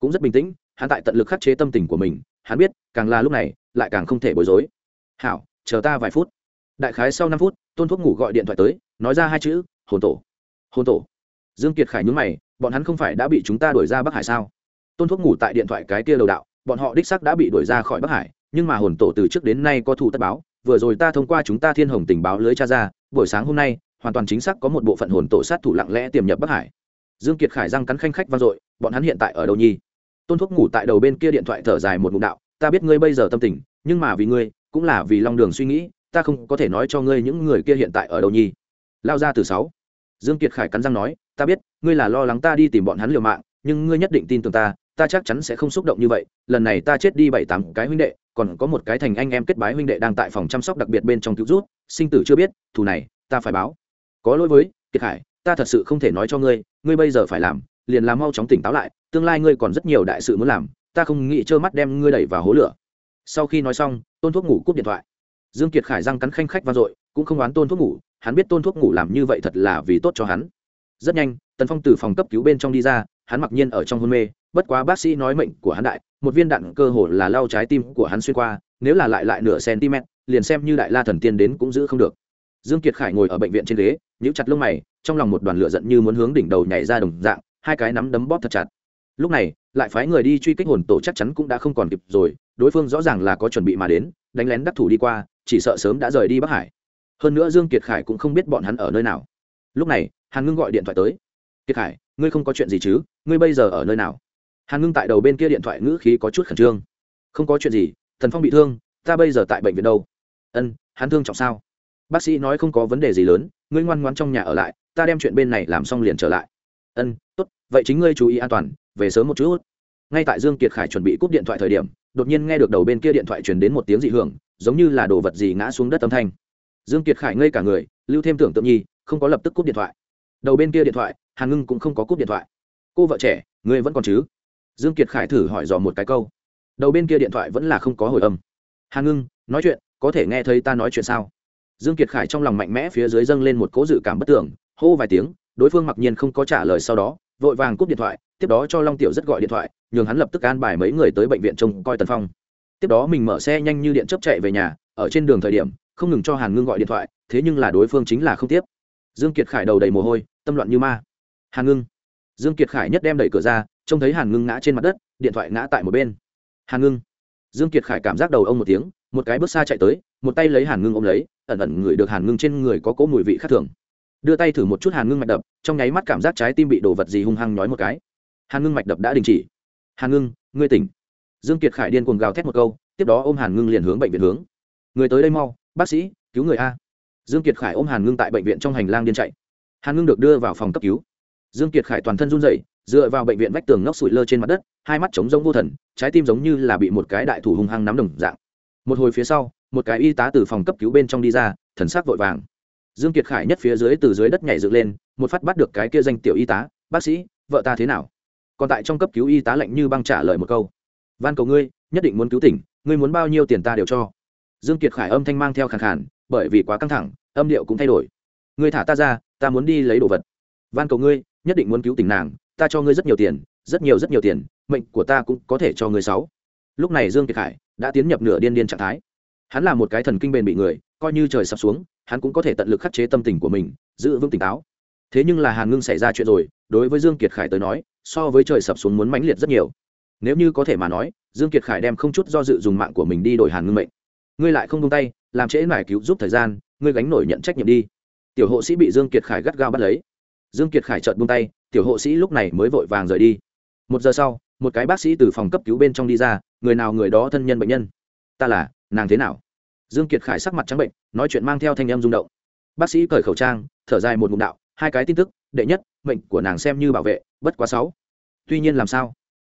cũng rất bình tĩnh, hắn tại tận lực khắc chế tâm tình của mình, hắn biết, càng là lúc này, lại càng không thể bối rối. Hảo, chờ ta vài phút. Đại khái sau năm phút, tôn thuốc ngủ gọi điện thoại tới, nói ra hai chữ, hồn tổ hồn tổ. Dương kiệt khải nhún mày, bọn hắn không phải đã bị chúng ta đuổi ra bắc hải sao? Tôn thuốc ngủ tại điện thoại cái kia đầu đạo, bọn họ đích xác đã bị đuổi ra khỏi bắc hải, nhưng mà hồn tổ từ trước đến nay có thủ tất báo, vừa rồi ta thông qua chúng ta thiên hồng tình báo lưới cha ra, buổi sáng hôm nay, hoàn toàn chính xác có một bộ phận hồn tổ sát thủ lặng lẽ tiềm nhập bắc hải. Dương kiệt khải răng cắn khanh khách vang dội, bọn hắn hiện tại ở đâu nhi? Tôn thuốc ngủ tại đầu bên kia điện thoại thở dài một ngụm đạo, ta biết ngươi bây giờ tâm tình, nhưng mà vì ngươi, cũng là vì long đường suy nghĩ, ta không có thể nói cho ngươi những người kia hiện tại ở đâu nhi. Lao ra từ sáu. Dương kiệt khải cắn răng nói, ta biết, ngươi là lo lắng ta đi tìm bọn hắn liều mạng, nhưng ngươi nhất định tin tưởng ta ta chắc chắn sẽ không xúc động như vậy, lần này ta chết đi bảy tám cái huynh đệ, còn có một cái thành anh em kết bái huynh đệ đang tại phòng chăm sóc đặc biệt bên trong cứu rút, sinh tử chưa biết, thù này, ta phải báo. Có lỗi với, kiệt khải, ta thật sự không thể nói cho ngươi ngươi bây giờ phải làm liền làm mau chóng tỉnh táo lại, tương lai ngươi còn rất nhiều đại sự muốn làm, ta không nghĩ trơ mắt đem ngươi đẩy vào hố lửa. Sau khi nói xong, tôn thuốc ngủ cúp điện thoại. Dương kiệt khải răng cắn khanh khách vang dội, cũng không oán tôn thuốc ngủ, hắn biết tôn thuốc ngủ làm như vậy thật là vì tốt cho hắn. Rất nhanh, tần phong từ phòng cấp cứu bên trong đi ra, hắn mặc nhiên ở trong hôn mê, bất quá bác sĩ nói mệnh của hắn đại, một viên đạn cơ hồ là lao trái tim của hắn xuyên qua, nếu là lại lại nửa cm liền xem như đại la thần tiên đến cũng giữ không được. Dương kiệt khải ngồi ở bệnh viện trên ghế, nhíu chặt lông mày, trong lòng một đoàn lửa giận như muốn hướng đỉnh đầu nhảy ra đồng dạng hai cái nắm đấm bóp thật chặt. Lúc này, lại phái người đi truy kích hồn tổ chắc chắn cũng đã không còn kịp rồi, đối phương rõ ràng là có chuẩn bị mà đến, đánh lén đắc thủ đi qua, chỉ sợ sớm đã rời đi bắc hải. Hơn nữa dương kiệt khải cũng không biết bọn hắn ở nơi nào. Lúc này, hàn ngưng gọi điện thoại tới. Kiệt khải, ngươi không có chuyện gì chứ? Ngươi bây giờ ở nơi nào? Hàn ngưng tại đầu bên kia điện thoại ngữ khí có chút khẩn trương. Không có chuyện gì, thần phong bị thương, ta bây giờ tại bệnh viện đâu? Ân, hắn thương trọng sao? Bác sĩ nói không có vấn đề gì lớn, ngươi ngoan ngoan trong nhà ở lại, ta đem chuyện bên này làm xong liền trở lại ân, tốt, vậy chính ngươi chú ý an toàn, về sớm một chút. Ngay tại dương kiệt khải chuẩn bị cúp điện thoại thời điểm, đột nhiên nghe được đầu bên kia điện thoại truyền đến một tiếng dị hưởng, giống như là đồ vật gì ngã xuống đất âm thanh. Dương kiệt khải ngây cả người, lưu thêm tưởng tượng nhi không có lập tức cúp điện thoại. Đầu bên kia điện thoại, hàn ngưng cũng không có cúp điện thoại. Cô vợ trẻ, ngươi vẫn còn chứ? Dương kiệt khải thử hỏi dò một cái câu. Đầu bên kia điện thoại vẫn là không có hồi âm. Hàn ngưng, nói chuyện, có thể nghe thấy ta nói chuyện sao? Dương kiệt khải trong lòng mạnh mẽ phía dưới dâng lên một cố dự cảm bất tưởng, hô vài tiếng đối phương mặc nhiên không có trả lời sau đó, vội vàng cúp điện thoại, tiếp đó cho long tiểu rất gọi điện thoại, nhường hắn lập tức an bài mấy người tới bệnh viện trông coi tần phong. Tiếp đó mình mở xe nhanh như điện chấp chạy về nhà, ở trên đường thời điểm, không ngừng cho hàn ngưng gọi điện thoại, thế nhưng là đối phương chính là không tiếp. Dương kiệt khải đầu đầy mồ hôi, tâm loạn như ma. Hàn ngưng. Dương kiệt khải nhất đem đẩy cửa ra, trông thấy hàn ngưng ngã trên mặt đất, điện thoại ngã tại một bên. Hàn ngưng. Dương kiệt khải cảm giác đầu ông một tiếng, một cái bước xa chạy tới, một tay lấy hàn ngưng ôm lấy, ẩn ẩn ngửi được hàn ngưng trên người có cỗ mùi vị khác thường đưa tay thử một chút hàn ngưng mạch đập, trong nháy mắt cảm giác trái tim bị đổ vật gì hung hăng nhói một cái. Hàn ngưng mạch đập đã đình chỉ. Hàn ngưng, ngươi tỉnh. Dương kiệt khải điên cuồng gào thét một câu, tiếp đó ôm hàn ngưng liền hướng bệnh viện hướng. Người tới đây mau, bác sĩ, cứu người a. Dương kiệt khải ôm hàn ngưng tại bệnh viện trong hành lang điên chạy. Hàn ngưng được đưa vào phòng cấp cứu. Dương kiệt khải toàn thân run rẩy, dựa vào bệnh viện vách tường ngóc sụi lơ trên mặt đất, hai mắt trống rỗng vô thần, trái tim giống như là bị một cái đại thủ hung hăng nắm đồng dạng. Một hồi phía sau, một cái y tá từ phòng cấp cứu bên trong đi ra, thần sắc vội vàng dương kiệt khải nhất phía dưới từ dưới đất nhảy dựng lên, một phát bắt được cái kia danh tiểu y tá, bác sĩ, vợ ta thế nào? Còn tại trong cấp cứu y tá lạnh như băng trả lời một câu, van cầu ngươi, nhất định muốn cứu tỉnh, ngươi muốn bao nhiêu tiền ta đều cho. Dương kiệt khải âm thanh mang theo khàn khàn, bởi vì quá căng thẳng, âm điệu cũng thay đổi. Ngươi thả ta ra, ta muốn đi lấy đồ vật. Van cầu ngươi, nhất định muốn cứu tỉnh nàng, ta cho ngươi rất nhiều tiền, rất nhiều rất nhiều tiền, mệnh của ta cũng có thể cho ngươi sáu. Lúc này dương kiệt khải đã tiến nhập nửa điên điên trạng thái hắn là một cái thần kinh bền bị người, coi như trời sập xuống, hắn cũng có thể tận lực khắc chế tâm tình của mình, giữ vững tỉnh táo. Thế nhưng là hàn ngưng xảy ra chuyện rồi, đối với dương kiệt khải tới nói, so với trời sập xuống muốn mãnh liệt rất nhiều. Nếu như có thể mà nói, dương kiệt khải đem không chút do dự dùng mạng của mình đi đổi hàn ngưng mệnh. Ngươi lại không buông tay, làm trễ mải cứu giúp thời gian, ngươi gánh nổi nhận trách nhiệm đi. Tiểu hộ sĩ bị dương kiệt khải gắt gao bắt lấy. Dương kiệt khải chợt buông tay, tiểu hộ sĩ lúc này mới vội vàng rời đi. Một giờ sau, một cái bác sĩ từ phòng cấp cứu bên trong đi ra, người nào người đó thân nhân bệnh nhân? Ta là nàng thế nào? Dương kiệt khải sắc mặt trắng bệnh, nói chuyện mang theo thanh em rung động. Bác sĩ cởi khẩu trang, thở dài một ngụm đạo, hai cái tin tức, đệ nhất, mệnh của nàng xem như bảo vệ, bất quá sáu. Tuy nhiên làm sao?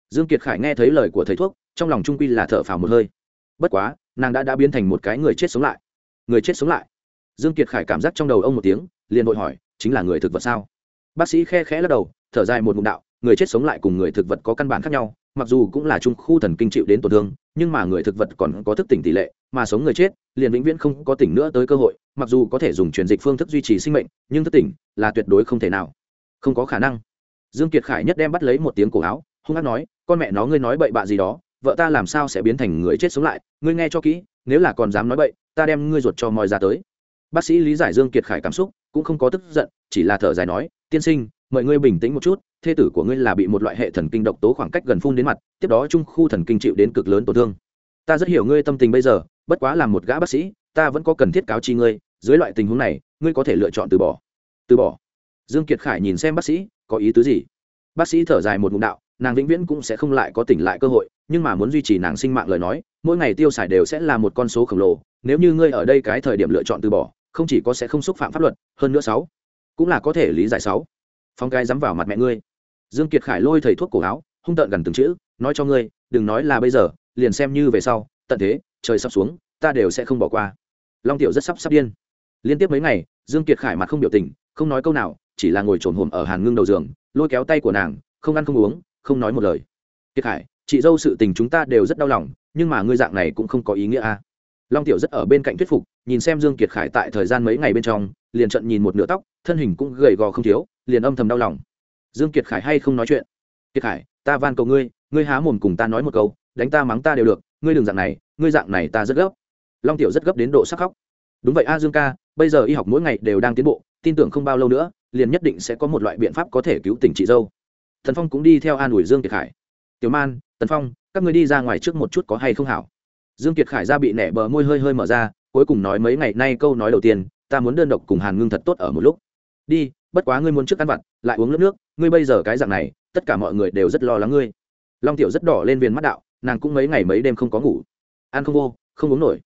Dương kiệt khải nghe thấy lời của thầy thuốc, trong lòng trung quy là thở phào một hơi. Bất quá, nàng đã đã biến thành một cái người chết sống lại. Người chết sống lại. Dương kiệt khải cảm giác trong đầu ông một tiếng, liền vội hỏi, chính là người thực vật sao? Bác sĩ khe khẽ lắc đầu, thở dài một ngụm đạo, người chết sống lại cùng người thực vật có căn bản khác nhau mặc dù cũng là trung khu thần kinh chịu đến tổn thương, nhưng mà người thực vật còn có thức tỉnh tỷ lệ, mà sống người chết, liền vĩnh viễn không có tỉnh nữa tới cơ hội, mặc dù có thể dùng truyền dịch phương thức duy trì sinh mệnh, nhưng thức tỉnh là tuyệt đối không thể nào. Không có khả năng. Dương kiệt khải nhất đem bắt lấy một tiếng cổ áo, hung hát nói, con mẹ nó, ngươi nói bậy bạ gì đó, vợ ta làm sao sẽ biến thành người chết sống lại? Ngươi nghe cho kỹ, nếu là còn dám nói bậy, ta đem ngươi ruột cho moi ra tới. Bác sĩ lý giải dương kiệt khải cảm xúc, cũng không có tức giận, chỉ là thở dài nói, tiên sinh mời ngươi bình tĩnh một chút, thê tử của ngươi là bị một loại hệ thần kinh độc tố khoảng cách gần phun đến mặt, tiếp đó trung khu thần kinh chịu đến cực lớn tổn thương. Ta rất hiểu ngươi tâm tình bây giờ, bất quá là một gã bác sĩ, ta vẫn có cần thiết cáo chi ngươi, dưới loại tình huống này, ngươi có thể lựa chọn từ bỏ. Từ bỏ? Dương kiệt khải nhìn xem bác sĩ, có ý tứ gì? Bác sĩ thở dài một ngụm đạo, nàng vĩnh viễn cũng sẽ không lại có tỉnh lại cơ hội, nhưng mà muốn duy trì nàng sinh mạng lời nói, mỗi ngày tiêu xài đều sẽ là một con số khổng lồ, nếu như ngươi ở đây cái thời điểm lựa chọn từ bỏ, không chỉ có sẽ không xúc phạm pháp luật, hơn nữa sáu cũng là có thể lý giải sáu phong cái dám vào mặt mẹ ngươi. Dương kiệt khải lôi thầy thuốc cổ áo, hung tợn gần từng chữ, nói cho ngươi, đừng nói là bây giờ, liền xem như về sau, tận thế, trời sắp xuống, ta đều sẽ không bỏ qua. Long tiểu rất sắp sắp điên. Liên tiếp mấy ngày, dương kiệt khải mặt không biểu tình, không nói câu nào, chỉ là ngồi trồn hồn ở hàn ngưng đầu giường, lôi kéo tay của nàng, không ăn không uống, không nói một lời. Kiệt khải, chị dâu sự tình chúng ta đều rất đau lòng, nhưng mà ngươi dạng này cũng không có ý nghĩa a long tiểu rất ở bên cạnh thuyết phục, nhìn xem dương kiệt khải tại thời gian mấy ngày bên trong, liền trận nhìn một nửa tóc, thân hình cũng gầy gò không thiếu, liền âm thầm đau lòng. Dương kiệt khải hay không nói chuyện? Kiệt khải, ta van cầu ngươi ngươi há mồm cùng ta nói một câu, đánh ta mắng ta đều được, ngươi đừng dạng này, ngươi dạng này ta rất gấp. Long tiểu rất gấp đến độ sắc khóc. Đúng vậy a dương ca, bây giờ y học mỗi ngày đều đang tiến bộ, tin tưởng không bao lâu nữa, liền nhất định sẽ có một loại biện pháp có thể cứu tỉnh chị dâu. Thần phong cũng đi theo an ủi dương kiệt khải. Tiểu man, tần phong, các ngươi đi ra ngoài trước một chút có hay không hảo? Dương kiệt khải ra bị nẻ bờ môi hơi hơi mở ra, cuối cùng nói mấy ngày nay câu nói đầu tiên, ta muốn đơn độc cùng hàn ngưng thật tốt ở một lúc. Đi, bất quá ngươi muốn trước ăn vặt, lại uống nước nước, ngươi bây giờ cái dạng này, tất cả mọi người đều rất lo lắng ngươi. Long tiểu rất đỏ lên viền mắt đạo, nàng cũng mấy ngày mấy đêm không có ngủ. Ăn không vô, không uống nổi.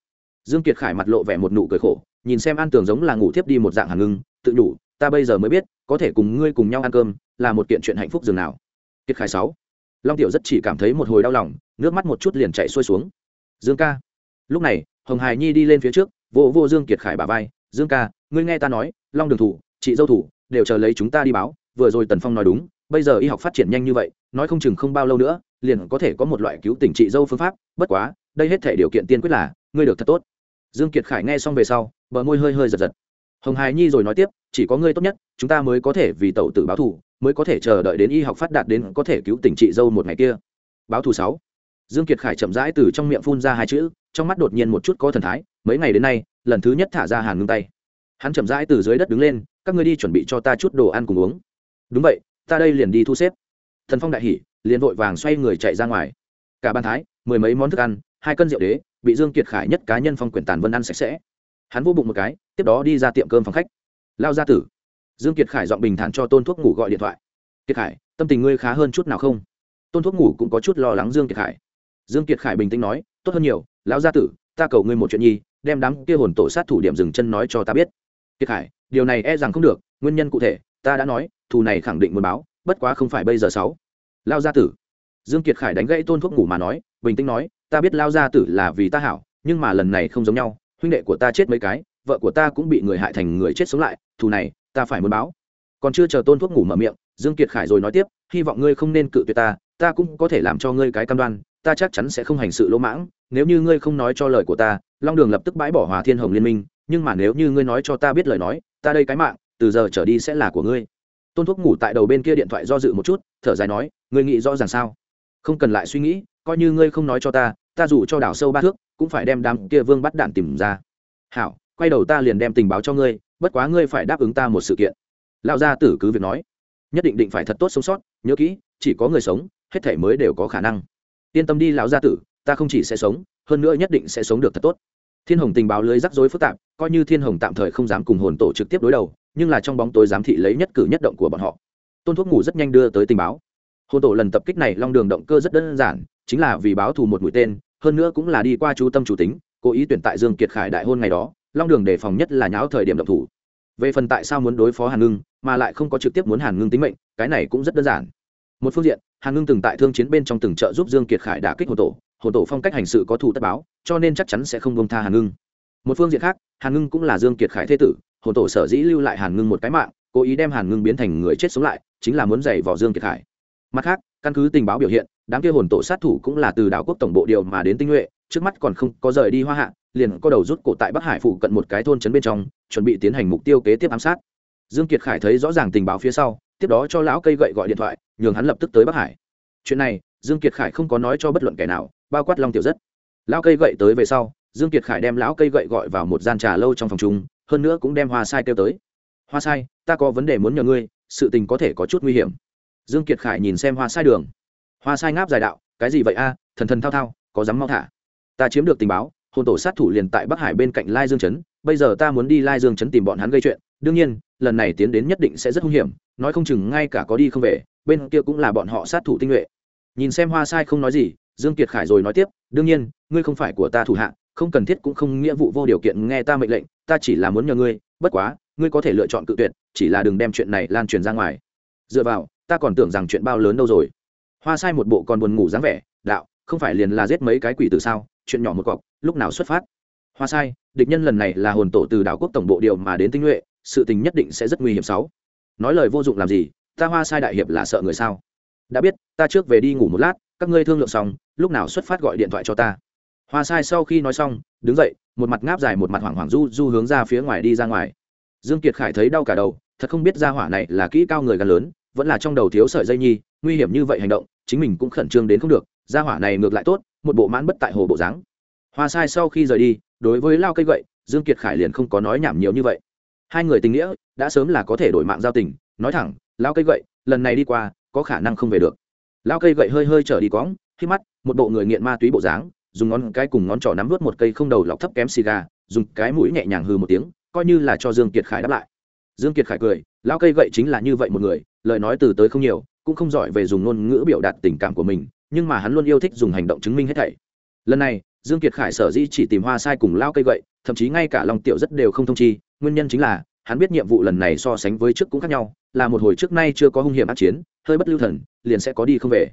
Dương kiệt khải mặt lộ vẻ một nụ cười khổ, nhìn xem an tường giống là ngủ thiếp đi một dạng hàn ngưng, tự nhủ, ta bây giờ mới biết, có thể cùng ngươi cùng nhau ăn cơm, là một kiện chuyện hạnh phúc dường nào. Kiệt khải sáu. Long tiểu rất chỉ cảm thấy một hồi đau lòng, nước mắt một chút liền chạy xuôi xuống dương ca. Lúc này, hồng hải nhi đi lên phía trước, vô vô dương kiệt khải bà vai, dương ca, ngươi nghe ta nói, long đường thủ, chị dâu thủ, đều chờ lấy chúng ta đi báo, vừa rồi tần phong nói đúng, bây giờ y học phát triển nhanh như vậy, nói không chừng không bao lâu nữa, liền có thể có một loại cứu tình trị dâu phương pháp, bất quá, đây hết thể điều kiện tiên quyết là, ngươi được thật tốt. Dương kiệt khải nghe xong về sau, bờ môi hơi hơi giật giật. Hồng hài nhi rồi nói tiếp, chỉ có ngươi tốt nhất, chúng ta mới có thể vì tẩu tử báo thù, mới có thể chờ đợi đến y học phát đạt đến có thể cứu tình trị dâu một ngày kia. Báo thù sáu dương kiệt khải chậm rãi từ trong miệng phun ra hai chữ, trong mắt đột nhiên một chút có thần thái, mấy ngày đến nay, lần thứ nhất thả ra hàn ngưng tay. Hắn chậm rãi từ dưới đất đứng lên, các ngươi đi chuẩn bị cho ta chút đồ ăn cùng uống. Đúng vậy, ta đây liền đi thu xếp. Thần phong đại hỉ, liền vội vàng xoay người chạy ra ngoài. Cả ban thái, mười mấy món thức ăn, hai cân rượu đế, bị dương kiệt khải nhất cá nhân phong quyển tàn vân ăn sạch sẽ. Hắn vô bụng một cái, tiếp đó đi ra tiệm cơm phòng khách. Lao ra tử. Dương kiệt khải dọn bình thản cho tôn thuốc ngủ gọi điện thoại. Kiệt khải, tâm tình ngươi khá hơn chút nào không? Tôn thuốc ngủ cũng có chút lo lắng dương kiệt khải dương kiệt khải bình tĩnh nói, tốt hơn nhiều, lão gia tử, ta cầu ngươi một chuyện nhi, đem đám kia hồn tổ sát thủ điểm dừng chân nói cho ta biết. Kiệt khải, điều này e rằng không được, nguyên nhân cụ thể, ta đã nói, thù này khẳng định muốn báo, bất quá không phải bây giờ sáu. Lao gia tử. Dương kiệt khải đánh gãy tôn thuốc ngủ mà nói, bình tĩnh nói, ta biết lao gia tử là vì ta hảo, nhưng mà lần này không giống nhau, huynh đệ của ta chết mấy cái, vợ của ta cũng bị người hại thành người chết sống lại, thù này, ta phải muốn báo. Còn chưa chờ tôn thuốc ngủ mở miệng, dương kiệt khải rồi nói tiếp, hy vọng ngươi không nên cự tuyệt ta ta cũng có thể làm cho ngươi cái cam đoan ta chắc chắn sẽ không hành sự lỗ mãng, nếu như ngươi không nói cho lời của ta, long đường lập tức bãi bỏ hòa thiên hồng liên minh, nhưng mà nếu như ngươi nói cho ta biết lời nói, ta đây cái mạng, từ giờ trở đi sẽ là của ngươi. Tôn thuốc ngủ tại đầu bên kia điện thoại do dự một chút, thở dài nói, ngươi nghĩ rõ ràng sao? Không cần lại suy nghĩ, coi như ngươi không nói cho ta ta dù cho đảo sâu ba thước, cũng phải đem đám kia vương bắt đạn tìm ra. Hảo, quay đầu ta liền đem tình báo cho ngươi, bất quá ngươi phải đáp ứng ta một sự kiện. Lão gia tử cứ việc nói. Nhất định định phải thật tốt sống sót, nhớ kỹ, chỉ có người sống, hết thể mới đều có khả năng yên tâm đi lão gia tử, ta không chỉ sẽ sống, hơn nữa nhất định sẽ sống được thật tốt. Thiên hồng tình báo lưới rắc rối phức tạp, coi như thiên hồng tạm thời không dám cùng hồn tổ trực tiếp đối đầu, nhưng là trong bóng tối giám thị lấy nhất cử nhất động của bọn họ. Tôn thuốc ngủ rất nhanh đưa tới tình báo. Hồn tổ lần tập kích này long đường động cơ rất đơn giản, chính là vì báo thù một mũi tên, hơn nữa cũng là đi qua chú tâm chủ tính, cố ý tuyển tại dương kiệt khải đại hôn ngày đó, long đường đề phòng nhất là nháo thời điểm động thủ. Về phần tại sao muốn đối phó hàn ngưng, mà lại không có trực tiếp muốn hàn ngưng tính mệnh, cái này cũng rất đơn giản một phương diện, hàn ngưng từng tại thương chiến bên trong từng trợ giúp dương kiệt khải đả kích hồ tổ hồ tổ phong cách hành sự có thủ tất báo, cho nên chắc chắn sẽ không bông tha hàn ngưng. Một phương diện khác, hàn ngưng cũng là dương kiệt khải thế tử hồ tổ sở dĩ lưu lại hàn ngưng một cái mạng, cố ý đem hàn ngưng biến thành người chết sống lại, chính là muốn giày vò dương kiệt khải. Mặt khác, căn cứ tình báo biểu hiện, đám kia hồn tổ sát thủ cũng là từ đảo quốc tổng bộ điều mà đến tinh nhuệ, trước mắt còn không có rời đi hoa hạ, liền có đầu rút cổ tại bắc hải phụ cận một cái thôn trấn bên trong, chuẩn bị tiến hành mục tiêu kế tiếp ám sát. Dương kiệt khải thấy rõ ràng tình báo phía sau tiếp đó cho lão cây gậy gọi điện thoại, nhường hắn lập tức tới bắc hải. Chuyện này, dương kiệt khải không có nói cho bất luận kẻ nào, bao quát long tiểu rất. Lão cây gậy tới về sau, dương kiệt khải đem lão cây gậy gọi vào một gian trà lâu trong phòng chung, hơn nữa cũng đem hoa sai kêu tới. Hoa sai, ta có vấn đề muốn nhờ ngươi, sự tình có thể có chút nguy hiểm. Dương kiệt khải nhìn xem hoa sai đường. Hoa sai ngáp dài đạo, cái gì vậy a, thần thần thao thao, có dám mau thả? Ta chiếm được tình báo, hồn tổ sát thủ liền tại bắc hải bên cạnh lai dương trấn bây giờ ta muốn đi lai dương trấn tìm bọn hắn gây chuyện đương nhiên, lần này tiến đến nhất định sẽ rất hung hiểm, nói không chừng ngay cả có đi không về, bên kia cũng là bọn họ sát thủ tinh nhuệ. Nhìn xem hoa sai không nói gì, dương kiệt khải rồi nói tiếp, đương nhiên, ngươi không phải của ta thủ hạ, không cần thiết cũng không nghĩa vụ vô điều kiện nghe ta mệnh lệnh, ta chỉ là muốn nhờ ngươi, bất quá, ngươi có thể lựa chọn cự tuyệt, chỉ là đừng đem chuyện này lan truyền ra ngoài. Dựa vào, ta còn tưởng rằng chuyện bao lớn đâu rồi. Hoa sai một bộ còn buồn ngủ dáng vẻ, đạo, không phải liền là giết mấy cái quỷ từ sao, chuyện nhỏ một cọc, lúc nào xuất phát? Hoa sai, địch nhân lần này là hồn tổ từ đảo quốc tổng bộ điều mà đến tinh nhuệ sự tình nhất định sẽ rất nguy hiểm sáu. Nói lời vô dụng làm gì, ta hoa sai đại hiệp là sợ người sao? Đã biết, ta trước về đi ngủ một lát, các ngươi thương lượng xong, lúc nào xuất phát gọi điện thoại cho ta. Hoa sai sau khi nói xong, đứng dậy, một mặt ngáp dài một mặt hoảng hoảng du du hướng ra phía ngoài đi ra ngoài. Dương kiệt khải thấy đau cả đầu, thật không biết ra hỏa này là kỹ cao người gần lớn, vẫn là trong đầu thiếu sợi dây nhi, nguy hiểm như vậy hành động, chính mình cũng khẩn trương đến không được, ra hỏa này ngược lại tốt, một bộ mãn bất tại hồ bộ dáng. Hoa sai sau khi rời đi, đối với lao cây gậy, dương kiệt khải liền không có nói nhảm nhiều như vậy hai người tình nghĩa đã sớm là có thể đổi mạng giao tình. Nói thẳng lao cây gậy, lần này đi qua, có khả năng không về được. Lao cây gậy hơi hơi trở đi quõng, khi mắt, một bộ người nghiện ma túy bộ dáng, dùng ngón cái cùng ngón trỏ nắm vớt một cây không đầu lọc thấp kém xì gà, dùng cái mũi nhẹ nhàng hư một tiếng, coi như là cho dương kiệt khải đáp lại. Dương kiệt khải cười lao cây gậy chính là như vậy một người, lời nói từ tới không nhiều, cũng không giỏi về dùng ngôn ngữ biểu đạt tình cảm của mình, nhưng mà hắn luôn yêu thích dùng hành động chứng minh hết thảy. Lần này, dương kiệt khải sở dĩ chỉ tìm hoa sai cùng lao cây gậy, thậm chí ngay cả lòng tiểu rất đều không thông chi nguyên nhân chính là, hắn biết nhiệm vụ lần này so sánh với trước cũng khác nhau, là một hồi trước nay chưa có hung hiểm ác chiến, hơi bất lưu thần, liền sẽ có đi không về.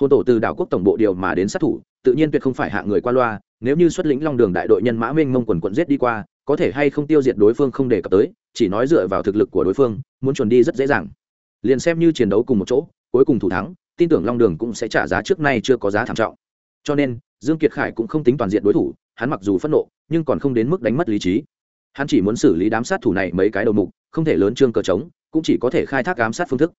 Hôn tổ từ đảo quốc tổng bộ điều mà đến sát thủ, tự nhiên tuyệt không phải hạ người qua loa, nếu như xuất lĩnh long đường đại đội nhân mã minh mông quần quận giết đi qua, có thể hay không tiêu diệt đối phương không đề cập tới, chỉ nói dựa vào thực lực của đối phương, muốn chuẩn đi rất dễ dàng. Liền xem như chiến đấu cùng một chỗ, cuối cùng thủ thắng, tin tưởng long đường cũng sẽ trả giá trước nay chưa có giá thảm trọng. Cho nên, dương kiệt khải cũng không tính toàn diện đối thủ, hắn mặc dù phẫn nộ, nhưng còn không đến mức đánh mất lý trí hắn chỉ muốn xử lý đám sát thủ này mấy cái đầu mục, không thể lớn trương cờ trống, cũng chỉ có thể khai thác ám sát phương thức.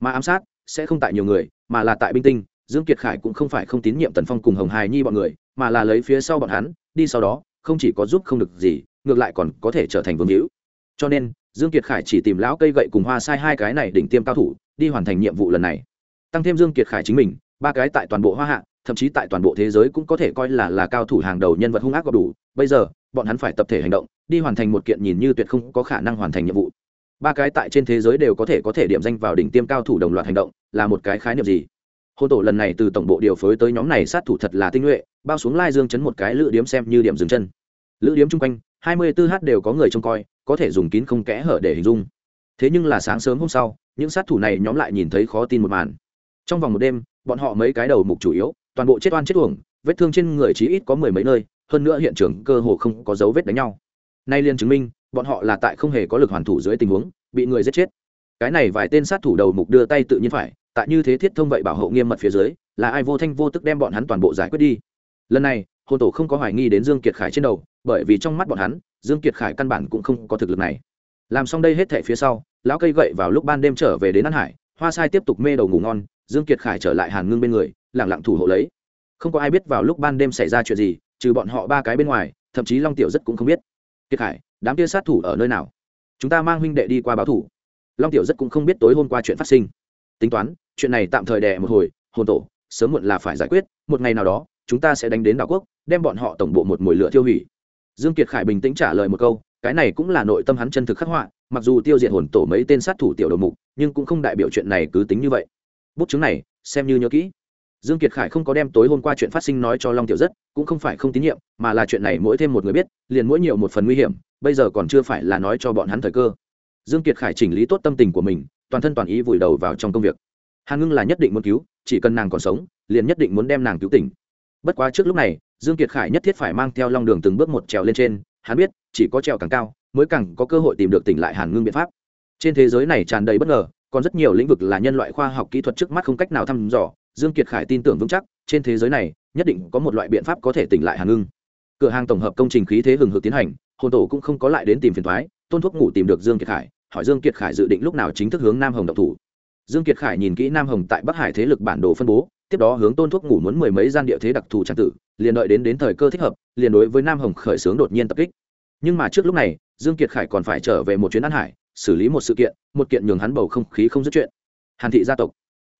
Mà ám sát sẽ không tại nhiều người, mà là tại binh tinh, dương kiệt khải cũng không phải không tín nhiệm tần phong cùng hồng hài nhi bọn người, mà là lấy phía sau bọn hắn, đi sau đó, không chỉ có giúp không được gì, ngược lại còn có thể trở thành vương hữu. Cho nên, dương kiệt khải chỉ tìm lão cây gậy cùng hoa sai hai cái này đỉnh tiêm cao thủ, đi hoàn thành nhiệm vụ lần này. Tăng thêm dương kiệt khải chính mình, ba cái tại toàn bộ hoa hạ, thậm chí tại toàn bộ thế giới cũng có thể coi là là cao thủ hàng đầu nhân vật hung ác có đủ. Bây giờ bọn hắn phải tập thể hành động, đi hoàn thành một kiện nhìn như tuyệt không có khả năng hoàn thành nhiệm vụ. Ba cái tại trên thế giới đều có thể có thể điểm danh vào đỉnh tiêm cao thủ đồng loạt hành động, là một cái khái niệm gì? Hôn tổ lần này từ tổng bộ điều phối tới nhóm này sát thủ thật là tinh nhuệ, bao xuống lai dương chấn một cái lữ điếm xem như điểm dừng chân. Lữ điếm chung quanh, hai mươi 24 h đều có người trông coi, có thể dùng kín không kẽ hở để hình dung. Thế nhưng là sáng sớm hôm sau, những sát thủ này nhóm lại nhìn thấy khó tin một màn. Trong vòng một đêm, bọn họ mấy cái đầu mục chủ yếu, toàn bộ chết oan chết uổng, vết thương trên người chí ít có mười mấy nơi hơn nữa hiện trường cơ hồ không có dấu vết đánh nhau. Nay liên chứng minh, bọn họ là tại không hề có lực hoàn thủ dưới tình huống, bị người giết chết. Cái này vài tên sát thủ đầu mục đưa tay tự nhiên phải, tại như thế thiết thông vậy bảo hộ nghiêm mật phía dưới, là ai vô thanh vô tức đem bọn hắn toàn bộ giải quyết đi. Lần này, hồn tổ không có hoài nghi đến dương kiệt khải trên đầu, bởi vì trong mắt bọn hắn, dương kiệt khải căn bản cũng không có thực lực này. Làm xong đây hết thảy phía sau, lão cây gậy vào lúc ban đêm trở về đến an hải, hoa sai tiếp tục mê đầu ngủ ngon, dương kiệt khải trở lại hàn ngưng bên người, lặng lặng thủ hộ lấy không có ai biết vào lúc ban đêm xảy ra chuyện gì, trừ bọn họ ba cái bên ngoài, thậm chí long tiểu rất cũng không biết. Kiệt khải, đám kia sát thủ ở nơi nào? Chúng ta mang huynh đệ đi qua báo thủ. Long tiểu rất cũng không biết tối hôm qua chuyện phát sinh. Tính toán, chuyện này tạm thời đè một hồi, hồn tổ, sớm muộn là phải giải quyết, một ngày nào đó, chúng ta sẽ đánh đến đảo quốc, đem bọn họ tổng bộ một mồi lửa tiêu hủy. Dương kiệt khải bình tĩnh trả lời một câu, cái này cũng là nội tâm hắn chân thực khắc họa, mặc dù tiêu diệt hồn tổ mấy tên sát thủ tiểu đầu mục, nhưng cũng không đại biểu chuyện này cứ tính như vậy. Bút chứng này, xem như nhớ kỹ dương kiệt khải không có đem tối hôm qua chuyện phát sinh nói cho long tiểu rất, cũng không phải không tín nhiệm, mà là chuyện này mỗi thêm một người biết, liền mỗi nhiều một phần nguy hiểm, bây giờ còn chưa phải là nói cho bọn hắn thời cơ. Dương kiệt khải chỉnh lý tốt tâm tình của mình, toàn thân toàn ý vùi đầu vào trong công việc. Hàn ngưng là nhất định muốn cứu, chỉ cần nàng còn sống, liền nhất định muốn đem nàng cứu tỉnh. Bất quá trước lúc này, dương kiệt khải nhất thiết phải mang theo long đường từng bước một trèo lên trên, hắn biết, chỉ có trèo càng cao, mới càng có cơ hội tìm được tỉnh lại hàn ngưng biện pháp. Trên thế giới này tràn đầy bất ngờ, còn rất nhiều lĩnh vực là nhân loại khoa học kỹ thuật trước mắt không cách nào thăm dò dương kiệt khải tin tưởng vững chắc, trên thế giới này, nhất định có một loại biện pháp có thể tỉnh lại hàn ngưng. Cửa hàng tổng hợp công trình khí thế hừng hực tiến hành, hồn tổ cũng không có lại đến tìm phiền thoái tôn thuốc ngủ tìm được dương kiệt khải, hỏi dương kiệt khải dự định lúc nào chính thức hướng nam hồng độc thủ. Dương kiệt khải nhìn kỹ nam hồng tại bắc hải thế lực bản đồ phân bố, tiếp đó hướng tôn thuốc ngủ muốn mười mấy gian địa thế đặc thù trang tử, liền đợi đến đến thời cơ thích hợp, liền đối với nam hồng khởi xướng đột nhiên tập kích. Nhưng mà trước lúc này, dương kiệt khải còn phải trở về một chuyến an hải, xử lý một sự kiện, một kiện nhường hắn bầu không khí không dứt chuyện. Hàn thị gia tộc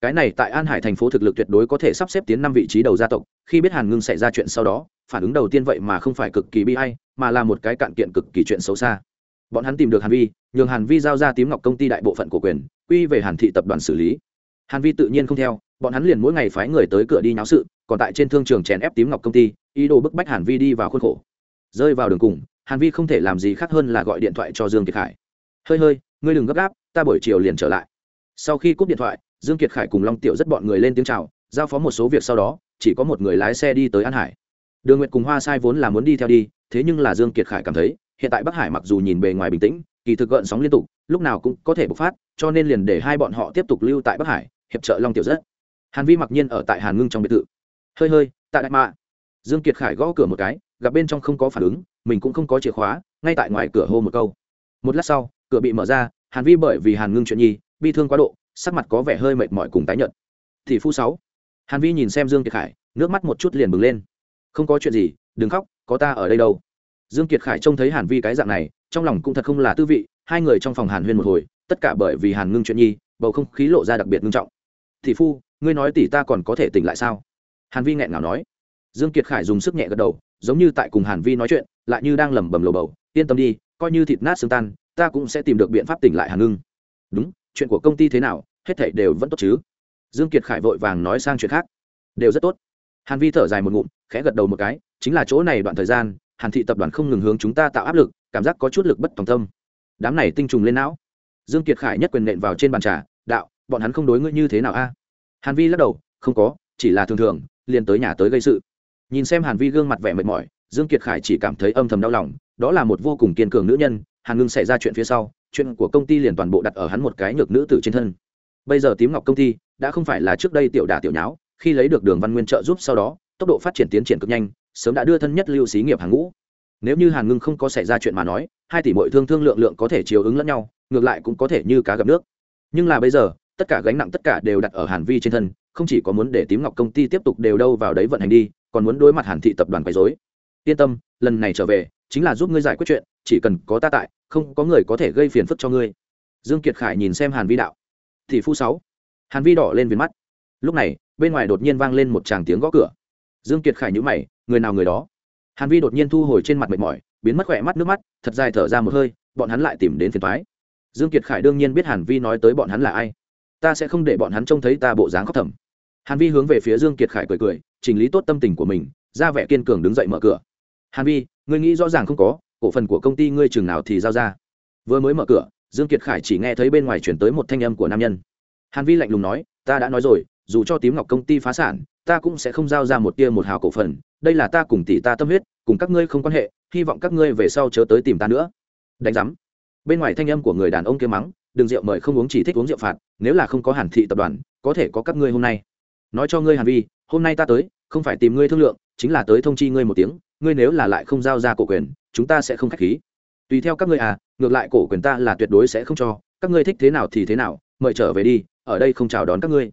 cái này tại an hải thành phố thực lực tuyệt đối có thể sắp xếp tiến năm vị trí đầu gia tộc, khi biết hàn ngưng xảy ra chuyện sau đó, phản ứng đầu tiên vậy mà không phải cực kỳ bi hay mà là một cái cạn kiện cực kỳ chuyện xấu xa. Bọn hắn tìm được hàn vi, nhường hàn vi giao ra tím ngọc công ty đại bộ phận của quyền, quy về hàn thị tập đoàn xử lý. Hàn vi tự nhiên không theo, bọn hắn liền mỗi ngày phái người tới cửa đi nháo sự, còn tại trên thương trường chèn ép tím ngọc công ty, ý đồ bức bách hàn vi đi vào khuôn khổ. Rơi vào đường cùng, hàn vi không thể làm gì khác hơn là gọi điện thoại cho dương kiệt khải hơi hơi, ngươi đừng gấp gáp, ta buổi chiều liền trở lại. Sau khi cúp điện thoại dương kiệt khải cùng long tiểu rất bọn người lên tiếng chào, giao phó một số việc sau đó, chỉ có một người lái xe đi tới an hải. Đường nguyệt cùng hoa sai vốn là muốn đi theo đi, thế nhưng là dương kiệt khải cảm thấy, hiện tại bắc hải mặc dù nhìn bề ngoài bình tĩnh, kỳ thực gợn sóng liên tục, lúc nào cũng có thể bộc phát, cho nên liền để hai bọn họ tiếp tục lưu tại bắc hải, hiệp trợ long tiểu rất. Hàn vi mặc nhiên ở tại hàn ngưng trong biệt thự. Hơi hơi, tại đại mạ. Dương kiệt khải gõ cửa một cái, gặp bên trong không có phản ứng, mình cũng không có chìa khóa, ngay tại ngoài cửa hô một câu. Một lát sau, cửa bị mở ra, hàn vi bởi vì hàn ngưng chuyện nhi, bi thương quá độ sắc mặt có vẻ hơi mệt mỏi cùng tái nhợt. Thì phu sáu. Hàn vi nhìn xem dương kiệt khải, nước mắt một chút liền bừng lên. Không có chuyện gì, đừng khóc, có ta ở đây đâu. Dương kiệt khải trông thấy hàn vi cái dạng này, trong lòng cũng thật không là tư vị, hai người trong phòng hàn huyên một hồi, tất cả bởi vì hàn ngưng chuyện nhi, bầu không khí lộ ra đặc biệt nghiêm trọng. Thị phu, ngươi nói tỷ ta còn có thể tỉnh lại sao? Hàn vi nghẹn ngào nói. Dương kiệt khải dùng sức nhẹ gật đầu, giống như tại cùng hàn vi nói chuyện, lại như đang lẩm bẩm lồ bầu, yên tâm đi, coi như thịt nát xương tan, ta cũng sẽ tìm được biện pháp tỉnh lại hàn ngưng. Đúng chuyện của công ty thế nào, hết thảy đều vẫn tốt chứ? Dương kiệt khải vội vàng nói sang chuyện khác. Đều rất tốt. Hàn vi thở dài một ngụm, khẽ gật đầu một cái, chính là chỗ này đoạn thời gian, hàn thị tập đoàn không ngừng hướng chúng ta tạo áp lực, cảm giác có chút lực bất tòng tâm. Đám này tinh trùng lên não. Dương kiệt khải nhất quyền nện vào trên bàn trà, đạo, bọn hắn không đối ngươi như thế nào a? Hàn vi lắc đầu, không có, chỉ là thường thường, liền tới nhà tới gây sự. Nhìn xem hàn vi gương mặt vẻ mệt mỏi, dương kiệt khải chỉ cảm thấy âm thầm đau lòng, đó là một vô cùng kiên cường nữ nhân, hàn ngưng xảy ra chuyện phía sau chuyện của công ty liền toàn bộ đặt ở hắn một cái nhược nữ tử trên thân. Bây giờ tím ngọc công ty đã không phải là trước đây tiểu đả tiểu nháo, khi lấy được đường văn nguyên trợ giúp sau đó, tốc độ phát triển tiến triển cực nhanh, sớm đã đưa thân nhất lưu xí nghiệp hàng ngũ. Nếu như hàn ngưng không có xảy ra chuyện mà nói, hai tỷ mọi thương thương lượng lượng có thể chiều ứng lẫn nhau, ngược lại cũng có thể như cá gặp nước. Nhưng là bây giờ, tất cả gánh nặng tất cả đều đặt ở hàn vi trên thân, không chỉ có muốn để tím ngọc công ty tiếp tục đều đâu vào đấy vận hành đi, còn muốn đối mặt hàn thị tập đoàn quấy dối yên tâm, lần này trở về, chính là giúp ngươi giải quyết chuyện, chỉ cần có ta tại không có người có thể gây phiền phức cho ngươi. Dương kiệt khải nhìn xem hàn vi đạo. Thì phu sáu. Hàn vi đỏ lên viền mắt. Lúc này, bên ngoài đột nhiên vang lên một tràng tiếng gõ cửa. Dương kiệt khải nhíu mày, người nào người đó? Hàn vi đột nhiên thu hồi trên mặt mệt mỏi, biến mất khỏe mắt nước mắt, thật dài thở ra một hơi, bọn hắn lại tìm đến phiền toái. Dương kiệt khải đương nhiên biết hàn vi nói tới bọn hắn là ai. Ta sẽ không để bọn hắn trông thấy ta bộ dáng khóc thầm. Hàn vi hướng về phía dương kiệt khải cười cười, chỉnh lý tốt tâm tình của mình, ra vẻ kiên cường đứng dậy mở cửa. Hàn vi, ngươi nghĩ rõ ràng không có cổ phần của công ty ngươi chừng nào thì giao ra. Vừa mới mở cửa, dương kiệt khải chỉ nghe thấy bên ngoài chuyển tới một thanh âm của nam nhân. Hàn vi lạnh lùng nói, ta đã nói rồi, dù cho tím ngọc công ty phá sản, ta cũng sẽ không giao ra một tia một hào cổ phần. Đây là ta cùng tỷ ta tâm huyết, cùng các ngươi không quan hệ, hy vọng các ngươi về sau chớ tới tìm ta nữa. Đánh giám. Bên ngoài thanh âm của người đàn ông kia mắng, đừng rượu mời không uống chỉ thích uống rượu phạt, nếu là không có hàn thị tập đoàn, có thể có các ngươi hôm nay. Nói cho ngươi hàn vi, hôm nay ta tới, không phải tìm ngươi thương lượng, chính là tới thông chi ngươi một tiếng, ngươi nếu là lại không giao ra cổ quyền chúng ta sẽ không khách khí. Tùy theo các ngươi à ngược lại cổ quyền ta là tuyệt đối sẽ không cho. Các ngươi thích thế nào thì thế nào, mời trở về đi, ở đây không chào đón các ngươi.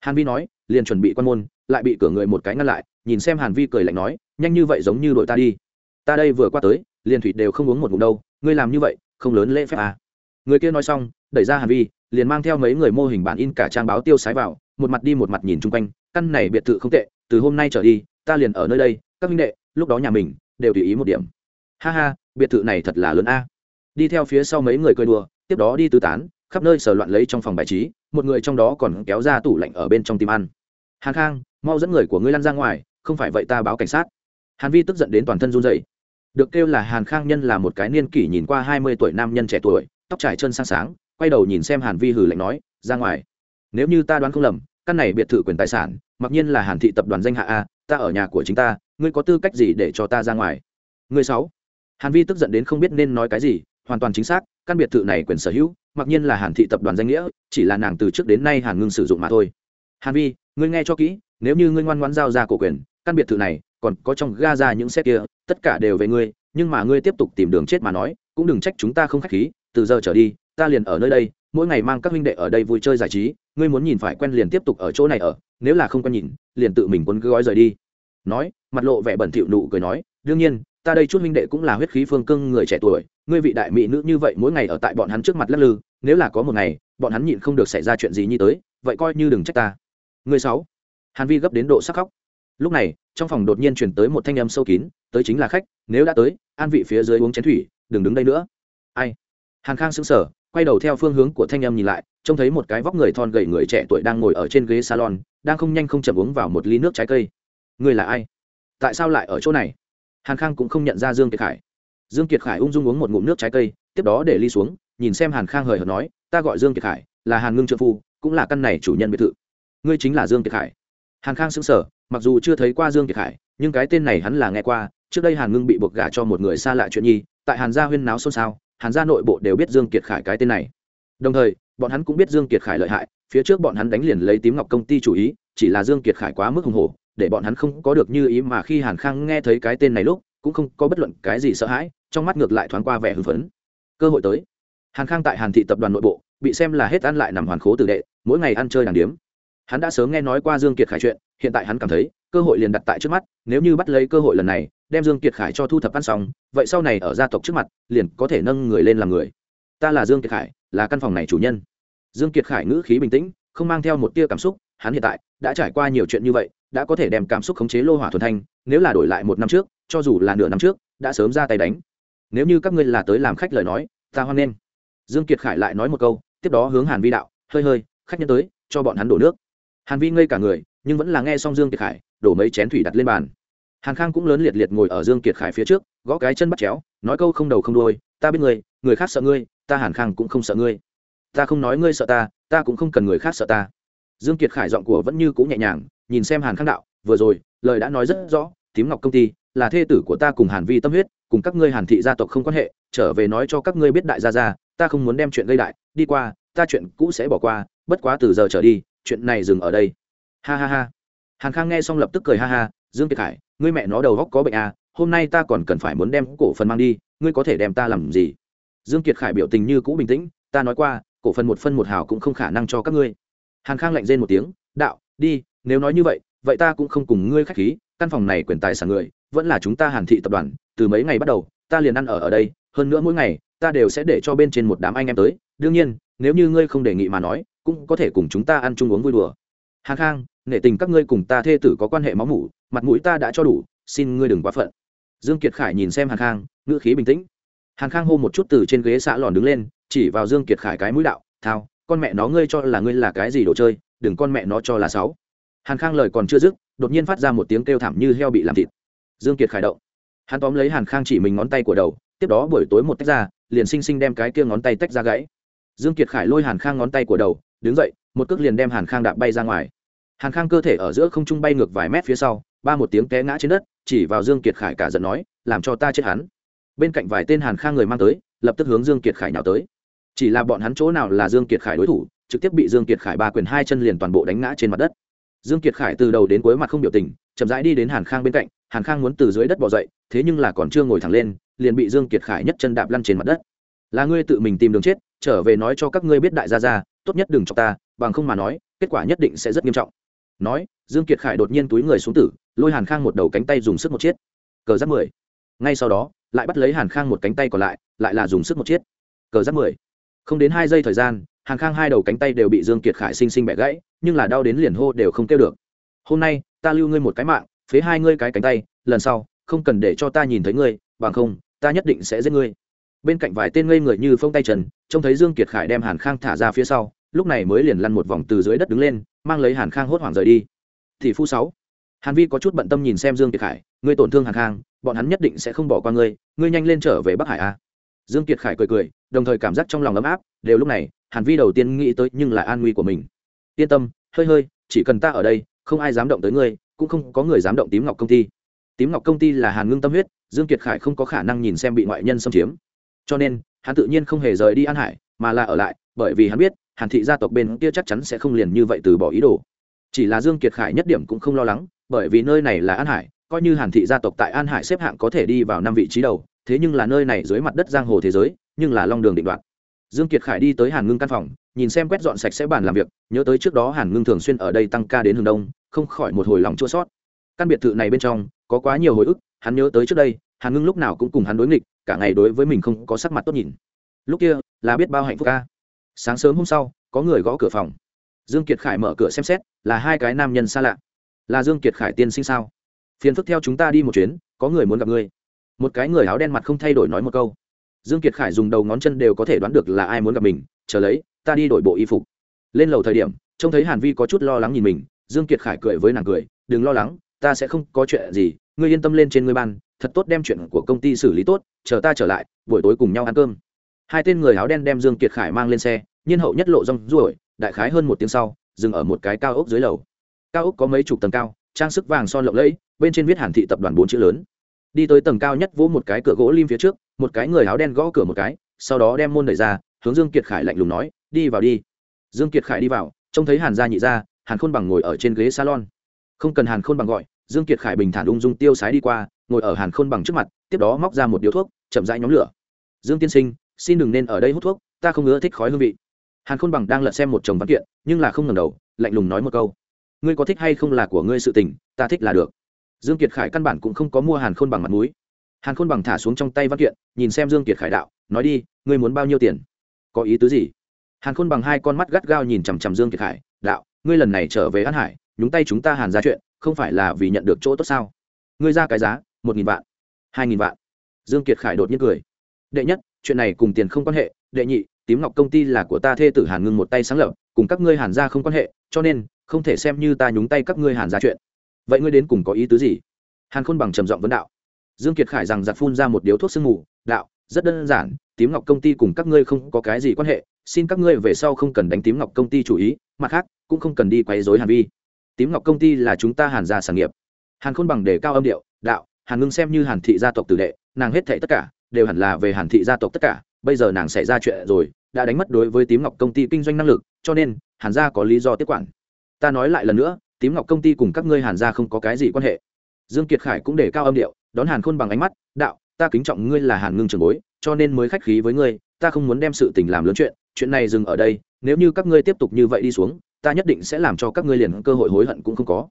Hàn vi nói, liền chuẩn bị quan môn, lại bị cửa người một cái ngăn lại, nhìn xem hàn vi cười lạnh nói, nhanh như vậy giống như đội ta đi. Ta đây vừa qua tới, liền thủy đều không uống một ngụm đâu, ngươi làm như vậy, không lớn lễ phép à. người kia nói xong, đẩy ra hàn vi, liền mang theo mấy người mô hình bản in cả trang báo tiêu sái vào, một mặt đi một mặt nhìn chung quanh, căn này biệt thự không tệ, từ hôm nay trở đi, ta liền ở nơi đây, các minh đệ, lúc đó nhà mình, đều tùy ý một điểm ha ha, biệt thự này thật là lớn a. Đi theo phía sau mấy người cười đùa, tiếp đó đi tứ tán, khắp nơi sờ loạn lấy trong phòng bài trí, một người trong đó còn kéo ra tủ lạnh ở bên trong tìm ăn. Hàn khang, mau dẫn người của ngươi lăn ra ngoài, không phải vậy ta báo cảnh sát. Hàn vi tức giận đến toàn thân run dậy được kêu là hàn khang nhân là một cái niên kỷ nhìn qua hai mươi tuổi nam nhân trẻ tuổi, tóc trải chân sang sáng, quay đầu nhìn xem hàn vi hử lạnh nói, ra ngoài. Nếu như ta đoán không lầm, căn này biệt thự quyền tài sản, mặc nhiên là hàn thị tập đoàn danh hạ a, ta ở nhà của chính ta, ngươi có tư cách gì để cho ta ra ngoài? Ngươi sáu. Hàn Vi tức giận đến không biết nên nói cái gì, hoàn toàn chính xác, căn biệt thự này quyền sở hữu, mặc nhiên là Hàn thị tập đoàn danh nghĩa, chỉ là nàng từ trước đến nay Hàn Ngưng sử dụng mà thôi. Hàn Vi, ngươi nghe cho kỹ, nếu như ngươi ngoan ngoãn giao ra cổ quyền, căn biệt thự này, còn có trong ga ra những xe kia, tất cả đều về ngươi, nhưng mà ngươi tiếp tục tìm đường chết mà nói, cũng đừng trách chúng ta không khách khí, từ giờ trở đi, ta liền ở nơi đây, mỗi ngày mang các huynh đệ ở đây vui chơi giải trí, ngươi muốn nhìn phải quen liền tiếp tục ở chỗ này ở nếu là không quen nhìn liền tự mình cuốn cứ gói rời đi nói mặt lộ vẻ bẩn thỉu nụ cười nói đương nhiên ta đây chút huynh đệ cũng là huyết khí phương cưng người trẻ tuổi, ngươi vị đại mỹ nữ như vậy mỗi ngày ở tại bọn hắn trước mặt lắc lư, nếu là có một ngày, bọn hắn nhịn không được xảy ra chuyện gì như tới, vậy coi như đừng trách ta. Người sáu. Hàn vi gấp đến độ sắc khóc. Lúc này, trong phòng đột nhiên chuyển tới một thanh âm sâu kín, tới chính là khách, nếu đã tới, an vị phía dưới uống chén thủy, đừng đứng đây nữa. Ai? Hàn khang sững sờ, quay đầu theo phương hướng của thanh âm nhìn lại, trông thấy một cái vóc người thon gầy người trẻ tuổi đang ngồi ở trên ghế salon, đang không nhanh không chậm uống vào một ly nước trái cây. Người là ai? Tại sao lại ở chỗ này? Hàn khang cũng không nhận ra dương kiệt khải. Dương kiệt khải ung dung uống một ngụm nước trái cây, tiếp đó để ly xuống, nhìn xem hàn khang hời hợt nói, ta gọi dương kiệt khải, là hàn ngưng trợ phu, cũng là căn này chủ nhân biệt thự. Ngươi chính là dương kiệt khải. Hàn khang xứng sở mặc dù chưa thấy qua dương kiệt khải, nhưng cái tên này hắn là nghe qua, trước đây hàn ngưng bị buộc gả cho một người xa lạ chuyện nhi, tại hàn gia huyên náo xôn xao, hàn gia nội bộ đều biết dương kiệt khải cái tên này. Đồng thời, bọn hắn cũng biết dương kiệt khải lợi hại, phía trước bọn hắn đánh liền lấy tím ngọc công ty chủ ý, chỉ là dương kiệt khải quá mức hùng hổ để bọn hắn không có được như ý mà khi hàn khang nghe thấy cái tên này lúc, cũng không có bất luận cái gì sợ hãi, trong mắt ngược lại thoáng qua vẻ hưng phấn. Cơ hội tới. Hàn khang tại hàn thị tập đoàn nội bộ, bị xem là hết ăn lại nằm hoàn khố tử đệ, mỗi ngày ăn chơi đàng điếm. Hắn đã sớm nghe nói qua dương kiệt khải chuyện, hiện tại hắn cảm thấy, cơ hội liền đặt tại trước mắt, nếu như bắt lấy cơ hội lần này, đem dương kiệt khải cho thu thập ăn xong, vậy sau này ở gia tộc trước mặt, liền có thể nâng người lên làm người. Ta là dương kiệt khải, là căn phòng này chủ nhân. Dương kiệt khải ngữ khí bình tĩnh, không mang theo một tia cảm xúc, hắn hiện tại đã trải qua nhiều chuyện như vậy đã có thể đem cảm xúc khống chế lô hỏa thuần thanh, nếu là đổi lại một năm trước, cho dù là nửa năm trước, đã sớm ra tay đánh. Nếu như các ngươi là tới làm khách lời nói, ta hoan nghênh. Dương kiệt khải lại nói một câu, tiếp đó hướng hàn vi đạo, hơi hơi, khách nhân tới, cho bọn hắn đổ nước. Hàn vi ngây cả người, nhưng vẫn là nghe xong dương kiệt khải, đổ mấy chén thủy đặt lên bàn. Hàn khang cũng lớn liệt liệt ngồi ở dương kiệt khải phía trước, gõ cái chân bắt chéo, nói câu không đầu không đuôi, ta biết người người khác sợ ngươi, ta hàn khang cũng không sợ ngươi. Ta không nói ngươi sợ ta ta cũng không cần người khác sợ ta. Dương kiệt khải giọng của vẫn như cũ nhẹ nhàng nhìn xem hàn khang đạo, vừa rồi, lời đã nói rất rõ, tím ngọc công ty là thê tử của ta cùng hàn vi tâm huyết, cùng các ngươi hàn thị gia tộc không quan hệ, trở về nói cho các ngươi biết đại gia gia, ta không muốn đem chuyện gây đại, đi qua, ta chuyện cũ sẽ bỏ qua, bất quá từ giờ trở đi, chuyện này dừng ở đây. Ha ha ha. Hàn khang nghe xong lập tức cười ha ha, dương kiệt khải, ngươi mẹ nó đầu góc có bệnh à hôm nay ta còn cần phải muốn đem cổ phần mang đi, ngươi có thể đem ta làm gì? Dương kiệt khải biểu tình như cũ bình tĩnh, ta nói qua, cổ phần một phân một hào cũng không khả năng cho các ngươi. Hàn khang lạnh rên một tiếng, đạo, đi nếu nói như vậy vậy ta cũng không cùng ngươi khách khí, căn phòng này quyền tài sản người, vẫn là chúng ta hàn thị tập đoàn, từ mấy ngày bắt đầu, ta liền ăn ở ở đây, hơn nữa mỗi ngày, ta đều sẽ để cho bên trên một đám anh em tới. Đương nhiên, nếu như ngươi không đề nghị mà nói, cũng có thể cùng chúng ta ăn chung uống vui đùa. Hàn khang, nể tình các ngươi cùng ta thê tử có quan hệ máu mủ, mặt mũi ta đã cho đủ, xin ngươi đừng quá phận. Dương kiệt khải nhìn xem hàn khang, ngữ khí bình tĩnh. Hàn khang hô một chút từ trên ghế xã lòn đứng lên, chỉ vào dương kiệt khải cái mũi đạo, thao, con mẹ nó ngươi cho là ngươi là cái gì đồ chơi, đừng con mẹ nó cho là sáu hàn khang lời còn chưa dứt, đột nhiên phát ra một tiếng kêu thảm như heo bị làm thịt. Dương kiệt khải động. Hắn tóm lấy hàn khang chỉ mình ngón tay của đầu, tiếp đó buổi tối một tách ra, liền xinh xinh đem cái kia ngón tay tách ra gãy. Dương kiệt khải lôi hàn khang ngón tay của đầu, đứng dậy, một cước liền đem hàn khang đạp bay ra ngoài. Hàn khang cơ thể ở giữa không trung bay ngược vài mét phía sau, ba một tiếng té ngã trên đất, chỉ vào dương kiệt khải cả giận nói, làm cho ta chết hắn. Bên cạnh vài tên hàn khang người mang tới, lập tức hướng dương kiệt khải nhào tới. Chỉ là bọn hắn chỗ nào là dương kiệt khải đối thủ, trực tiếp bị dương kiệt khải ba quyền hai chân liền toàn bộ đánh ngã trên mặt đất dương kiệt khải từ đầu đến cuối mặt không biểu tình, chậm rãi đi đến hàn khang bên cạnh, hàn khang muốn từ dưới đất bỏ dậy, thế nhưng là còn chưa ngồi thẳng lên, liền bị dương kiệt khải nhất chân đạp lăn trên mặt đất. Là ngươi tự mình tìm đường chết, trở về nói cho các ngươi biết đại gia gia, tốt nhất đừng cho ta, bằng không mà nói, kết quả nhất định sẽ rất nghiêm trọng. Nói, dương kiệt khải đột nhiên túi người xuống tử, lôi hàn khang một đầu cánh tay dùng sức một chiết. Cờ giáp mười. Ngay sau đó, lại bắt lấy hàn khang một cánh tay còn lại lại là dùng sức một chiết. Cờ giáp mười. Không đến hai giây thời gian hàn khang hai đầu cánh tay đều bị dương kiệt khải sinh sinh bẻ gãy, nhưng là đau đến liền hô đều không kêu được. Hôm nay, ta lưu ngươi một cái mạng, phế hai ngươi cái cánh tay, lần sau, không cần để cho ta nhìn thấy ngươi, bằng không, ta nhất định sẽ giết ngươi. Bên cạnh vài tên ngây người như phong tay trần, trông thấy dương kiệt khải đem hàn khang thả ra phía sau, lúc này mới liền lăn một vòng từ dưới đất đứng lên, mang lấy hàn khang hốt hoảng rời đi. Thì phu sáu, hàn vi có chút bận tâm nhìn xem dương kiệt khải, ngươi tổn thương hàn khang, bọn hắn nhất định sẽ không bỏ qua ngươi ngươi nhanh lên trở về bắc hải a dương kiệt khải cười cười, đồng thời cảm giác trong lòng ấm áp, đều lúc này hàn vi đầu tiên nghĩ tới nhưng là an nguy của mình. Yên tâm, hơi hơi, chỉ cần ta ở đây, không ai dám động tới ngươi, cũng không có người dám động tím ngọc công ty. Tím ngọc công ty là hàn ngưng tâm huyết, dương kiệt khải không có khả năng nhìn xem bị ngoại nhân xâm chiếm. Cho nên, hắn tự nhiên không hề rời đi an hải, mà là ở lại, bởi vì hắn biết, hàn thị gia tộc bên kia chắc chắn sẽ không liền như vậy từ bỏ ý đồ. Chỉ là dương kiệt khải nhất điểm cũng không lo lắng, bởi vì nơi này là an hải, coi như hàn thị gia tộc tại an hải xếp hạng có thể đi vào năm vị trí đầu, thế nhưng là nơi này dưới mặt đất giang hồ thế giới, nhưng là long đường định đoạn dương kiệt khải đi tới hàn ngưng căn phòng, nhìn xem quét dọn sạch sẽ bàn làm việc, nhớ tới trước đó hàn ngưng thường xuyên ở đây tăng ca đến hướng đông, không khỏi một hồi lòng chua sót căn biệt thự này bên trong, có quá nhiều hồi ức, hắn nhớ tới trước đây, hàn ngưng lúc nào cũng cùng hắn đối nghịch, cả ngày đối với mình không có sắc mặt tốt nhìn. Lúc kia, là biết bao hạnh phúc ca. Sáng sớm hôm sau, có người gõ cửa phòng. Dương kiệt khải mở cửa xem xét, là hai cái nam nhân xa lạ. Là dương kiệt khải tiên sinh sao? Phiền phức theo chúng ta đi một chuyến, có người muốn gặp ngươi. Một cái người áo đen mặt không thay đổi nói một câu dương kiệt khải dùng đầu ngón chân đều có thể đoán được là ai muốn gặp mình, chờ lấy, ta đi đổi bộ y phục. Lên lầu thời điểm, trông thấy hàn vi có chút lo lắng nhìn mình, dương kiệt khải cười với nàng cười, đừng lo lắng, ta sẽ không có chuyện gì, ngươi yên tâm lên trên ngươi ban, thật tốt đem chuyện của công ty xử lý tốt, chờ ta trở lại, buổi tối cùng nhau ăn cơm. Hai tên người áo đen đem dương kiệt khải mang lên xe, nhiên hậu nhất lộ rong ruổi, đại khái hơn một tiếng sau, dừng ở một cái cao ốc dưới lầu. Cao ốc có mấy chục tầng cao, trang sức vàng son lộng lẫy, bên trên viết hàn thị tập đoàn bốn chữ lớn. Đi tới tầng cao nhất vỗ một cái cửa gỗ lim phía trước một cái người áo đen gõ cửa một cái, sau đó đem môn đẩy ra, hướng dương kiệt khải lạnh lùng nói, đi vào đi. Dương kiệt khải đi vào, trông thấy hàn gia nhị gia hàn khôn bằng ngồi ở trên ghế salon. Không cần hàn khôn bằng gọi, dương kiệt khải bình thản ung dung tiêu sái đi qua, ngồi ở hàn khôn bằng trước mặt, tiếp đó móc ra một điếu thuốc, chậm rãi nhóm lửa. Dương tiên sinh, xin đừng nên ở đây hút thuốc, ta không ưa thích khói hương vị. Hàn khôn bằng đang lật xem một chồng văn kiện, nhưng là không ngẩng đầu, lạnh lùng nói một câu, ngươi có thích hay không là của ngươi sự tình, ta thích là được. Dương kiệt khải căn bản cũng không có mua hàn khôn bằng mặt mũi hàn khôn bằng thả xuống trong tay văn kiện, nhìn xem dương kiệt khải đạo, nói đi, ngươi muốn bao nhiêu tiền? Có ý tứ gì? Hàn khôn bằng hai con mắt gắt gao nhìn chằm chằm dương kiệt khải, đạo, ngươi lần này trở về an hải, nhúng tay chúng ta hàn ra chuyện, không phải là vì nhận được chỗ tốt sao? Ngươi ra cái giá, một nghìn vạn, hai nghìn vạn. Dương kiệt khải đột nhiên cười. Đệ nhất, chuyện này cùng tiền không quan hệ. Đệ nhị, tím ngọc công ty là của ta thê tử hàn ngưng một tay sáng lập, cùng các ngươi hàn gia không quan hệ, cho nên, không thể xem như ta nhúng tay các ngươi hàn gia chuyện. Vậy ngươi đến cùng có ý tứ gì? Hàn khôn bằng trầm giọng vấn đạo dương kiệt khải rằng giặc phun ra một điếu thuốc sương mù, đạo, rất đơn giản, tím ngọc công ty cùng các ngươi không có cái gì quan hệ, xin các ngươi về sau không cần đánh tím ngọc công ty chủ ý, mặt khác, cũng không cần đi quấy rối hàn vi. Tím ngọc công ty là chúng ta hàn gia sản nghiệp. Hàn khôn bằng đề cao âm điệu, đạo, hàn ngưng xem như hàn thị gia tộc tử đệ, nàng hết thảy tất cả, đều hẳn là về hàn thị gia tộc tất cả, bây giờ nàng xảy ra chuyện rồi, đã đánh mất đối với tím ngọc công ty kinh doanh năng lực, cho nên, hàn gia có lý do tiếp quản. Ta nói lại lần nữa, tím ngọc công ty cùng các ngươi hàn gia không có cái gì quan hệ. Dương kiệt khải cũng để cao âm điệu đón hàn khôn bằng ánh mắt, đạo, ta kính trọng ngươi là hàn ngưng trường bối, cho nên mới khách khí với ngươi, ta không muốn đem sự tình làm lớn chuyện chuyện này dừng ở đây, nếu như các ngươi tiếp tục như vậy đi xuống, ta nhất định sẽ làm cho các ngươi liền cơ hội hối hận cũng không có.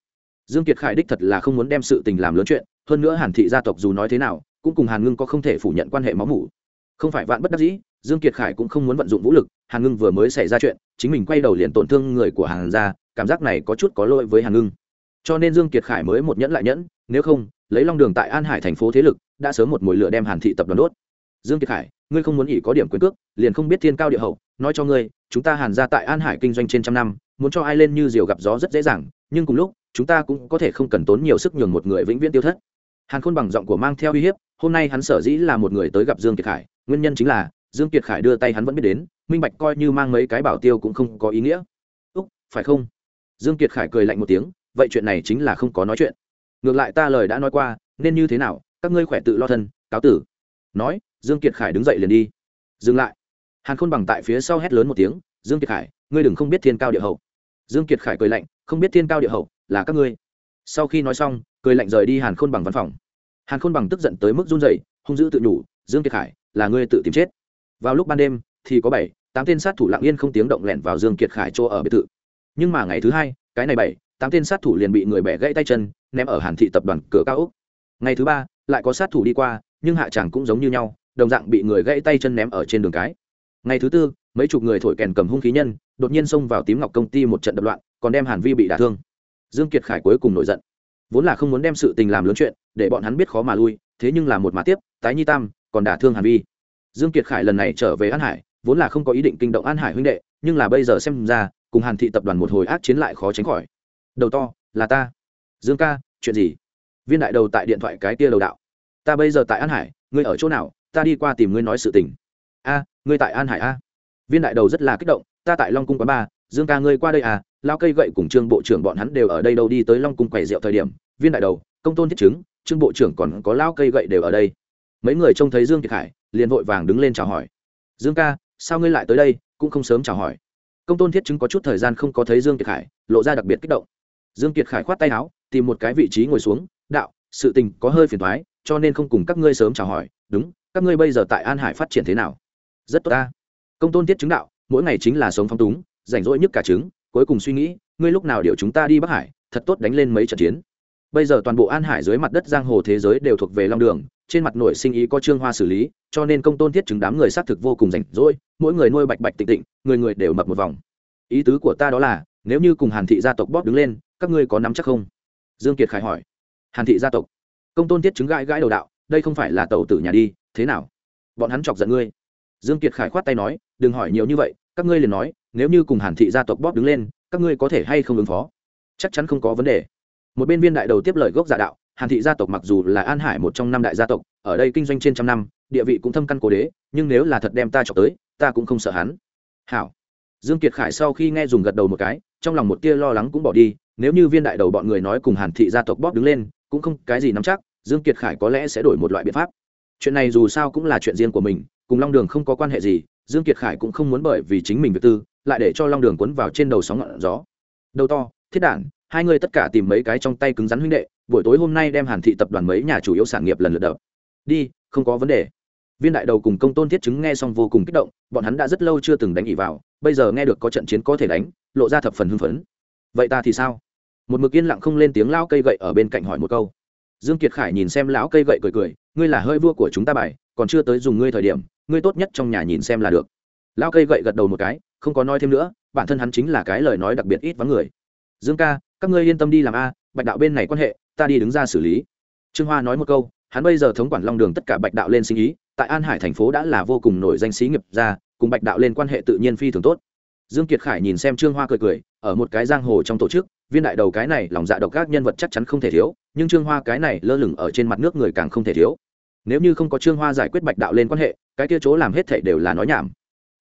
Dương kiệt khải đích thật là không muốn đem sự tình làm lớn chuyện, hơn nữa hàn thị gia tộc dù nói thế nào, cũng cùng hàn ngưng có không thể phủ nhận quan hệ máu mủ. Không phải vạn bất đắc dĩ, dương kiệt khải cũng không muốn vận dụng vũ lực, hàn ngưng vừa mới xảy ra chuyện, chính mình quay đầu liền tổn thương người của hàn gia, cảm giác này có chút có lỗi với hàn ngưng cho nên dương kiệt khải mới một nhẫn lại nhẫn, nếu không, lấy long đường tại an hải thành phố thế lực, đã sớm một mùi lửa đem hàn thị tập đoàn đốt. Dương kiệt khải, ngươi không muốn ỉ có điểm quyền cước, liền không biết thiên cao địa hậu, nói cho ngươi, chúng ta hàn gia tại an hải kinh doanh trên trăm năm, muốn cho ai lên như diều gặp gió rất dễ dàng, nhưng cùng lúc, chúng ta cũng có thể không cần tốn nhiều sức nhường một người vĩnh viễn tiêu thất. Hàn khôn bằng giọng của mang theo uy hiếp, hôm nay hắn sở dĩ là một người tới gặp dương kiệt khải, nguyên nhân chính là, dương kiệt khải đưa tay hắn vẫn biết đến, minh bạch coi như mang mấy cái bảo tiêu cũng không có ý nghĩa. Úc, phải không? Dương kiệt khải cười lạnh một tiếng vậy chuyện này chính là không có nói chuyện. Ngược lại ta lời đã nói qua, nên như thế nào, các ngươi khỏe tự lo thân, cáo tử. Nói, dương kiệt khải đứng dậy liền đi. Dừng lại. Hàn khôn bằng tại phía sau hét lớn một tiếng, dương kiệt khải, ngươi đừng không biết thiên cao địa hậu. Dương kiệt khải cười lạnh, không biết thiên cao địa hậu là các ngươi. Sau khi nói xong, cười lạnh rời đi hàn khôn bằng văn phòng. Hàn khôn bằng tức giận tới mức run rẩy, hung dữ tự nhủ, dương kiệt khải, là ngươi tự tìm chết. Vào lúc ban đêm, thì có bảy, tám tên sát thủ lặng yên không tiếng động lẻn vào dương kiệt khải chỗ ở biệt thự. Nhưng mà ngày thứ hai, cái này bảy tám tên sát thủ liền bị người bẻ gãy tay chân, ném ở hàn thị tập đoàn cửa cao úc ngày thứ ba, lại có sát thủ đi qua, nhưng hạ chàng cũng giống như nhau, đồng dạng bị người gãy tay chân ném ở trên đường cái. Ngày thứ tư, mấy chục người thổi kèn cầm hung khí nhân, đột nhiên xông vào tím ngọc công ty một trận đập loạn, còn đem hàn vi bị đả thương. Dương kiệt khải cuối cùng nổi giận. Vốn là không muốn đem sự tình làm lớn chuyện, để bọn hắn biết khó mà lui, thế nhưng là một mà tiếp, tái nhi tam còn đả thương hàn vi. Dương kiệt khải lần này trở về an hải, vốn là không có ý định kinh động an hải huynh đệ, nhưng là bây giờ xem ra, cùng hàn thị tập đoàn một hồi ác chiến lại khó tránh khỏi đầu to, là ta. Dương ca, chuyện gì? Viên đại đầu tại điện thoại cái kia đầu đạo. Ta bây giờ tại an hải, ngươi ở chỗ nào? Ta đi qua tìm ngươi nói sự tình. A, ngươi tại an hải a. Viên đại đầu rất là kích động, ta tại long cung quán ba, dương ca ngươi qua đây à? Lao cây gậy cùng trương bộ trưởng bọn hắn đều ở đây đâu đi tới long cung quầy rượu thời điểm. Viên đại đầu, công tôn thiết chứng, trương bộ trưởng còn có lao cây gậy đều ở đây. Mấy người trông thấy dương kiệt khải liền vội vàng đứng lên chào hỏi. Dương ca, sao ngươi lại tới đây? Cũng không sớm chào hỏi. Công tôn thiết chứng có chút thời gian không có thấy dương kiệt khải lộ ra đặc biệt kích động dương kiệt khải khoát tay áo, tìm một cái vị trí ngồi xuống, đạo, sự tình có hơi phiền thoái cho nên không cùng các ngươi sớm chào hỏi, đúng, các ngươi bây giờ tại an hải phát triển thế nào? Rất tốt ta. Công tôn tiết chứng đạo, mỗi ngày chính là sống phong túng, rảnh rỗi nhất cả trứng, cuối cùng suy nghĩ, ngươi lúc nào điều chúng ta đi bắc hải, thật tốt đánh lên mấy trận chiến. Bây giờ toàn bộ an hải dưới mặt đất giang hồ thế giới đều thuộc về long đường, trên mặt nội sinh ý có trương hoa xử lý, cho nên công tôn thiết chứng đám người xác thực vô cùng rảnh rỗi, mỗi người nuôi bạch bạch tịnh tịnh, người người đều mập một vòng. Ý tứ của ta đó là, nếu như cùng hàn thị gia tộc bóp đứng lên các ngươi có nắm chắc không? Dương kiệt khải hỏi. Hàn thị gia tộc. Công tôn thiết chứng gãi gãi đầu đạo, đây không phải là tàu tử nhà đi, thế nào? Bọn hắn chọc giận ngươi. Dương kiệt khải khoát tay nói, đừng hỏi nhiều như vậy, các ngươi liền nói, nếu như cùng hàn thị gia tộc bóp đứng lên, các ngươi có thể hay không ứng phó? Chắc chắn không có vấn đề. Một bên viên đại đầu tiếp lời gốc giả đạo, hàn thị gia tộc mặc dù là an hải một trong năm đại gia tộc, ở đây kinh doanh trên trăm năm, địa vị cũng thâm căn cố đế, nhưng nếu là thật đem ta chọc tới, ta cũng không sợ hắn. Hảo. Dương kiệt khải sau khi nghe dùng gật đầu một cái, trong lòng một tia lo lắng cũng bỏ đi nếu như viên đại đầu bọn người nói cùng hàn thị gia tộc bóp đứng lên, cũng không cái gì nắm chắc, dương kiệt khải có lẽ sẽ đổi một loại biện pháp. Chuyện này dù sao cũng là chuyện riêng của mình, cùng long đường không có quan hệ gì, dương kiệt khải cũng không muốn bởi vì chính mình việc tư, lại để cho long đường quấn vào trên đầu sóng ngọn gió. Đầu to, thiết đản, hai người tất cả tìm mấy cái trong tay cứng rắn huynh đệ, buổi tối hôm nay đem hàn thị tập đoàn mấy nhà chủ yếu sản nghiệp lần lượt đập. Đi, không có vấn đề. Viên đại đầu cùng công tôn thiết chứng nghe xong vô cùng kích động, bọn hắn đã rất lâu chưa từng đánh ỉ vào, bây giờ nghe được có trận chiến có thể đánh, lộ ra thập phần hưng phấn. Vậy ta thì sao? Một mực yên lặng không lên tiếng lao cây gậy ở bên cạnh hỏi một câu. Dương kiệt khải nhìn xem lão cây gậy cười cười, ngươi là hơi vua của chúng ta bài, còn chưa tới dùng ngươi thời điểm, ngươi tốt nhất trong nhà nhìn xem là được. Lão cây gậy gật đầu một cái, không có nói thêm nữa, bản thân hắn chính là cái lời nói đặc biệt ít vắng người. Dương ca, các ngươi yên tâm đi làm a, bạch đạo bên này quan hệ, ta đi đứng ra xử lý. Trương hoa nói một câu, hắn bây giờ thống quản long đường tất cả bạch đạo lên sinh ý, tại an hải thành phố đã là vô cùng nổi danh sĩ nghiệp ra, cùng bạch đạo lên quan hệ tự nhiên phi thường tốt dương kiệt khải nhìn xem trương hoa cười cười, ở một cái giang hồ trong tổ chức, viên đại đầu cái này lòng dạ độc các nhân vật chắc chắn không thể thiếu, nhưng trương hoa cái này lơ lửng ở trên mặt nước người càng không thể thiếu. Nếu như không có trương hoa giải quyết bạch đạo lên quan hệ, cái kia chỗ làm hết thảy đều là nói nhảm.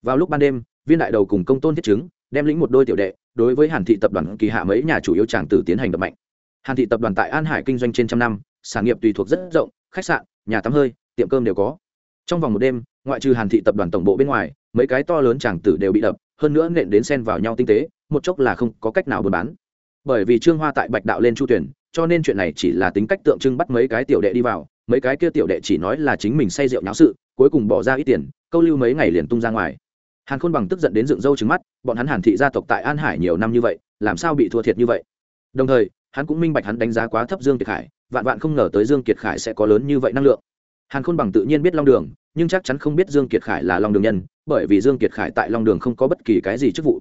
Vào lúc ban đêm, viên đại đầu cùng công tôn thiết chứng, đem lĩnh một đôi tiểu đệ, đối với hàn thị tập đoàn kỳ hạ mấy nhà chủ yếu tràng tử tiến hành đập mạnh. Hàn thị tập đoàn tại an hải kinh doanh trên trăm năm, sản nghiệp tùy thuộc rất rộng, khách sạn, nhà tắm hơi, tiệm cơm đều có. Trong vòng một đêm, ngoại trừ hàn thị tập đoàn tổng bộ bên ngoài, mấy cái to lớn tràng tử đều bị đập hơn nữa nện đến sen vào nhau tinh tế, một chốc là không có cách nào buôn bán. Bởi vì trương hoa tại bạch đạo lên chu tuyển, cho nên chuyện này chỉ là tính cách tượng trưng bắt mấy cái tiểu đệ đi vào, mấy cái kia tiểu đệ chỉ nói là chính mình say rượu nháo sự, cuối cùng bỏ ra ít tiền, câu lưu mấy ngày liền tung ra ngoài. Hàn khôn bằng tức giận đến dựng râu trứng mắt, bọn hắn hàn thị gia tộc tại an hải nhiều năm như vậy, làm sao bị thua thiệt như vậy? Đồng thời, hắn cũng minh bạch hắn đánh giá quá thấp dương kiệt khải, vạn vạn không ngờ tới dương kiệt khải sẽ có lớn như vậy năng lượng hàn khôn bằng tự nhiên biết long đường, nhưng chắc chắn không biết dương kiệt khải là long đường nhân, bởi vì dương kiệt khải tại long đường không có bất kỳ cái gì chức vụ.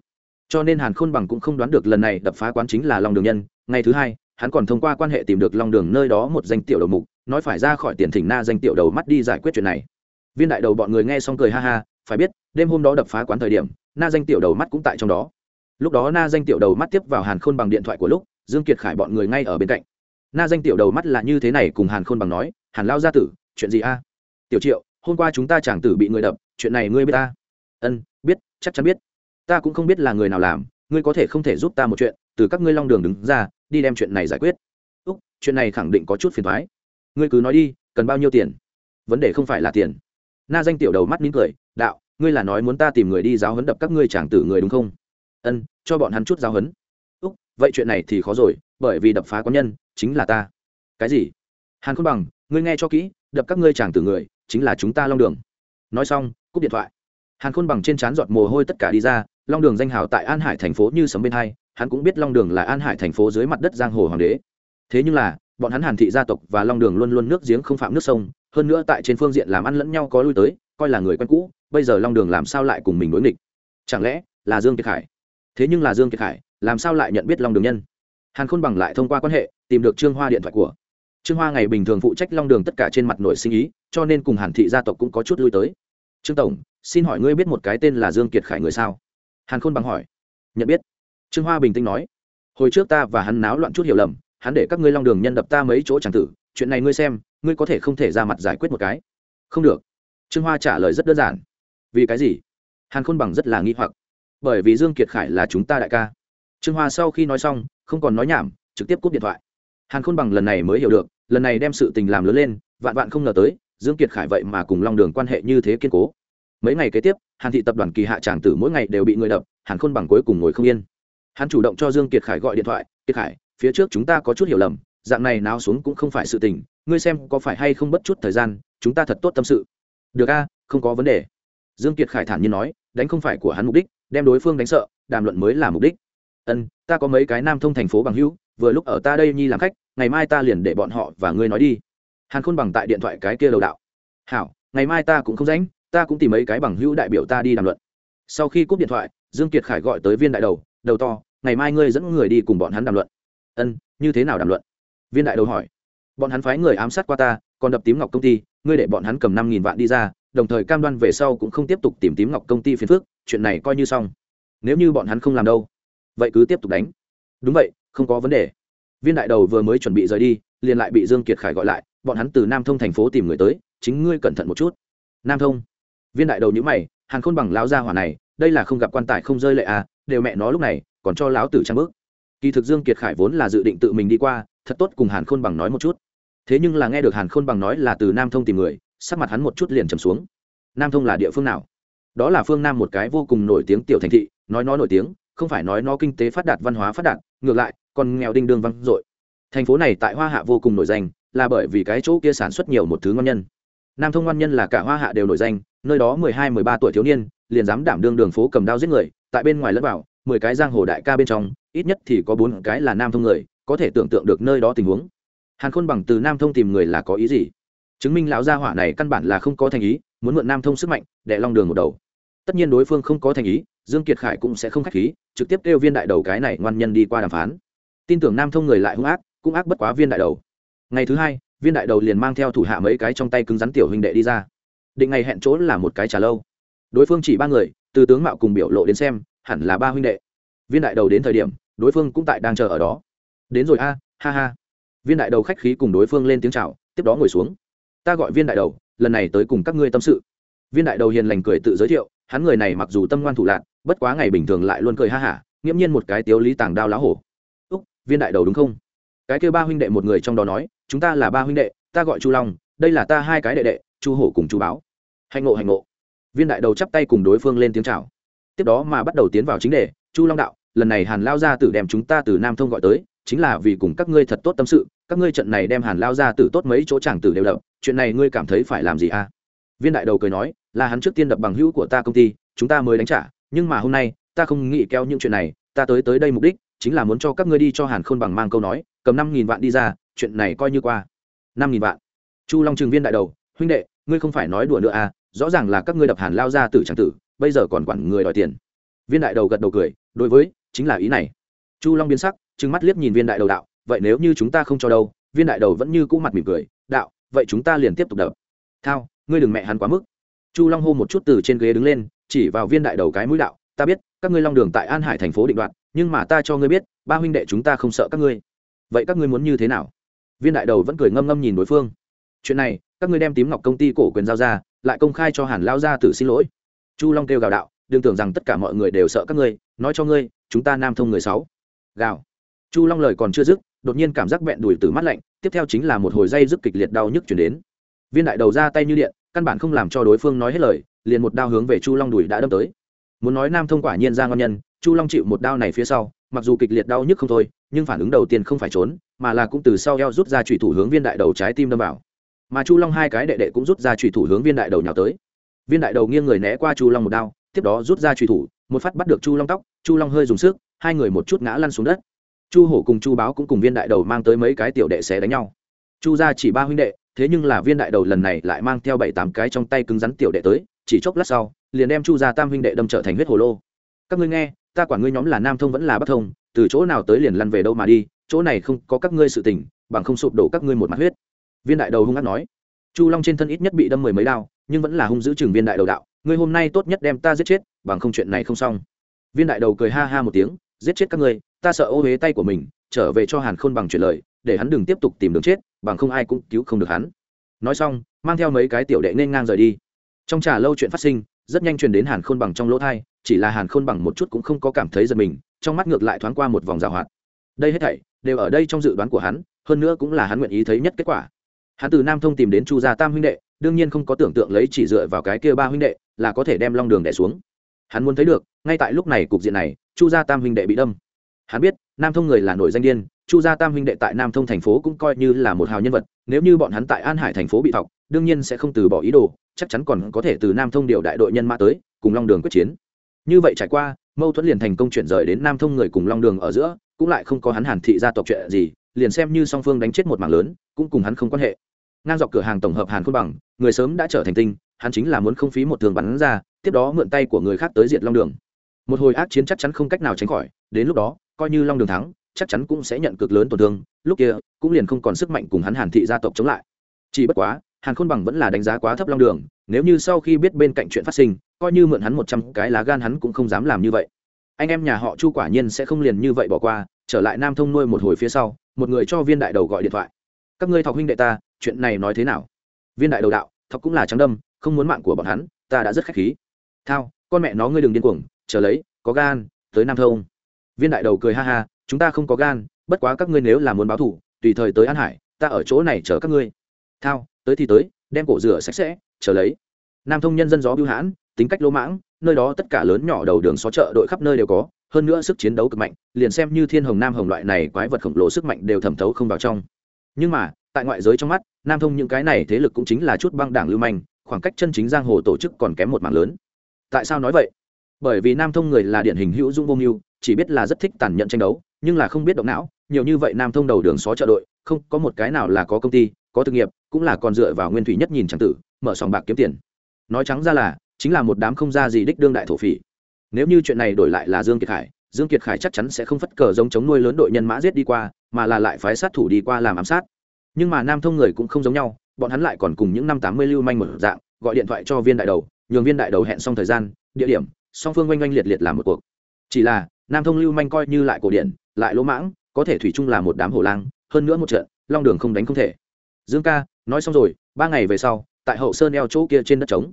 Cho nên hàn khôn bằng cũng không đoán được lần này đập phá quán chính là long đường nhân. Ngày thứ hai, hắn còn thông qua quan hệ tìm được long đường nơi đó một danh tiểu đầu mục, nói phải ra khỏi tiền thỉnh na danh tiểu đầu mắt đi giải quyết chuyện này. Viên đại đầu bọn người nghe xong cười ha ha, phải biết, đêm hôm đó đập phá quán thời điểm, na danh tiểu đầu mắt cũng tại trong đó. Lúc đó na danh tiểu đầu mắt tiếp vào hàn khôn bằng điện thoại của lúc, dương kiệt khải bọn người ngay ở bên cạnh. Na danh tiểu đầu mắt là như thế này cùng hàn khôn bằng nói, hàn lao gia tử chuyện gì a? Tiểu triệu, hôm qua chúng ta chàng tử bị người đập, chuyện này ngươi biết ta? Ân, biết, chắc chắn biết. Ta cũng không biết là người nào làm, ngươi có thể không thể giúp ta một chuyện, từ các ngươi long đường đứng ra, đi đem chuyện này giải quyết. Úc, chuyện này khẳng định có chút phiền thoái ngươi cứ nói đi, cần bao nhiêu tiền? Vấn đề không phải là tiền. Na danh tiểu đầu mắt nín cười, đạo, ngươi là nói muốn ta tìm người đi giáo hấn đập các ngươi chàng tử người đúng không? Ân, cho bọn hắn chút giáo hấn úc, vậy chuyện này thì khó rồi, bởi vì đập phá có nhân, chính là ta. Cái gì? Hàn khôn bằng, ngươi nghe cho kỹ đập các ngươi chàng từ người, chính là chúng ta long đường. Nói xong, cúp điện thoại. Hàn khôn bằng trên trán giọt mồ hôi tất cả đi ra, long đường danh hào tại an hải thành phố như sấm bên hai, hắn cũng biết long đường là an hải thành phố dưới mặt đất giang hồ hoàng đế. Thế nhưng là, bọn hắn hàn thị gia tộc và long đường luôn luôn nước giếng không phạm nước sông, hơn nữa tại trên phương diện làm ăn lẫn nhau có lui tới, coi là người quen cũ, bây giờ long đường làm sao lại cùng mình đối nghịch? Chẳng lẽ là dương kiệt khải? Thế nhưng là dương kiệt khải, làm sao lại nhận biết long đường nhân? Hàn khôn bằng lại thông qua quan hệ, tìm được trương hoa điện thoại của trương hoa ngày bình thường phụ trách long đường tất cả trên mặt nội sinh ý, cho nên cùng hàn thị gia tộc cũng có chút lui tới. Trương tổng, xin hỏi ngươi biết một cái tên là dương kiệt khải người sao? Hàn khôn bằng hỏi. Nhận biết. Trương hoa bình tĩnh nói. Hồi trước ta và hắn náo loạn chút hiểu lầm, hắn để các ngươi long đường nhân đập ta mấy chỗ tràng tử, chuyện này ngươi xem, ngươi có thể không thể ra mặt giải quyết một cái. Không được. Trương hoa trả lời rất đơn giản. Vì cái gì? Hàn khôn bằng rất là nghi hoặc. Bởi vì dương kiệt khải là chúng ta đại ca. Trương hoa sau khi nói xong, không còn nói nhảm, trực tiếp cúp điện thoại. Hàn khôn bằng lần này mới hiểu được lần này đem sự tình làm lớn lên, vạn vạn không ngờ tới, dương kiệt khải vậy mà cùng long đường quan hệ như thế kiên cố. Mấy ngày kế tiếp, hàn thị tập đoàn kỳ hạ tràng tử mỗi ngày đều bị người đập, hàn khôn bằng cuối cùng ngồi không yên. Hắn chủ động cho dương kiệt khải gọi điện thoại, kiệt khải, phía trước chúng ta có chút hiểu lầm, dạng này nào xuống cũng không phải sự tình, ngươi xem có phải hay không bất chút thời gian, chúng ta thật tốt tâm sự. Được a, không có vấn đề. Dương kiệt khải thản nhiên nói, đánh không phải của hắn mục đích, đem đối phương đánh sợ, đàm luận mới là mục đích. Ân, ta có mấy cái nam thông thành phố bằng hữu vừa lúc ở ta đây nhi làm khách, ngày mai ta liền để bọn họ và ngươi nói đi. Hàn khôn bằng tại điện thoại cái kia đầu đạo. Hảo, ngày mai ta cũng không rảnh, ta cũng tìm mấy cái bằng hữu đại biểu ta đi đàm luận. Sau khi cúp điện thoại, dương kiệt khải gọi tới viên đại đầu đầu to, ngày mai ngươi dẫn người đi cùng bọn hắn đàm luận. Ân, như thế nào đàm luận? Viên đại đầu hỏi. Bọn hắn phái người ám sát qua ta, còn đập tím ngọc công ty, ngươi để bọn hắn cầm năm nghìn vạn đi ra, đồng thời cam đoan về sau cũng không tiếp tục tìm tím ngọc công ty phiền phước chuyện này coi như xong. Nếu như bọn hắn không làm đâu, vậy cứ tiếp tục đánh. Đúng vậy không có vấn đề. Viên đại đầu vừa mới chuẩn bị rời đi, liền lại bị dương kiệt khải gọi lại, bọn hắn từ nam thông thành phố tìm người tới, chính ngươi cẩn thận một chút. Nam thông. Viên đại đầu nhữ mày, hàn khôn bằng lão gia hỏa này, đây là không gặp quan tài không rơi lệ à đều mẹ nó lúc này, còn cho lão tử trang bước kỳ thực dương kiệt khải vốn là dự định tự mình đi qua, thật tốt cùng hàn khôn bằng nói một chút. Thế nhưng là nghe được hàn khôn bằng nói là từ nam thông tìm người, sắc mặt hắn một chút liền trầm xuống. Nam thông là địa phương nào? Đó là phương nam một cái vô cùng nổi tiếng tiểu thành thị, nói nó nổi tiếng không phải nói nó kinh tế phát đạt, văn hóa phát đạt, ngược lại, còn nghèo đinh đương văng dội. Thành phố này tại hoa hạ vô cùng nổi danh, là bởi vì cái chỗ kia sản xuất nhiều một thứ ngon nhân. Nam thông ngon nhân là cả hoa hạ đều nổi danh, nơi đó mười hai, mười ba tuổi thiếu niên, liền dám đảm đương đường phố cầm đao giết người, tại bên ngoài lẫn vào, mười cái giang hồ đại ca bên trong, ít nhất thì có bốn cái là nam thông người, có thể tưởng tượng được nơi đó tình huống. Hàn khôn bằng từ nam thông tìm người là có ý gì? Chứng minh lão gia hỏa này căn bản là không có thành ý, muốn mượn nam thông sức mạnh để long đường một đầu. Tất nhiên đối phương không có thành ý dương kiệt khải cũng sẽ không khách khí, trực tiếp kêu viên đại đầu cái này ngoan nhân đi qua đàm phán. Tin tưởng nam thông người lại hung ác, cũng ác bất quá viên đại đầu. Ngày thứ hai, viên đại đầu liền mang theo thủ hạ mấy cái trong tay cứng rắn tiểu huynh đệ đi ra. Định ngày hẹn chỗ là một cái trà lâu. Đối phương chỉ ba người, từ tướng mạo cùng biểu lộ đến xem, hẳn là ba huynh đệ. Viên đại đầu đến thời điểm, đối phương cũng tại đang chờ ở đó. Đến rồi a, ha ha. Viên đại đầu khách khí cùng đối phương lên tiếng chào, tiếp đó ngồi xuống. Ta gọi viên đại đầu, lần này tới cùng các ngươi tâm sự. Viên đại đầu hiền lành cười tự giới thiệu, hắn người này mặc dù tâm ngoan thủ lạc bất quá ngày bình thường lại luôn cười ha hả, nghiễm nhiên một cái tiếu lý tàng đao lá hổ. Úc, viên đại đầu đúng không? Cái kêu ba huynh đệ một người trong đó nói, chúng ta là ba huynh đệ, ta gọi chu long, đây là ta hai cái đệ đệ, chu hổ cùng chu báo. Hạnh ngộ hạnh ngộ. Viên đại đầu chắp tay cùng đối phương lên tiếng chào. Tiếp đó mà bắt đầu tiến vào chính đề, chu long đạo, lần này hàn lao gia tử đem chúng ta từ nam thông gọi tới, chính là vì cùng các ngươi thật tốt tâm sự, các ngươi trận này đem hàn lao gia tử tốt mấy chỗ chàng tử đều đập, chuyện này ngươi cảm thấy phải làm gì à? Viên đại đầu cười nói, là hắn trước tiên đập bằng hữu của ta công ty, chúng ta mới đánh trả nhưng mà hôm nay, ta không nghĩ kéo những chuyện này, ta tới tới đây mục đích chính là muốn cho các ngươi đi cho hàn khôn bằng mang câu nói, cầm năm nghìn vạn đi ra, chuyện này coi như qua. Năm nghìn vạn. Chu long trường viên đại đầu, huynh đệ, ngươi không phải nói đùa nữa à rõ ràng là các ngươi đập hàn lao ra tử tràng tử, bây giờ còn quản người đòi tiền. Viên đại đầu gật đầu cười, đối với, chính là ý này. Chu long biến sắc, trừng mắt liếc nhìn viên đại đầu đạo, vậy nếu như chúng ta không cho đâu? Viên đại đầu vẫn như cũ mặt mỉm cười, đạo, vậy chúng ta liền tiếp tục đập. Thao, ngươi đừng mẹ hắn quá mức chu long hô một chút từ trên ghế đứng lên, chỉ vào viên đại đầu cái mũi đạo, ta biết, các ngươi long đường tại an hải thành phố định đoạn nhưng mà ta cho ngươi biết, ba huynh đệ chúng ta không sợ các ngươi. Vậy các ngươi muốn như thế nào? Viên đại đầu vẫn cười ngâm ngâm nhìn đối phương. Chuyện này, các ngươi đem tím ngọc công ty cổ quyền giao ra, lại công khai cho hàn lao ra tử xin lỗi. Chu long kêu gào đạo, đừng tưởng rằng tất cả mọi người đều sợ các ngươi, nói cho ngươi, chúng ta nam thông người sáu. Gào. Chu long lời còn chưa dứt, đột nhiên cảm giác bẹn đùi từ mắt lạnh, tiếp theo chính là một hồi dây dứt kịch liệt đau nhức chuyển đến. Viên đại đầu ra tay như điện căn bản không làm cho đối phương nói hết lời, liền một đao hướng về chu long đùi đã đâm tới. Muốn nói nam thông quả nhiên ra ngon nhân, chu long chịu một đao này phía sau, mặc dù kịch liệt đau nhức không thôi, nhưng phản ứng đầu tiên không phải trốn, mà là cũng từ sau eo rút ra trùy thủ hướng viên đại đầu trái tim đâm vào. Mà chu long hai cái đệ đệ cũng rút ra trùy thủ hướng viên đại đầu nhào tới. Viên đại đầu nghiêng người né qua chu long một đao, tiếp đó rút ra trùy thủ, một phát bắt được chu long tóc, chu long hơi dùng sức, hai người một chút ngã lăn xuống đất. Chu hổ cùng chu báo cũng cùng viên đại đầu mang tới mấy cái tiểu đệ xé đánh nhau. Chu ra chỉ ba huynh đệ thế nhưng là viên đại đầu lần này lại mang theo bảy tám cái trong tay cứng rắn tiểu đệ tới, chỉ chốc lát sau, liền đem chu gia tam huynh đệ đâm trở thành huyết hồ lô. Các ngươi nghe, ta quản ngươi nhóm là nam thông vẫn là bắc thông, từ chỗ nào tới liền lăn về đâu mà đi, chỗ này không có các ngươi sự tình, bằng không sụp đổ các ngươi một mặt huyết. Viên đại đầu hung hát nói. Chu long trên thân ít nhất bị đâm mười mấy đao, nhưng vẫn là hung giữ chừng viên đại đầu đạo, ngươi hôm nay tốt nhất đem ta giết chết, bằng không chuyện này không xong. Viên đại đầu cười ha ha một tiếng, giết chết các ngươi, ta sợ ô huế tay của mình, trở về cho hàn khôn bằng chuyện lời, để hắn đừng tiếp tục tìm đường chết bằng không ai cũng cứu không được hắn. Nói xong, mang theo mấy cái tiểu đệ nên ngang rời đi. Trong trà lâu chuyện phát sinh, rất nhanh truyền đến hàn khôn bằng trong lỗ thai, chỉ là hàn khôn bằng một chút cũng không có cảm thấy giật mình, trong mắt ngược lại thoáng qua một vòng rào hoạt. Đây hết thảy, đều ở đây trong dự đoán của hắn, hơn nữa cũng là hắn nguyện ý thấy nhất kết quả. Hắn từ nam thông tìm đến chu gia tam huynh đệ, đương nhiên không có tưởng tượng lấy chỉ dựa vào cái kia ba huynh đệ là có thể đem long đường đẻ xuống. Hắn muốn thấy được, ngay tại lúc này cục diện này, chu gia tam huynh đệ bị đâm. Hắn biết, nam thông người là nổi danh điên chu gia tam huynh đệ tại nam thông thành phố cũng coi như là một hào nhân vật, nếu như bọn hắn tại an hải thành phố bị thọc, đương nhiên sẽ không từ bỏ ý đồ, chắc chắn còn có thể từ nam thông điều đại đội nhân mã tới, cùng long đường quyết chiến. Như vậy trải qua, mâu thuẫn liền thành công chuyển rời đến nam thông người cùng long đường ở giữa, cũng lại không có hắn hàn thị gia tộc chuyện gì, liền xem như song phương đánh chết một mảng lớn, cũng cùng hắn không quan hệ. Ngang dọc cửa hàng tổng hợp hàn khôn bằng, người sớm đã trở thành tinh, hắn chính là muốn không phí một thường bắn ra, tiếp đó mượn tay của người khác tới diện long đường. Một hồi ác chiến chắc chắn không cách nào tránh khỏi, đến lúc đó, coi như long đường thắng chắc chắn cũng sẽ nhận cực lớn tổn thương, lúc kia, cũng liền không còn sức mạnh cùng hắn hàn thị gia tộc chống lại. Chỉ bất quá, hàn khôn bằng vẫn là đánh giá quá thấp long đường, nếu như sau khi biết bên cạnh chuyện phát sinh, coi như mượn hắn một trăm cái lá gan hắn cũng không dám làm như vậy. Anh em nhà họ chu quả nhiên sẽ không liền như vậy bỏ qua, trở lại nam thông nuôi một hồi phía sau, một người cho viên đại đầu gọi điện thoại. Các ngươi thọc huynh đệ ta, chuyện này nói thế nào? Viên đại đầu đạo, thọc cũng là trắng đâm, không muốn mạng của bọn hắn, ta đã rất khách khí. Thao, con mẹ nó ngươi đừng điên cuồng, chờ lấy, có gan, tới nam thông. Viên đại đầu cười ha ha chúng ta không có gan, bất quá các ngươi nếu là muốn báo thủ tùy thời tới an hải, ta ở chỗ này chờ các ngươi. Thao, tới thì tới, đem cổ rửa sạch sẽ, chờ lấy. Nam thông nhân dân gió bưu hãn, tính cách lỗ mãng, nơi đó tất cả lớn nhỏ đầu đường xó chợ đội khắp nơi đều có, hơn nữa sức chiến đấu cực mạnh, liền xem như thiên hồng nam hồng loại này quái vật khổng lồ sức mạnh đều thẩm thấu không vào trong. Nhưng mà, tại ngoại giới trong mắt, nam thông những cái này thế lực cũng chính là chút băng đảng lưu manh, khoảng cách chân chính giang hồ tổ chức còn kém một mảng lớn. Tại sao nói vậy? Bởi vì nam thông người là điển hình hữu dung vô mưu, chỉ biết là rất thích tàn nhẫn tranh đấu, nhưng là không biết động não, nhiều như vậy nam thông đầu đường xó chợ đội, không có một cái nào là có công ty, có thực nghiệp, cũng là còn dựa vào nguyên thủy nhất nhìn trắng tử, mở sòng bạc kiếm tiền. Nói trắng ra là, chính là một đám không ra gì đích đương đại thổ phỉ. Nếu như chuyện này đổi lại là dương kiệt khải, dương kiệt khải chắc chắn sẽ không phất cờ giống chống nuôi lớn đội nhân mã giết đi qua, mà là lại phái sát thủ đi qua làm ám sát. Nhưng mà nam thông người cũng không giống nhau, bọn hắn lại còn cùng những năm tám mươi lưu manh một dạng, gọi điện thoại cho viên đại đầu, nhường viên đại đầu hẹn xong thời gian, địa điểm song phương oanh oanh liệt liệt làm một cuộc. Chỉ là, nam thông lưu manh coi như lại cổ điển, lại lỗ mãng, có thể thủy chung là một đám hổ lang, hơn nữa một trận, long đường không đánh không thể. Dương ca, nói xong rồi, ba ngày về sau, tại hậu sơn eo chỗ kia trên đất trống.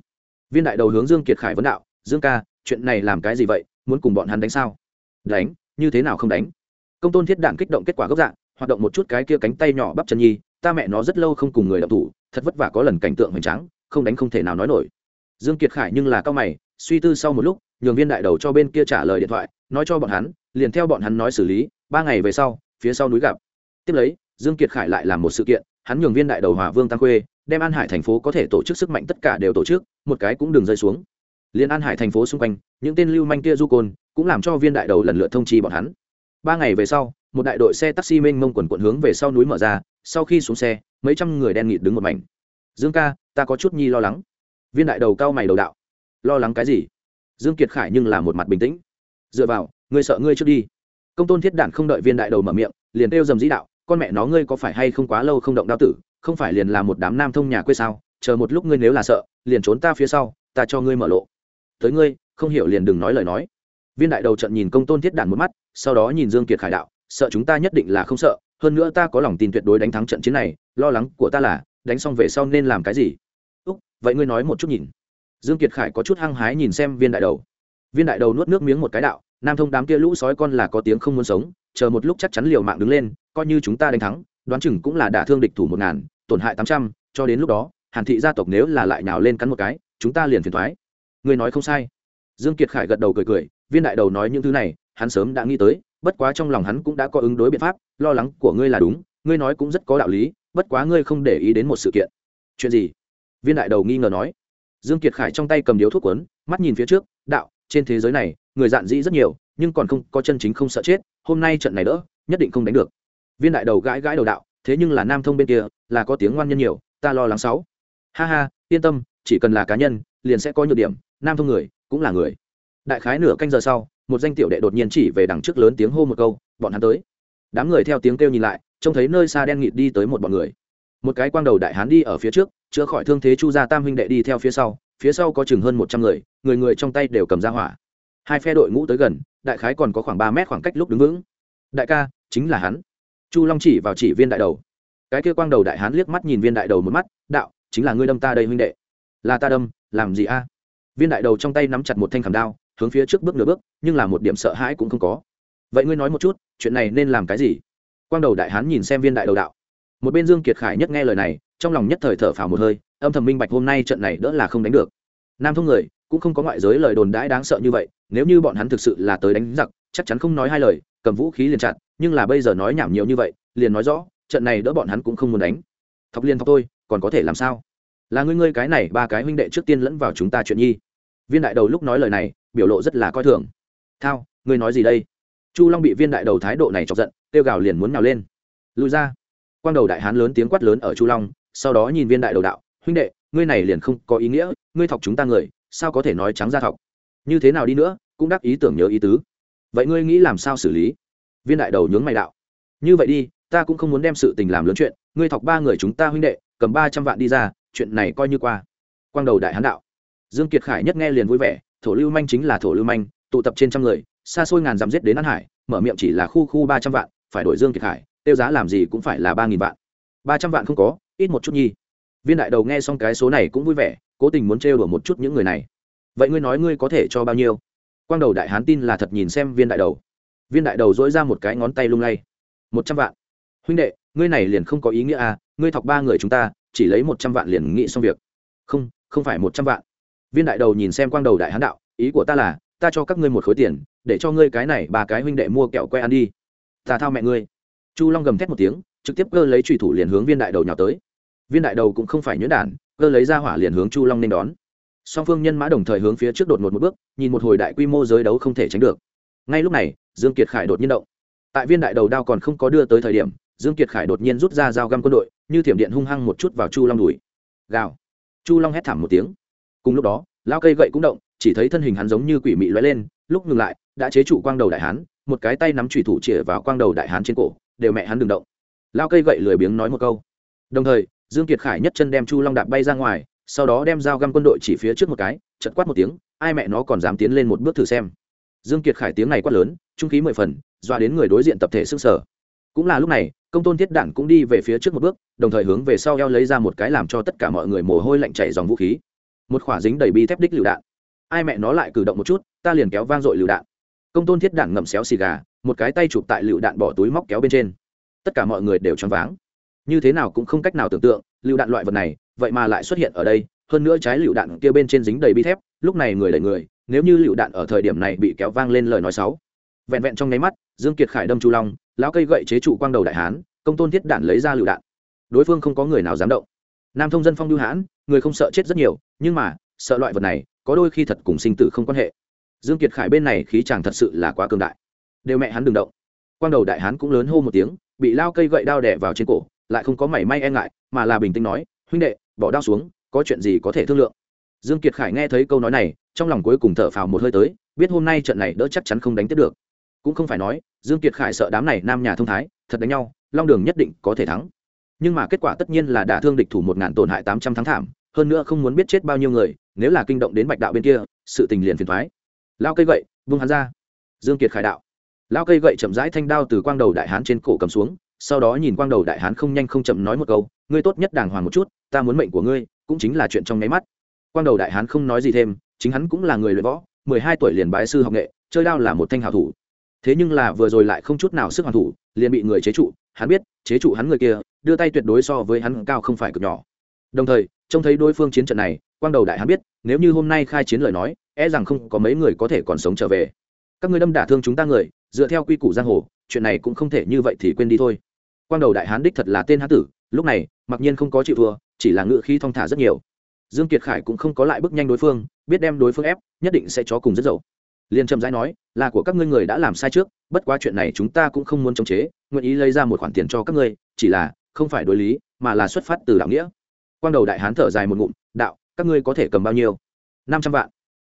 Viên đại đầu hướng dương kiệt khải vấn đạo, dương ca, chuyện này làm cái gì vậy, muốn cùng bọn hắn đánh sao? Đánh, như thế nào không đánh? Công tôn thiết đạn kích động kết quả gốc dạng, hoạt động một chút cái kia cánh tay nhỏ bắp chân nhi, ta mẹ nó rất lâu không cùng người đọc thủ, thật vất vả có lần cảnh tượng hoành tráng, không đánh không thể nào nói nổi. Dương kiệt khải nhưng là cao mày, suy tư sau một lúc nhường viên đại đầu cho bên kia trả lời điện thoại, nói cho bọn hắn, liền theo bọn hắn nói xử lý, ba ngày về sau, phía sau núi gặp. Tiếp lấy, dương kiệt khải lại làm một sự kiện, hắn nhường viên đại đầu hòa vương tăng khuê, đem an hải thành phố có thể tổ chức sức mạnh tất cả đều tổ chức, một cái cũng đừng rơi xuống. Liên an hải thành phố xung quanh, những tên lưu manh kia du côn, cũng làm cho viên đại đầu lần lượt thông chi bọn hắn. Ba ngày về sau, một đại đội xe taxi mênh mông quần quận hướng về sau núi mở ra, sau khi xuống xe, mấy trăm người đen nghịt đứng một mảnh. Dương ca, ta có chút nhi lo lắng. Viên đại đầu cao mày đầu đạo. Lo lắng cái gì? Dương kiệt khải nhưng là một mặt bình tĩnh. Dựa vào, ngươi sợ ngươi trước đi. Công tôn thiết đản không đợi viên đại đầu mở miệng, liền kêu dầm dĩ đạo, con mẹ nó ngươi có phải hay không quá lâu không động đao tử, không phải liền là một đám nam thông nhà quê sao? Chờ một lúc ngươi nếu là sợ, liền trốn ta phía sau, ta cho ngươi mở lộ. Tới ngươi, không hiểu liền đừng nói lời nói. Viên đại đầu trận nhìn công tôn thiết đản một mắt, sau đó nhìn dương kiệt khải đạo, sợ chúng ta nhất định là không sợ, hơn nữa ta có lòng tin tuyệt đối đánh thắng trận chiến này, lo lắng của ta là, đánh xong về sau nên làm cái gì? Úc, vậy ngươi nói một chút nhìn dương kiệt khải có chút hăng hái nhìn xem viên đại đầu. Viên đại đầu nuốt nước miếng một cái đạo, nam thông đám kia lũ sói con là có tiếng không muốn sống, chờ một lúc chắc chắn liều mạng đứng lên, coi như chúng ta đánh thắng, đoán chừng cũng là đả thương địch thủ một ngàn, tổn hại tám trăm, cho đến lúc đó, hàn thị gia tộc nếu là lại nào lên cắn một cái, chúng ta liền phiền thoái ngươi nói không sai. Dương kiệt khải gật đầu cười cười, viên đại đầu nói những thứ này, hắn sớm đã nghĩ tới, bất quá trong lòng hắn cũng đã có ứng đối biện pháp, lo lắng của ngươi là đúng, ngươi nói cũng rất có đạo lý, bất quá ngươi không để ý đến một sự kiện. Chuyện gì? Viên đại đầu nghi ngờ nói dương kiệt khải trong tay cầm điếu thuốc cuốn, mắt nhìn phía trước đạo trên thế giới này người dạn dĩ rất nhiều nhưng còn không có chân chính không sợ chết hôm nay trận này đỡ nhất định không đánh được. Viên đại đầu gãi gãi đầu đạo thế nhưng là nam thông bên kia là có tiếng ngoan nhân nhiều ta lo lắng sáu. Ha ha yên tâm chỉ cần là cá nhân liền sẽ có nhược điểm nam thông người cũng là người. Đại khái nửa canh giờ sau một danh tiểu đệ đột nhiên chỉ về đằng trước lớn tiếng hô một câu bọn hắn tới. Đám người theo tiếng kêu nhìn lại trông thấy nơi xa đen nghịt đi tới một bọn người. Một cái quang đầu đại hán đi ở phía trước chữa khỏi thương thế chu gia tam huynh đệ đi theo phía sau phía sau có chừng hơn một trăm người người người trong tay đều cầm ra hỏa. Hai phe đội ngũ tới gần, đại khái còn có khoảng ba mét khoảng cách lúc đứng vững. Đại ca, chính là hắn. Chu long chỉ vào chỉ viên đại đầu. Cái kia quang đầu đại hán liếc mắt nhìn viên đại đầu một mắt, đạo, chính là ngươi đâm ta đây huynh đệ. Là ta đâm, làm gì a? Viên đại đầu trong tay nắm chặt một thanh khảm đao, hướng phía trước bước nửa bước, nhưng là một điểm sợ hãi cũng không có. Vậy ngươi nói một chút, chuyện này nên làm cái gì? Quang đầu đại hán nhìn xem viên đại đầu đạo một bên dương kiệt khải nhất nghe lời này, trong lòng nhất thời thở phào một hơi, âm thầm minh bạch hôm nay trận này đỡ là không đánh được. Nam thông người, cũng không có ngoại giới lời đồn đãi đáng sợ như vậy, nếu như bọn hắn thực sự là tới đánh giặc, chắc chắn không nói hai lời, cầm vũ khí liền chặn, nhưng là bây giờ nói nhảm nhiều như vậy, liền nói rõ, trận này đỡ bọn hắn cũng không muốn đánh. Thọc liên thọc tôi còn có thể làm sao? Là ngươi ngươi cái này, ba cái huynh đệ trước tiên lẫn vào chúng ta chuyện nhi. Viên đại đầu lúc nói lời này, biểu lộ rất là coi thường. Thao, ngươi nói gì đây? Chu long bị viên đại đầu thái độ này chọc giận tiêu gào liền muốn nào lên. Lùi ra quang đầu đại hán lớn tiếng quát lớn ở chu long, sau đó nhìn viên đại đầu đạo, huynh đệ, ngươi này liền không có ý nghĩa, ngươi thọc chúng ta người, sao có thể nói trắng ra thọc? Như thế nào đi nữa, cũng đắc ý tưởng nhớ ý tứ. Vậy ngươi nghĩ làm sao xử lý? Viên đại đầu nhướng mày đạo, như vậy đi, ta cũng không muốn đem sự tình làm lớn chuyện, ngươi thọc ba người chúng ta huynh đệ, cầm ba trăm vạn đi ra, chuyện này coi như qua. Quang đầu đại hán đạo, dương kiệt khải nhất nghe liền vui vẻ, thổ lưu manh chính là thổ lưu manh, tụ tập trên trăm người, xa xôi ngàn dặm giết đến an hải, mở miệng chỉ là khu khu ba trăm vạn, phải đổi dương kiệt khải tiêu giá làm gì cũng phải là ba nghìn vạn. ba trăm vạn không có, ít một chút nhi. Viên đại đầu nghe xong cái số này cũng vui vẻ, cố tình muốn trêu đùa một chút những người này. Vậy ngươi nói ngươi có thể cho bao nhiêu? Quang đầu đại hán tin là thật nhìn xem viên đại đầu. Viên đại đầu dỗi ra một cái ngón tay lung lay. một trăm vạn. Huynh đệ, ngươi này liền không có ý nghĩa à ngươi thọc ba người chúng ta, chỉ lấy một trăm vạn liền nghĩ xong việc. Không không phải một trăm vạn. Viên đại đầu nhìn xem quang đầu đại hán đạo, ý của ta là, ta cho các ngươi một khối tiền, để cho ngươi cái này ba cái huynh đệ mua kẹo que ăn đi. Ta thao mẹ ngươi chu long gầm thét một tiếng, trực tiếp cơ lấy trùy thủ liền hướng viên đại đầu nhào tới. Viên đại đầu cũng không phải nhuyễn đản, cơ lấy ra hỏa liền hướng chu long nên đón. Song phương nhân mã đồng thời hướng phía trước đột ngột một bước, nhìn một hồi đại quy mô giới đấu không thể tránh được. Ngay lúc này, dương kiệt khải đột nhiên động. Tại viên đại đầu đao còn không có đưa tới thời điểm, dương kiệt khải đột nhiên rút ra dao găm quân đội, như thiểm điện hung hăng một chút vào chu long đùi. Gào. Chu long hét thảm một tiếng. Cùng lúc đó lao cây gậy cũng động, chỉ thấy thân hình hắn giống như quỷ mị lóe lên, lúc ngừng lại, đã chế trụ quang đầu đại hán, một cái tay nắm chủy thủ chĩa vào quang đầu đại hán trên cổ đều mẹ hắn đừng động. Lao cây gậy lười biếng nói một câu. Đồng thời, dương kiệt khải nhất chân đem chu long đạp bay ra ngoài, sau đó đem dao găm quân đội chỉ phía trước một cái chật quát một tiếng, ai mẹ nó còn dám tiến lên một bước thử xem. Dương kiệt khải tiếng này quát lớn, trung khí mười phần, dọa đến người đối diện tập thể sức sở cũng là lúc này, công tôn thiết đản cũng đi về phía trước một bước, đồng thời hướng về sau eo lấy ra một cái làm cho tất cả mọi người mồ hôi lạnh chảy dòng vũ khí. Một khỏa dính đầy bi thép đích lựu đạn. Ai mẹ nó lại cử động một chút, ta liền kéo vang dội lựu đạn. Công tôn thiết đản ngậm xéo xì gà một cái tay chụp tại lựu đạn bỏ túi móc kéo bên trên. Tất cả mọi người đều choáng váng. Như thế nào cũng không cách nào tưởng tượng, lựu đạn loại vật này, vậy mà lại xuất hiện ở đây, hơn nữa trái lựu đạn kia bên trên dính đầy bi thép, lúc này người đẩy người, nếu như lựu đạn ở thời điểm này bị kéo vang lên lời nói xấu. Vẹn vẹn trong nháy mắt, dương kiệt khải đâm chu long, lão cây gậy chế trụ quang đầu đại hán, công tôn thiết đạn lấy ra lựu đạn. Đối phương không có người nào dám động. Nam thông dân phong lưu hãn, người không sợ chết rất nhiều, nhưng mà, sợ loại vật này, có đôi khi thật cùng sinh tử không quan hệ. Dương kiệt khải bên này khí chàng thật sự là quá cường đại đều mẹ hắn đừng động. Quang đầu đại hán cũng lớn hô một tiếng, bị lao cây gậy đao đè vào trên cổ, lại không có mảy may e ngại, mà là bình tĩnh nói, huynh đệ, bỏ đao xuống, có chuyện gì có thể thương lượng. Dương kiệt khải nghe thấy câu nói này, trong lòng cuối cùng thở phào một hơi tới, biết hôm nay trận này đỡ chắc chắn không đánh tiếp được. Cũng không phải nói, dương kiệt khải sợ đám này nam nhà thông thái, thật đánh nhau, long đường nhất định có thể thắng. Nhưng mà kết quả tất nhiên là đả thương địch thủ một ngàn tổn hại tám trăm thắng thảm, hơn nữa không muốn biết chết bao nhiêu người, nếu là kinh động đến bạch đạo bên kia, sự tình liền phiền thoái lao cây gậy, vung hắn ra. Dương kiệt khải đạo lao cây gậy chậm rãi thanh đao từ quang đầu đại hán trên cổ cầm xuống, sau đó nhìn quang đầu đại hán không nhanh không chậm nói một câu, ngươi tốt nhất đàng hoàng một chút, ta muốn mệnh của ngươi cũng chính là chuyện trong nháy mắt. Quang đầu đại hán không nói gì thêm, chính hắn cũng là người luyện võ, mười hai tuổi liền bái sư học nghệ, chơi đao là một thanh hảo thủ. Thế nhưng là vừa rồi lại không chút nào sức hoàn thủ, liền bị người chế trụ, hắn biết, chế trụ hắn người kia, đưa tay tuyệt đối so với hắn cao không phải cực nhỏ. Đồng thời, trông thấy đối phương chiến trận này, quang đầu đại hắn biết, nếu như hôm nay khai chiến lời nói e rằng không có mấy người có thể còn sống trở về. Các ngươi đâm đả thương chúng ta người dựa theo quy củ giang hồ, chuyện này cũng không thể như vậy thì quên đi thôi. Quang đầu đại hán đích thật là tên hán tử, lúc này, mặc nhiên không có chịu thua, chỉ là ngự khí thong thả rất nhiều. Dương kiệt khải cũng không có lại bước nhanh đối phương, biết đem đối phương ép, nhất định sẽ chó cùng rất dậu. Liền trầm rãi nói, là của các ngươi người đã làm sai trước, bất quá chuyện này chúng ta cũng không muốn chống chế, nguyện ý lấy ra một khoản tiền cho các ngươi, chỉ là, không phải đối lý, mà là xuất phát từ đạo nghĩa. Quang đầu đại hán thở dài một ngụm, đạo, các ngươi có thể cầm bao nhiêu? Năm trăm vạn.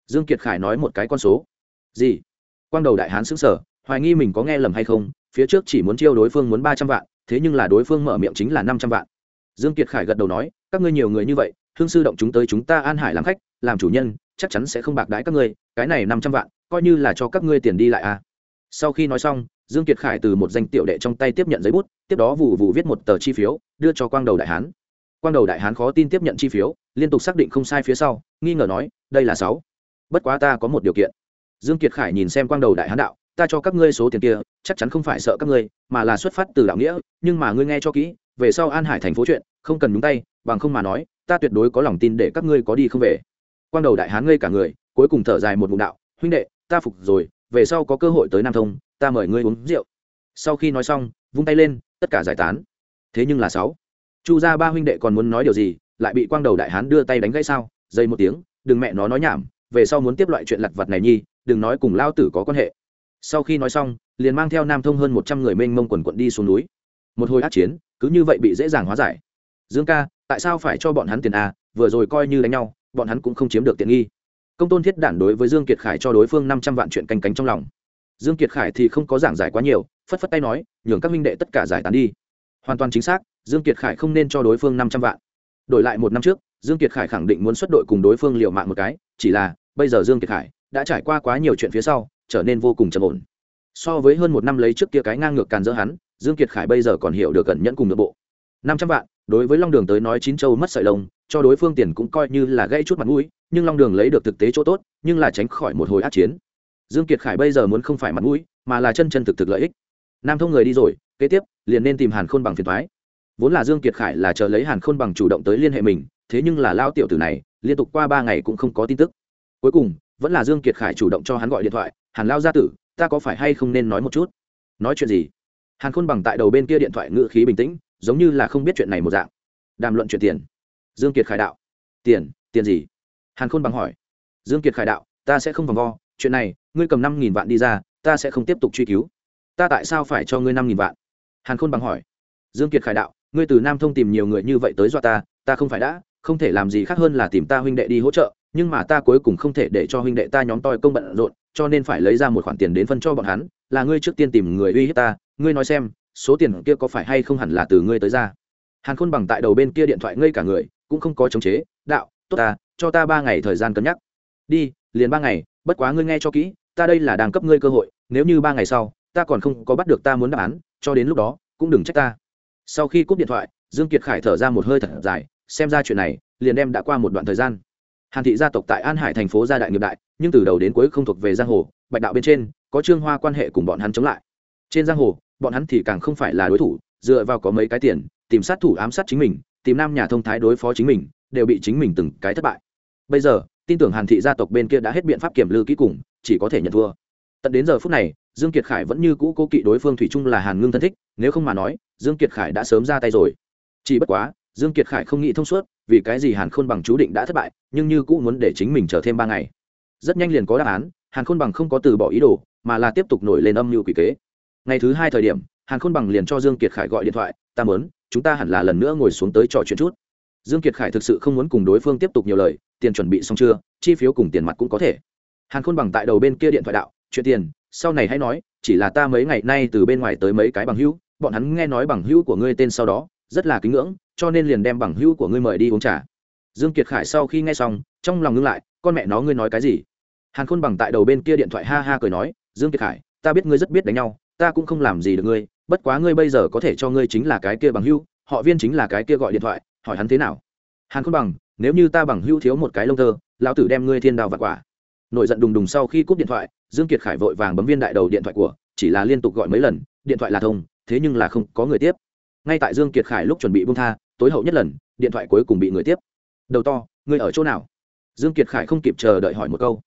Dương kiệt khải nói một cái con số. Gì? Quang đầu đại hán xứng sở hoài nghi mình có nghe lầm hay không, phía trước chỉ muốn chiêu đối phương muốn ba trăm vạn, thế nhưng là đối phương mở miệng chính là năm trăm vạn. Dương kiệt khải gật đầu nói, các ngươi nhiều người như vậy hương sư động chúng tới chúng ta an hải làm khách, làm chủ nhân, chắc chắn sẽ không bạc đãi các ngươi, cái này năm trăm vạn, coi như là cho các ngươi tiền đi lại à. Sau khi nói xong, dương kiệt khải từ một danh tiểu đệ trong tay tiếp nhận giấy bút, tiếp đó vụ vụ viết một tờ chi phiếu, đưa cho quang đầu đại hán. Quang đầu đại hán khó tin tiếp nhận chi phiếu, liên tục xác định không sai phía sau, nghi ngờ nói, đây là sáu. Bất quá ta có một điều kiện. Dương kiệt khải nhìn xem quang đầu đại hán đạo ta cho các ngươi số tiền kia, chắc chắn không phải sợ các ngươi, mà là xuất phát từ đạo nghĩa, nhưng mà ngươi nghe cho kỹ, về sau an hải thành phố chuyện, không cần nhúng tay, bằng không mà nói, ta tuyệt đối có lòng tin để các ngươi có đi không về. Quang đầu đại hán ngây cả người, cuối cùng thở dài một ngụm đạo, huynh đệ, ta phục rồi, về sau có cơ hội tới nam thông, ta mời ngươi uống rượu. Sau khi nói xong, vung tay lên, tất cả giải tán. Thế nhưng là sáu. Chu gia ba huynh đệ còn muốn nói điều gì, lại bị quang đầu đại hán đưa tay đánh gãy sao? Dây một tiếng, đừng mẹ nó nói nhảm, về sau muốn tiếp loại chuyện lặt vặt này nhi, đừng nói cùng lao tử có quan hệ sau khi nói xong, liền mang theo nam thông hơn một trăm người mênh mông quần quận đi xuống núi. Một hồi át chiến, cứ như vậy bị dễ dàng hóa giải. Dương ca, tại sao phải cho bọn hắn tiền a? Vừa rồi coi như đánh nhau, bọn hắn cũng không chiếm được tiện nghi. Công tôn thiết đản đối với dương kiệt khải cho đối phương năm trăm vạn chuyện canh cánh trong lòng. Dương kiệt khải thì không có giảng giải quá nhiều, phất phất tay nói, nhường các minh đệ tất cả giải tán đi. Hoàn toàn chính xác, dương kiệt khải không nên cho đối phương năm trăm vạn. Đổi lại một năm trước, dương kiệt khải khẳng định muốn xuất đội cùng đối phương liều mạng một cái, chỉ là, bây giờ dương kiệt khải đã trải qua quá nhiều chuyện phía sau trở nên vô cùng trầm ổn. So với hơn một năm lấy trước kia cái ngang ngược càn dỡ hắn, dương kiệt khải bây giờ còn hiểu được cẩn nhẫn cùng nội bộ. Năm trăm vạn, đối với long đường tới nói chín châu mất sợi lông, cho đối phương tiền cũng coi như là gây chút mặt mũi, nhưng long đường lấy được thực tế chỗ tốt, nhưng là tránh khỏi một hồi át chiến. Dương kiệt khải bây giờ muốn không phải mặt mũi, mà là chân chân thực thực lợi ích. Nam thông người đi rồi, kế tiếp, liền nên tìm hàn khôn bằng phiền thoái vốn là dương kiệt khải là chờ lấy hàn khôn bằng chủ động tới liên hệ mình, thế nhưng là lao tiểu tử này, liên tục qua ba ngày cũng không có tin tức. Cuối cùng vẫn là dương kiệt khải chủ động cho hắn gọi điện thoại, hàn lao gia tử, ta có phải hay không nên nói một chút? Nói chuyện gì? Hàn khôn bằng tại đầu bên kia điện thoại ngự khí bình tĩnh, giống như là không biết chuyện này một dạng. Đàm luận chuyện tiền. Dương kiệt khải đạo. Tiền tiền gì? Hàn khôn bằng hỏi. Dương kiệt khải đạo, ta sẽ không vòng vo, chuyện này, ngươi cầm năm nghìn vạn đi ra, ta sẽ không tiếp tục truy cứu. Ta tại sao phải cho ngươi năm nghìn vạn? Hàn khôn bằng hỏi. Dương kiệt khải đạo, ngươi từ nam thông tìm nhiều người như vậy tới dọa ta ta không phải đã, không thể làm gì khác hơn là tìm ta huynh đệ đi hỗ trợ nhưng mà ta cuối cùng không thể để cho huynh đệ ta nhóm toi công bận rộn, cho nên phải lấy ra một khoản tiền đến phân cho bọn hắn, là ngươi trước tiên tìm người uy hiếp ta, ngươi nói xem, số tiền kia có phải hay không hẳn là từ ngươi tới ra. Hàn khôn bằng tại đầu bên kia điện thoại ngây cả người, cũng không có chống chế, đạo, tốt ta, cho ta ba ngày thời gian cân nhắc. Đi, liền ba ngày, bất quá ngươi nghe cho kỹ, ta đây là đang cấp ngươi cơ hội, nếu như ba ngày sau, ta còn không có bắt được ta muốn đáp án, cho đến lúc đó, cũng đừng trách ta. Sau khi cúp điện thoại, dương kiệt khải thở ra một hơi thật dài, xem ra chuyện này, liền đem đã qua một đoạn thời gian hàn thị gia tộc tại an hải thành phố gia đại nghiệp đại, nhưng từ đầu đến cuối không thuộc về giang hồ, bạch đạo bên trên, có trương hoa quan hệ cùng bọn hắn chống lại. Trên giang hồ, bọn hắn thì càng không phải là đối thủ, dựa vào có mấy cái tiền, tìm sát thủ ám sát chính mình, tìm nam nhà thông thái đối phó chính mình, đều bị chính mình từng cái thất bại. Bây giờ, tin tưởng hàn thị gia tộc bên kia đã hết biện pháp kiểm lư kỹ cùng, chỉ có thể nhận thua. Tận đến giờ phút này, dương kiệt khải vẫn như cũ cố kỵ đối phương thủy chung là hàn ngưng thân thích, nếu không mà nói, dương kiệt khải đã sớm ra tay rồi. Chỉ bất quá dương kiệt khải không nghĩ thông suốt, vì cái gì hàn khôn bằng chú định đã thất bại, nhưng như cũ muốn để chính mình chờ thêm ba ngày. Rất nhanh liền có đáp án, hàn khôn bằng không có từ bỏ ý đồ, mà là tiếp tục nổi lên âm mưu quỷ kế. Ngày thứ hai thời điểm, hàn khôn bằng liền cho dương kiệt khải gọi điện thoại, ta muốn, chúng ta hẳn là lần nữa ngồi xuống tới trò chuyện chút. Dương kiệt khải thực sự không muốn cùng đối phương tiếp tục nhiều lời, tiền chuẩn bị xong chưa, chi phiếu cùng tiền mặt cũng có thể. Hàn khôn bằng tại đầu bên kia điện thoại đạo, chuyện tiền, sau này hãy nói, chỉ là ta mấy ngày nay từ bên ngoài tới mấy cái bằng hữu, bọn hắn nghe nói bằng hữu của ngươi tên sau đó rất là kính ngưỡng, cho nên liền đem bằng hữu của ngươi mời đi uống trà. Dương kiệt khải sau khi nghe xong, trong lòng ngưng lại, con mẹ nó ngươi nói cái gì? Hàn khôn bằng tại đầu bên kia điện thoại ha ha cười nói, dương kiệt khải, ta biết ngươi rất biết đánh nhau, ta cũng không làm gì được ngươi, bất quá ngươi bây giờ có thể cho ngươi chính là cái kia bằng hữu, họ viên chính là cái kia gọi điện thoại, hỏi hắn thế nào? Hàn khôn bằng, nếu như ta bằng hữu thiếu một cái lông thơ, lão tử đem ngươi thiên đào vặt quả. Nổi giận đùng đùng sau khi cúp điện thoại, dương kiệt khải vội vàng bấm viên đại đầu điện thoại của, chỉ là liên tục gọi mấy lần, điện thoại là thông, thế nhưng là không có người tiếp ngay tại dương kiệt khải lúc chuẩn bị buông tha, tối hậu nhất lần, điện thoại cuối cùng bị người tiếp. Đầu to, ngươi ở chỗ nào? Dương kiệt khải không kịp chờ đợi hỏi một câu.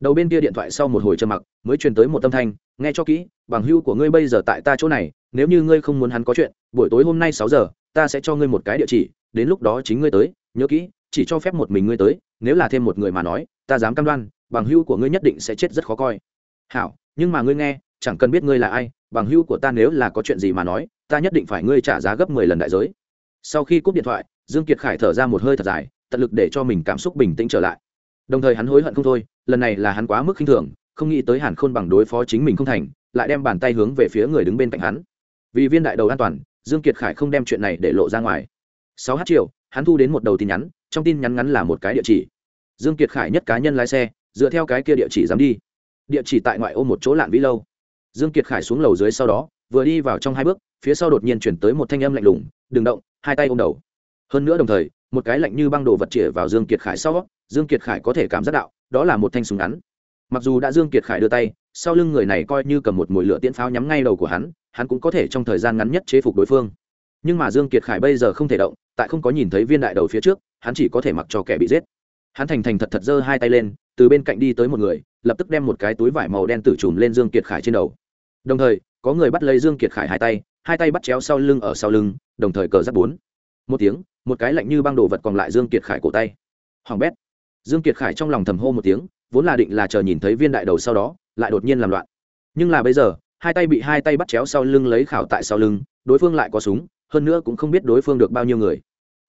Đầu bên kia điện thoại sau một hồi trầm mặc, mới truyền tới một âm thanh, nghe cho kỹ, bằng hưu của ngươi bây giờ tại ta chỗ này, nếu như ngươi không muốn hắn có chuyện, buổi tối hôm nay sáu giờ, ta sẽ cho ngươi một cái địa chỉ, đến lúc đó chính ngươi tới, nhớ kỹ, chỉ cho phép một mình ngươi tới, nếu là thêm một người mà nói, ta dám cam đoan, bằng hưu của ngươi nhất định sẽ chết rất khó coi. Hảo, nhưng mà ngươi nghe, chẳng cần biết ngươi là ai, bằng hưu của ta nếu là có chuyện gì mà nói ta nhất định phải ngươi trả giá gấp mười lần đại giới. Sau khi cúp điện thoại, dương kiệt khải thở ra một hơi thật dài, tận lực để cho mình cảm xúc bình tĩnh trở lại. Đồng thời hắn hối hận không thôi, lần này là hắn quá mức khinh thường, không nghĩ tới hàn khôn bằng đối phó chính mình không thành, lại đem bàn tay hướng về phía người đứng bên cạnh hắn. Vì viên đại đầu an toàn, dương kiệt khải không đem chuyện này để lộ ra ngoài. Sáu h chiều, hắn thu đến một đầu tin nhắn, trong tin nhắn ngắn là một cái địa chỉ. Dương kiệt khải nhất cá nhân lái xe, dựa theo cái kia địa chỉ dám đi. Địa chỉ tại ngoại ô một chỗ lạn vĩ lâu dương kiệt khải xuống lầu dưới sau đó, vừa đi vào trong hai bước, phía sau đột nhiên chuyển tới một thanh âm lạnh lùng, đừng động, hai tay ôm đầu. Hơn nữa đồng thời, một cái lạnh như băng đồ vật chĩa vào dương kiệt khải sau, dương kiệt khải có thể cảm giác đạo, đó là một thanh súng ngắn. Mặc dù đã dương kiệt khải đưa tay, sau lưng người này coi như cầm một mũi lửa tiễn pháo nhắm ngay đầu của hắn hắn cũng có thể trong thời gian ngắn nhất chế phục đối phương. Nhưng mà dương kiệt khải bây giờ không thể động, tại không có nhìn thấy viên đại đầu phía trước, hắn chỉ có thể mặc cho kẻ bị giết. Hắn thành thành thật thật giơ hai tay lên, từ bên cạnh đi tới một người, lập tức đem một cái túi vải màu đen tử trùm lên dương kiệt khải trên đầu đồng thời, có người bắt lấy dương kiệt khải hai tay hai tay bắt chéo sau lưng ở sau lưng, đồng thời cờ giáp bốn. Một tiếng, một cái lạnh như băng đồ vật còn lại dương kiệt khải cổ tay. Hoàng bét. Dương kiệt khải trong lòng thầm hô một tiếng, vốn là định là chờ nhìn thấy viên đại đầu sau đó, lại đột nhiên làm loạn. Nhưng là bây giờ, hai tay bị hai tay bắt chéo sau lưng lấy khảo tại sau lưng, đối phương lại có súng, hơn nữa cũng không biết đối phương được bao nhiêu người.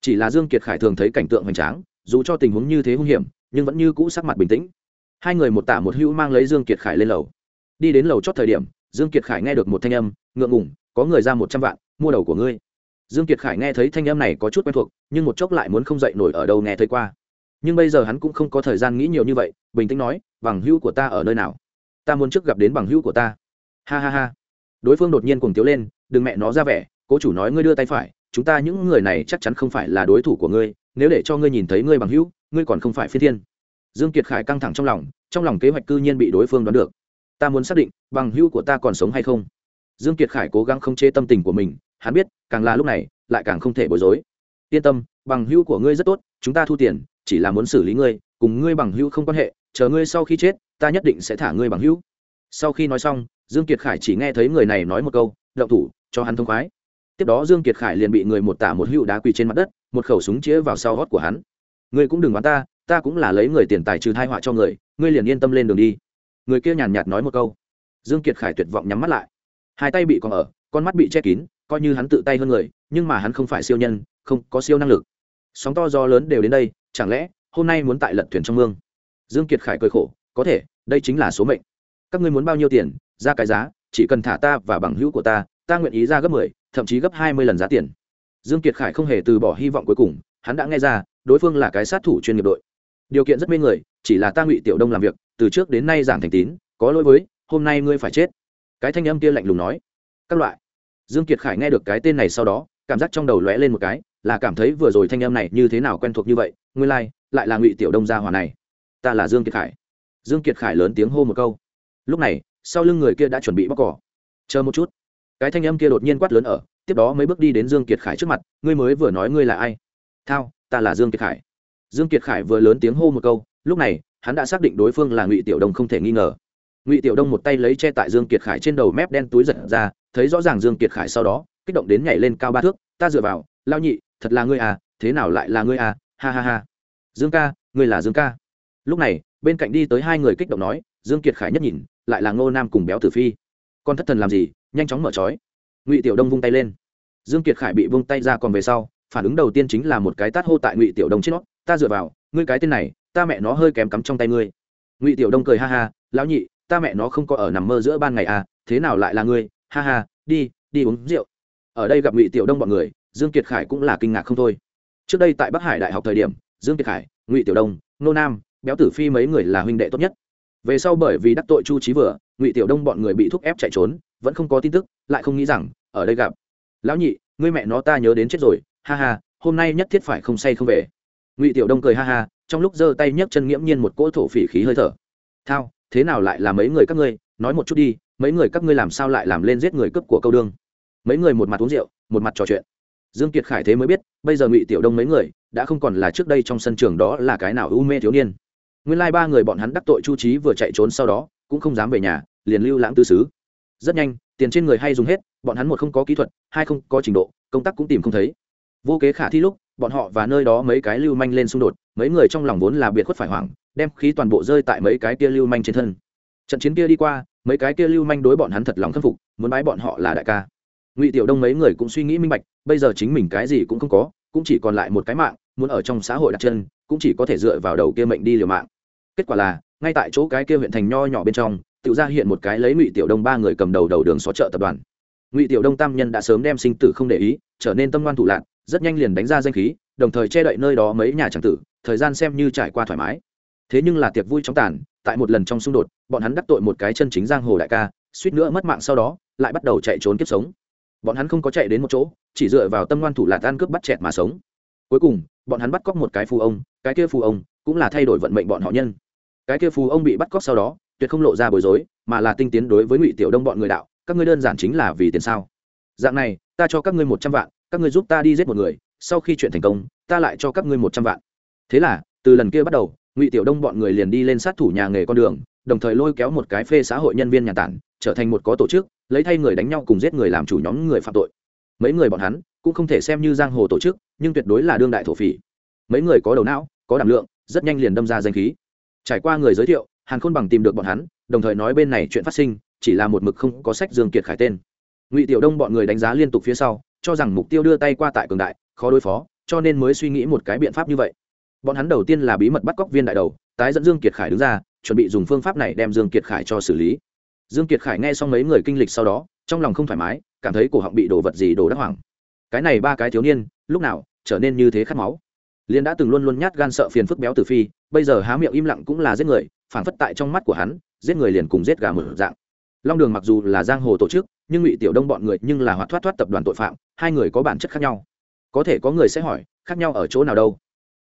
Chỉ là dương kiệt khải thường thấy cảnh tượng hoành tráng, dù cho tình huống như thế hung hiểm, nhưng vẫn như cũ sắc mặt bình tĩnh. Hai người một tả một hữu mang lấy dương kiệt khải lên lầu. Đi đến lầu chót thời điểm dương kiệt khải nghe được một thanh âm, ngượng ngùng, có người ra một trăm vạn, mua đầu của ngươi. Dương kiệt khải nghe thấy thanh âm này có chút quen thuộc, nhưng một chốc lại muốn không dậy nổi ở đâu nghe thấy qua. Nhưng bây giờ hắn cũng không có thời gian nghĩ nhiều như vậy, bình tĩnh nói, bằng hữu của ta ở nơi nào? Ta muốn trước gặp đến bằng hữu của ta. Ha ha ha. Đối phương đột nhiên cuồng tiếu lên, đừng mẹ nó ra vẻ, cố chủ nói ngươi đưa tay phải, chúng ta những người này chắc chắn không phải là đối thủ của ngươi, nếu để cho ngươi nhìn thấy ngươi bằng hữu, ngươi còn không phải phi thiên. Dương kiệt khải căng thẳng trong lòng trong lòng kế hoạch cư nhiên bị đối phương đoán được ta muốn xác định bằng hữu của ta còn sống hay không. Dương kiệt khải cố gắng không chế tâm tình của mình, hắn biết, càng là lúc này, lại càng không thể bối rối. Yên tâm, bằng hữu của ngươi rất tốt, chúng ta thu tiền, chỉ là muốn xử lý ngươi, cùng ngươi bằng hữu không quan hệ, chờ ngươi sau khi chết, ta nhất định sẽ thả ngươi bằng hữu. Sau khi nói xong, dương kiệt khải chỉ nghe thấy người này nói một câu, động thủ, cho hắn thông khoái. Tiếp đó dương kiệt khải liền bị người một tả một hữu đá quỳ trên mặt đất, một khẩu súng chĩa vào sau gót của hắn. Ngươi cũng đừng bắn ta ta cũng là lấy người tiền tài trừ thai họa cho người, ngươi liền yên tâm lên đường đi người kia nhàn nhạt nói một câu. Dương kiệt khải tuyệt vọng nhắm mắt lại. Hai tay bị còn ở con mắt bị che kín coi như hắn tự tay hơn người nhưng mà hắn không phải siêu nhân không có siêu năng lực. Sóng to gió lớn đều đến đây chẳng lẽ hôm nay muốn tại lật thuyền trong mương? Dương kiệt khải cười khổ có thể đây chính là số mệnh. Các ngươi muốn bao nhiêu tiền ra cái giá chỉ cần thả ta và bằng hữu của ta ta nguyện ý ra gấp 10, thậm chí gấp 20 lần giá tiền. Dương kiệt khải không hề từ bỏ hy vọng cuối cùng hắn đã nghe ra đối phương là cái sát thủ chuyên nghiệp đội. Điều kiện rất mê người chỉ là ta ngụy tiểu đông làm việc từ trước đến nay giảng thành tín có lỗi với hôm nay ngươi phải chết. Cái thanh âm kia lạnh lùng nói. Các loại. Dương kiệt khải nghe được cái tên này sau đó cảm giác trong đầu lóe lên một cái là cảm thấy vừa rồi thanh âm này như thế nào quen thuộc như vậy nguyên lai like, lại là ngụy tiểu đông gia hỏa này. Ta là dương kiệt khải. Dương kiệt khải lớn tiếng hô một câu. Lúc này sau lưng người kia đã chuẩn bị bóc cỏ. Chờ một chút. Cái thanh âm kia đột nhiên quát lớn ở tiếp đó mấy bước đi đến dương kiệt khải trước mặt ngươi mới vừa nói ngươi là ai? Thao ta là dương kiệt khải. Dương kiệt khải vừa lớn tiếng hô một câu lúc này hắn đã xác định đối phương là ngụy tiểu đông không thể nghi ngờ ngụy tiểu đông một tay lấy che tại dương kiệt khải trên đầu mép đen túi giật ra thấy rõ ràng dương kiệt khải sau đó kích động đến nhảy lên cao ba thước ta dựa vào lao nhị thật là ngươi à thế nào lại là ngươi à ha ha ha dương ca ngươi là dương ca lúc này bên cạnh đi tới hai người kích động nói dương kiệt khải nhất nhìn lại là ngô nam cùng béo tử phi con thất thần làm gì nhanh chóng mở trói ngụy tiểu đông vung tay lên dương kiệt khải bị vung tay ra còn về sau phản ứng đầu tiên chính là một cái tát hô tại ngụy tiểu đông trên nó ta dựa vào ngươi cái tên này ta mẹ nó hơi kém cắm trong tay ngươi. Ngụy tiểu đông cười ha ha, lão nhị, ta mẹ nó không có ở nằm mơ giữa ban ngày à thế nào lại là ngươi? Ha ha, đi đi uống rượu. Ở đây gặp ngụy tiểu đông bọn người, dương kiệt khải cũng là kinh ngạc không thôi. Trước đây tại bắc hải đại học thời điểm, dương kiệt khải, ngụy tiểu đông, nô nam, béo tử phi mấy người là huynh đệ tốt nhất. Về sau bởi vì đắc tội chu trí vừa, ngụy tiểu đông bọn người bị thúc ép chạy trốn, vẫn không có tin tức, lại không nghĩ rằng, ở đây gặp. Lão nhị, ngươi mẹ nó ta nhớ đến chết rồi, ha ha, hôm nay nhất thiết phải không say không về. Ngụy tiểu đông cười ha ha trong lúc giơ tay nhấc chân nghiễm nhiên một cỗ thổ phỉ khí hơi thở. Thao, thế nào lại là mấy người các ngươi? Nói một chút đi, mấy người các ngươi làm sao lại làm lên giết người cướp của câu đương? Mấy người một mặt uống rượu, một mặt trò chuyện. Dương kiệt khải thế mới biết, bây giờ ngụy tiểu đông mấy người, đã không còn là trước đây trong sân trường đó là cái nào u mê thiếu niên. Nguyên lai ba người bọn hắn đắc tội chu trí vừa chạy trốn sau đó, cũng không dám về nhà, liền lưu lãng tư xứ. Rất nhanh, tiền trên người hay dùng hết, bọn hắn một không có kỹ thuật, hai không có trình độ, công tác cũng tìm không thấy. Vô kế khả thi lúc, bọn họ và nơi đó mấy cái lưu manh lên xung đột mấy người trong lòng vốn là biệt khuất phải hoảng, đem khí toàn bộ rơi tại mấy cái kia lưu manh trên thân. Trận chiến kia đi qua, mấy cái kia lưu manh đối bọn hắn thật lòng khâm phục, muốn bái bọn họ là đại ca. Ngụy tiểu đông mấy người cũng suy nghĩ minh bạch, bây giờ chính mình cái gì cũng không có, cũng chỉ còn lại một cái mạng, muốn ở trong xã hội đặt chân, cũng chỉ có thể dựa vào đầu kia mệnh đi liều mạng. Kết quả là, ngay tại chỗ cái kia huyện thành nho nhỏ bên trong, tự ra hiện một cái lấy ngụy tiểu đông ba người cầm đầu đầu đường xó chợ tập đoàn. Ngụy tiểu đông tam nhân đã sớm đem sinh tử không để ý, trở nên tâm ngoan thủ lạc, rất nhanh liền đánh ra danh khí, đồng thời che đậy nơi đó mấy nhà tràng tử thời gian xem như trải qua thoải mái. Thế nhưng là tiệc vui trong tàn, tại một lần trong xung đột, bọn hắn đắc tội một cái chân chính giang hồ đại ca, suýt nữa mất mạng sau đó, lại bắt đầu chạy trốn kiếp sống. Bọn hắn không có chạy đến một chỗ, chỉ dựa vào tâm ngoan thủ lạc ăn cướp bắt chẹt mà sống. Cuối cùng, bọn hắn bắt cóc một cái phù ông, cái kia phù ông cũng là thay đổi vận mệnh bọn họ nhân. Cái kia phù ông bị bắt cóc sau đó, tuyệt không lộ ra bối rối, mà là tinh tiến đối với ngụy tiểu đông bọn người đạo, các ngươi đơn giản chính là vì tiền sao? Dạng này, ta cho các ngươi một trăm vạn, các ngươi giúp ta đi giết một người, sau khi chuyện thành công, ta lại cho các ngươi một trăm vạn thế là, từ lần kia bắt đầu, ngụy tiểu đông bọn người liền đi lên sát thủ nhà nghề con đường, đồng thời lôi kéo một cái phê xã hội nhân viên nhà tản, trở thành một có tổ chức, lấy thay người đánh nhau cùng giết người làm chủ nhóm người phạm tội. Mấy người bọn hắn cũng không thể xem như giang hồ tổ chức, nhưng tuyệt đối là đương đại thổ phỉ. Mấy người có đầu não, có đảm lượng, rất nhanh liền đâm ra danh khí. Trải qua người giới thiệu, hàn khôn bằng tìm được bọn hắn, đồng thời nói bên này chuyện phát sinh, chỉ là một mực không có sách dương kiệt khải tên. Ngụy tiểu đông bọn người đánh giá liên tục phía sau, cho rằng mục tiêu đưa tay qua tại cường đại, khó đối phó, cho nên mới suy nghĩ một cái biện pháp như vậy bọn hắn đầu tiên là bí mật bắt cóc viên đại đầu, tái dẫn dương kiệt khải đứng ra, chuẩn bị dùng phương pháp này đem dương kiệt khải cho xử lý. Dương kiệt khải nghe xong mấy người kinh lịch sau đó, trong lòng không thoải mái, cảm thấy cổ họng bị đổ vật gì đổ đắc hoảng. Cái này ba cái thiếu niên, lúc nào trở nên như thế khát máu? Liên đã từng luôn luôn nhát gan sợ phiền phức béo tử phi, bây giờ há miệng im lặng cũng là giết người phản phất tại trong mắt của hắn, giết người liền cùng giết gà mở dạng. Long đường mặc dù là giang hồ tổ chức, nhưng ngụy tiểu đông bọn người nhưng là hoạt thoát thoát tập đoàn tội phạm, hai người có bản chất khác nhau. Có thể có người sẽ hỏi, khác nhau ở chỗ nào đâu?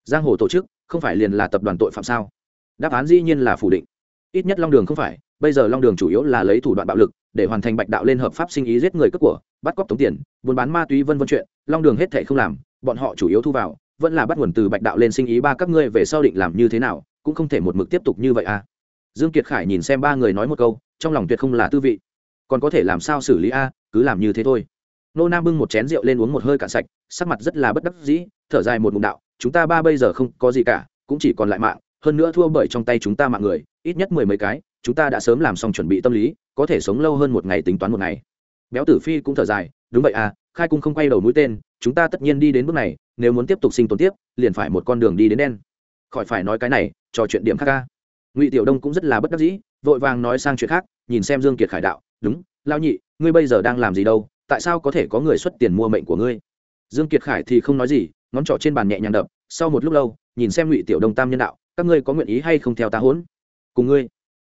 Giang hồ tổ chức, không phải liền là tập đoàn tội phạm sao? Đáp án dĩ nhiên là phủ định. Ít nhất long đường không phải, bây giờ long đường chủ yếu là lấy thủ đoạn bạo lực, để hoàn thành bạch đạo lên hợp pháp sinh ý giết người cướp của, bắt cóc tống tiền, buôn bán ma túy vân vân chuyện, long đường hết thể không làm, bọn họ chủ yếu thu vào, vẫn là bắt nguồn từ bạch đạo lên sinh ý ba các ngươi về sau định làm như thế nào, cũng không thể một mực tiếp tục như vậy à. Dương kiệt khải nhìn xem ba người nói một câu, trong lòng tuyệt không là tư vị. Còn có thể làm sao xử lý a, cứ làm như thế thôi. Nô nam bưng một chén rượu lên uống một hơi cạn sạch, sắc mặt rất là bất đắc dĩ, thở dài một mụn đạo chúng ta ba bây giờ không có gì cả, cũng chỉ còn lại mạng, hơn nữa thua bởi trong tay chúng ta mạng người, ít nhất mười mấy cái, chúng ta đã sớm làm xong chuẩn bị tâm lý, có thể sống lâu hơn một ngày tính toán một ngày. Béo tử phi cũng thở dài, đúng vậy à khai cung không quay đầu mũi tên, chúng ta tất nhiên đi đến bước này, nếu muốn tiếp tục sinh tồn tiếp, liền phải một con đường đi đến đen. Khỏi phải nói cái này, trò chuyện điểm khác ca ngụy tiểu đông cũng rất là bất đắc dĩ, vội vàng nói sang chuyện khác, nhìn xem dương kiệt khải đạo, đúng lao nhị, ngươi bây giờ đang làm gì đâu, tại sao có thể có người xuất tiền mua mệnh của ngươi? Dương kiệt khải thì không nói gì ngón trỏ trên bàn nhẹ nhàng đập, sau một lúc lâu, nhìn xem ngụy tiểu đông tam nhân đạo, các ngươi có nguyện ý hay không theo ta hỗn cùng ngươi.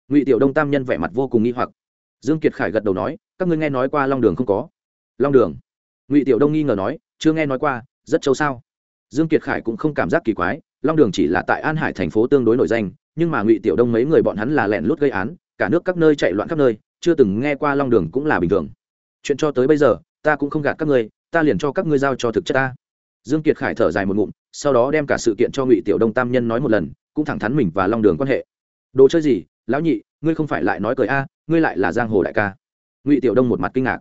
Ngụy tiểu đông tam nhân vẻ mặt vô cùng nghi hoặc. Dương kiệt khải gật đầu nói, các ngươi nghe nói qua long đường không có? Long đường. Ngụy tiểu đông nghi ngờ nói, chưa nghe nói qua, rất châu sao? Dương kiệt khải cũng không cảm giác kỳ quái, long đường chỉ là tại an hải thành phố tương đối nổi danh, nhưng mà ngụy tiểu đông mấy người bọn hắn là lẻn lút gây án, cả nước các nơi chạy loạn khắp nơi, chưa từng nghe qua long đường cũng là bình thường. Chuyện cho tới bây giờ, ta cũng không gạt các ngươi, ta liền cho các ngươi giao cho thực chất ta dương kiệt khải thở dài một ngụm, sau đó đem cả sự kiện cho ngụy tiểu đông tam nhân nói một lần, cũng thẳng thắn mình và long đường quan hệ. Đồ chơi gì? Lão nhị, ngươi không phải lại nói cười a, ngươi lại là giang hồ đại ca. Ngụy tiểu đông một mặt kinh ngạc.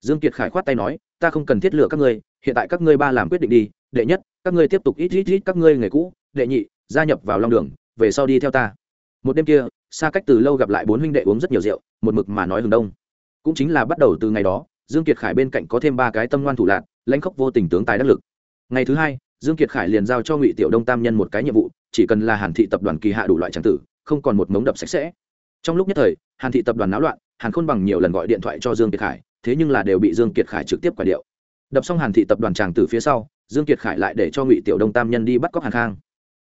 Dương kiệt khải khoát tay nói, ta không cần thiết lựa các ngươi, hiện tại các ngươi ba làm quyết định đi, đệ nhất, các ngươi tiếp tục ít ít ít các ngươi người cũ, đệ nhị, gia nhập vào long đường, về sau đi theo ta. Một đêm kia, xa cách từ lâu gặp lại bốn huynh đệ uống rất nhiều rượu, một mực mà nói hừng đông. Cũng chính là bắt đầu từ ngày đó, dương kiệt khải bên cạnh có thêm ba cái tâm ngoan thủ lạc lãnh khốc vô tình tướng tài đắc lực ngày thứ hai, dương kiệt khải liền giao cho ngụy tiểu đông tam nhân một cái nhiệm vụ, chỉ cần là hàn thị tập đoàn kỳ hạ đủ loại tràng tử, không còn một mống đập sạch sẽ. Trong lúc nhất thời, hàn thị tập đoàn náo loạn, hàn khôn bằng nhiều lần gọi điện thoại cho dương kiệt khải, thế nhưng là đều bị dương kiệt khải trực tiếp quả điệu. Đập xong hàn thị tập đoàn tràng tử phía sau, dương kiệt khải lại để cho ngụy tiểu đông tam nhân đi bắt cóc hàn khang.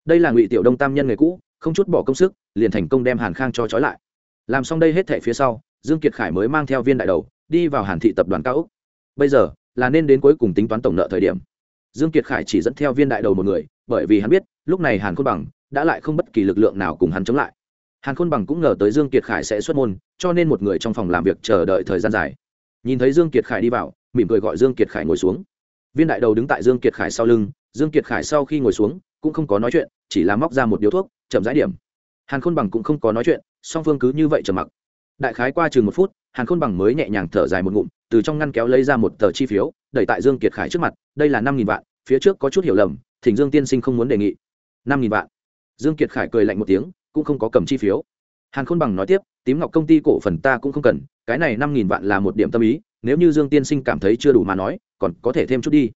Đây là ngụy tiểu đông tam nhân người cũ, không chút bỏ công sức, liền thành công đem hàn khang cho trói lại. Làm xong đây hết thẻ phía sau, dương kiệt khải mới mang theo viên đại đầu, đi vào hàn thị tập đoàn cao úc bây giờ, là nên đến cuối cùng tính toán tổng nợ thời điểm dương kiệt khải chỉ dẫn theo viên đại đầu một người, bởi vì hắn biết, lúc này hàn khôn bằng đã lại không bất kỳ lực lượng nào cùng hắn chống lại. Hàn khôn bằng cũng ngờ tới dương kiệt khải sẽ xuất môn, cho nên một người trong phòng làm việc chờ đợi thời gian dài. Nhìn thấy dương kiệt khải đi vào, mỉm cười gọi dương kiệt khải ngồi xuống. Viên đại đầu đứng tại dương kiệt khải sau lưng, dương kiệt khải sau khi ngồi xuống, cũng không có nói chuyện, chỉ là móc ra một điếu thuốc, chậm rãi điểm. Hàn khôn bằng cũng không có nói chuyện, song phương cứ như vậy trầm mặc đại khái qua chừng một phút, hàn khôn bằng mới nhẹ nhàng thở dài một ngụm, từ trong ngăn kéo lấy ra một tờ chi phiếu, đẩy tại dương kiệt khải trước mặt, đây là năm nghìn vạn, phía trước có chút hiểu lầm thỉnh dương tiên sinh không muốn đề nghị. Năm nghìn vạn? Dương kiệt khải cười lạnh một tiếng, cũng không có cầm chi phiếu. Hàn khôn bằng nói tiếp, tím ngọc công ty cổ phần ta cũng không cần, cái này năm nghìn vạn là một điểm tâm ý, nếu như dương tiên sinh cảm thấy chưa đủ mà nói, còn có thể thêm chút đi.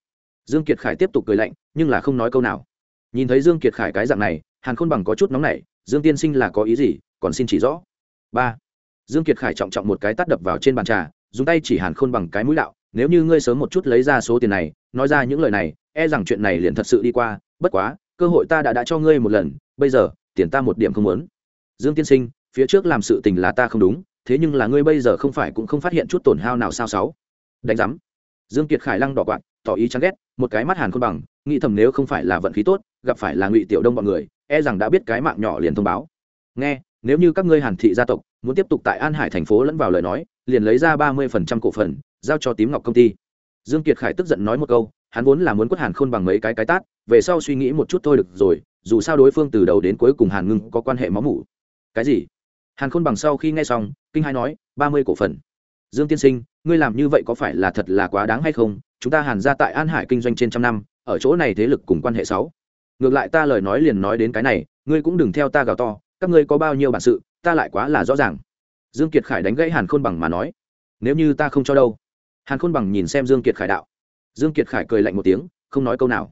Dương kiệt khải tiếp tục cười lạnh, nhưng là không nói câu nào. Nhìn thấy dương kiệt khải cái dạng này, hàn khôn bằng có chút nóng nảy, dương tiên sinh là có ý gì, còn xin chỉ rõ. Ba dương kiệt khải trọng trọng một cái tát đập vào trên bàn trà, dùng tay chỉ hàn khôn bằng cái mũi đạo, nếu như ngươi sớm một chút lấy ra số tiền này, nói ra những lời này e rằng chuyện này liền thật sự đi qua, bất quá, cơ hội ta đã đã cho ngươi một lần, bây giờ, tiền ta một điểm không muốn. Dương tiên sinh, phía trước làm sự tình là ta không đúng, thế nhưng là ngươi bây giờ không phải cũng không phát hiện chút tổn hao nào sao sáu? Đánh giám. Dương kiệt khải lăng đỏ quạt, tỏ ý chán ghét, một cái mắt hàn khôn bằng, nghĩ thầm nếu không phải là vận khí tốt, gặp phải là ngụy tiểu đông bọn người e rằng đã biết cái mạng nhỏ liền thông báo. Nghe nếu như các ngươi hàn thị gia tộc muốn tiếp tục tại an hải thành phố lẫn vào lời nói, liền lấy ra ba mươi phần trăm cổ phần, giao cho tím ngọc công ty. Dương kiệt khải tức giận nói một câu, hắn vốn là muốn quất hàn khôn bằng mấy cái cái tát, về sau suy nghĩ một chút thôi được rồi, dù sao đối phương từ đầu đến cuối cùng hàn ngưng có quan hệ máu mủ. Cái gì? Hàn khôn bằng sau khi nghe xong, kinh hai nói, ba mươi cổ phần. Dương tiên sinh, ngươi làm như vậy có phải là thật là quá đáng hay không? Chúng ta hàn ra tại an hải kinh doanh trên trăm năm, ở chỗ này thế lực cùng quan hệ sáu. Ngược lại ta lời nói liền nói đến cái này, ngươi cũng đừng theo ta gào to các ngươi có bao nhiêu bản sự, ta lại quá là rõ ràng. Dương kiệt khải đánh gãy hàn khôn bằng mà nói, nếu như ta không cho đâu. Hàn khôn bằng nhìn xem dương kiệt khải đạo. Dương kiệt khải cười lạnh một tiếng, không nói câu nào.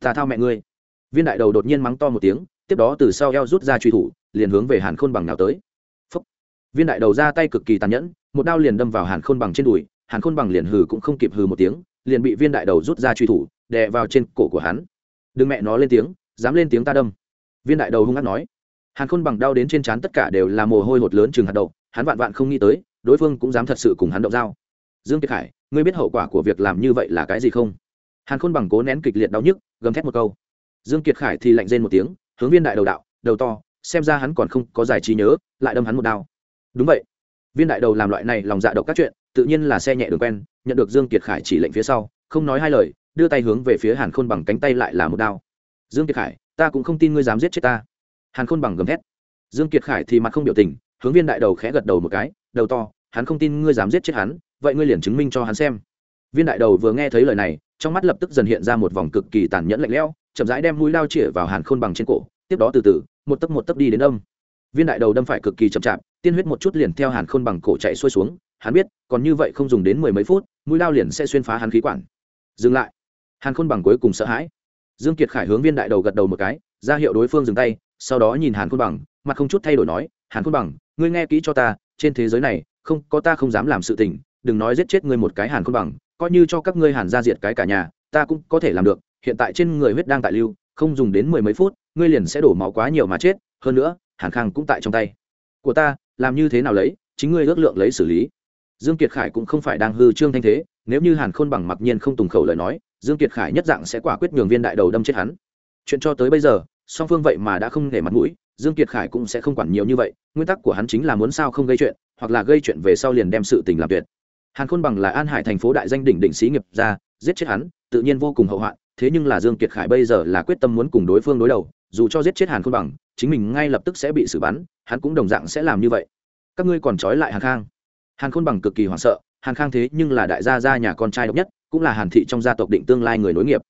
Ta thao mẹ ngươi. Viên đại đầu đột nhiên mắng to một tiếng, tiếp đó từ sau eo rút ra truy thủ, liền hướng về hàn khôn bằng nào tới. Phúc. viên đại đầu ra tay cực kỳ tàn nhẫn, một đao liền đâm vào hàn khôn bằng trên đùi, hàn khôn bằng liền hừ cũng không kịp hừ một tiếng, liền bị viên đại đầu rút ra truy thủ, đè vào trên cổ của hắn. Đừng mẹ nó lên tiếng, dám lên tiếng ta đâm. Viên đại đầu hung hát nói hàn khôn bằng đau đến trên trán tất cả đều là mồ hôi hột lớn chừng hạt đậu, hắn vạn vạn không nghĩ tới, đối phương cũng dám thật sự cùng hắn động dao dương kiệt khải, ngươi biết hậu quả của việc làm như vậy là cái gì không? Hàn khôn bằng cố nén kịch liệt đau nhức, gầm thét một câu. Dương kiệt khải thì lạnh rên một tiếng, hướng viên đại đầu đạo, đầu to, xem ra hắn còn không có giải trí nhớ, lại đâm hắn một đao. Đúng vậy. Viên đại đầu làm loại này lòng dạ độc các chuyện, tự nhiên là xe nhẹ đường quen, nhận được dương kiệt khải chỉ lệnh phía sau, không nói hai lời, đưa tay hướng về phía hàn khôn bằng cánh tay lại là một đao. Dương kiệt khải, ta cũng không tin ngươi dám giết chết ta hàn khôn bằng gầm thét. Dương kiệt khải thì mặt không biểu tình, hướng viên đại đầu khẽ gật đầu một cái, đầu to, hắn không tin ngươi dám giết chết hắn, vậy ngươi liền chứng minh cho hắn xem. Viên đại đầu vừa nghe thấy lời này, trong mắt lập tức dần hiện ra một vòng cực kỳ tàn nhẫn lạnh lẽo, chậm rãi đem mũi lao chĩa vào hàn khôn bằng trên cổ, tiếp đó từ từ, một tấc một tấc đi đến đông viên đại đầu đâm phải cực kỳ chậm chạp, tiên huyết một chút liền theo hàn khôn bằng cổ chạy xuôi xuống, hắn biết, còn như vậy không dùng đến mười mấy phút, mũi lao liền sẽ xuyên phá hắn khí quản. Dừng lại. Hàn khôn bằng cuối cùng sợ hãi. Dương kiệt khải hướng viên đại đầu gật đầu một cái, ra hiệu đối phương dừng tay sau đó nhìn hàn khôn bằng, mặt không chút thay đổi nói, hàn khôn bằng, ngươi nghe kỹ cho ta, trên thế giới này, không, có ta không dám làm sự tình, đừng nói giết chết ngươi một cái hàn khôn bằng, coi như cho các ngươi hàn ra diệt cái cả nhà, ta cũng có thể làm được, hiện tại trên người huyết đang tại lưu, không dùng đến mười mấy phút, ngươi liền sẽ đổ máu quá nhiều mà chết, hơn nữa, hàn khang cũng tại trong tay. Của ta, làm như thế nào lấy, chính ngươi ước lượng lấy xử lý. Dương kiệt khải cũng không phải đang hư trương thanh thế, nếu như hàn khôn bằng mặc nhiên không tùng khẩu lời nói, dương kiệt khải nhất dạng sẽ quả quyết nhường viên đại đầu đâm chết hắn. Chuyện cho tới bây giờ song phương vậy mà đã không để mặt mũi, dương kiệt khải cũng sẽ không quản nhiều như vậy, nguyên tắc của hắn chính là muốn sao không gây chuyện, hoặc là gây chuyện về sau liền đem sự tình làm tuyệt. Hàn khôn bằng là an hải thành phố đại danh đỉnh đỉnh sĩ nghiệp ra giết chết hắn, tự nhiên vô cùng hậu hoạn, thế nhưng là dương kiệt khải bây giờ là quyết tâm muốn cùng đối phương đối đầu, dù cho giết chết hàn khôn bằng, chính mình ngay lập tức sẽ bị xử bắn, hắn cũng đồng dạng sẽ làm như vậy. Các ngươi còn trói lại hàn khang. Hàn khôn bằng cực kỳ hoảng sợ, hàn khang thế nhưng là đại gia gia nhà con trai độc nhất, cũng là hàn thị trong gia tộc định tương lai người nối nghiệp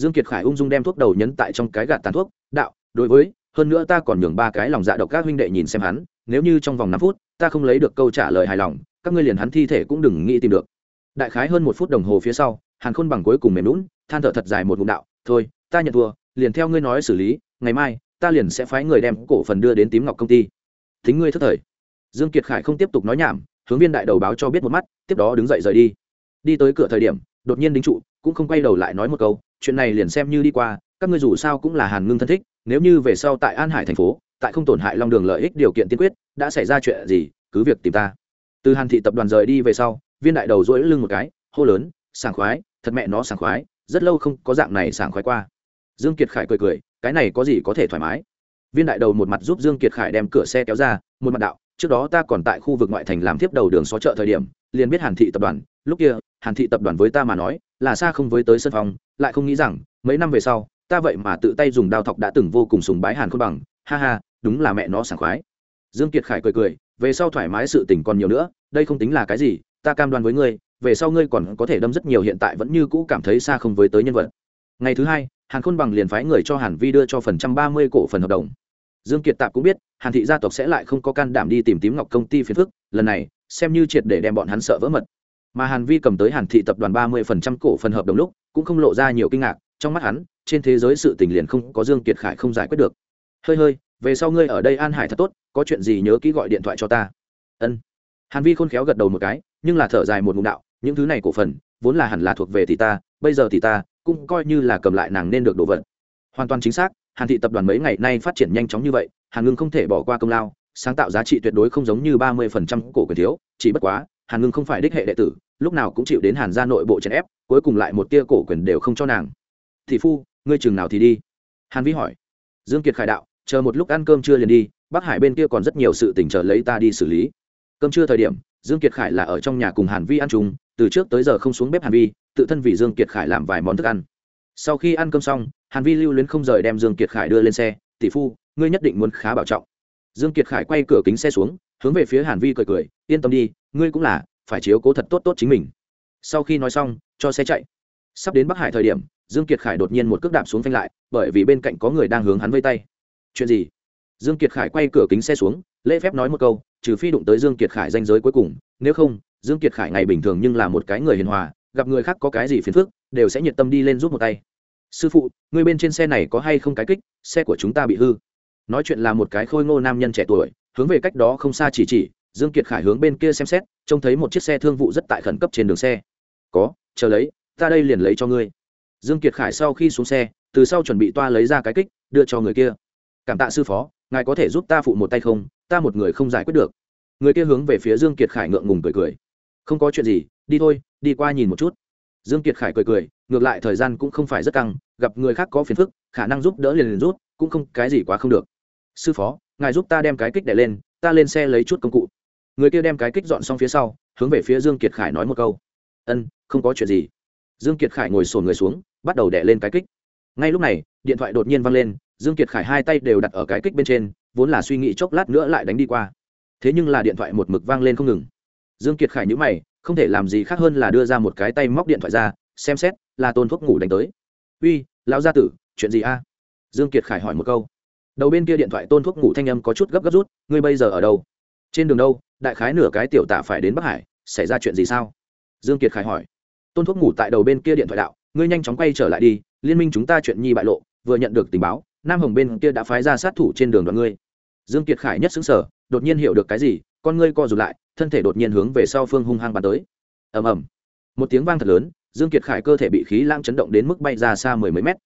dương kiệt khải ung dung đem thuốc đầu nhấn tại trong cái gạt tàn thuốc, đạo, đối với, hơn nữa ta còn nhường ba cái lòng dạ độc các huynh đệ nhìn xem hắn, nếu như trong vòng năm phút, ta không lấy được câu trả lời hài lòng, các ngươi liền hắn thi thể cũng đừng nghĩ tìm được. Đại khái hơn một phút đồng hồ phía sau, hàn khôn bằng cuối cùng mềm lún than thở thật dài một ngụm đạo, thôi, ta nhận thua, liền theo ngươi nói xử lý, ngày mai, ta liền sẽ phái người đem cổ phần đưa đến tím ngọc công ty. Thính ngươi thất thời. Dương kiệt khải không tiếp tục nói nhảm, hướng viên đại đầu báo cho biết một mắt, tiếp đó đứng dậy rời đi. Đi tới cửa thời điểm, đột nhiên đính trụ, cũng không quay đầu lại nói một câu chuyện này liền xem như đi qua, các ngươi dù sao cũng là hàn ngưng thân thích, nếu như về sau tại an hải thành phố, tại không tổn hại long đường lợi ích điều kiện tiên quyết, đã xảy ra chuyện gì, cứ việc tìm ta. Từ hàn thị tập đoàn rời đi về sau, viên đại đầu dỗi lưng một cái, hô lớn, sảng khoái, thật mẹ nó sảng khoái, rất lâu không có dạng này sảng khoái qua. Dương kiệt khải cười cười, cái này có gì có thể thoải mái? Viên đại đầu một mặt giúp dương kiệt khải đem cửa xe kéo ra, một mặt đạo, trước đó ta còn tại khu vực ngoại thành làm tiếp đầu đường xó chợ thời điểm, liền biết hàn thị tập đoàn, lúc kia, hàn thị tập đoàn với ta mà nói, là xa không với tới sân phòng lại không nghĩ rằng, mấy năm về sau, ta vậy mà tự tay dùng đao thọc đã từng vô cùng sùng bái hàn khôn bằng. Ha ha, đúng là mẹ nó sảng khoái. Dương kiệt khải cười cười, về sau thoải mái sự tình còn nhiều nữa, đây không tính là cái gì, ta cam đoan với ngươi, về sau ngươi còn có thể đâm rất nhiều hiện tại vẫn như cũ cảm thấy xa không với tới nhân vật. Ngày thứ hai, hàn khôn bằng liền phái người cho hàn vi đưa cho phần trăm ba mươi cổ phần hợp đồng. Dương kiệt tạp cũng biết, hàn thị gia tộc sẽ lại không có can đảm đi tìm tím ngọc công ty phiền phức, lần này, xem như triệt để đem bọn hắn sợ vỡ mật. Mà hàn vi cầm tới hàn thị tập đoàn ba mươi phần trăm cổ phần hợp đồng lúc cũng không lộ ra nhiều kinh ngạc, trong mắt hắn, trên thế giới sự tình liền không có dương kiệt khải không giải quyết được. Hơi hơi, về sau ngươi ở đây an hải thật tốt, có chuyện gì nhớ kỹ gọi điện thoại cho ta. Ân. Hàn vi khôn khéo gật đầu một cái, nhưng là thở dài một ngụm đạo, những thứ này cổ phần, vốn là hẳn là thuộc về thì ta, bây giờ thì ta, cũng coi như là cầm lại nàng nên được đồ vật. Hoàn toàn chính xác, hàn thị tập đoàn mấy ngày nay phát triển nhanh chóng như vậy, hàn ngưng không thể bỏ qua công lao, sáng tạo giá trị tuyệt đối không giống như ba mươi phần trăm cổ quyền thiếu, chỉ bất quá, hàn ngưng không phải đích hệ đệ tử lúc nào cũng chịu đến hàn gia nội bộ chèn ép, cuối cùng lại một tia cổ quyền đều không cho nàng. Thị phu, ngươi chừng nào thì đi? Hàn vi hỏi. Dương kiệt khải đạo, chờ một lúc ăn cơm trưa liền đi, bắc hải bên kia còn rất nhiều sự tình chờ lấy ta đi xử lý. Cơm trưa thời điểm, dương kiệt khải là ở trong nhà cùng hàn vi ăn chung, từ trước tới giờ không xuống bếp hàn vi, tự thân vì dương kiệt khải làm vài món thức ăn. Sau khi ăn cơm xong, hàn vi lưu luyến không rời đem dương kiệt khải đưa lên xe tỷ phu, ngươi nhất định muốn khá bảo trọng. Dương kiệt khải quay cửa kính xe xuống, hướng về phía hàn vi cười cười, yên tâm đi, ngươi cũng là phải chiếu cố thật tốt tốt chính mình. Sau khi nói xong, cho xe chạy. Sắp đến bắc hải thời điểm, dương kiệt khải đột nhiên một cước đạp xuống phanh lại, bởi vì bên cạnh có người đang hướng hắn vây tay. Chuyện gì? Dương kiệt khải quay cửa kính xe xuống, lễ phép nói một câu, trừ phi đụng tới dương kiệt khải danh giới cuối cùng, nếu không, dương kiệt khải ngày bình thường nhưng là một cái người hiền hòa, gặp người khác có cái gì phiền phức, đều sẽ nhiệt tâm đi lên giúp một tay. Sư phụ, người bên trên xe này có hay không cái kích, xe của chúng ta bị hư. Nói chuyện là một cái khôi ngô nam nhân trẻ tuổi, hướng về cách đó không xa chỉ chỉ dương kiệt khải hướng bên kia xem xét, trông thấy một chiếc xe thương vụ rất tại khẩn cấp trên đường xe. Có, chờ lấy, ta đây liền lấy cho ngươi. Dương kiệt khải sau khi xuống xe, từ sau chuẩn bị toa lấy ra cái kích, đưa cho người kia. Cảm tạ sư phó, ngài có thể giúp ta phụ một tay không? Ta một người không giải quyết được. Người kia hướng về phía dương kiệt khải ngượng ngùng cười cười. Không có chuyện gì, đi thôi, đi qua nhìn một chút. Dương kiệt khải cười cười, ngược lại thời gian cũng không phải rất căng, gặp người khác có phiền phức, khả năng giúp đỡ liền liền rút cũng không, cái gì quá không được. Sư phó, ngài giúp ta đem cái kích đè lên, ta lên xe lấy chút công cụ người kia đem cái kích dọn xong phía sau, hướng về phía dương kiệt khải nói một câu. Ân, không có chuyện gì. Dương kiệt khải ngồi sồn người xuống, bắt đầu đè lên cái kích. Ngay lúc này, điện thoại đột nhiên vang lên, dương kiệt khải hai tay đều đặt ở cái kích bên trên, vốn là suy nghĩ chốc lát nữa lại đánh đi qua. Thế nhưng là điện thoại một mực vang lên không ngừng. Dương kiệt khải nhữ mày, không thể làm gì khác hơn là đưa ra một cái tay móc điện thoại ra, xem xét, là tôn thuốc ngủ đánh tới. Uy, lão gia tử, chuyện gì a? Dương kiệt khải hỏi một câu. Đầu bên kia điện thoại tôn thuốc ngủ thanh âm có chút gấp gấp rút, ngươi bây giờ ở đâu? Trên đường đâu? Đại khái nửa cái tiểu tạ phải đến bắc hải, xảy ra chuyện gì sao? Dương kiệt khải hỏi. Tôn thuốc ngủ tại đầu bên kia điện thoại đạo, ngươi nhanh chóng quay trở lại đi, liên minh chúng ta chuyện nhi bại lộ, vừa nhận được tình báo, nam hồng bên kia đã phái ra sát thủ trên đường đoàn ngươi. Dương kiệt khải nhất xứng sở đột nhiên hiểu được cái gì, con ngươi co rụt lại, thân thể đột nhiên hướng về sau phương hung hăng bắn tới. Ầm ầm. Một tiếng vang thật lớn, dương kiệt khải cơ thể bị khí lãng chấn động đến mức bay ra xa mười mấy mét.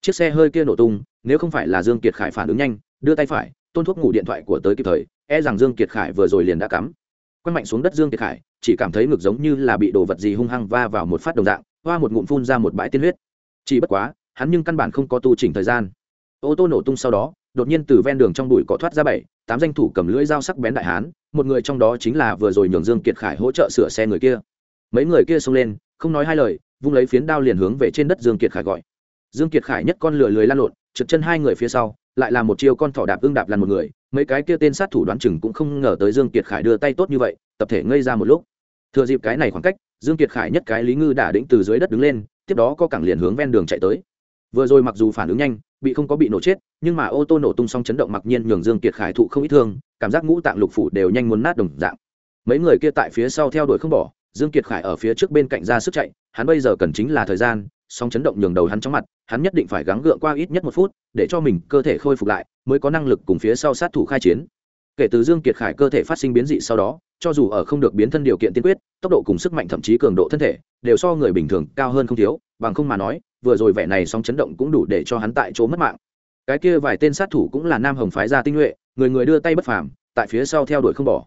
Chiếc xe hơi kia nổ tung, nếu không phải là dương kiệt khải phản ứng nhanh, đưa tay phải, tôn thuốc ngủ điện thoại của tới kịp thời e rằng dương kiệt khải vừa rồi liền đã cắm. Quăng mạnh xuống đất dương kiệt khải, chỉ cảm thấy ngực giống như là bị đồ vật gì hung hăng va vào một phát đồng dạng, hoa một ngụm phun ra một bãi tiên huyết. Chỉ bất quá, hắn nhưng căn bản không có tu chỉnh thời gian. Ô tô nổ tung sau đó, đột nhiên từ ven đường trong bụi cỏ thoát ra bảy, tám danh thủ cầm lưỡi dao sắc bén đại hán, một người trong đó chính là vừa rồi nhường dương kiệt khải hỗ trợ sửa xe người kia. Mấy người kia xông lên, không nói hai lời, vung lấy phiến đao liền hướng về trên đất dương kiệt khải gọi. Dương kiệt khải nhất con lừa lười lan lộn, trượt chân hai người phía sau, lại là một chiêu con thỏ đạp ương đạp lăn một người mấy cái kia tên sát thủ đoán chừng cũng không ngờ tới dương kiệt khải đưa tay tốt như vậy, tập thể ngây ra một lúc. Thừa dịp cái này khoảng cách, dương kiệt khải nhất cái lý ngư đả đĩnh từ dưới đất đứng lên, tiếp đó có cẳng liền hướng ven đường chạy tới. Vừa rồi mặc dù phản ứng nhanh, bị không có bị nổ chết, nhưng mà ô tô nổ tung xong chấn động mặc nhiên nhường dương kiệt khải thụ không ít thương, cảm giác ngũ tạng lục phủ đều nhanh muốn nát đồng dạng. Mấy người kia tại phía sau theo đuổi không bỏ, dương kiệt khải ở phía trước bên cạnh ra sức chạy, hắn bây giờ cần chính là thời gian song chấn động nhường đầu hắn trong mặt, hắn nhất định phải gắng gượng qua ít nhất một phút, để cho mình cơ thể khôi phục lại, mới có năng lực cùng phía sau sát thủ khai chiến. Kể từ dương kiệt khải cơ thể phát sinh biến dị sau đó, cho dù ở không được biến thân điều kiện tiên quyết, tốc độ cùng sức mạnh thậm chí cường độ thân thể, đều so người bình thường cao hơn không thiếu, bằng không mà nói, vừa rồi vẻ này song chấn động cũng đủ để cho hắn tại chỗ mất mạng. Cái kia vài tên sát thủ cũng là nam hồng phái gia tinh nhuệ, người người đưa tay bất phàm, tại phía sau theo đuổi không bỏ.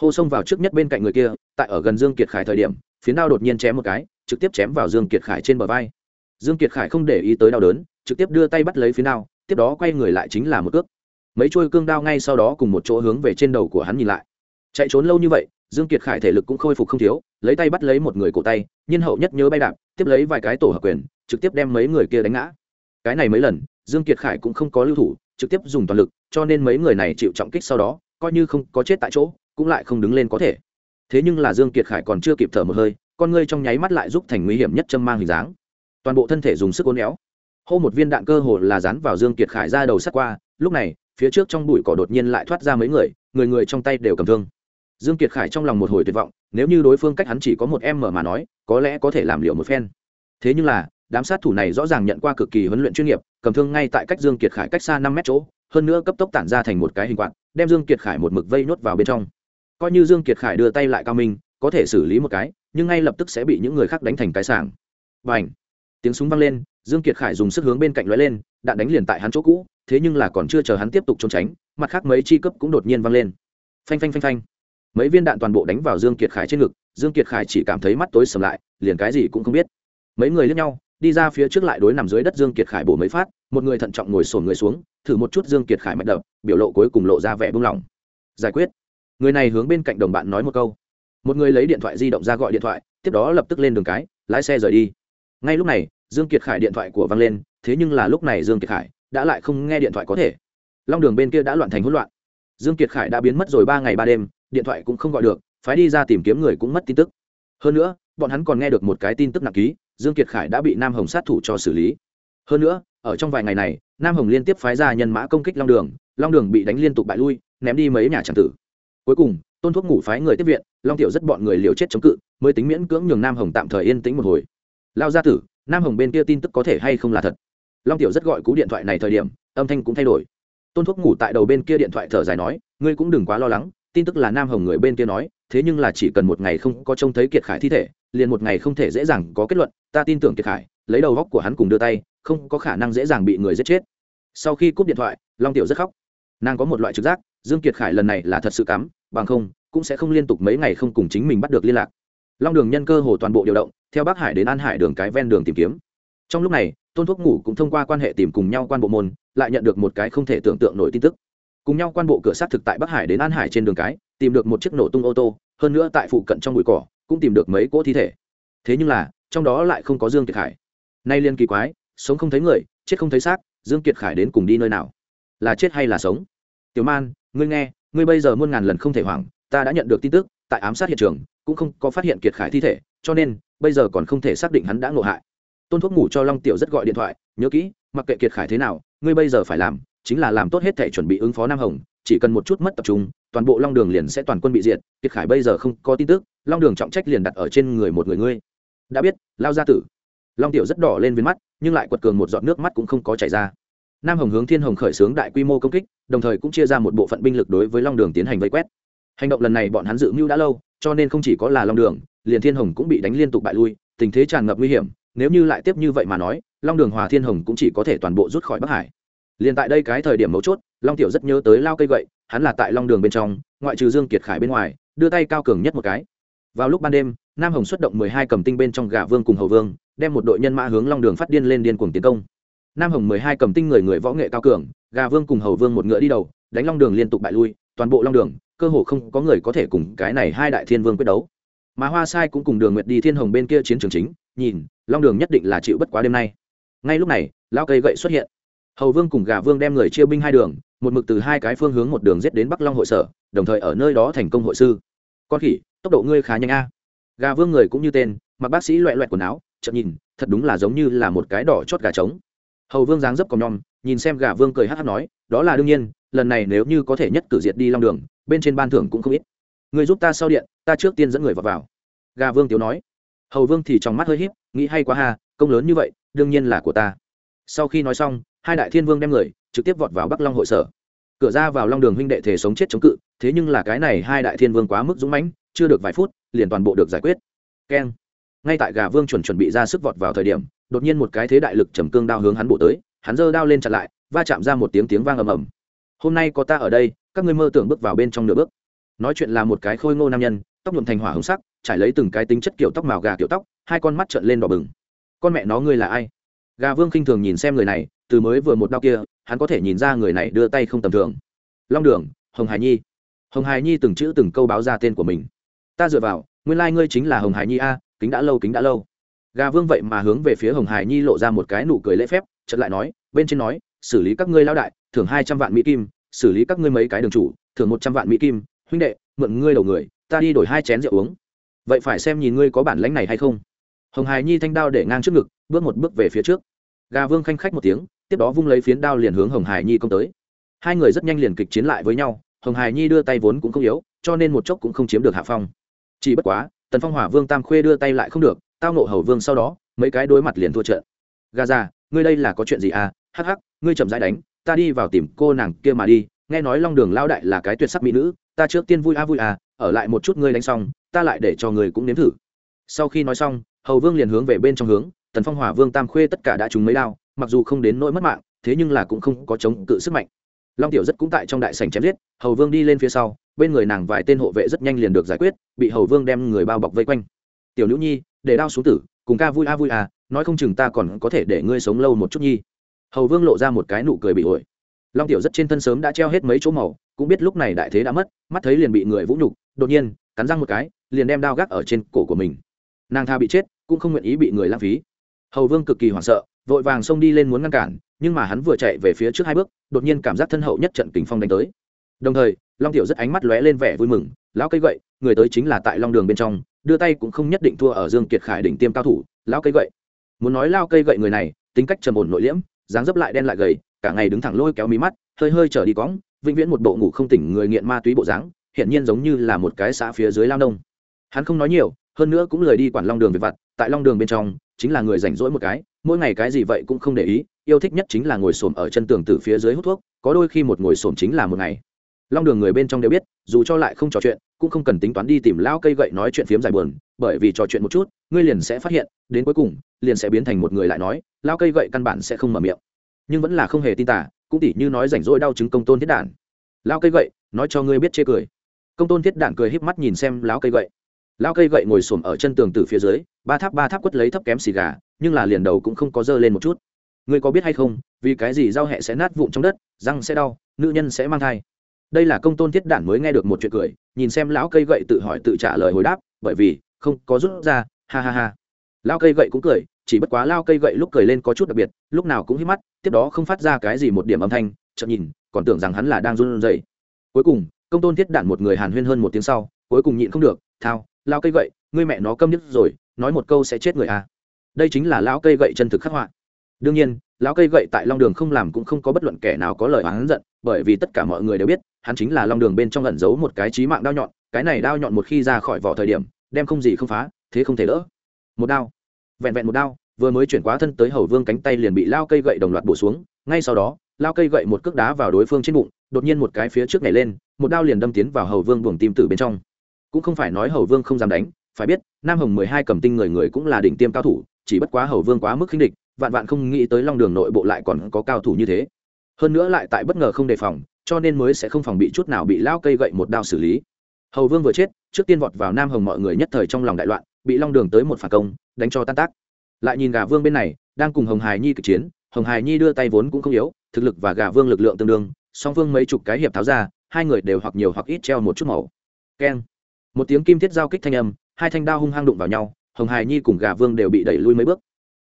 Hô xông vào trước nhất bên cạnh người kia, tại ở gần dương kiệt khải thời điểm phía đao đột nhiên chém một cái, trực tiếp chém vào dương kiệt khải trên bờ vai dương kiệt khải không để ý tới đau đớn trực tiếp đưa tay bắt lấy phía nào, tiếp đó quay người lại chính là một cước. Mấy chuôi cương đao ngay sau đó cùng một chỗ hướng về trên đầu của hắn nhìn lại. Chạy trốn lâu như vậy dương kiệt khải thể lực cũng khôi phục không thiếu lấy tay bắt lấy một người cổ tay nhiên hậu nhất nhớ bay đạp tiếp lấy vài cái tổ hợp quyền trực tiếp đem mấy người kia đánh ngã. Cái này mấy lần dương kiệt khải cũng không có lưu thủ trực tiếp dùng toàn lực cho nên mấy người này chịu trọng kích sau đó coi như không có chết tại chỗ cũng lại không đứng lên có thể. Thế nhưng là dương kiệt khải còn chưa kịp thở một hơi con ngươi trong nháy mắt lại giúp thành nguy hiểm nhất châm mang hình dáng toàn bộ thân thể dùng sức uốn éo. Hô một viên đạn cơ hồ là dán vào dương kiệt khải ra đầu sắt qua lúc này phía trước trong bụi cỏ đột nhiên lại thoát ra mấy người người người trong tay đều cầm thương. Dương kiệt khải trong lòng một hồi tuyệt vọng nếu như đối phương cách hắn chỉ có một em mở mà nói có lẽ có thể làm liệu một phen. Thế nhưng là đám sát thủ này rõ ràng nhận qua cực kỳ huấn luyện chuyên nghiệp cầm thương ngay tại cách dương kiệt khải cách xa năm mét chỗ hơn nữa cấp tốc tản ra thành một cái hình quạt đem dương kiệt khải một mực vây nốt vào bên trong. Coi như dương kiệt khải đưa tay lại cao minh có thể xử lý một cái nhưng ngay lập tức sẽ bị những người khác đánh thành cái sàng Bành, tiếng súng vang lên, dương kiệt khải dùng sức hướng bên cạnh lóe lên, đạn đánh liền tại hắn chỗ cũ, thế nhưng là còn chưa chờ hắn tiếp tục trốn tránh, mặt khác mấy chi cấp cũng đột nhiên vang lên. Phanh phanh phanh phanh. Mấy viên đạn toàn bộ đánh vào dương kiệt khải trên ngực, dương kiệt khải chỉ cảm thấy mắt tối sầm lại, liền cái gì cũng không biết. Mấy người lướt nhau, đi ra phía trước lại đối nằm dưới đất dương kiệt khải bổ mấy phát, một người thận trọng ngồi sồn người xuống, thử một chút dương kiệt khải mạch đập, biểu lộ cuối cùng lộ ra vẻ buông lỏng. Giải quyết. Người này hướng bên cạnh đồng bạn nói một câu. Một người lấy điện thoại di động ra gọi điện thoại, tiếp đó lập tức lên đường cái, lái xe rời đi ngay lúc này, dương kiệt khải điện thoại của văng lên, thế nhưng là lúc này dương kiệt khải đã lại không nghe điện thoại có thể. Long đường bên kia đã loạn thành hỗn loạn. Dương kiệt khải đã biến mất rồi ba ngày ba đêm, điện thoại cũng không gọi được, phái đi ra tìm kiếm người cũng mất tin tức. Hơn nữa, bọn hắn còn nghe được một cái tin tức nặng ký, dương kiệt khải đã bị nam hồng sát thủ cho xử lý. Hơn nữa, ở trong vài ngày này, nam hồng liên tiếp phái ra nhân mã công kích long đường long đường bị đánh liên tục bại lui, ném đi mấy nhà tràng tử. Cuối cùng, tôn thuốc ngủ phái người tiếp viện, long tiểu rất bọn người liều chết chống cự, mới tính miễn cưỡng nhường nam hồng tạm thời yên tĩnh một hồi lao gia tử, nam hồng bên kia tin tức có thể hay không là thật? Long tiểu rất gọi cú điện thoại này thời điểm, âm thanh cũng thay đổi. Tôn thuốc ngủ tại đầu bên kia điện thoại thở dài nói, ngươi cũng đừng quá lo lắng, tin tức là nam hồng người bên kia nói, thế nhưng là chỉ cần một ngày không có trông thấy kiệt khải thi thể, liền một ngày không thể dễ dàng có kết luận, ta tin tưởng kiệt khải, lấy đầu góc của hắn cùng đưa tay, không có khả năng dễ dàng bị người giết chết. Sau khi cúp điện thoại, long tiểu rất khóc. Nàng có một loại trực giác, dương kiệt khải lần này là thật sự cắm, bằng không, cũng sẽ không liên tục mấy ngày không cùng chính mình bắt được liên lạc. Long đường nhân cơ hồ toàn bộ điều động theo bắc hải đến an hải đường cái ven đường tìm kiếm. Trong lúc này, tôn thuốc ngủ cũng thông qua quan hệ tìm cùng nhau quan bộ môn, lại nhận được một cái không thể tưởng tượng nổi tin tức. Cùng nhau quan bộ cửa sát thực tại bắc hải đến an hải trên đường cái, tìm được một chiếc nổ tung ô tô, hơn nữa tại phụ cận trong bụi cỏ, cũng tìm được mấy cỗ thi thể. Thế nhưng là, trong đó lại không có dương kiệt khải. Nay liên kỳ quái, sống không thấy người, chết không thấy xác, dương kiệt khải đến cùng đi nơi nào? Là chết hay là sống? Tiểu man, ngươi nghe, ngươi bây giờ muôn ngàn lần không thể hoảng, ta đã nhận được tin tức, tại ám sát hiện trường, cũng không có phát hiện kiệt khải thi thể, cho nên bây giờ còn không thể xác định hắn đã ngộ hại. Tôn thuốc ngủ cho long tiểu rất gọi điện thoại, nhớ kỹ, mặc kệ kiệt khải thế nào, ngươi bây giờ phải làm chính là làm tốt hết thể chuẩn bị ứng phó nam hồng, chỉ cần một chút mất tập trung, toàn bộ long đường liền sẽ toàn quân bị diệt, kiệt khải bây giờ không có tin tức, long đường trọng trách liền đặt ở trên người một người ngươi. Đã biết, lao gia tử. Long tiểu rất đỏ lên viên mắt, nhưng lại quật cường một giọt nước mắt cũng không có chảy ra. Nam hồng hướng thiên hồng khởi xướng đại quy mô công kích, đồng thời cũng chia ra một bộ phận binh lực đối với long đường tiến hành vây quét. Hành động lần này bọn hắn dự mưu đã lâu, cho nên không chỉ có là long đường liền thiên hồng cũng bị đánh liên tục bại lui, tình thế tràn ngập nguy hiểm, nếu như lại tiếp như vậy mà nói, long đường hòa thiên hồng cũng chỉ có thể toàn bộ rút khỏi bắc hải. Liền tại đây cái thời điểm mấu chốt, long tiểu rất nhớ tới lao cây gậy, hắn là tại long đường bên trong, ngoại trừ dương kiệt khải bên ngoài, đưa tay cao cường nhất một cái. Vào lúc ban đêm, nam hồng xuất động mười hai cầm tinh bên trong gà vương cùng hầu vương, đem một đội nhân mã hướng long đường phát điên lên điên cuồng tiến công. Nam hồng mười hai cầm tinh người người võ nghệ cao cường, gà vương cùng hầu vương một ngựa đi đầu, đánh long đường liên tục bại lui, toàn bộ long đường, cơ hồ không có người có thể cùng cái này hai đại thiên vương quyết đấu mà hoa sai cũng cùng đường nguyệt đi thiên hồng bên kia chiến trường chính, nhìn, long đường nhất định là chịu bất quá đêm nay. Ngay lúc này lao cây gậy xuất hiện. Hầu vương cùng gà vương đem người chia binh hai đường, một mực từ hai cái phương hướng một đường giết đến bắc long hội sở, đồng thời ở nơi đó thành công hội sư. Con khỉ, tốc độ ngươi khá nhanh a. Gà vương người cũng như tên, mặc bác sĩ loẹ loẹt quần áo chậm nhìn, thật đúng là giống như là một cái đỏ chót gà trống. Hầu vương dáng dấp còn nhom, nhìn xem gà vương cười hát hát nói, đó là đương nhiên, lần này nếu như có thể nhất cử diệt đi long đường, bên trên ban thưởng cũng không ít người giúp ta sau điện ta trước tiên dẫn người vào vào. Gà vương tiếu nói. Hầu vương thì trong mắt hơi h í p nghĩ hay quá hà, công lớn như vậy đương nhiên là của ta. Sau khi nói xong hai đại thiên vương đem người trực tiếp vọt vào bắc long hội sở. Cửa ra vào long đường huynh đệ thể sống chết chống cự thế nhưng là cái này hai đại thiên vương quá mức dũng mãnh chưa được vài phút liền toàn bộ được giải quyết. Keng. Ngay tại gà vương chuẩn chuẩn bị ra sức vọt vào thời điểm đột nhiên một cái thế đại lực trầm cương đao hướng hắn bổ tới hắn giơ đao lên chặn lại va chạm ra một tiếng tiếng vang ầm ầm. Hôm nay có ta ở đây các ngươi mơ tưởng bước vào bên trong nửa bước nói chuyện là một cái khôi ngô nam nhân, tóc nhuộm thành hỏa hồng sắc, trải lấy từng cái tính chất kiểu tóc màu gà kiểu tóc, hai con mắt trợn lên đỏ bừng. Con mẹ nó ngươi là ai? Gà vương khinh thường nhìn xem người này, từ mới vừa một đau kia, hắn có thể nhìn ra người này đưa tay không tầm thường. Long đường, hồng hải nhi. Hồng hải nhi từng chữ từng câu báo ra tên của mình. Ta dựa vào, nguyên lai、like、ngươi chính là hồng hải nhi a, kính đã lâu, kính đã lâu. Gà vương vậy mà hướng về phía hồng hải nhi lộ ra một cái nụ cười lễ phép chật lại nói, bên trên nói, xử lý các ngươi lao đại, thưởng hai trăm vạn mỹ kim, xử lý các ngươi mấy cái đường chủ, thưởng một trăm vạn mỹ kim huynh đệ, mượn ngươi đầu người, ta đi đổi hai chén rượu uống. Vậy phải xem nhìn ngươi có bản lãnh này hay không. Hồng hải nhi thanh đao để ngang trước ngực, bước một bước về phía trước. Gà vương khanh khách một tiếng, tiếp đó vung lấy phiến đao liền hướng hồng hải nhi công tới. Hai người rất nhanh liền kịch chiến lại với nhau, hồng hải nhi đưa tay vốn cũng không yếu, cho nên một chốc cũng không chiếm được hạ phong. Chỉ bất quá, tần phong hỏa vương tam khuê đưa tay lại không được, tao nộ hầu vương sau đó, mấy cái đối mặt liền thua trận. Gà già, ngươi đây là có chuyện gì à? Hắc hắc, ngươi chậm rãi đánh, ta đi vào tìm cô nàng kia mà đi, nghe nói long đường lao đại là cái tuyệt sắc mỹ nữ ta trước tiên vui a vui à ở lại một chút ngươi đánh xong, ta lại để cho người cũng nếm thử. Sau khi nói xong, hầu vương liền hướng về bên trong hướng, tần phong, hỏa vương, tam khuê tất cả đã trúng mấy đao, mặc dù không đến nỗi mất mạng, thế nhưng là cũng không có chống cự sức mạnh. Long tiểu rất cũng tại trong đại sảnh chém giết, hầu vương đi lên phía sau, bên người nàng vài tên hộ vệ rất nhanh liền được giải quyết, bị hầu vương đem người bao bọc vây quanh. Tiểu nữ nhi, để đao xuống tử, cùng ca vui a vui à nói không chừng ta còn có thể để ngươi sống lâu một chút nhi. Hầu vương lộ ra một cái nụ cười bị ổi. Long tiểu rất trên thân sớm đã treo hết mấy chỗ màu cũng biết lúc này đại thế đã mất, mắt thấy liền bị người vũ nhục, đột nhiên, cắn răng một cái, liền đem đao gác ở trên cổ của mình. Nàng tha bị chết, cũng không nguyện ý bị người lãng phí. Hầu vương cực kỳ hoảng sợ, vội vàng xông đi lên muốn ngăn cản, nhưng mà hắn vừa chạy về phía trước hai bước, đột nhiên cảm giác thân hậu nhất trận kính phong đánh tới. Đồng thời, long tiểu rất ánh mắt lóe lên vẻ vui mừng, lão cây gậy, người tới chính là tại long đường bên trong, đưa tay cũng không nhất định thua ở dương kiệt khải đỉnh tiêm cao thủ, lão cây gậy. Muốn nói lao cây gậy người này, tính cách trầm ổn nội liễm, dáng dấp lại đen lại gầy, cả ngày đứng thẳng lôi kéo mí mắt, hơi hơi trở đi cõng vĩnh viễn một bộ ngủ không tỉnh người nghiện ma túy bộ dáng hiện nhiên giống như là một cái xã phía dưới lao nông. Hắn không nói nhiều, hơn nữa cũng lười đi quản long đường về vặt, tại long đường bên trong, chính là người rảnh rỗi một cái, mỗi ngày cái gì vậy cũng không để ý, yêu thích nhất chính là ngồi xổm ở chân tường từ phía dưới hút thuốc, có đôi khi một ngồi xổm chính là một ngày. Long đường người bên trong đều biết, dù cho lại không trò chuyện, cũng không cần tính toán đi tìm lao cây gậy nói chuyện phiếm dài buồn, bởi vì trò chuyện một chút, ngươi liền sẽ phát hiện, đến cuối cùng, liền sẽ biến thành một người lại nói lao cây gậy căn bản sẽ không mở miệng. Nhưng vẫn là không hề tin tả cũng tỉ như nói rảnh rỗi đau chứng công tôn thiết đản. Lao cây gậy, nói cho ngươi biết chê cười. Công tôn thiết đản cười híp mắt nhìn xem lão cây gậy. Lão cây gậy ngồi xổm ở chân tường từ phía dưới, ba tháp ba tháp quất lấy thấp kém xì gà, nhưng là liền đầu cũng không có dơ lên một chút. Ngươi có biết hay không, vì cái gì giao hẹ sẽ nát vụn trong đất, răng sẽ đau, nữ nhân sẽ mang thai? Đây là công tôn thiết đản mới nghe được một chuyện cười, nhìn xem lão cây gậy tự hỏi tự trả lời hồi đáp, bởi vì không có rút ra, ha ha ha. Lão cây gậy cũng cười chỉ bất quá lao cây gậy lúc cười lên có chút đặc biệt, lúc nào cũng hít mắt, tiếp đó không phát ra cái gì một điểm âm thanh chậm nhìn, còn tưởng rằng hắn là đang run rẩy. Cuối cùng, công tôn thiết đản một người hàn huyên hơn một tiếng sau, cuối cùng nhịn không được, thao, lao cây gậy, ngươi mẹ nó câm nhức rồi, nói một câu sẽ chết người à. Đây chính là lão cây gậy chân thực khắc họa. Đương nhiên lão cây gậy tại long đường không làm cũng không có bất luận kẻ nào có lời oán giận, bởi vì tất cả mọi người đều biết, hắn chính là long đường bên trong ẩn giấu một cái trí mạng đao nhọn, cái này đao nhọn một khi ra khỏi vỏ thời điểm, đem không gì không phá, thế không thể đỡ. Một đao vẹn vẹn một đao, vừa mới chuyển quá thân tới hầu vương cánh tay liền bị lao cây gậy đồng loạt bổ xuống, ngay sau đó, lao cây gậy một cước đá vào đối phương trên bụng, đột nhiên một cái phía trước nhảy lên, một đao liền đâm tiến vào hầu vương buồng tim tử bên trong. Cũng không phải nói hầu vương không dám đánh, phải biết, nam hồng mười hai cầm tinh người người cũng là đỉnh tiêm cao thủ, chỉ bất quá hầu vương quá mức khinh địch, vạn vạn không nghĩ tới long đường nội bộ lại còn có cao thủ như thế. Hơn nữa lại tại bất ngờ không đề phòng, cho nên mới sẽ không phòng bị chút nào bị lao cây gậy một đao xử lý. Hầu vương vừa chết, trước tiên vọt vào nam hồng mọi người nhất thời trong lòng đại loạn, bị long đường tới một phản công đánh cho tan tác. Lại nhìn gà vương bên này, đang cùng hồng hải nhi kịch chiến, hồng hải nhi đưa tay vốn cũng không yếu, thực lực và gà vương lực lượng tương đương, song phương mấy chục cái hiệp tháo ra, hai người đều hoặc nhiều hoặc ít treo một chút màu. Keng. Một tiếng kim thiết giao kích thanh âm, hai thanh đao hung hăng đụng vào nhau, hồng hải nhi cùng gà vương đều bị đẩy lui mấy bước.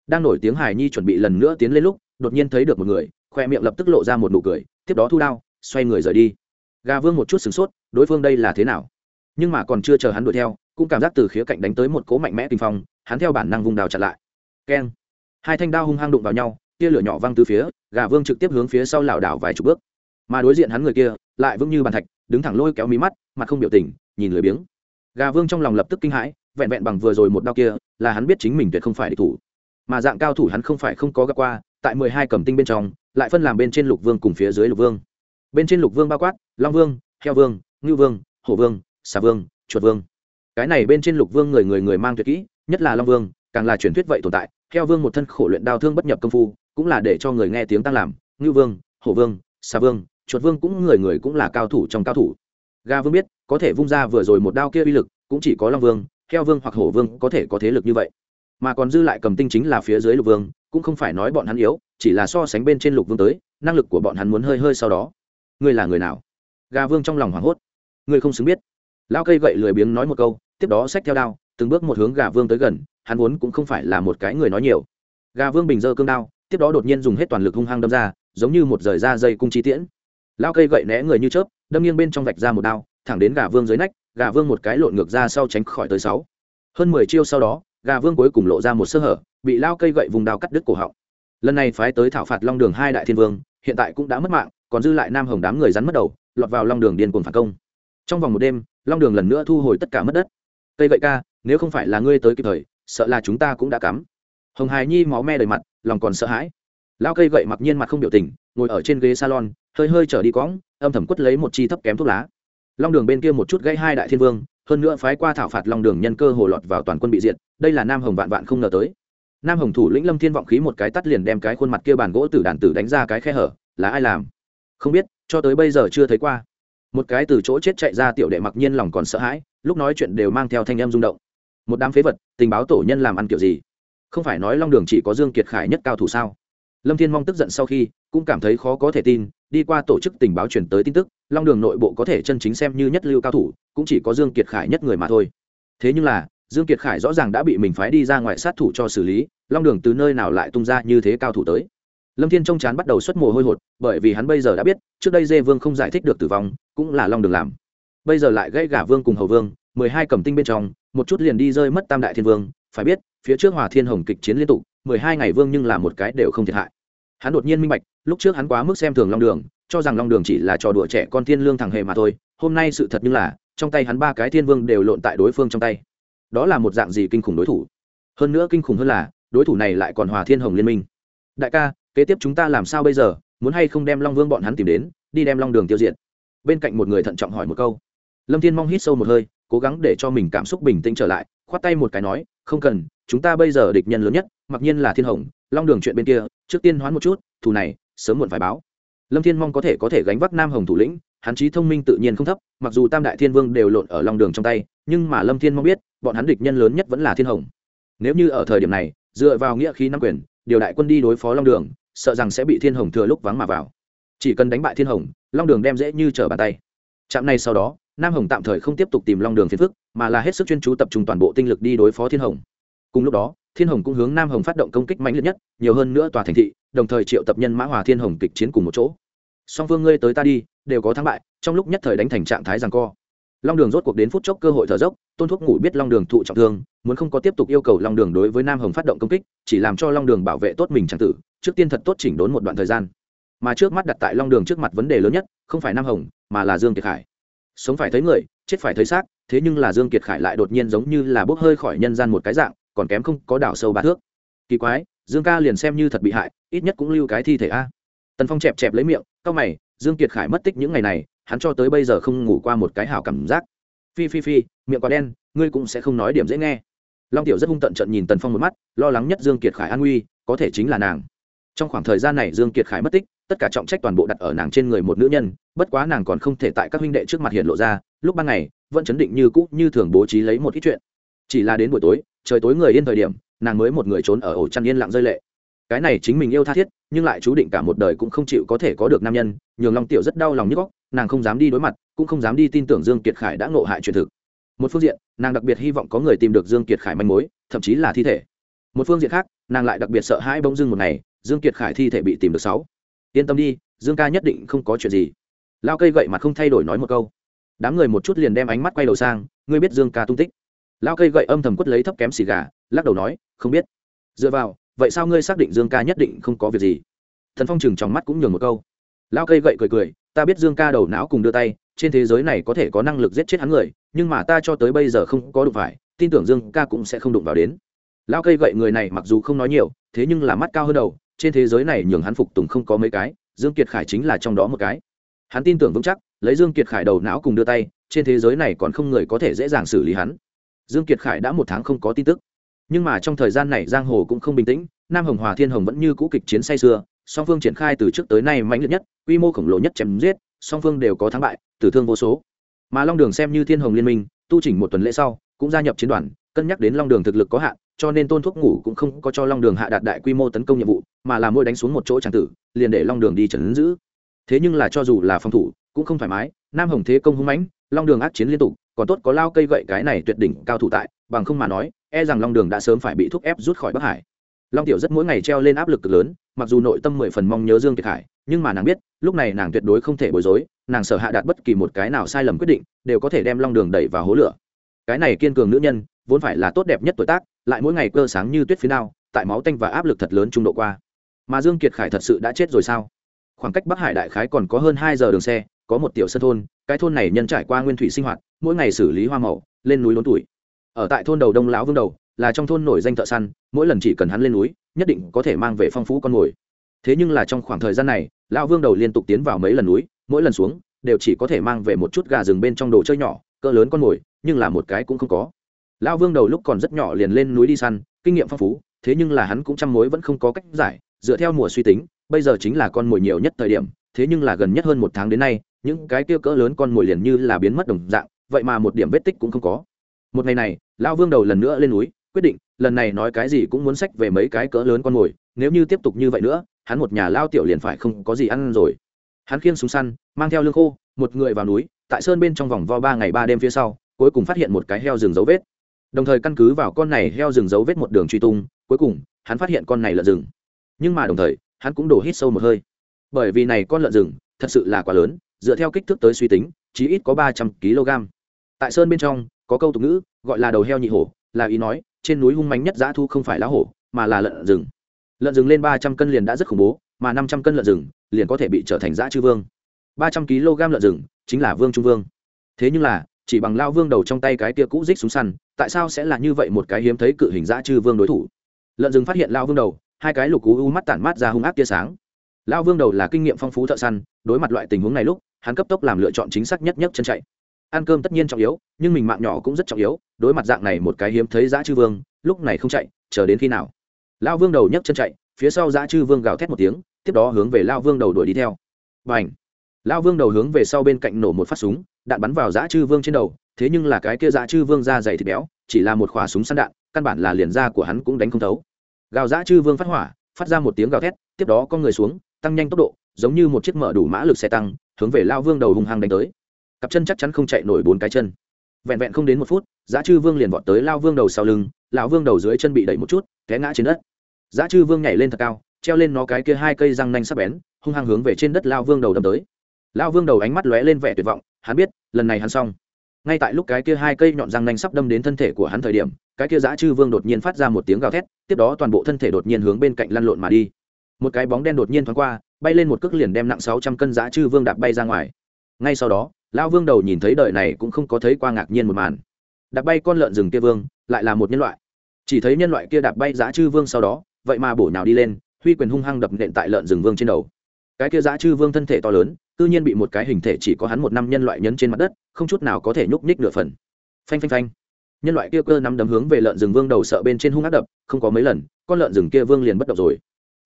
Đang nổi tiếng hải nhi chuẩn bị lần nữa tiến lên lúc, đột nhiên thấy được một người, khoe miệng lập tức lộ ra một nụ cười, tiếp đó thu đao, xoay người rời đi. Gà vương một chút sửng sốt, đối phương đây là thế nào? Nhưng mà còn chưa chờ hắn đuổi theo, cũng cảm giác từ khía cạnh đánh tới một cố mạnh mẽ kinh phong hắn theo bản năng vùng đào chặn lại. Keng. Hai thanh đao hung hăng đụng vào nhau, tia lửa nhỏ văng từ phía, gà vương trực tiếp hướng phía sau lảo đảo vài chục bước. Mà đối diện hắn người kia, lại vững như bàn thạch, đứng thẳng lôi kéo mí mắt, mặt không biểu tình, nhìn lười biếng. Gà vương trong lòng lập tức kinh hãi, vẹn vẹn bằng vừa rồi một đao kia, là hắn biết chính mình tuyệt không phải địch thủ. Mà dạng cao thủ hắn không phải không có gặp qua, tại mười hai cầm tinh bên trong, lại phân làm bên trên lục vương cùng phía dưới lục vương. Bên trên lục vương bao quát, long vương, heo vương, ngưu vương, hổ vương, xà vương, chuột vương. Cái này bên trên lục vương người người người mang tuyệt kỹ nhất là long vương, càng là truyền thuyết vậy tồn tại, theo vương một thân khổ luyện đao thương bất nhập công phu, cũng là để cho người nghe tiếng tăng làm, ngưu vương, hổ vương, xà vương, chuột vương cũng người người cũng là cao thủ trong cao thủ. Ga vương biết, có thể vung ra vừa rồi một đao kia uy lực, cũng chỉ có long vương, theo vương hoặc hổ vương có thể có thế lực như vậy. Mà còn dư lại cầm tinh chính là phía dưới lục vương, cũng không phải nói bọn hắn yếu, chỉ là so sánh bên trên lục vương tới, năng lực của bọn hắn muốn hơi hơi sau đó. Ngươi là người nào? Ga vương trong lòng hoảng hốt. Ngươi không xứng biết. Lao cây gậy lười biếng nói một câu, tiếp đó xách theo đao từng bước một hướng gà vương tới gần, hắn vốn cũng không phải là một cái người nói nhiều. Gà vương bình dơ cương đao, tiếp đó đột nhiên dùng hết toàn lực hung hăng đâm ra, giống như một rời da dây cung chi tiễn. Lao cây gậy né người như chớp, đâm nghiêng bên trong vạch ra một đao, thẳng đến gà vương dưới nách, gà vương một cái lộn ngược ra sau tránh khỏi tới sáu. Hơn mười chiêu sau đó, gà vương cuối cùng lộ ra một sơ hở, bị lao cây gậy vùng đao cắt đứt cổ họng. Lần này phái tới thảo phạt long đường hai đại thiên vương, hiện tại cũng đã mất mạng, còn dư lại nam hồng đám người rắn mất đầu, lọt vào long đường điên cuồng phản công. Trong vòng một đêm, long đường lần nữa thu hồi tất cả mất đất. Cây gậy ca nếu không phải là ngươi tới kịp thời, sợ là chúng ta cũng đã cắm. Hồng hài nhi máu me đầy mặt, lòng còn sợ hãi. Lao cây gậy mặc nhiên mặt không biểu tình, ngồi ở trên ghế salon, hơi hơi trở đi cõng, âm thầm quất lấy một chi thấp kém thuốc lá. Long đường bên kia một chút gây hai đại thiên vương, hơn nữa phái qua thảo phạt long đường nhân cơ hồ lọt vào toàn quân bị diệt, đây là nam hồng vạn vạn không ngờ tới. Nam hồng thủ lĩnh lâm thiên vọng khí một cái tắt liền đem cái khuôn mặt kia bàn gỗ tử đàn tử đánh ra cái khe hở, là ai làm? Không biết, cho tới bây giờ chưa thấy qua. Một cái từ chỗ chết chạy ra tiểu đệ mặc nhiên lòng còn sợ hãi, lúc nói chuyện đều mang theo thanh em rung động một đám phế vật, tình báo tổ nhân làm ăn kiểu gì? Không phải nói long đường chỉ có dương kiệt khải nhất cao thủ sao? Lâm thiên mong tức giận sau khi cũng cảm thấy khó có thể tin, đi qua tổ chức tình báo chuyển tới tin tức, long đường nội bộ có thể chân chính xem như nhất lưu cao thủ, cũng chỉ có dương kiệt khải nhất người mà thôi. Thế nhưng là, dương kiệt khải rõ ràng đã bị mình phái đi ra ngoài sát thủ cho xử lý, long đường từ nơi nào lại tung ra như thế cao thủ tới? Lâm thiên trong chán bắt đầu xuất mồ hôi hột, bởi vì hắn bây giờ đã biết, trước đây dê vương không giải thích được tử vong, cũng là long đường làm. Bây giờ lại gãy gả vương cùng hầu vương mười hai cầm tinh bên trong, một chút liền đi rơi mất tam đại thiên vương. Phải biết, phía trước hòa thiên hồng kịch chiến liên tục, mười hai ngày vương nhưng là một cái đều không thiệt hại. Hắn đột nhiên minh bạch, lúc trước hắn quá mức xem thường long đường, cho rằng long đường chỉ là trò đùa trẻ con thiên lương thằng hề mà thôi. Hôm nay sự thật như là, trong tay hắn ba cái thiên vương đều lộn tại đối phương trong tay. Đó là một dạng gì kinh khủng đối thủ? Hơn nữa kinh khủng hơn là, đối thủ này lại còn hòa thiên hồng liên minh. Đại ca, kế tiếp chúng ta làm sao bây giờ? Muốn hay không đem long vương bọn hắn tìm đến, đi đem long đường tiêu diệt? Bên cạnh một người thận trọng hỏi một câu. Lâm thiên mong hít sâu một hơi cố gắng để cho mình cảm xúc bình tĩnh trở lại, khoát tay một cái nói, không cần, chúng ta bây giờ địch nhân lớn nhất, mặc nhiên là thiên hồng, long đường chuyện bên kia, trước tiên hoán một chút, thù này, sớm muộn phải báo. Lâm thiên mong có thể có thể gánh vác nam hồng thủ lĩnh, hắn trí thông minh tự nhiên không thấp, mặc dù tam đại thiên vương đều lộn ở long đường trong tay, nhưng mà lâm thiên mong biết, bọn hắn địch nhân lớn nhất vẫn là thiên hồng. Nếu như ở thời điểm này, dựa vào nghĩa khí nắm quyền, điều đại quân đi đối phó long đường, sợ rằng sẽ bị thiên hồng thừa lúc vắng mà vào. Chỉ cần đánh bại thiên hồng, long đường đem dễ như trở bàn tay. Trạm này sau đó nam hồng tạm thời không tiếp tục tìm long đường phiền phức, mà là hết sức chuyên chú tập trung toàn bộ tinh lực đi đối phó thiên hồng. Cùng lúc đó, thiên hồng cũng hướng nam hồng phát động công kích mạnh liệt nhất, nhiều hơn nữa tòa thành thị, đồng thời triệu tập nhân mã hòa thiên hồng kịch chiến cùng một chỗ. Song phương ngươi tới ta đi, đều có thắng bại, trong lúc nhất thời đánh thành trạng thái rằng co. Long đường rốt cuộc đến phút chốc cơ hội thở dốc, tôn thuốc ngủ biết long đường thụ trọng thương, muốn không có tiếp tục yêu cầu long đường đối với nam hồng phát động công kích, chỉ làm cho long đường bảo vệ tốt mình chẳng tử, trước tiên thật tốt chỉnh đốn một đoạn thời gian. Mà trước mắt đặt tại long đường trước mặt vấn đề lớn nhất, không phải nam hồng, mà là dương kiệt khải sống phải thấy người, chết phải thấy xác, thế nhưng là dương kiệt khải lại đột nhiên giống như là bốc hơi khỏi nhân gian một cái dạng, còn kém không có đảo sâu ba thước. Kỳ quái, dương ca liền xem như thật bị hại, ít nhất cũng lưu cái thi thể a. Tần phong chẹp chẹp lấy miệng, cau mày, dương kiệt khải mất tích những ngày này, hắn cho tới bây giờ không ngủ qua một cái hảo cảm giác. Phi phi phi, miệng quá đen, ngươi cũng sẽ không nói điểm dễ nghe. Long tiểu rất hung tận trận nhìn tần phong một mắt, lo lắng nhất dương kiệt khải an nguy, có thể chính là nàng trong khoảng thời gian này dương kiệt khải mất tích, tất cả trọng trách toàn bộ đặt ở nàng trên người một nữ nhân, bất quá nàng còn không thể tại các huynh đệ trước mặt hiện lộ ra, lúc ban ngày, vẫn chấn định như cũ, như thường bố trí lấy một ít chuyện. Chỉ là đến buổi tối, trời tối người yên thời điểm, nàng mới một người trốn ở ổ chăn yên lặng rơi lệ. Cái này chính mình yêu tha thiết, nhưng lại chú định cả một đời cũng không chịu có thể có được nam nhân, nhường long tiểu rất đau lòng như góc, nàng không dám đi đối mặt, cũng không dám đi tin tưởng dương kiệt khải đã ngộ hại truyền thực. Một phương diện, nàng đặc biệt hy vọng có người tìm được dương kiệt khải manh mối, thậm chí là thi thể. Một phương diện khác, nàng lại đặc biệt sợ hãi bỗng dưng một ngày dương kiệt khải thi thể bị tìm được sáu. Yên tâm đi, dương ca nhất định không có chuyện gì. Lao cây gậy mặt không thay đổi nói một câu. Đám người một chút liền đem ánh mắt quay đầu sang, ngươi biết dương ca tung tích? Lao cây gậy âm thầm quất lấy thấp kém xì gà, lắc đầu nói, không biết. Dựa vào, vậy sao ngươi xác định dương ca nhất định không có việc gì? Thần phong chừng trong mắt cũng nhường một câu. Lao cây gậy cười cười, ta biết dương ca đầu não cùng đưa tay, trên thế giới này có thể có năng lực giết chết hắn người, nhưng mà ta cho tới bây giờ không có đụng phải, tin tưởng dương ca cũng sẽ không đụng vào đến. Lao cây gậy người này mặc dù không nói nhiều, thế nhưng là mắt cao hơn đầu trên thế giới này nhường hắn phục tùng không có mấy cái, dương kiệt khải chính là trong đó một cái. Hắn tin tưởng vững chắc, lấy dương kiệt khải đầu não cùng đưa tay, trên thế giới này còn không người có thể dễ dàng xử lý hắn. Dương kiệt khải đã một tháng không có tin tức. Nhưng mà trong thời gian này giang hồ cũng không bình tĩnh, nam hồng hòa thiên hồng vẫn như cũ kịch chiến say sưa, song phương triển khai từ trước tới nay mạnh liệt nhất, quy mô khổng lồ nhất chém giết, song phương đều có thắng bại, tử thương vô số. Mà long đường xem như thiên hồng liên minh, tu chỉnh một tuần lễ sau, cũng gia nhập chiến đoàn cân nhắc đến long đường thực lực có hạn, cho nên tôn thuốc ngủ cũng không có cho long đường hạ đạt đại quy mô tấn công nhiệm vụ, mà là môi đánh xuống một chỗ tràng tử, liền để long đường đi trần giữ. Thế nhưng là cho dù là phòng thủ, cũng không thoải mái, nam hồng thế công hung mãnh, long đường ác chiến liên tục, còn tốt có lao cây gậy cái này tuyệt đỉnh cao thủ tại, bằng không mà nói e rằng long đường đã sớm phải bị thúc ép rút khỏi bắc hải. Long tiểu rất mỗi ngày treo lên áp lực cực lớn, mặc dù nội tâm mười phần mong nhớ dương kiệt hải, nhưng mà nàng biết, lúc này nàng tuyệt đối không thể bối rối, nàng sở hạ đạt bất kỳ một cái nào sai lầm quyết định, đều có thể đem long đường đẩy vào hố lửa. Cái này kiên cường nữ nhân vốn phải là tốt đẹp nhất tuổi tác, lại mỗi ngày cơ sáng như tuyết phía nào tại máu tanh và áp lực thật lớn trung độ qua. Mà dương kiệt khải thật sự đã chết rồi sao? Khoảng cách bắc hải đại khái còn có hơn hai giờ đường xe, có một tiểu sân thôn, cái thôn này nhân trải qua nguyên thủy sinh hoạt, mỗi ngày xử lý hoa màu, lên núi lớn tuổi. Ở tại thôn đầu đông lão vương đầu, là trong thôn nổi danh thợ săn, mỗi lần chỉ cần hắn lên núi, nhất định có thể mang về phong phú con mồi. Thế nhưng là trong khoảng thời gian này, lão vương đầu liên tục tiến vào mấy lần núi, mỗi lần xuống, đều chỉ có thể mang về một chút gà rừng bên trong đồ chơi nhỏ, cỡ lớn con mồi, nhưng là một cái cũng không có lão vương đầu lúc còn rất nhỏ liền lên núi đi săn, kinh nghiệm phong phú, thế nhưng là hắn cũng chăm mối vẫn không có cách giải, dựa theo mùa suy tính, bây giờ chính là con mồi nhiều nhất thời điểm, thế nhưng là gần nhất hơn một tháng đến nay, những cái kia cỡ lớn con mồi liền như là biến mất đồng dạng, vậy mà một điểm vết tích cũng không có. Một ngày này, lão vương đầu lần nữa lên núi, quyết định, lần này nói cái gì cũng muốn sách về mấy cái cỡ lớn con mồi, nếu như tiếp tục như vậy nữa, hắn một nhà lao tiểu liền phải không có gì ăn rồi. Hắn khiêng súng săn, mang theo lương khô, một người vào núi, tại sơn bên trong vòng vo ba ngày ba đêm phía sau, cuối cùng phát hiện một cái heo rừng dấu vết đồng thời căn cứ vào con này heo rừng dấu vết một đường truy tung, cuối cùng, hắn phát hiện con này lợn rừng. Nhưng mà đồng thời, hắn cũng đổ hít sâu một hơi. Bởi vì này con lợn rừng, thật sự là quá lớn, dựa theo kích thước tới suy tính, chí ít có ba trăm kg. Tại sơn bên trong, có câu tục ngữ, gọi là đầu heo nhị hổ, là ý nói, trên núi hung mánh nhất dã thu không phải lá hổ, mà là lợn rừng. Lợn rừng lên ba trăm cân liền đã rất khủng bố, mà năm trăm cân lợn rừng, liền có thể bị trở thành dã chư vương. Ba trăm kg lợn rừng, chính là vương trung vương. Thế nhưng là, chỉ bằng lao vương đầu trong tay cái tia cũ dích súng săn tại sao sẽ là như vậy một cái hiếm thấy cự hình dã chư vương đối thủ? Lợn rừng phát hiện lao vương đầu, hai cái lục cú u mắt tản mát ra hung ác tia sáng. Lao vương đầu là kinh nghiệm phong phú thợ săn, đối mặt loại tình huống này lúc, hắn cấp tốc làm lựa chọn chính xác nhất nhất chân chạy. Ăn cơm tất nhiên trọng yếu, nhưng mình mạng nhỏ cũng rất trọng yếu, đối mặt dạng này một cái hiếm thấy dã chư vương, lúc này không chạy, chờ đến khi nào? Lao vương đầu nhấc chân chạy, phía sau dã chư vương gào thét một tiếng, tiếp đó hướng về lao vương đầu đuổi đi theo. Và h lao vương đầu hướng về sau bên cạnh nổ một phát súng đạn bắn vào dã chư vương trên đầu, thế nhưng là cái kia dã chư vương da dày thịt béo, chỉ là một khỏa súng săn đạn, căn bản là liền da của hắn cũng đánh không thấu. Gào dã chư vương phát hỏa, phát ra một tiếng gào thét, tiếp đó con người xuống, tăng nhanh tốc độ, giống như một chiếc mở đủ mã lực xe tăng, hướng về lao vương đầu hung hăng đánh tới. Cặp chân chắc chắn không chạy nổi bốn cái chân. Vẹn vẹn không đến một phút giá chư vương liền vọt tới lao vương đầu sau lưng lão vương đầu dưới chân bị đẩy một chút, té ngã trên đất. Giá chư vương nhảy lên thật cao, treo lên nó cái kia hai cây răng nanh sắp bén, hung hăng hướng về trên đất lao vương đầu đâm tới. Lao vương đầu ánh mắt lóe lên vẻ tuyệt vọng hắn biết, lần này hắn xong. Ngay tại lúc cái kia hai cây nhọn răng nanh sắp đâm đến thân thể của hắn thời điểm, cái kia dã chư vương đột nhiên phát ra một tiếng gào thét, tiếp đó toàn bộ thân thể đột nhiên hướng bên cạnh lăn lộn mà đi. Một cái bóng đen đột nhiên thoáng qua, bay lên một cước liền đem nặng sáu trăm cân dã chư vương đạp bay ra ngoài. Ngay sau đó, lão vương đầu nhìn thấy đời này cũng không có thấy qua ngạc nhiên một màn. Đạp bay con lợn rừng kia vương, lại là một nhân loại. Chỉ thấy nhân loại kia đạp bay dã chư vương sau đó, vậy mà bổ nhào đi lên, huy quyền hung hăng đập nện tại lợn rừng vương trên đầu. Cái kia dã chư vương thân thể to lớn tự nhiên bị một cái hình thể chỉ có hắn một năm nhân loại nhấn trên mặt đất, không chút nào có thể nhúc nhích nửa phần. Phanh phanh phanh. Nhân loại kia cơ nắm đấm hướng về lợn rừng vương đầu sợ bên trên hung ác đập, không có mấy lần, con lợn rừng kia vương liền bất động rồi.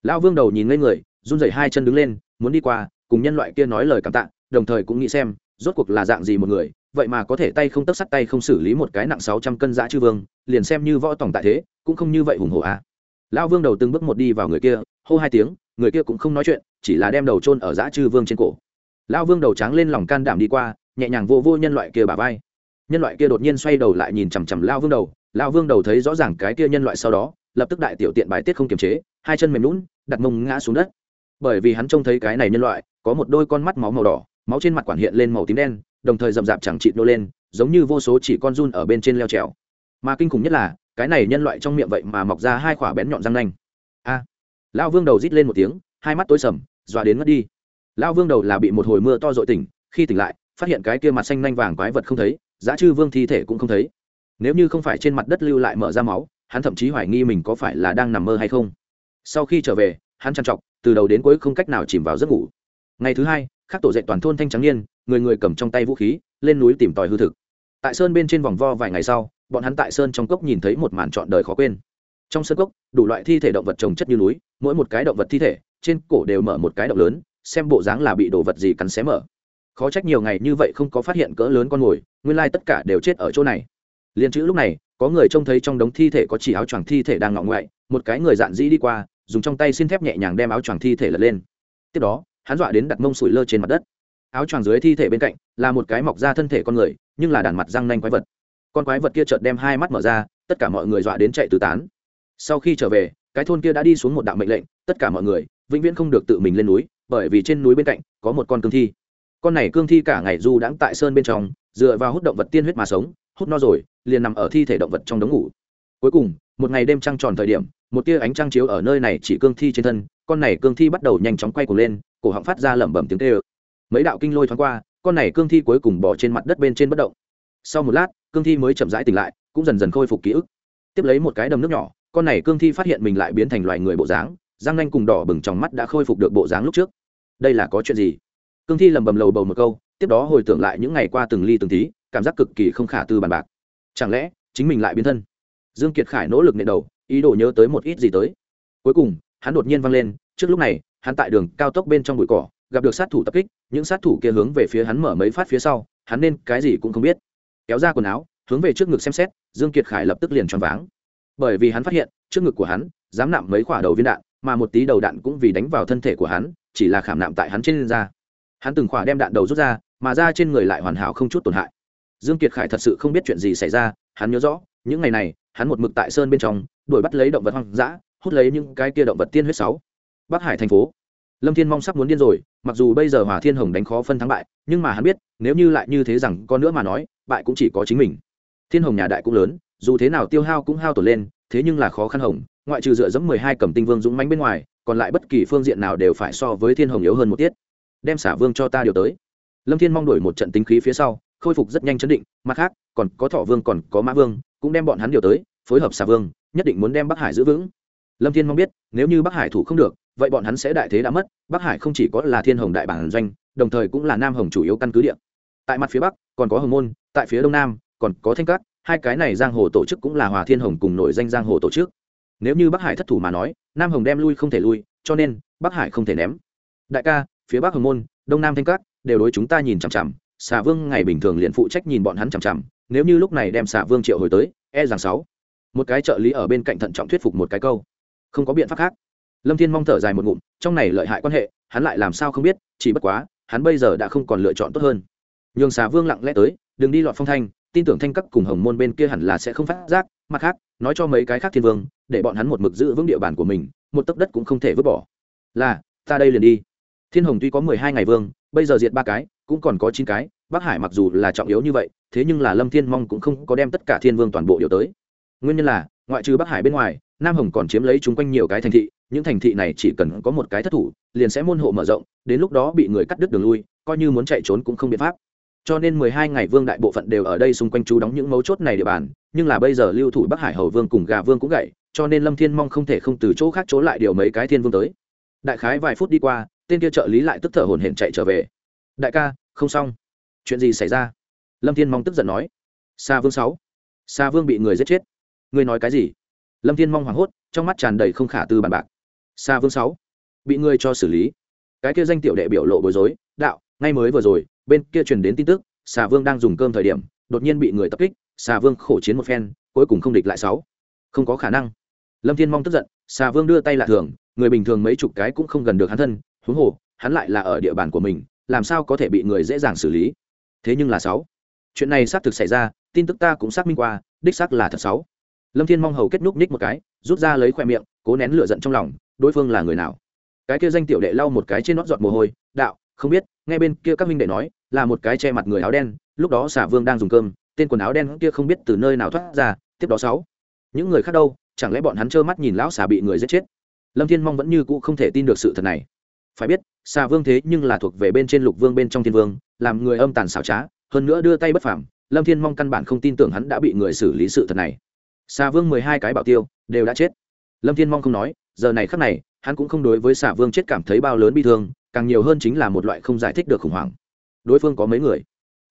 Lão vương đầu nhìn ngây người, run rẩy hai chân đứng lên, muốn đi qua, cùng nhân loại kia nói lời cảm tạ, đồng thời cũng nghĩ xem, rốt cuộc là dạng gì một người, vậy mà có thể tay không tấc sắt tay không xử lý một cái nặng sáu trăm cân dã chư vương, liền xem như võ tổng tại thế, cũng không như vậy hùng hổ à. lão vương đầu từng bước một đi vào người kia, hô hai tiếng, người kia cũng không nói chuyện, chỉ là đem đầu chôn ở dã chư vương trên cổ lão vương đầu trắng lên lòng can đảm đi qua nhẹ nhàng vô vô nhân loại kia bà vai. Nhân loại kia đột nhiên xoay đầu lại nhìn chằm chằm lao vương đầu. Lao vương đầu thấy rõ ràng cái kia nhân loại sau đó lập tức đại tiểu tiện bài tiết không kiềm chế hai chân mềm lún đặt mông ngã xuống đất. Bởi vì hắn trông thấy cái này nhân loại có một đôi con mắt máu màu đỏ máu trên mặt quản hiện lên màu tím đen đồng thời rậm rạp chẳng chịt nô lên giống như vô số chỉ con run ở bên trên leo trèo. Mà kinh khủng nhất là cái này nhân loại trong miệng vậy mà mọc ra hai khỏa bén nhọn răng nanh. A! À, lao vương đầu rít lên một tiếng hai mắt tối sầm dọa đến mất đi lao vương đầu là bị một hồi mưa to dội tỉnh, khi tỉnh lại, phát hiện cái kia mặt xanh nanh vàng quái vật không thấy, giá chư vương thi thể cũng không thấy. Nếu như không phải trên mặt đất lưu lại mở ra máu, hắn thậm chí hoài nghi mình có phải là đang nằm mơ hay không. Sau khi trở về, hắn trằn trọc, từ đầu đến cuối không cách nào chìm vào giấc ngủ. Ngày thứ hai, khắc tổ dậy toàn thôn thanh trắng niên, người người cầm trong tay vũ khí, lên núi tìm tòi hư thực. Tại sơn bên trên vòng vo vài ngày sau, bọn hắn tại sơn trong cốc nhìn thấy một màn trọn đời khó quên. Trong sơn cốc, đủ loại thi thể động vật trồng chất như núi, mỗi một cái động vật thi thể, trên cổ đều mở một cái động lớn xem bộ dáng là bị đồ vật gì cắn xé mở. Khó trách nhiều ngày như vậy không có phát hiện cỡ lớn con mồi, nguyên lai tất cả đều chết ở chỗ này. Liền chữ lúc này, có người trông thấy trong đống thi thể có chỉ áo choàng thi thể đang ngọng ngoại, một cái người dạn dĩ đi qua, dùng trong tay xin thép nhẹ nhàng đem áo choàng thi thể lật lên. Tiếp đó, hắn dọa đến đặt mông sủi lơ trên mặt đất. Áo choàng dưới thi thể bên cạnh, là một cái mọc ra thân thể con người, nhưng là đàn mặt răng nanh quái vật. Con quái vật kia chợt đem hai mắt mở ra, tất cả mọi người dọa đến chạy tứ tán. Sau khi trở về, cái thôn kia đã đi xuống một đạo mệnh lệnh, tất cả mọi người vĩnh viễn không được tự mình lên núi bởi vì trên núi bên cạnh có một con cương thi. Con này cương thi cả ngày du đãng tại sơn bên trong, dựa vào hút động vật tiên huyết mà sống, hút no rồi, liền nằm ở thi thể động vật trong đống ngủ. Cuối cùng, một ngày đêm trăng tròn thời điểm, một tia ánh trăng chiếu ở nơi này chỉ cương thi trên thân, con này cương thi bắt đầu nhanh chóng quay cuồng lên, cổ họng phát ra lẩm bẩm tiếng tê ơ mấy đạo kinh lôi thoáng qua, con này cương thi cuối cùng bỏ trên mặt đất bên trên bất động. Sau một lát, cương thi mới chậm rãi tỉnh lại, cũng dần dần khôi phục ký ức. Tiếp lấy một cái đầm nước nhỏ, con này cương thi phát hiện mình lại biến thành loài người bộ dáng răng nanh cùng đỏ bừng trong mắt đã khôi phục được bộ dáng lúc trước. Đây là có chuyện gì? Cương thi lầm bầm lầu bầu một câu, tiếp đó hồi tưởng lại những ngày qua từng ly từng tí, cảm giác cực kỳ không khả tư bàn bạc. Chẳng lẽ, chính mình lại biến thân? Dương kiệt khải nỗ lực nện đầu, ý đồ nhớ tới một ít gì tới. Cuối cùng, hắn đột nhiên văng lên, trước lúc này, hắn tại đường cao tốc bên trong bụi cỏ, gặp được sát thủ tập kích, những sát thủ kia hướng về phía hắn mở mấy phát phía sau, hắn nên cái gì cũng không biết. Kéo ra quần áo, hướng về trước ngực xem xét, dương kiệt khải lập tức liền choáng váng. Bởi vì hắn phát hiện, trước ngực của hắn, dám nạm mấy quả đầu viên đạn mà một tí đầu đạn cũng vì đánh vào thân thể của hắn, chỉ là khảm nạm tại hắn trên da. Hắn từng khỏa đem đạn đầu rút ra, mà ra trên người lại hoàn hảo không chút tổn hại. Dương kiệt khải thật sự không biết chuyện gì xảy ra, hắn nhớ rõ, những ngày này, hắn một mực tại sơn bên trong, đuổi bắt lấy động vật hoang dã, hút lấy những cái kia động vật tiên huyết sáu. Bắc hải thành phố. Lâm thiên mong sắp muốn điên rồi, mặc dù bây giờ hòa thiên hồng đánh khó phân thắng bại, nhưng mà hắn biết, nếu như lại như thế rằng có nữa mà nói, bại cũng chỉ có chính mình. Thiên hồng nhà đại cũng lớn, dù thế nào tiêu hao cũng hao tổn lên, thế nhưng là khó khăn hồng ngoại trừ dựa dẫm mười hai cầm tinh vương dũng mánh bên ngoài, còn lại bất kỳ phương diện nào đều phải so với thiên hồng yếu hơn một tiết. Đem xả vương cho ta điều tới. Lâm thiên mong đổi một trận tính khí phía sau, khôi phục rất nhanh chấn định, mặt khác, còn có thọ vương, còn có mã vương, cũng đem bọn hắn điều tới, phối hợp xả vương, nhất định muốn đem bắc hải giữ vững. Lâm thiên mong biết, nếu như bắc hải thủ không được, vậy bọn hắn sẽ đại thế đã mất, bắc hải không chỉ có là thiên hồng đại bản doanh, đồng thời cũng là nam hồng chủ yếu căn cứ địa. Tại mặt phía bắc, còn có hồng môn, tại phía đông nam, còn có thanh cát hai cái này giang hồ tổ chức cũng là hòa thiên hồng cùng nổi danh giang hồ tổ chức nếu như bắc hải thất thủ mà nói, nam hồng đem lui không thể lui, cho nên bắc hải không thể ném. Đại ca, phía bắc hồng môn, đông nam thanh cát đều đối chúng ta nhìn chằm chằm. Xà vương ngày bình thường liền phụ trách nhìn bọn hắn chằm chằm. Nếu như lúc này đem xà vương triệu hồi tới e rằng sáu. Một cái trợ lý ở bên cạnh thận trọng thuyết phục một cái câu. Không có biện pháp khác. Lâm thiên mong thở dài một ngụm, trong này lợi hại quan hệ, hắn lại làm sao không biết, chỉ bất quá, hắn bây giờ đã không còn lựa chọn tốt hơn. Nhường xà vương lặng lẽ tới, đừng đi lọt phong thanh, tin tưởng thanh cấp cùng hồng môn bên kia hẳn là sẽ không phát giác. Mặt khác, nói cho mấy cái khác thiên vương để bọn hắn một mực giữ vững địa bàn của mình, một tấc đất cũng không thể vứt bỏ. Là, ta đây liền đi. Thiên hồng tuy có mười hai ngày vương, bây giờ diệt ba cái, cũng còn có chín cái, bắc hải mặc dù là trọng yếu như vậy, thế nhưng là lâm thiên mong cũng không có đem tất cả thiên vương toàn bộ điều tới. Nguyên nhân là, ngoại trừ bắc hải bên ngoài, nam hồng còn chiếm lấy chung quanh nhiều cái thành thị, những thành thị này chỉ cần có một cái thất thủ, liền sẽ môn hộ mở rộng, đến lúc đó bị người cắt đứt đường lui, coi như muốn chạy trốn cũng không biện pháp. Cho nên mười hai ngày vương đại bộ phận đều ở đây xung quanh chú đóng những mấu chốt này địa bàn, nhưng là bây giờ lưu thủ bắc hải hầu vương cùng gà vương cũng gậy cho nên lâm thiên mong không thể không từ chỗ khác chỗ lại điều mấy cái thiên vương tới. Đại khái vài phút đi qua, tên kia trợ lý lại tức thở hổn hển chạy trở về. Đại ca, không xong. Chuyện gì xảy ra? Lâm thiên mong tức giận nói. Xa vương sáu. Xa vương bị người giết chết. Ngươi nói cái gì? Lâm thiên mong hoảng hốt, trong mắt tràn đầy không khả tư bàn bạc. Xa vương sáu. Bị ngươi cho xử lý. Cái kia danh tiểu đệ biểu lộ bối rối, đạo, ngay mới vừa rồi, bên kia truyền đến tin tức xà vương đang dùng cơm thời điểm, đột nhiên bị người tập kích xà vương khổ chiến một phen, cuối cùng không địch lại sáu. Không có khả năng lâm thiên mong tức giận xà vương đưa tay lạ thường, người bình thường mấy chục cái cũng không gần được hắn thân, huống hồ, hắn lại là ở địa bàn của mình, làm sao có thể bị người dễ dàng xử lý? Thế nhưng là sáu. Chuyện này xác thực xảy ra, tin tức ta cũng xác minh qua, đích xác là thật sáu. Lâm thiên mong hầu kết núc ních một cái, rút ra lấy khoe miệng, cố nén lửa giận trong lòng, đối phương là người nào? Cái kia danh tiểu đệ lau một cái trên nót giọt mồ hôi, đạo, không biết, nghe bên kia các minh đệ nói, là một cái che mặt người áo đen, lúc đó xả vương đang dùng cơm, tên quần áo đen kia không biết từ nơi nào thoát ra, tiếp đó sáu. Những người khác đâu? Chẳng lẽ bọn hắn trơ mắt nhìn lão xà bị người giết chết? Lâm thiên mong vẫn như cũ không thể tin được sự thật này. Phải biết, xà vương thế nhưng là thuộc về bên trên lục vương bên trong thiên vương, làm người âm tàn xảo trá, hơn nữa đưa tay bất phảm lâm thiên mong căn bản không tin tưởng hắn đã bị người xử lý sự thật này. Xà vương mười hai cái bảo tiêu, đều đã chết. Lâm thiên mong không nói, giờ này khắc này, hắn cũng không đối với xà vương chết cảm thấy bao lớn bi thương, càng nhiều hơn chính là một loại không giải thích được khủng hoảng. Đối phương có mấy người?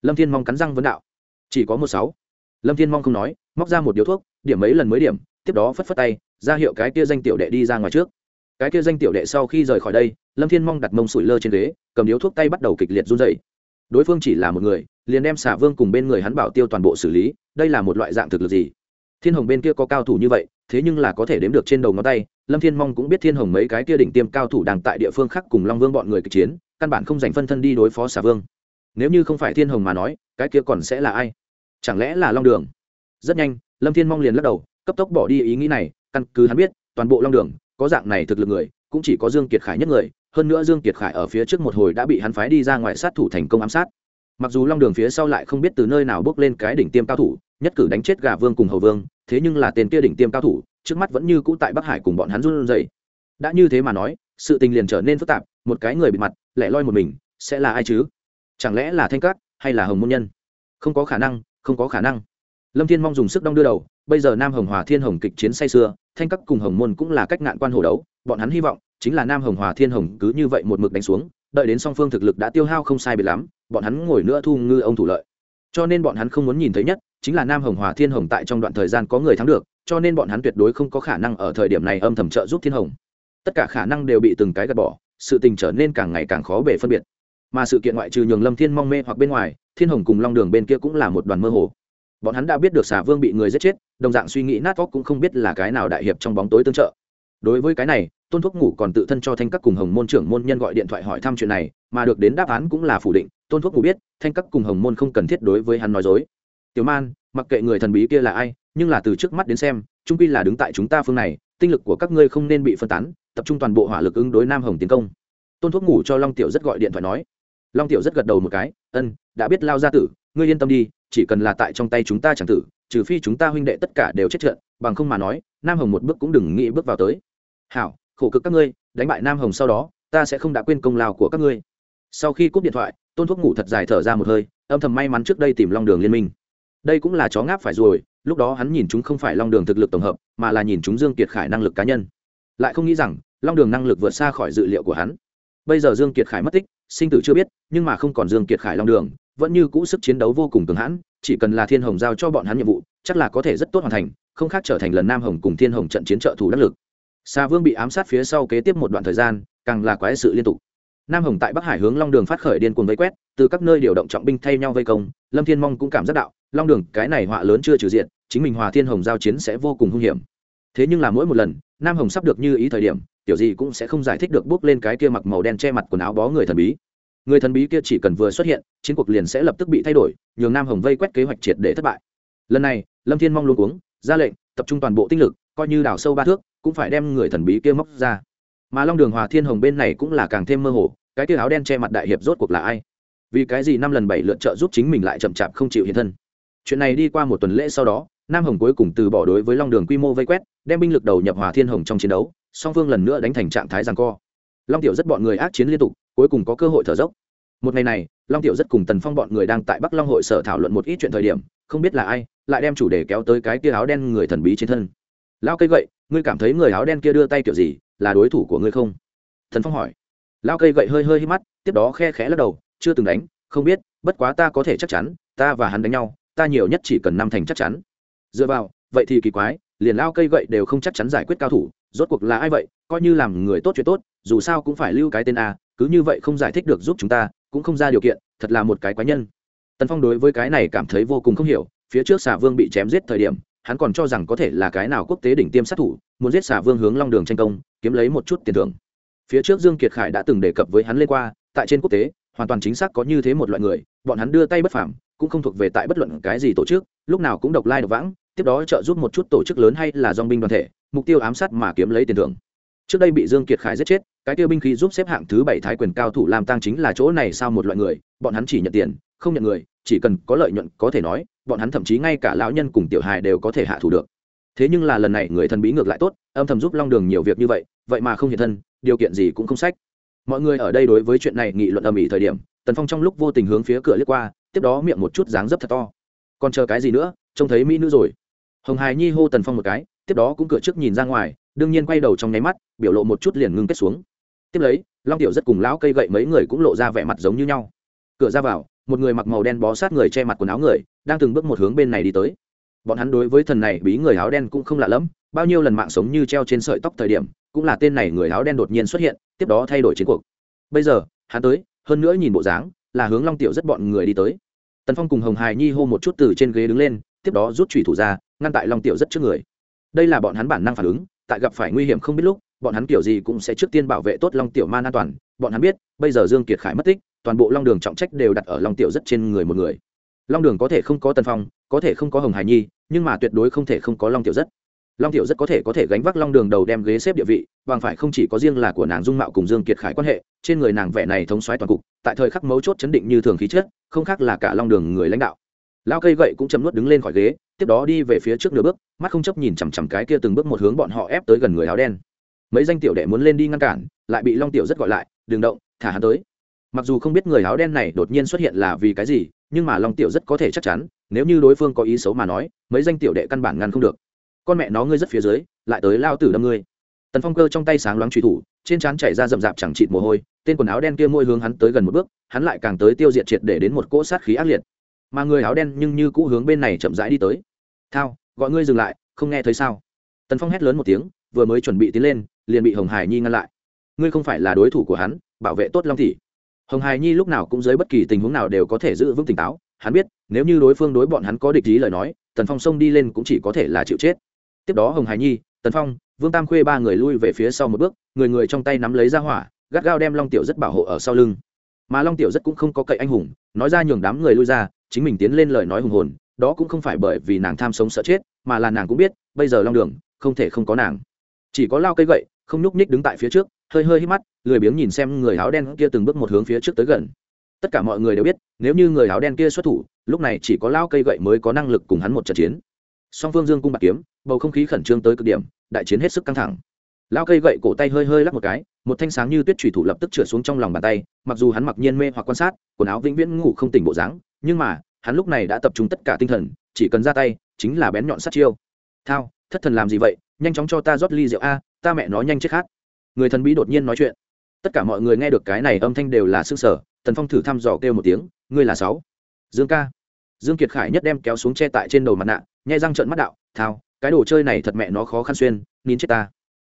Lâm thiên mong cắn răng vấn đạo. Chỉ có một sáu. Lâm thiên mong không nói, móc ra một điếu thuốc, điểm mấy lần mới điểm tiếp đó phất phất tay, ra hiệu cái kia danh tiểu đệ đi ra ngoài trước. Cái kia danh tiểu đệ sau khi rời khỏi đây, lâm thiên mong đặt mông sủi lơ trên ghế, cầm điếu thuốc tay bắt đầu kịch liệt run dày đối phương chỉ là một người, liền đem xả vương cùng bên người hắn bảo tiêu toàn bộ xử lý, đây là một loại dạng thực lực gì? Thiên hồng bên kia có cao thủ như vậy, thế nhưng là có thể đếm được trên đầu ngón tay, lâm thiên mong cũng biết thiên hồng mấy cái kia đỉnh tiêm cao thủ đang tại địa phương khác cùng long vương bọn người kịch chiến, căn bản không dành phân thân đi đối phó xà vương. Nếu như không phải thiên hồng mà nói, cái kia còn sẽ là ai? Chẳng lẽ là long đường? Rất nhanh, lâm thiên mong liền lắc đầu cấp tốc bỏ đi ý nghĩ này, căn cứ hắn biết, toàn bộ long đường, có dạng này thực lực người, cũng chỉ có dương kiệt khải nhất người, hơn nữa dương kiệt khải ở phía trước một hồi đã bị hắn phái đi ra ngoài sát thủ thành công ám sát. Mặc dù long đường phía sau lại không biết từ nơi nào bước lên cái đỉnh tiêm cao thủ, nhất cử đánh chết gà vương cùng hầu vương, thế nhưng là tên kia đỉnh tiêm cao thủ, trước mắt vẫn như cũ tại bắc hải cùng bọn hắn run rẩy. Đã như thế mà nói, sự tình liền trở nên phức tạp, một cái người bị mặt, lẻ loi một mình, sẽ là ai chứ? Chẳng lẽ là thanh cát hay là hồng môn nhân? Không có khả năng, không có khả năng lâm thiên mong dùng sức đong đưa đầu, bây giờ nam hồng hòa thiên hồng kịch chiến say xưa thanh các cùng hồng môn cũng là cách ngạn quan hồ đấu, bọn hắn hy vọng chính là nam hồng hòa thiên hồng cứ như vậy một mực đánh xuống, đợi đến song phương thực lực đã tiêu hao không sai biệt lắm, bọn hắn ngồi nữa thu ngư ông thủ lợi. Cho nên bọn hắn không muốn nhìn thấy nhất, chính là nam hồng hòa thiên hồng tại trong đoạn thời gian có người thắng được, cho nên bọn hắn tuyệt đối không có khả năng ở thời điểm này âm thầm trợ giúp thiên hồng. Tất cả khả năng đều bị từng cái gạt bỏ, sự tình trở nên càng ngày càng khó bể phân biệt. Mà sự kiện ngoại trừ nhường lâm thiên mong mê hoặc bên ngoài, thiên hồng cùng long đường bên kia cũng là một đoàn mơ hồ bọn hắn đã biết được xà vương bị người giết chết, đồng dạng suy nghĩ nát óc cũng không biết là cái nào đại hiệp trong bóng tối tương trợ. Đối với cái này, tôn thuốc ngủ còn tự thân cho thanh các cùng hồng môn trưởng môn nhân gọi điện thoại hỏi thăm chuyện này, mà được đến đáp án cũng là phủ định, tôn thuốc ngủ biết, thanh các cùng hồng môn không cần thiết đối với hắn nói dối. Tiểu man, mặc kệ người thần bí kia là ai, nhưng là từ trước mắt đến xem trung quy là đứng tại chúng ta phương này, tinh lực của các ngươi không nên bị phân tán, tập trung toàn bộ hỏa lực ứng đối nam hồng tiến công. Tôn thuốc ngủ cho long tiểu rất gọi điện thoại nói. Long tiểu rất gật đầu một cái, ân, đã biết lao gia tử ngươi yên tâm đi, chỉ cần là tại trong tay chúng ta chẳng tử, trừ phi chúng ta huynh đệ tất cả đều chết trận, bằng không mà nói, nam hồng một bước cũng đừng nghĩ bước vào tới. Hảo, khổ cực các ngươi, đánh bại nam hồng sau đó, ta sẽ không đã quên công lao của các ngươi. Sau khi cúp điện thoại, tôn thuốc ngủ thật dài thở ra một hơi, âm thầm may mắn trước đây tìm long đường liên minh. Đây cũng là chó ngáp phải rồi, lúc đó hắn nhìn chúng không phải long đường thực lực tổng hợp, mà là nhìn chúng dương kiệt khải năng lực cá nhân. Lại không nghĩ rằng, long đường năng lực vượt xa khỏi dự liệu của hắn. Bây giờ dương kiệt khải mất tích, sinh tử chưa biết, nhưng mà không còn dương kiệt khải long đường vẫn như cũ sức chiến đấu vô cùng cường hãn, chỉ cần là thiên hồng giao cho bọn hắn nhiệm vụ, chắc là có thể rất tốt hoàn thành, không khác trở thành lần nam hồng cùng thiên hồng trận chiến trợ thủ đắc lực. Xa vương bị ám sát phía sau kế tiếp một đoạn thời gian, càng là quái sự liên tục. Nam hồng tại bắc hải hướng long đường phát khởi điên cuồng vây quét, từ các nơi điều động trọng binh thay nhau vây công, lâm thiên mong cũng cảm giác đạo, long đường, cái này họa lớn chưa trừ diện, chính mình hòa thiên hồng giao chiến sẽ vô cùng hung hiểm. Thế nhưng là mỗi một lần, nam hồng sắp được như ý thời điểm, tiểu gì cũng sẽ không giải thích được bước lên cái kia mặc màu đen che mặt quần áo bó người thần bí người thần bí kia chỉ cần vừa xuất hiện, chiến cuộc liền sẽ lập tức bị thay đổi, nhường nam hồng vây quét kế hoạch triệt để thất bại. Lần này, lâm thiên mong luôn uống ra lệnh, tập trung toàn bộ tinh lực, coi như đào sâu ba thước, cũng phải đem người thần bí kia móc ra. Mà long đường hòa thiên hồng bên này cũng là càng thêm mơ hồ, cái tia áo đen che mặt đại hiệp rốt cuộc là ai? Vì cái gì năm lần bảy lượt trợ giúp chính mình lại chậm chạp không chịu hiện thân? Chuyện này đi qua một tuần lễ sau đó, nam hồng cuối cùng từ bỏ đối với long đường quy mô vây quét, đem binh lực đầu nhập hòa thiên hồng trong chiến đấu, song phương lần nữa đánh thành trạng thái rằng co long tiểu rất bọn người ác chiến liên tục, cuối cùng có cơ hội thở dốc. Một ngày này, long tiểu rất cùng tần phong bọn người đang tại bắc long hội sở thảo luận một ít chuyện thời điểm, không biết là ai, lại đem chủ đề kéo tới cái kia áo đen người thần bí trên thân. Lao cây gậy, ngươi cảm thấy người áo đen kia đưa tay kiểu gì, là đối thủ của ngươi không? Thần phong hỏi. Lao cây gậy hơi hơi hít mắt, tiếp đó khe khẽ lắc đầu, chưa từng đánh, không biết, bất quá ta có thể chắc chắn, ta và hắn đánh nhau, ta nhiều nhất chỉ cần năm thành chắc chắn. Dựa vào, vậy thì kỳ quái, liền lao cây gậy đều không chắc chắn giải quyết cao thủ rốt cuộc là ai vậy? Coi như làm người tốt chuyện tốt, dù sao cũng phải lưu cái tên a, cứ như vậy không giải thích được giúp chúng ta, cũng không ra điều kiện, thật là một cái quái nhân. Tần phong đối với cái này cảm thấy vô cùng không hiểu, phía trước xà vương bị chém giết thời điểm, hắn còn cho rằng có thể là cái nào quốc tế đỉnh tiêm sát thủ, muốn giết xà vương hướng long đường tranh công, kiếm lấy một chút tiền thưởng. Phía trước dương kiệt khải đã từng đề cập với hắn lên qua, tại trên quốc tế, hoàn toàn chính xác có như thế một loại người, bọn hắn đưa tay bất phàm, cũng không thuộc về tại bất luận cái gì tổ chức, lúc nào cũng độc lai độc vãng, tiếp đó trợ giúp một chút tổ chức lớn hay là dong binh đoàn thể mục tiêu ám sát mà kiếm lấy tiền thưởng. Trước đây bị dương kiệt khải giết chết, cái tiêu binh khí giúp xếp hạng thứ bảy thái quyền cao thủ làm tăng chính là chỗ này sao một loại người, bọn hắn chỉ nhận tiền, không nhận người, chỉ cần có lợi nhuận có thể nói, bọn hắn thậm chí ngay cả lão nhân cùng tiểu hài đều có thể hạ thủ được. Thế nhưng là lần này người thần bí ngược lại tốt, âm thầm giúp long đường nhiều việc như vậy vậy mà không hiện thân, điều kiện gì cũng không sách. Mọi người ở đây đối với chuyện này nghị luận âm ỉ thời điểm, tần phong trong lúc vô tình hướng phía cửa lướt qua, tiếp đó miệng một chút dáng dấp thật to. Còn chờ cái gì nữa, trông thấy mỹ nữ rồi. Hồng hài nhi hô tần phong một cái tiếp đó cũng cửa trước nhìn ra ngoài, đương nhiên quay đầu trong nháy mắt, biểu lộ một chút liền ngưng kết xuống. Tiếp lấy, long tiểu rất cùng lão cây gậy mấy người cũng lộ ra vẻ mặt giống như nhau. Cửa ra vào, một người mặc màu đen bó sát người che mặt quần áo người, đang từng bước một hướng bên này đi tới. Bọn hắn đối với thần này bí người áo đen cũng không lạ lẫm, bao nhiêu lần mạng sống như treo trên sợi tóc thời điểm, cũng là tên này người áo đen đột nhiên xuất hiện, tiếp đó thay đổi chiến cuộc. Bây giờ, hắn tới, hơn nữa nhìn bộ dáng, là hướng long tiểu rất bọn người đi tới. Tần phong cùng hồng hài nhi hô một chút từ trên ghế đứng lên, tiếp đó rút thủy thủ ra, ngăn tại long tiểu rất trước người đây là bọn hắn bản năng phản ứng, tại gặp phải nguy hiểm không biết lúc, bọn hắn kiểu gì cũng sẽ trước tiên bảo vệ tốt long tiểu man an toàn. Bọn hắn biết, bây giờ dương kiệt khải mất tích, toàn bộ long đường trọng trách đều đặt ở long tiểu rất trên người một người. Long đường có thể không có tần phong, có thể không có hồng hải nhi, nhưng mà tuyệt đối không thể không có long tiểu rất. Long tiểu rất có thể có thể gánh vác long đường đầu đem ghế xếp địa vị, bằng phải không chỉ có riêng là của nàng dung mạo cùng dương kiệt khải quan hệ, trên người nàng vẻ này thống xoáy toàn cục, tại thời khắc mấu chốt chấn định như thường khí chất, không khác là cả long đường người lãnh đạo lao cây gậy cũng chấm nuốt đứng lên khỏi ghế, tiếp đó đi về phía trước nửa bước, mắt không chấp nhìn chằm chằm cái kia từng bước một hướng bọn họ ép tới gần người áo đen. Mấy danh tiểu đệ muốn lên đi ngăn cản, lại bị long tiểu rất gọi lại, đừng động, thả hắn tới. Mặc dù không biết người áo đen này đột nhiên xuất hiện là vì cái gì, nhưng mà long tiểu rất có thể chắc chắn, nếu như đối phương có ý xấu mà nói, mấy danh tiểu đệ căn bản ngăn không được. Con mẹ nó ngươi rất phía dưới, lại tới lao tử đâm ngươi. Tần phong cơ trong tay sáng loáng truy thủ, trên trán chảy ra rậm rạp chẳng chịt mồ hôi, tên quần áo đen kia môi hướng hắn tới gần một bước, hắn lại càng tới tiêu diệt triệt để đến một cỗ sát khí ác liệt mà người áo đen nhưng như cũ hướng bên này chậm rãi đi tới. Thao, gọi ngươi dừng lại, không nghe thấy sao? Tần phong hét lớn một tiếng, vừa mới chuẩn bị tiến lên, liền bị hồng hải nhi ngăn lại. Ngươi không phải là đối thủ của hắn, bảo vệ tốt long thị. Hồng hải nhi lúc nào cũng dưới bất kỳ tình huống nào đều có thể giữ vững tỉnh táo, hắn biết, nếu như đối phương đối bọn hắn có địch ý lời nói, tần phong xông đi lên cũng chỉ có thể là chịu chết. Tiếp đó hồng hải nhi, tần phong, vương tam khuê ba người lui về phía sau một bước, người người trong tay nắm lấy ra hỏa, gắt gao đem long tiểu rất bảo hộ ở sau lưng. Mà long tiểu rất cũng không có cậy anh hùng, nói ra nhường đám người lui ra chính mình tiến lên lời nói hùng hồn, đó cũng không phải bởi vì nàng tham sống sợ chết, mà là nàng cũng biết, bây giờ long đường, không thể không có nàng. Chỉ có lao cây gậy, không nhúc nhích đứng tại phía trước, hơi hơi hít mắt, lười biếng nhìn xem người áo đen kia từng bước một hướng phía trước tới gần. Tất cả mọi người đều biết, nếu như người áo đen kia xuất thủ, lúc này chỉ có lao cây gậy mới có năng lực cùng hắn một trận chiến. Song phương dương cung bạc kiếm, bầu không khí khẩn trương tới cực điểm, đại chiến hết sức căng thẳng. Lao cây gậy cổ tay hơi hơi lắc một cái, một thanh sáng như tuyết thủy thủ lập tức trượt xuống trong lòng bàn tay, mặc dù hắn mặc nhiên mê hoặc quan sát, quần áo vĩnh viễn ngủ không tỉnh bộ dáng nhưng mà, hắn lúc này đã tập trung tất cả tinh thần, chỉ cần ra tay, chính là bén nhọn sát chiêu. Thao, thất thần làm gì vậy? Nhanh chóng cho ta rót ly rượu a, ta mẹ nó nhanh chết khát người thần bí đột nhiên nói chuyện. Tất cả mọi người nghe được cái này âm thanh đều là s ư ơ n g sở, tần phong thử thăm dò kêu một tiếng, ngươi là sáu. Dương ca. Dương kiệt khải nhất đem kéo xuống che tại trên đầu mặt nạ, nhai răng trợn mắt đạo, thao, cái đồ chơi này thật mẹ nó khó khăn xuyên, nín chết ta.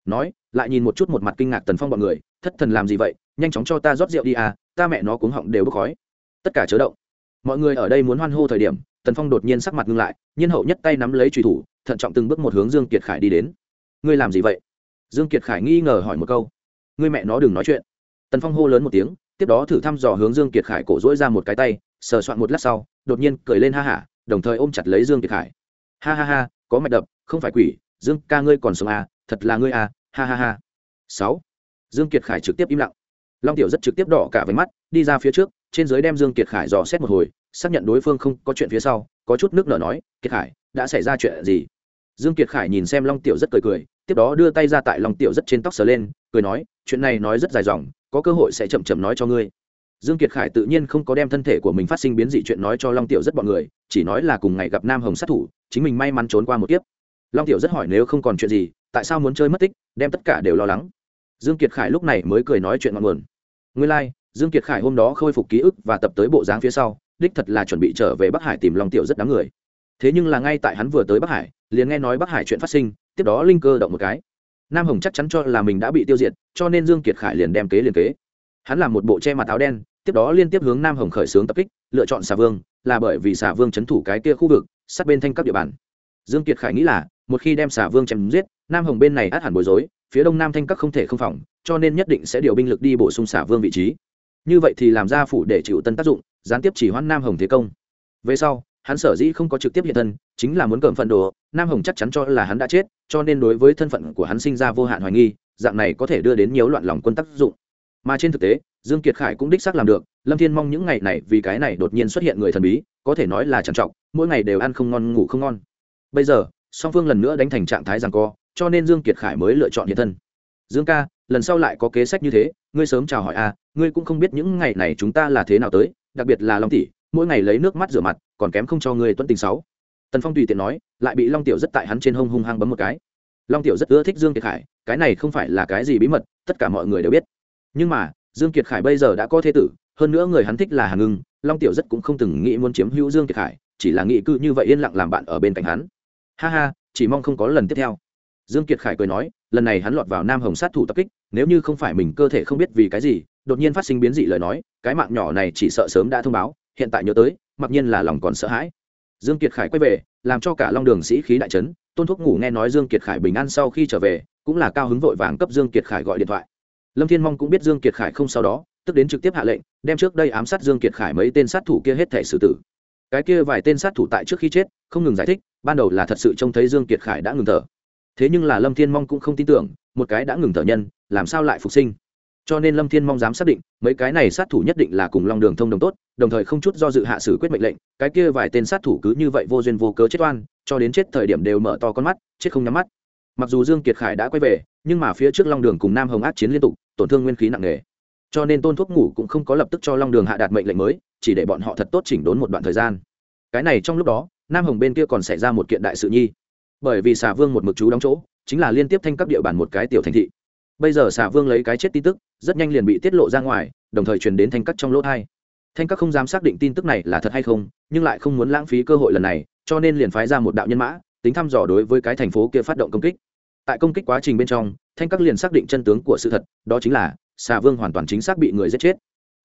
Nói, lại nhìn một chút một mặt kinh ngạc tần phong bọn người, thất thần làm gì vậy? Nhanh chóng cho ta rót rượu đi à ta mẹ nó cuống họng đều bốc khói. Tất cả chớ động mọi người ở đây muốn hoan hô thời điểm, tần phong đột nhiên sắc mặt ngưng lại, nhiên hậu nhất tay nắm lấy truy thủ, thận trọng từng bước một hướng dương kiệt khải đi đến. Ngươi làm gì vậy? Dương kiệt khải nghi ngờ hỏi một câu. Ngươi mẹ nó đừng nói chuyện. Tần phong hô lớn một tiếng, tiếp đó thử thăm dò hướng dương kiệt khải cổ dỗi ra một cái tay, sờ soạn một lát sau, đột nhiên cười lên ha hả, đồng thời ôm chặt lấy dương kiệt khải. Ha ha ha, có mạch đập, không phải quỷ, dương ca ngươi còn sống à thật là ngươi à ha ha ha. Sáu. Dương kiệt khải trực tiếp im lặng. Long tiểu rất trực tiếp đỏ cả váy mắt, đi ra phía trước trên dưới đem dương kiệt khải dò xét một hồi xác nhận đối phương không có chuyện phía sau có chút nước nở nói kiệt khải đã xảy ra chuyện gì? Dương kiệt khải nhìn xem long tiểu rất cười cười tiếp đó đưa tay ra tại long tiểu rất trên tóc sờ lên cười nói chuyện này nói rất dài dòng có cơ hội sẽ chậm chậm nói cho ngươi. Dương kiệt khải tự nhiên không có đem thân thể của mình phát sinh biến dị chuyện nói cho long tiểu rất bọn người chỉ nói là cùng ngày gặp nam hồng sát thủ chính mình may mắn trốn qua một kiếp. Long tiểu rất hỏi nếu không còn chuyện gì tại sao muốn chơi mất tích đem tất cả đều lo lắng. Dương kiệt khải lúc này mới cười nói chuyện ngọn nguồn. Nguyên lai like, dương kiệt khải hôm đó khôi phục ký ức và tập tới bộ dáng phía sau, đích thật là chuẩn bị trở về bắc hải tìm long tiểu rất đáng người. Thế nhưng là ngay tại hắn vừa tới bắc hải, liền nghe nói bắc hải chuyện phát sinh, tiếp đó linh cơ động một cái. Nam hồng chắc chắn cho là mình đã bị tiêu diệt, cho nên dương kiệt khải liền đem kế liền kế. Hắn làm một bộ che mặt áo đen, tiếp đó liên tiếp hướng nam hồng khởi xướng tập kích, lựa chọn xà vương, là bởi vì xà vương c thủ cái kia khu vực, sát bên thanh các địa bàn. Dương kiệt khải nghĩ là, một khi đem xà vương chém giết, nam hồng bên này át hẳn bối rối, phía đông nam thanh các không thể không phòng, cho nên nhất định sẽ điều binh lực đi bổ sung xà vương vị trí như vậy thì làm ra phủ để chịu tân tác dụng, gián tiếp chỉ hoãn nam hồng thế công. Về sau, hắn sở dĩ không có trực tiếp hiện thân, chính là muốn cầm phận đồ, nam hồng chắc chắn cho là hắn đã chết, cho nên đối với thân phận của hắn sinh ra vô hạn hoài nghi, dạng này có thể đưa đến nhiều loạn lòng quân tác dụng. Mà trên thực tế, dương kiệt khải cũng đích xác làm được, lâm thiên mong những ngày này vì cái này đột nhiên xuất hiện người thần bí, có thể nói là trằn trọng mỗi ngày đều ăn không ngon, ngủ không ngon. Bây giờ, song phương lần nữa đánh thành trạng thái rằng co, cho nên dương kiệt khải mới lựa chọn hiện thân. Dương ca lần sau lại có kế sách như thế, ngươi sớm chào hỏi a ngươi cũng không biết những ngày này chúng ta là thế nào tới, đặc biệt là long tỷ, mỗi ngày lấy nước mắt rửa mặt, còn kém không cho ngươi tuân tình sáu. Tần phong tùy tiện nói, lại bị long tiểu rất tại hắn trên hông hung hăng bấm một cái. Long tiểu rất ưa thích dương kiệt khải, cái này không phải là cái gì bí mật, tất cả mọi người đều biết. Nhưng mà, dương kiệt khải bây giờ đã có thế tử, hơn nữa người hắn thích là hàn ngưng, long tiểu rất cũng không từng nghĩ muốn chiếm hữu dương kiệt khải, chỉ là nghĩ cư như vậy yên lặng làm bạn ở bên cạnh hắn. Ha ha, chỉ mong không có lần tiếp theo. Dương kiệt khải cười nói lần này hắn lọt vào nam hồng sát thủ tập kích, nếu như không phải mình cơ thể không biết vì cái gì, đột nhiên phát sinh biến dị lời nói, cái mạng nhỏ này chỉ sợ sớm đã thông báo, hiện tại nhớ tới, mặc nhiên là lòng còn sợ hãi. Dương kiệt khải quay về, làm cho cả long đường sĩ khí đại trấn tôn thuốc ngủ nghe nói dương kiệt khải bình an sau khi trở về, cũng là cao hứng vội vàng cấp dương kiệt khải gọi điện thoại. Lâm thiên mong cũng biết dương kiệt khải không sau đó, tức đến trực tiếp hạ lệnh, đem trước đây ám sát dương kiệt khải mấy tên sát thủ kia hết thể xử tử. Cái kia vài tên sát thủ tại trước khi chết, không ngừng giải thích, ban đầu là thật sự trông thấy dương kiệt khải đã ngừng thở thế nhưng là lâm thiên mong cũng không tin tưởng, một cái đã ngừng thở nhân, làm sao lại phục sinh? Cho nên lâm thiên mong dám xác định, mấy cái này sát thủ nhất định là cùng long đường thông đồng tốt, đồng thời không chút do dự hạ xử quyết mệnh lệnh, cái kia vài tên sát thủ cứ như vậy vô duyên vô cớ chết oan, cho đến chết thời điểm đều mở to con mắt, chết không nhắm mắt. Mặc dù dương kiệt khải đã quay về, nhưng mà phía trước long đường cùng nam hồng ác chiến liên tục, tổn thương nguyên khí nặng nề. Cho nên tôn thuốc ngủ cũng không có lập tức cho long đường hạ đạt mệnh lệnh mới, chỉ để bọn họ thật tốt chỉnh đốn một đoạn thời gian. Cái này trong lúc đó, nam hồng bên kia còn xảy ra một kiện đại sự nhi bởi vì xà vương một mực chú đóng chỗ, chính là liên tiếp thanh các địa bàn một cái tiểu thành thị. Bây giờ xà vương lấy cái chết tin tức, rất nhanh liền bị tiết lộ ra ngoài, đồng thời truyền đến thanh các trong lỗ thai. Thanh các không dám xác định tin tức này là thật hay không, nhưng lại không muốn lãng phí cơ hội lần này, cho nên liền phái ra một đạo nhân mã, tính thăm dò đối với cái thành phố kia phát động công kích. Tại công kích quá trình bên trong, thanh các liền xác định chân tướng của sự thật, đó chính là, xà vương hoàn toàn chính xác bị người giết chết.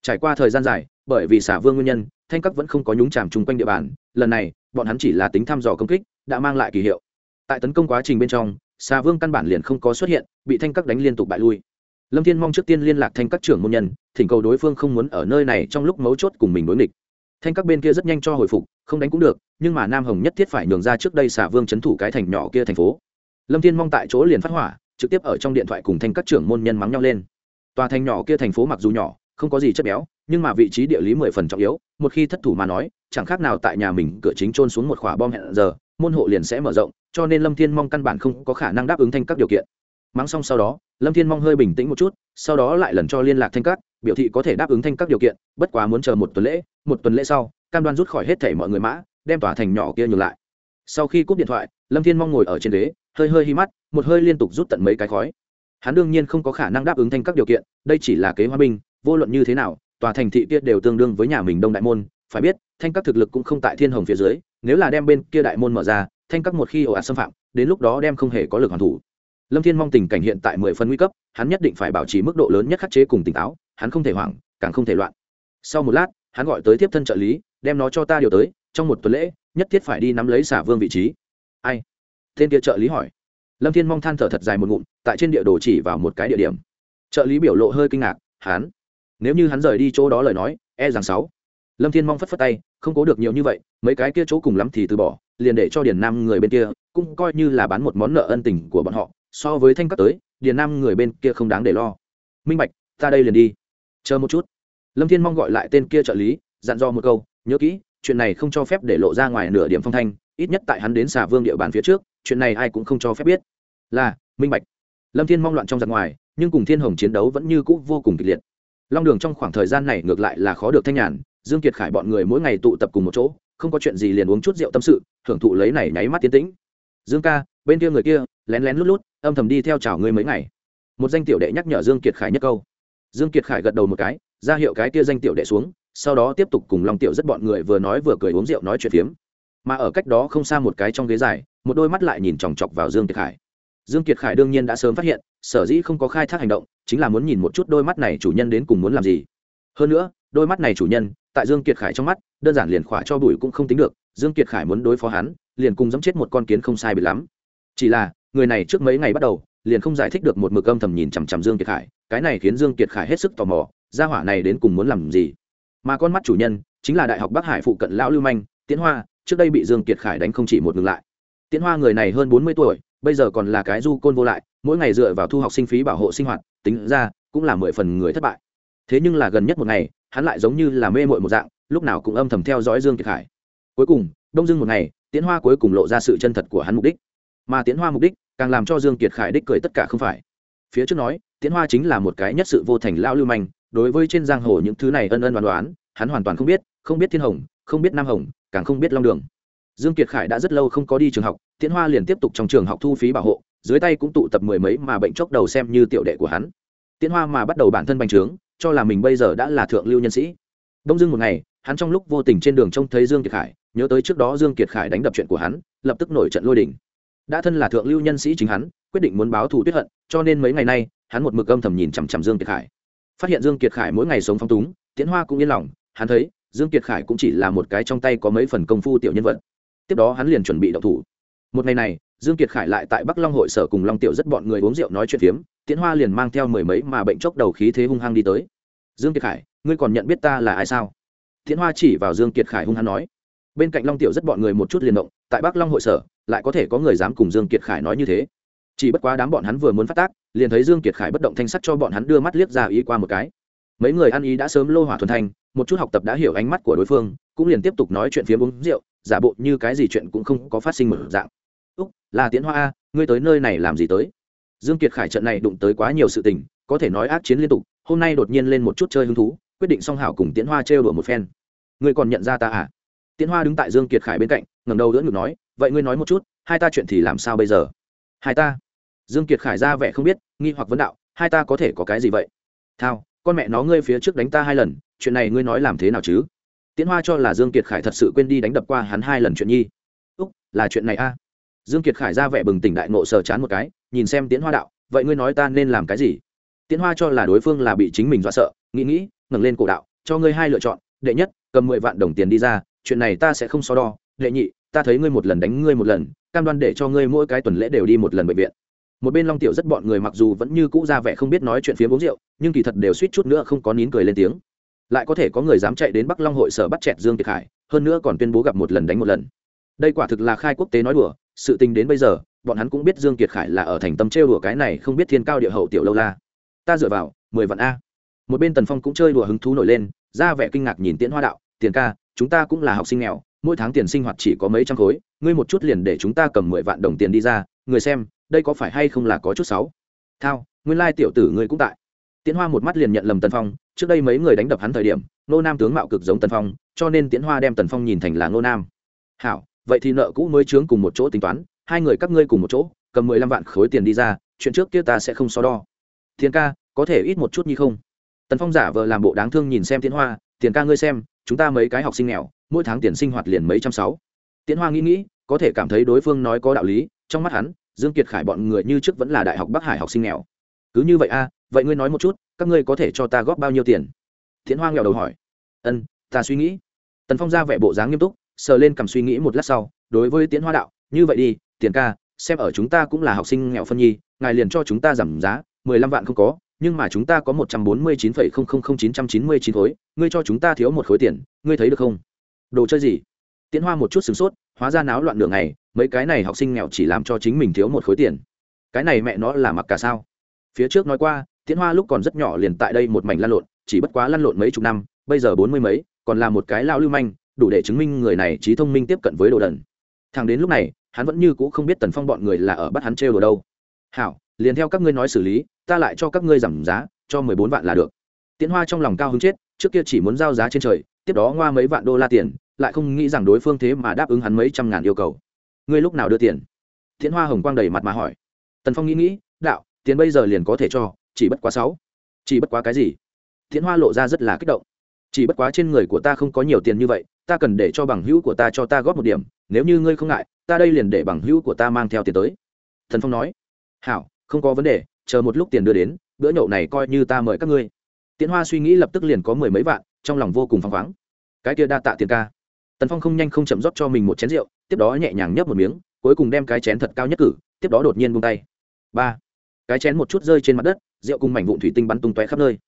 Trải qua thời gian dài, bởi vì xà vương nguyên nhân, thanh các vẫn không có nhúng chàm chung quanh địa bàn, lần này, bọn hắn chỉ là tính thăm dò công kích, đã mang lại kỳ hiệu tại tấn công quá trình bên trong, xà vương căn bản liền không có xuất hiện, bị thanh các đánh liên tục bại lui. Lâm thiên mong trước tiên liên lạc thanh các trưởng môn nhân, thỉnh cầu đối phương không muốn ở nơi này trong lúc mấu chốt cùng mình đối nghịch. Thanh các bên kia rất nhanh cho hồi phục, không đánh cũng được, nhưng mà nam hồng nhất thiết phải nhường ra trước đây xà vương c h ấ n thủ cái thành nhỏ kia thành phố. Lâm thiên mong tại chỗ liền phát hỏa, trực tiếp ở trong điện thoại cùng thanh các trưởng môn nhân mắng nhau lên. Tòa thành nhỏ kia thành phố mặc dù nhỏ, không có gì chất béo, nhưng mà vị trí địa lý mười phần trọng yếu, một khi thất thủ mà nói chẳng khác nào tại nhà mình cửa chính trôn xuống một khỏa bom hẹn giờ, môn hộ liền sẽ mở rộng, cho nên lâm thiên mong căn bản không có khả năng đáp ứng thanh các điều kiện. Mắng xong sau đó, lâm thiên mong hơi bình tĩnh một chút, sau đó lại lần cho liên lạc thanh các, biểu thị có thể đáp ứng thanh các điều kiện, bất quá muốn chờ một tuần lễ, một tuần lễ sau, cam đoan rút khỏi hết thảy mọi người mã, đem tòa thành nhỏ kia nhường lại. Sau khi cúp điện thoại, lâm thiên mong ngồi ở trên ghế, hơi hơi hi mắt, một hơi liên tục rút tận mấy cái khói. Hắn đương nhiên không có khả năng đáp ứng thanh các điều kiện, đây chỉ là kế hoa binh vô luận như thế nào, tòa thành thị kia đều tương đương với nhà mình đông đại môn phải biết, thanh các thực lực cũng không tại thiên hồng phía dưới, nếu là đem bên kia đại môn mở ra, thanh các một khi ồ ạt xâm phạm, đến lúc đó đem không hề có lực hoàn thủ. Lâm thiên mong tình cảnh hiện tại mười phân nguy cấp, hắn nhất định phải bảo trì mức độ lớn nhất khắc chế cùng tỉnh táo, hắn không thể hoảng, càng không thể loạn. Sau một lát, hắn gọi tới tiếp thân trợ lý, đem nó cho ta điều tới, trong một tuần lễ, nhất thiết phải đi nắm lấy xả vương vị trí. Ai? Tên kia trợ lý hỏi. Lâm thiên mong than thở thật dài một ngụm, tại trên địa đồ chỉ vào một cái địa điểm. Trợ lý biểu lộ hơi kinh ngạc, hắn. Nếu như hắn rời đi chỗ đó lời nói e rằng sáu lâm thiên mong phất phất tay, không cố được nhiều như vậy, mấy cái kia chỗ cùng lắm thì từ bỏ, liền để cho điền nam người bên kia, cũng coi như là bán một món nợ ân tình của bọn họ, so với thanh cấp tới, điền nam người bên kia không đáng để lo. Minh bạch, ta đây liền đi. Chờ một chút. Lâm thiên mong gọi lại tên kia trợ lý, dặn dò một câu, nhớ kỹ, chuyện này không cho phép để lộ ra ngoài nửa điểm phong thanh, ít nhất tại hắn đến xà vương địa bàn phía trước, chuyện này ai cũng không cho phép biết. Là, minh bạch. Lâm thiên mong loạn trong giặc ngoài, nhưng cùng thiên hồng chiến đấu vẫn như cũ vô cùng kịch liệt. Long đường trong khoảng thời gian này ngược lại là khó được thanh nhàn dương kiệt khải bọn người mỗi ngày tụ tập cùng một chỗ, không có chuyện gì liền uống chút rượu tâm sự hưởng thụ lấy này nháy mắt tiến tĩnh. Dương ca, bên kia người kia, lén lén lút lút, âm thầm đi theo chào ngươi mấy ngày. Một danh tiểu đệ nhắc nhở dương kiệt khải nhất câu. Dương kiệt khải gật đầu một cái, ra hiệu cái kia danh tiểu đệ xuống, sau đó tiếp tục cùng long tiểu rất bọn người vừa nói vừa cười uống rượu nói chuyện phiếm. Mà ở cách đó không xa một cái trong ghế dài, một đôi mắt lại nhìn chòng chọc vào dương kiệt khải. Dương kiệt khải đương nhiên đã sớm phát hiện, sở dĩ không có khai thác hành động, chính là muốn nhìn một chút đôi mắt này chủ nhân đến cùng muốn làm gì. Hơn nữa đôi mắt này chủ nhân, tại dương kiệt khải trong mắt, đơn giản liền khỏa cho bụi cũng không tính được, dương kiệt khải muốn đối phó hắn, liền cùng dẫm chết một con kiến không sai bị lắm. Chỉ là, người này trước mấy ngày bắt đầu, liền không giải thích được một mực âm thầm nhìn chằm chằm dương kiệt khải, cái này khiến dương kiệt khải hết sức tò mò, gia hỏa này đến cùng muốn làm gì? Mà con mắt chủ nhân, chính là đại học bắc hải phụ cận lão lưu manh tiến hoa, trước đây bị dương kiệt khải đánh không chỉ một ngừng lại. Tiến hoa người này hơn bốn mươi tuổi, bây giờ còn là cái du côn vô lại, mỗi ngày dựa vào thu học sinh phí bảo hộ sinh hoạt, tính ra, cũng là mười phần người thất bại. Thế nhưng là gần nhất một ngày hắn lại giống như là mê mội một dạng, lúc nào cũng âm thầm theo dõi dương kiệt khải. Cuối cùng, đông Dương một ngày tiến hoa cuối cùng lộ ra sự chân thật của hắn mục đích. Mà tiến hoa mục đích, càng làm cho dương kiệt khải đích cười tất cả không phải. Phía trước nói tiến hoa chính là một cái nhất sự vô thành lao lưu manh, đối với trên giang hồ những thứ này ân ân đoán đoán hắn hoàn toàn không biết không biết thiên hồng, không biết nam hồng, càng không biết long đường. Dương kiệt khải đã rất lâu không có đi trường học tiến hoa liền tiếp tục trong trường học thu phí bảo hộ, dưới tay cũng tụ tập mười mấy mà bệnh chốc đầu xem như tiểu đệ của hắn. Tiến hoa mà bắt đầu bản thân bành trướng cho là mình bây giờ đã là thượng lưu nhân sĩ. Đông dưng một ngày, hắn trong lúc vô tình trên đường trông thấy dương kiệt khải, nhớ tới trước đó dương kiệt khải đánh đập chuyện của hắn, lập tức nổi trận lôi đình. Đã thân là thượng lưu nhân sĩ chính hắn, quyết định muốn báo thù tuyết hận, cho nên mấy ngày nay, hắn một mực âm thầm nhìn chằm chằm dương kiệt khải. Phát hiện dương kiệt khải mỗi ngày sống phong túng, tiễn hoa cũng yên lòng, hắn thấy, dương kiệt khải cũng chỉ là một cái trong tay có mấy phần công phu tiểu nhân vật. Tiếp đó hắn liền chuẩn bị động thủ. Một ngày này, dương kiệt khải lại tại bắc long hội sở cùng long tiểu rất bọn người uống rượu nói chuyện phiếm, tiễn hoa liền mang theo mười mấy mà bệnh chốc đầu khí thế hung hăng đi tới dương kiệt khải, ngươi còn nhận biết ta là ai sao? Thiên hoa chỉ vào dương kiệt khải hung hăng nói. Bên cạnh long tiểu rất bọn người một chút liền động, tại bắc long hội sở, lại có thể có người dám cùng dương kiệt khải nói như thế. Chỉ bất quá đám bọn hắn vừa muốn phát tác, liền thấy dương kiệt khải bất động thanh sắc cho bọn hắn đưa mắt liếc ra ý qua một cái. Mấy người ăn ý đã sớm lô hỏa thuần thanh, một chút học tập đã hiểu ánh mắt của đối phương, cũng liền tiếp tục nói chuyện phía uống rượu, giả bộ như cái gì chuyện cũng không có phát sinh mở dạng. Úc, là tiến hoa a, ngươi tới nơi này làm gì tới? Dương kiệt khải trận này đụng tới quá nhiều sự tình, có thể nói ác chiến liên tục hôm nay đột nhiên lên một chút chơi hứng thú, quyết định song hảo cùng tiến hoa trêu đùa một phen. Ngươi còn nhận ra ta à? Tiến hoa đứng tại dương kiệt khải bên cạnh, ngẩng đầu đỡ ngực nói, vậy ngươi nói một chút, hai ta chuyện thì làm sao bây giờ? Hai ta? Dương kiệt khải ra vẻ không biết, nghi hoặc vấn đạo, hai ta có thể có cái gì vậy? Thao, con mẹ nó ngươi phía trước đánh ta hai lần, chuyện này ngươi nói làm thế nào chứ? Tiến hoa cho là dương kiệt khải thật sự quên đi đánh đập qua hắn hai lần chuyện nhi. Úc, là chuyện này a à? dương kiệt khải ra vẻ bừng tỉnh đại nộ sờ chán một cái, nhìn xem tiến hoa đạo, vậy ngươi nói ta nên làm cái gì? Tiễn hoa cho là đối phương là bị chính mình dọa sợ nghĩ nghĩ ngẩng lên cổ đạo cho ngươi hai lựa chọn đệ nhất cầm mười vạn đồng tiền đi ra chuyện này ta sẽ không so đo đệ nhị ta thấy ngươi một lần đánh ngươi một lần cam đoan để cho ngươi mỗi cái tuần lễ đều đi một lần bệnh viện. Một bên long tiểu rất bọn người mặc dù vẫn như cũ ra vẻ không biết nói chuyện phía uống rượu nhưng kỳ thật đều suýt chút nữa không có nín cười lên tiếng. Lại có thể có người dám chạy đến bắc long hội sở bắt chẹt dương kiệt Hải, hơn nữa còn tuyên bố gặp một lần đánh một lần. Đây quả thực là khai quốc tế nói đùa sự tình đến bây giờ bọn hắn cũng biết dương kiệt khải là ở thành tâm trêu đùa cái này không biết thiên cao địa hậu tiểu lâu la ta dựa vào, mười vạn a. Một bên tần phong cũng chơi đùa hứng thú nổi lên, ra vẻ kinh ngạc nhìn tiễn hoa đạo, tiền ca, chúng ta cũng là học sinh nghèo, mỗi tháng tiền sinh hoạt chỉ có mấy trăm khối, ngươi một chút liền để chúng ta cầm mười vạn đồng tiền đi ra, người xem, đây có phải hay không là có chút sáu? thao, nguyên lai tiểu tử ngươi cũng tại. Tiễn hoa một mắt liền nhận lầm tần phong, trước đây mấy người đánh đập hắn thời điểm nô nam tướng mạo cực giống tần phong, cho nên Tiễn hoa đem tần phong nhìn thành là nô nam. Hảo, vậy thì nợ cũ mới chướng cùng một chỗ tính toán, hai người các ngươi cùng một chỗ, cầm mười lăm vạn khối tiền đi ra, chuyện trước kia ta sẽ không so đo thiên ca, có thể ít một chút như không? Tần phong giả vờ làm bộ đáng thương nhìn xem tiến hoa tiền ca ngươi xem, chúng ta mấy cái học sinh nghèo, mỗi tháng tiền sinh hoạt liền mấy trăm sáu. Tiến hoa nghĩ nghĩ, có thể cảm thấy đối phương nói có đạo lý, trong mắt hắn, dương kiệt khải bọn người như trước vẫn là đại học bắc hải học sinh nghèo. Cứ như vậy a, vậy ngươi nói một chút, các ngươi có thể cho ta góp bao nhiêu tiền? Tiến hoa nghèo đầu hỏi. Ân, ta suy nghĩ. Tần phong ra vẻ bộ dáng nghiêm túc, sờ lên cầm suy nghĩ một lát sau, đối với tiến hoa đạo, như vậy đi tiền ca, xem ở chúng ta cũng là học sinh nghèo phân nhi, ngài liền cho chúng ta giảm giá mười lăm vạn không có, nhưng mà chúng ta có một trăm bốn mươi chín phẩy không không không chín trăm chín mươi chín khối, ngươi cho chúng ta thiếu một khối tiền, ngươi thấy được không? Đồ chơi gì? Tiễn hoa một chút sửng sốt, hóa ra náo loạn đường này mấy cái này học sinh nghèo chỉ làm cho chính mình thiếu một khối tiền. Cái này mẹ nó là mặc cả sao? Phía trước nói qua, Tiễn hoa lúc còn rất nhỏ liền tại đây một mảnh lăn lộn, chỉ bất quá lăn lộn mấy chục năm, bây giờ bốn mươi mấy, còn là một cái lao lưu manh, đủ để chứng minh người này trí thông minh tiếp cận với đồ đần. Thằng đến lúc này, hắn vẫn như c ũ không biết tần phong bọn người là ở bắt hắn trêu đồ đâu. Hảo, liền theo các ngươi nói xử lý ta lại cho các ngươi giảm giá, cho mười bốn vạn là được. Tiến hoa trong lòng cao hứng chết, trước kia chỉ muốn giao giá trên trời, tiếp đó ngoa mấy vạn đô la tiền, lại không nghĩ rằng đối phương thế mà đáp ứng hắn mấy trăm ngàn yêu cầu. Ngươi lúc nào đưa tiền? Tiến hoa hồng quang đầy mặt mà hỏi. Tần phong nghĩ nghĩ, đạo, tiền bây giờ liền có thể cho, chỉ bất quá sáu. Chỉ bất quá cái gì? Tiến hoa lộ ra rất là kích động. Chỉ bất quá trên người của ta không có nhiều tiền như vậy, ta cần để cho bằng hữu của ta cho ta góp một điểm, nếu như ngươi không ngại, ta đây liền để bằng hữu của ta mang theo tiền tới. Thần phong nói. Hảo, không có vấn đề chờ một lúc tiền đưa đến, bữa nhậu này coi như ta mời các ngươi. Tiến hoa suy nghĩ lập tức liền có mười mấy vạn, trong lòng vô cùng phăng khoáng. Cái kia đa tạ tiền ca. Tần phong không nhanh không chậm rót cho mình một chén rượu, tiếp đó nhẹ nhàng nhấp một miếng, cuối cùng đem cái chén thật cao nhất cử, tiếp đó đột nhiên buông tay. Ba. Cái chén một chút rơi trên mặt đất, rượu cùng mảnh vụn thủy tinh bắn tung tóe khắp nơi.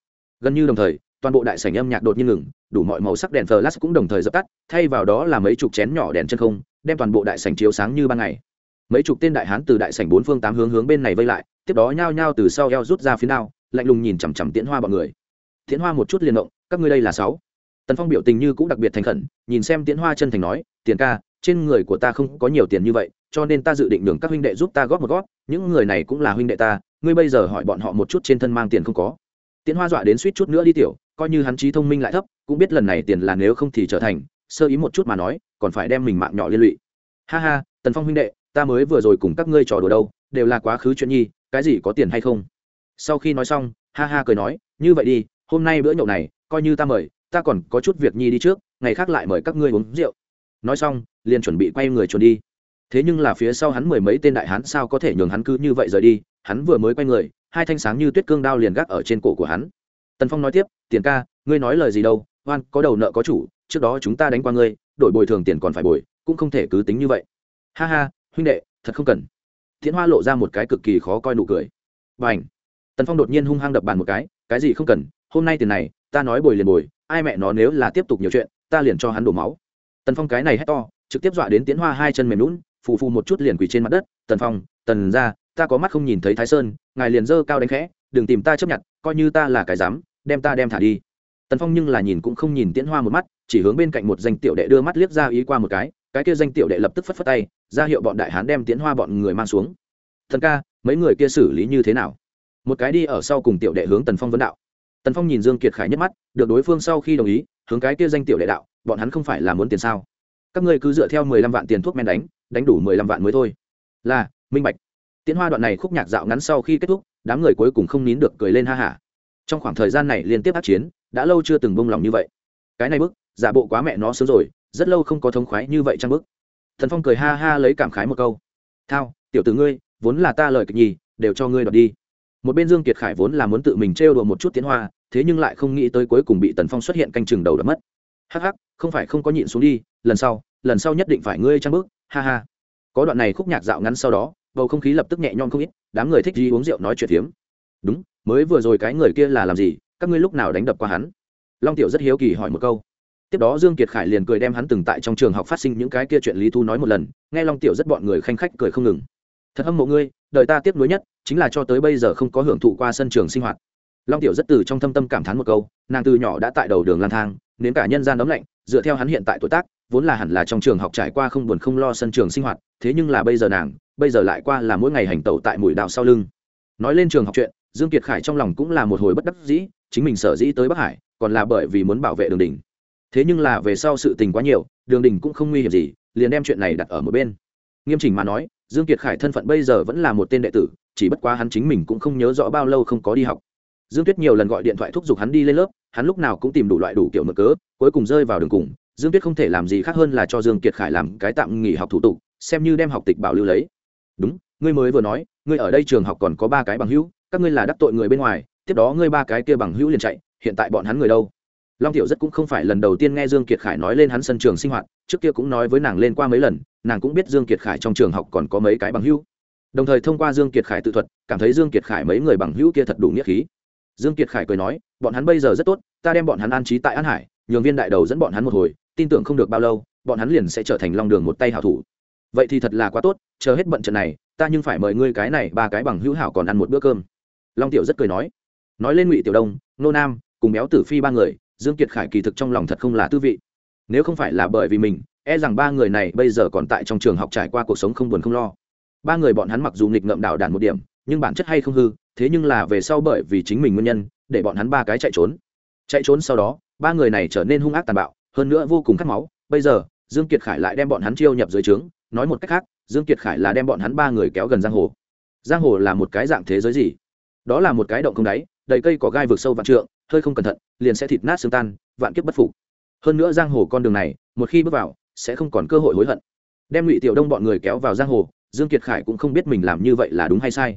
Gần như đồng thời, toàn bộ đại sảnh âm nhạc đột nhiên ngừng, đủ mọi màu sắc đèn flash cũng đồng thời dập tắt, thay vào đó là mấy chục chén nhỏ đèn chân không, đem toàn bộ đại sảnh chiếu sáng như ban ngày. Mấy chục tên đại hán từ đại sảnh bốn phương tám hướng hướng bên này vây lại tiếp đó nhao nhao từ sau eo rút ra phía nào, lạnh lùng nhìn chằm chằm tiễn hoa bọn người. Tiễn hoa một chút liền động, các ngươi đây là sáu. Tần phong biểu tình như cũng đặc biệt thành khẩn, nhìn xem tiễn hoa chân thành nói, tiền ca, trên người của ta không có nhiều tiền như vậy, cho nên ta dự định đường các huynh đệ giúp ta góp một góp, những người này cũng là huynh đệ ta, ngươi bây giờ hỏi bọn họ một chút trên thân mang tiền không có. Tiễn hoa dọa đến suýt chút nữa đi tiểu, coi như hắn trí thông minh lại thấp, cũng biết lần này tiền là nếu không thì trở thành, sơ ý một chút mà nói, còn phải đem mình mạng nhỏ liên lụy. Ha ha, tần phong huynh đệ, ta mới vừa rồi cùng các ngươi trò đùa đâu, đều là quá khứ chuyện nhi cái gì có tiền hay không? Sau khi nói xong, ha ha cười nói, như vậy đi, hôm nay bữa nhậu này, coi như ta mời, ta còn có chút việc nhi đi trước, ngày khác lại mời các ngươi uống rượu. Nói xong, liền chuẩn bị quay người trốn đi. Thế nhưng là phía sau hắn mười mấy tên đại hán sao có thể nhường hắn cứ như vậy rời đi? Hắn vừa mới quay người, hai thanh sáng như tuyết cương đao liền gác ở trên cổ của hắn. Tần phong nói tiếp, tiền ca, ngươi nói lời gì đâu, oan, có đầu nợ có chủ, trước đó chúng ta đánh qua ngươi, đổi bồi thường tiền còn phải bồi, cũng không thể cứ tính như vậy. Ha ha, huynh đệ, thật không cần thiện hoa lộ ra một cái cực kỳ khó coi nụ cười. B à ảnh tần phong đột nhiên hung hăng đập bàn một cái cái gì không cần, hôm nay tiền này, ta nói bồi liền bồi, ai mẹ nó nếu là tiếp tục nhiều chuyện, ta liền cho hắn đổ máu. Tần phong cái này hét to, trực tiếp dọa đến tiến hoa hai chân mềm lún phù phù một chút liền quỳ trên mặt đất, tần phong, tần ra ta có mắt không nhìn thấy thái sơn, ngài liền dơ cao đánh khẽ, đừng tìm ta chấp nhận, coi như ta là cái dám đem ta đem thả đi. Tần phong nhưng là nhìn cũng không nhìn tiễn hoa một mắt, chỉ hướng bên cạnh một danh tiểu đệ đưa mắt liếc ra ý qua một cái cái kia danh tiểu đệ lập tức phất phất tay ra hiệu bọn đại hán đem tiễn hoa bọn người mang xuống. Thần ca, mấy người kia xử lý như thế nào? Một cái đi ở sau cùng tiểu đệ hướng tần phong vấn đạo. Tần phong nhìn dương kiệt khải nhất mắt, được đối phương sau khi đồng ý, hướng cái kia danh tiểu đệ đạo, bọn hắn không phải là muốn tiền sao? Các ngươi cứ dựa theo mười lăm vạn tiền thuốc men đánh đánh đủ mười lăm vạn mới thôi. Là, minh bạch. Tiến hoa đoạn này khúc nhạc dạo ngắn sau khi kết thúc, đám người cuối cùng không nín được cười lên ha hả. Trong khoảng thời gian này liên tiếp ác chiến, đã lâu chưa từng bông lòng như vậy. Cái này bức, giả bộ quá mẹ nó sớm rồi, rất lâu không có thống khoái như vậy trang bức thần phong cười ha ha lấy cảm khái một câu. Thao, tiểu tử ngươi, vốn là ta lời kịch nhì, đều cho ngươi đoạt đi. Một bên dương kiệt khải vốn là muốn tự mình trêu đùa một chút tiến hoa, thế nhưng lại không nghĩ tới cuối cùng bị tần phong xuất hiện canh chừng đầu đập mất. Hắc hắc, không phải không có nhịn xuống đi, lần sau lần sau nhất định phải ngươi trang bước, ha ha. Có đoạn này khúc nhạc dạo ngắn sau đó, bầu không khí lập tức nhẹ nhõm không ít, đám người thích đi uống rượu nói chuyện phiếm. Đúng, mới vừa rồi cái người kia là làm gì, các ngươi lúc nào đánh đập qua hắn? Long tiểu rất hiếu kỳ hỏi một câu tiếp đó dương kiệt khải liền cười đem hắn từng tại trong trường học phát sinh những cái kia chuyện lý thu nói một lần, nghe long tiểu rất bọn người khanh khách cười không ngừng. Thật hâm mộ ngươi, đời ta tiếc nối nhất, chính là cho tới bây giờ không có hưởng thụ qua sân trường sinh hoạt. Long tiểu rất từ trong thâm tâm cảm thán một câu, nàng từ nhỏ đã tại đầu đường lang thang, nếm cả nhân gian đấm lạnh, dựa theo hắn hiện tại tuổi tác, vốn là hẳn là trong trường học trải qua không buồn không lo sân trường sinh hoạt, thế nhưng là bây giờ nàng, bây giờ lại qua là mỗi ngày hành tẩu tại mũi đạo sau lưng. Nói lên trường học chuyện, dương kiệt khải trong lòng cũng là một hồi bất đắc dĩ, chính mình sở dĩ tới bắc hải, còn là bởi vì muốn bảo vệ đường đỉnh thế nhưng là về sau sự tình quá nhiều, đường đình cũng không nguy hiểm gì, liền đem chuyện này đặt ở một bên. Nghiêm chỉnh mà nói, dương kiệt khải thân phận bây giờ vẫn là một tên đệ tử, chỉ bất quá hắn chính mình cũng không nhớ rõ bao lâu không có đi học. Dương tuyết nhiều lần gọi điện thoại thúc giục hắn đi lên lớp, hắn lúc nào cũng tìm đủ loại đủ kiểu mực cớ, cuối cùng rơi vào đường cùng. Dương tuyết không thể làm gì khác hơn là cho dương kiệt khải làm cái tạm nghỉ học thủ tục, xem như đem học tịch bảo lưu lấy. Đúng, ngươi mới vừa nói, ngươi ở đây trường học còn có ba cái bằng hữu, các ngươi là đắc tội người bên ngoài, tiếp đó ngươi ba cái kia bằng hữu liền chạy, hiện tại bọn hắn người đâu? Long tiểu rất cũng không phải lần đầu tiên nghe dương kiệt khải nói lên hắn sân trường sinh hoạt, trước kia cũng nói với nàng lên qua mấy lần, nàng cũng biết dương kiệt khải trong trường học còn có mấy cái bằng hữu. Đồng thời thông qua dương kiệt khải tự thuật, cảm thấy dương kiệt khải mấy người bằng hữu kia thật đủ nghĩa khí. Dương kiệt khải cười nói, bọn hắn bây giờ rất tốt, ta đem bọn hắn an trí tại an hải, nhường viên đại đầu dẫn bọn hắn một hồi, tin tưởng không được bao lâu, bọn hắn liền sẽ trở thành long đường một tay hảo thủ. Vậy thì thật là quá tốt, chờ hết bận trận này, ta nhưng phải mời ngươi cái này ba cái bằng hữu hảo còn ăn một bữa cơm. Long tiểu rất cười nói nói lên ngụy tiểu đông, nô nam, cùng béo tử phi ba người dương kiệt khải kỳ thực trong lòng thật không là tư vị. Nếu không phải là bởi vì mình e rằng ba người này bây giờ còn tại trong trường học trải qua cuộc sống không buồn không lo. Ba người bọn hắn mặc dù nghịch ngợm đảo đàn một điểm, nhưng bản chất hay không hư, thế nhưng là về sau bởi vì chính mình nguyên nhân, để bọn hắn ba cái chạy trốn. Chạy trốn sau đó, ba người này trở nên hung ác tàn bạo, hơn nữa vô cùng cắt máu. Bây giờ, dương kiệt khải lại đem bọn hắn chiêu nhập dưới trướng. Nói một cách khác, dương kiệt khải là đem bọn hắn ba người kéo gần giang hồ. Giang hồ là một cái dạng thế giới gì? Đó là một cái động không đáy, đầy cây có gai vực sâu vạn trượng hơi không cẩn thận, liền sẽ thịt nát xương tan, vạn kiếp bất phục. Hơn nữa giang hồ con đường này, một khi bước vào, sẽ không còn cơ hội hối hận. Đem ngụy tiểu đông bọn người kéo vào giang hồ, dương kiệt khải cũng không biết mình làm như vậy là đúng hay sai.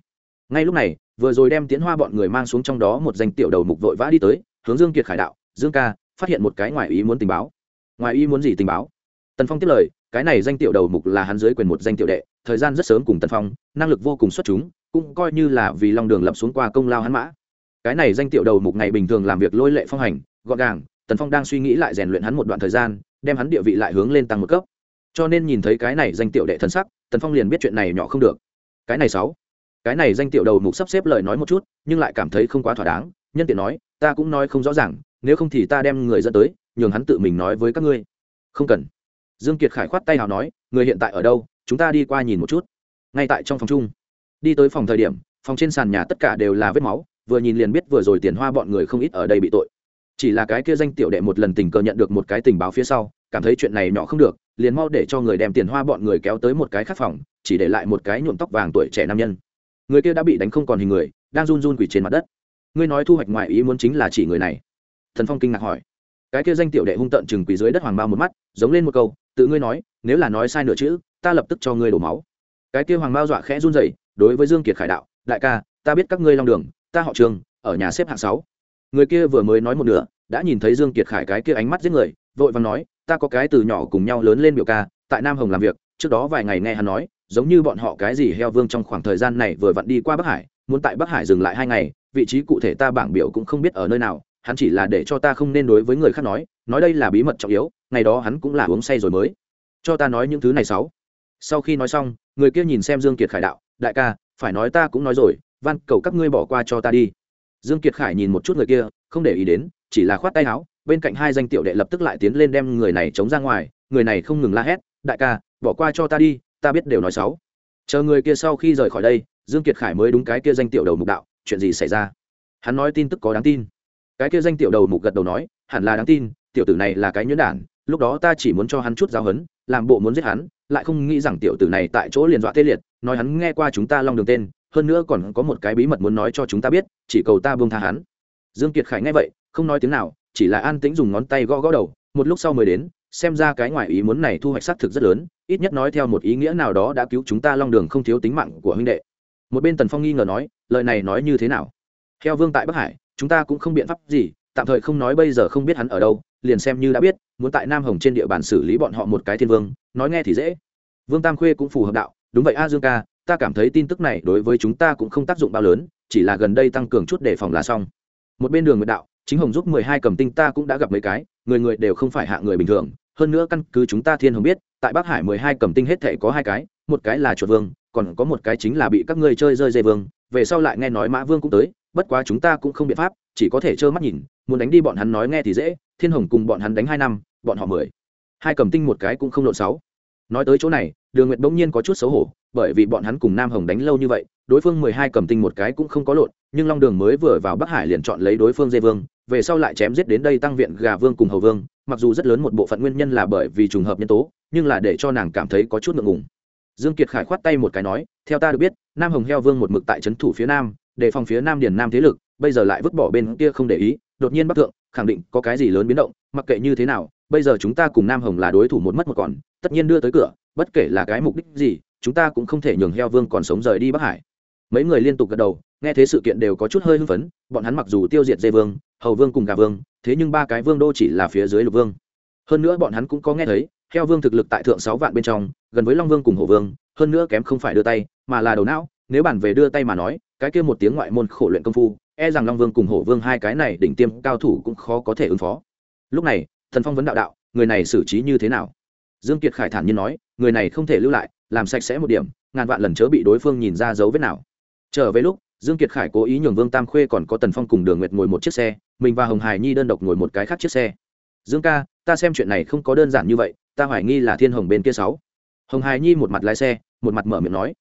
Ngay lúc này, vừa rồi đem tiến hoa bọn người mang xuống trong đó một danh tiểu đầu mục vội vã đi tới, hướng dương kiệt khải đạo, dương ca, phát hiện một cái ngoài ý muốn tình báo. Ngoài ý muốn gì tình báo? Tần phong tiếp lời, cái này danh tiểu đầu mục là hắn dưới quyền một danh tiểu đệ, thời gian rất sớm cùng tần phong, năng lực vô cùng xuất chúng, cũng coi như là vì long đường lập xuống qua công lao hắn mã cái này danh tiểu đầu mục ngày bình thường làm việc lôi lệ phong hành, gọn gàng, tần phong đang suy nghĩ lại rèn luyện hắn một đoạn thời gian, đem hắn địa vị lại hướng lên tăng một cấp. Cho nên nhìn thấy cái này danh tiểu đệ thân sắc, tần phong liền biết chuyện này nhỏ không được. Cái này sáu. Cái này danh tiểu đầu mục sắp xếp lời nói một chút, nhưng lại cảm thấy không quá thỏa đáng, nhân tiện nói, ta cũng nói không rõ ràng, nếu không thì ta đem người dẫn tới, nhường hắn tự mình nói với các ngươi. Không cần. Dương kiệt khải khoát tay nào nói, người hiện tại ở đâu, chúng ta đi qua nhìn một chút. Ngay tại trong phòng chung. Đi tới phòng thời điểm, phòng trên sàn nhà tất cả đều là vết máu vừa nhìn liền biết vừa rồi tiền hoa bọn người không ít ở đây bị tội. Chỉ là cái kia danh tiểu đệ một lần tình cờ nhận được một cái tình báo phía sau, cảm thấy chuyện này nhỏ không được, liền mau để cho người đem tiền hoa bọn người kéo tới một cái khắc phòng, chỉ để lại một cái nhuộm tóc vàng tuổi trẻ nam nhân. Người kia đã bị đánh không còn hình người, đang run run quỷ trên mặt đất. Ngươi nói thu hoạch ngoài ý muốn chính là chỉ người này. Thần phong kinh ngạc hỏi. Cái kia danh tiểu đệ hung tợn chừng quỷ dưới đất hoàng bao một mắt, giống lên một câu, tự ngươi nói, nếu là nói sai nửa chữ, ta lập tức cho ngươi đổ máu. Cái kia hoàng bao dọa khẽ run rẩy, đối với dương kiệt khải đạo, đại ca, ta biết các ngươi long đường ta họ trường ở nhà xếp hạng sáu. Người kia vừa mới nói một nửa, đã nhìn thấy dương kiệt khải cái kia ánh mắt giết người, vội vàng nói, ta có cái từ nhỏ cùng nhau lớn lên biểu ca, tại nam hồng làm việc, trước đó vài ngày nghe hắn nói, giống như bọn họ cái gì heo vương trong khoảng thời gian này vừa vặn đi qua bắc hải, muốn tại bắc hải dừng lại hai ngày, vị trí cụ thể ta bảng biểu cũng không biết ở nơi nào, hắn chỉ là để cho ta không nên đối với người khác nói nói đây là bí mật trọng yếu, ngày đó hắn cũng là uống say rồi mới. Cho ta nói những thứ này sáu. Sau khi nói xong, người kia nhìn xem dương kiệt khải đạo, đại ca, phải nói ta cũng nói rồi van, cầu các ngươi bỏ qua cho ta đi. Dương kiệt khải nhìn một chút người kia, không để ý đến, chỉ là khoát tay áo, bên cạnh hai danh tiểu đệ lập tức lại tiến lên đem người này chống ra ngoài, người này không ngừng la hét, đại ca, bỏ qua cho ta đi, ta biết đều nói xấu. Chờ người kia sau khi rời khỏi đây, dương kiệt khải mới đúng cái kia danh tiểu đầu mục đạo, chuyện gì xảy ra? Hắn nói tin tức có đáng tin. Cái kia danh tiểu đầu mục gật đầu nói, hẳn là đáng tin, tiểu tử này là cái nhuyễn đản, lúc đó ta chỉ muốn cho hắn chút giáo hấn làm bộ muốn giết hắn, lại không nghĩ rằng tiểu tử này tại chỗ liền dọa tê liệt, nói hắn nghe qua chúng ta long đường tên hơn nữa còn có một cái bí mật muốn nói cho chúng ta biết, chỉ cầu ta buông tha hắn. Dương kiệt khải nghe vậy, không nói tiếng nào, chỉ là an tĩnh dùng ngón tay gõ gõ đầu, một lúc sau mới đến, xem ra cái ngoài ý muốn này thu hoạch xác thực rất lớn, ít nhất nói theo một ý nghĩa nào đó đã cứu chúng ta long đường không thiếu tính mạng của huynh đệ. Một bên tần phong nghi ngờ nói, lời này nói như thế nào? Theo vương tại bắc hải, chúng ta cũng không biện pháp gì, tạm thời không nói bây giờ không biết hắn ở đâu, liền xem như đã biết, muốn tại nam hồng trên địa bàn xử lý bọn họ một cái thiên vương, nói nghe thì dễ. Vương tam khuê cũng phù hợp đạo, đúng vậy a dương ca ta cảm thấy tin tức này đối với chúng ta cũng không tác dụng bao lớn, chỉ là gần đây tăng cường chút đề phòng là xong. Một bên đường nguyện đạo, chính hồng giúp mười hai cầm tinh ta cũng đã gặp mấy cái, người người đều không phải hạ người bình thường, hơn nữa căn cứ chúng ta thiên hồng biết, tại bắc hải mười hai cầm tinh hết thể có hai cái, một cái là chuột vương, còn có một cái chính là bị các ngươi chơi rơi dây vương, về sau lại nghe nói mã vương cũng tới, bất quá chúng ta cũng không biện pháp, chỉ có thể trơ mắt nhìn, muốn đánh đi bọn hắn nói nghe thì dễ, thiên hồng cùng bọn hắn đánh hai năm, bọn họ mười hai cầm tinh một cái cũng không lộn sáu. Nói tới chỗ này đường nguyệt bỗng nhiên có chút xấu hổ, bởi vì bọn hắn cùng nam hồng đánh lâu như vậy, đối phương mười hai cầm tinh một cái cũng không có lộn, nhưng long đường mới vừa vào bắc hải liền chọn lấy đối phương dê vương, về sau lại chém giết đến đây tăng viện, gà vương cùng hầu vương, mặc dù rất lớn một bộ phận nguyên nhân là bởi vì trùng hợp nhân tố, nhưng là để cho nàng cảm thấy có chút ngượng ngùng. Dương kiệt khải khoát tay một cái nói, theo ta được biết, nam hồng heo vương một mực tại trấn thủ phía nam, đề phòng phía nam điền nam thế lực, bây giờ lại vứt bỏ bên kia không để ý đột nhiên bắc thượng, khẳng định có cái gì lớn biến động, mặc kệ như thế nào, bây giờ chúng ta cùng nam hồng là đối thủ một mất một còn, tất nhiên đưa tới cửa, bất kể là cái mục đích gì, chúng ta cũng không thể nhường heo vương còn sống rời đi bắc hải. Mấy người liên tục gật đầu, nghe thế sự kiện đều có chút hơi hưng phấn, bọn hắn mặc dù tiêu diệt dê vương, hầu vương cùng gà vương, thế nhưng ba cái vương đô chỉ là phía dưới lục vương. Hơn nữa bọn hắn cũng có nghe thấy, heo vương thực lực tại thượng sáu vạn bên trong, gần với long vương cùng hổ vương, hơn nữa kém không phải đưa tay, mà là đầu não, nếu bản về đưa tay mà nói, cái kia một tiếng ngoại môn khổ luyện công phu e rằng long vương cùng hổ vương hai cái này đỉnh tiêm cao thủ cũng khó có thể ứng phó. Lúc này, thần phong vấn đạo đạo, người này xử trí như thế nào? Dương kiệt khải thản nhiên nói, người này không thể lưu lại, làm sạch sẽ một điểm, ngàn vạn lần chớ bị đối phương nhìn ra dấu vết nào. Trở về lúc, dương kiệt khải cố ý nhường vương tam khuê còn có tần phong cùng đường nguyệt ngồi một chiếc xe, mình và hồng hải nhi đơn độc ngồi một cái khác chiếc xe. Dương ca, ta xem chuyện này không có đơn giản như vậy, ta hoài nghi là thiên hồng bên kia sáu. Hồng hải nhi một mặt lái xe, một mặt mở miệng nói.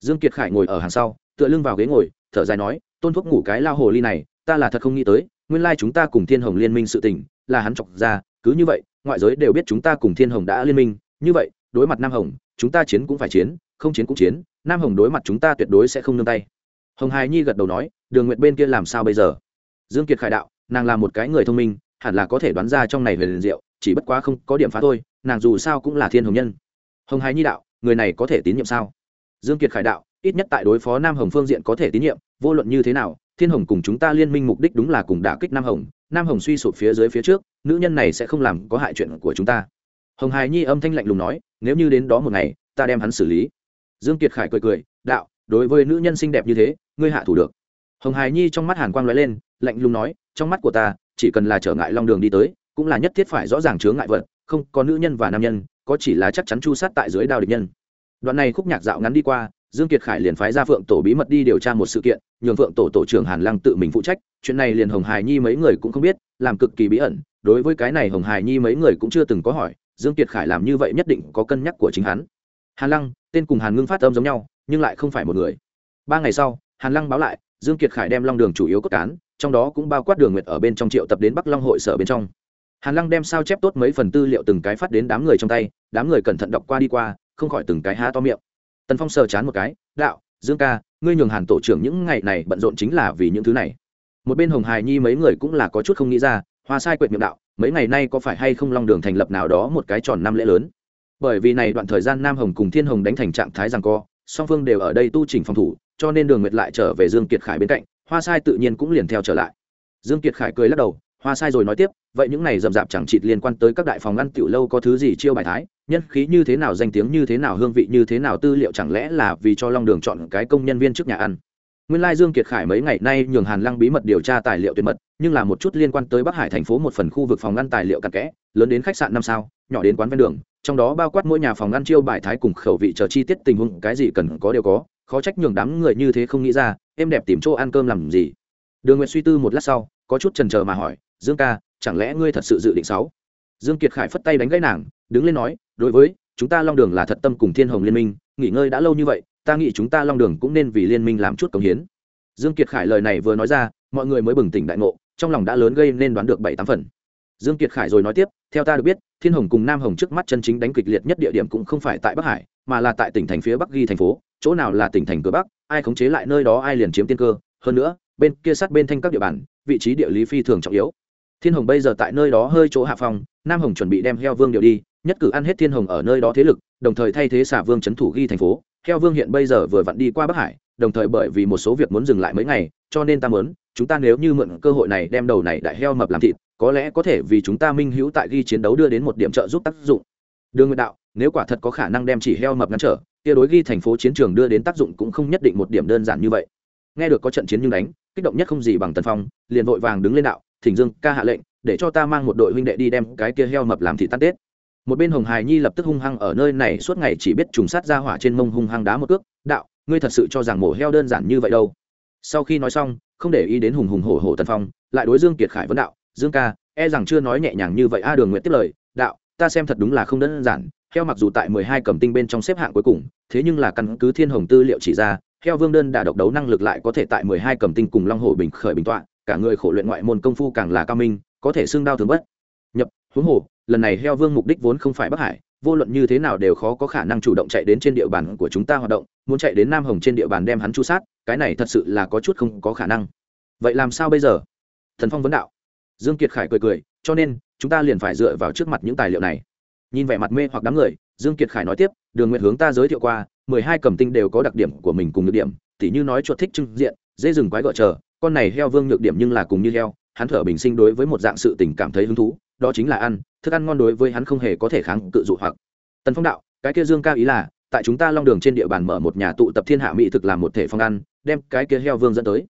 Dương kiệt khải ngồi ở hàng sau, tựa lưng vào ghế ngồi, thở dài nói tôn thuốc ngủ cái lao hồ ly này, ta là thật không nghĩ tới, nguyên lai chúng ta cùng thiên hồng liên minh sự tình, là hắn chọc ra, cứ như vậy, ngoại giới đều biết chúng ta cùng thiên hồng đã liên minh, như vậy, đối mặt nam hồng, chúng ta chiến cũng phải chiến, không chiến cũng chiến, nam hồng đối mặt chúng ta tuyệt đối sẽ không nương tay. Hồng hài nhi gật đầu nói, đường nguyện bên kia làm sao bây giờ? Dương kiệt khải đạo, nàng là một cái người thông minh, hẳn là có thể đoán ra trong này về liền diệu, chỉ bất quá không có điểm phá thôi, nàng dù sao cũng là thiên hồng nhân. Hồng hài nhi đạo, người này có thể tín nhiệm sao? Dương kiệt khải đạo ít nhất tại đối phó nam hồng phương diện có thể tín nhiệm, vô luận như thế nào, thiên hồng cùng chúng ta liên minh mục đích đúng là cùng đả kích nam hồng nam hồng suy sụp phía dưới phía trước, nữ nhân này sẽ không làm có hại chuyện của chúng ta. Hồng hài nhi âm thanh lạnh lùng nói, nếu như đến đó một ngày, ta đem hắn xử lý. Dương kiệt khải cười cười, đạo, đối với nữ nhân xinh đẹp như thế, ngươi hạ thủ được. Hồng hài nhi trong mắt hàn quang lóe lên, lạnh lùng nói, trong mắt của ta, chỉ cần là trở ngại long đường đi tới, cũng là nhất thiết phải rõ ràng chướng ngại vật, không có nữ nhân và nam nhân, có chỉ là chắc chắn chu sát tại dưới đao địch nhân. Đoạn này khúc nhạc dạo ngắn đi qua dương kiệt khải liền phái ra phượng tổ bí mật đi điều tra một sự kiện, nhường phượng tổ tổ trưởng hàn lăng tự mình phụ trách. Chuyện này liền hồng Hải nhi mấy người cũng không biết, làm cực kỳ bí ẩn. Đối với cái này hồng Hải nhi mấy người cũng chưa từng có hỏi, dương kiệt khải làm như vậy nhất định có cân nhắc của chính hắn. Hàn lăng, tên cùng hàn ngưng phát âm giống nhau, nhưng lại không phải một người. Ba ngày sau, hàn lăng báo lại, dương kiệt khải đem long đường chủ yếu cốt cán, trong đó cũng bao quát đường nguyệt ở bên trong triệu tập đến bắc long hội sở bên trong. Hàn lăng đem sao chép tốt mấy phần tư liệu từng cái phát đến đám người trong tay, đám người cẩn thận đọc qua đi qua, không khỏi từng cái há to miệng tần phong sờ chán một cái, đạo, dương ca, ngươi nhường hàn tổ trưởng những ngày này bận rộn chính là vì những thứ này. Một bên hồng hài nhi mấy người cũng là có chút không nghĩ ra, hoa sai quệt miệng đạo, mấy ngày nay có phải hay không long đường thành lập nào đó một cái tròn năm lễ lớn? Bởi vì này đoạn thời gian nam hồng cùng thiên hồng đánh thành trạng thái rằng co, song phương đều ở đây tu chỉnh phòng thủ, cho nên đường nguyệt lại trở về dương kiệt khải bên cạnh, hoa sai tự nhiên cũng liền theo trở lại. Dương kiệt khải cười lắc đầu, hoa sai rồi nói tiếp, vậy những này rậm rạp chẳng chịt liên quan tới các đại phòng ăn tiểu lâu có thứ gì chiêu bài thái? Nhân khí như thế nào, danh tiếng như thế nào, hương vị như thế nào, tư liệu chẳng lẽ là vì cho long đường chọn cái công nhân viên trước nhà ăn? Nguyên lai dương kiệt khải mấy ngày nay nhường hàn lăng bí mật điều tra tài liệu tuyệt mật, nhưng là một chút liên quan tới bắc hải thành phố một phần khu vực phòng ăn tài liệu cặn kẽ, lớn đến khách sạn năm sao, nhỏ đến quán ven đường, trong đó bao quát mỗi nhà phòng ăn chiêu bài thái cùng khẩu vị chờ chi tiết tình huống, cái gì cần có đều có, khó trách nhường đám người như thế không nghĩ ra, em đẹp tìm chỗ ăn cơm làm gì? Đường nguyệt suy tư một lát sau, có chút chần chờ mà hỏi, dương ca, chẳng lẽ ngươi thật sự dự định sáu? Dương kiệt khải phất tay đánh gãy nàng, đứng lên nói, đối với, chúng ta long đường là thật tâm cùng thiên hồng liên minh, nghỉ ngơi đã lâu như vậy, ta nghĩ chúng ta long đường cũng nên vì liên minh làm chút công hiến. Dương kiệt khải lời này vừa nói ra, mọi người mới bừng tỉnh đại ngộ, trong lòng đã lớn gây nên đoán được bảy tám phần. Dương kiệt khải rồi nói tiếp, theo ta được biết, thiên hồng cùng nam hồng trước mắt chân chính đánh kịch liệt nhất địa điểm cũng không phải tại bắc hải, mà là tại tỉnh thành phía bắc ghi thành phố, chỗ nào là tỉnh thành cửa bắc, ai khống chế lại nơi đó ai liền chiếm tiên cơ. Hơn nữa, bên kia sát bên thanh các địa bàn, vị trí địa lý phi thường trọng yếu thiên hồng bây giờ tại nơi đó hơi chỗ hạ phòng nam hồng chuẩn bị đem heo vương điều đi, nhất cử ăn hết thiên hồng ở nơi đó thế lực, đồng thời thay thế xả vương c h ấ n thủ ghi thành phố. Heo vương hiện bây giờ vừa vặn đi qua bắc hải, đồng thời bởi vì một số việc muốn dừng lại mấy ngày, cho nên ta muốn, chúng ta nếu như mượn cơ hội này đem đầu này đại heo mập làm thịt, có lẽ có thể vì chúng ta minh hữu tại ghi chiến đấu đưa đến một điểm trợ giúp tác dụng. Đường nguyện đạo, nếu quả thật có khả năng đem chỉ heo mập ngăn trở tia đối ghi thành phố chiến trường đưa đến tác dụng cũng không nhất định một điểm đơn giản như vậy. Nghe được có trận chiến nhưng đánh, kích động nhất không gì bằng tần phong, liền vội vàng đứng lên đạo thỉnh dương ca hạ lệnh, để cho ta mang một đội huynh đệ đi đem cái kia heo mập làm thị tan tết. Một bên hồng hài nhi lập tức hung hăng ở nơi này suốt ngày chỉ biết trùng sát ra hỏa trên mông hung hăng đá một cước, đạo, ngươi thật sự cho rằng mổ heo đơn giản như vậy đâu? Sau khi nói xong, không để ý đến hùng hùng hổ hổ tần phong, lại đối dương kiệt khải vấn đạo, dương ca e rằng chưa nói nhẹ nhàng như vậy a, đường nguyện tiếp lời, đạo, ta xem thật đúng là không đơn giản, heo mặc dù tại mười hai cầm tinh bên trong xếp hạng cuối cùng, thế nhưng là căn cứ thiên hồng tư liệu chỉ ra, heo vương đơn đã độc đấu năng lực lại có thể tại mười hai cầm tinh cùng long hồ bình khởi bình tọa cả người khổ luyện ngoại môn công phu càng là cao minh, có thể xương đao thường bất. Nhập, huống hồ, lần này heo vương mục đích vốn không phải bắc hải, vô luận như thế nào đều khó có khả năng chủ động chạy đến trên địa bàn của chúng ta hoạt động, muốn chạy đến nam hồng trên địa bàn đem hắn chu sát, cái này thật sự là có chút không có khả năng. Vậy làm sao bây giờ? Thần phong vấn đạo. Dương kiệt khải cười cười, cho nên, chúng ta liền phải dựa vào trước mặt những tài liệu này. Nhìn vẻ mặt mê hoặc đám người, dương kiệt khải nói tiếp, đường nguyện hướng ta giới thiệu qua, mười hai cầm tinh đều có đặc điểm của mình cùng nhược điểm, tỉ như nói chuột thích trưng diện, dễ rừng quái gợ chờ con này heo vương nhược điểm nhưng là cùng như heo, hắn thở bình sinh đối với một dạng sự tình cảm thấy hứng thú, đó chính là ăn, thức ăn ngon đối với hắn không hề có thể kháng cự dụ hoặc. Tần phong đạo, cái kia dương cao ý là, tại chúng ta long đường trên địa bàn mở một nhà tụ tập thiên hạ mỹ thực làm một thể phòng ăn, đem cái kia heo vương dẫn tới.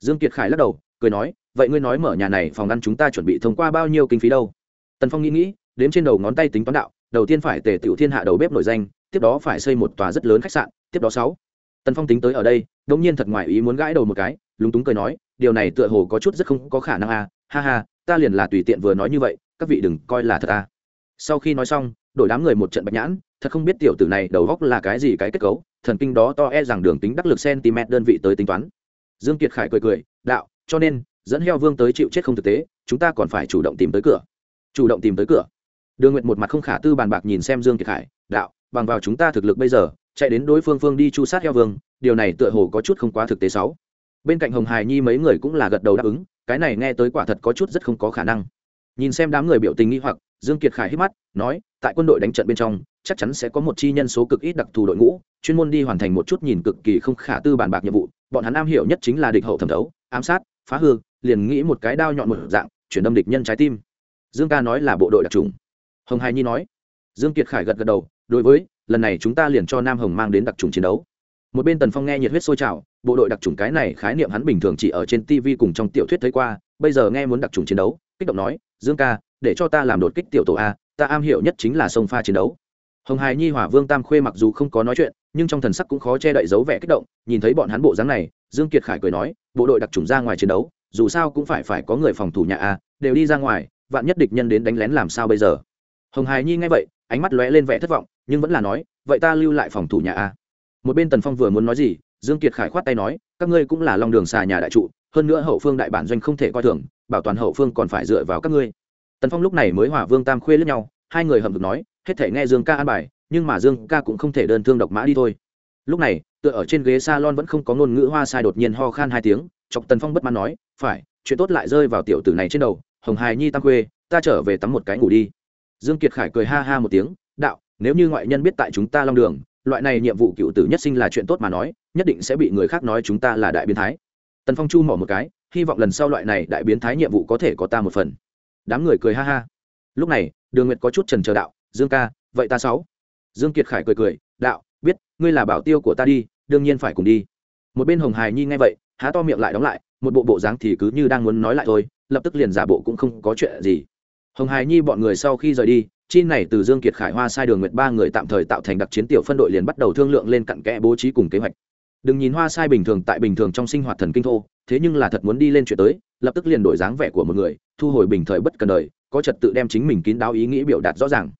Dương kiệt khải lắc đầu, cười nói, vậy ngươi nói mở nhà này phòng ăn chúng ta chuẩn bị thông qua bao nhiêu kinh phí đâu? Tần phong nghĩ nghĩ, đếm trên đầu ngón tay tính toán đạo, đầu tiên phải tề tiểu thiên hạ đầu bếp nổi danh, tiếp đó phải xây một tòa rất lớn khách sạn, tiếp đó sáu. Tần phong tính tới ở đây, đống nhiên thật ngoài ý muốn gãi đầu một cái lúng túng cười nói, điều này tựa hồ có chút rất không có khả năng à ha ha, ta liền là tùy tiện vừa nói như vậy, các vị đừng coi là thật à sau khi nói xong đổi đám người một trận bạch nhãn, thật không biết tiểu tử này đầu góc là cái gì cái kết cấu, thần kinh đó to e rằng đường tính đắc lực cm đơn vị tới tính toán. Dương kiệt khải cười cười, đạo, cho nên, dẫn heo vương tới chịu chết không thực tế, chúng ta còn phải chủ động tìm tới cửa. Chủ động tìm tới cửa. Đường nguyện một mặt không khả tư bàn bạc nhìn xem dương kiệt khải, đạo, bằng vào chúng ta thực lực bây giờ, chạy đến đối phương phương đi chu sát heo vương, điều này tựa hồ có chút không quá thực tế sáu bên cạnh hồng hải nhi mấy người cũng là gật đầu đáp ứng, cái này nghe tới quả thật có chút rất không có khả năng. Nhìn xem đám người biểu tình nghi hoặc, dương kiệt khải hít mắt, nói, tại quân đội đánh trận bên trong, chắc chắn sẽ có một chi nhân số cực ít đặc thù đội ngũ, chuyên môn đi hoàn thành một chút nhìn cực kỳ không khả tư bàn bạc nhiệm vụ, bọn hắn am hiểu nhất chính là địch hậu thẩm thấu, ám sát, phá hư, liền nghĩ một cái đao nhọn một dạng, chuyển đâm địch nhân trái tim. Dương ca nói là bộ đội đặc trùng. Hồng hải nhi nói. Dương kiệt khải gật gật đầu, đối với, lần này chúng ta liền cho nam hồng mang đến đặc trùng chiến đấu một bên tần phong nghe nhiệt huyết sôi trào, bộ đội đặc trùng cái này khái niệm hắn bình thường chỉ ở trên tv cùng trong tiểu thuyết thấy qua, bây giờ nghe muốn đặc trùng chiến đấu, kích động nói, dương ca, để cho ta làm đột kích tiểu tổ a, ta am hiểu nhất chính là sông pha chiến đấu. Hồng hài nhi hỏa vương tam khuê mặc dù không có nói chuyện, nhưng trong thần sắc cũng khó che đậy dấu vẻ kích động, nhìn thấy bọn hắn bộ dáng này, dương kiệt khải cười nói, bộ đội đặc trùng ra ngoài chiến đấu, dù sao cũng phải phải có người phòng thủ nhà a, đều đi ra ngoài, vạn nhất địch nhân đến đánh lén làm sao bây giờ? Hồng hài nhi nghe vậy, ánh mắt lóe lên vẻ thất vọng, nhưng vẫn là nói, vậy ta lưu lại phòng thủ nhà a một bên tần phong vừa muốn nói gì, dương kiệt khải khoát tay nói, các ngươi cũng là long đường xà nhà đại trụ, hơn nữa hậu phương đại bản doanh không thể coi thường, bảo toàn hậu phương còn phải dựa vào các ngươi. Tần phong lúc này mới hỏa vương tam khuê lẫn nhau, hai người hầm được nói, hết thể nghe dương ca an bài, nhưng mà dương ca cũng không thể đơn thương độc mã đi thôi. Lúc này, tựa ở trên ghế salon vẫn không có ngôn ngữ hoa sai đột nhiên ho khan hai tiếng, chọc tần phong bất mãn nói, phải, chuyện tốt lại rơi vào tiểu tử này trên đầu, hồng hài nhi tam khuê, ta trở về tắm một cái ngủ đi. Dương kiệt khải cười ha ha một tiếng, đạo, nếu như ngoại nhân biết tại chúng ta long đường loại này nhiệm vụ cựu tử nhất sinh là chuyện tốt mà nói, nhất định sẽ bị người khác nói chúng ta là đại biến thái. Tần phong chu mỏ một cái, hy vọng lần sau loại này đại biến thái nhiệm vụ có thể có ta một phần. Đám người cười ha ha. Lúc này, đường nguyệt có chút trần chờ đạo, dương ca, vậy ta sáu. Dương kiệt khải cười cười, đạo, biết, ngươi là bảo tiêu của ta đi, đương nhiên phải cùng đi. Một bên hồng hài nhi nghe vậy, há to miệng lại đóng lại, một bộ bộ dáng thì cứ như đang muốn nói lại thôi, lập tức liền giả bộ cũng không có chuyện gì. Hồng hài nhi bọn người sau khi rời đi chi này từ dương kiệt khải hoa sai đường nguyệt ba người tạm thời tạo thành đặc chiến tiểu phân đội liền bắt đầu thương lượng lên cặn kẽ bố trí cùng kế hoạch. Đừng nhìn hoa sai bình thường tại bình thường trong sinh hoạt thần kinh thô, thế nhưng là thật muốn đi lên chuyện tới, lập tức liền đổi dáng vẻ của một người, thu hồi bình thời bất cần đời, có trật tự đem chính mình kín đáo ý nghĩ biểu đạt rõ ràng.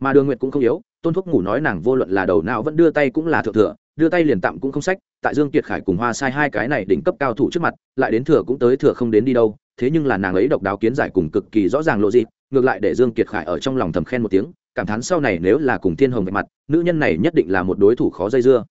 Mà đường nguyệt cũng không yếu, tôn thuốc ngủ nói nàng vô luận là đầu não vẫn đưa tay cũng là thượng thừa, đưa tay liền tạm cũng không sách, tại dương kiệt khải cùng hoa sai hai cái này đỉnh cấp cao thủ trước mặt, lại đến thừa cũng tới thừa không đến đi đâu, thế nhưng là nàng ấy độc đáo kiến giải cùng cực kỳ rõ ràng lộ gì ngược lại để dương kiệt khải ở trong lòng thầm khen một tiếng, cảm thán sau này nếu là cùng thiên hồng vạch mặt, nữ nhân này nhất định là một đối thủ khó dây dưa.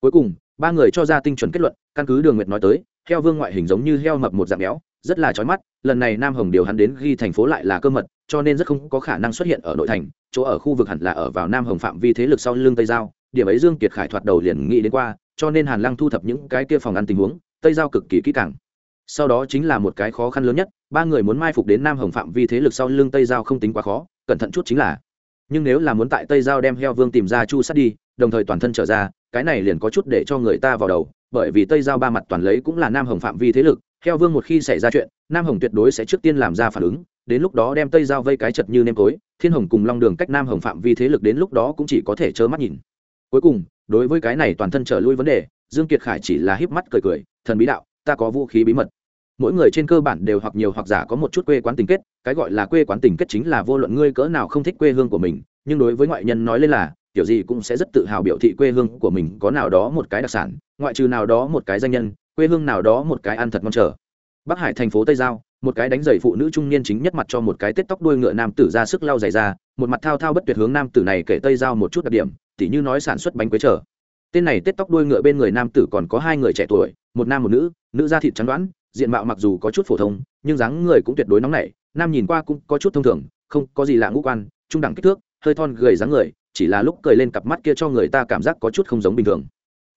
Cuối cùng, ba người cho ra tinh chuẩn kết luận, căn cứ đường nguyệt nói tới, heo vương ngoại hình giống như heo mập một dạng béo, rất là chói mắt, lần này nam hồng điều hắn đến ghi thành phố lại là cơ mật, cho nên rất không có khả năng xuất hiện ở nội thành, chỗ ở khu vực hẳn là ở vào nam hồng phạm vi thế lực sau lưng tây giao, điểm ấy dương kiệt khải thoạt đầu liền nghĩ đến qua, cho nên hàn lăng thu thập những cái kia phòng ăn tình huống, tây giao cực kỳ kỹ càng sau đó chính là một cái khó khăn lớn nhất, ba người muốn mai phục đến nam hồng phạm vi thế lực sau lưng tây giao không tính quá khó, cẩn thận chút chính là. Nhưng nếu là muốn tại tây giao đem heo vương tìm ra chu sát đi, đồng thời toàn thân trở ra, cái này liền có chút để cho người ta vào đầu, bởi vì tây giao ba mặt toàn lấy cũng là nam hồng phạm vi thế lực, heo vương một khi xảy ra chuyện, nam hồng tuyệt đối sẽ trước tiên làm ra phản ứng, đến lúc đó đem tây giao vây cái chật như nêm tối thiên hồng cùng long đường cách nam hồng phạm vi thế lực đến lúc đó cũng chỉ có thể trơ mắt nhìn. Cuối cùng, đối với cái này toàn thân trở lui vấn đề, dương kiệt khải chỉ là híp mắt cười cười, thần bí đạo ta có vũ khí bí mật. Mỗi người trên cơ bản đều hoặc nhiều hoặc giả có một chút quê quán tình kết, cái gọi là quê quán tình kết chính là vô luận ngươi cỡ nào không thích quê hương của mình, nhưng đối với ngoại nhân nói lên là, kiểu gì cũng sẽ rất tự hào biểu thị quê hương của mình có nào đó một cái đặc sản, ngoại trừ nào đó một cái danh nhân, quê hương nào đó một cái ăn thật ngon trở bắc hải thành phố tây giao, một cái đánh giày phụ nữ trung niên chính nhất mặt cho một cái tết tóc đuôi ngựa nam tử ra sức lau giày ra, một mặt thao thao bất tuyệt hướng nam tử này kể tây giao một chút đặc điểm, tỉ như nói sản xuất bánh quế trở tên này tết tóc đuôi ngựa bên người nam tử còn có hai người trẻ tuổi một nam một nữ nữ da thịt trắng đoán, diện mạo mặc dù có chút phổ thông, nhưng dáng người cũng tuyệt đối nóng nảy, nam nhìn qua cũng có chút thông thường, không có gì lạ ngũ quan, trung đẳng kích thước, hơi thon gầy dáng người, chỉ là lúc cười lên cặp mắt kia cho người ta cảm giác có chút không giống bình thường.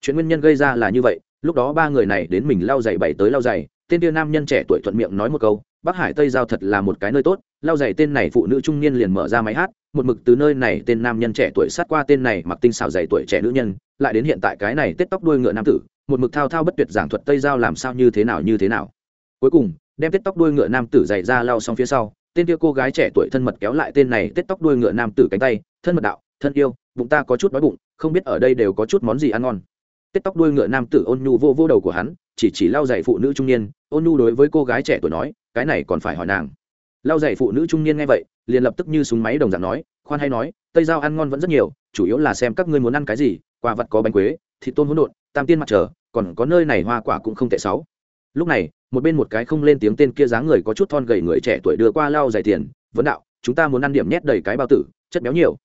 Chuyện nguyên nhân gây ra là như vậy, lúc đó ba người này đến mình lau giày bảy tới lau giày, tên kia nam nhân trẻ tuổi thuận miệng nói một câu, bắc hải tây giao thật là một cái nơi tốt, lau giày tên này phụ nữ trung niên liền mở ra máy hát, một mực từ nơi này tên nam nhân trẻ tuổi sát qua tên này mặc tinh xảo giày tuổi trẻ nữ nhân, lại đến hiện tại cái này tết tóc đuôi ngựa nam tử một mực thao thao bất tuyệt giảng thuật tây giao làm sao như thế nào, như thế nào. Cuối cùng, đem tết tóc đuôi ngựa nam tử dày ra lau xong phía sau, tên kia cô gái trẻ tuổi thân mật kéo lại tên này tết tóc đuôi ngựa nam tử cánh tay, thân mật đạo, thân yêu, bụng ta có chút đói bụng, không biết ở đây đều có chút món gì ăn ngon. Tết tóc đuôi ngựa nam tử ôn nhu vô vô đầu của hắn, chỉ chỉ lau dạy phụ nữ trung niên, ôn nhu đối với cô gái trẻ tuổi nói, cái này còn phải hỏi nàng. Lau dạy phụ nữ trung niên nghe vậy, liền lập tức như súng máy đồng dạng nói, khoan hay nói, tây giao ăn ngon vẫn rất nhiều, chủ yếu là xem các ngươi muốn ăn cái gì, quà vật có bánh quế, thịt tôm hỗn độn tam tiên mặt trời, còn có nơi này hoa quả cũng không tệ sáu. Lúc này, một bên một cái không lên tiếng tên kia dáng người có chút thon gầy người trẻ tuổi đưa qua lau dày tiền, vấn đạo, chúng ta muốn ăn điểm nhét đầy cái bao tử, chất béo nhiều.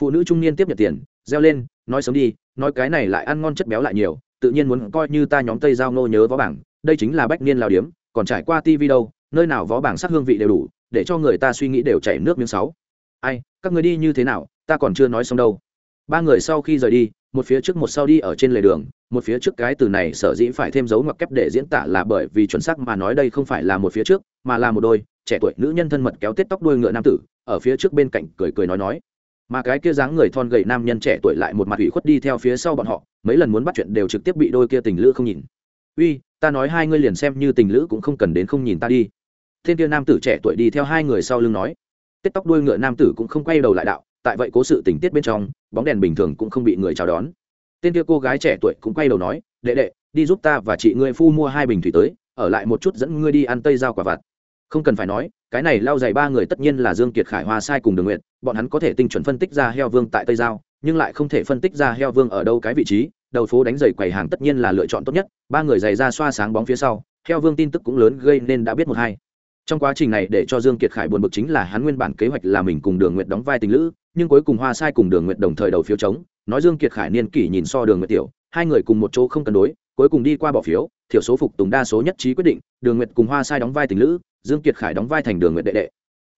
Phụ nữ trung niên tiếp nhận tiền, reo lên, nói sớm đi, nói cái này lại ăn ngon chất béo lại nhiều, tự nhiên muốn coi như ta nhóm tây giao nô nhớ võ bảng, đây chính là bách niên lao điếm, còn trải qua tivi đâu, nơi nào võ bảng sắc hương vị đều đủ, để cho người ta suy nghĩ đều chảy nước miếng sáu. Ai, các người đi như thế nào, ta còn chưa nói xong đâu. Ba người sau khi rời đi một phía trước một sau đi ở trên lề đường, một phía trước cái từ này sở dĩ phải thêm dấu ngoặc kép để diễn tả là bởi vì chuẩn xác mà nói đây không phải là một phía trước, mà là một đôi, trẻ tuổi nữ nhân thân mật kéo tết tóc đuôi ngựa nam tử, ở phía trước bên cạnh cười cười nói nói. Mà cái kia dáng người thon gầy nam nhân trẻ tuổi lại một mặt ủy khuất đi theo phía sau bọn họ, mấy lần muốn bắt chuyện đều trực tiếp bị đôi kia tình lữ không nhìn. Uy, ta nói hai ngươi liền xem như tình lữ cũng không cần đến không nhìn ta đi. Thiên kia nam tử trẻ tuổi đi theo hai người sau lưng nói. Tết tóc đuôi ngựa nam tử cũng không quay đầu lại đạo tại vậy cố sự tình tiết bên trong, bóng đèn bình thường cũng không bị người chào đón. Tên kia cô gái trẻ tuổi cũng quay đầu nói, đệ đệ, đi giúp ta và chị ngươi phu mua hai bình thủy tới, ở lại một chút dẫn ngươi đi ăn tây giao quả vặt. Không cần phải nói, cái này lao dày ba người tất nhiên là dương kiệt, khải hoa, sai cùng đường nguyện bọn hắn có thể tinh chuẩn phân tích ra heo vương tại tây giao, nhưng lại không thể phân tích ra heo vương ở đâu cái vị trí, đầu phố đánh giày quầy hàng tất nhiên là lựa chọn tốt nhất, ba người giày ra xoa sáng bóng phía sau, heo vương tin tức cũng lớn gây nên đã biết một hai trong quá trình này để cho dương kiệt khải buồn bực chính là hắn nguyên bản kế hoạch là mình cùng đường nguyệt đóng vai tình lữ, nhưng cuối cùng hoa sai cùng đường nguyệt đồng thời đầu phiếu chống. Nói dương kiệt khải niên kỷ nhìn so đường nguyệt tiểu, hai người cùng một chỗ không cân đối, cuối cùng đi qua bỏ phiếu, thiểu số phục tùng đa số nhất trí quyết định, đường nguyệt cùng hoa sai đóng vai tình lữ, dương kiệt khải đóng vai thành đường nguyệt đệ đệ.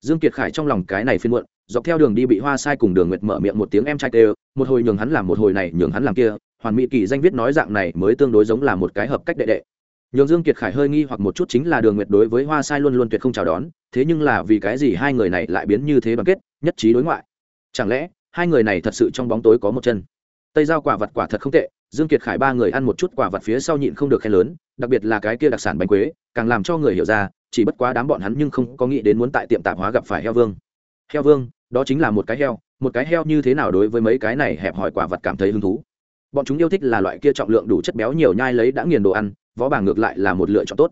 Dương kiệt khải trong lòng cái này phiên muộn, dọc theo đường đi bị hoa sai cùng đường nguyệt mở miệng một tiếng em trai tê một hồi nhường hắn làm, một hồi này nhường hắn làm kia, hoàn mỹ kỳ danh viết nói dạng này mới tương đối giống là một cái hợp cách đệ đệ nhường dương kiệt khải hơi nghi hoặc một chút chính là đường nguyệt đối với hoa sai luôn luôn tuyệt không chào đón, thế nhưng là vì cái gì hai người này lại biến như thế đoàn kết, nhất trí đối ngoại? Chẳng lẽ, hai người này thật sự trong bóng tối có một chân? Tây giao quả vật quả thật không tệ, dương kiệt khải ba người ăn một chút quả vật phía sau nhịn không được khen lớn, đặc biệt là cái kia đặc sản bánh quế, càng làm cho người hiểu ra, chỉ bất quá đám bọn hắn nhưng không có nghĩ đến muốn tại tiệm tạp hóa gặp phải heo vương. Heo vương, đó chính là một cái heo, một cái heo như thế nào đối với mấy cái này hẹp hỏi quả vật cảm thấy hứng thú? Bọn chúng yêu thích là loại kia trọng lượng đủ chất béo nhiều nhai lấy đã nghiền đồ ăn võ Bàng ngược lại là một lựa chọn tốt.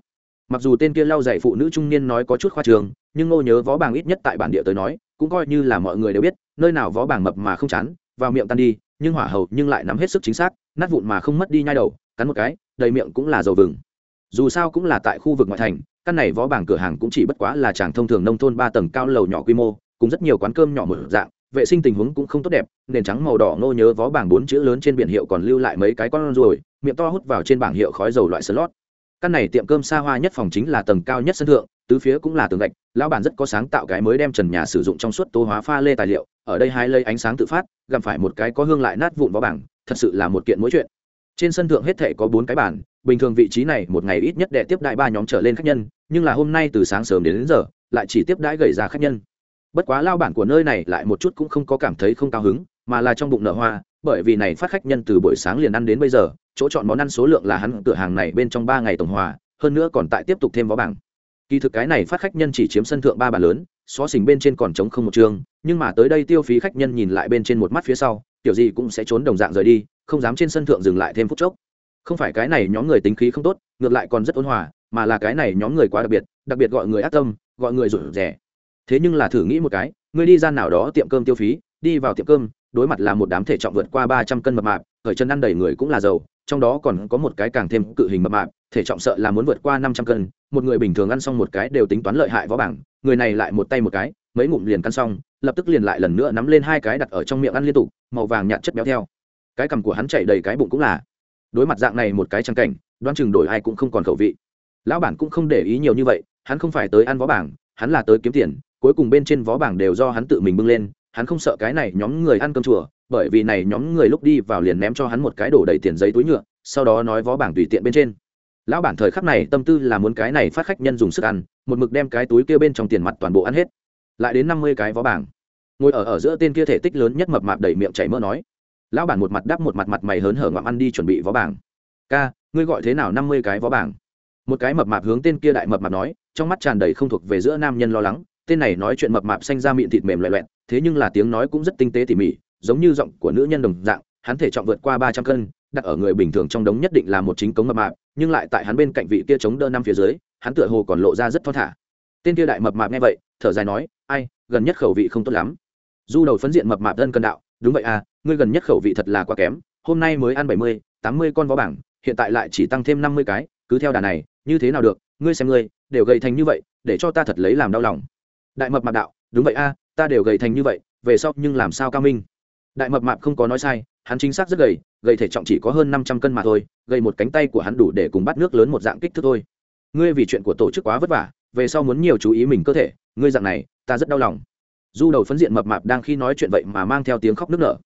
Mặc dù tên kia lau dạy phụ nữ trung niên nói có chút khoa trường, nhưng ngô nhớ võ Bàng ít nhất tại bản địa tới nói, cũng coi như là mọi người đều biết, nơi nào võ Bàng mập mà không chán, vào miệng tan đi, nhưng hỏa hầu nhưng lại nắm hết sức chính xác, nát vụn mà không mất đi nhai đầu, cắn một cái, đầy miệng cũng là dầu vừng. Dù sao cũng là tại khu vực ngoại thành, căn này võ bảng cửa hàng cũng chỉ bất quá là chàng thông thường nông thôn ba tầng cao lầu nhỏ quy mô, cùng rất nhiều quán cơm nhỏ mở dạng vệ sinh tình huống cũng không tốt đẹp nền trắng màu đỏ ngô nhớ vó bảng bốn chữ lớn trên biển hiệu còn lưu lại mấy cái con ruồi miệng to hút vào trên bảng hiệu khói dầu loại slot. Căn này tiệm cơm xa hoa nhất phòng chính là tầng cao nhất sân thượng tứ phía cũng là tường gạch lão bản rất có sáng tạo cái mới đem trần nhà sử dụng trong suốt tố hóa pha lê tài liệu ở đây hai lây ánh sáng tự phát gặp phải một cái có hương lại nát vụn vó bảng thật sự là một kiện mỗi chuyện. Trên sân thượng hết thể có bốn cái bản bình thường vị trí này một ngày ít nhất để tiếp đại ba nhóm trở lên khách nhân nhưng là hôm nay từ sáng sớm đến, đến giờ lại chỉ tiếp đãi gầy ra khách nhân bất quá lao bản của nơi này lại một chút cũng không có cảm thấy không cao hứng, mà là trong bụng nở hoa, bởi vì này phát khách nhân từ buổi sáng liền ăn đến bây giờ, chỗ chọn món ăn số lượng là hắn cửa hàng này bên trong ba ngày tổng hòa, hơn nữa còn tại tiếp tục thêm vó bảng. Kỳ thực cái này phát khách nhân chỉ chiếm sân thượng ba bàn lớn, xó xỉnh bên trên còn trống không một trường, nhưng mà tới đây tiêu phí khách nhân nhìn lại bên trên một mắt phía sau, kiểu gì cũng sẽ trốn đồng dạng rời đi, không dám trên sân thượng dừng lại thêm phút chốc. Không phải cái này nhóm người tính khí không tốt, ngược lại còn rất ôn hòa, mà là cái này nhóm người quá đặc biệt đặc biệt gọi người ác tâm, gọi người rủi rẻ thế nhưng là thử nghĩ một cái, ngươi đi ra nào đó tiệm cơm tiêu phí, đi vào tiệm cơm, đối mặt là một đám thể trọng vượt qua ba trăm cân mập mạp khởi chân ăn đầy người cũng là giàu, trong đó còn có một cái càng thêm cự hình mập mạp, thể trọng sợ là muốn vượt qua năm trăm cân, một người bình thường ăn xong một cái đều tính toán lợi hại võ bảng, người này lại một tay một cái, mấy ngụm liền căn xong, lập tức liền lại lần nữa nắm lên hai cái đặt ở trong miệng ăn liên tục, màu vàng nhạt chất béo theo. Cái cằm của hắn chạy đầy cái bụng cũng là. Đối mặt dạng này một cái trang cảnh đoan chừng đổi ai cũng không còn khẩu vị. Lão bản cũng không để ý nhiều như vậy, hắn không phải tới ăn võ bảng, hắn là tới kiếm tiền cuối cùng bên trên vó bảng đều do hắn tự mình bưng lên, hắn không sợ cái này nhóm người ăn cơm chùa, bởi vì này nhóm người lúc đi vào liền ném cho hắn một cái đổ đầy tiền giấy túi nhựa, sau đó nói vó bảng tùy tiện bên trên. Lão bản thời khắc này tâm tư là muốn cái này phát khách nhân dùng sức ăn, một mực đem cái túi kia bên trong tiền mặt toàn bộ ăn hết. Lại đến năm mươi cái vó bảng. Ngồi ở ở giữa tên kia thể tích lớn nhất mập mạp đầy miệng chảy mỡ nói. Lão bản một mặt đắp một mặt mặt mày hớn hở ngoạm ăn đi chuẩn bị vó bảng. Ca, ngươi gọi thế nào năm mươi cái vó bảng? Một cái mập mạp hướng tên kia đại mập mạp nói, trong mắt tràn đầy không thuộc về giữa nam nhân lo lắng tên này nói chuyện mập mạp xanh ra miệng thịt mềm loẹ loẹt, thế nhưng là tiếng nói cũng rất tinh tế tỉ mỉ, giống như giọng của nữ nhân đồng dạng, hắn thể trọng vượt qua ba trăm cân, đặt ở người bình thường trong đống nhất định là một chính cống mập mạp, nhưng lại tại hắn bên cạnh vị kia chống đỡ năm phía dưới, hắn tựa hồ còn lộ ra rất thon thả. Tên kia đại mập mạp nghe vậy, thở dài nói, ai, gần nhất khẩu vị không tốt lắm. Du đầu phấn diện mập mạp thân cân đạo, đúng vậy à ngươi gần nhất khẩu vị thật là quá kém, hôm nay mới ăn bảy mươi, tám mươi con vó bảng, hiện tại lại chỉ tăng thêm năm mươi cái, cứ theo đà này, như thế nào được, ngươi xem ngươi, đều gầy thành như vậy, để cho ta thật lấy làm đau lòng đại mập mạp đạo đúng vậy a à, ta đều gầy thành như vậy về sau nhưng làm sao cao minh? Đại mập mạp không có nói sai hắn chính xác rất gầy gầy thể trọng chỉ có hơn năm trăm cân mà thôi gầy một cánh tay của hắn đủ để cùng bắt nước lớn một dạng kích thước thôi. Ngươi vì chuyện của tổ chức quá vất vả về sau muốn nhiều chú ý mình cơ thể ngươi dạng này ta rất đau lòng. Du đầu phấn diện mập mạp đang khi nói chuyện vậy mà mang theo tiếng khóc nức nở.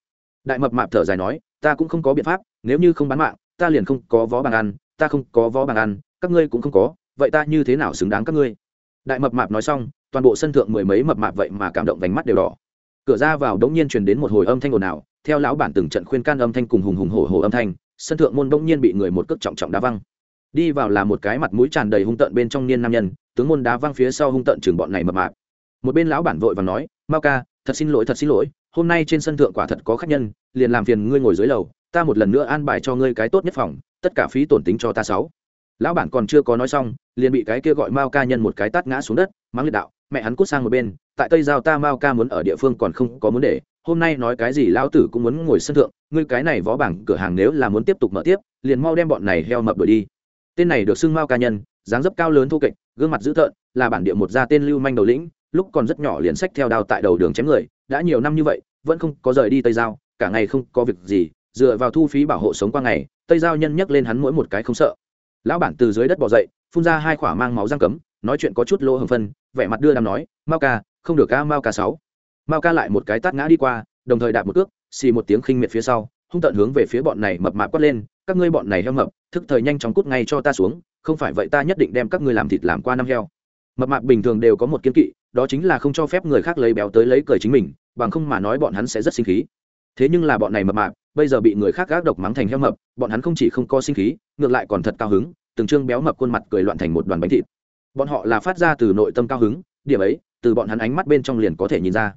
Đại mập mạp thở dài nói ta cũng không có biện pháp nếu như không bán mạng ta liền không có vó bằng ăn ta không có vó bằng ăn các ngươi cũng không có vậy ta như thế nào xứng đáng các ngươi? Đại mập mạp nói xong toàn bộ sân thượng mười mấy mập mạp vậy mà cảm động vành mắt đều đỏ. Cửa ra vào đống nhiên truyền đến một hồi âm thanh ồn ào, theo lão bản từng trận khuyên can âm thanh cùng hùng hùng hổ hổ âm thanh, sân thượng môn đống nhiên bị người một cước trọng trọng đá văng. Đi vào là một cái mặt mũi tràn đầy hung tợn bên trong niên nam nhân, tướng môn đá văng phía sau hung tợn chừng bọn này mập mạp. Một bên lão bản vội và nói, mao ca, thật xin lỗi, thật xin lỗi, hôm nay trên sân thượng quả thật có khách nhân, liền làm phiền ngươi ngồi dưới lầu, ta một lần nữa an bài cho ngươi cái tốt nhất phòng, tất cả phí tổn tính cho ta sáu. Lão bản còn chưa có nói xong, liền bị cái kia gọi mao ca nhân một cái tát ngã xuống đất, mắng liệt đạo mẹ hắn cút sang một bên, tại tây giao ta mao ca muốn ở địa phương còn không có muốn để, hôm nay nói cái gì lão tử cũng muốn ngồi sân thượng, ngươi cái này vó bảng cửa hàng nếu là muốn tiếp tục mở tiếp, liền mau đem bọn này heo mập đuổi đi. Tên này được xưng mao ca nhân, dáng dấp cao lớn thô kệch, gương mặt dữ tợn, là bản địa một gia tên lưu manh đầu lĩnh, lúc còn rất nhỏ liền sách theo đao tại đầu đường chém người, đã nhiều năm như vậy, vẫn không có rời đi tây giao, cả ngày không có việc gì, dựa vào thu phí bảo hộ sống qua ngày, tây giao nhân nhắc lên hắn mỗi một cái không sợ. Lão bản từ dưới đất bỏ dậy, phun ra hai khỏa mang máu răng cấm, nói chuyện có chút lỗ hồng phân vẻ mặt đưa đàm nói, mao ca, không được ca mao ca sáu. Mao ca lại một cái tát ngã đi qua, đồng thời đạp một cước, xì một tiếng khinh miệt phía sau, hung tận hướng về phía bọn này mập mạp quát lên, các ngươi bọn này heo mập, thức thời nhanh chóng cút ngay cho ta xuống, không phải vậy ta nhất định đem các ngươi làm thịt làm qua năm heo. Mập mạp bình thường đều có một kiên kỵ, đó chính là không cho phép người khác lấy béo tới lấy cười chính mình, bằng không mà nói bọn hắn sẽ rất sinh khí. Thế nhưng là bọn này mập mạp, bây giờ bị người khác gác độc mắng thành heo mập, bọn hắn không chỉ không có sinh khí, ngược lại còn thật cao hứng, từng trương béo mập khuôn mặt cười loạn thành một đoàn bánh thịt bọn họ là phát ra từ nội tâm cao hứng, điểm ấy, từ bọn hắn ánh mắt bên trong liền có thể nhìn ra.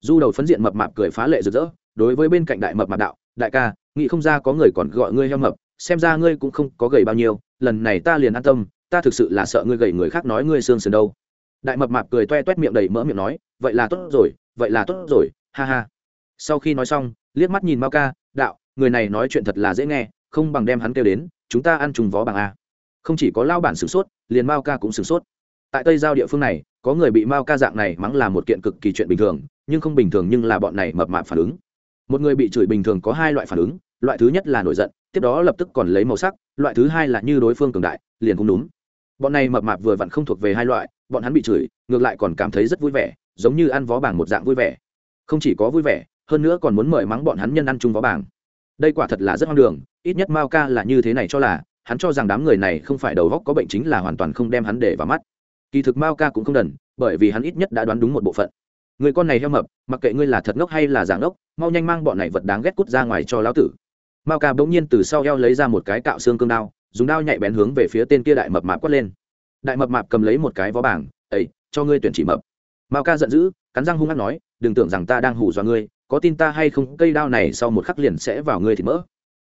Du đầu phấn diện mập mạp cười phá lệ rực rỡ, đối với bên cạnh đại mập mạp đạo, đại ca, nghĩ không ra có người còn gọi ngươi heo mập, xem ra ngươi cũng không có gầy bao nhiêu, lần này ta liền an tâm, ta thực sự là sợ ngươi gầy người khác nói ngươi xương sườn đâu. Đại mập mạp cười toe toét miệng đầy mỡ miệng nói, vậy là tốt rồi, vậy là tốt rồi, ha ha. Sau khi nói xong, liếc mắt nhìn mao ca, đạo, người này nói chuyện thật là dễ nghe, không bằng đem hắn kêu đến, chúng ta ăn trùng vó bằng a không chỉ có lao bản sửng sốt, liền mao ca cũng sửng sốt. Tại tây giao địa phương này, có người bị mao ca dạng này mắng là một kiện cực kỳ chuyện bình thường, nhưng không bình thường nhưng là bọn này mập mạp phản ứng. Một người bị chửi bình thường có hai loại phản ứng, loại thứ nhất là nổi giận, tiếp đó lập tức còn lấy màu sắc, loại thứ hai là như đối phương cường đại, liền cũng đúng. Bọn này mập mạp vừa vặn không thuộc về hai loại, bọn hắn bị chửi, ngược lại còn cảm thấy rất vui vẻ, giống như ăn vó bảng một dạng vui vẻ. Không chỉ có vui vẻ, hơn nữa còn muốn mời mắng bọn hắn nhân ăn chung vó bảng đây quả thật là rất hoang đường, ít nhất mao ca là như thế này cho là hắn cho rằng đám người này không phải đầu góc có bệnh chính là hoàn toàn không đem hắn để vào mắt. Kỳ thực mao ca cũng không đần, bởi vì hắn ít nhất đã đoán đúng một bộ phận. Người con này heo mập, mặc kệ ngươi là thật ngốc hay là giảng ngốc, mau nhanh mang bọn này vật đáng ghét cút ra ngoài cho lão tử. Mao ca bỗng nhiên từ sau eo lấy ra một cái cạo xương cương đao, dùng đao nhạy bén hướng về phía tên kia đại mập mạp quất lên. Đại mập mạp cầm lấy một cái vó bảng ấy cho ngươi tuyển chỉ mập. Mao ca giận dữ, cắn răng hung hăng nói, đừng tưởng rằng ta đang hù dọa ngươi, có tin ta hay không, cây đao này sau một khắc liền sẽ vào ngươi thì mỡ.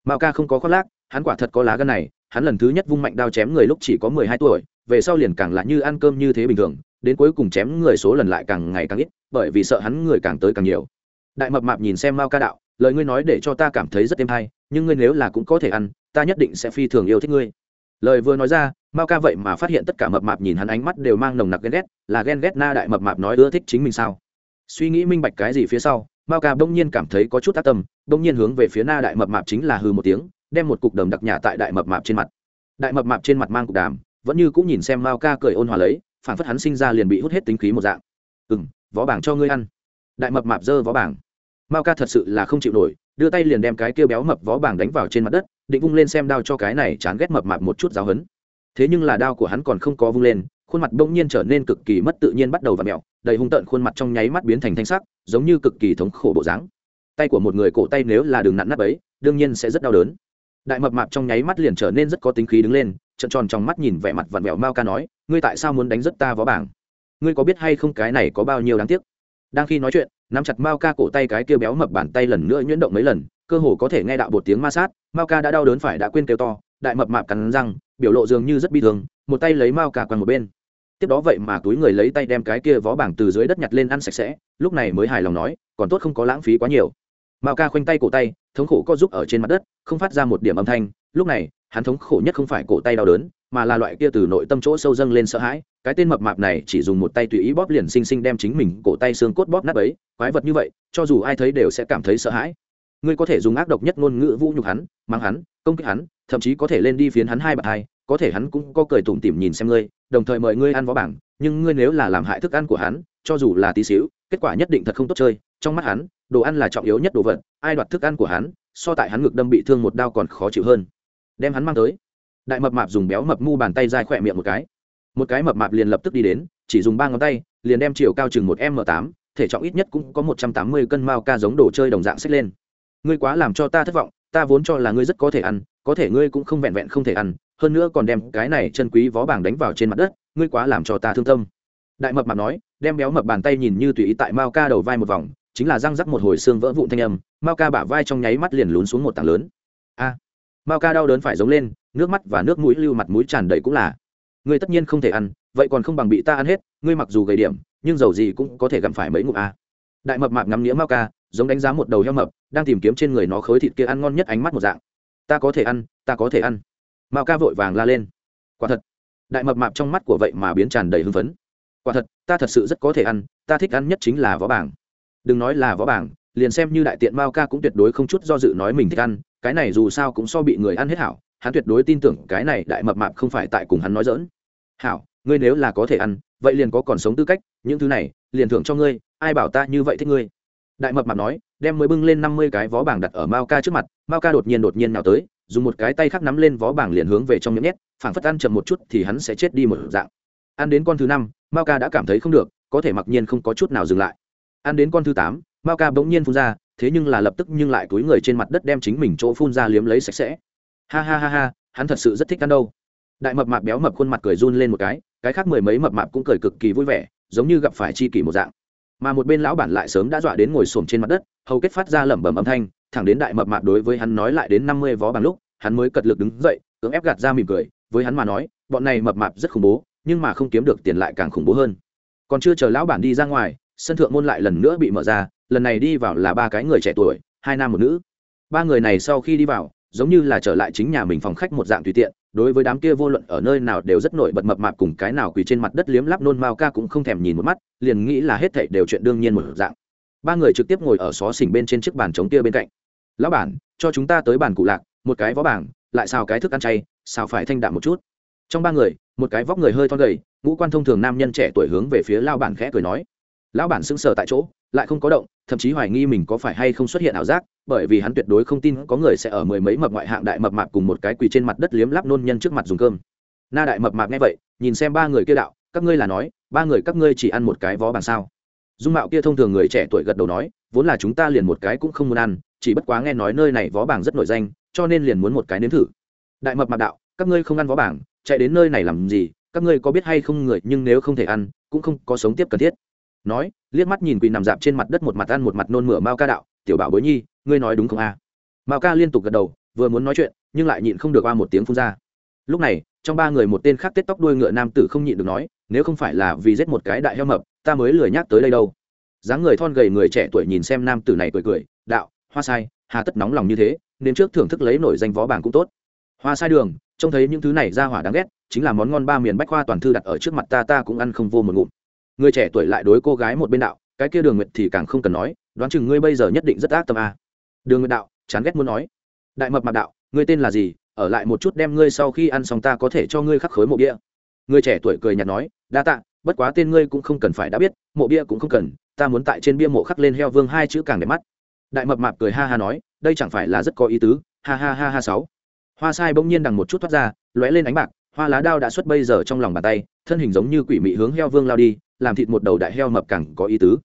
Mao ca không có khoác lác, hắn quả thật có lá gân này hắn lần thứ nhất vung mạnh đao chém người lúc chỉ có mười hai tuổi, về sau liền càng là như ăn cơm như thế bình thường, đến cuối cùng chém người số lần lại càng ngày càng ít, bởi vì sợ hắn người càng tới càng nhiều. Đại mập mạp nhìn xem mao ca đạo, lời ngươi nói để cho ta cảm thấy rất êm hay, nhưng ngươi nếu là cũng có thể ăn, ta nhất định sẽ phi thường yêu thích ngươi. Lời vừa nói ra, mao ca vậy mà phát hiện tất cả mập mạp nhìn hắn ánh mắt đều mang nồng nặc ghen ghét, là ghen ghét na đại mập mạp nói ưa thích chính mình sao? Suy nghĩ minh bạch cái gì phía sau, mao ca bỗng nhiên cảm thấy có chút tác tâm, bỗng nhiên hướng về phía na đại mập mạp chính là hư một tiếng đem một cục đầm đặc nhà tại đại mập mạp trên mặt. Đại mập mạp trên mặt mang cục đàm, vẫn như cũng nhìn xem mao ca cười ôn hòa lấy phản phất hắn sinh ra liền bị hút hết tính khí một dạng. Ừ m vó bảng cho ngươi ăn. Đại mập mạp dơ vó bảng. Mao ca thật sự là không chịu nổi, đưa tay liền đem cái kia béo mập vó bảng đánh vào trên mặt đất, định vung lên xem đao cho cái này chán ghét mập mạp một chút giáo hấn. Thế nhưng là đao của hắn còn không có vung lên, khuôn mặt bỗng nhiên trở nên cực kỳ mất tự nhiên bắt đầu và mẹo đầy hung tợn khuôn mặt trong nháy mắt biến thành thanh sắc, giống như cực kỳ thống khổ bộ dáng. Tay của một người cổ tay nếu là đường nặn nắp ấy, đương nhiên sẽ rất đau đớn đại mập mạp trong nháy mắt liền trở nên rất có tính khí đứng lên trận tròn trong mắt nhìn vẻ mặt vặn vẹo mao ca nói, ngươi tại sao muốn đánh rất ta vó bảng? Ngươi có biết hay không cái này có bao nhiêu đáng tiếc? Đang khi nói chuyện, nắm chặt mao ca cổ tay cái kia béo mập bàn tay lần nữa nhuyễn động mấy lần, cơ hồ có thể nghe đạo một tiếng ma sát, mao ca đã đau đớn phải đã quên kêu to, đại mập mạp cắn răng, biểu lộ dường như rất bi thương, một tay lấy mao ca quằn một bên. Tiếp đó vậy mà túi người lấy tay đem cái kia vó bảng từ dưới đất nhặt lên ăn sạch sẽ, lúc này mới hài lòng nói, còn tốt không có lãng phí quá nhiều mao ca khoanh tay cổ tay, thống khổ co giúp ở trên mặt đất, không phát ra một điểm âm thanh. Lúc này, hắn thống khổ nhất không phải cổ tay đau đớn, mà là loại kia từ nội tâm chỗ sâu dâng lên sợ hãi. Cái tên mập mạp này chỉ dùng một tay tùy ý bóp liền xinh xinh đem chính mình cổ tay xương cốt bóp nát ấy quái vật như vậy, cho dù ai thấy đều sẽ cảm thấy sợ hãi. Ngươi có thể dùng ác độc nhất ngôn ngữ vũ nhục hắn, mang hắn, công kích hắn, thậm chí có thể lên đi phiến hắn hai bậc hai. Có thể hắn cũng có cười tủm tỉm nhìn xem ngươi, đồng thời mời ngươi ăn vó bảng. Nhưng ngươi nếu là làm hại thức ăn của hắn, cho dù là tí xíu, kết quả nhất định thật không tốt chơi trong mắt hắn, đồ ăn là trọng yếu nhất đồ vật, ai đoạt thức ăn của hắn, so tại hắn ngực đâm bị thương một đau còn khó chịu hơn. Đem hắn mang tới. Đại mập mạp dùng béo mập mu bàn tay dai khỏe miệng một cái. Một cái mập mạp liền lập tức đi đến, chỉ dùng ba ngón tay, liền đem chiều cao chừng một m tám, thể trọng ít nhất cũng có một trăm tám mươi cân mao ca giống đồ chơi đồng dạng xích lên. Ngươi quá làm cho ta thất vọng, ta vốn cho là ngươi rất có thể ăn, có thể ngươi cũng không vẹn vẹn không thể ăn, hơn nữa còn đem cái này chân quý vó bảng đánh vào trên mặt đất, ngươi quá làm cho ta thương tâm. Đại mập mạp nói, đem béo mập bàn tay nhìn như tùy ý tại mao ca đầu vai một vòng chính là răng rắc một hồi xương vỡ vụn thanh âm, mao ca bả vai trong nháy mắt liền lún xuống một tảng lớn. A! Mao ca đau đớn phải giống lên, nước mắt và nước mũi lưu mặt mũi tràn đầy cũng là. Ngươi tất nhiên không thể ăn, vậy còn không bằng bị ta ăn hết, ngươi mặc dù gầy điểm, nhưng dầu gì cũng có thể gặm phải mấy ngụm a. Đại mập mạp ngắm nghĩa mao ca, giống đánh giá một đầu heo mập, đang tìm kiếm trên người nó khối thịt kia ăn ngon nhất ánh mắt một dạng. Ta có thể ăn, ta có thể ăn. Mao ca vội vàng la lên. Quả thật, đại mập mạp trong mắt của vậy mà biến tràn đầy hưng phấn. Quả thật, ta thật sự rất có thể ăn, ta thích ăn nhất chính là vó bảng đừng nói là võ bảng, liền xem như đại tiện mao ca cũng tuyệt đối không chút do dự nói mình thích ăn, cái này dù sao cũng so bị người ăn hết hảo, hắn tuyệt đối tin tưởng cái này đại mập mạp không phải tại cùng hắn nói dỡn hảo, ngươi nếu là có thể ăn, vậy liền có còn sống tư cách, những thứ này, liền thưởng cho ngươi, ai bảo ta như vậy thích ngươi? Đại mập mạp nói, đem mới bưng lên năm mươi cái vó bảng đặt ở mao ca trước mặt, mao ca đột nhiên đột nhiên nào tới, dùng một cái tay khác nắm lên vó bảng liền hướng về trong miệng nhét, phảng phất ăn chậm một chút thì hắn sẽ chết đi một dạng. Ăn đến con thứ năm, mao ca đã cảm thấy không được, có thể mặc nhiên không có chút nào dừng lại ăn đến con thứ tám, mao ca bỗng nhiên phun ra, thế nhưng là lập tức nhưng lại túi người trên mặt đất đem chính mình chỗ phun ra liếm lấy sạch sẽ. Ha ha ha ha, hắn thật sự rất thích ăn đâu. Đại mập mạp béo mập khuôn mặt cười run lên một cái cái khác mười mấy mập mạp cũng cười cực kỳ vui vẻ, giống như gặp phải chi kỷ một dạng. Mà một bên lão bản lại sớm đã dọa đến ngồi xổm trên mặt đất, hầu kết phát ra lẩm bẩm âm thanh, thẳng đến đại mập mạp đối với hắn nói lại đến năm mươi vó bằng lúc, hắn mới cật lực đứng dậy, cưỡng ép gạt ra mỉm cười, với hắn mà nói, bọn này mập mạp rất khủng bố, nhưng mà không kiếm được tiền lại càng khủng bố hơn. Còn chưa chờ lão bản đi ra ngoài sân thượng môn lại lần nữa bị mở ra, lần này đi vào là ba cái người trẻ tuổi, hai nam một nữ. Ba người này sau khi đi vào, giống như là trở lại chính nhà mình phòng khách một dạng tùy tiện, đối với đám kia vô luận ở nơi nào đều rất nổi bật mập mạp cùng cái nào quỳ trên mặt đất liếm lắp nôn mao ca cũng không thèm nhìn một mắt, liền nghĩ là hết thảy đều chuyện đương nhiên một dạng. Ba người trực tiếp ngồi ở xó xỉnh bên trên chiếc bàn trống kia bên cạnh. Lão bản, cho chúng ta tới bàn cụ lạc, một cái vó bảng, lại xào cái thức ăn chay, xào phải thanh đạm một chút. Trong ba người, một cái vóc người hơi thon gầy, ngũ quan thông thường nam nhân trẻ tuổi hướng về phía lao bản khẽ cười nói lão bản sững sờ tại chỗ, lại không có động, thậm chí hoài nghi mình có phải hay không xuất hiện ảo giác, bởi vì hắn tuyệt đối không tin có người sẽ ở mười mấy mập ngoại hạng đại mập mạp cùng một cái quỳ trên mặt đất liếm lắp nôn nhân trước mặt dùng cơm. Na đại mập mạp nghe vậy, nhìn xem ba người kia đạo, các ngươi là nói, ba người các ngươi chỉ ăn một cái vó bằng sao? Dung mạo kia thông thường người trẻ tuổi gật đầu nói, vốn là chúng ta liền một cái cũng không muốn ăn, chỉ bất quá nghe nói nơi này vó bảng rất nổi danh, cho nên liền muốn một cái nếm thử. Đại mập mạp đạo, các ngươi không ăn vó bảng chạy đến nơi này làm gì, các ngươi có biết hay không người, nhưng nếu không thể ăn, cũng không có sống tiếp cần thiết nói, liếc mắt nhìn quỳ nằm dạp trên mặt đất một mặt ăn một mặt nôn mửa mao ca đạo, tiểu bảo bối nhi, ngươi nói đúng không a? À? mao ca liên tục gật đầu, vừa muốn nói chuyện, nhưng lại nhịn không được qua một tiếng phun ra. Lúc này, trong ba người một tên khác tết tóc đuôi ngựa nam tử không nhịn được nói, nếu không phải là vì giết một cái đại heo mập, ta mới lười nhắc tới đây đâu. Dáng người thon gầy người trẻ tuổi nhìn xem nam tử này cười cười, đạo, hoa sai, hà tất nóng lòng như thế, nên trước thưởng thức lấy nổi danh vó bảng cũng tốt. Hoa sai đường, trông thấy những thứ này ra hỏa đáng ghét, chính là món ngon ba miền bách khoa toàn thư đặt ở trước mặt ta ta cũng ăn không vô một ngụm người trẻ tuổi lại đối cô gái một bên đạo, cái kia đường nguyệt thì càng không cần nói, đoán chừng ngươi bây giờ nhất định rất ác tâm a. Đường nguyệt đạo, chán ghét muốn nói. Đại mập mạp đạo, ngươi tên là gì, ở lại một chút đem ngươi sau khi ăn xong ta có thể cho ngươi khắc khối mộ bia. Người trẻ tuổi cười nhạt nói, đa tạ, bất quá tên ngươi cũng không cần phải đã biết, mộ bia cũng không cần, ta muốn tại trên bia mộ khắc lên heo vương hai chữ càng đẹp mắt. Đại mập mạp cười ha ha nói, đây chẳng phải là rất có ý tứ, ha ha ha ha sáu. Hoa sai bỗng nhiên đằng một chút thoát ra, lóe lên ánh bạc, hoa lá đao đã xuất bây giờ trong lòng bàn tay, thân hình giống như quỷ mị hướng heo vương lao đi làm thịt một đầu đại heo mập càng có ý tứ.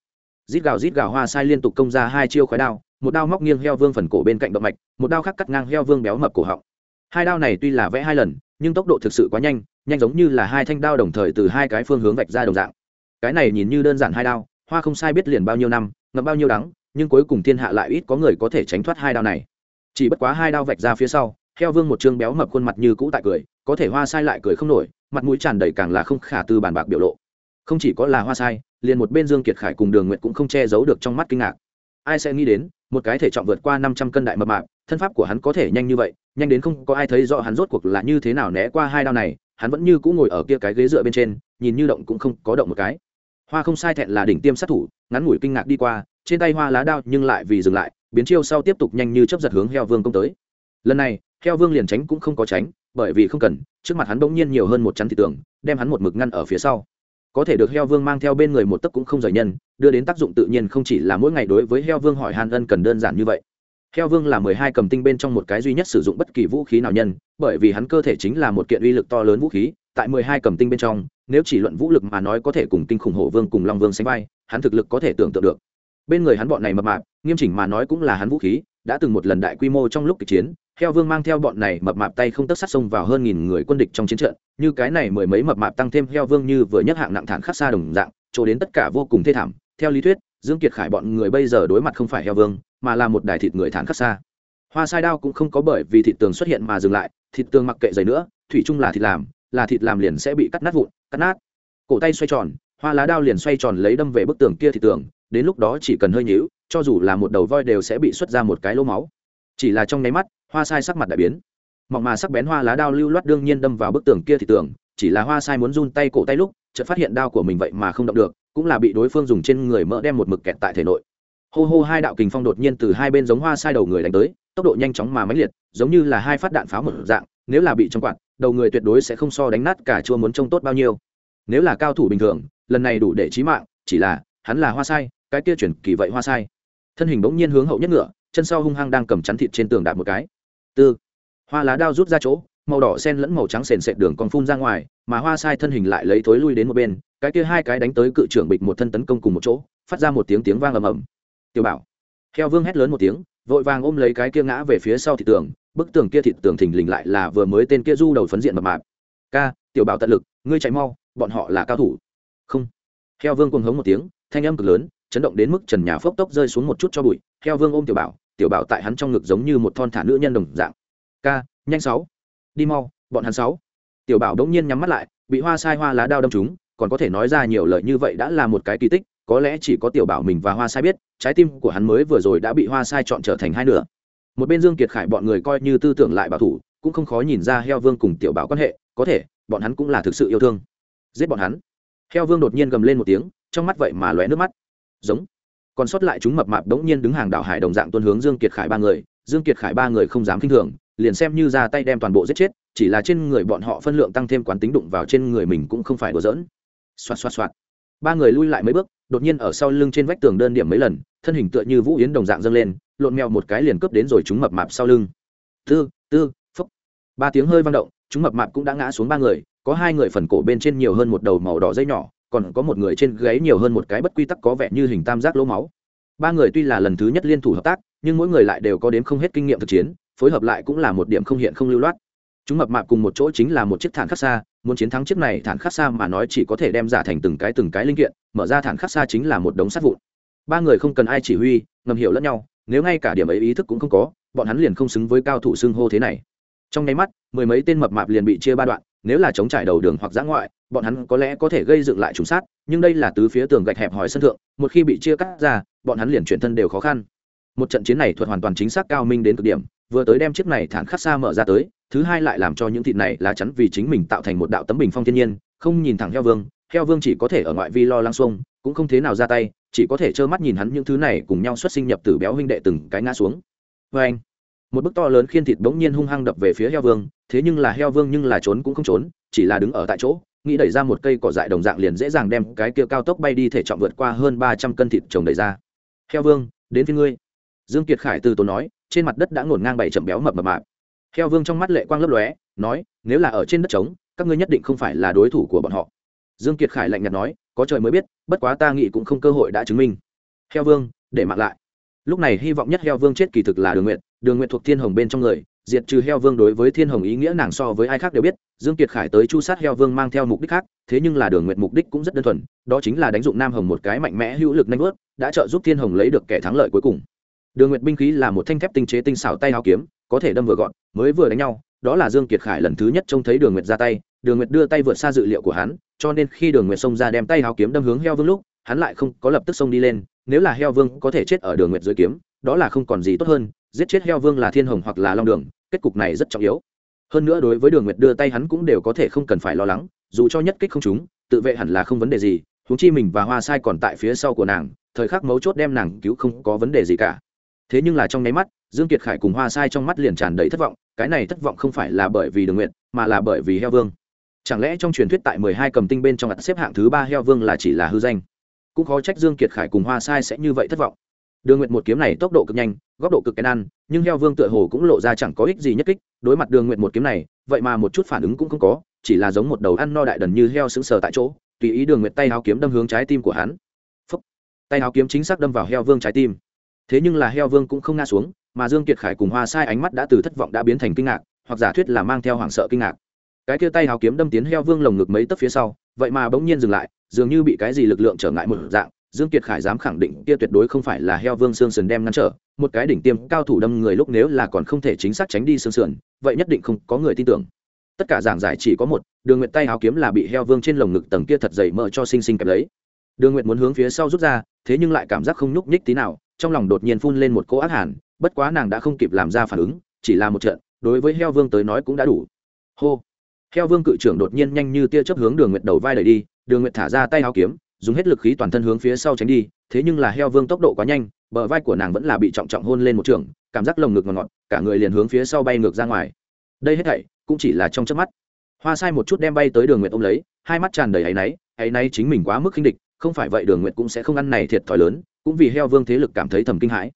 Rít gào rít gào hoa sai liên tục công ra hai chiêu khói đao, một đao móc nghiêng heo vương phần cổ bên cạnh động mạch, một đao khác cắt ngang heo vương béo mập cổ họng. Hai đao này tuy là vẽ hai lần, nhưng tốc độ thực sự quá nhanh nhanh giống như là hai thanh đao đồng thời từ hai cái phương hướng vạch ra đồng dạng. Cái này nhìn như đơn giản hai đao, hoa không sai biết liền bao nhiêu năm, ngập bao nhiêu đắng, nhưng cuối cùng thiên hạ lại ít có người có thể tránh thoát hai đao này. Chỉ bất quá hai đao vạch ra phía sau, heo vương một chương béo mập khuôn mặt như cũ tại cười, có thể hoa sai lại cười không nổi, mặt mũi tràn đầy càng là không khả tư bàn bạc biểu lộ không chỉ có là hoa sai, liền một bên dương kiệt khải cùng đường nguyện cũng không che giấu được trong mắt kinh ngạc. Ai sẽ nghĩ đến, một cái thể trọng vượt qua năm trăm cân đại mập mạp, thân pháp của hắn có thể nhanh như vậy, nhanh đến không có ai thấy rõ hắn rốt cuộc là như thế nào né qua hai đao này, hắn vẫn như cũ ngồi ở kia cái ghế dựa bên trên, nhìn như động cũng không có động một cái. Hoa không sai thẹn là đỉnh tiêm sát thủ, ngắn ngủi kinh ngạc đi qua, trên tay hoa lá đao nhưng lại vì dừng lại, biến chiêu sau tiếp tục nhanh như chấp giật hướng heo vương công tới. Lần này, heo vương liền tránh cũng không có tránh, bởi vì không cần, trước mặt hắn bỗng nhiên nhiều hơn một chắn thị tường, đem hắn một mực ngăn ở phía sau có thể được heo vương mang theo bên người một tấc cũng không rời nhân, đưa đến tác dụng tự nhiên không chỉ là mỗi ngày đối với heo vương hỏi hàn ân cần đơn giản như vậy. Heo vương là mười hai cầm tinh bên trong một cái duy nhất sử dụng bất kỳ vũ khí nào nhân, bởi vì hắn cơ thể chính là một kiện uy lực to lớn vũ khí, tại mười hai cầm tinh bên trong, nếu chỉ luận vũ lực mà nói có thể cùng kinh khủng hổ vương cùng long vương sánh vai, hắn thực lực có thể tưởng tượng được. Bên người hắn bọn này mập mạp, nghiêm chỉnh mà nói cũng là hắn vũ khí, đã từng một lần đại quy mô trong lúc kịch chiến heo vương mang theo bọn này mập mạp tay không tất sát xông vào hơn nghìn người quân địch trong chiến trận, như cái này mười mấy mập mạp tăng thêm heo vương như vừa nhất hạng nặng thản khắc xa đồng dạng, chỗ đến tất cả vô cùng thê thảm. Theo lý thuyết, dương kiệt khải bọn người bây giờ đối mặt không phải heo vương, mà là một đài thịt người thản khắc xa. Hoa sai đao cũng không có bởi vì thịt tường xuất hiện mà dừng lại, thịt tường mặc kệ dày nữa, thủy chung là thịt làm, là thịt làm liền sẽ bị cắt nát vụn, cắt nát. Cổ tay xoay tròn, hoa lá đao liền xoay tròn lấy đâm về bức tường kia thịt tường, đến lúc đó chỉ cần hơi nhíu, cho dù là một đầu voi đều sẽ bị xuất ra một cái lỗ máu. Chỉ là trong nháy mắt hoa sai sắc mặt đại biến. Mỏng mà sắc bén hoa lá đao lưu loát đương nhiên đâm vào bức tường kia thì tường chỉ là hoa sai muốn run tay cổ tay lúc, chợt phát hiện đao của mình vậy mà không động được, cũng là bị đối phương dùng trên người mỡ đem một mực kẹt tại thể nội. Hô hô, hai đạo kình phong đột nhiên từ hai bên giống hoa sai đầu người đánh tới, tốc độ nhanh chóng mà mãnh liệt, giống như là hai phát đạn pháo một dạng, nếu là bị trong quạt, đầu người tuyệt đối sẽ không so đánh nát cả chua muốn trông tốt bao nhiêu. Nếu là cao thủ bình thường, lần này đủ để chí mạng, chỉ là, hắn là hoa sai, cái kia chuyển kỳ vậy hoa sai. Thân hình bỗng nhiên hướng hậu nhất ngựa, chân sau hung hăng đang cầm chắn thịt trên tường đạp một cái tư. Hoa lá đao rút ra chỗ, màu đỏ sen lẫn màu trắng sền sệt đường còn phun ra ngoài, mà hoa sai thân hình lại lấy thối lui đến một bên, cái kia hai cái đánh tới cự trưởng bịch một thân tấn công cùng một chỗ, phát ra một tiếng tiếng vang ầm ầm. Tiểu bảo. Theo vương hét lớn một tiếng, vội vàng ôm lấy cái kia ngã về phía sau thị tường, bức tường kia thịt tường thình lình lại là vừa mới tên kia du đầu phấn diện mập mạp. Ca, tiểu bảo tận lực, ngươi chạy mau, bọn họ là cao thủ. Không. Theo vương cuồng hống một tiếng, thanh âm cực lớn, chấn động đến mức trần nhà phốc tốc rơi xuống một chút cho bụi. Theo vương ôm tiểu bảo tiểu bảo tại hắn trong ngực giống như một thon thả nữ nhân đồng dạng. Ca, nhanh sáu, đi mau, bọn hắn sáu. Tiểu bảo đống nhiên nhắm mắt lại, bị hoa sai hoa lá đao đâm chúng còn có thể nói ra nhiều lời như vậy đã là một cái kỳ tích, có lẽ chỉ có tiểu bảo mình và hoa sai biết, trái tim của hắn mới vừa rồi đã bị hoa sai chọn trở thành hai nửa. Một bên dương kiệt khải bọn người coi như tư tưởng lại bảo thủ, cũng không khó nhìn ra heo vương cùng tiểu bảo quan hệ, có thể, bọn hắn cũng là thực sự yêu thương. Giết bọn hắn. Heo vương đột nhiên gầm lên một tiếng, trong mắt vậy mà lóe nước mắt. Giống còn sót lại chúng mập mạp đống nhiên đứng hàng đảo hải đồng dạng tuân hướng dương kiệt khải ba người, dương kiệt khải ba người không dám kinh thường, liền xem như ra tay đem toàn bộ giết chết, chỉ là trên người bọn họ phân lượng tăng thêm quán tính đụng vào trên người mình cũng không phải đùa giỡn. Xoạt xoạt xoạt. Ba người lui lại mấy bước, đột nhiên ở sau lưng trên vách tường đơn điểm mấy lần, thân hình tựa như vũ yến đồng dạng dâng lên, lộn mèo một cái liền cướp đến rồi chúng mập mạp sau lưng. Tư tư, phúc. Ba tiếng hơi vang động, chúng mập mạp cũng đã ngã xuống ba người, có hai người phần cổ bên trên nhiều hơn một đầu màu đỏ dây nhỏ còn có một người trên gáy nhiều hơn một cái bất quy tắc có vẻ như hình tam giác lỗ máu. Ba người tuy là lần thứ nhất liên thủ hợp tác, nhưng mỗi người lại đều có đến không hết kinh nghiệm thực chiến, phối hợp lại cũng là một điểm không hiện không lưu loát. Chúng mập mạp cùng một chỗ chính là một chiếc thản khắc xa muốn chiến thắng chiếc này thản khắc xa mà nói chỉ có thể đem giả thành từng cái từng cái linh kiện, mở ra thản khắc xa chính là một đống sắt vụn. Ba người không cần ai chỉ huy, ngầm hiểu lẫn nhau, nếu ngay cả điểm ấy ý thức cũng không có, bọn hắn liền không xứng với cao thủ xưng hô thế này. Trong nháy mắt, mười mấy tên mập mạp liền bị chia ba đoạn nếu là chống trải đầu đường hoặc giã ngoại, bọn hắn có lẽ có thể gây dựng lại trùng sát, nhưng đây là tứ phía tường gạch hẹp hòi sân thượng, một khi bị chia cắt ra, bọn hắn liền chuyển thân đều khó khăn. Một trận chiến này thuật hoàn toàn chính xác cao minh đến cực điểm, vừa tới đem chiếc này thản khắc xa mở ra tới, thứ hai lại làm cho những thịt này lá chắn vì chính mình tạo thành một đạo tấm bình phong thiên nhiên, không nhìn thẳng heo vương heo vương chỉ có thể ở ngoại vi lo lăng xuông, cũng không thế nào ra tay, chỉ có thể trơ mắt nhìn hắn những thứ này cùng nhau xuất sinh nhập từ béo huynh đệ từng cái ngã xuống. Vê anh một bức to lớn khiên thịt bỗng nhiên hung hăng đập về phía heo vương, thế nhưng là heo vương nhưng là trốn cũng không trốn, chỉ là đứng ở tại chỗ, nghĩ đẩy ra một cây cỏ dại đồng dạng liền dễ dàng đem cái kia cao tốc bay đi thể trọng vượt qua hơn ba trăm cân thịt trồng đẩy ra. Heo vương, đến phía ngươi. Dương kiệt khải từ tốn nói, trên mặt đất đã ngổn ngang bảy chậm béo mập mập mạp. Heo vương trong mắt lệ quang lấp lóe, nói, nếu là ở trên đất trống, các ngươi nhất định không phải là đối thủ của bọn họ. Dương kiệt khải lạnh nhạt nói, có trời mới biết, bất quá ta nghĩ cũng không cơ hội đã chứng minh. Heo vương, để mặc lại. Lúc này hy vọng nhất heo vương chết kỳ thực là đường nguyện đường nguyện thuộc thiên hồng bên trong người, diệt trừ heo vương đối với thiên hồng ý nghĩa nàng so với ai khác đều biết, dương kiệt khải tới chu sát heo vương mang theo mục đích khác, thế nhưng là đường nguyện mục đích cũng rất đơn thuần, đó chính là đánh dụng nam hồng một cái mạnh mẽ hữu lực nhanh bước đã trợ giúp thiên hồng lấy được kẻ thắng lợi cuối cùng. Đường nguyện binh khí là một thanh thép tinh chế tinh xảo tay hao kiếm, có thể đâm vừa gọn, mới vừa đánh nhau, đó là dương kiệt khải lần thứ nhất trông thấy đường nguyệt ra tay, đường nguyệt đưa tay vượt xa dự liệu của hắn, cho nên khi đường nguyệt xông ra đem tay hao kiếm đâm hướng heo vương lúc, hắn lại không có lập tức xông đi lên, nếu là heo vương có thể chết ở đường nguyệt dưới kiếm, đó là không còn gì tốt hơn giết chết heo vương là thiên hồng hoặc là long đường, kết cục này rất trọng yếu. Hơn nữa đối với đường nguyệt đưa tay hắn cũng đều có thể không cần phải lo lắng, dù cho nhất kích không chúng tự vệ hẳn là không vấn đề gì húng chi mình và hoa sai còn tại phía sau của nàng, thời khắc mấu chốt đem nàng cứu không có vấn đề gì cả. Thế nhưng là trong nháy mắt, dương kiệt khải cùng hoa sai trong mắt liền tràn đầy thất vọng, cái này thất vọng không phải là bởi vì đường nguyện mà là bởi vì heo vương. Chẳng lẽ trong truyền thuyết tại mười hai cầm tinh bên trong ặt xếp hạng thứ ba heo vương là chỉ là hư danh? Cũng khó trách dương kiệt khải cùng hoa sai sẽ như vậy thất vọng đường Nguyệt một kiếm này tốc độ cực nhanh, góc độ cực kén ăn, nhưng heo vương tựa hồ cũng lộ ra chẳng có ích gì nhất kích, đối mặt đường Nguyệt một kiếm này, vậy mà một chút phản ứng cũng không có, chỉ là giống một đầu ăn no đại đần như heo sững sờ tại chỗ, tùy ý đường Nguyệt tay áo kiếm đâm hướng trái tim của hắn. Phúc. tay áo kiếm chính xác đâm vào heo vương trái tim. Thế nhưng là heo vương cũng không ngã xuống, mà dương kiệt khải cùng hoa sai ánh mắt đã từ thất vọng đã biến thành kinh ngạc, hoặc giả thuyết là mang theo hoảng sợ kinh ngạc. Cái kia tay hào kiếm đâm tiến heo vương lồng ngực mấy tấc phía sau, vậy mà bỗng nhiên dừng lại, dường như bị cái gì lực lượng trở ngại một dạng dương kiệt khải dám khẳng định kia tuyệt đối không phải là heo vương xương sườn đem ngăn trở, một cái đỉnh tiêm cao thủ đâm người lúc nếu là còn không thể chính xác tránh đi xương sườn, vậy nhất định không có người tin tưởng. Tất cả giảng giải chỉ có một, đường Nguyệt tay hào kiếm là bị heo vương trên lồng ngực tầng kia thật dày mỡ cho sinh sinh kẹp lấy. Đường Nguyệt muốn hướng phía sau rút ra, thế nhưng lại cảm giác không nhúc nhích tí nào, trong lòng đột nhiên phun lên một cỗ ác hàn, bất quá nàng đã không kịp làm ra phản ứng, chỉ là một trận, đối với heo vương tới nói cũng đã đủ. Hô! Heo vương cự trưởng đột nhiên nhanh như tia chớp hướng đường nguyệt đầu vai đẩy đi, đường nguyệt thả ra tay áo kiếm dùng hết lực khí toàn thân hướng phía sau tránh đi, thế nhưng là heo vương tốc độ quá nhanh, bờ vai của nàng vẫn là bị trọng trọng hôn lên một trường, cảm giác lồng ngực ngọt ngọt, cả người liền hướng phía sau bay ngược ra ngoài. Đây hết thảy cũng chỉ là trong chớp mắt. Hoa sai một chút đem bay tới đường nguyệt ôm lấy, hai mắt tràn đầy áy náy áy náy chính mình quá mức khinh địch, không phải vậy đường nguyệt cũng sẽ không ăn này thiệt thòi lớn, cũng vì heo vương thế lực cảm thấy thầm kinh hãi.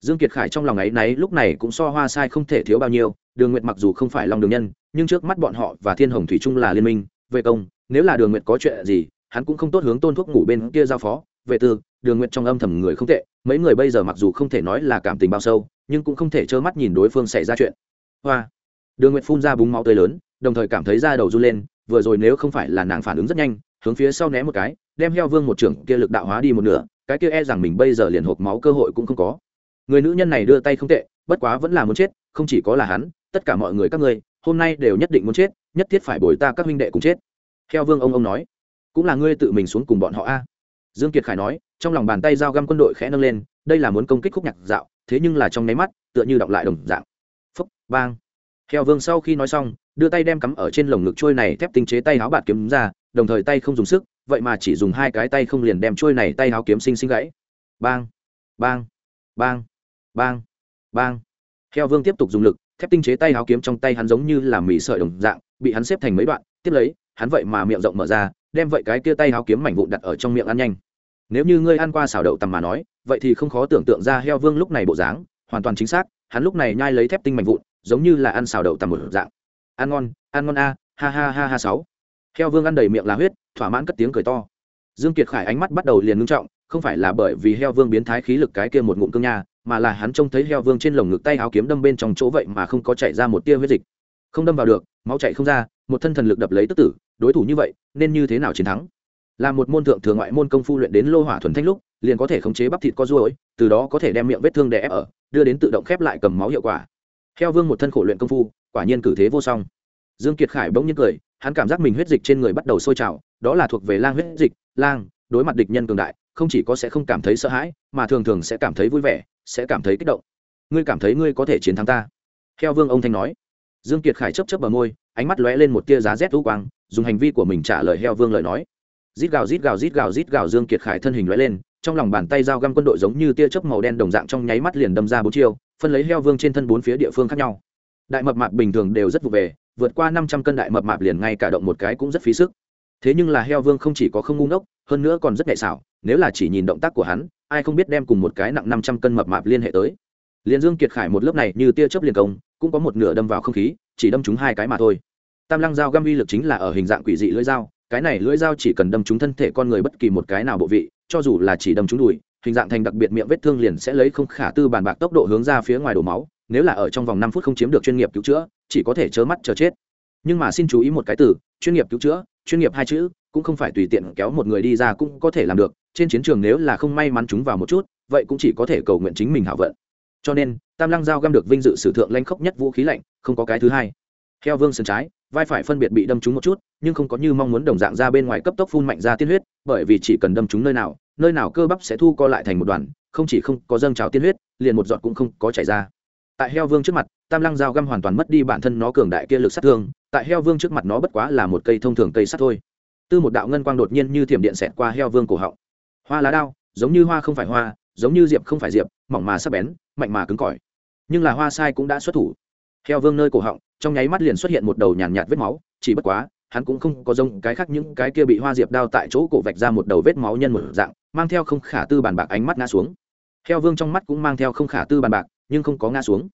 Dương kiệt khải trong lòng áy náy lúc này cũng so hoa sai không thể thiếu bao nhiêu, đường nguyệt mặc dù không phải lòng đường nhân, nhưng trước mắt bọn họ và thiên hồng thủy trung là liên minh, về công, nếu là đường nguyệt có chuyện gì hắn cũng không tốt hướng tôn thuốc ngủ bên kia giao phó. Về từ đường nguyệt trong âm thầm người không tệ, mấy người bây giờ mặc dù không thể nói là cảm tình bao sâu, nhưng cũng không thể trơ mắt nhìn đối phương xảy ra chuyện. Hoa. Đường nguyệt phun ra búng máu tươi lớn, đồng thời cảm thấy da đầu run lên, vừa rồi nếu không phải là nàng phản ứng rất nhanh, hướng phía sau né một cái, đem heo vương một trưởng kia lực đạo hóa đi một nửa, cái kia e rằng mình bây giờ liền hộp máu cơ hội cũng không có. Người nữ nhân này đưa tay không tệ, bất quá vẫn là muốn chết, không chỉ có là hắn, tất cả mọi người các ngươi, hôm nay đều nhất định muốn chết, nhất thiết phải bồi ta các huynh đệ cùng chết. Heo vương ông ông nói cũng là ngươi tự mình xuống cùng bọn họ a. Dương kiệt khải nói, trong lòng bàn tay dao găm quân đội khẽ nâng lên, đây là muốn công kích khúc nhạc dạo, thế nhưng là trong nháy mắt, tựa như đọc lại đồng dạng. Phúc, bang. Theo vương sau khi nói xong, đưa tay đem cắm ở trên lồng ngực trôi này thép tinh chế tay háo bạt kiếm ra, đồng thời tay không dùng sức, vậy mà chỉ dùng hai cái tay không liền đem trôi này tay háo kiếm sinh sinh gãy. Bang bang bang bang bang. Heo vương tiếp tục dùng lực, thép tinh chế tay háo kiếm trong tay hắn giống như là mì sợi đồng dạng, bị hắn xếp thành mấy đoạn, tiếp lấy, hắn vậy mà miệng rộng mở ra đem vậy cái kia tay háo kiếm mảnh vụn đặt ở trong miệng ăn nhanh. Nếu như ngươi ăn qua xào đậu tầm mà nói, vậy thì không khó tưởng tượng ra heo vương lúc này bộ dáng, hoàn toàn chính xác, hắn lúc này nhai lấy thép tinh mảnh vụn, giống như là ăn xào đậu tầm một dạng. Ăn ngon ăn ngon a, ha ha ha ha sáu. Heo vương ăn đầy miệng là huyết, thỏa mãn cất tiếng cười to. Dương kiệt khải ánh mắt bắt đầu liền ngưng trọng, không phải là bởi vì heo vương biến thái khí lực cái kia một ngụm cương nha, mà là hắn trông thấy heo vương trên lồng ngực tay áo kiếm đâm bên trong chỗ vậy mà không có chảy ra một tia huyết dịch. Không đâm vào được, máu chảy không ra, một thân thần lực đập lấy tức tử đối thủ như vậy nên như thế nào chiến thắng? Là một môn thượng thừa ngoại môn công phu luyện đến lô hỏa thuần thanh lúc liền có thể khống chế bắp thịt co ruồi, từ đó có thể đem miệng vết thương đè ép ở đưa đến tự động khép lại cầm máu hiệu quả. Heo vương một thân khổ luyện công phu quả nhiên cử thế vô song. Dương kiệt khải bỗng nhiên cười hắn cảm giác mình huyết dịch trên người bắt đầu sôi trào đó là thuộc về lang huyết dịch lang đối mặt địch nhân cường đại không chỉ có sẽ không cảm thấy sợ hãi mà thường thường sẽ cảm thấy vui vẻ sẽ cảm thấy kích động. Ngươi cảm thấy ngươi có thể chiến thắng ta? Theo vương ông thanh nói. Dương kiệt khải chấp chấp bờ môi ánh mắt lóe lên một tia giá rét thú quang, dùng hành vi của mình trả lời heo vương lời nói. Rít gào rít gào rít gào rít gào dương kiệt khải thân hình lóe lên, trong lòng bàn tay dao găm quân đội giống như tia chớp màu đen đồng dạng trong nháy mắt liền đâm ra bốn chiêu, phân lấy heo vương trên thân bốn phía địa phương khác nhau. Đại mập mạp bình thường đều rất vụ về, vượt qua năm trăm cân đại mập mạp liền ngay cả động một cái cũng rất phí sức. Thế nhưng là heo vương không chỉ có không ngu ngốc, hơn nữa còn rất nhạy xảo, nếu là chỉ nhìn động tác của hắn, ai không biết đem cùng một cái nặng năm trăm cân mập mạp liên hệ tới. Liền dương kiệt khải một lớp này như tia chớp liền công, cũng có một nửa đâm vào không khí, chỉ đâm chúng hai cái mà thôi tam lăng dao găm uy lực chính là ở hình dạng quỷ dị lưỡi dao, cái này lưỡi dao chỉ cần đâm trúng thân thể con người bất kỳ một cái nào bộ vị, cho dù là chỉ đâm trúng đùi, hình dạng thành đặc biệt miệng vết thương liền sẽ lấy không khả tư bàn bạc tốc độ hướng ra phía ngoài đổ máu, nếu là ở trong vòng năm phút không chiếm được chuyên nghiệp cứu chữa, chỉ có thể chớ mắt chờ chết. Nhưng mà xin chú ý một cái từ, chuyên nghiệp cứu chữa, chuyên nghiệp hai chữ, cũng không phải tùy tiện kéo một người đi ra cũng có thể làm được, trên chiến trường nếu là không may mắn chúng vào một chút, vậy cũng chỉ có thể cầu nguyện chính mình hảo vận. Cho nên, tam lăng dao găm được vinh dự sử thượng lanh khốc nhất vũ khí lạnh, không có cái thứ hai. Theo vương sân trái vai phải phân biệt bị đâm trúng một chút, nhưng không có như mong muốn đồng dạng ra bên ngoài cấp tốc phun mạnh ra tiên huyết, bởi vì chỉ cần đâm trúng nơi nào nơi nào cơ bắp sẽ thu co lại thành một đoàn, không chỉ không có dâng trào tiên huyết, liền một giọt cũng không có chảy ra. Tại heo vương trước mặt, tam lăng dao găm hoàn toàn mất đi bản thân nó cường đại kia lực sát thương, tại heo vương trước mặt nó bất quá là một cây thông thường cây sắt thôi. Tư một đạo ngân quang đột nhiên như thiểm điện xẹt qua heo vương cổ họng. Hoa lá đao, giống như hoa không phải hoa, giống như diệp không phải diệp, mỏng mà sắc bén, mạnh mà cứng cỏi. Nhưng là hoa sai cũng đã xuất thủ. Heo vương nơi cổ họng trong nháy mắt liền xuất hiện một đầu nhàn nhạt, nhạt vết máu chỉ bất quá hắn cũng không có giống cái khác những cái kia bị hoa diệp đao tại chỗ cổ vạch ra một đầu vết máu nhân một dạng mang theo không khả tư bàn bạc ánh mắt ngã xuống. Heo vương trong mắt cũng mang theo không khả tư bàn bạc nhưng không có ngã xuống.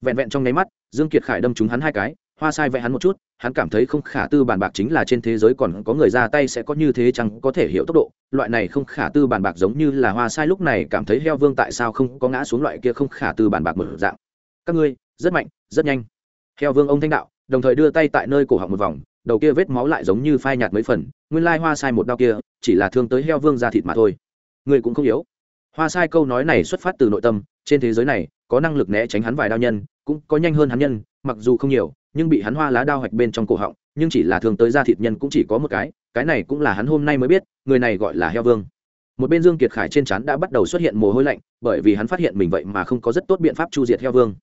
Vẹn vẹn trong nháy mắt dương kiệt khải đâm trúng hắn hai cái hoa sai vẽ hắn một chút hắn cảm thấy không khả tư bàn bạc chính là trên thế giới còn có người ra tay sẽ có như thế chẳng có thể hiểu tốc độ loại này không khả tư bàn bạc giống như là hoa sai lúc này cảm thấy heo vương tại sao không có ngã xuống loại kia không khả tư bàn bạc mở dạng. Các ngươi rất mạnh rất nhanh heo vương ông thanh đạo, đồng thời đưa tay tại nơi cổ họng một vòng, đầu kia vết máu lại giống như phai nhạt mấy phần, nguyên lai hoa sai một đau kia, chỉ là thương tới heo vương ra thịt mà thôi. Người cũng không yếu. Hoa sai câu nói này xuất phát từ nội tâm, trên thế giới này, có năng lực né tránh hắn vài đao nhân, cũng có nhanh hơn hắn nhân, mặc dù không nhiều, nhưng bị hắn hoa lá đao hoạch bên trong cổ họng, nhưng chỉ là thường tới ra thịt nhân cũng chỉ có một cái cái này cũng là hắn hôm nay mới biết, người này gọi là heo vương. Một bên dương kiệt khải trên trán đã bắt đầu xuất hiện mồ hôi lạnh, bởi vì hắn phát hiện mình vậy mà không có rất tốt biện pháp chu diệt heo vương.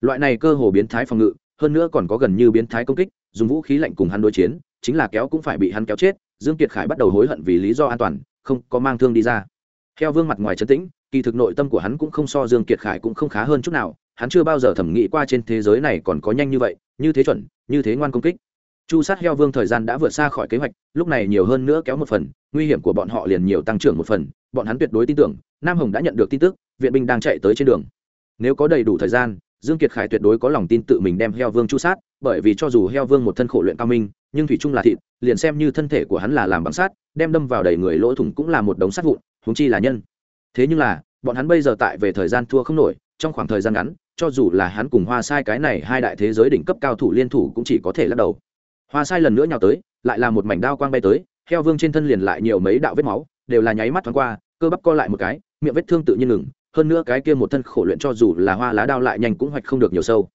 Loại này cơ hồ biến thái phòng ngự hơn nữa còn có gần như biến thái công kích, dùng vũ khí lạnh cùng hắn đối chiến, chính là kéo cũng phải bị hắn kéo chết, dương kiệt khải bắt đầu hối hận vì lý do an toàn, không có mang thương đi ra. Heo vương mặt ngoài trấn tĩnh, kỳ thực nội tâm của hắn cũng không so dương kiệt khải cũng không khá hơn chút nào, hắn chưa bao giờ thẩm nghĩ qua trên thế giới này còn có nhanh như vậy, như thế chuẩn, như thế ngoan công kích. Chu sát heo vương thời gian đã vượt xa khỏi kế hoạch, lúc này nhiều hơn nữa kéo một phần, nguy hiểm của bọn họ liền nhiều tăng trưởng một phần, bọn hắn tuyệt đối tin tưởng, nam hồng đã nhận được tin tức, viện binh đang chạy tới trên đường. Nếu có đầy đủ thời gian dương kiệt khải tuyệt đối có lòng tin tự mình đem heo vương chu sát, bởi vì cho dù heo vương một thân khổ luyện cao minh, nhưng thủy chung là thịt, liền xem như thân thể của hắn là làm bằng sát đem đâm vào đầy người lỗ thủng cũng là một đống sắt vụn, huống chi là nhân. Thế nhưng là, bọn hắn bây giờ tại về thời gian thua không nổi, trong khoảng thời gian ngắn, cho dù là hắn cùng hoa sai cái này hai đại thế giới đỉnh cấp cao thủ liên thủ cũng chỉ có thể lắc đầu. Hoa sai lần nữa nhào tới, lại là một mảnh đao quang bay tới, heo vương trên thân liền lại nhiều mấy đạo vết máu, đều là nháy mắt thoáng qua, cơ bắp co lại một cái, miệng vết thương tự nhiên ngừng hơn nữa cái kia một thân khổ luyện cho dù là hoa lá đao lại nhanh cũng hoạch không được nhiều sâu.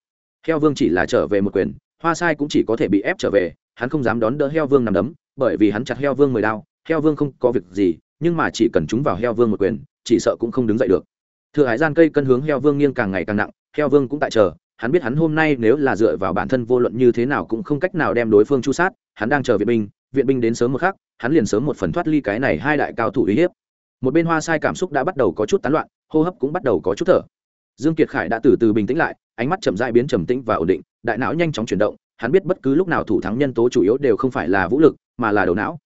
Heo vương chỉ là trở về một quyền, hoa sai cũng chỉ có thể bị ép trở về, hắn không dám đón đỡ heo vương nằm đấm, bởi vì hắn chặt heo vương mười đao, heo vương không có việc gì, nhưng mà chỉ cần chúng vào heo vương một quyền, chỉ sợ cũng không đứng dậy được. Thừa hải gian cây cân hướng heo vương nghiêng càng ngày càng nặng, heo vương cũng tại chờ, hắn biết hắn hôm nay nếu là dựa vào bản thân vô luận như thế nào cũng không cách nào đem đối phương chu sát, hắn đang chờ viện binh viện binh đến sớm một khắc, hắn liền sớm một phần thoát ly cái này hai đại cao thủ uy hiếp. Một bên hoa sai cảm xúc đã bắt đầu có chút tán loạn hô hấp cũng bắt đầu có chút thở. Dương kiệt khải đã từ từ bình tĩnh lại, ánh mắt chậm rãi biến trầm tĩnh và ổn định, đại não nhanh chóng chuyển động, hắn biết bất cứ lúc nào thủ thắng nhân tố chủ yếu đều không phải là vũ lực, mà là đầu não.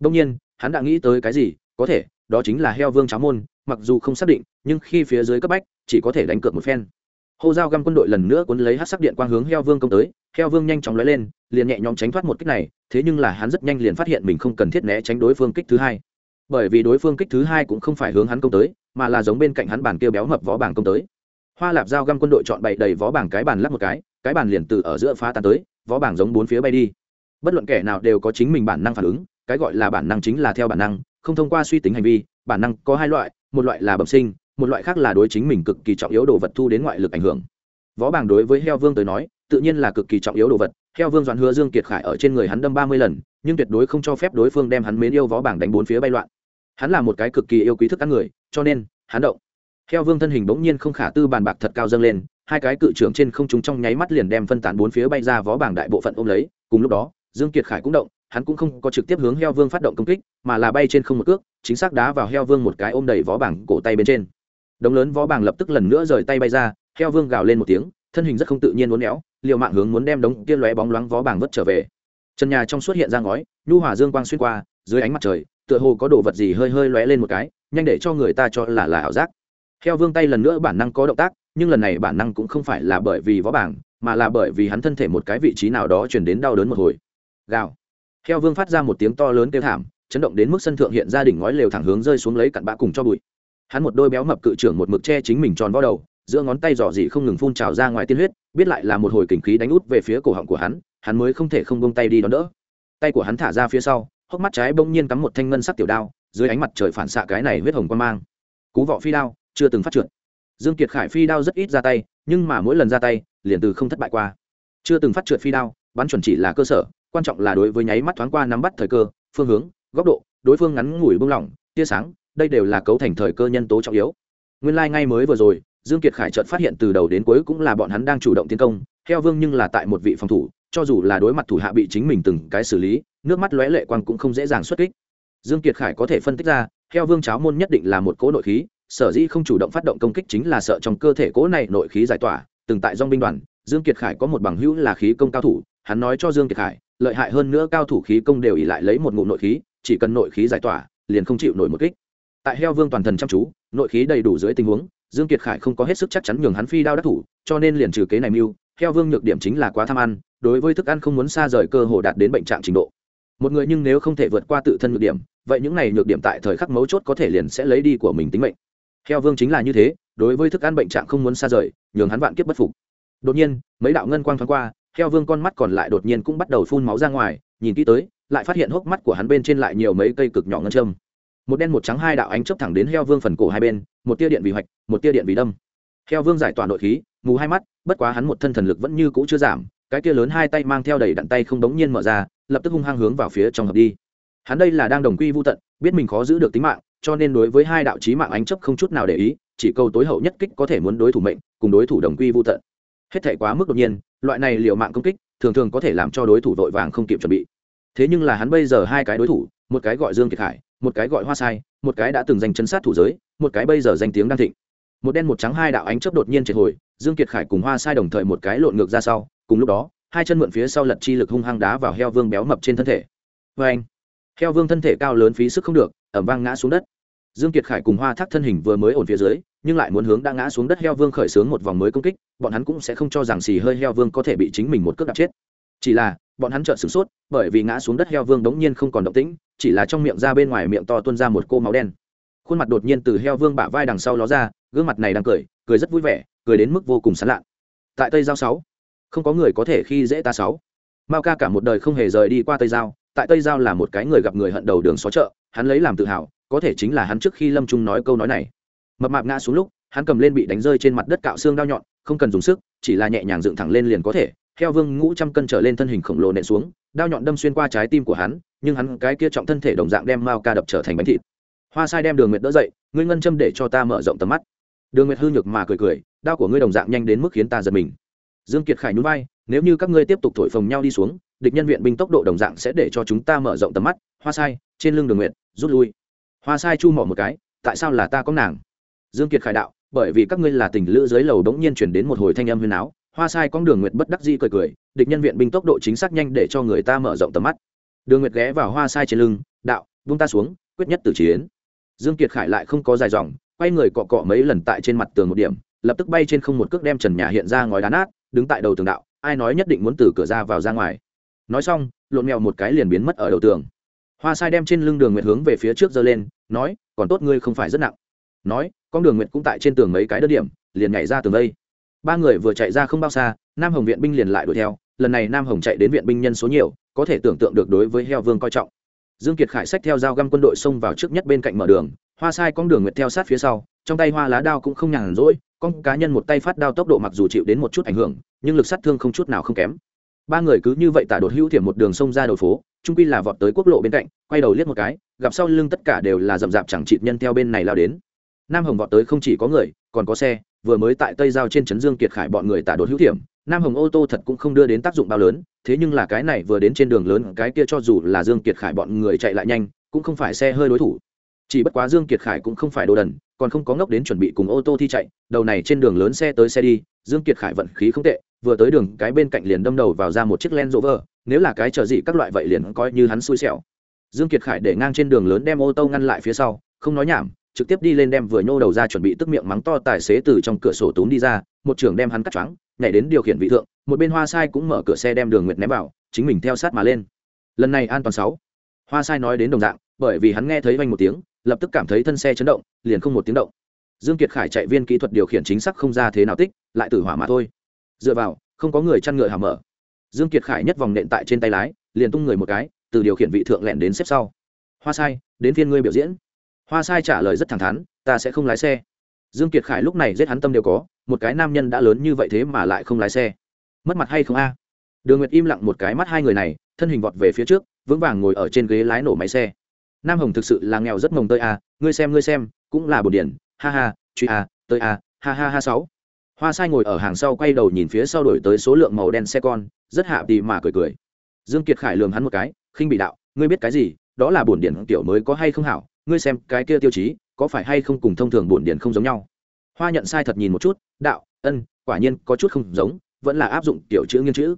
Đông nhiên, hắn đã nghĩ tới cái gì, có thể, đó chính là heo vương cháo môn, mặc dù không xác định, nhưng khi phía dưới cấp bách, chỉ có thể đánh cược một phen. Hô dao găm quân đội lần nữa cuốn lấy hát sắc điện quang hướng heo vương công tới, heo vương nhanh chóng lói lên, liền nhẹ nhõm tránh thoát một kích này, thế nhưng là hắn rất nhanh liền phát hiện mình không cần thiết né tránh đối phương kích thứ hai. Bởi vì đối phương kích thứ hai cũng không phải hướng hắn công tới mà là giống bên cạnh hắn bàn kia béo mập võ bảng công tới. Hoa lạp dao găm quân đội chọn bậy đầy võ bảng cái bàn lắp một cái cái bàn liền từ ở giữa phá tan tới, võ bảng giống bốn phía bay đi. Bất luận kẻ nào đều có chính mình bản năng phản ứng, cái gọi là bản năng chính là theo bản năng, không thông qua suy tính hành vi, bản năng có hai loại, một loại là bẩm sinh, một loại khác là đối chính mình cực kỳ trọng yếu đồ vật thu đến ngoại lực ảnh hưởng. Võ bảng đối với heo vương tới nói, tự nhiên là cực kỳ trọng yếu đồ vật, heo vương doãn hứa dương kiệt khải ở trên người hắn đâm ba mươi lần, nhưng tuyệt đối không cho phép đối phương đem hắn mến yêu vó bảng đánh bốn phía bay loạn hắn là một cái cực kỳ yêu quý thức ăn người, cho nên, hắn động. Heo vương thân hình bỗng nhiên không khả tư bàn bạc thật cao dâng lên, hai cái cự trưởng trên không trung trong nháy mắt liền đem phân tán bốn phía bay ra vó bảng đại bộ phận ôm lấy, cùng lúc đó, dương kiệt khải cũng động, hắn cũng không có trực tiếp hướng heo vương phát động công kích, mà là bay trên không một cước, chính xác đá vào heo vương một cái ôm đầy vó bảng cổ tay bên trên. Đống lớn vó bảng lập tức lần nữa rời tay bay ra, heo vương gào lên một tiếng, thân hình rất không tự nhiên uốn éo, liều mạng hướng muốn đem đống kia lóe bóng loáng vó bảng vất trở về. Trần nhà trong suốt hiện ra ngói, nhu hòa dương quang xuyên qua, dưới ánh mặt trời tựa hồ có đồ vật gì hơi hơi lóe lên một cái, nhanh để cho người ta cho là là ảo giác. Heo vương tay lần nữa bản năng có động tác, nhưng lần này bản năng cũng không phải là bởi vì võ bảng, mà là bởi vì hắn thân thể một cái vị trí nào đó chuyển đến đau đớn một hồi. Gào. Heo vương phát ra một tiếng to lớn kêu thảm, chấn động đến mức sân thượng hiện ra đỉnh ngói lều thẳng hướng rơi xuống lấy cặn bã cùng cho bụi. Hắn một đôi béo mập cự trưởng một mực che chính mình tròn vó đầu, giữa ngón tay dò dỉ không ngừng phun trào ra ngoài tiên huyết, biết lại là một hồi kình khí đánh út về phía cổ họng của hắn hắn mới không thể không bông tay đi đón đỡ. Tay của hắn thả ra phía sau hốc mắt trái bỗng nhiên cắm một thanh ngân sắc tiểu đao, dưới ánh mặt trời phản xạ cái này huyết hồng quan mang. Cú vọ phi đao, chưa từng phát trượt. Dương kiệt khải phi đao rất ít ra tay, nhưng mà mỗi lần ra tay, liền từ không thất bại qua. Chưa từng phát trượt phi đao bắn chuẩn chỉ là cơ sở, quan trọng là đối với nháy mắt thoáng qua nắm bắt thời cơ, phương hướng, góc độ, đối phương ngắn ngủi bung lỏng, tia sáng, đây đều là cấu thành thời cơ nhân tố trọng yếu. Nguyên lai ngay mới vừa rồi, dương kiệt khải chợt phát hiện từ đầu đến cuối cũng là bọn hắn đang chủ động tiến công theo vương nhưng là tại một vị phòng thủ cho dù là đối mặt thủ hạ bị chính mình từng cái xử lý, nước mắt lóe lệ quang cũng không dễ dàng xuất kích. Dương kiệt khải có thể phân tích ra, theo vương cháo môn nhất định là một cỗ nội khí, sở dĩ không chủ động phát động công kích chính là sợ trong cơ thể cỗ này nội khí giải tỏa, từng tại dong binh đoàn, dương kiệt khải có một bằng hữu là khí công cao thủ, hắn nói cho dương kiệt khải, lợi hại hơn nữa cao thủ khí công đều ỉ lại lấy một ngụm nội khí, chỉ cần nội khí giải tỏa, liền không chịu nổi một kích. Tại heo vương toàn thần chăm chú, nội khí đầy đủ dưới tình huống, dương kiệt khải không có hết sức chắc chắn nhường hắn phi đao đắc thủ, cho nên liền trừ kế này mưu, heo vương nhược điểm chính là quá tham ăn đối với thức ăn không muốn xa rời cơ hồ đạt đến bệnh trạng trình độ. Một người nhưng nếu không thể vượt qua tự thân nhược điểm, vậy những này nhược điểm tại thời khắc mấu chốt có thể liền sẽ lấy đi của mình tính mệnh. Heo vương chính là như thế, đối với thức ăn bệnh trạng không muốn xa rời, nhường hắn vạn kiếp bất phục. Đột nhiên, mấy đạo ngân quang thoáng qua heo vương con mắt còn lại đột nhiên cũng bắt đầu phun máu ra ngoài, nhìn kỹ tới, lại phát hiện hốc mắt của hắn bên trên lại nhiều mấy cây cực nhỏ ngân châm. Một đen một trắng hai đạo ánh chớp thẳng đến heo vương phần cổ hai bên, một tia điện vì hoạch, một tia điện vì đâm. Heo vương giải tỏa nội khí, mù hai mắt, bất quá hắn một thân thần lực vẫn như cũ chưa giảm cái kia lớn hai tay mang theo đầy đặn tay không đống nhiên mở ra, lập tức hung hăng hướng vào phía trong hợp đi. Hắn đây là đang đồng quy vô tận, biết mình khó giữ được tính mạng, cho nên đối với hai đạo chí mạng ánh chấp không chút nào để ý, chỉ câu tối hậu nhất kích có thể muốn đối thủ mệnh, cùng đối thủ đồng quy vô tận. Hết thể quá mức đột nhiên, loại này liệu mạng công kích, thường thường có thể làm cho đối thủ vội vàng không kịp chuẩn bị. Thế nhưng là hắn bây giờ hai cái đối thủ, một cái gọi dương kiệt khải, một cái gọi hoa sai, một cái đã từng giành chân sát thủ giới, một cái bây giờ danh tiếng đang thịnh. Một đen một trắng hai đạo ánh chớp đột nhiên triệt hồi, dương kiệt khải cùng hoa sai đồng thời một cái lộn ngược ra sau cùng lúc đó, hai chân mượn phía sau lật chi lực hung hăng đá vào heo vương béo mập trên thân thể. Vê anh, heo vương thân thể cao lớn phí sức không được, ẩm vang ngã xuống đất. Dương kiệt khải cùng hoa thác thân hình vừa mới ổn phía dưới, nhưng lại muốn hướng đã ngã xuống đất heo vương khởi xướng một vòng mới công kích, bọn hắn cũng sẽ không cho rằng xì hơi heo vương có thể bị chính mình một cước đạp chết. Chỉ là, bọn hắn trợn sửng sốt, bởi vì ngã xuống đất heo vương đống nhiên không còn động tĩnh, chỉ là trong miệng ra bên ngoài miệng to tuôn ra một cô máu đen. Khuôn mặt đột nhiên từ heo vương bả vai đằng sau ló ra, gương mặt này đang cười cười rất vui vẻ, cười đến mức vô cùng sán lạn. Tại tây giao sáu không có người có thể khi dễ ta sáu. Mao ca cả một đời không hề rời đi qua tây giao, tại tây giao là một cái người gặp người hận đầu đường xó chợ, hắn lấy làm tự hào, có thể chính là hắn trước khi lâm trung nói câu nói này. Mập mạp ngã xuống lúc, hắn cầm lên bị đánh rơi trên mặt đất cạo xương đao nhọn, không cần dùng sức, chỉ là nhẹ nhàng dựng thẳng lên liền có thể theo vương ngũ trăm cân trở lên thân hình khổng lồ nện xuống đao nhọn đâm xuyên qua trái tim của hắn, nhưng hắn cái kia trọng thân thể đồng dạng đem mao ca đập trở thành bánh thịt. Hoa sai đem đường nguyệt đỡ dậy, ngươi ngân châm để cho ta mở rộng tầm mắt. Đường nguyệt hư nhược mà cười cười đao của ngươi đồng dạng nhanh đến mức khiến ta giật mình dương kiệt khải nhún vai, nếu như các ngươi tiếp tục thổi phồng nhau đi xuống, địch nhân viện binh tốc độ đồng dạng sẽ để cho chúng ta mở rộng tầm mắt. Hoa sai, trên lưng đường nguyệt, rút lui. Hoa sai chu mỏ một cái, tại sao là ta có nàng? Dương kiệt khải đạo, bởi vì các ngươi là tình lữ dưới lầu đống nhiên chuyển đến một hồi thanh âm huyền áo. Hoa sai con đường nguyệt bất đắc dĩ cười cười, địch nhân viện binh tốc độ chính xác nhanh để cho người ta mở rộng tầm mắt. Đường nguyệt ghé vào hoa sai trên lưng, đạo, vung ta xuống, quyết nhất tử chiến dương kiệt khải lại không có dài dòng, quay người cọ cọ mấy lần tại trên mặt tường một điểm, lập tức bay trên không một cước đem trần nhà hiện ra ngói đá nát đứng tại đầu tường đạo, ai nói nhất định muốn từ cửa ra vào ra ngoài. Nói xong, lộn mèo một cái liền biến mất ở đầu tường. Hoa sai đem trên lưng đường nguyệt hướng về phía trước giơ lên, nói, còn tốt ngươi không phải rất nặng. Nói, con đường nguyệt cũng tại trên tường mấy cái đất điểm, liền nhảy ra tường đây. Ba người vừa chạy ra không bao xa, nam hồng viện binh liền lại đuổi theo, lần này nam hồng chạy đến viện binh nhân số nhiều, có thể tưởng tượng được đối với heo vương coi trọng. Dương kiệt khải sách theo dao găm quân đội xông vào trước nhất bên cạnh mở đường, hoa sai con đường nguyệt theo sát phía sau trong tay hoa lá đao cũng không nhàn rỗi, con cá nhân một tay phát đao tốc độ mặc dù chịu đến một chút ảnh hưởng, nhưng lực sát thương không chút nào không kém. Ba người cứ như vậy tả đột hữu thiểm một đường sông ra đầu phố trung quy là vọt tới quốc lộ bên cạnh, quay đầu liếc một cái, gặp sau lưng tất cả đều là rậm rạp chẳng chịt nhân theo bên này lao đến. Nam hồng vọt tới không chỉ có người, còn có xe, vừa mới tại tây giao trên trấn dương kiệt khải bọn người tả đột hữu thiểm, nam hồng ô tô thật cũng không đưa đến tác dụng bao lớn, thế nhưng là cái này vừa đến trên đường lớn, cái kia cho dù là dương kiệt khải bọn người chạy lại nhanh, cũng không phải xe hơi đối thủ. Chỉ bất quá dương kiệt khải cũng không phải đồ đần còn không có ngốc đến chuẩn bị cùng ô tô thi chạy, đầu này trên đường lớn xe tới xe đi, dương kiệt khải vận khí không tệ, vừa tới đường, cái bên cạnh liền đâm đầu vào ra một chiếc len rover, nếu là cái chở gì các loại vậy liền coi như hắn xui xẻo. Dương kiệt khải để ngang trên đường lớn đem ô tô ngăn lại phía sau, không nói nhảm, trực tiếp đi lên đem vừa nhô đầu ra chuẩn bị tức miệng mắng to tài xế từ trong cửa sổ túm đi ra, một trưởng đem hắn cắt choáng, nhảy đến điều khiển vị thượng, một bên hoa sai cũng mở cửa xe đem đường nguyệt ném vào, chính mình theo sát mà lên. Lần này an toàn sáu. Hoa sai nói đến đồng dạng, bởi vì hắn nghe thấy vang một tiếng lập tức cảm thấy thân xe chấn động, liền không một tiếng động. Dương kiệt khải chạy viên kỹ thuật điều khiển chính xác không ra thế nào tích, lại tử hỏa mà thôi. Dựa vào, không có người chăn ngựa hàm mở. Dương kiệt khải nhất vòng nện tại trên tay lái, liền tung người một cái, từ điều khiển vị thượng lẹn đến xếp sau. Hoa sai, đến phiên ngươi biểu diễn. Hoa sai trả lời rất thẳng thắn, ta sẽ không lái xe. Dương kiệt khải lúc này giết hắn tâm đều có, một cái nam nhân đã lớn như vậy thế mà lại không lái xe. Mất mặt hay không a? Đường nguyệt im lặng một cái mắt hai người này, thân hình vọt về phía trước, vững vàng ngồi ở trên ghế lái nổ máy xe nam hồng thực sự là nghèo rất mồng tơi a ngươi xem ngươi xem, cũng là bồn điển. Ha ha, truy a tơi a ha ha ha sáu. Hoa sai ngồi ở hàng sau quay đầu nhìn phía sau đổi tới số lượng màu đen xe con, rất hạ tì mà cười cười. Dương kiệt khải lườm hắn một cái, khinh bị đạo, ngươi biết cái gì, đó là bổn điển tiểu mới có hay không hảo, ngươi xem cái kia tiêu chí, có phải hay không cùng thông thường bổn điển không giống nhau? Hoa nhận sai thật nhìn một chút, đạo, ân, quả nhiên có chút không giống, vẫn là áp dụng tiểu chữ nghiên chữ.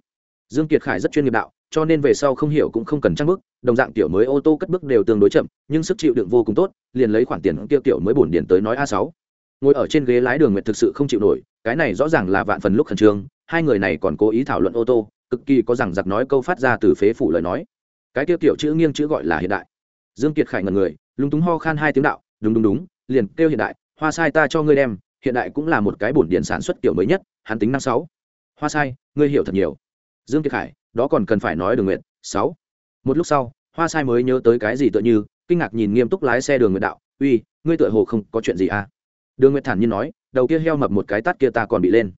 Dương kiệt khải rất chuyên nghiệp đạo cho nên về sau không hiểu cũng không cần trang bước. đồng dạng tiểu mới ô tô cất bước đều tương đối chậm, nhưng sức chịu đựng vô cùng tốt, liền lấy khoản tiền kia tiểu mới bổn điển tới nói a sáu. Ngồi ở trên ghế lái đường nguyệt thực sự không chịu nổi, cái này rõ ràng là vạn phần lúc khẩn trương, hai người này còn cố ý thảo luận ô tô, cực kỳ có rằng giặc nói câu phát ra từ phế phủ lời nói. Cái tiêu tiểu chữ nghiêng chữ gọi là hiện đại. Dương kiệt khải ngần người, lúng túng ho khan hai tiếng đạo, đúng đúng đúng, liền kêu hiện đại, hoa sai ta cho ngươi đem, hiện đại cũng là một cái bổn điện sản xuất kiểu mới nhất, hắn tính năm sáu. Hoa sai, ngươi hiểu thật nhiều. Dương kiệt khải đó còn cần phải nói đường nguyện. Sáu. Một lúc sau, hoa sai mới nhớ tới cái gì tựa như, kinh ngạc nhìn nghiêm túc lái xe đường nguyện đạo, uy, ngươi tựa hồ không có chuyện gì à? Đường nguyện thản nhiên nói, đầu kia heo mập một cái tát kia ta còn bị lên.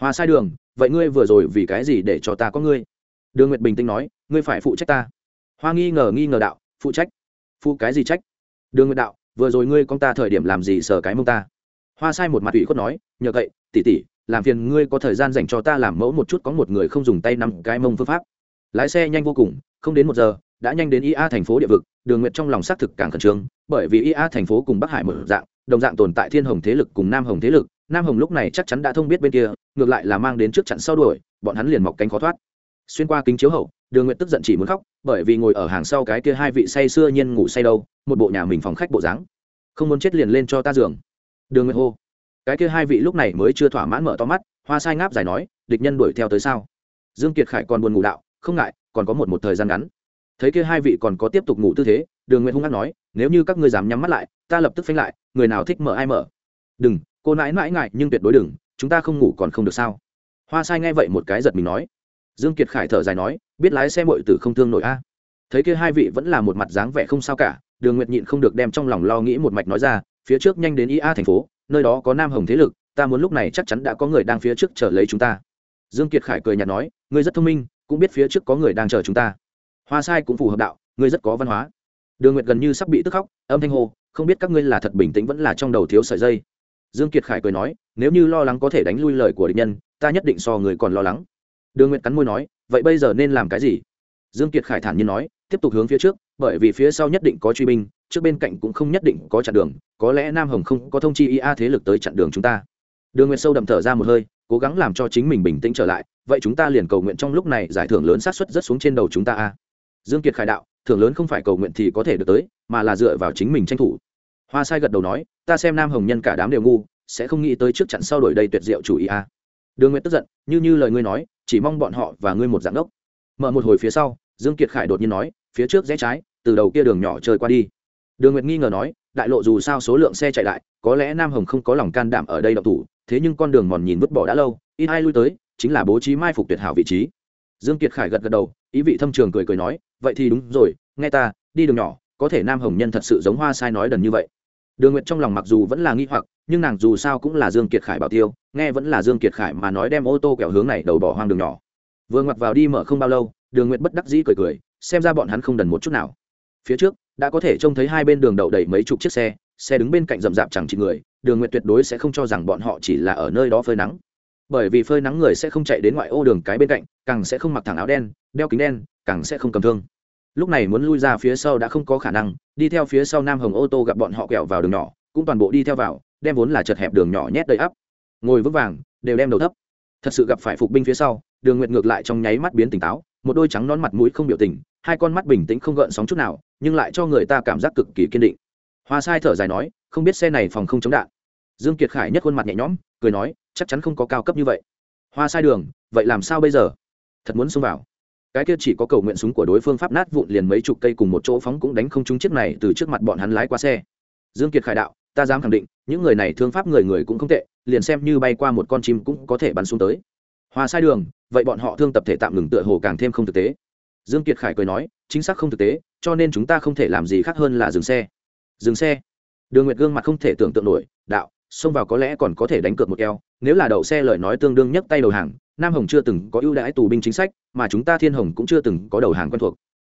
Hoa sai đường, vậy ngươi vừa rồi vì cái gì để cho ta có ngươi? Đường nguyệt bình tĩnh nói, ngươi phải phụ trách ta. Hoa nghi ngờ nghi ngờ đạo, phụ trách? Phụ cái gì trách? Đường nguyệt đạo, vừa rồi ngươi con ta thời điểm làm gì sờ cái mông ta? Hoa sai một mặt ủy khuất nói, nhờ cậy tỉ tỉ làm phiền ngươi có thời gian dành cho ta làm mẫu một chút, có một người không dùng tay nắm cái mông phương pháp. Lái xe nhanh vô cùng, không đến một giờ, đã nhanh đến ia thành phố địa vực, đường nguyệt trong lòng xác thực càng khẩn trương, bởi vì ia thành phố cùng bắc hải một dạng, đồng dạng tồn tại thiên hồng thế lực cùng nam hồng thế lực, nam hồng lúc này chắc chắn đã thông biết bên kia, ngược lại là mang đến trước chặn sau đuổi, bọn hắn liền mọc cánh khó thoát. Xuyên qua kính chiếu hậu, đường nguyện tức giận chỉ muốn khóc, bởi vì ngồi ở hàng sau cái kia hai vị say xưa nhiên ngủ say đâu, một bộ nhà mình phòng khách bộ dáng. Không muốn chết liền lên cho ta giường. Đường nguyện hô cái kia hai vị lúc này mới chưa thỏa mãn mở to mắt, hoa sai ngáp dài nói, địch nhân đuổi theo tới sao? Dương kiệt khải còn buồn ngủ đạo, không ngại, còn có một một thời gian ngắn. Thấy kia hai vị còn có tiếp tục ngủ tư thế, đường nguyện hung hăng nói, nếu như các ngươi dám nhắm mắt lại, ta lập tức phanh lại, người nào thích mở ai mở. Đừng, cô nãi nãi ngại, nhưng tuyệt đối đừng, chúng ta không ngủ còn không được sao? Hoa sai nghe vậy một cái giật mình nói. Dương kiệt khải thở dài nói, biết lái xe mội tử không thương nổi a. Thấy kia hai vị vẫn là một mặt dáng vẻ không sao cả, đường nguyệt nhịn không được đem trong lòng lo nghĩ một mạch nói ra, phía trước nhanh đến ia thành phố nơi đó có nam hồng thế lực, ta muốn lúc này chắc chắn đã có người đang phía trước chờ lấy chúng ta. Dương kiệt khải cười nhạt nói, ngươi rất thông minh, cũng biết phía trước có người đang chờ chúng ta. Hoa sai cũng phù hợp đạo, ngươi rất có văn hóa. Đường nguyệt gần như sắp bị tức khóc, âm thanh hô, không biết các ngươi là thật bình tĩnh vẫn là trong đầu thiếu sợi dây. Dương kiệt khải cười nói, nếu như lo lắng có thể đánh lui lời của địch nhân, ta nhất định so người còn lo lắng. Đường nguyệt cắn môi nói, vậy bây giờ nên làm cái gì? Dương kiệt khải thản nhiên nói, tiếp tục hướng phía trước, bởi vì phía sau nhất định có truy binh trước bên cạnh cũng không nhất định có chặn đường, có lẽ nam hồng không có thông chi ia thế lực tới chặn đường chúng ta. Đường nguyệt sâu đậm thở ra một hơi, cố gắng làm cho chính mình bình tĩnh trở lại, vậy chúng ta liền cầu nguyện trong lúc này giải thưởng lớn sát xuất rất xuống trên đầu chúng ta a. Dương kiệt khải đạo, thưởng lớn không phải cầu nguyện thì có thể được tới, mà là dựa vào chính mình tranh thủ. Hoa sai gật đầu nói, ta xem nam hồng nhân cả đám đều ngu, sẽ không nghĩ tới trước chặn sau đổi đây tuyệt diệu chủ ý a. Đường nguyệt tức giận, như như lời ngươi nói, chỉ mong bọn họ và ngươi một dạng đốc mở một hồi phía sau, dương kiệt khải đột nhiên nói, phía trước rẽ trái, từ đầu kia đường nhỏ chơi qua đi đường nguyệt nghi ngờ nói, đại lộ dù sao số lượng xe chạy lại có lẽ nam hồng không có lòng can đảm ở đây đậu thủ, thế nhưng con đường mòn nhìn vứt bỏ đã lâu, ít ai lui tới, chính là bố trí mai phục tuyệt hảo vị trí. Dương kiệt khải gật gật đầu, ý vị thâm trường cười cười nói, vậy thì đúng rồi, nghe ta, đi đường nhỏ, có thể nam hồng nhân thật sự giống hoa sai nói đần như vậy. Đường nguyệt trong lòng mặc dù vẫn là nghi hoặc, nhưng nàng dù sao cũng là dương kiệt khải bảo tiêu, nghe vẫn là dương kiệt khải mà nói đem ô tô kẹo hướng này đầu bỏ hoang đường nhỏ. Vừa ngoặt vào đi mở không bao lâu, đường nguyệt bất đắc dĩ cười cười, xem ra bọn hắn không đần một chút nào phía trước, đã có thể trông thấy hai bên đường đậu đầy mấy chục chiếc xe xe đứng bên cạnh rậm rạp chẳng chỉ người, đường nguyệt tuyệt đối sẽ không cho rằng bọn họ chỉ là ở nơi đó phơi nắng. Bởi vì phơi nắng người sẽ không chạy đến ngoại ô đường cái bên cạnh, càng sẽ không mặc thẳng áo đen, đeo kính đen, càng sẽ không cầm thương. Lúc này muốn lui ra phía sau đã không có khả năng, đi theo phía sau nam hồng ô tô gặp bọn họ quẹo vào đường nhỏ, cũng toàn bộ đi theo vào, đem vốn là chật hẹp đường nhỏ nhét đầy ắp. Ngồi vững vàng, đều đem đầu thấp. Thật sự gặp phải phục binh phía sau, đường nguyệt ngược lại trong nháy mắt biến tỉnh táo một đôi trắng non mặt mũi không biểu tình, hai con mắt bình tĩnh không gợn sóng chút nào, nhưng lại cho người ta cảm giác cực kỳ kiên định. Hoa sai thở dài nói, không biết xe này phòng không chống đạn. Dương kiệt khải nhất khuôn mặt nhẹ nhõm, cười nói, chắc chắn không có cao cấp như vậy. Hoa sai đường, vậy làm sao bây giờ? Thật muốn xông vào. Cái kia chỉ có cầu nguyện súng của đối phương pháp nát vụn liền mấy chục cây cùng một chỗ phóng cũng đánh không trúng chiếc này từ trước mặt bọn hắn lái qua xe. Dương kiệt khải đạo, ta dám khẳng định, những người này thương pháp người người cũng không tệ, liền xem như bay qua một con chim cũng có thể bắn xuống tới. Hòa sai đường, vậy bọn họ thương tập thể tạm ngừng tựa hồ càng thêm không thực tế. Dương kiệt khải cười nói, chính xác không thực tế, cho nên chúng ta không thể làm gì khác hơn là dừng xe. Dừng xe? Đường nguyệt gương mặt không thể tưởng tượng nổi, đạo, xông vào có lẽ còn có thể đánh cược một keo nếu là đậu xe lời nói tương đương nhấc tay đầu hàng, nam hồng chưa từng có ưu đãi tù binh chính sách, mà chúng ta thiên hồng cũng chưa từng có đầu hàng quen thuộc.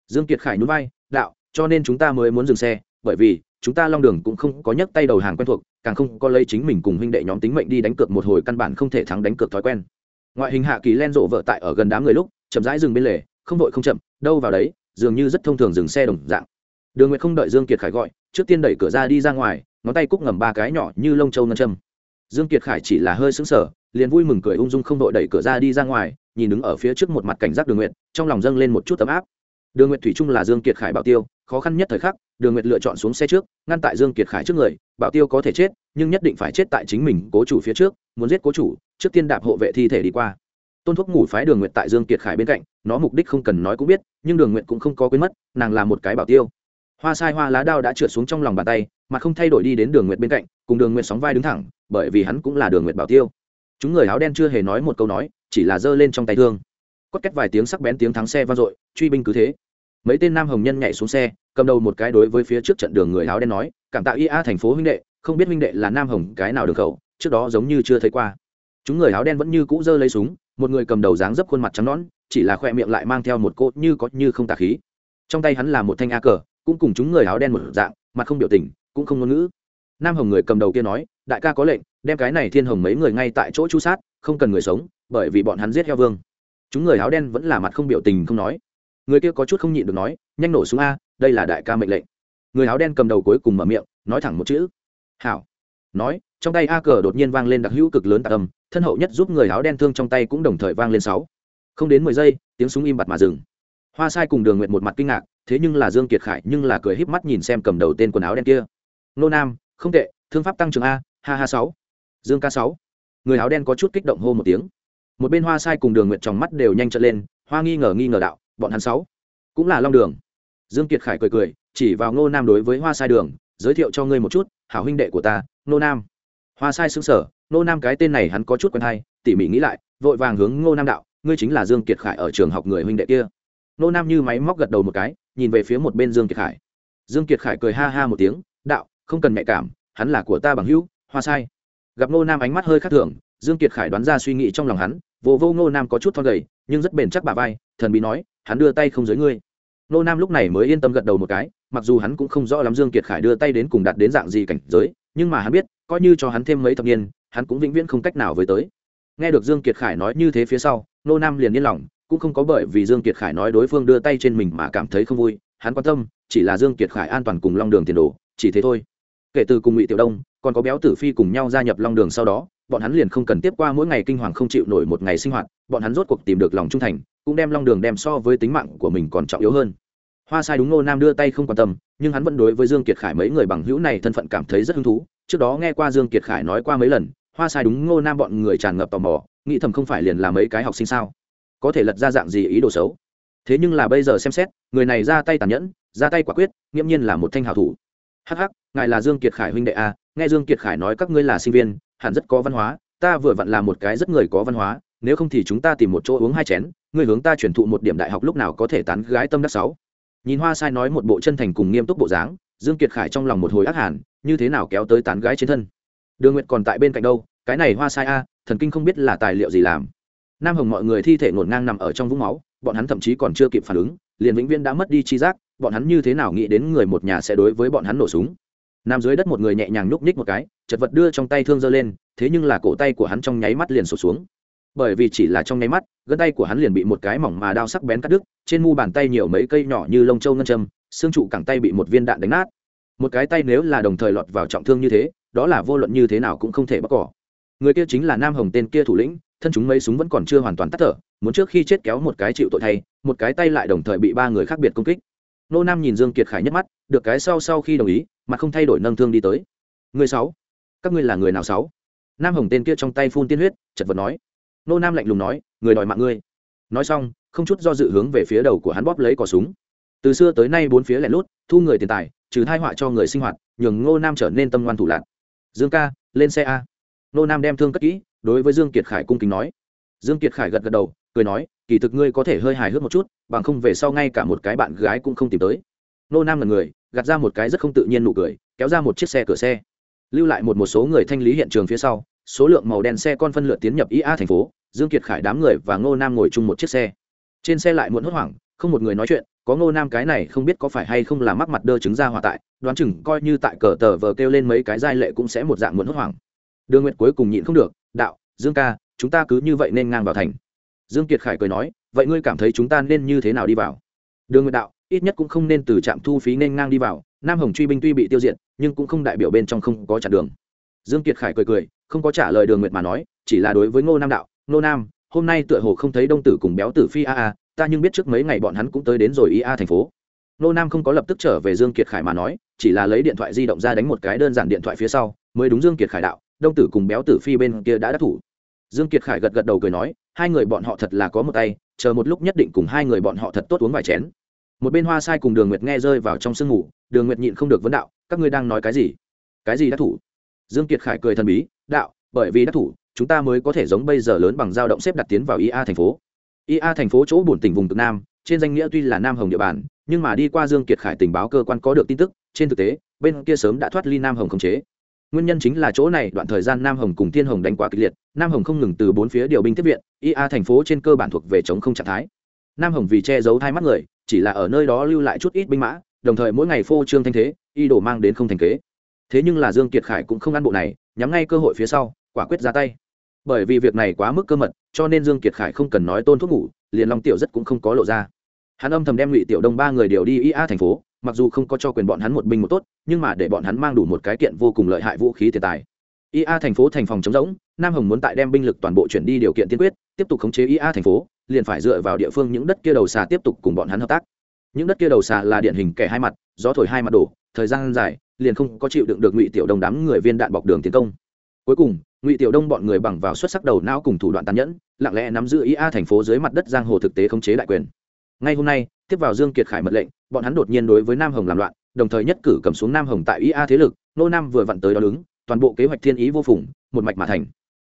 Dương kiệt khải nhún vai, đạo, cho nên chúng ta mới muốn dừng xe, bởi vì, chúng ta long đường cũng không có nhấc tay đầu hàng quen thuộc, càng không có lấy chính mình cùng huynh đệ nhóm tính mệnh đi đánh cược một hồi căn bản không thể thắng đánh cược thói quen ngoại hình hạ kỳ len rộ vợ tại ở gần đám người lúc, chậm rãi dừng bên lề, không đội không chậm, đâu vào đấy, dường như rất thông thường dừng xe đồng dạng. Đường nguyệt không đợi dương kiệt khải gọi, trước tiên đẩy cửa ra đi ra ngoài, ngón tay cúc ngầm ba cái nhỏ như lông châu ngân châm. Dương kiệt khải chỉ là hơi sững sờ, liền vui mừng cười ung dung không đội đẩy cửa ra đi ra ngoài, nhìn đứng ở phía trước một mặt cảnh giác đường nguyệt, trong lòng dâng lên một chút ấm áp. Đường nguyệt thủy trung là dương kiệt khải bảo tiêu, khó khăn nhất thời khắc, đường nguyệt lựa chọn xuống xe trước, ngăn tại dương kiệt khải trước người, bảo tiêu có thể chết, nhưng nhất định phải chết tại chính mình cố chủ phía trước, muốn giết cố chủ trước tiên đạp hộ vệ thi thể đi qua. Tôn thuốc ngủ phái đường nguyện tại dương kiệt khải bên cạnh, nó mục đích không cần nói cũng biết, nhưng đường nguyện cũng không có quên mất, nàng là một cái bảo tiêu. Hoa sai hoa lá đao đã trượt xuống trong lòng bàn tay, mà không thay đổi đi đến đường nguyện bên cạnh, cùng đường nguyện sóng vai đứng thẳng, bởi vì hắn cũng là đường nguyện bảo tiêu. Chúng người áo đen chưa hề nói một câu nói, chỉ là giơ lên trong tay thương. Quất cách vài tiếng sắc bén tiếng thắng xe vang dội, truy binh cứ thế. Mấy tên nam hồng nhân nhảy xuống xe, cầm đầu một cái đối với phía trước trận đường người áo đen nói, cảm tạ ia thành phố huynh đệ, không biết huynh đệ là nam hồng cái nào đường khẩu, trước đó giống như chưa thấy qua chúng người áo đen vẫn như cũ giơ lấy súng, một người cầm đầu dáng dấp khuôn mặt trắng nõn, chỉ là khoe miệng lại mang theo một cốt như có như không tà khí. Trong tay hắn là một thanh a cờ, cũng cùng chúng người áo đen một dạng, mặt không biểu tình, cũng không ngôn ngữ. Nam hồng người cầm đầu kia nói, đại ca có lệnh, đem cái này thiên hồng mấy người ngay tại chỗ chu sát, không cần người sống, bởi vì bọn hắn giết heo vương. Chúng người áo đen vẫn là mặt không biểu tình không nói. Người kia có chút không nhịn được nói, nhanh nổ súng a, đây là đại ca mệnh lệnh. Người áo đen cầm đầu cuối cùng mở miệng, nói thẳng một chữ. Hảo. Nói, trong tay a cờ đột nhiên vang lên đặc hữu cực lớn tạc âm thân hậu nhất giúp người áo đen thương trong tay cũng đồng thời vang lên sáu. Không đến mười giây, tiếng súng im bặt mà dừng. Hoa sai cùng đường nguyện một mặt kinh ngạc, thế nhưng là dương kiệt khải nhưng là cười híp mắt nhìn xem cầm đầu tên quần áo đen kia. Nô nam, không tệ, thương pháp tăng trưởng a, ha ha sáu. Dương ca sáu. Người áo đen có chút kích động hô một tiếng. Một bên hoa sai cùng đường nguyện trong mắt đều nhanh chân lên, hoa nghi ngờ nghi ngờ đạo, bọn hắn sáu. Cũng là long đường. Dương kiệt khải cười cười, chỉ vào ngô nam đối với hoa sai đường, giới thiệu cho ngươi một chút, hảo huynh đệ của ta ngô nam hoa sai xứng sở ngô nam cái tên này hắn có chút quen hay, tỉ mỉ nghĩ lại, vội vàng hướng ngô nam đạo, ngươi chính là dương kiệt khải ở trường học người huynh đệ kia. Ngô nam như máy móc gật đầu một cái, nhìn về phía một bên dương kiệt khải. Dương kiệt khải cười ha ha một tiếng, đạo, không cần mẹ cảm, hắn là của ta bằng hữu, hoa sai. Gặp ngô nam ánh mắt hơi khác thường, dương kiệt khải đoán ra suy nghĩ trong lòng hắn vô vô ngô nam có chút thon gầy, nhưng rất bền chắc bà vai, thần bí nói, hắn đưa tay không dưới ngươi. Ngô nam lúc này mới yên tâm gật đầu một cái, mặc dù hắn cũng không rõ lắm dương kiệt khải đưa tay đến cùng đạt đến dạng gì cảnh giới, nhưng mà hắn biết coi như cho hắn thêm mấy thập niên, hắn cũng vĩnh viễn không cách nào với tới. Nghe được dương kiệt khải nói như thế phía sau, Nô nam liền yên lòng, cũng không có bởi vì dương kiệt khải nói đối phương đưa tay trên mình mà cảm thấy không vui, hắn quan tâm, chỉ là dương kiệt khải an toàn cùng long đường tiền đồ, chỉ thế thôi. Kể từ cùng ngụy tiểu đông, còn có béo tử phi cùng nhau gia nhập long đường sau đó, bọn hắn liền không cần tiếp qua mỗi ngày kinh hoàng không chịu nổi một ngày sinh hoạt, bọn hắn rốt cuộc tìm được lòng trung thành, cũng đem long đường đem so với tính mạng của mình còn trọng yếu hơn. Hoa sai đúng Nô nam đưa tay không quan tâm, nhưng hắn vẫn đối với dương kiệt khải mấy người bằng hữu này thân phận cảm thấy rất hứng thú trước đó nghe qua dương kiệt khải nói qua mấy lần, hoa sai đúng ngô nam bọn người tràn ngập tò mò, nghĩ thầm không phải liền là mấy cái học sinh sao? Có thể lật ra dạng gì ý đồ xấu? Thế nhưng là bây giờ xem xét, người này ra tay tàn nhẫn, ra tay quả quyết, nghiễm nhiên là một thanh hảo thủ. Hắc hắc, ngài là dương kiệt khải huynh đệ a nghe dương kiệt khải nói các ngươi là sinh viên, hẳn rất có văn hóa, ta vừa vặn là một cái rất người có văn hóa, nếu không thì chúng ta tìm một chỗ uống hai chén người hướng ta chuyển thụ một điểm đại học lúc nào có thể tán gái tâm đắc sáu. Nhìn hoa sai nói một bộ chân thành cùng nghiêm túc bộ dáng, dương kiệt khải trong lòng một hồi ác hàn như thế nào kéo tới tán gái trên thân? Đường nguyệt còn tại bên cạnh đâu? Cái này hoa sai a, thần kinh không biết là tài liệu gì làm. Nam hồng mọi người thi thể ngổn ngang nằm ở trong vũng máu, bọn hắn thậm chí còn chưa kịp phản ứng, liền vĩnh viễn đã mất đi chi giác, bọn hắn như thế nào nghĩ đến người một nhà sẽ đối với bọn hắn nổ súng? Nằm dưới đất một người nhẹ nhàng nhúc nhích một cái, chật vật đưa trong tay thương giơ lên, thế nhưng là cổ tay của hắn trong nháy mắt liền sụt xuống. Bởi vì chỉ là trong nháy mắt, gân tay của hắn liền bị một cái mỏng mà đao sắc bén cắt đứt, trên mu bàn tay nhiều mấy cây nhỏ như lông châu ngân châm, xương trụ cẳng tay bị một viên đạn đánh nát một cái tay nếu là đồng thời lọt vào trọng thương như thế, đó là vô luận như thế nào cũng không thể bóc cỏ. Người kia chính là nam hồng tên kia thủ lĩnh, thân chúng mấy súng vẫn còn chưa hoàn toàn tắt thở, muốn trước khi chết kéo một cái chịu tội thay, một cái tay lại đồng thời bị ba người khác biệt công kích. Nô nam nhìn dương kiệt khải nhất mắt, được cái sau sau khi đồng ý, mà không thay đổi nâng thương đi tới. Người sáu, các ngươi là người nào sáu? Nam hồng tên kia trong tay phun tiên huyết, chật vật nói. Nô nam lạnh lùng nói, người đòi mạng ngươi. Nói xong, không chút do dự hướng về phía đầu của hắn bóp lấy cò súng. Từ xưa tới nay bốn phía lẻ lút, thu người tiền tài trừ thai họa cho người sinh hoạt, nhường ngô nam trở nên tâm ngoan thủ lạc. Dương ca, lên xe a. Ngô nam đem thương cất kỹ, đối với dương kiệt khải cung kính nói. Dương kiệt khải gật gật đầu, cười nói, kỳ thực ngươi có thể hơi hài hước một chút, bằng không về sau ngay cả một cái bạn gái cũng không tìm tới. Ngô nam là người, gạt ra một cái rất không tự nhiên nụ cười, kéo ra một chiếc xe cửa xe. Lưu lại một một số người thanh lý hiện trường phía sau, số lượng màu đen xe con phân lượt tiến nhập ia thành phố, dương kiệt khải đám người và ngô nam ngồi chung một chiếc xe. Trên xe lại muộn hốt hoảng, không một người nói chuyện có ngô nam cái này không biết có phải hay không là mắc mặt đơ chứng ra hòa tại, đoán chừng coi như tại cờ tờ vờ kêu lên mấy cái giai lệ cũng sẽ một dạng muộn hốt hoảng. Đường nguyệt cuối cùng nhịn không được, đạo, dương ca, chúng ta cứ như vậy nên ngang vào thành. Dương kiệt khải cười nói, vậy ngươi cảm thấy chúng ta nên như thế nào đi vào? Đường nguyệt đạo, ít nhất cũng không nên từ trạm thu phí nên ngang đi vào, nam hồng truy binh tuy bị tiêu diệt, nhưng cũng không đại biểu bên trong không có chặn đường. Dương kiệt khải cười cười, không có trả lời đường nguyệt mà nói, chỉ là đối với ngô nam đạo, ngô nam, hôm nay tựa hồ không thấy đông tử cùng béo tử phi a a ta nhưng biết trước mấy ngày bọn hắn cũng tới đến rồi ia thành phố. Nô nam không có lập tức trở về dương kiệt khải mà nói, chỉ là lấy điện thoại di động ra đánh một cái đơn giản điện thoại phía sau, mới đúng dương kiệt khải đạo, đông tử cùng béo tử phi bên kia đã đắc thủ. Dương kiệt khải gật gật đầu cười nói, hai người bọn họ thật là có một tay, chờ một lúc nhất định cùng hai người bọn họ thật tốt uống vài chén. Một bên hoa sai cùng đường nguyệt nghe rơi vào trong sương ngủ, đường nguyệt nhịn không được vấn đạo, các ngươi đang nói cái gì? Cái gì đắc thủ? Dương kiệt khải cười thần bí, đạo, bởi vì đắc thủ, chúng ta mới có thể giống bây giờ lớn bằng dao động xếp đặt tiến vào ia thành phố ia thành phố chỗ bổn tỉnh vùng cực nam, trên danh nghĩa tuy là nam hồng địa bàn, nhưng mà đi qua dương kiệt khải tình báo cơ quan có được tin tức, trên thực tế, bên kia sớm đã thoát ly nam hồng khống chế. Nguyên nhân chính là chỗ này đoạn thời gian nam hồng cùng thiên hồng đánh quá kịch liệt, nam hồng không ngừng từ bốn phía điều binh tiếp viện ia thành phố trên cơ bản thuộc về chống không trạng thái. Nam hồng vì che giấu hai mắt người, chỉ là ở nơi đó lưu lại chút ít binh mã, đồng thời mỗi ngày phô trương thanh thế, y đổ mang đến không thành kế. Thế nhưng là dương kiệt khải cũng không ăn bộ này, nhắm ngay cơ hội phía sau, quả quyết ra tay bởi vì việc này quá mức cơ mật, cho nên dương kiệt khải không cần nói tôn thuốc ngủ, liền long tiểu rất cũng không có lộ ra. Hắn âm thầm đem ngụy tiểu đông ba người điều đi ia thành phố, mặc dù không có cho quyền bọn hắn một binh một tốt, nhưng mà để bọn hắn mang đủ một cái kiện vô cùng lợi hại vũ khí tiền tài. Ia thành phố thành phòng chống rỗng, nam hồng muốn tại đem binh lực toàn bộ chuyển đi điều kiện tiên quyết, tiếp tục khống chế ia thành phố, liền phải dựa vào địa phương những đất kia đầu xà tiếp tục cùng bọn hắn hợp tác. Những đất kia đầu xà là điển hình kẻ hai mặt, gió thổi hai mặt đổ, thời gian dài, liền không có chịu đựng được ngụy tiểu đông đám người viên đạn bọc đường tiến công. Cuối cùng ngụy tiểu đông bọn người bằng vào xuất sắc đầu não cùng thủ đoạn tàn nhẫn, lặng lẽ nắm giữ ia thành phố dưới mặt đất giang hồ thực tế khống chế đại quyền. Ngay hôm nay, tiếp vào dương kiệt khải mật lệnh, bọn hắn đột nhiên đối với nam hồng làm loạn, đồng thời nhất cử cầm xuống nam hồng tại ia thế lực, nô nam vừa vặn tới đó đứng, toàn bộ kế hoạch thiên ý vô phùng, một mạch mà thành.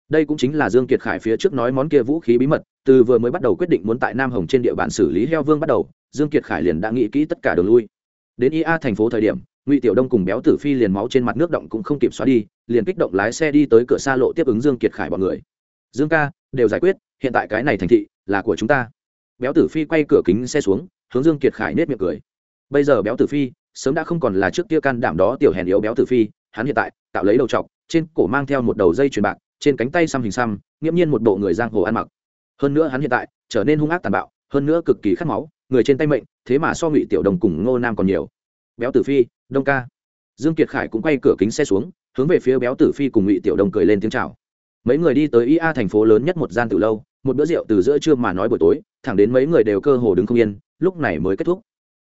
Đây cũng chính là dương kiệt khải phía trước nói món kia vũ khí bí mật, từ vừa mới bắt đầu quyết định muốn tại nam hồng trên địa bàn xử lý heo vương bắt đầu, dương kiệt khải liền đã nghĩ kỹ tất cả đường lui. Đến ia thành phố thời điểm ngụy tiểu đông cùng béo tử phi liền máu trên mặt nước động cũng không kịp xóa đi, liền kích động lái xe đi tới cửa xa lộ tiếp ứng dương kiệt khải bọn người. Dương ca, đều giải quyết, hiện tại cái này thành thị là của chúng ta. Béo tử phi quay cửa kính xe xuống, hướng dương kiệt khải nết miệng cười. Bây giờ béo tử phi, sớm đã không còn là trước kia can đảm đó tiểu hèn yếu béo tử phi, hắn hiện tại tạo lấy đầu trọc, trên cổ mang theo một đầu dây chuyền bạc, trên cánh tay xăm hình xăm, nghiễm nhiên một bộ người giang hồ ăn mặc. Hơn nữa hắn hiện tại trở nên hung ác tàn bạo, hơn nữa cực kỳ khát máu, người trên tay mệnh, thế mà so ngụy tiểu đồng cùng ngô nam còn nhiều. Béo tử phi đông ca. Dương kiệt khải cũng quay cửa kính xe xuống hướng về phía béo tử phi cùng ngụy tiểu đồng cười lên tiếng chào. Mấy người đi tới ia thành phố lớn nhất một gian từ lâu một bữa rượu từ giữa trưa mà nói buổi tối thẳng đến mấy người đều cơ hồ đứng không yên lúc này mới kết thúc.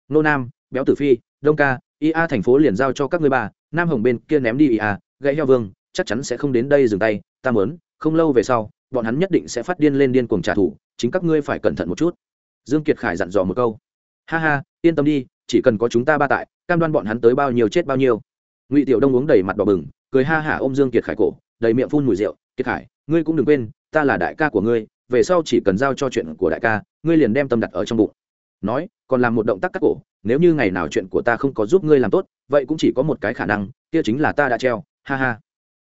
Nô nam béo tử phi đông ca ia thành phố liền giao cho các ngươi ba, nam hồng bên kia ném đi ia gãy heo vương chắc chắn sẽ không đến đây dừng tay ta mớn không lâu về sau bọn hắn nhất định sẽ phát điên lên điên cuồng trả thù chính các ngươi phải cẩn thận một chút. Dương kiệt khải dặn dò một câu. Ha ha yên tâm đi chỉ cần có chúng ta ba tại, cam đoan bọn hắn tới bao nhiêu chết bao nhiêu. Ngụy tiểu đông uống đầy mặt đỏ bừng, cười ha hả ôm dương kiệt khải cổ, đầy miệng phun mùi rượu. Kiệt khải, ngươi cũng đừng quên, ta là đại ca của ngươi, về sau chỉ cần giao cho chuyện của đại ca, ngươi liền đem tâm đặt ở trong bụng. Nói, còn làm một động tác cắt cổ, nếu như ngày nào chuyện của ta không có giúp ngươi làm tốt, vậy cũng chỉ có một cái khả năng, kia chính là ta đã treo. Ha ha.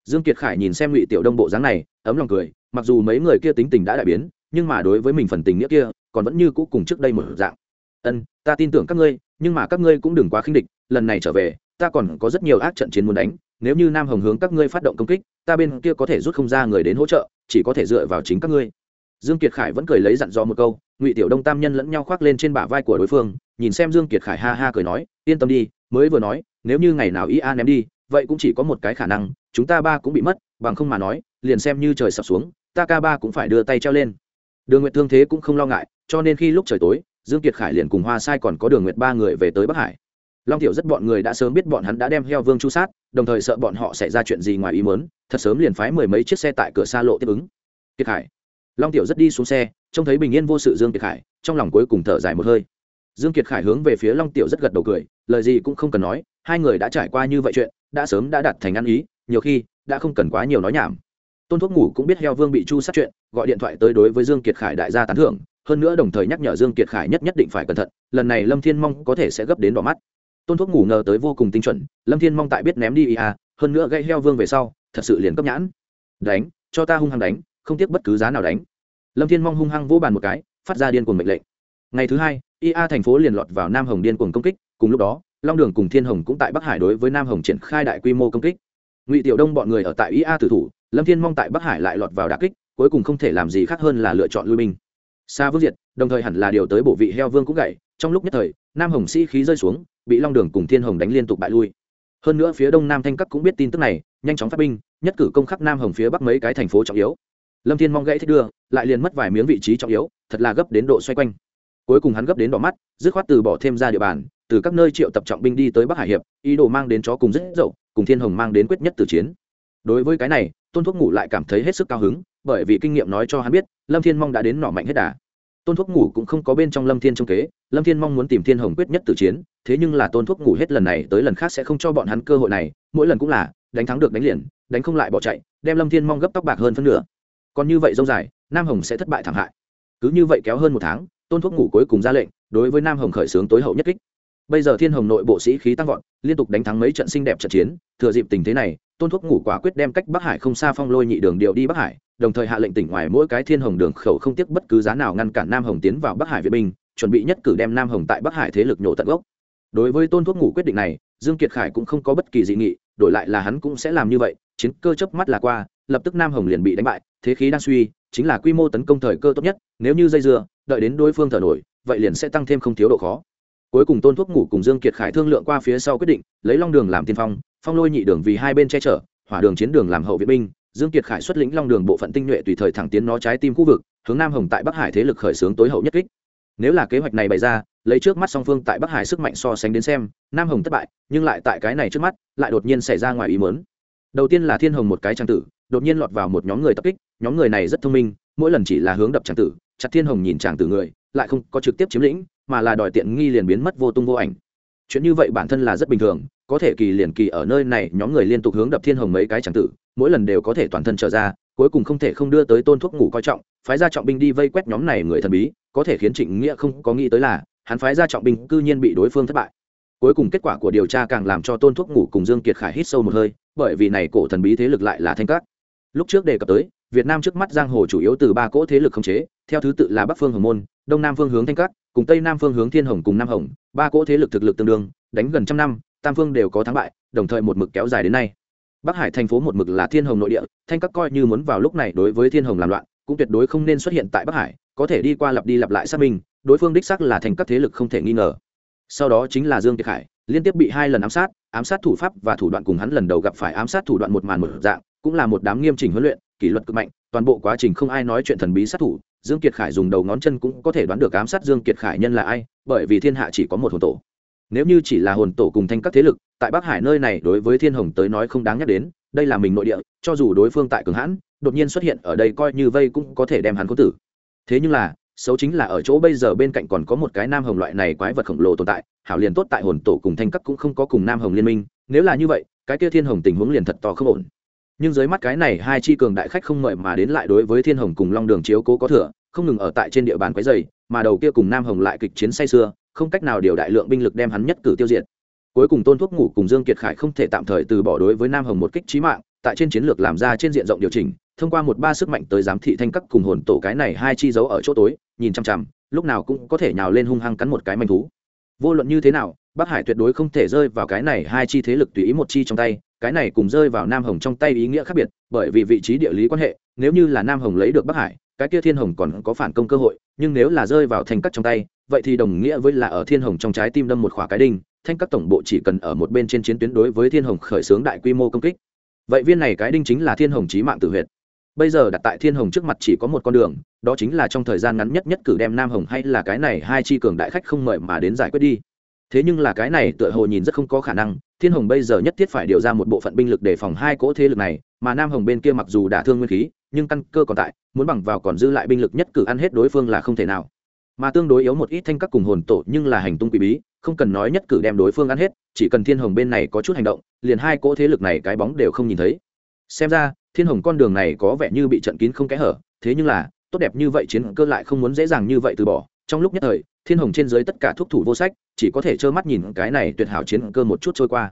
Dương kiệt khải nhìn xem ngụy tiểu đông bộ dáng này, ấm lòng cười, mặc dù mấy người kia tính tình đã đại biến, nhưng mà đối với mình phần tình nghĩa kia, còn vẫn như cũ cùng trước đây một dạng. Ân, ta tin tưởng các ngươi nhưng mà các ngươi cũng đừng quá khinh địch, lần này trở về, ta còn có rất nhiều ác trận chiến muốn đánh, nếu như nam hồng hướng các ngươi phát động công kích, ta bên kia có thể rút không ra người đến hỗ trợ, chỉ có thể dựa vào chính các ngươi. Dương kiệt khải vẫn cười lấy dặn dò một câu, ngụy tiểu đông tam nhân lẫn nhau khoác lên trên bả vai của đối phương, nhìn xem dương kiệt khải ha ha cười nói, yên tâm đi, mới vừa nói, nếu như ngày nào ia ném đi, vậy cũng chỉ có một cái khả năng, chúng ta ba cũng bị mất, bằng không mà nói, liền xem như trời sập xuống, ta ca ba cũng phải đưa tay treo lên. Đường nguyệt thương thế cũng không lo ngại, cho nên khi lúc trời tối dương kiệt khải liền cùng hoa sai còn có đường nguyệt ba người về tới bắc hải. Long tiểu rất bọn người đã sớm biết bọn hắn đã đem heo vương chu sát, đồng thời sợ bọn họ sẽ ra chuyện gì ngoài ý muốn, thật sớm liền phái mười mấy chiếc xe tại cửa xa lộ tiếp ứng. Kiệt khải. Long tiểu rất đi xuống xe, trông thấy bình yên vô sự dương kiệt khải, trong lòng cuối cùng thở dài một hơi. Dương kiệt khải hướng về phía long tiểu rất gật đầu cười, lời gì cũng không cần nói, hai người đã trải qua như vậy chuyện, đã sớm đã đặt thành ăn ý, nhiều khi, đã không cần quá nhiều nói nhảm. Tôn thuốc ngủ cũng biết heo vương bị chu sát chuyện, gọi điện thoại tới đối với dương kiệt khải đại gia tán thưởng hơn nữa đồng thời nhắc nhở dương kiệt khải nhất nhất định phải cẩn thận, lần này lâm thiên mong có thể sẽ gấp đến đỏ mắt. Tôn thuốc ngủ ngờ tới vô cùng tinh chuẩn, lâm thiên mong tại biết ném đi ia hơn nữa gây heo vương về sau, thật sự liền cấp nhãn. Đánh, cho ta hung hăng đánh, không tiếc bất cứ giá nào đánh. Lâm thiên mong hung hăng vỗ bàn một cái, phát ra điên cuồng mệnh lệnh. Ngày thứ hai ia thành phố liền lọt vào nam hồng điên cuồng công kích, cùng lúc đó, long đường cùng thiên hồng cũng tại bắc hải đối với nam hồng triển khai đại quy mô công kích. Ngụy tiểu đông bọn người ở tại ia tử thủ, lâm thiên mong tại bắc hải lại lọt vào đà kích, cuối cùng không thể làm gì khác hơn là lựa chọn lui binh xa vương diệt, đồng thời hẳn là điều tới bộ vị heo vương cũng gậy, trong lúc nhất thời, nam hồng sĩ khí rơi xuống, bị long đường cùng thiên hồng đánh liên tục bại lui. Hơn nữa phía đông nam thanh cấp cũng biết tin tức này, nhanh chóng phát binh, nhất cử công khắc nam hồng phía bắc mấy cái thành phố trọng yếu. Lâm thiên mong gãy thích đưa, lại liền mất vài miếng vị trí trọng yếu, thật là gấp đến độ xoay quanh. Cuối cùng hắn gấp đến đỏ mắt, dứt khoát từ bỏ thêm ra địa bàn, từ các nơi triệu tập trọng binh đi tới bắc hải hiệp, ý đồ mang đến chó cùng rất dậu, cùng thiên hồng mang đến quyết nhất từ chiến. Đối với cái này tôn thuốc ngủ lại cảm thấy hết sức cao hứng, bởi vì kinh nghiệm nói cho hắn biết, lâm thiên mong đã đến nỏ mạnh hết đà. Tôn thuốc ngủ cũng không có bên trong lâm thiên trong kế, lâm thiên mong muốn tìm thiên hồng quyết nhất từ chiến, thế nhưng là tôn thuốc ngủ hết lần này tới lần khác sẽ không cho bọn hắn cơ hội này, mỗi lần cũng là, đánh thắng được đánh liền, đánh không lại bỏ chạy, đem lâm thiên mong gấp tóc bạc hơn phân nửa. Còn như vậy dâu dài, nam hồng sẽ thất bại thảm hại. Cứ như vậy kéo hơn một tháng, tôn thuốc ngủ cuối cùng ra lệnh, đối với nam hồng khởi xướng tối hậu nhất kích. Bây giờ thiên hồng nội bộ sĩ khí tăng vọt, liên tục đánh thắng mấy trận xinh đẹp trận chiến, thừa dịp tình thế này tôn thuốc ngủ quả quyết đem cách bắc hải không xa phong lôi nhị đường điệu đi bắc hải, đồng thời hạ lệnh tỉnh ngoài mỗi cái thiên hồng đường khẩu không tiếc bất cứ giá nào ngăn cản nam hồng tiến vào bắc hải việt binh, chuẩn bị nhất cử đem nam hồng tại bắc hải thế lực nhổ tận gốc. Đối với tôn thuốc ngủ quyết định này, dương kiệt khải cũng không có bất kỳ dị nghị, đổi lại là hắn cũng sẽ làm như vậy, chiến cơ chớp mắt là qua, lập tức nam hồng liền bị đánh bại, thế khí đang suy, chính là quy mô tấn công thời cơ tốt nhất, nếu như dây dưa, đợi đến đối phương thở nổi, vậy liền sẽ tăng thêm không thiếu độ khó. Cuối cùng tôn thuốc ngủ cùng dương kiệt khải thương lượng qua phía sau quyết định, lấy long đường làm tiên phong phong lôi nhị đường vì hai bên che chở, hỏa đường chiến đường làm hậu viện binh, dương kiệt khải xuất lĩnh long đường bộ phận tinh nhuệ tùy thời thẳng tiến nó trái tim khu vực, hướng nam hồng tại bắc hải thế lực khởi xướng tối hậu nhất kích. Nếu là kế hoạch này bày ra, lấy trước mắt song phương tại bắc hải sức mạnh so sánh đến xem, nam hồng thất bại, nhưng lại tại cái này trước mắt, lại đột nhiên xảy ra ngoài ý muốn. Đầu tiên là thiên hồng một cái trang tử, đột nhiên lọt vào một nhóm người tập kích, nhóm người này rất thông minh, mỗi lần chỉ là hướng đập trang tử, chặt thiên hồng nhìn trang tử người, lại không có trực tiếp chiếm lĩnh, mà là đòi tiện nghi liền biến mất vô tung vô ảnh. Chuyện như vậy bản thân là rất bình thường có thể kỳ liền kỳ ở nơi này, nhóm người liên tục hướng đập thiên hồng mấy cái chẳng tử, mỗi lần đều có thể toàn thân trở ra, cuối cùng không thể không đưa tới tôn thuốc ngủ coi trọng, phái ra trọng binh đi vây quét nhóm này người thần bí, có thể khiến trịnh nghĩa không có nghĩ tới là, hắn phái ra trọng binh cư nhiên bị đối phương thất bại. Cuối cùng kết quả của điều tra càng làm cho tôn thuốc ngủ cùng dương kiệt khải hít sâu một hơi, bởi vì này cổ thần bí thế lực lại là thanh cát lúc trước đề cập tới, việt nam trước mắt giang hồ chủ yếu từ ba cỗ thế lực khống chế, theo thứ tự là bắc phương hồng môn, đông nam phương hướng thanh cát cùng tây nam phương hướng thiên hồng cùng nam hồng, ba cỗ thế lực thực lực tương đương, đánh gần trăm năm tam phương đều có thắng bại, đồng thời một mực kéo dài đến nay. Bắc hải thành phố một mực là thiên hồng nội địa, thanh các coi như muốn vào lúc này đối với thiên hồng làm loạn, cũng tuyệt đối không nên xuất hiện tại bắc hải, có thể đi qua lặp đi lặp lại xác minh, đối phương đích xác là thành các thế lực không thể nghi ngờ. Sau đó chính là dương kiệt khải, liên tiếp bị hai lần ám sát ám sát thủ pháp và thủ đoạn cùng hắn lần đầu gặp phải ám sát thủ đoạn một màn một dạng, cũng là một đám nghiêm chỉnh huấn luyện, kỷ luật cực mạnh, toàn bộ quá trình không ai nói chuyện thần bí sát thủ, dương kiệt khải dùng đầu ngón chân cũng có thể đoán được ám sát dương kiệt khải nhân là ai, bởi vì thiên hạ chỉ có một hồn tổ nếu như chỉ là hồn tổ cùng thanh các thế lực, tại bắc hải nơi này đối với thiên hồng tới nói không đáng nhắc đến, đây là mình nội địa, cho dù đối phương tại cường hãn, đột nhiên xuất hiện ở đây coi như vây cũng có thể đem hắn cố tử thế nhưng là, xấu chính là ở chỗ bây giờ bên cạnh còn có một cái nam hồng loại này quái vật khổng lồ tồn tại, hảo liền tốt tại hồn tổ cùng thanh các cũng không có cùng nam hồng liên minh, nếu là như vậy, cái kia thiên hồng tình huống liền thật to không ổn nhưng dưới mắt cái này hai chi cường đại khách không mời mà đến lại đối với thiên hồng cùng long đường chiếu cố có thừa, không ngừng ở tại trên địa bàn quái dày mà đầu kia cùng nam hồng lại kịch chiến say sưa không cách nào điều đại lượng binh lực đem hắn nhất cử tiêu diệt. Cuối cùng tôn thuốc ngủ cùng dương kiệt khải không thể tạm thời từ bỏ đối với nam hồng một kích trí mạng, tại trên chiến lược làm ra trên diện rộng điều chỉnh, thông qua một ba sức mạnh tới giám thị thanh cấp cùng hồn tổ cái này hai chi dấu ở chỗ tối, nhìn chằm chằm, lúc nào cũng có thể nhào lên hung hăng cắn một cái manh thú. Vô luận như thế nào, bắc hải tuyệt đối không thể rơi vào cái này hai chi thế lực tùy ý một chi trong tay, cái này cùng rơi vào nam hồng trong tay ý nghĩa khác biệt, bởi vì vị trí địa lý quan hệ, nếu như là nam hồng lấy được bắc hải, cái kia thiên hồng còn có phản công cơ hội, nhưng nếu là rơi vào thành cắt trong tay vậy thì đồng nghĩa với là ở thiên hồng trong trái tim đâm một khỏa cái đinh, thanh các tổng bộ chỉ cần ở một bên trên chiến tuyến đối với thiên hồng khởi xướng đại quy mô công kích. Vậy viên này cái đinh chính là thiên hồng trí mạng tự huyệt. Bây giờ đặt tại thiên hồng trước mặt chỉ có một con đường, đó chính là trong thời gian ngắn nhất nhất cử đem nam hồng hay là cái này hai chi cường đại khách không mời mà đến giải quyết đi. Thế nhưng là cái này tựa hồ nhìn rất không có khả năng, thiên hồng bây giờ nhất thiết phải điều ra một bộ phận binh lực để phòng hai cỗ thế lực này, mà nam hồng bên kia mặc dù đả thương nguyên khí, nhưng căn cơ còn tại, muốn bằng vào còn dư lại binh lực nhất cử ăn hết đối phương là không thể nào mà tương đối yếu một ít thanh các cùng hồn tổ nhưng là hành tung quỷ bí, không cần nói nhất cử đem đối phương ăn hết, chỉ cần thiên hồng bên này có chút hành động, liền hai cỗ thế lực này cái bóng đều không nhìn thấy. Xem ra, thiên hồng con đường này có vẻ như bị trận kín không kẽ hở, thế nhưng là, tốt đẹp như vậy chiến cơ lại không muốn dễ dàng như vậy từ bỏ. Trong lúc nhất thời, thiên hồng trên dưới tất cả thuốc thủ vô sách, chỉ có thể trơ mắt nhìn cái này tuyệt hảo chiến cơ một chút trôi qua.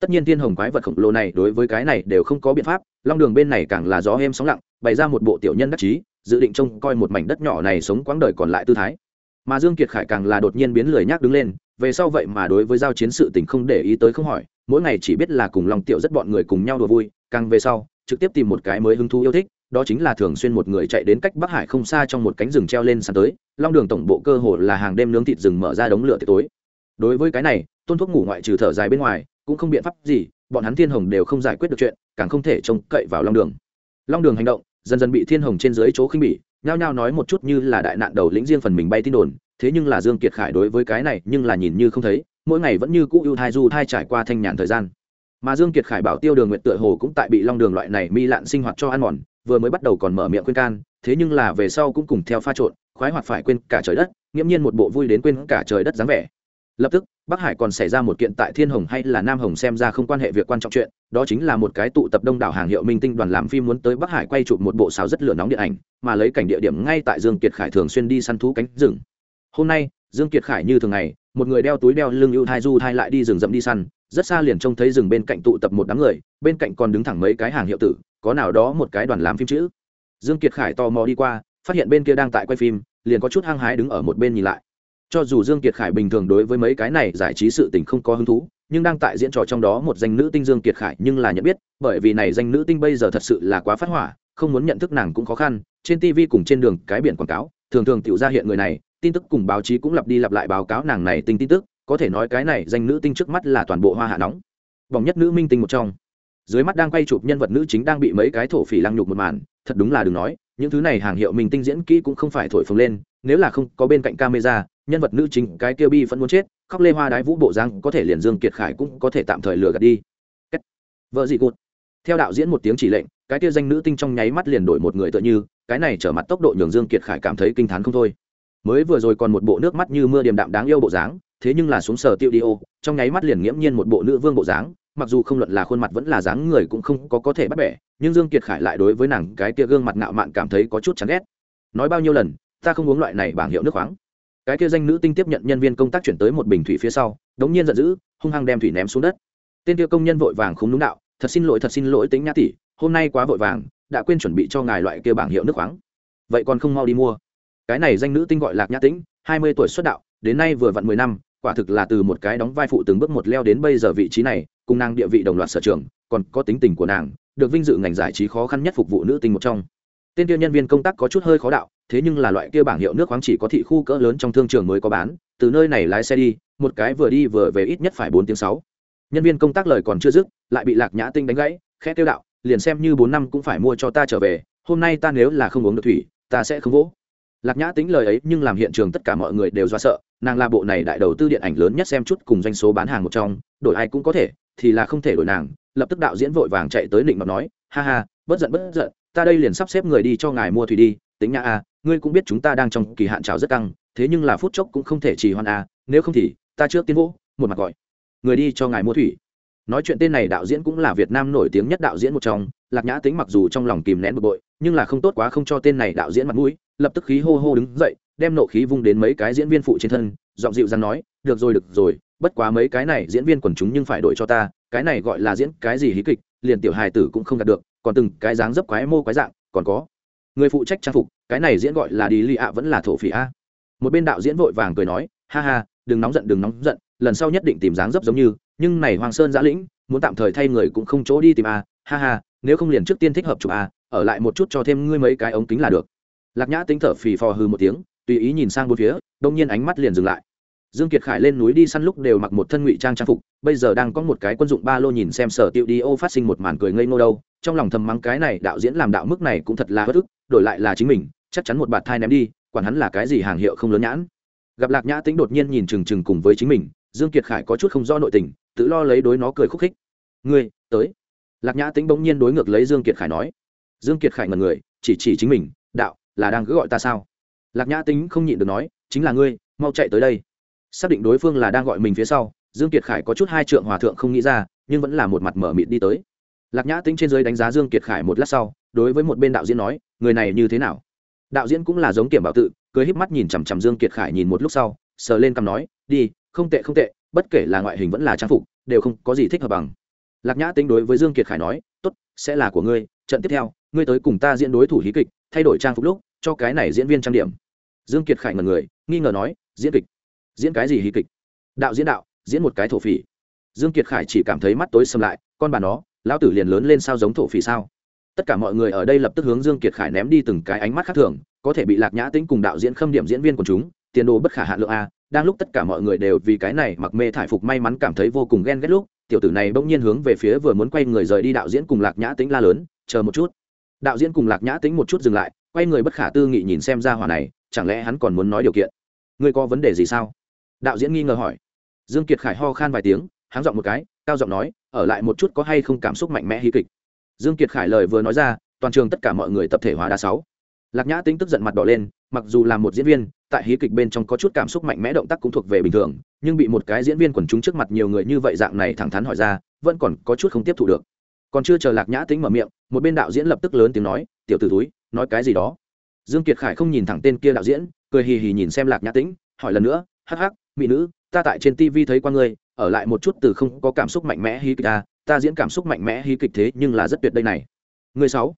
Tất nhiên thiên hồng quái vật khổng lồ này đối với cái này đều không có biện pháp, long đường bên này càng là gió êm sóng lặng, bày ra một bộ tiểu nhân đắc chí dự định trông coi một mảnh đất nhỏ này sống quãng đời còn lại tư thái. Mà dương kiệt khải càng là đột nhiên biến lười nhác đứng lên, về sau vậy mà đối với giao chiến sự tình không để ý tới không hỏi, mỗi ngày chỉ biết là cùng long tiểu rất bọn người cùng nhau đùa vui, càng về sau, trực tiếp tìm một cái mới hứng thú yêu thích, đó chính là thường xuyên một người chạy đến cách bắc hải không xa trong một cánh rừng treo lên sàn tới, long đường tổng bộ cơ hồ là hàng đêm nướng thịt rừng mở ra đống lửa tiệc tối. Đối với cái này, tôn thuốc ngủ ngoại trừ thở dài bên ngoài, cũng không biện pháp gì, bọn hắn thiên hồng đều không giải quyết được chuyện, càng không thể trông cậy vào long đường. Long đường hành động dần dần bị thiên hồng trên dưới chỗ khinh bỉ, nhao nhao nói một chút như là đại nạn đầu lĩnh riêng phần mình bay tin đồn, thế nhưng là dương kiệt khải đối với cái này nhưng là nhìn như không thấy, mỗi ngày vẫn như cũ ưu thai du thai trải qua thanh nhàn thời gian. Mà dương kiệt khải bảo tiêu đường nguyện tựa hồ cũng tại bị long đường loại này mi lạn sinh hoạt cho ăn mòn, vừa mới bắt đầu còn mở miệng khuyên can, thế nhưng là về sau cũng cùng theo pha trộn, khoái hoạt phải quên cả trời đất, nghiễm nhiên một bộ vui đến quên cả trời đất dáng vẻ. Lập tức, bắc hải còn xảy ra một kiện tại thiên hồng hay là nam hồng xem ra không quan hệ việc quan trọng chuyện đó chính là một cái tụ tập đông đảo hàng hiệu minh tinh đoàn làm phim muốn tới bắc hải quay chụp một bộ xào rất lửa nóng điện ảnh, mà lấy cảnh địa điểm ngay tại dương kiệt khải thường xuyên đi săn thú cánh rừng. Hôm nay, dương kiệt khải như thường ngày, một người đeo túi đeo lưng ưu thai du thai lại đi rừng rậm đi săn, rất xa liền trông thấy rừng bên cạnh tụ tập một đám người, bên cạnh còn đứng thẳng mấy cái hàng hiệu tử, có nào đó một cái đoàn làm phim chữ. Dương kiệt khải tò mò đi qua, phát hiện bên kia đang tại quay phim, liền có chút hăng hái đứng ở một bên nhìn lại. Cho dù dương kiệt khải bình thường đối với mấy cái này giải trí sự tình không có hứng thú nhưng đang tại diễn trò trong đó một danh nữ tinh dương kiệt khải nhưng là nhận biết, bởi vì này danh nữ tinh bây giờ thật sự là quá phát hỏa, không muốn nhận thức nàng cũng khó khăn, trên tv cùng trên đường cái biển quảng cáo, thường thường tự ra hiện người này, tin tức cùng báo chí cũng lặp đi lặp lại báo cáo nàng này tinh tin tức, có thể nói cái này danh nữ tinh trước mắt là toàn bộ hoa hạ nóng. Vòng nhất nữ minh tinh một trong. Dưới mắt đang quay chụp nhân vật nữ chính đang bị mấy cái thổ phỉ lăng nhục một màn, thật đúng là đừng nói, những thứ này hàng hiệu minh tinh diễn kỹ cũng không phải thổi phồng lên, nếu là không có bên cạnh camera nhân vật nữ chính cái kia bi vẫn muốn chết, khóc lê hoa đái vũ bộ giang có thể liền dương kiệt khải cũng có thể tạm thời lừa gạt đi. Vợ gì cụt. Theo đạo diễn một tiếng chỉ lệnh, cái kia danh nữ tinh trong nháy mắt liền đổi một người tựa như, cái này trở mặt tốc độ nhường dương kiệt khải cảm thấy kinh thán không thôi. Mới vừa rồi còn một bộ nước mắt như mưa điềm đạm đáng yêu bộ dáng, thế nhưng là xuống sở tiêu đi ô, trong nháy mắt liền nghiễm nhiên một bộ nữ vương bộ dáng, mặc dù không luận là khuôn mặt vẫn là dáng người cũng không có có thể bắt bẻ, nhưng dương kiệt khải lại đối với nàng cái kia gương mặt ngạo mạn cảm thấy có chút chán ghét. Nói bao nhiêu lần, ta không uống loại này bảng hiệu nước khoáng cái kia danh nữ tinh tiếp nhận nhân viên công tác chuyển tới một bình thủy phía sau, đống nhiên giận dữ, hung hăng đem thủy ném xuống đất. Tên kia công nhân vội vàng không đúng đạo, thật xin lỗi, thật xin lỗi, tính nhã tỷ, hôm nay quá vội vàng, đã quên chuẩn bị cho ngài loại kia bảng hiệu nước khoáng. Vậy còn không mau đi mua. Cái này danh nữ tinh gọi lạc nhã tĩnh, hai mươi tuổi xuất đạo, đến nay vừa vặn mười năm, quả thực là từ một cái đóng vai phụ từng bước một leo đến bây giờ vị trí này, cùng nàng địa vị đồng loạt sở trường, còn có tính tình của nàng, được vinh dự ngành giải trí khó khăn nhất phục vụ nữ tinh một trong tên kia nhân viên công tác có chút hơi khó đạo, thế nhưng là loại kia bảng hiệu nước khoáng chỉ có thị khu cỡ lớn trong thương trường mới có bán, từ nơi này lái xe đi, một cái vừa đi vừa về ít nhất phải bốn tiếng sáu. Nhân viên công tác lời còn chưa dứt, lại bị lạc nhã tinh đánh gãy, khẽ tiêu đạo, liền xem như bốn năm cũng phải mua cho ta trở về, hôm nay ta nếu là không uống được thủy, ta sẽ không vỗ. Lạc nhã tính lời ấy nhưng làm hiện trường tất cả mọi người đều do sợ, nàng là bộ này đại đầu tư điện ảnh lớn nhất xem chút cùng doanh số bán hàng một trong, đổi ai cũng có thể, thì là không thể đổi nàng, lập tức đạo diễn vội vàng chạy tới định mà nói, ha ha bất giận bất giận ta đây liền sắp xếp người đi cho ngài mua thủy đi tính nhã a à, ngươi cũng biết chúng ta đang trong kỳ hạn trào rất căng thế nhưng là phút chốc cũng không thể trì hoãn a à, nếu không thì ta trước tiến vỗ một mặt gọi. Người đi cho ngài mua thủy. Nói chuyện tên này đạo diễn cũng là việt nam nổi tiếng nhất đạo diễn một trong lạc nhã tính mặc dù trong lòng kìm nén bực bội nhưng là không tốt quá không cho tên này đạo diễn mặt mũi lập tức khí hô hô đứng dậy đem nộ khí vung đến mấy cái diễn viên phụ trên thân giọng dịu dàng nói được rồi được rồi bất quá mấy cái này diễn viên quần chúng nhưng phải đổi cho ta cái này gọi là diễn cái gì hí kịch liền tiểu hài tử cũng không đạt được, còn từng cái dáng dấp quái mô quái dạng, còn có. Người phụ trách trang phục, cái này diễn gọi là đi lì ạ vẫn là thổ phỉ a. Một bên đạo diễn vội vàng cười nói, ha ha, đừng nóng giận, đừng nóng giận, lần sau nhất định tìm dáng dấp giống như, nhưng này hoàng sơn giã lĩnh, muốn tạm thời thay người cũng không chỗ đi tìm a, ha ha, nếu không liền trước tiên thích hợp chụp a, ở lại một chút cho thêm ngươi mấy cái ống kính là được. Lạc nhã tính thở phì phò hư một tiếng, tùy ý nhìn sang bốn phía, đông nhiên ánh mắt liền dừng lại dương kiệt khải lên núi đi săn lúc đều mặc một thân ngụy trang trang phục, bây giờ đang có một cái quân dụng ba lô nhìn xem sở tiệu đi ô phát sinh một màn cười ngây ngô đâu, trong lòng thầm mắng cái này đạo diễn làm đạo mức này cũng thật là bất ức, đổi lại là chính mình, chắc chắn một bạt thai ném đi, quản hắn là cái gì hàng hiệu không lớn nhãn. Gặp lạc nhã tính đột nhiên nhìn trừng trừng cùng với chính mình, dương kiệt khải có chút không do nội tình, tự lo lấy đối nó cười khúc khích. Ngươi, tới. Lạc nhã tính bỗng nhiên đối ngược lấy dương kiệt khải nói. Dương kiệt khải ngần người, chỉ chỉ chính mình, đạo, là đang cứ gọi ta sao? Lạc nhã tính không nhịn được nói, chính là ngươi, mau chạy tới đây xác định đối phương là đang gọi mình phía sau, dương kiệt khải có chút hai trượng hòa thượng không nghĩ ra, nhưng vẫn là một mặt mở mịt đi tới. Lạc nhã tính trên dưới đánh giá dương kiệt khải một lát sau, đối với một bên đạo diễn nói, người này như thế nào? Đạo diễn cũng là giống kiểm bảo tự, cười híp mắt nhìn chằm chằm dương kiệt khải nhìn một lúc sau, sờ lên cằm nói, đi, không tệ không tệ, bất kể là ngoại hình vẫn là trang phục, đều không có gì thích hợp bằng. Lạc nhã tính đối với dương kiệt khải nói, tốt, sẽ là của ngươi, trận tiếp theo, ngươi tới cùng ta diễn đối thủ hí kịch, thay đổi trang phục lúc, cho cái này diễn viên trang điểm. Dương kiệt khải ngần người, nghi ngờ nói, diễn kịch? Diễn cái gì hí kịch? Đạo diễn đạo, diễn một cái thổ phỉ. Dương kiệt khải chỉ cảm thấy mắt tối sầm lại, con bà nó, lão tử liền lớn lên sao giống thổ phỉ sao? Tất cả mọi người ở đây lập tức hướng dương kiệt khải ném đi từng cái ánh mắt khác thường, có thể bị lạc nhã tĩnh cùng đạo diễn khâm điểm diễn viên của chúng, tiền đồ bất khả hạn lượng a, đang lúc tất cả mọi người đều vì cái này mặc mê thải phục may mắn cảm thấy vô cùng ghen ghét lúc, tiểu tử này bỗng nhiên hướng về phía vừa muốn quay người rời đi đạo diễn cùng lạc nhã tĩnh la lớn, chờ một chút. Đạo diễn cùng lạc nhã tĩnh một chút dừng lại, quay người bất khả tư nghị nhìn xem ra hỏa này, chẳng lẽ hắn còn muốn nói điều kiện? Ngươi có vấn đề gì sao? Đạo diễn nghi ngờ hỏi. Dương kiệt khải ho khan vài tiếng, háng giọng một cái, cao giọng nói, ở lại một chút có hay không cảm xúc mạnh mẽ hí kịch? Dương kiệt khải lời vừa nói ra, toàn trường tất cả mọi người tập thể hóa đá sáu. Lạc nhã tính tức giận mặt đỏ lên, mặc dù là một diễn viên, tại hí kịch bên trong có chút cảm xúc mạnh mẽ động tác cũng thuộc về bình thường, nhưng bị một cái diễn viên quần chúng trước mặt nhiều người như vậy dạng này thẳng thắn hỏi ra, vẫn còn có chút không tiếp thu được. Còn chưa chờ lạc nhã tính mở miệng, một bên đạo diễn lập tức lớn tiếng nói, tiểu t ử túi nói cái gì đó? Dương kiệt khải không nhìn thẳng tên kia đạo diễn, cười hì hì nhìn xem lạc nhã tĩnh, hỏi lần nữa, hắc hắc mỹ nữ, ta tại trên tv thấy qua ngươi, ở lại một chút từ không có cảm xúc mạnh mẽ hí kịch ta ta diễn cảm xúc mạnh mẽ hí kịch thế nhưng là rất tuyệt đây này. Người sáu.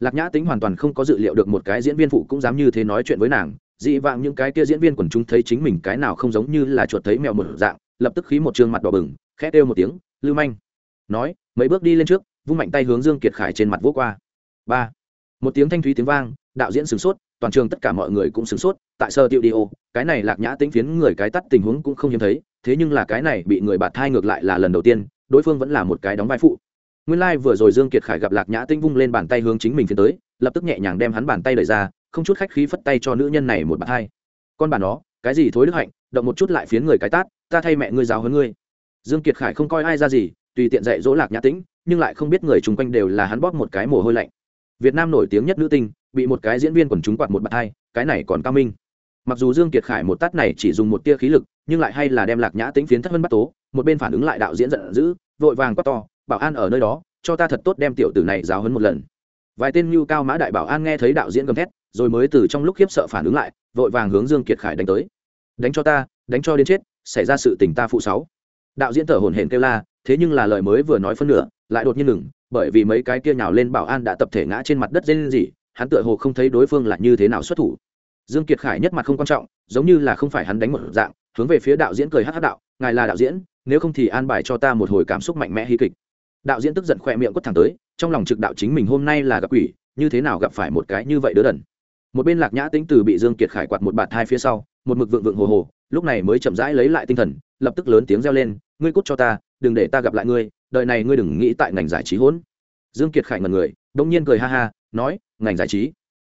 Lạc nhã tính hoàn toàn không có dự liệu được một cái diễn viên phụ cũng dám như thế nói chuyện với nàng, dị vạng những cái kia diễn viên quần chúng thấy chính mình cái nào không giống như là chuột thấy mèo một dạng, lập tức khí một trương mặt đỏ bừng, khẽ kêu một tiếng, lưu manh. Nói, mấy bước đi lên trước, vung mạnh tay hướng dương kiệt khải trên mặt vỗ qua. Ba. Một tiếng thanh thúy tiếng vang, đạo diễn sửng sốt toàn trường tất cả mọi người cũng sửng sốt, tại sơ tiệu đi ô, cái này lạc nhã tính phiến người cái tắt tình huống cũng không hiếm thấy, thế nhưng là cái này bị người bạt thai ngược lại là lần đầu tiên, đối phương vẫn là một cái đóng vai phụ. Nguyên lai vừa rồi dương kiệt khải gặp lạc nhã tinh vung lên bàn tay hướng chính mình phiến tới, lập tức nhẹ nhàng đem hắn bàn tay đẩy ra, không chút khách khí phất tay cho nữ nhân này một bàn hai con bà nó, cái gì thối đức hạnh, động một chút lại phiến người cái tát, ta thay mẹ ngươi giáo hơn ngươi. Dương kiệt khải không coi ai ra gì, tùy tiện dạy dỗ lạc nhã tĩnh nhưng lại không biết người chung quanh đều là hắn bóp một cái mồ hôi lạnh việt nam nổi tiếng nhất nữ tinh, bị một cái diễn viên quần chúng quạt một bạt hai, cái này còn cao minh. Mặc dù dương kiệt khải một tát này chỉ dùng một tia khí lực, nhưng lại hay là đem lạc nhã tính phiến thất vân bắt tố, một bên phản ứng lại đạo diễn giận dữ, vội vàng quát to, bảo an ở nơi đó, cho ta thật tốt đem tiểu tử này giáo hấn một lần. Vài tên nhu cao mã đại bảo an nghe thấy đạo diễn gầm thét, rồi mới từ trong lúc khiếp sợ phản ứng lại, vội vàng hướng dương kiệt khải đánh tới. Đánh cho ta, đánh cho đến chết, xảy ra sự tình ta phụ sáu. Đạo diễn thở hổn hển kêu la, thế nhưng là lời mới vừa nói phân nửa, lại đột nhiên ngừng bởi vì mấy cái kia nhào lên bảo an đã tập thể ngã trên mặt đất dây lên gì hắn tựa hồ không thấy đối phương là như thế nào xuất thủ. Dương kiệt khải nhất mặt không quan trọng, giống như là không phải hắn đánh một dạng, hướng về phía đạo diễn cười hát hát đạo, ngài là đạo diễn, nếu không thì an bài cho ta một hồi cảm xúc mạnh mẽ hí kịch. Đạo diễn tức giận khoe miệng quất thẳng tới, trong lòng trực đạo chính mình hôm nay là gặp quỷ, như thế nào gặp phải một cái như vậy đứa đần. Một bên lạc nhã tính từ bị dương kiệt khải quạt một bạt hai phía sau, một mực vượng vượng hồ hồ, lúc này mới chậm rãi lấy lại tinh thần, lập tức lớn tiếng reo lên, ngươi cút cho ta, đừng để ta gặp lại ngươi đợi này ngươi đừng nghĩ tại ngành giải trí hỗn. Dương kiệt khải ngần người đông nhiên cười ha ha, nói, ngành giải trí?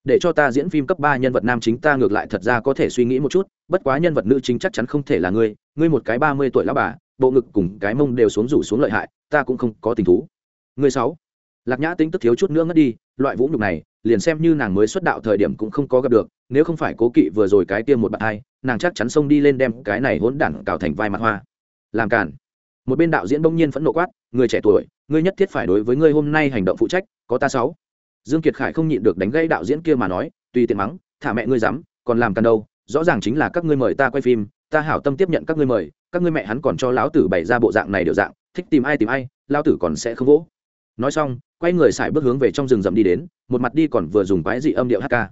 Để cho ta diễn phim cấp ba nhân vật nam chính ta ngược lại thật ra có thể suy nghĩ một chút, bất quá nhân vật nữ chính chắc chắn không thể là ngươi ngươi một cái ba mươi tuổi lão bà, bộ ngực cùng cái mông đều xuống rủ xuống lợi hại, ta cũng không có tình thú. Ngươi sáu? Lạc nhã tính tức thiếu chút nữa ngất đi, loại vũ nhục này, liền xem như nàng mới xuất đạo thời điểm cũng không có gặp được, nếu không phải cố kỵ vừa rồi cái tiêm một bạn hai, nàng chắc chắn xông đi lên đem cái này hỗn đản cào thành vai mặt hoa. Làm cản một bên đạo diễn bỗng nhiên phẫn nộ quát, người trẻ tuổi, ngươi nhất thiết phải đối với ngươi hôm nay hành động phụ trách, có ta sáu. Dương kiệt khải không nhịn được đánh gây đạo diễn kia mà nói, tùy tiện mắng, thả mẹ ngươi dám, còn làm càn đâu, rõ ràng chính là các ngươi mời ta quay phim, ta hảo tâm tiếp nhận các ngươi mời, các ngươi mẹ hắn còn cho lão tử bày ra bộ dạng này điều dạng, thích tìm ai tìm ai, lão tử còn sẽ không vỗ. Nói xong, quay người xài bước hướng về trong rừng rậm đi đến, một mặt đi còn vừa dùng quái dị âm điệu hát ca.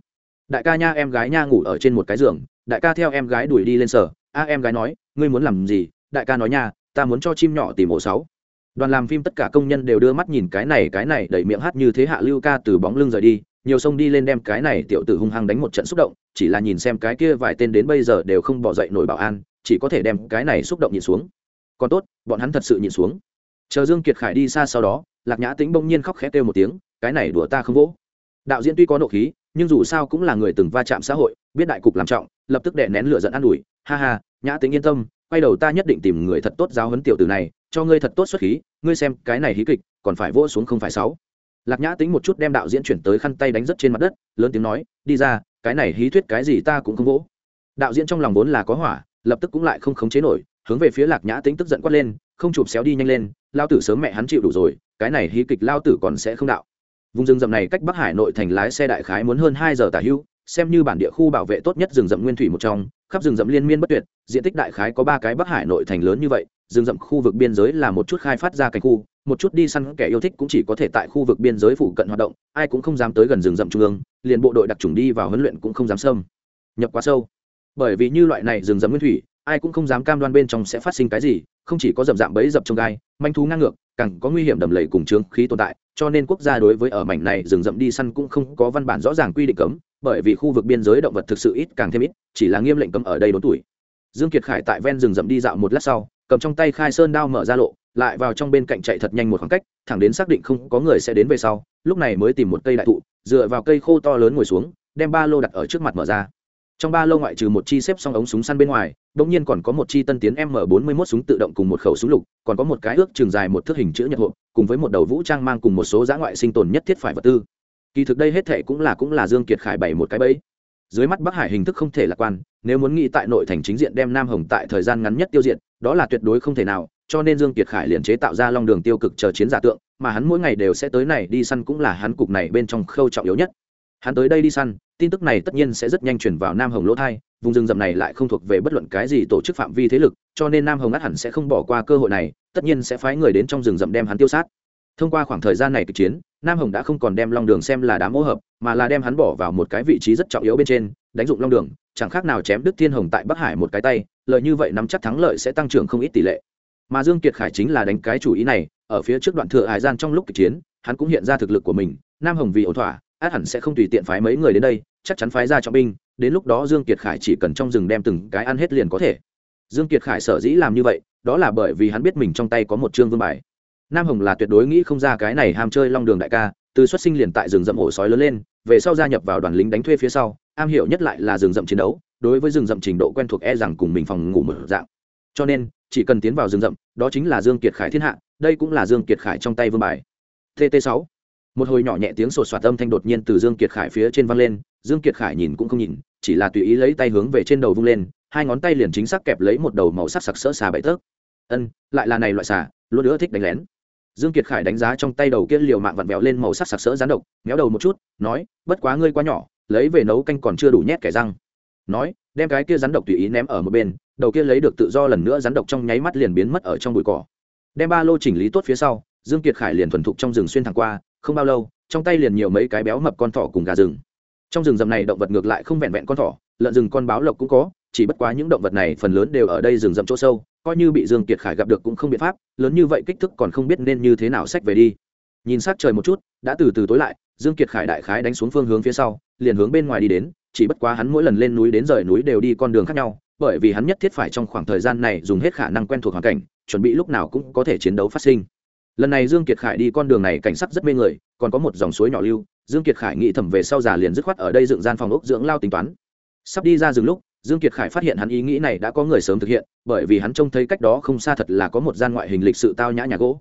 Đại ca nha, em gái nha, ngủ ở trên một cái giường, đại ca theo em gái đuổi đi lên sở, a, em gái nói, ngươi muốn làm gì? Đại ca nói nha ta muốn cho chim nhỏ tìm ổ sáu. Đoàn làm phim tất cả công nhân đều đưa mắt nhìn cái này cái này, đẩy miệng hát như thế hạ lưu ca từ bóng lưng rời đi, nhiều sông đi lên đem cái này tiểu tử hung hăng đánh một trận xúc động, chỉ là nhìn xem cái kia vài tên đến bây giờ đều không bỏ dậy nổi bảo an, chỉ có thể đem cái này xúc động nhìn xuống. Còn tốt, bọn hắn thật sự nhìn xuống. Chờ dương kiệt khải đi xa sau đó, lạc nhã tĩnh bỗng nhiên khóc khẽ kêu một tiếng, cái này đùa ta không vỗ. Đạo diễn tuy có nộ khí, nhưng dù sao cũng là người từng va chạm xã hội, biết đại cục làm trọng, lập tức đè nén lửa giận an ủi, ha ha, nhã tĩnh yên tâm quay đầu ta nhất định tìm người thật tốt giáo huấn tiểu tử này, cho ngươi thật tốt xuất khí, ngươi xem cái này hí kịch, còn phải vỗ xuống không phải sáu. Lạc nhã tính một chút đem đạo diễn chuyển tới khăn tay đánh rất trên mặt đất, lớn tiếng nói, đi ra, cái này hí thuyết cái gì ta cũng không vỗ. Đạo diễn trong lòng vốn là có hỏa, lập tức cũng lại không khống chế nổi, hướng về phía lạc nhã tính tức giận quát lên, không chụp xéo đi nhanh lên, lao tử sớm mẹ hắn chịu đủ rồi, cái này hí kịch lao tử còn sẽ không đạo. Vùng rừng rậm này cách bắc hải nội thành lái xe đại khái muốn hơn hai giờ tả hưu xem như bản địa khu bảo vệ tốt nhất rừng rậm nguyên thủy một trong, khắp rừng rậm liên miên bất tuyệt, diện tích đại khái có ba cái bắc hải nội thành lớn như vậy, rừng rậm khu vực biên giới là một chút khai phát ra cảnh khu, một chút đi săn kẻ yêu thích cũng chỉ có thể tại khu vực biên giới phụ cận hoạt động, ai cũng không dám tới gần rừng rậm trung ương, liền bộ đội đặc trùng đi vào huấn luyện cũng không dám xâm nhập quá sâu. Bởi vì như loại này rừng rậm nguyên thủy, ai cũng không dám cam đoan bên trong sẽ phát sinh cái gì, không chỉ có dập dạm bẫy dập trong gai, manh thú ngang ngược, càng có nguy hiểm đầm lầy cùng trướng khí tồn tại, cho nên quốc gia đối với ở mảnh này rừng rậm đi săn cũng không có văn bản rõ ràng quy định cấm bởi vì khu vực biên giới động vật thực sự ít càng thêm ít, chỉ là nghiêm lệnh cấm ở đây đốn tuổi. Dương kiệt khải tại ven rừng rậm đi dạo một lát sau, cầm trong tay khai sơn đao mở ra lộ, lại vào trong bên cạnh chạy thật nhanh một khoảng cách, thẳng đến xác định không có người sẽ đến về sau, lúc này mới tìm một cây đại thụ, dựa vào cây khô to lớn ngồi xuống, đem ba lô đặt ở trước mặt mở ra. Trong ba lô ngoại trừ một chi xếp xong ống súng săn bên ngoài, bỗng nhiên còn có một chi tân tiến m 41 súng tự động cùng một khẩu súng lục, còn có một cái ước trường dài một thước hình chữ nhật hộp, cùng với một đầu vũ trang mang cùng một số giã ngoại sinh tồn nhất thiết phải vật tư kỳ thực đây hết thệ cũng là cũng là dương kiệt khải bày một cái bẫy. Dưới mắt bắc hải hình thức không thể lạc quan, nếu muốn nghĩ tại nội thành chính diện đem nam hồng tại thời gian ngắn nhất tiêu diệt, đó là tuyệt đối không thể nào, cho nên dương kiệt khải liền chế tạo ra long đường tiêu cực chờ chiến giả tượng, mà hắn mỗi ngày đều sẽ tới này đi săn cũng là hắn cục này bên trong khâu trọng yếu nhất. Hắn tới đây đi săn, tin tức này tất nhiên sẽ rất nhanh chuyển vào nam hồng lỗ thai vùng rừng rậm này lại không thuộc về bất luận cái gì tổ chức phạm vi thế lực, cho nên nam hồng ắt hẳn sẽ không bỏ qua cơ hội này, tất nhiên sẽ phái người đến trong rừng rậm đem hắn tiêu sát thông qua khoảng thời gian này kịch chiến, nam hồng đã không còn đem long đường xem là đám ô hợp, mà là đem hắn bỏ vào một cái vị trí rất trọng yếu bên trên, đánh dụng long đường, chẳng khác nào chém đức thiên hồng tại bắc hải một cái tay, lợi như vậy nắm chắc thắng lợi sẽ tăng trưởng không ít tỷ lệ. Mà dương kiệt khải chính là đánh cái chủ ý này, ở phía trước đoạn thừa hải gian trong lúc kịch chiến, hắn cũng hiện ra thực lực của mình, nam hồng vì ổn thỏa, át hẳn sẽ không tùy tiện phái mấy người đến đây, chắc chắn phái ra trọng binh, đến lúc đó dương kiệt khải chỉ cần trong rừng đem từng cái ăn hết liền có thể. Dương kiệt khải sở dĩ làm như vậy, đó là bởi vì hắn biết mình trong tay có một chương vương bài nam hồng là tuyệt đối nghĩ không ra cái này ham chơi long đường đại ca, từ xuất sinh liền tại rừng rậm ổ sói lớn lên, về sau gia nhập vào đoàn lính đánh thuê phía sau, am hiểu nhất lại là rừng rậm chiến đấu, đối với rừng rậm trình độ quen thuộc e rằng cùng mình phòng ngủ mở dạng. Cho nên, chỉ cần tiến vào rừng rậm, đó chính là dương kiệt khải thiên hạ, đây cũng là dương kiệt khải trong tay vương bài. Tt 6 một hồi nhỏ nhẹ tiếng sột soạt âm thanh đột nhiên từ dương kiệt khải phía trên văng lên, dương kiệt khải nhìn cũng không nhìn, chỉ là tùy ý lấy tay hướng về trên đầu vung lên, hai ngón tay liền chính xác kẹp lấy một đầu màu sắc sặc sỡ xà bậy tớp ân, lại là này loại xà, luôn nữa thích đánh lén dương kiệt khải đánh giá trong tay đầu kia liều mạng vặn vẹo lên màu sắc sặc sỡ rán độc, méo đầu một chút, nói, bất quá ngươi quá nhỏ, lấy về nấu canh còn chưa đủ nhét kẻ răng. Nói, đem cái kia rắn độc tùy ý ném ở một bên, đầu kia lấy được tự do lần nữa rắn độc trong nháy mắt liền biến mất ở trong bụi cỏ. Đem ba lô chỉnh lý tốt phía sau, dương kiệt khải liền thuần thục trong rừng xuyên thẳng qua, không bao lâu, trong tay liền nhiều mấy cái béo mập con thỏ cùng gà rừng. Trong rừng rậm này động vật ngược lại không vẹn vẹn con thỏ, lợn rừng con báo lộc cũng có, chỉ bất quá những động vật này phần lớn đều ở đây rừng rậm chỗ sâu coi như bị dương kiệt khải gặp được cũng không biện pháp, lớn như vậy kích thước còn không biết nên như thế nào xách về đi. Nhìn sát trời một chút, đã từ từ tối lại, dương kiệt khải đại khái đánh xuống phương hướng phía sau, liền hướng bên ngoài đi đến, chỉ bất quá hắn mỗi lần lên núi đến rời núi đều đi con đường khác nhau, bởi vì hắn nhất thiết phải trong khoảng thời gian này dùng hết khả năng quen thuộc hoàn cảnh, chuẩn bị lúc nào cũng có thể chiến đấu phát sinh. Lần này dương kiệt khải đi con đường này cảnh sắc rất mê người, còn có một dòng suối nhỏ lưu, dương kiệt khải nghĩ thầm về sau già liền dứt khoát ở đây dựng gian phòng ốc dưỡng lao tính toán. Sắp đi ra rừng lúc dương kiệt khải phát hiện hắn ý nghĩ này đã có người sớm thực hiện, bởi vì hắn trông thấy cách đó không xa thật là có một gian ngoại hình lịch sự tao nhã nhà gỗ.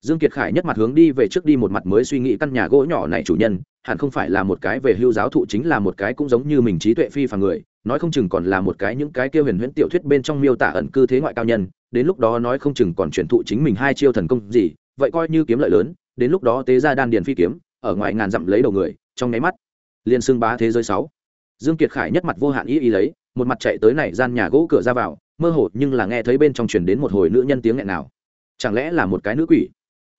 Dương kiệt khải nhất mặt hướng đi về trước đi một mặt mới suy nghĩ căn nhà gỗ nhỏ này chủ nhân, hẳn không phải là một cái về hưu giáo thụ chính là một cái cũng giống như mình trí tuệ phi phàm người, nói không chừng còn là một cái những cái kia huyền huyễn tiểu thuyết bên trong miêu tả ẩn cư thế ngoại cao nhân, đến lúc đó nói không chừng còn chuyển thụ chính mình hai chiêu thần công gì, vậy coi như kiếm lợi lớn, đến lúc đó tế ra đan điền phi kiếm, ở ngoài ngàn dặm lấy đầu người, trong nháy mắt, liền xương bá thế giới sáu. Dương kiệt khải nhất mặt vô hạn ý ý lấy một mặt chạy tới này gian nhà gỗ cửa ra vào, mơ hồ nhưng là nghe thấy bên trong truyền đến một hồi nữ nhân tiếng nghẹn nào. Chẳng lẽ là một cái nữ quỷ?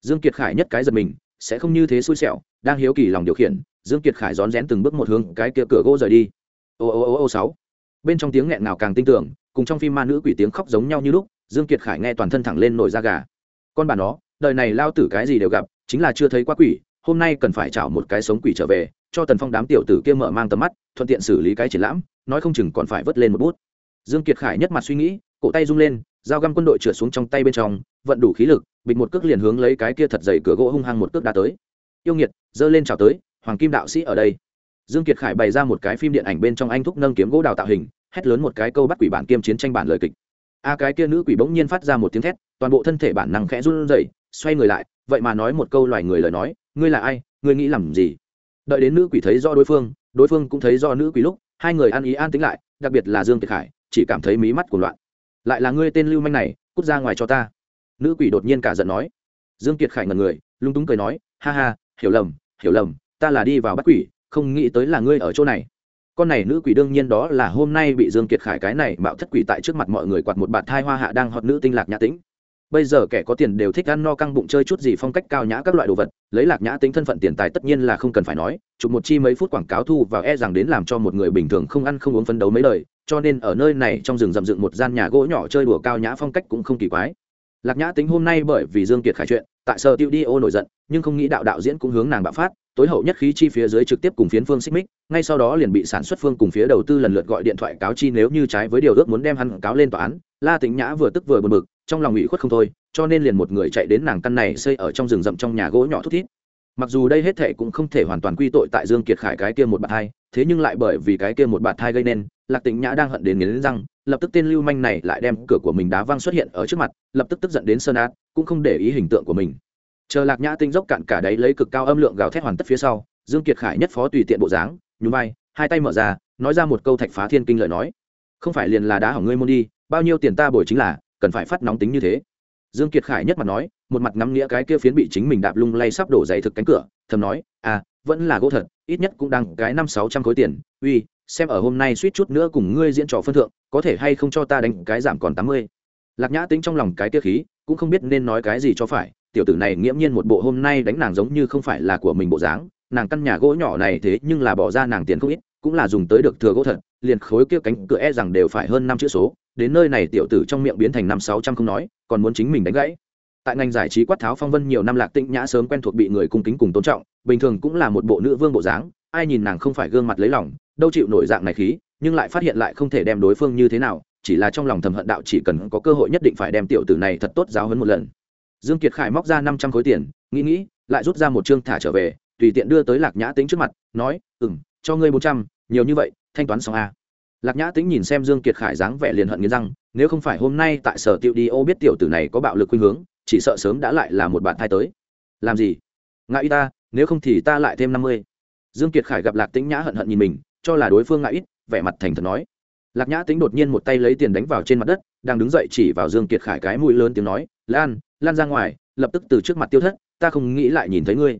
Dương kiệt khải nhất cái giật mình, sẽ không như thế xui xẻo, đang hiếu kỳ lòng điều khiển, dương kiệt khải rón rén từng bước một hướng cái kia cửa gỗ rời đi. Ô ô ô ô sáu. Bên trong tiếng nghẹn nào càng tinh tưởng, cùng trong phim ma nữ quỷ tiếng khóc giống nhau như lúc, dương kiệt khải nghe toàn thân thẳng lên nổi da gà. Con bà nó, đời này lao tử cái gì đều gặp, chính là chưa thấy quá quỷ, hôm nay cần phải chào một cái sống quỷ trở về cho tần phong đám tiểu tử kia mở mang tầm mắt, thuận tiện xử lý cái triển lãm, nói không chừng còn phải vớt lên một bút. Dương kiệt khải nhất mặt suy nghĩ, cổ tay rung lên, dao găm quân đội trượt xuống trong tay bên trong, vận đủ khí lực, bịch một cước liền hướng lấy cái kia thật dày cửa gỗ hung hăng một cước đá tới. Yêu nghiệt dơ lên chào tới, hoàng kim đạo sĩ ở đây. Dương kiệt khải bày ra một cái phim điện ảnh bên trong anh thúc nâng kiếm gỗ đào tạo hình, hét lớn một cái câu bắt quỷ bản kiêm chiến tranh bản lời kịch. A cái kia nữ quỷ bỗng nhiên phát ra một tiếng thét, toàn bộ thân thể bản năng khẽ run rẩy, xoay người lại, vậy mà nói một câu loài người lời nói, ngươi là ai? Ngươi nghĩ làm gì? Đợi đến nữ quỷ thấy do đối phương đối phương cũng thấy do nữ quỷ lúc, hai người ăn ý an tính lại, đặc biệt là dương kiệt khải, chỉ cảm thấy mí mắt của loạn. Lại là ngươi tên lưu manh này, cút ra ngoài cho ta. Nữ quỷ đột nhiên cả giận nói. Dương kiệt khải ngần người lung túng cười nói, ha ha, hiểu lầm hiểu lầm, ta là đi vào bắt quỷ, không nghĩ tới là ngươi ở chỗ này. Con này nữ quỷ đương nhiên đó là hôm nay bị dương kiệt khải cái này mạo thất quỷ tại trước mặt mọi người quạt một bạt thai hoa hạ đang họp nữ tinh lạc nhã tĩnh bây giờ kẻ có tiền đều thích ăn no căng bụng chơi chút gì phong cách cao nhã các loại đồ vật, lấy lạc nhã tính thân phận tiền tài tất nhiên là không cần phải nói, chụp một chi mấy phút quảng cáo thu vào e rằng đến làm cho một người bình thường không ăn không uống phấn đấu mấy lời cho nên ở nơi này trong rừng rậm dựng một gian nhà gỗ nhỏ chơi đùa cao nhã phong cách cũng không kỳ quái lạc nhã tính hôm nay bởi vì dương kiệt khải chuyện, tại sở tiêu đi ô nổi giận, nhưng không nghĩ đạo đạo diễn cũng hướng nàng bạo phát, tối hậu nhất khí chi phía dưới trực tiếp cùng phiến phương xích mích, ngay sau đó liền bị sản xuất phương cùng phía đầu tư lần lượt gọi điện thoại cáo chi nếu như trái với điều ước muốn đem hắn cáo lên tòa án. La tĩnh nhã vừa tức vừa buồn bực, trong lòng ủy khuất không thôi, cho nên liền một người chạy đến nàng căn này xây ở trong rừng rậm trong nhà gỗ nhỏ thút thít. Mặc dù đây hết thệ cũng không thể hoàn toàn quy tội tại dương kiệt khải cái kia một bạt hai thế nhưng lại bởi vì cái kia một bạt thai gây nên lạc tĩnh nhã đang hận đến nghiến răng, lập tức tên lưu manh này lại đem cửa của mình đá văng xuất hiện ở trước mặt, lập tức tức giận đến sơn át cũng không để ý hình tượng của mình. Chờ lạc nhã tinh dốc cạn cả đấy lấy cực cao âm lượng gào thét hoàn tất phía sau, dương kiệt khải nhất phó tùy tiện bộ dáng, nhún vai, hai tay mở ra, nói ra một câu thạch phá thiên kinh lời nói. Không phải liền là đá hỏng ngươi môn đi, bao nhiêu tiền ta bồi chính là, cần phải phát nóng tính như thế. Dương kiệt khải nhất mặt nói, một mặt ngắm nghĩa cái kia phiến bị chính mình đạp lung lay sắp đổ dày thực cánh cửa, thầm nói à vẫn là gỗ thật, ít nhất cũng đang cái năm sáu trăm khối tiền, uy xem ở hôm nay suýt chút nữa cùng ngươi diễn trò phân thượng, có thể hay không cho ta đánh cái giảm còn tám mươi. Lạc nhã tính trong lòng cái kia khí, cũng không biết nên nói cái gì cho phải, tiểu tử này nghiễm nhiên một bộ hôm nay đánh nàng giống như không phải là của mình bộ dáng, nàng căn nhà gỗ nhỏ này thế nhưng là bỏ ra nàng tiền không ít, cũng là dùng tới được thừa gỗ thật, liền khối kia cánh cửa e rằng đều phải hơn năm chữ số, đến nơi này tiểu tử trong miệng biến thành năm sáu trăm không nói, còn muốn chính mình đánh gãy. Tại ngành giải trí quát tháo phong vân nhiều năm lạc tĩnh nhã sớm quen thuộc bị người cung kính cùng tôn trọng, bình thường cũng là một bộ nữ vương bộ dáng ai nhìn nàng không phải gương mặt lấy lòng, đâu chịu nổi dạng này khí, nhưng lại phát hiện lại không thể đem đối phương như thế nào, chỉ là trong lòng thầm hận đạo chỉ cần có cơ hội nhất định phải đem tiểu tử này thật tốt giáo hấn một lần. Dương kiệt khải móc ra năm trăm khối tiền, nghĩ nghĩ, lại rút ra một chương thả trở về, tùy tiện đưa tới lạc nhã tính trước mặt, nói ừ m cho ngươi bốn trăm, nhiều như vậy, thanh toán xong a. Lạc nhã tính nhìn xem dương kiệt khải dáng vẻ liền hận nghiến răng, nếu không phải hôm nay tại sở tiệu đi, ô biết tiểu tử này có bạo lực khuynh hướng, chỉ sợ sớm đã lại là một bạn thai tới. Làm gì? Ngại y ta, nếu không thì ta lại thêm năm mươi dương kiệt khải gặp lạc tĩnh nhã hận hận nhìn mình, cho là đối phương ngại ít, vẻ mặt thành thật nói. Lạc nhã tính đột nhiên một tay lấy tiền đánh vào trên mặt đất, đang đứng dậy chỉ vào dương kiệt khải cái mũi lớn tiếng nói, lan lan ra ngoài, lập tức từ trước mặt tiêu thất, ta không nghĩ lại nhìn thấy ngươi.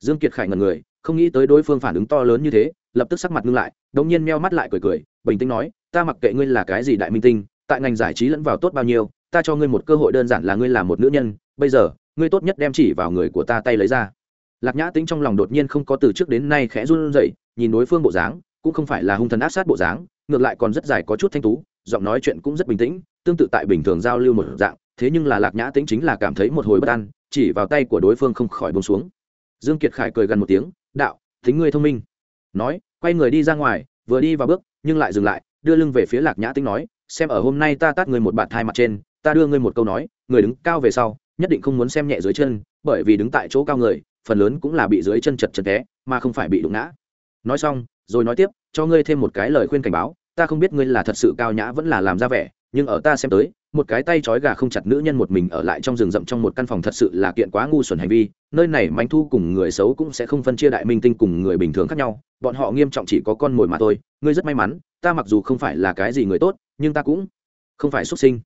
Dương kiệt khải ngần người, không nghĩ tới đối phương phản ứng to lớn như thế, lập tức sắc mặt ngưng lại đống nhiên meo mắt lại cười cười, bình tĩnh nói, ta mặc kệ ngươi là cái gì đại minh tinh, tại ngành giải trí lẫn vào tốt bao nhiêu, ta cho ngươi một cơ hội đơn giản là ngươi là một nữ nhân, bây giờ, ngươi tốt nhất đem chỉ vào người của ta tay lấy ra lạc nhã tính trong lòng đột nhiên không có từ trước đến nay khẽ run rẩy, nhìn đối phương bộ dáng, cũng không phải là hung thần ác sát bộ dáng, ngược lại còn rất dài có chút thanh tú, giọng nói chuyện cũng rất bình tĩnh, tương tự tại bình thường giao lưu một dạng, thế nhưng là lạc nhã tính chính là cảm thấy một hồi bất an, chỉ vào tay của đối phương không khỏi bông xuống. Dương kiệt khải cười gần một tiếng, đạo, thính ngươi thông minh. Nói, quay người đi ra ngoài, vừa đi vào bước, nhưng lại dừng lại, đưa lưng về phía lạc nhã tính nói, xem ở hôm nay ta tát ngươi một bạt thai mặt trên, ta đưa ngươi một câu nói, người đứng cao về sau, nhất định không muốn xem nhẹ dưới chân, bởi vì đứng tại chỗ cao người phần lớn cũng là bị dưới chân chật chật té, mà không phải bị đụng ngã. Nói xong, rồi nói tiếp, cho ngươi thêm một cái lời khuyên cảnh báo, ta không biết ngươi là thật sự cao nhã vẫn là làm ra vẻ, nhưng ở ta xem tới, một cái tay trói gà không chặt nữ nhân một mình ở lại trong rừng rậm trong một căn phòng thật sự là kiện quá ngu xuẩn hành vi, nơi này manh thu cùng người xấu cũng sẽ không phân chia đại minh tinh cùng người bình thường khác nhau, bọn họ nghiêm trọng chỉ có con mồi mà thôi, ngươi rất may mắn, ta mặc dù không phải là cái gì người tốt, nhưng ta cũng không phải xuất sinh.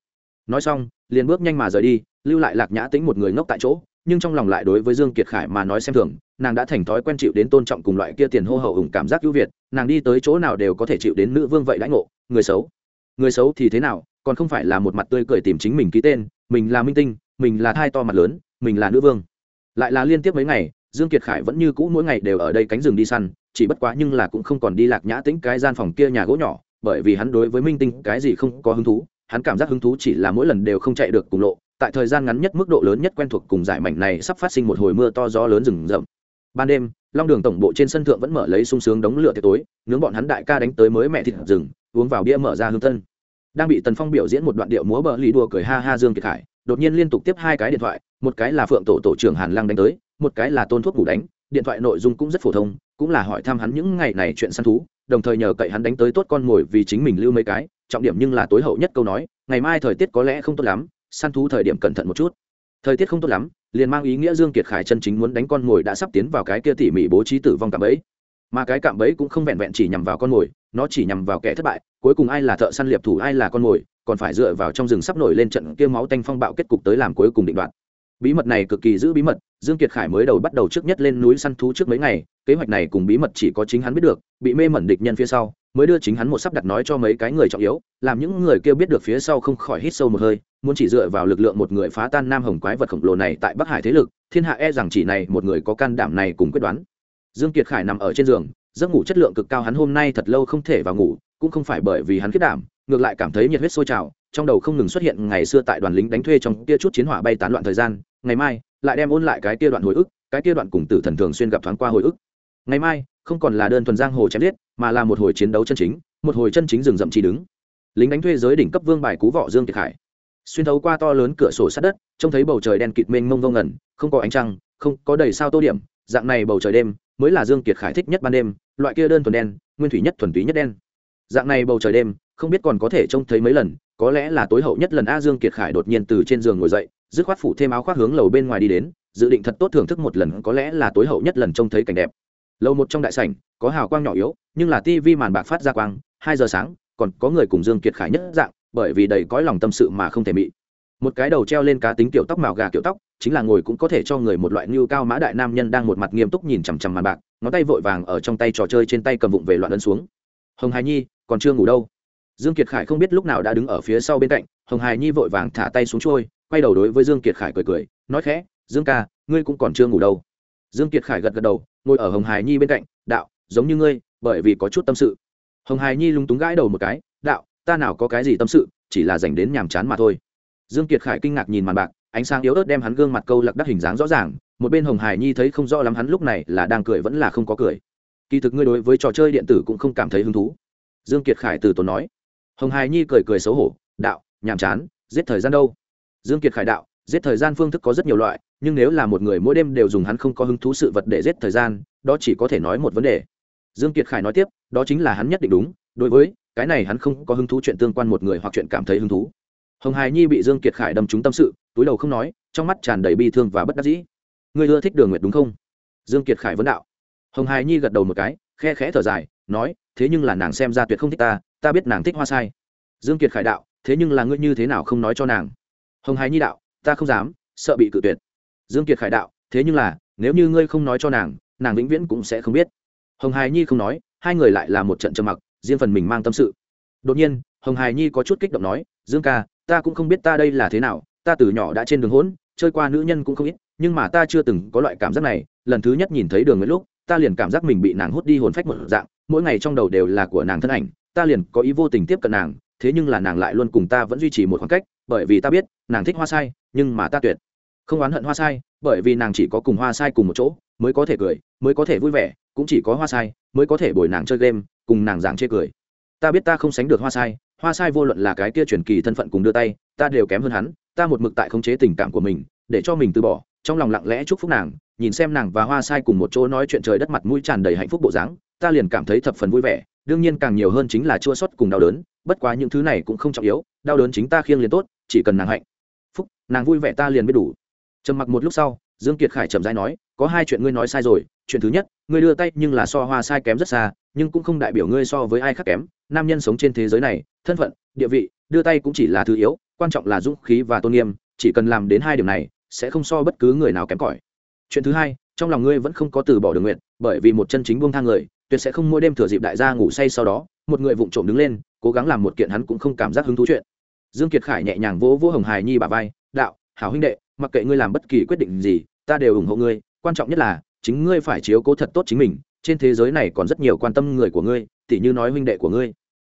Nói xong, liền bước nhanh mà rời đi, lưu lại lạc nhã tính một người ngốc tại chỗ nhưng trong lòng lại đối với dương kiệt khải mà nói xem thường, nàng đã thành thói quen chịu đến tôn trọng cùng loại kia tiền hô hậu ủng cảm giác ưu việt, nàng đi tới chỗ nào đều có thể chịu đến nữ vương vậy đãi ngộ, người xấu. Người xấu thì thế nào, còn không phải là một mặt tươi cười tìm chính mình ký tên, mình là minh tinh, mình là thai to mặt lớn, mình là nữ vương. Lại là liên tiếp mấy ngày, dương kiệt khải vẫn như cũ mỗi ngày đều ở đây cánh rừng đi săn, chỉ bất quá nhưng là cũng không còn đi lạc nhã tĩnh cái gian phòng kia nhà gỗ nhỏ, bởi vì hắn đối với minh tinh cái gì không có hứng thú, hắn cảm giác hứng thú chỉ là mỗi lần đều không chạy được cùng lộ tại thời gian ngắn nhất mức độ lớn nhất quen thuộc cùng giải mảnh này sắp phát sinh một hồi mưa to gió lớn rừng rậm ban đêm, long đường tổng bộ trên sân thượng vẫn mở lấy sung sướng đống lửa tiệc tối, nướng bọn hắn đại ca đánh tới mới mẹ thịt rừng, uống vào bia mở ra hương thân. đang bị tần phong biểu diễn một đoạn điệu múa bờ lì đùa cười ha ha dương kiệt khải đột nhiên liên tục tiếp hai cái điện thoại, một cái là phượng tổ tổ trưởng hàn lăng đánh tới, một cái là tôn thuốc ngủ đánh, điện thoại nội dung cũng rất phổ thông, cũng là hỏi thăm hắn những ngày này chuyện săn thú, đồng thời nhờ cậy hắn đánh tới tốt con mồi vì chính mình lưu mấy cái, trọng điểm nhưng là tối hậu nhất câu nói, ngày mai thời tiết có lẽ không tốt lắm săn thú thời điểm cẩn thận một chút. Thời tiết không tốt lắm, liền mang ý nghĩa dương kiệt khải chân chính muốn đánh con mồi đã sắp tiến vào cái kia tỉ mỉ bố trí tử vong cạm bẫy. Mà cái cạm bẫy cũng không vẹn vẹn chỉ nhằm vào con mồi, nó chỉ nhằm vào kẻ thất bại, cuối cùng ai là thợ săn liệp thủ, ai là con mồi, còn phải dựa vào trong rừng sắp nổi lên trận kia máu tanh phong bạo kết cục tới làm cuối cùng định đoạt. Bí mật này cực kỳ giữ bí mật, dương kiệt khải mới đầu bắt đầu trước nhất lên núi săn thú trước mấy ngày, kế hoạch này cùng bí mật chỉ có chính hắn biết được, bị mê mẩn địch nhân phía sau mới đưa chính hắn một sắp đặt nói cho mấy cái người trọng yếu, làm những người kia biết được phía sau không khỏi hít sâu một hơi, muốn chỉ dựa vào lực lượng một người phá tan nam hồng quái vật khổng lồ này tại bắc hải thế lực, thiên hạ e rằng chỉ này một người có can đảm này cùng quyết đoán. Dương kiệt khải nằm ở trên giường, giấc ngủ chất lượng cực cao, hắn hôm nay thật lâu không thể vào ngủ, cũng không phải bởi vì hắn kết đảm, ngược lại cảm thấy nhiệt huyết sôi trào, trong đầu không ngừng xuất hiện ngày xưa tại đoàn lính đánh thuê trong kia chút chiến hỏa bay tán loạn thời gian, ngày mai, lại đem ôn lại cái kia đoạn hồi ức, cái kia đoạn cùng tử thần thường xuyên gặp thoáng qua hồi ức. Ngày mai không còn là đơn thuần giang hồ chém giết, mà là một hồi chiến đấu chân chính, một hồi chân chính rừng rậm chỉ đứng. Lính đánh thuê giới đỉnh cấp vương bài cú võ dương kiệt khải. Xuyên thấu qua to lớn cửa sổ sát đất, trông thấy bầu trời đen kịt mênh mông vô ngẩn không có ánh trăng, không có đầy sao tô điểm, dạng này bầu trời đêm mới là dương kiệt khải thích nhất ban đêm, loại kia đơn thuần đen, nguyên thủy nhất thuần túy nhất đen. Dạng này bầu trời đêm, không biết còn có thể trông thấy mấy lần, có lẽ là tối hậu nhất lần a dương kiệt khải đột nhiên từ trên giường ngồi dậy, dứt khoát phủ thêm áo khoác hướng lầu bên ngoài đi đến, dự định thật tốt thưởng thức một lần, có lẽ là tối hậu nhất lần trông thấy cảnh đẹp lâu một trong đại sảnh, có hào quang nhỏ yếu, nhưng là tivi màn bạc phát ra quang, hai giờ sáng, còn có người cùng dương kiệt khải nhất dạng, bởi vì đầy cõi lòng tâm sự mà không thể mị. Một cái đầu treo lên cá tính kiểu tóc màu gà kiểu tóc, chính là ngồi cũng có thể cho người một loại như cao mã đại nam nhân đang một mặt nghiêm túc nhìn chằm chằm màn bạc, ngón tay vội vàng ở trong tay trò chơi trên tay cầm vụng về loạn ấn xuống. Hồng hài nhi, còn chưa ngủ đâu. Dương kiệt khải không biết lúc nào đã đứng ở phía sau bên cạnh, hồng hài nhi vội vàng thả tay xuống trôi, quay đầu đối với dương kiệt khải cười cười, nói khẽ, dương ca, ngươi cũng còn chưa ngủ đâu. Dương kiệt khải gật gật đầu ngồi ở hồng Hải nhi bên cạnh, đạo, giống như ngươi, bởi vì có chút tâm sự. Hồng Hải nhi lúng túng gãi đầu một cái, đạo, ta nào có cái gì tâm sự, chỉ là dành đến nhàm chán mà thôi. Dương kiệt khải kinh ngạc nhìn màn bạc, ánh sáng yếu ớt đem hắn gương mặt câu lạc đắc hình dáng rõ ràng, một bên hồng Hải nhi thấy không rõ lắm hắn lúc này là đang cười vẫn là không có cười. Kỳ thực ngươi đối với trò chơi điện tử cũng không cảm thấy hứng thú. Dương kiệt khải từ tốn nói. Hồng Hải nhi cười cười xấu hổ, đạo, nhàm chán, giết thời gian đâu? Dương kiệt khải đạo, giết thời gian phương thức có rất nhiều loại nhưng nếu là một người mỗi đêm đều dùng hắn không có hứng thú sự vật để giết thời gian, đó chỉ có thể nói một vấn đề. Dương kiệt khải nói tiếp, đó chính là hắn nhất định đúng, đối với cái này hắn không có hứng thú chuyện tương quan một người hoặc chuyện cảm thấy hứng thú. Hồng hài nhi bị dương kiệt khải đâm trúng tâm sự, túi đầu không nói, trong mắt tràn đầy bi thương và bất đắc dĩ. Ngươi ưa thích đường nguyệt đúng không? Dương kiệt khải vấn đạo. Hồng hài nhi gật đầu một cái, khe khẽ thở dài, nói, thế nhưng là nàng xem ra tuyệt không thích ta ta biết nàng thích hoa sai. Dương kiệt khải đạo, thế nhưng là ngươi như thế nào không nói cho nàng? Hồng hài nhi đạo, ta không dám, sợ bị cự tuyệt dương kiệt khải đạo, thế nhưng là, nếu như ngươi không nói cho nàng nàng vĩnh viễn cũng sẽ không biết. Hồng hài nhi không nói, hai người lại là một trận trầm mặc, riêng phần mình mang tâm sự. Đột nhiên, hồng hài nhi có chút kích động nói, dương ca, ta cũng không biết ta đây là thế nào, ta từ nhỏ đã trên đường hỗn, chơi qua nữ nhân cũng không ít, nhưng mà ta chưa từng có loại cảm giác này, lần thứ nhất nhìn thấy đường nguyễn lúc, ta liền cảm giác mình bị nàng hút đi hồn phách một dạng, mỗi ngày trong đầu đều là của nàng thân ảnh, ta liền có ý vô tình tiếp cận nàng, thế nhưng là nàng lại luôn cùng ta vẫn duy trì một khoảng cách, bởi vì ta biết, nàng thích hoa sai, nhưng mà ta tuyệt không oán hận hoa sai, bởi vì nàng chỉ có cùng hoa sai cùng một chỗ, mới có thể cười, mới có thể vui vẻ, cũng chỉ có hoa sai, mới có thể bồi nàng chơi game, cùng nàng giảng chê cười. Ta biết ta không sánh được hoa sai hoa sai vô luận là cái kia truyền kỳ thân phận cùng đưa tay, ta đều kém hơn hắn, ta một mực tại khống chế tình cảm của mình, để cho mình từ bỏ, trong lòng lặng lẽ chúc phúc nàng, nhìn xem nàng và hoa sai cùng một chỗ nói chuyện trời đất mặt mũi tràn đầy hạnh phúc bộ dáng, ta liền cảm thấy thập phần vui vẻ, đương nhiên càng nhiều hơn chính là chua xót cùng đau đớn, bất quá những thứ này cũng không trọng yếu, đau đớn chính ta khiêng liền tốt, chỉ cần nàng hạnh phúc, nàng vui vẻ ta liền biết đủ trầm mặc một lúc sau, dương kiệt khải chậm rãi nói, có hai chuyện ngươi nói sai rồi, chuyện thứ nhất, ngươi đưa tay nhưng là so hoa sai kém rất xa, nhưng cũng không đại biểu ngươi so với ai khác kém, nam nhân sống trên thế giới này, thân phận, địa vị, đưa tay cũng chỉ là thứ yếu, quan trọng là dũng khí và tôn nghiêm, chỉ cần làm đến hai điểm này, sẽ không so bất cứ người nào kém cỏi. Chuyện thứ hai, trong lòng ngươi vẫn không có từ bỏ đường nguyện, bởi vì một chân chính buông thang người, tuyệt sẽ không mỗi đêm thừa dịp đại gia ngủ say sau đó, một người vụng trộm đứng lên, cố gắng làm một kiện hắn cũng không cảm giác hứng thú chuyện. Dương kiệt khải nhẹ nhàng vỗ vỗ hồng hài nhi bà vai, đạo, hảo huynh đệ mặc kệ ngươi làm bất kỳ quyết định gì, ta đều ủng hộ ngươi, quan trọng nhất là, chính ngươi phải chiếu cố thật tốt chính mình, trên thế giới này còn rất nhiều quan tâm người của ngươi, tỉ như nói huynh đệ của ngươi.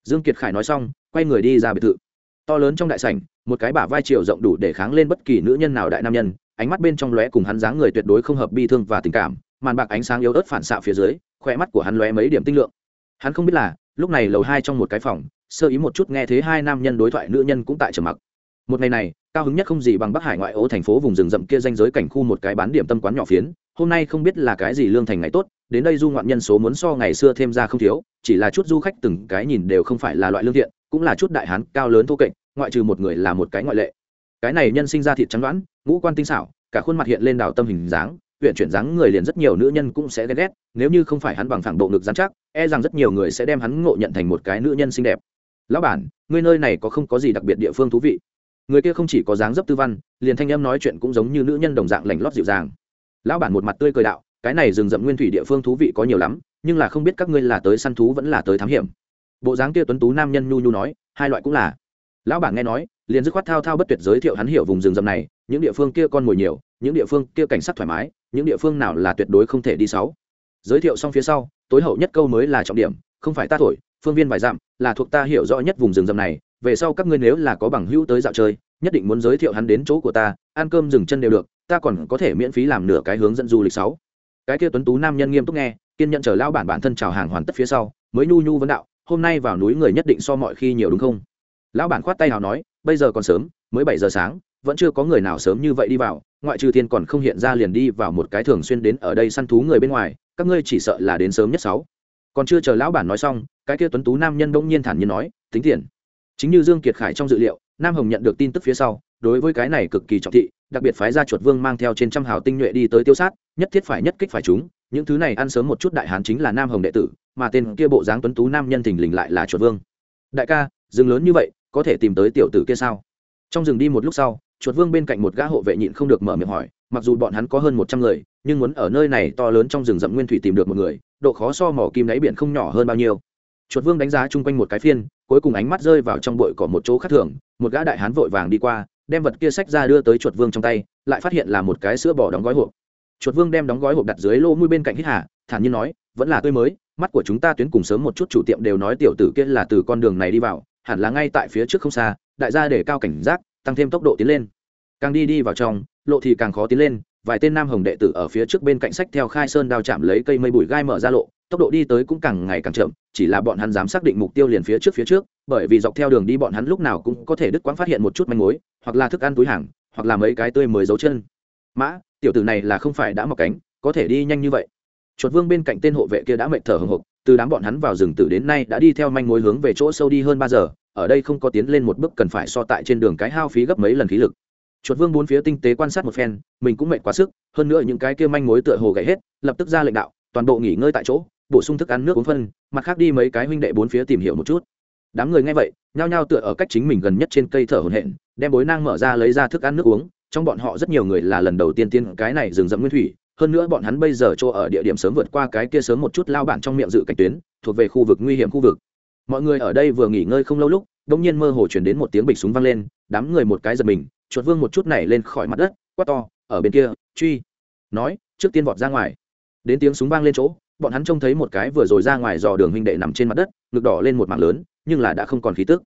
Dương kiệt khải nói xong, quay người đi ra biệt thự. To lớn trong đại sảnh, một cái bả vai chiều rộng đủ để kháng lên bất kỳ nữ nhân nào đại nam nhân, ánh mắt bên trong lóe cùng hắn dáng người tuyệt đối không hợp bi thương và tình cảm, màn bạc ánh sáng yếu ớt phản xạ phía dưới khoe mắt của hắn lóe mấy điểm tinh lượng. Hắn không biết là, lúc này lầu hai trong một cái phòng, sơ ý một chút nghe thấy hai nam nhân đối thoại nữ nhân cũng tại trầm mặc một ngày này, cao hứng nhất không gì bằng bắc hải ngoại ô thành phố vùng rừng rậm kia danh giới cảnh khu một cái bán điểm tâm quán nhỏ phiến. Hôm nay không biết là cái gì lương thành ngày tốt, đến đây du ngoạn nhân số muốn so ngày xưa thêm ra không thiếu, chỉ là chút du khách từng cái nhìn đều không phải là loại lương thiện, cũng là chút đại hán cao lớn thô kệch, ngoại trừ một người là một cái ngoại lệ. Cái này nhân sinh ra thịt trắng đoán, ngũ quan tinh xảo, cả khuôn mặt hiện lên đào tâm hình dáng huyện chuyển dáng người liền rất nhiều nữ nhân cũng sẽ ghét ghét, nếu như không phải hắn bằng phẳng độ ngực dán chắc e rằng rất nhiều người sẽ đem hắn ngộ nhận thành một cái nữ nhân xinh đẹp. Lão bản, ngươi nơi này có không có gì đặc biệt địa phương thú vị? Người kia không chỉ có dáng dấp tư văn, liền thanh âm nói chuyện cũng giống như nữ nhân đồng dạng lành lót dịu dàng. Lão bản một mặt tươi cười đạo, cái này rừng rậm nguyên thủy địa phương thú vị có nhiều lắm, nhưng là không biết các ngươi là tới săn thú vẫn là tới thám hiểm. Bộ dáng kia tuấn tú nam nhân nhu nhu nói, hai loại cũng là. Lão bản nghe nói, liền dứt khoát thao thao bất tuyệt giới thiệu hắn hiểu vùng rừng rậm này, những địa phương kia con mồi nhiều, những địa phương kia cảnh sát thoải mái, những địa phương nào là tuyệt đối không thể đi sáu. Giới thiệu xong phía sau, tối hậu nhất câu mới là trọng điểm, không phải ta thổi, phương viên vài dặm là thuộc ta hiểu rõ nhất vùng rừng rậm này về sau các ngươi nếu là có bằng hữu tới dạo chơi, nhất định muốn giới thiệu hắn đến chỗ của ta, ăn cơm dừng chân đều được, ta còn có thể miễn phí làm nửa cái hướng dẫn du lịch sáu. Cái kia tuấn tú nam nhân nghiêm túc nghe, kiên nhận chờ lao bản bản thân chào hàng hoàn tất phía sau, mới nhu nhu vấn đạo, hôm nay vào núi người nhất định so mọi khi nhiều đúng không? Lão bản khoát tay hào nói, bây giờ còn sớm, mới bảy giờ sáng, vẫn chưa có người nào sớm như vậy đi vào, ngoại trừ thiên còn không hiện ra liền đi vào một cái thường xuyên đến ở đây săn thú người bên ngoài, các ngươi chỉ sợ là đến sớm nhất sáu. Còn chưa chờ lão bản nói xong, cái kia tuấn tú nam nhân đông nhiên thản nhiên nói, tính tiền chính như dương kiệt khải trong dự liệu, nam hồng nhận được tin tức phía sau, đối với cái này cực kỳ trọng thị, đặc biệt phái ra chuột vương mang theo trên trăm hào tinh nhuệ đi tới tiêu sát, nhất thiết phải nhất kích phải chúng, những thứ này ăn sớm một chút đại hán chính là nam hồng đệ tử, mà tên kia bộ dáng tuấn tú nam nhân thình lình lại là chuột vương. Đại ca, rừng lớn như vậy, có thể tìm tới tiểu tử kia sao? Trong rừng đi một lúc sau, chuột vương bên cạnh một gã hộ vệ nhịn không được mở miệng hỏi, mặc dù bọn hắn có hơn một trăm người, nhưng muốn ở nơi này to lớn trong rừng rậm nguyên thủy tìm được một người, độ khó so mỏ kim đáy biển không nhỏ hơn bao nhiêu. Chuột vương đánh giá chung quanh một cái phiên cuối cùng ánh mắt rơi vào trong bụi cỏ một chỗ khác thường, một gã đại hán vội vàng đi qua, đem vật kia sách ra đưa tới chuột vương trong tay, lại phát hiện là một cái sữa bò đóng gói hộp. Chuột vương đem đóng gói hộp đặt dưới lô mũi bên cạnh hít hà, thản nhiên nói, vẫn là tươi mới, mắt của chúng ta tuyến cùng sớm một chút chủ tiệm đều nói tiểu tử kia là từ con đường này đi vào, hẳn là ngay tại phía trước không xa, đại gia để cao cảnh giác, tăng thêm tốc độ tiến lên. Càng đi đi vào trong, lộ thì càng khó tiến lên, vài tên nam hồng đệ tử ở phía trước bên cạnh sách theo khai sơn đao chạm lấy cây mây bụi gai mở ra lộ tốc độ đi tới cũng càng ngày càng chậm, chỉ là bọn hắn dám xác định mục tiêu liền phía trước phía trước, bởi vì dọc theo đường đi bọn hắn lúc nào cũng có thể đứt quãng phát hiện một chút manh mối, hoặc là thức ăn túi hàng, hoặc là mấy cái tươi mới dấu chân. Mã, tiểu tử này là không phải đã mọc cánh, có thể đi nhanh như vậy. Chuột vương bên cạnh tên hộ vệ kia đã mệt thở hồng hộc, từ đám bọn hắn vào rừng tử đến nay đã đi theo manh mối hướng về chỗ sâu đi hơn ba giờ, ở đây không có tiến lên một bước cần phải so tại trên đường cái hao phí gấp mấy lần khí lực. Chuột vương bốn phía tinh tế quan sát một phen, mình cũng mệt quá sức, hơn nữa những cái kia manh mối tựa hồ gãy hết, lập tức ra lệnh đạo, toàn bộ nghỉ ngơi tại chỗ bổ sung thức ăn nước uống phân, mặt khác đi mấy cái huynh đệ bốn phía tìm hiểu một chút. Đám người nghe vậy, nhao nhao tựa ở cách chính mình gần nhất trên cây thở hổn hển, đem bối nang mở ra lấy ra thức ăn nước uống, trong bọn họ rất nhiều người là lần đầu tiên tiên cái này rừng rậm nguyên thủy, hơn nữa bọn hắn bây giờ chỗ ở địa điểm sớm vượt qua cái kia sớm một chút lao bản trong miệng dự cảnh tuyến, thuộc về khu vực nguy hiểm khu vực. Mọi người ở đây vừa nghỉ ngơi không lâu lúc đông nhiên mơ hồ chuyển đến một tiếng bịch súng vang lên, đám người một cái giật mình, chuột vương một chút này lên khỏi mặt đất, quát to, ở bên kia, truy! Nói, trước tiên vọt ra ngoài. Đến tiếng súng vang lên chỗ bọn hắn trông thấy một cái vừa rồi ra ngoài dò đường huynh đệ nằm trên mặt đất, ngực đỏ lên một mảng lớn, nhưng là đã không còn khí tức.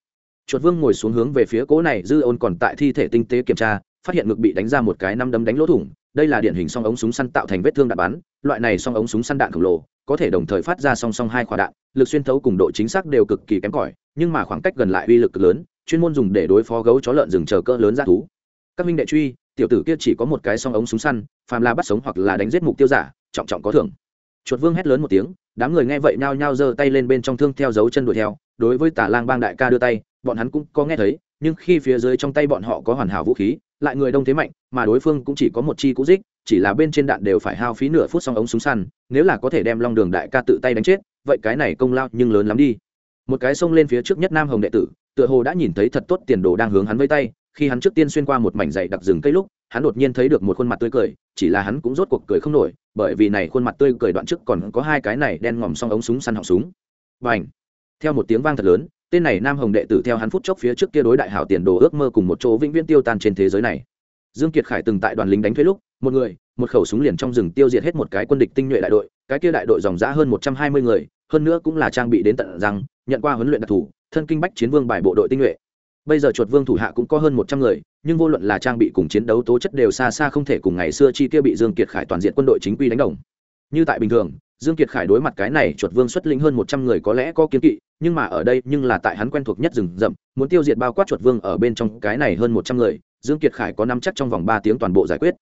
Chuột vương ngồi xuống hướng về phía cố này dư ôn còn tại thi thể tinh tế kiểm tra, phát hiện ngực bị đánh ra một cái năm đấm đánh lỗ thủng, đây là điển hình song ống súng săn tạo thành vết thương đạn bắn, loại này song ống súng săn đạn khổng lồ, có thể đồng thời phát ra song song hai quả đạn, lực xuyên thấu cùng độ chính xác đều cực kỳ kém cỏi, nhưng mà khoảng cách gần lại uy lực cực lớn, chuyên môn dùng để đối phó gấu chó lợn rừng chờ cỡ lớn ra thú. Các minh đệ truy, tiểu tử kia chỉ có một cái song ống súng săn, phàm là bắt sống hoặc là đánh giết mục tiêu giả, trọng trọng có thưởng chuột vương hét lớn một tiếng, đám người nghe vậy nhao nhao giơ tay lên bên trong thương theo dấu chân đuổi theo, đối với tả lang bang đại ca đưa tay, bọn hắn cũng có nghe thấy, nhưng khi phía dưới trong tay bọn họ có hoàn hảo vũ khí, lại người đông thế mạnh, mà đối phương cũng chỉ có một chi cũ dích, chỉ là bên trên đạn đều phải hao phí nửa phút xong ống súng săn, nếu là có thể đem long đường đại ca tự tay đánh chết, vậy cái này công lao nhưng lớn lắm đi. Một cái xông lên phía trước nhất nam hồng đệ tử, tựa hồ đã nhìn thấy thật tốt tiền đồ đang hướng hắn với tay, khi hắn trước tiên xuyên qua một mảnh dày đặc rừng cây lúc, hắn đột nhiên thấy được một khuôn mặt tươi cười, chỉ là hắn cũng rốt cuộc cười không nổi bởi vì này khuôn mặt tươi cười đoạn trước còn có hai cái này đen ngòm song ống súng săn họng súng. Và ảnh theo một tiếng vang thật lớn, tên này nam hồng đệ tử theo hắn phút chốc phía trước kia đối đại hảo tiền đồ ước mơ cùng một chỗ vĩnh viễn tiêu tan trên thế giới này. Dương kiệt khải từng tại đoàn lính đánh thuê lúc, một người, một khẩu súng liền trong rừng tiêu diệt hết một cái quân địch tinh nhuệ đại đội, cái kia đại đội dòng dã hơn một trăm hai mươi người, hơn nữa cũng là trang bị đến tận rằng nhận qua huấn luyện đặc thù, thân kinh bách chiến vương bài bộ đội tinh nhuệ. Bây giờ chuột vương thủ hạ cũng có hơn một trăm người nhưng vô luận là trang bị cùng chiến đấu tố chất đều xa xa không thể cùng ngày xưa chi kia bị dương kiệt khải toàn diện quân đội chính quy đánh đồng. Như tại bình thường, dương kiệt khải đối mặt cái này chuột vương xuất lĩnh hơn một trăm người có lẽ có kiến kỵ, nhưng mà ở đây nhưng là tại hắn quen thuộc nhất rừng rậm, muốn tiêu diệt bao quát chuột vương ở bên trong cái này hơn một trăm người, dương kiệt khải có nắm chắc trong vòng ba tiếng toàn bộ giải quyết.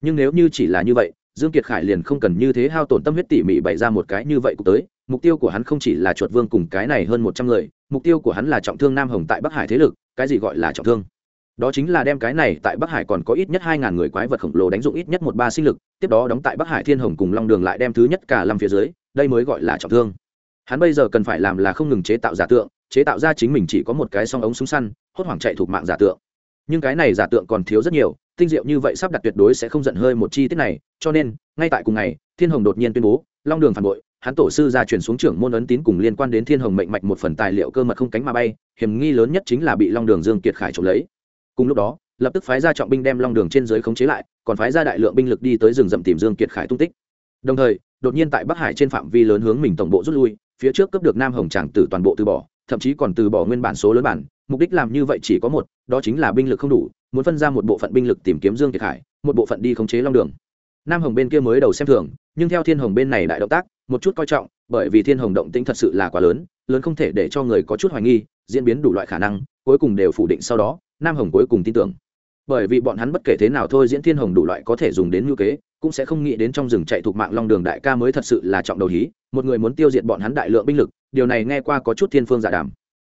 Nhưng nếu như chỉ là như vậy, dương kiệt khải liền không cần như thế hao tổn tâm huyết tỉ mỉ bày ra một cái như vậy cũng tới, mục tiêu của hắn không chỉ là chuột vương cùng cái này hơn một trăm người, mục tiêu của hắn là trọng thương nam hồng tại bắc hải thế lực, cái gì gọi là trọng thương? Đó chính là đem cái này tại bắc hải còn có ít nhất hai ngàn người quái vật khổng lồ đánh dụng ít nhất một ba sinh lực, tiếp đó đóng tại bắc hải thiên hồng cùng long đường lại đem thứ nhất cả lâm phía dưới, đây mới gọi là trọng thương. Hắn bây giờ cần phải làm là không ngừng chế tạo giả tượng, chế tạo ra chính mình chỉ có một cái song ống súng săn, hốt hoảng chạy thuộc mạng giả tượng. Nhưng cái này giả tượng còn thiếu rất nhiều, tinh diệu như vậy sắp đặt tuyệt đối sẽ không giận hơi một chi tiết này, cho nên, ngay tại cùng ngày, thiên hồng đột nhiên tuyên bố, long đường phản bội, hắn tổ sư ra chuyển xuống trưởng môn ấn tín cùng liên quan đến thiên hồng mệnh mạch một phần tài liệu cơ mật không cánh mà bay, hiểm nghi lớn nhất chính là bị long đường dương kiệt khải trộm lấy cùng lúc đó, lập tức phái ra trọng binh đem long đường trên dưới khống chế lại, còn phái ra đại lượng binh lực đi tới rừng rậm tìm dương kiệt khải tung tích. Đồng thời, đột nhiên tại bắc hải trên phạm vi lớn hướng mình tổng bộ rút lui, phía trước cấp được nam hồng tràng tử toàn bộ từ bỏ, thậm chí còn từ bỏ nguyên bản số lớn bản, mục đích làm như vậy chỉ có một, đó chính là binh lực không đủ, muốn phân ra một bộ phận binh lực tìm kiếm dương kiệt khải, một bộ phận đi khống chế long đường. Nam hồng bên kia mới đầu xem thường, nhưng theo thiên hồng bên này đại động tác, một chút coi trọng, bởi vì thiên hồng động tĩnh thật sự là quá lớn lớn không thể để cho người có chút hoài nghi, diễn biến đủ loại khả năng, cuối cùng đều phủ định sau đó nam hồng cuối cùng tin tưởng. Bởi vì bọn hắn bất kể thế nào thôi diễn thiên hồng đủ loại có thể dùng đến ngữ kế, cũng sẽ không nghĩ đến trong rừng chạy thuộc mạng long đường đại ca mới thật sự là trọng đầu hí, một người muốn tiêu diệt bọn hắn đại lượng binh lực, điều này nghe qua có chút thiên phương giả đàm.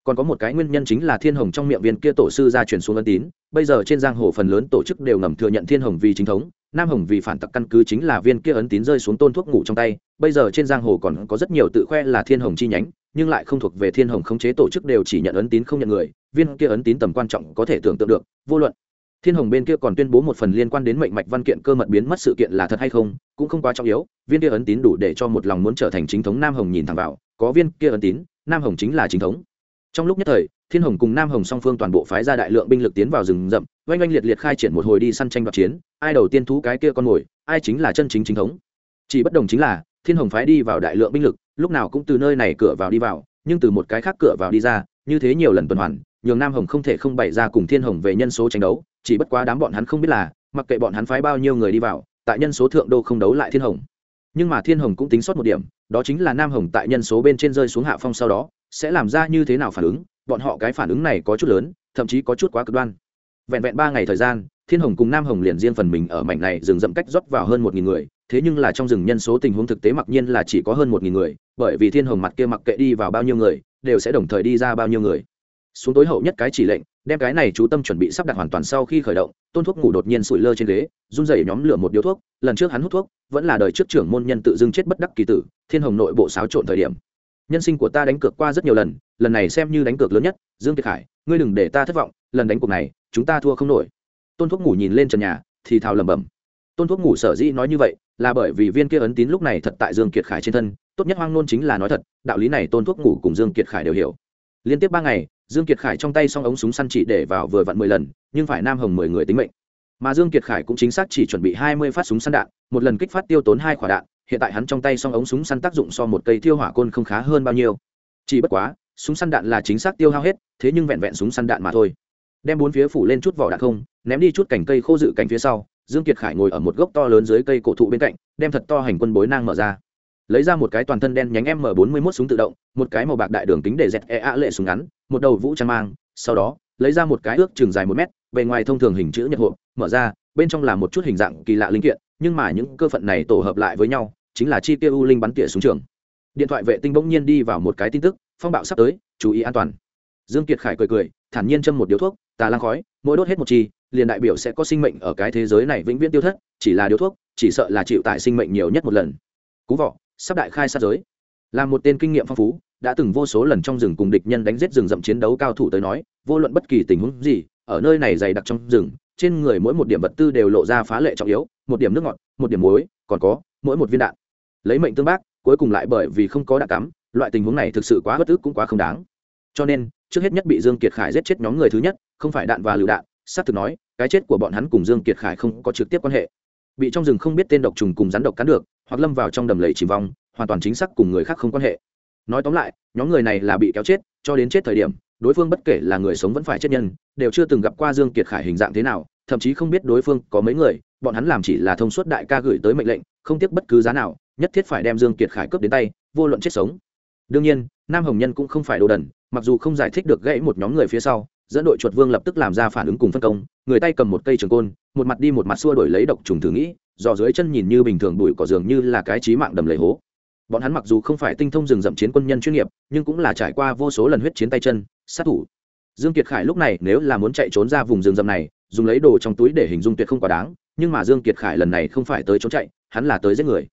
Còn có một cái nguyên nhân chính là thiên hồng trong miệng viên kia tổ sư ra truyền xuống ân tín, bây giờ trên giang hồ phần lớn tổ chức đều ngầm thừa nhận thiên hồng vì chính thống, nam hồng vì phản tặc căn cứ chính là viên kia ấn tín rơi xuống tôn thuốc ngủ trong tay, bây giờ trên giang hồ còn có rất nhiều tự khoe là thiên hồng chi nhánh nhưng lại không thuộc về thiên hồng khống chế tổ chức đều chỉ nhận ấn tín không nhận người, viên kia ấn tín tầm quan trọng có thể tưởng tượng được, vô luận. Thiên hồng bên kia còn tuyên bố một phần liên quan đến mệnh mạch văn kiện cơ mật biến mất sự kiện là thật hay không, cũng không quá trọng yếu, viên kia ấn tín đủ để cho một lòng muốn trở thành chính thống nam hồng nhìn thẳng vào, có viên kia ấn tín, nam hồng chính là chính thống. Trong lúc nhất thời, thiên hồng cùng nam hồng song phương toàn bộ phái ra đại lượng binh lực tiến vào rừng rậm, oanh oanh liệt liệt khai triển một hồi đi săn tranh đoạt chiến, ai đầu tiên thú cái kia con mồi, ai chính là chân chính chính thống. Chỉ bất đồng chính là, thiên hồng phái đi vào đại lượng binh lực lúc nào cũng từ nơi này cửa vào đi vào, nhưng từ một cái khác cửa vào đi ra, như thế nhiều lần tuần hoàn, nhường nam hồng không thể không bày ra cùng thiên hồng về nhân số tranh đấu, chỉ bất quá đám bọn hắn không biết là, mặc kệ bọn hắn phái bao nhiêu người đi vào, tại nhân số thượng đô không đấu lại thiên hồng. Nhưng mà thiên hồng cũng tính sót một điểm, đó chính là nam hồng tại nhân số bên trên rơi xuống hạ phong sau đó, sẽ làm ra như thế nào phản ứng, bọn họ cái phản ứng này có chút lớn, thậm chí có chút quá cực đoan. Vẹn vẹn ba ngày thời gian, thiên hồng cùng nam hồng liền riêng phần mình ở mảnh này dừng dậm cách rót vào hơn một nghìn người thế nhưng là trong rừng nhân số tình huống thực tế mặc nhiên là chỉ có hơn một nghìn người, bởi vì thiên hồng mặt kia mặc kệ đi vào bao nhiêu người, đều sẽ đồng thời đi ra bao nhiêu người. Xuống tối hậu nhất cái chỉ lệnh, đem cái này chú tâm chuẩn bị sắp đặt hoàn toàn sau khi khởi động, tôn thuốc ngủ đột nhiên sủi lơ trên ghế, run rẩy nhóm lửa một điếu thuốc, lần trước hắn hút thuốc, vẫn là đời trước trưởng môn nhân tự dưng chết bất đắc kỳ tử, thiên hồng nội bộ xáo trộn thời điểm. Nhân sinh của ta đánh cược qua rất nhiều lần lần này xem như đánh cược lớn nhất, dương kiệt khải, ngươi đừng để ta thất vọng, lần đánh cuộc này, chúng ta thua không nổi. Tôn thuốc ngủ nhìn lên trần nhà, thì thào lẩm bẩm. Tôn thuốc ngủ sở dĩ nói như vậy là bởi vì viên kia ấn tín lúc này thật tại dương kiệt khải trên thân, tốt nhất hoang nôn chính là nói thật, đạo lý này tôn thuốc ngủ cùng dương kiệt khải đều hiểu. Liên tiếp ba ngày, dương kiệt khải trong tay song ống súng săn chỉ để vào vừa vặn mười lần, nhưng phải nam hồng mười người tính mệnh. Mà dương kiệt khải cũng chính xác chỉ chuẩn bị hai mươi phát súng săn đạn, một lần kích phát tiêu tốn hai quả đạn, hiện tại hắn trong tay song ống súng săn tác dụng so một cây thiêu hỏa côn không khá hơn bao nhiêu. Chỉ bất quá, súng săn đạn là chính xác tiêu hao hết, thế nhưng vẹn vẹn súng săn đạn mà thôi. Đem bốn phía phủ lên chút vỏ đạn không, ném đi chút cành cây khô dự cành phía sau dương kiệt khải ngồi ở một gốc to lớn dưới cây cổ thụ bên cạnh, đem thật to hành quân bối nang mở ra. Lấy ra một cái toàn thân đen nhánh m 41 súng tự động, một cái màu bạc đại đường kính để dẹt e a lệ súng ngắn, một đầu vũ trang mang, sau đó, lấy ra một cái ước chừng dài một mét, bề ngoài thông thường hình chữ nhật hộp, mở ra, bên trong là một chút hình dạng kỳ lạ linh kiện, nhưng mà những cơ phận này tổ hợp lại với nhau, chính là chi tiêu u linh bắn tỉa súng trường. Điện thoại vệ tinh bỗng nhiên đi vào một cái tin tức, phong bạo sắp tới, chú ý an toàn. Dương kiệt khải cười cười, thản nhiên châm một điếu thuốc, tà lang khói, mỗi đốt hết một chi liền đại biểu sẽ có sinh mệnh ở cái thế giới này vĩnh viễn tiêu thất, chỉ là điếu thuốc, chỉ sợ là chịu tại sinh mệnh nhiều nhất một lần. Cú vọ, sắp đại khai sát giới. Là một tên kinh nghiệm phong phú, đã từng vô số lần trong rừng cùng địch nhân đánh giết rừng rậm chiến đấu cao thủ tới nói, vô luận bất kỳ tình huống gì, ở nơi này dày đặc trong rừng, trên người mỗi một điểm vật tư đều lộ ra phá lệ trọng yếu, một điểm nước ngọt, một điểm muối, còn có mỗi một viên đạn. Lấy mệnh tương bác, cuối cùng lại bởi vì không có đạn cắm, loại tình huống này thực sự quá bất ức cũng quá không đáng. Cho nên, trước hết nhất bị dương kiệt khải giết chết nhóm người thứ nhất, không phải đạn và lựu đạn xác thực nói, cái chết của bọn hắn cùng dương kiệt khải không có trực tiếp quan hệ. Bị trong rừng không biết tên độc trùng cùng rắn độc cắn được, hoặc lâm vào trong đầm lầy chìm vong, hoàn toàn chính xác cùng người khác không quan hệ. Nói tóm lại, nhóm người này là bị kéo chết, cho đến chết thời điểm, đối phương bất kể là người sống vẫn phải chết nhân, đều chưa từng gặp qua dương kiệt khải hình dạng thế nào, thậm chí không biết đối phương có mấy người, bọn hắn làm chỉ là thông suốt đại ca gửi tới mệnh lệnh, không tiếc bất cứ giá nào, nhất thiết phải đem dương kiệt khải cướp đến tay, vô luận chết sống. Đương nhiên, nam hồng nhân cũng không phải đồ đần, mặc dù không giải thích được gãy một nhóm người phía sau dẫn đội chuột vương lập tức làm ra phản ứng cùng phân công, người tay cầm một cây trường côn, một mặt đi một mặt xua đổi lấy độc trùng thử nghĩ, dò dưới chân nhìn như bình thường bụi cỏ dường như là cái trí mạng đầm lầy hố. Bọn hắn mặc dù không phải tinh thông rừng rậm chiến quân nhân chuyên nghiệp, nhưng cũng là trải qua vô số lần huyết chiến tay chân, sát thủ. Dương kiệt khải lúc này nếu là muốn chạy trốn ra vùng rừng rậm này, dùng lấy đồ trong túi để hình dung tuyệt không quá đáng, nhưng mà dương kiệt khải lần này không phải tới trốn chạy, hắn là tới giết người.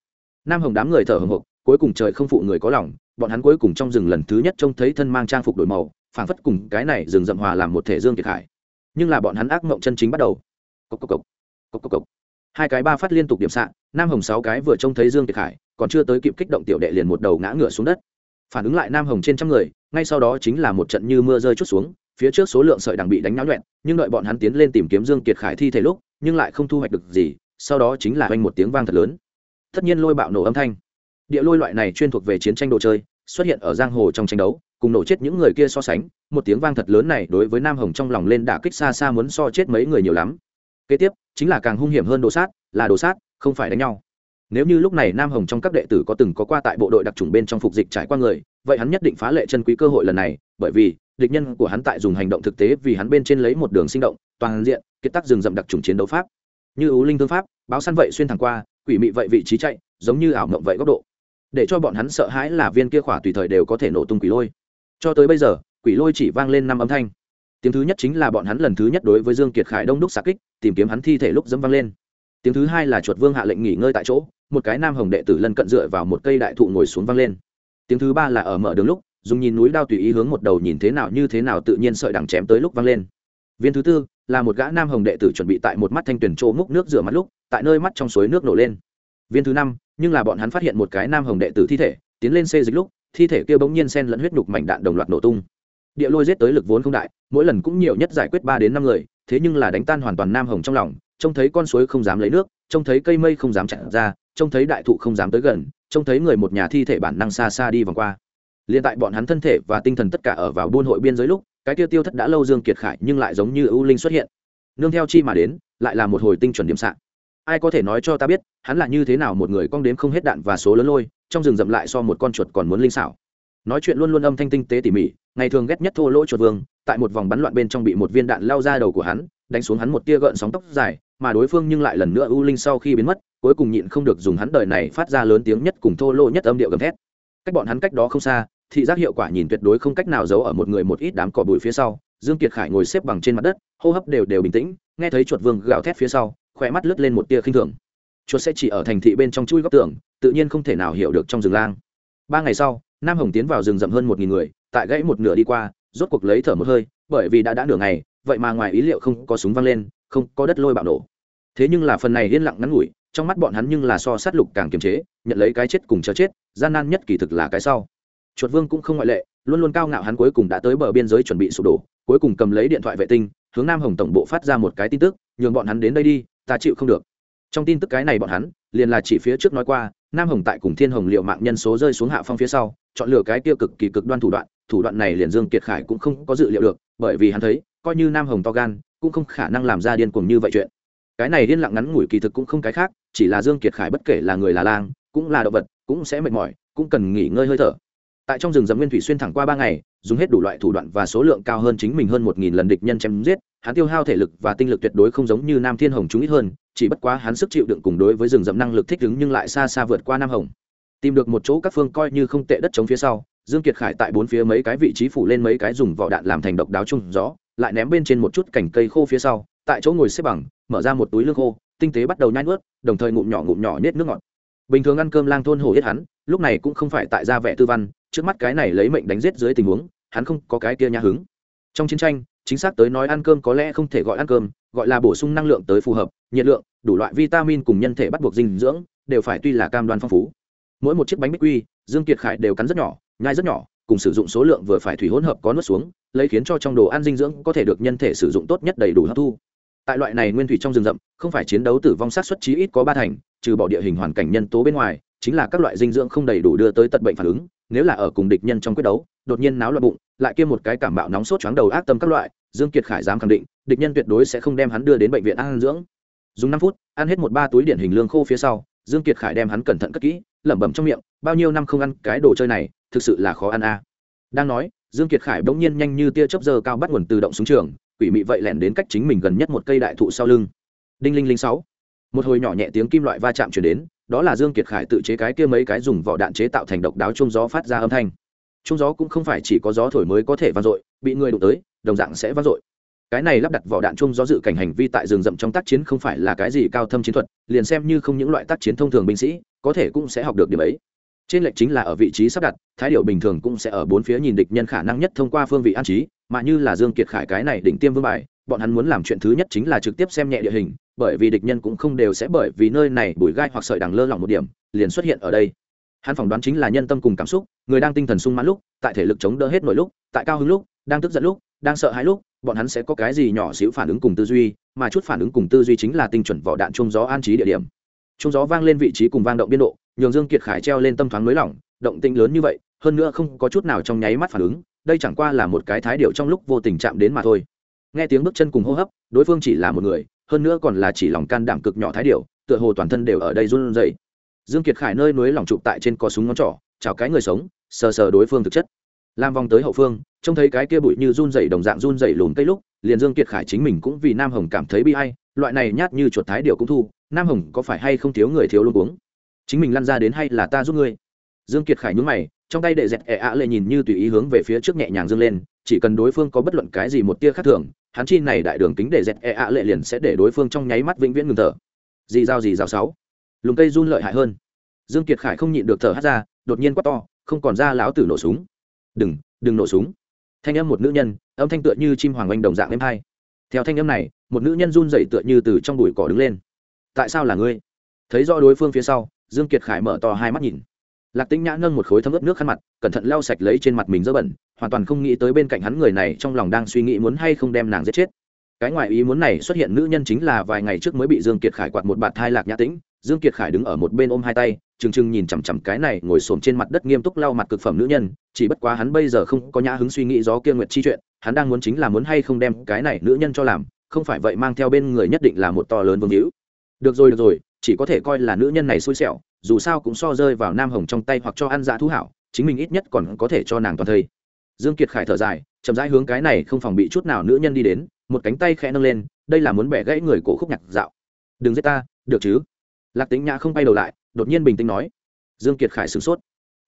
Nam hồng đám người thở hồng hộc, cuối cùng trời không phụ người có lòng, bọn hắn cuối cùng trong rừng lần thứ nhất trông thấy thân mang trang phục đổi màu phảng phất cùng cái này rừng rậm hòa làm một thể dương kiệt khải. Nhưng là bọn hắn ác mộng chân chính bắt đầu. Cốc cốc cốc. Cốc cốc cốc. hai cái ba phát liên tục điểm xạ nam hồng sáu cái vừa trông thấy dương kiệt khải, còn chưa tới kịp kích động tiểu đệ liền một đầu ngã ngựa xuống đất. Phản ứng lại nam hồng trên trăm người, ngay sau đó chính là một trận như mưa rơi chút xuống, phía trước số lượng sợi đằng bị đánh náo nhuẹn, nhưng đợi bọn hắn tiến lên tìm kiếm dương kiệt khải thi thể lúc, nhưng lại không thu hoạch được gì, sau đó chính là oanh một tiếng vang thật lớn. Tất nhiên lôi bạo nổ âm thanh. Địa lôi loại này chuyên thuộc về chiến tranh đồ chơi xuất hiện ở giang hồ trong tranh đấu, cùng nổ chết những người kia so sánh, một tiếng vang thật lớn này đối với nam hồng trong lòng lên đả kích xa xa muốn so chết mấy người nhiều lắm. Kế tiếp, chính là càng hung hiểm hơn đồ sát, là đồ sát, không phải đánh nhau. Nếu như lúc này nam hồng trong các đệ tử có từng có qua tại bộ đội đặc trùng bên trong phục dịch trải qua người, vậy hắn nhất định phá lệ chân quý cơ hội lần này, bởi vì, địch nhân của hắn tại dùng hành động thực tế vì hắn bên trên lấy một đường sinh động, toàn diện kết tắc rừng rậm đặc trùng chiến đấu pháp. Như ưu linh thương pháp, báo săn vậy xuyên thẳng qua, quỷ mị vậy vị trí chạy, giống như ảo mộng vậy góc độ để cho bọn hắn sợ hãi là viên kia khỏa tùy thời đều có thể nổ tung quỷ lôi. Cho tới bây giờ, quỷ lôi chỉ vang lên năm âm thanh. Tiếng thứ nhất chính là bọn hắn lần thứ nhất đối với dương kiệt khải đông đúc xạ kích, tìm kiếm hắn thi thể lúc dẫm vang lên. Tiếng thứ hai là chuột vương hạ lệnh nghỉ ngơi tại chỗ, một cái nam hồng đệ tử lân cận dựa vào một cây đại thụ ngồi xuống vang lên. Tiếng thứ ba là ở mở đường lúc, dùng nhìn núi đao tùy ý hướng một đầu nhìn thế nào như thế nào tự nhiên sợi đằng chém tới lúc vang lên. Viên thứ tư là một gã nam hồng đệ tử chuẩn bị tại một mắt thanh tuyển chỗ múc nước rửa mắt lúc, tại nơi mắt trong suối nước nổ lên viên thứ năm, nhưng là bọn hắn phát hiện một cái nam hồng đệ tử thi thể, tiến lên xê dịch lúc, thi thể kia bỗng nhiên sen lẫn huyết nhục mảnh đạn đồng loạt nổ tung. Địa lôi giết tới lực vốn không đại, mỗi lần cũng nhiều nhất giải quyết ba đến năm người, thế nhưng là đánh tan hoàn toàn nam hồng trong lòng, trông thấy con suối không dám lấy nước, trông thấy cây mây không dám chặn ra, trông thấy đại thụ không dám tới gần, trông thấy người một nhà thi thể bản năng xa xa đi vòng qua. Liền tại bọn hắn thân thể và tinh thần tất cả ở vào buôn hội biên giới lúc, cái tiêu tiêu thất đã lâu dương kiệt khải nhưng lại giống như ưu linh xuất hiện. Nương theo chi mà đến, lại là một hồi tinh chuẩn điểm sạn ai có thể nói cho ta biết, hắn là như thế nào một người cong đếm không hết đạn và số lớn lôi, trong rừng rậm lại so một con chuột còn muốn linh xảo. Nói chuyện luôn luôn âm thanh tinh tế tỉ mỉ, ngày thường ghét nhất thô lỗ chuột vương, tại một vòng bắn loạn bên trong bị một viên đạn lao ra đầu của hắn, đánh xuống hắn một tia gợn sóng tóc dài, mà đối phương nhưng lại lần nữa ưu linh sau khi biến mất, cuối cùng nhịn không được dùng hắn đời này phát ra lớn tiếng nhất cùng thô lỗ nhất âm điệu gầm thét. Cách bọn hắn cách đó không xa, thị giác hiệu quả nhìn tuyệt đối không cách nào giấu ở một người một ít đám cỏ bụi phía sau, dương kiệt khải ngồi xếp bằng trên mặt đất, hô hấp đều đều bình tĩnh, nghe thấy chuột vương gào thét phía sau khỏe mắt lướt lên một tia khinh thường. Chuột sẽ chỉ ở thành thị bên trong chui góc tường, tự nhiên không thể nào hiểu được trong rừng lang. Ba ngày sau, nam hồng tiến vào rừng rậm hơn một nghìn người, tại gãy một nửa đi qua, rốt cuộc lấy thở một hơi, bởi vì đã đã nửa ngày, vậy mà ngoài ý liệu không có súng văng lên, không có đất lôi bạo nổ. Thế nhưng là phần này yên lặng ngắn ngủi, trong mắt bọn hắn nhưng là so sát lục càng kiềm chế, nhận lấy cái chết cùng chờ chết, gian nan nhất kỳ thực là cái sau. Chuột vương cũng không ngoại lệ, luôn luôn cao ngạo hắn cuối cùng đã tới bờ biên giới chuẩn bị sụp đổ, cuối cùng cầm lấy điện thoại vệ tinh, hướng nam hồng tổng bộ phát ra một cái tin tức, nhường bọn hắn đến đây đi ta chịu không được. Trong tin tức cái này bọn hắn, liền là chỉ phía trước nói qua, nam hồng tại cùng thiên hồng liệu mạng nhân số rơi xuống hạ phong phía sau, chọn lựa cái kia cực kỳ cực đoan thủ đoạn thủ đoạn này liền dương kiệt khải cũng không có dự liệu được, bởi vì hắn thấy, coi như nam hồng to gan, cũng không khả năng làm ra điên cuồng như vậy chuyện. Cái này điên lặng ngắn ngủi kỳ thực cũng không cái khác, chỉ là dương kiệt khải bất kể là người là lang, cũng là động vật, cũng sẽ mệt mỏi, cũng cần nghỉ ngơi hơi thở tại trong rừng rậm nguyên thủy xuyên thẳng qua ba ngày, dùng hết đủ loại thủ đoạn và số lượng cao hơn chính mình hơn một nghìn lần địch nhân chém giết, hắn tiêu hao thể lực và tinh lực tuyệt đối không giống như nam thiên hồng chúng ít hơn, chỉ bất quá hắn sức chịu đựng cùng đối với rừng rậm năng lực thích ứng nhưng lại xa xa vượt qua nam hồng. Tìm được một chỗ các phương coi như không tệ đất chống phía sau, dương kiệt khải tại bốn phía mấy cái vị trí phủ lên mấy cái dùng vỏ đạn làm thành độc đáo chung gió, lại ném bên trên một chút cành cây khô phía sau, tại chỗ ngồi xếp bằng, mở ra một túi lương khô, tinh tế bắt đầu nhai nuốt, đồng thời ngụm nhỏ ngụm nhỏ nhét nước ngọt bình thường ăn cơm lang thôn hổ yết hắn, lúc này cũng không phải tại gia vẻ tư văn, trước mắt cái này lấy mệnh đánh giết dưới tình huống, hắn không có cái kia nha hứng. Trong chiến tranh, chính xác tới nói ăn cơm có lẽ không thể gọi ăn cơm, gọi là bổ sung năng lượng tới phù hợp, nhiệt lượng, đủ loại vitamin cùng nhân thể bắt buộc dinh dưỡng, đều phải tuy là cam đoan phong phú. Mỗi một chiếc bánh bích quy, dương kiệt khải đều cắn rất nhỏ, nhai rất nhỏ, cùng sử dụng số lượng vừa phải thủy hỗn hợp có nuốt xuống, lấy khiến cho trong đồ ăn dinh dưỡng có thể được nhân thể sử dụng tốt nhất đầy đủ hấp thu. Tại loại này nguyên thủy trong rừng rậm, không phải chiến đấu tử vong sát xuất chí ít có ba thành trừ bỏ địa hình hoàn cảnh nhân tố bên ngoài, chính là các loại dinh dưỡng không đầy đủ đưa tới tật bệnh phản ứng, nếu là ở cùng địch nhân trong quyết đấu, đột nhiên náo loạn bụng, lại kiêm một cái cảm bạo nóng sốt chóng đầu ác tâm các loại, dương kiệt khải dám khẳng định, địch nhân tuyệt đối sẽ không đem hắn đưa đến bệnh viện ăn dưỡng. Dùng năm phút, ăn hết một ba túi điển hình lương khô phía sau, dương kiệt khải đem hắn cẩn thận cất kỹ, lẩm bẩm trong miệng, bao nhiêu năm không ăn cái đồ chơi này, thực sự là khó ăn a. À. đang nói, dương kiệt khải bỗng nhiên nhanh như tia chớp giờ cao bắt nguồn từ động xuống trường, quỷ mị vậy lẻn đến cách chính mình gần nhất một cây đại thụ sau lưng. Đinh linh linh sáu một hồi nhỏ nhẹ tiếng kim loại va chạm truyền đến, đó là dương kiệt khải tự chế cái kia mấy cái dùng vỏ đạn chế tạo thành độc đáo trung gió phát ra âm thanh. Trung gió cũng không phải chỉ có gió thổi mới có thể vang dội, bị người đụng tới, đồng dạng sẽ vang dội. Cái này lắp đặt vỏ đạn chung gió dự cảnh hành vi tại rừng rậm trong tác chiến không phải là cái gì cao thâm chiến thuật, liền xem như không những loại tác chiến thông thường binh sĩ, có thể cũng sẽ học được điểm ấy. Trên lệch chính là ở vị trí sắp đặt, thái điệu bình thường cũng sẽ ở bốn phía nhìn địch nhân khả năng nhất thông qua phương vị an trí, mà như là dương kiệt khải cái này đỉnh tiêm vương bài bọn hắn muốn làm chuyện thứ nhất chính là trực tiếp xem nhẹ địa hình, bởi vì địch nhân cũng không đều sẽ bởi vì nơi này bụi gai hoặc sợi đằng lơ lỏng một điểm, liền xuất hiện ở đây. Hắn phỏng đoán chính là nhân tâm cùng cảm xúc, người đang tinh thần sung mãn lúc, tại thể lực chống đỡ hết mọi lúc, tại cao hứng lúc, đang tức giận lúc, đang sợ hãi lúc, bọn hắn sẽ có cái gì nhỏ xíu phản ứng cùng tư duy, mà chút phản ứng cùng tư duy chính là tinh chuẩn vỏ đạn trung gió an trí địa điểm. Trung gió vang lên vị trí cùng vang động biên độ, nhường dương kiệt khải treo lên tâm thoáng nới lỏng, động tĩnh lớn như vậy, hơn nữa không có chút nào trong nháy mắt phản ứng, đây chẳng qua là một cái thái điệu trong lúc vô tình chạm đến mà thôi nghe tiếng bước chân cùng hô hấp, đối phương chỉ là một người, hơn nữa còn là chỉ lòng can đảm cực nhỏ thái điệu tựa hồ toàn thân đều ở đây run rẩy. Dương kiệt khải nơi núi lỏng chụp tại trên có súng ngón trỏ chào cái người sống, sờ sờ đối phương thực chất. Làm vòng tới hậu phương, trông thấy cái kia bụi như run rẩy đồng dạng run rẩy lùn cây lúc, liền dương kiệt khải chính mình cũng vì nam hồng cảm thấy bi ai, loại này nhát như chuột thái điệu cũng thu, nam hồng có phải hay không thiếu người thiếu luôn uống? Chính mình lăn ra đến hay là ta giúp ngươi? Dương kiệt khải nhướng mày, trong tay đệ dẹt ẹ ạ lệ nhìn như tùy ý hướng về phía trước nhẹ nhàng dương lên, chỉ cần đối phương có bất luận cái gì một tia khác thường hắn chi này đại đường kính để dẹt e ạ lệ liền sẽ để đối phương trong nháy mắt vĩnh viễn ngừng thở. Dì dao dì dao sáu. Lùng cây run lợi hại hơn. Dương kiệt khải không nhịn được thở hắt ra, đột nhiên quát to, không còn ra láo tử nổ súng. Đừng đừng nổ súng. Thanh âm một nữ nhân, âm thanh tựa như chim hoàng oanh đồng dạng em hai theo thanh âm này, một nữ nhân run dậy tựa như từ trong bụi cỏ đứng lên. Tại sao là ngươi? Thấy rõ đối phương phía sau, dương kiệt khải mở to hai mắt nhìn lạc tĩnh nhã nâng một khối thấm ướt nước khăn mặt, cẩn thận lau sạch lấy trên mặt mình dơ bẩn, hoàn toàn không nghĩ tới bên cạnh hắn người này trong lòng đang suy nghĩ muốn hay không đem nàng giết chết. Cái ngoại ý muốn này xuất hiện nữ nhân chính là vài ngày trước mới bị dương kiệt khải quạt một bạt thai lạc nhã tĩnh. Dương kiệt khải đứng ở một bên ôm hai tay, trừng trừng nhìn chằm chằm cái này ngồi xổm trên mặt đất nghiêm túc lau mặt cực phẩm nữ nhân, chỉ bất quá hắn bây giờ không có nhã hứng suy nghĩ gió kia nguyệt chi chuyện, hắn đang muốn chính là muốn hay không đem cái này nữ nhân cho làm, không phải vậy mang theo bên người nhất định là một to lớn vương hữu. Được rồi được rồi, chỉ có thể coi là nữ nhân này xui xẻo dù sao cũng so rơi vào nam hồng trong tay hoặc cho ăn dạ thú hảo, chính mình ít nhất còn có thể cho nàng toàn thây. Dương kiệt khải thở dài, chậm rãi hướng cái này không phòng bị chút nào nữ nhân đi đến, một cánh tay khẽ nâng lên, đây là muốn bẻ gãy người cổ khúc nhạc dạo. Đừng giết ta, được chứ? Lạc tính nhã không bay đầu lại, đột nhiên bình tĩnh nói. Dương kiệt khải sửng sốt.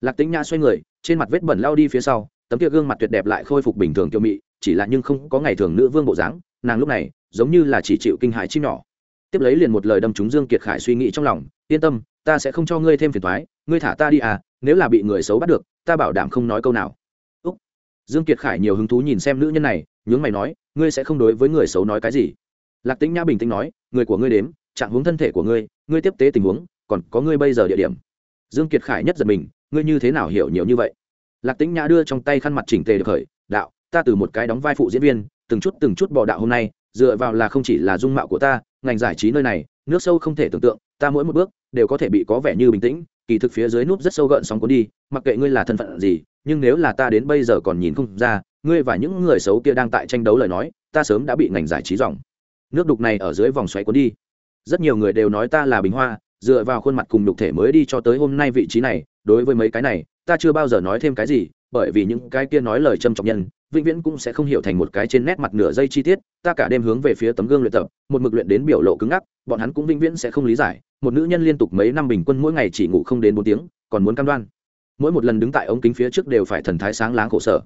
Lạc tính nhã xoay người, trên mặt vết bẩn lao đi phía sau, tấm kia gương mặt tuyệt đẹp lại khôi phục bình thường kiều mị, chỉ là nhưng không có ngày thường nữ vương bộ dáng, nàng lúc này giống như là chỉ chịu kinh hại chim nhỏ. Tiếp lấy liền một lời đâm trúng dương kiệt khải suy nghĩ trong lòng, yên tâm ta sẽ không cho ngươi thêm phiền toái, ngươi thả ta đi à nếu là bị người xấu bắt được, ta bảo đảm không nói câu nào. Úc. dương kiệt khải nhiều hứng thú nhìn xem nữ nhân này, nhướng mày nói, ngươi sẽ không đối với người xấu nói cái gì. Lạc tĩnh nhã bình tĩnh nói, người của ngươi đếm, trạng huống thân thể của ngươi ngươi tiếp tế tình huống, còn có ngươi bây giờ địa điểm. Dương kiệt khải nhất giật mình, ngươi như thế nào hiểu nhiều như vậy? Lạc tĩnh nhã đưa trong tay khăn mặt chỉnh tề được khởi, đạo, ta từ một cái đóng vai phụ diễn viên, từng chút từng chút bò đạo hôm nay, dựa vào là không chỉ là dung mạo của ta, ngành giải trí nơi này, nước sâu không thể tưởng tượng, ta mỗi một bước đều có thể bị có vẻ như bình tĩnh, kỳ thực phía dưới núp rất sâu gợn sóng cuốn đi, mặc kệ ngươi là thân phận gì, nhưng nếu là ta đến bây giờ còn nhìn không ra, ngươi và những người xấu kia đang tại tranh đấu lời nói, ta sớm đã bị ngành giải trí dòng. Nước đục này ở dưới vòng xoáy cuốn đi. Rất nhiều người đều nói ta là bình hoa, dựa vào khuôn mặt cùng đục thể mới đi cho tới hôm nay vị trí này, đối với mấy cái này, ta chưa bao giờ nói thêm cái gì, bởi vì những cái kia nói lời châm trọng nhân vĩnh viễn cũng sẽ không hiểu thành một cái trên nét mặt nửa giây chi tiết, ta cả đêm hướng về phía tấm gương luyện tập, một mực luyện đến biểu lộ cứng ngắc, bọn hắn cũng vĩnh viễn sẽ không lý giải, một nữ nhân liên tục mấy năm bình quân mỗi ngày chỉ ngủ không đến bốn tiếng, còn muốn cam đoan. Mỗi một lần đứng tại ống kính phía trước đều phải thần thái sáng láng khổ sở.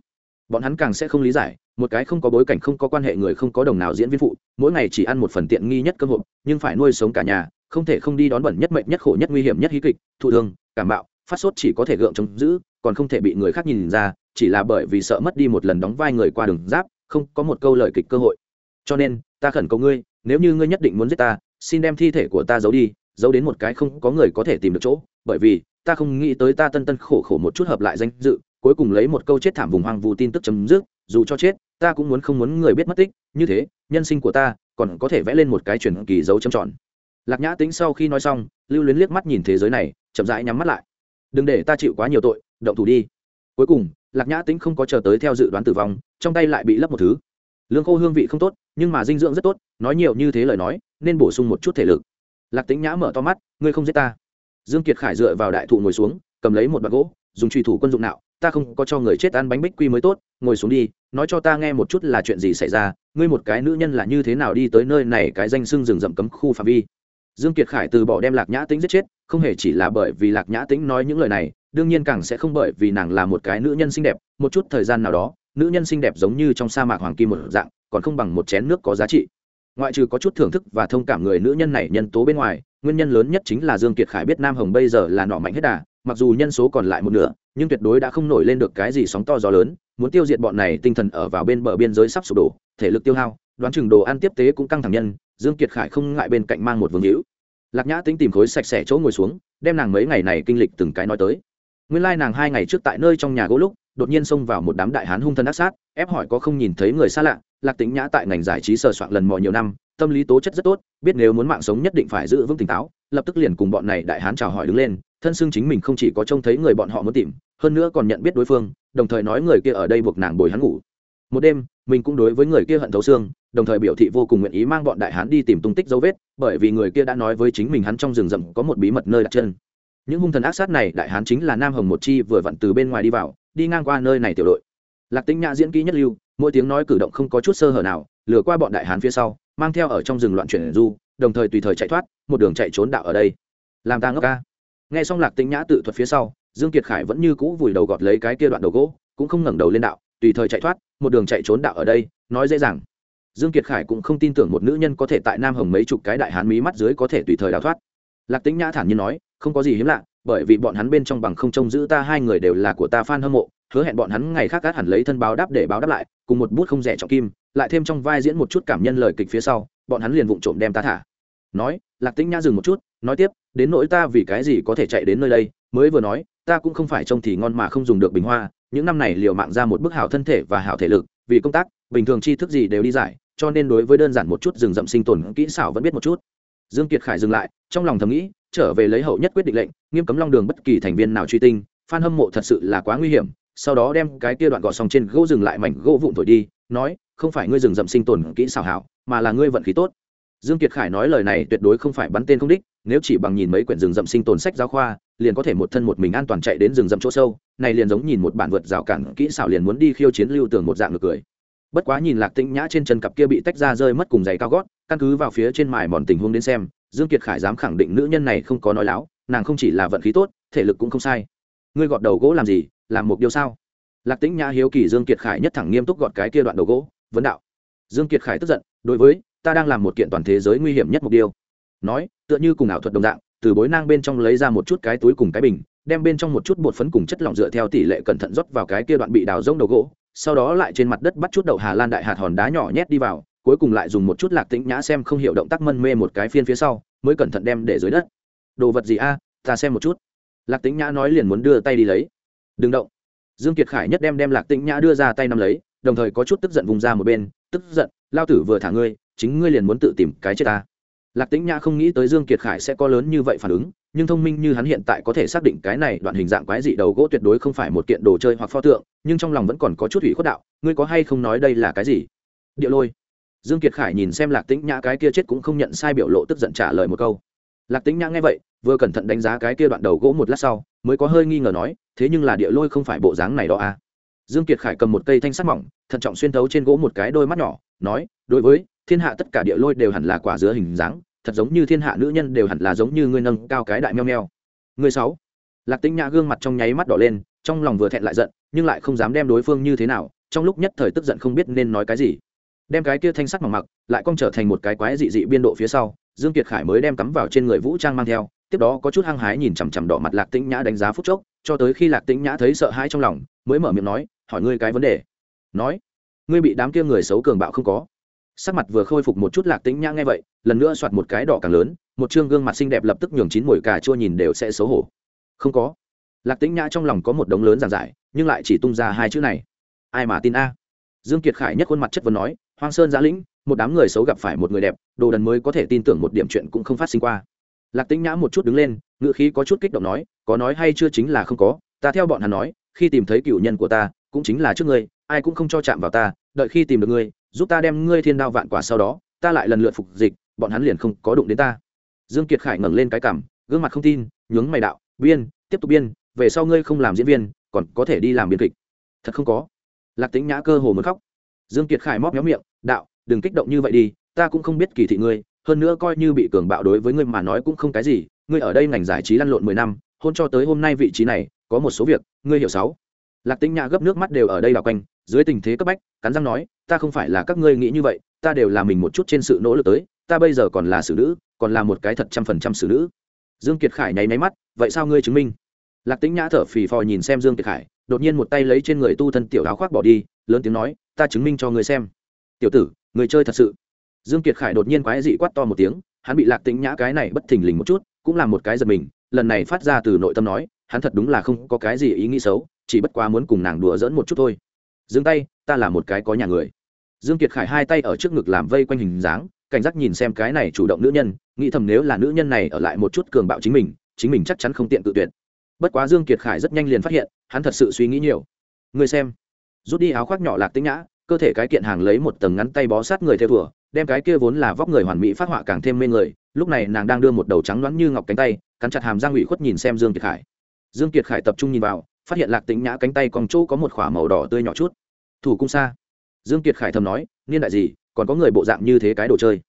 Bọn hắn càng sẽ không lý giải, một cái không có bối cảnh không có quan hệ người không có đồng nào diễn viên phụ, mỗi ngày chỉ ăn một phần tiện nghi nhất cơ hội nhưng phải nuôi sống cả nhà, không thể không đi đón bẩn nhất mệnh nhất khổ nhất nguy hiểm nhất hí kịch, thụ thương, cảm bạo, phát sốt chỉ có thể gượng chống giữ còn không thể bị người khác nhìn ra, chỉ là bởi vì sợ mất đi một lần đóng vai người qua đường giáp, không có một câu lời kịch cơ hội. Cho nên, ta khẩn cầu ngươi, nếu như ngươi nhất định muốn giết ta, xin đem thi thể của ta giấu đi, giấu đến một cái không có người có thể tìm được chỗ, bởi vì, ta không nghĩ tới ta tân tân khổ khổ một chút hợp lại danh dự, cuối cùng lấy một câu chết thảm vùng hoang vu tin tức chấm dứt, dù cho chết, ta cũng muốn không muốn người biết mất tích, như thế, nhân sinh của ta còn có thể vẽ lên một cái truyền kỳ dấu chấm tròn. Lạc nhã tính sau khi nói xong, lưu luyến liếc mắt nhìn thế giới này, chậm rãi nhắm mắt lại. Đừng để ta chịu quá nhiều tội động thủ đi. Cuối cùng, lạc nhã tính không có chờ tới theo dự đoán tử vong, trong tay lại bị lấp một thứ. Lương khô hương vị không tốt, nhưng mà dinh dưỡng rất tốt, nói nhiều như thế lời nói, nên bổ sung một chút thể lực. Lạc tính nhã mở to mắt, ngươi không giết ta. Dương kiệt khải dựa vào đại thụ ngồi xuống, cầm lấy một bạt gỗ, dùng truy thủ quân dụng nào ta không có cho người chết ăn bánh bích quy mới tốt, ngồi xuống đi, nói cho ta nghe một chút là chuyện gì xảy ra, ngươi một cái nữ nhân là như thế nào đi tới nơi này, cái danh xưng rừng rậm cấm khu phạm vi. Dương kiệt khải từ bỏ đem lạc nhã tính giết chết không hề chỉ là bởi vì lạc nhã tĩnh nói những lời này, đương nhiên càng sẽ không bởi vì nàng là một cái nữ nhân xinh đẹp, một chút thời gian nào đó, nữ nhân xinh đẹp giống như trong sa mạc hoàng kim một dạng, còn không bằng một chén nước có giá trị. Ngoại trừ có chút thưởng thức và thông cảm người nữ nhân này nhân tố bên ngoài, nguyên nhân lớn nhất chính là dương kiệt khải biết nam hồng bây giờ là nọ mạnh hết đà, mặc dù nhân số còn lại một nửa, nhưng tuyệt đối đã không nổi lên được cái gì sóng to gió lớn, muốn tiêu diệt bọn này tinh thần ở vào bên bờ biên giới sắp sụp đổ, thể lực tiêu hao, đoán chừng đồ ăn tiếp tế cũng căng thẳng nhân, dương kiệt khải không ngại bên cạnh mang một vương hữu lạc nhã tính tìm khối sạch sẽ chỗ ngồi xuống, đem nàng mấy ngày này kinh lịch từng cái nói tới. Nguyên lai nàng hai ngày trước tại nơi trong nhà gỗ lúc, đột nhiên xông vào một đám đại hán hung thân ác sát, ép hỏi có không nhìn thấy người xa lạ. Lạc tính nhã tại ngành giải trí sờ soạn lần mò nhiều năm, tâm lý tố chất rất tốt, biết nếu muốn mạng sống nhất định phải giữ vững tỉnh táo, lập tức liền cùng bọn này đại hán chào hỏi đứng lên, thân xưng chính mình không chỉ có trông thấy người bọn họ muốn tìm, hơn nữa còn nhận biết đối phương, đồng thời nói người kia ở đây buộc nàng bồi hắn ngủ. Một đêm, mình cũng đối với người kia hận thấu xương đồng thời biểu thị vô cùng nguyện ý mang bọn đại hán đi tìm tung tích dấu vết, bởi vì người kia đã nói với chính mình hắn trong rừng rậm có một bí mật nơi đặt chân. Những hung thần ác sát này, đại hán chính là nam hồng một chi vừa vặn từ bên ngoài đi vào, đi ngang qua nơi này tiểu đội. Lạc tính nhã diễn kỹ nhất lưu, mỗi tiếng nói cử động không có chút sơ hở nào, lừa qua bọn đại hán phía sau, mang theo ở trong rừng loạn chuyển du, đồng thời tùy thời chạy thoát, một đường chạy trốn đạo ở đây. Làm ta ngốc ca. Nghe xong lạc tính nhã tự thuật phía sau, dương kiệt khải vẫn như cũ vùi đầu gọt lấy cái kia đoạn đầu gỗ, cũng không ngẩng đầu lên đạo, tùy thời chạy thoát, một đường chạy trốn đạo ở đây, nói dễ dàng dương kiệt khải cũng không tin tưởng một nữ nhân có thể tại nam hồng mấy chục cái đại hán mí mắt dưới có thể tùy thời đào thoát. Lạc tĩnh nhã thản nhiên nói, không có gì hiếm lạ, bởi vì bọn hắn bên trong bằng không trông giữ ta hai người đều là của ta fan hâm mộ, hứa hẹn bọn hắn ngày khác cát hẳn lấy thân báo đáp để báo đáp lại, cùng một bút không rẻ trọng kim, lại thêm trong vai diễn một chút cảm nhân lời kịch phía sau, bọn hắn liền vụng trộm đem ta thả. Nói, lạc tĩnh nhã dừng một chút, nói tiếp, đến nỗi ta vì cái gì có thể chạy đến nơi đây, mới vừa nói, ta cũng không phải trông thì ngon mà không dùng được bình hoa, những năm này liều mạng ra một bức hảo thân thể và hảo thể lực vì công tác, bình thường tri thức gì đều đi giải, cho nên đối với đơn giản một chút rừng rậm sinh tồn kỹ xảo vẫn biết một chút. Dương kiệt khải dừng lại, trong lòng thầm nghĩ, trở về lấy hậu nhất quyết định lệnh, nghiêm cấm long đường bất kỳ thành viên nào truy tinh, phan hâm mộ thật sự là quá nguy hiểm, sau đó đem cái kia đoạn gọt xong trên gỗ dừng lại mảnh gỗ vụn thổi đi, nói, không phải ngươi rừng rậm sinh tồn kỹ xảo hảo, mà là ngươi vận khí tốt. Dương kiệt khải nói lời này tuyệt đối không phải bắn tên không đích, nếu chỉ bằng nhìn mấy quyển rừng rậm sinh tồn sách giáo khoa liền có thể một thân một mình an toàn chạy đến rừng rậm chỗ sâu, này liền giống nhìn một bản vượt rào cản kỹ xảo liền muốn đi khiêu chiến lưu tường một dạng ngược cười. Bất quá nhìn lạc tĩnh nhã trên chân cặp kia bị tách ra rơi mất cùng giày cao gót, căn cứ vào phía trên mài mòn tình huống đến xem, dương kiệt khải dám khẳng định nữ nhân này không có nói láo, nàng không chỉ là vận khí tốt, thể lực cũng không sai. Ngươi gọt đầu gỗ làm gì, làm một điều sao? Lạc tĩnh nhã hiếu kỳ dương kiệt khải nhất thẳng nghiêm túc gọt cái kia đoạn đầu gỗ, vấn đạo. Dương kiệt khải tức giận, đối với, ta đang làm một kiện toàn thế giới nguy hiểm nhất mục tiêu. Nói, tựa như cùng ảo thuật đồng dạng từ bối nang bên trong lấy ra một chút cái túi cùng cái bình, đem bên trong một chút bột phấn cùng chất lỏng dựa theo tỷ lệ cẩn thận rót vào cái kia đoạn bị đào rông đầu gỗ, sau đó lại trên mặt đất bắt chút đậu hà lan đại hạt hòn đá nhỏ nhét đi vào, cuối cùng lại dùng một chút lạc tĩnh nhã xem không hiểu động tác mân mê một cái phiên phía sau, mới cẩn thận đem để dưới đất. Đồ vật gì a, ta xem một chút. Lạc tĩnh nhã nói liền muốn đưa tay đi lấy. Đừng động. Dương kiệt khải nhất đem đem lạc tĩnh nhã đưa ra tay nắm lấy, đồng thời có chút tức giận vùng ra một bên, tức giận, lao tử vừa thả ngươi, chính ngươi liền muốn tự tìm cái chết ta lạc tĩnh nhã không nghĩ tới dương kiệt khải sẽ có lớn như vậy phản ứng, nhưng thông minh như hắn hiện tại có thể xác định cái này đoạn hình dạng quái dị đầu gỗ tuyệt đối không phải một kiện đồ chơi hoặc pho tượng, nhưng trong lòng vẫn còn có chút ủy khuất đạo, ngươi có hay không nói đây là cái gì? Địa lôi. Dương kiệt khải nhìn xem lạc tĩnh nhã cái kia chết cũng không nhận sai biểu lộ tức giận trả lời một câu. Lạc tĩnh nhã nghe vậy, vừa cẩn thận đánh giá cái kia đoạn đầu gỗ một lát sau, mới có hơi nghi ngờ nói, thế nhưng là địa lôi không phải bộ dáng này đó à? Dương kiệt khải cầm một cây thanh sắt mỏng, thận trọng xuyên thấu trên gỗ một cái đôi mắt nhỏ, nói, đối với thiên hạ tất cả địa lôi đều hẳn là quả dứa hình dáng thật giống như thiên hạ nữ nhân đều hẳn là giống như ngươi nâng cao cái đại meo meo. Người sáu. Lạc tĩnh nhã gương mặt trong nháy mắt đỏ lên, trong lòng vừa thẹn lại giận, nhưng lại không dám đem đối phương như thế nào, trong lúc nhất thời tức giận không biết nên nói cái gì. Đem cái kia thanh sắt mỏng mặc, lại cong trở thành một cái quái dị dị biên độ phía sau, dương kiệt khải mới đem cắm vào trên người vũ trang mang theo, tiếp đó có chút hăng hái nhìn chằm chằm đỏ mặt lạc tĩnh nhã đánh giá phút chốc, cho tới khi lạc tĩnh nhã thấy sợ hãi trong lòng, mới mở miệng nói, hỏi ngươi cái vấn đề. Nói, ngươi bị đám kia người xấu cường bạo không có sắc mặt vừa khôi phục một chút lạc tĩnh nhã nghe vậy, lần nữa soạt một cái đỏ càng lớn, một chương gương mặt xinh đẹp lập tức nhường chín mồi cà chua nhìn đều sẽ xấu hổ. Không có. Lạc tĩnh nhã trong lòng có một đống lớn giàn giải, nhưng lại chỉ tung ra hai chữ này. Ai mà tin a? Dương kiệt khải nhất khuôn mặt chất vấn nói, hoang sơn giã lĩnh, một đám người xấu gặp phải một người đẹp, đồ đần mới có thể tin tưởng một điểm chuyện cũng không phát sinh qua. Lạc tĩnh nhã một chút đứng lên ngựa khí có chút kích động nói, có nói hay chưa chính là không có, ta theo bọn hắn nói, khi tìm thấy cựu nhân của ta, cũng chính là trước ngươi, ai cũng không cho chạm vào ta, đợi khi tìm được ngươi giúp ta đem ngươi thiên đao vạn quả sau đó, ta lại lần lượt phục dịch, bọn hắn liền không có đụng đến ta. Dương kiệt khải ngẩng lên cái cằm, gương mặt không tin, nhướng mày đạo, biên, tiếp tục biên, về sau ngươi không làm diễn viên, còn có thể đi làm biên kịch. Thật không có. Lạc tính nhã cơ hồ muốn khóc. Dương kiệt khải móc méo miệng, đạo, đừng kích động như vậy đi, ta cũng không biết kỳ thị ngươi, hơn nữa coi như bị cường bạo đối với ngươi mà nói cũng không cái gì, ngươi ở đây ngành giải trí lăn lộn mười năm, hôn cho tới hôm nay vị trí này, có một số việc, ngươi hiểu sáu lạc tĩnh nhã gấp nước mắt đều ở đây đảo quanh, dưới tình thế cấp bách, cắn răng nói, ta không phải là các ngươi nghĩ như vậy, ta đều là mình một chút trên sự nỗ lực tới, ta bây giờ còn là xử nữ, còn là một cái thật trăm phần trăm xử nữ. Dương kiệt khải nháy máy mắt, vậy sao ngươi chứng minh? Lạc tĩnh nhã thở phì phò nhìn xem dương kiệt khải, đột nhiên một tay lấy trên người tu thân tiểu áo khoác bỏ đi, lớn tiếng nói, ta chứng minh cho ngươi xem. Tiểu tử, người chơi thật sự. Dương kiệt khải đột nhiên quái dị quát to một tiếng, hắn bị lạc tĩnh nhã cái này bất thình lình một chút, cũng là một cái giật mình, lần này phát ra từ nội tâm nói, hắn thật đúng là không có cái gì ý nghĩ xấu chỉ bất quá muốn cùng nàng đùa dỡn một chút thôi. Dừng tay, ta là một cái có nhà người. Dương kiệt khải hai tay ở trước ngực làm vây quanh hình dáng, cảnh giác nhìn xem cái này chủ động nữ nhân, nghĩ thầm nếu là nữ nhân này ở lại một chút cường bạo chính mình chính mình chắc chắn không tiện tự tuyệt. Bất quá dương kiệt khải rất nhanh liền phát hiện, hắn thật sự suy nghĩ nhiều. Người xem. Rút đi áo khoác nhỏ lạc tính nhã, cơ thể cái kiện hàng lấy một tầng ngắn tay bó sát người theo thùa đem cái kia vốn là vóc người hoàn mỹ phát họa càng thêm mê người, lúc này nàng đang đưa một đầu trắng loãng như ngọc cánh tay, cắn chặt hàm răng ủy khuất nhìn xem dương kiệt khải. Dương kiệt khải tập trung nhìn vào phát hiện lạc tính nhã cánh tay còn chỗ có một khỏa màu đỏ tươi nhỏ chút. Thủ cung xa. Dương kiệt khải thầm nói, niên đại gì, còn có người bộ dạng như thế cái đồ chơi?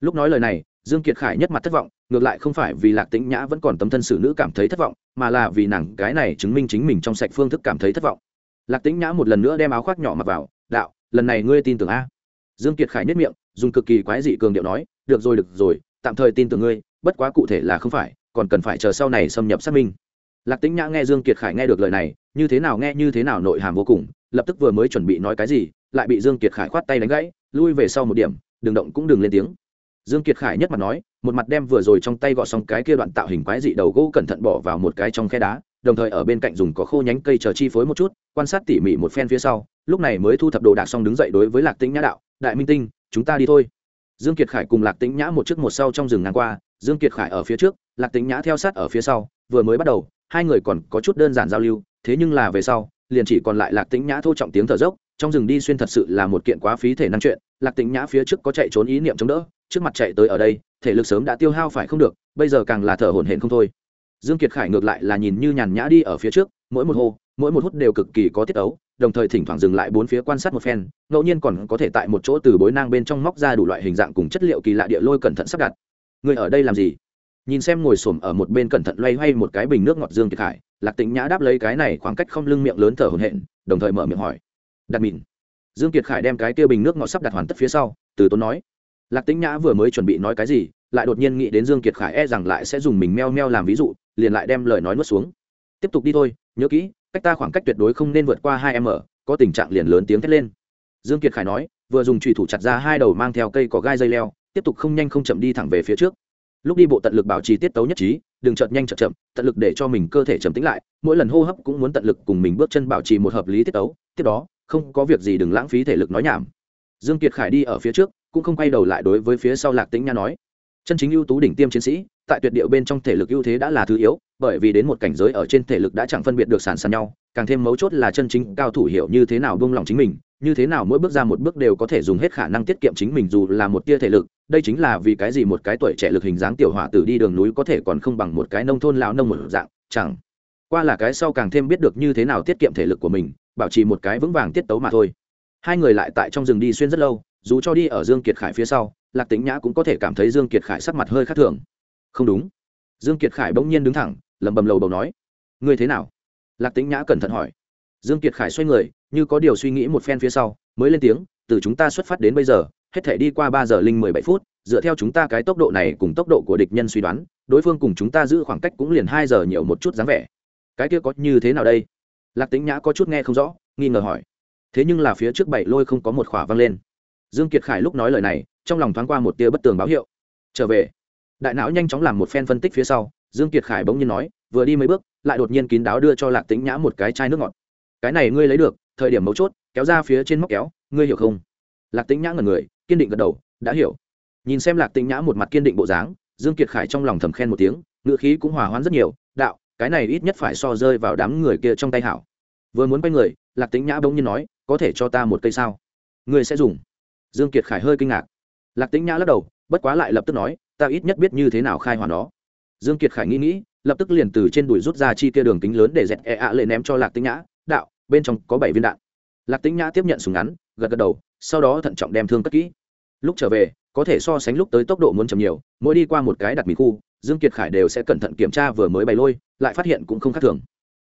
Lúc nói lời này, dương kiệt khải nhất mặt thất vọng, ngược lại không phải vì lạc tĩnh nhã vẫn còn tấm thân xử nữ cảm thấy thất vọng, mà là vì nàng cái này chứng minh chính mình trong sạch phương thức cảm thấy thất vọng. Lạc tĩnh nhã một lần nữa đem áo khoác nhỏ mặc vào, đạo, lần này ngươi tin tưởng a. Dương kiệt khải nhất miệng, dùng cực kỳ quái dị cường điệu nói, được rồi được rồi, tạm thời tin tưởng ngươi, bất quá cụ thể là không phải, còn cần phải chờ sau này xâm nhập xác minh lạc tĩnh nhã nghe dương kiệt khải nghe được lời này, như thế nào nghe, như thế nào nội hàm vô cùng, lập tức vừa mới chuẩn bị nói cái gì, lại bị dương kiệt khải khoát tay đánh gãy, lui về sau một điểm, đừng động cũng đừng lên tiếng. Dương kiệt khải nhất mặt nói, một mặt đem vừa rồi trong tay gọt xong cái kia đoạn tạo hình quái dị đầu gỗ cẩn thận bỏ vào một cái trong khe đá, đồng thời ở bên cạnh dùng có khô nhánh cây chờ chi phối một chút, quan sát tỉ mỉ một phen phía sau, lúc này mới thu thập đồ đạc xong đứng dậy đối với lạc tĩnh nhã đạo, đại minh tinh, chúng ta đi thôi. Dương kiệt khải cùng lạc tĩnh nhã một trước một sau trong rừng ngang qua, dương kiệt khải ở phía trước, lạc tĩnh nhã theo sát ở phía sau, vừa mới bắt đầu hai người còn có chút đơn giản giao lưu, thế nhưng là về sau, liền chỉ còn lại lạc tĩnh nhã thô trọng tiếng thở dốc, trong rừng đi xuyên thật sự là một kiện quá phí thể năng chuyện, lạc tĩnh nhã phía trước có chạy trốn ý niệm chống đỡ, trước mặt chạy tới ở đây, thể lực sớm đã tiêu hao phải không được, bây giờ càng là thở hổn hển không thôi. Dương kiệt khải ngược lại là nhìn như nhàn nhã đi ở phía trước, mỗi một hô, mỗi một hút đều cực kỳ có tiết ấu, đồng thời thỉnh thoảng dừng lại bốn phía quan sát một phen, ngẫu nhiên còn có thể tại một chỗ từ bối nang bên trong móc ra đủ loại hình dạng cùng chất liệu kỳ lạ địa lôi cẩn thận sắp đặt. Người ở đây làm gì? Nhìn xem ngồi xổm ở một bên cẩn thận loay hoay một cái bình nước ngọt dương kiệt khải, lạc tĩnh nhã đáp lấy cái này khoảng cách không lưng miệng lớn thở hổn hển, đồng thời mở miệng hỏi. Đặt mìn dương kiệt khải đem cái kia bình nước ngọt sắp đặt hoàn tất phía sau, từ tốn nói. Lạc tĩnh nhã vừa mới chuẩn bị nói cái gì, lại đột nhiên nghĩ đến dương kiệt khải e rằng lại sẽ dùng mình meo meo làm ví dụ, liền lại đem lời nói nuốt xuống. Tiếp tục đi thôi, nhớ kỹ, cách ta khoảng cách tuyệt đối không nên vượt qua hai m, có tình trạng liền lớn tiếng thét lên. Dương kiệt khải nói, vừa dùng trùy thủ chặt ra hai đầu mang theo cây có gai dây leo, tiếp tục không nhanh không chậm đi thẳng về phía trước lúc đi bộ tận lực bảo trì tiết tấu nhất trí, đừng chợt nhanh chợt chậm, tận lực để cho mình cơ thể trầm tĩnh lại, mỗi lần hô hấp cũng muốn tận lực cùng mình bước chân bảo trì một hợp lý tiết tấu, tiếp đó, không có việc gì đừng lãng phí thể lực nói nhảm. Dương kiệt khải đi ở phía trước, cũng không quay đầu lại đối với phía sau lạc tĩnh nha nói, chân chính ưu tú đỉnh tiêm chiến sĩ, tại tuyệt điệu bên trong thể lực ưu thế đã là thứ yếu, bởi vì đến một cảnh giới ở trên thể lực đã chẳng phân biệt được sản sàn nhau, càng thêm mấu chốt là chân chính cao thủ hiểu như thế nào buông lòng chính mình, như thế nào mỗi bước ra một bước đều có thể dùng hết khả năng tiết kiệm chính mình dù là một tia thể lực đây chính là vì cái gì một cái tuổi trẻ lực hình dáng tiểu hỏa tử đi đường núi có thể còn không bằng một cái nông thôn lão nông một dạng, chẳng qua là cái sau càng thêm biết được như thế nào tiết kiệm thể lực của mình, bảo trì một cái vững vàng tiết tấu mà thôi. Hai người lại tại trong rừng đi xuyên rất lâu, dù cho đi ở dương kiệt khải phía sau, lạc tính nhã cũng có thể cảm thấy dương kiệt khải sắc mặt hơi khác thường. Không đúng. Dương kiệt khải bỗng nhiên đứng thẳng, lẩm bẩm lầu bầu nói, ngươi thế nào? Lạc tính nhã cẩn thận hỏi. Dương kiệt khải xoay người, như có điều suy nghĩ một phen phía sau, mới lên tiếng, từ chúng ta xuất phát đến bây giờ hết thể đi qua ba giờ linh mười bảy phút, dựa theo chúng ta cái tốc độ này cùng tốc độ của địch nhân suy đoán, đối phương cùng chúng ta giữ khoảng cách cũng liền hai giờ nhiều một chút dáng vẻ. Cái kia có như thế nào đây? Lạc tính nhã có chút nghe không rõ, nghi ngờ hỏi. Thế nhưng là phía trước bảy lôi không có một khỏa văng lên. Dương kiệt khải lúc nói lời này, trong lòng thoáng qua một tia bất tường báo hiệu. Trở về. Đại não nhanh chóng làm một phen phân tích phía sau, dương kiệt khải bỗng nhiên nói, vừa đi mấy bước, lại đột nhiên kín đáo đưa cho lạc tĩnh nhã một cái chai nước ngọt. Cái này ngươi lấy được, thời điểm mấu chốt, kéo ra phía trên móc kéo, ngươi hiểu không? Lạc tĩnh nhã ngẩn người kiên định gật đầu, đã hiểu. Nhìn xem lạc tĩnh nhã một mặt kiên định bộ dáng, dương kiệt khải trong lòng thầm khen một tiếng ngựa khí cũng hòa hoãn rất nhiều, đạo, cái này ít nhất phải so rơi vào đám người kia trong tay hảo. Vừa muốn quay người, lạc tĩnh nhã bỗng nhiên nói, có thể cho ta một cây sao? Người sẽ dùng. Dương kiệt khải hơi kinh ngạc. Lạc tĩnh nhã lắc đầu, bất quá lại lập tức nói, ta ít nhất biết như thế nào khai hỏa nó. Dương kiệt khải nghĩ nghĩ, lập tức liền từ trên đùi rút ra chi kia đường kính lớn để dẹt e ạ lệ ném cho lạc tĩnh nhã, đạo, bên trong có bảy viên đạn. Lạc tĩnh nhã tiếp nhận súng ngắn, gật gật đầu, sau đó thận trọng đem thương cất kỹ lúc trở về, có thể so sánh lúc tới tốc độ muốn chậm nhiều, mỗi đi qua một cái đặt mì khu, dương kiệt khải đều sẽ cẩn thận kiểm tra vừa mới bày lôi, lại phát hiện cũng không khác thường.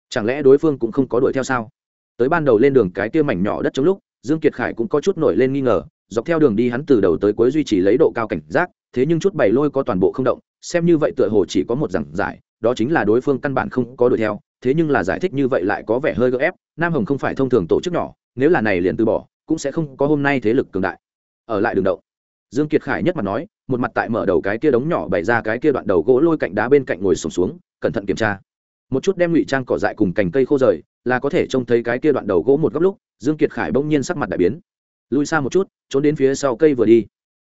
Chẳng lẽ đối phương cũng không có đuổi theo sao? Tới ban đầu lên đường cái kia mảnh nhỏ đất chống lúc, dương kiệt khải cũng có chút nổi lên nghi ngờ, dọc theo đường đi hắn từ đầu tới cuối duy trì lấy độ cao cảnh giác, thế nhưng chút bày lôi có toàn bộ không động, xem như vậy tựa hồ chỉ có một giảng giải, đó chính là đối phương căn bản không có đuổi theo, thế nhưng là giải thích như vậy lại có vẻ hơi gỡ ép, nam hồng không phải thông thường tổ chức nhỏ, nếu là này liền từ bỏ, cũng sẽ không có hôm nay thế lực cường đại ở lại đường đậu. Dương kiệt khải nhất mặt nói một mặt tại mở đầu cái kia đống nhỏ bày ra cái kia đoạn đầu gỗ lôi cạnh đá bên cạnh ngồi sùng xuống, xuống cẩn thận kiểm tra. Một chút đem ngụy trang cỏ dại cùng cành cây khô rời là có thể trông thấy cái kia đoạn đầu gỗ một góc lúc dương kiệt khải bỗng nhiên sắc mặt đại biến. Lui xa một chút trốn đến phía sau cây vừa đi.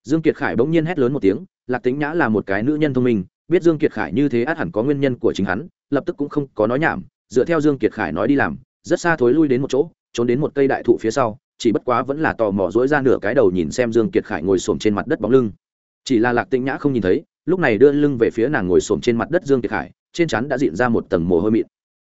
Dương kiệt khải bỗng nhiên hét lớn một tiếng lạc tính nhã là một cái nữ nhân thông minh biết dương kiệt khải như thế át hẳn có nguyên nhân của chính hắn lập tức cũng không có nói nhảm dựa theo dương kiệt khải nói đi làm rất xa thối lui đến một chỗ trốn đến một cây đại thụ phía sau chỉ bất quá vẫn là tò mò dỗi ra nửa cái đầu nhìn xem dương kiệt khải ngồi xổm trên mặt đất bóng lưng. Chỉ là lạc tĩnh nhã không nhìn thấy, lúc này đưa lưng về phía nàng ngồi xổm trên mặt đất dương kiệt khải, trên chắn đã diện ra một tầng mồ hôi mịn.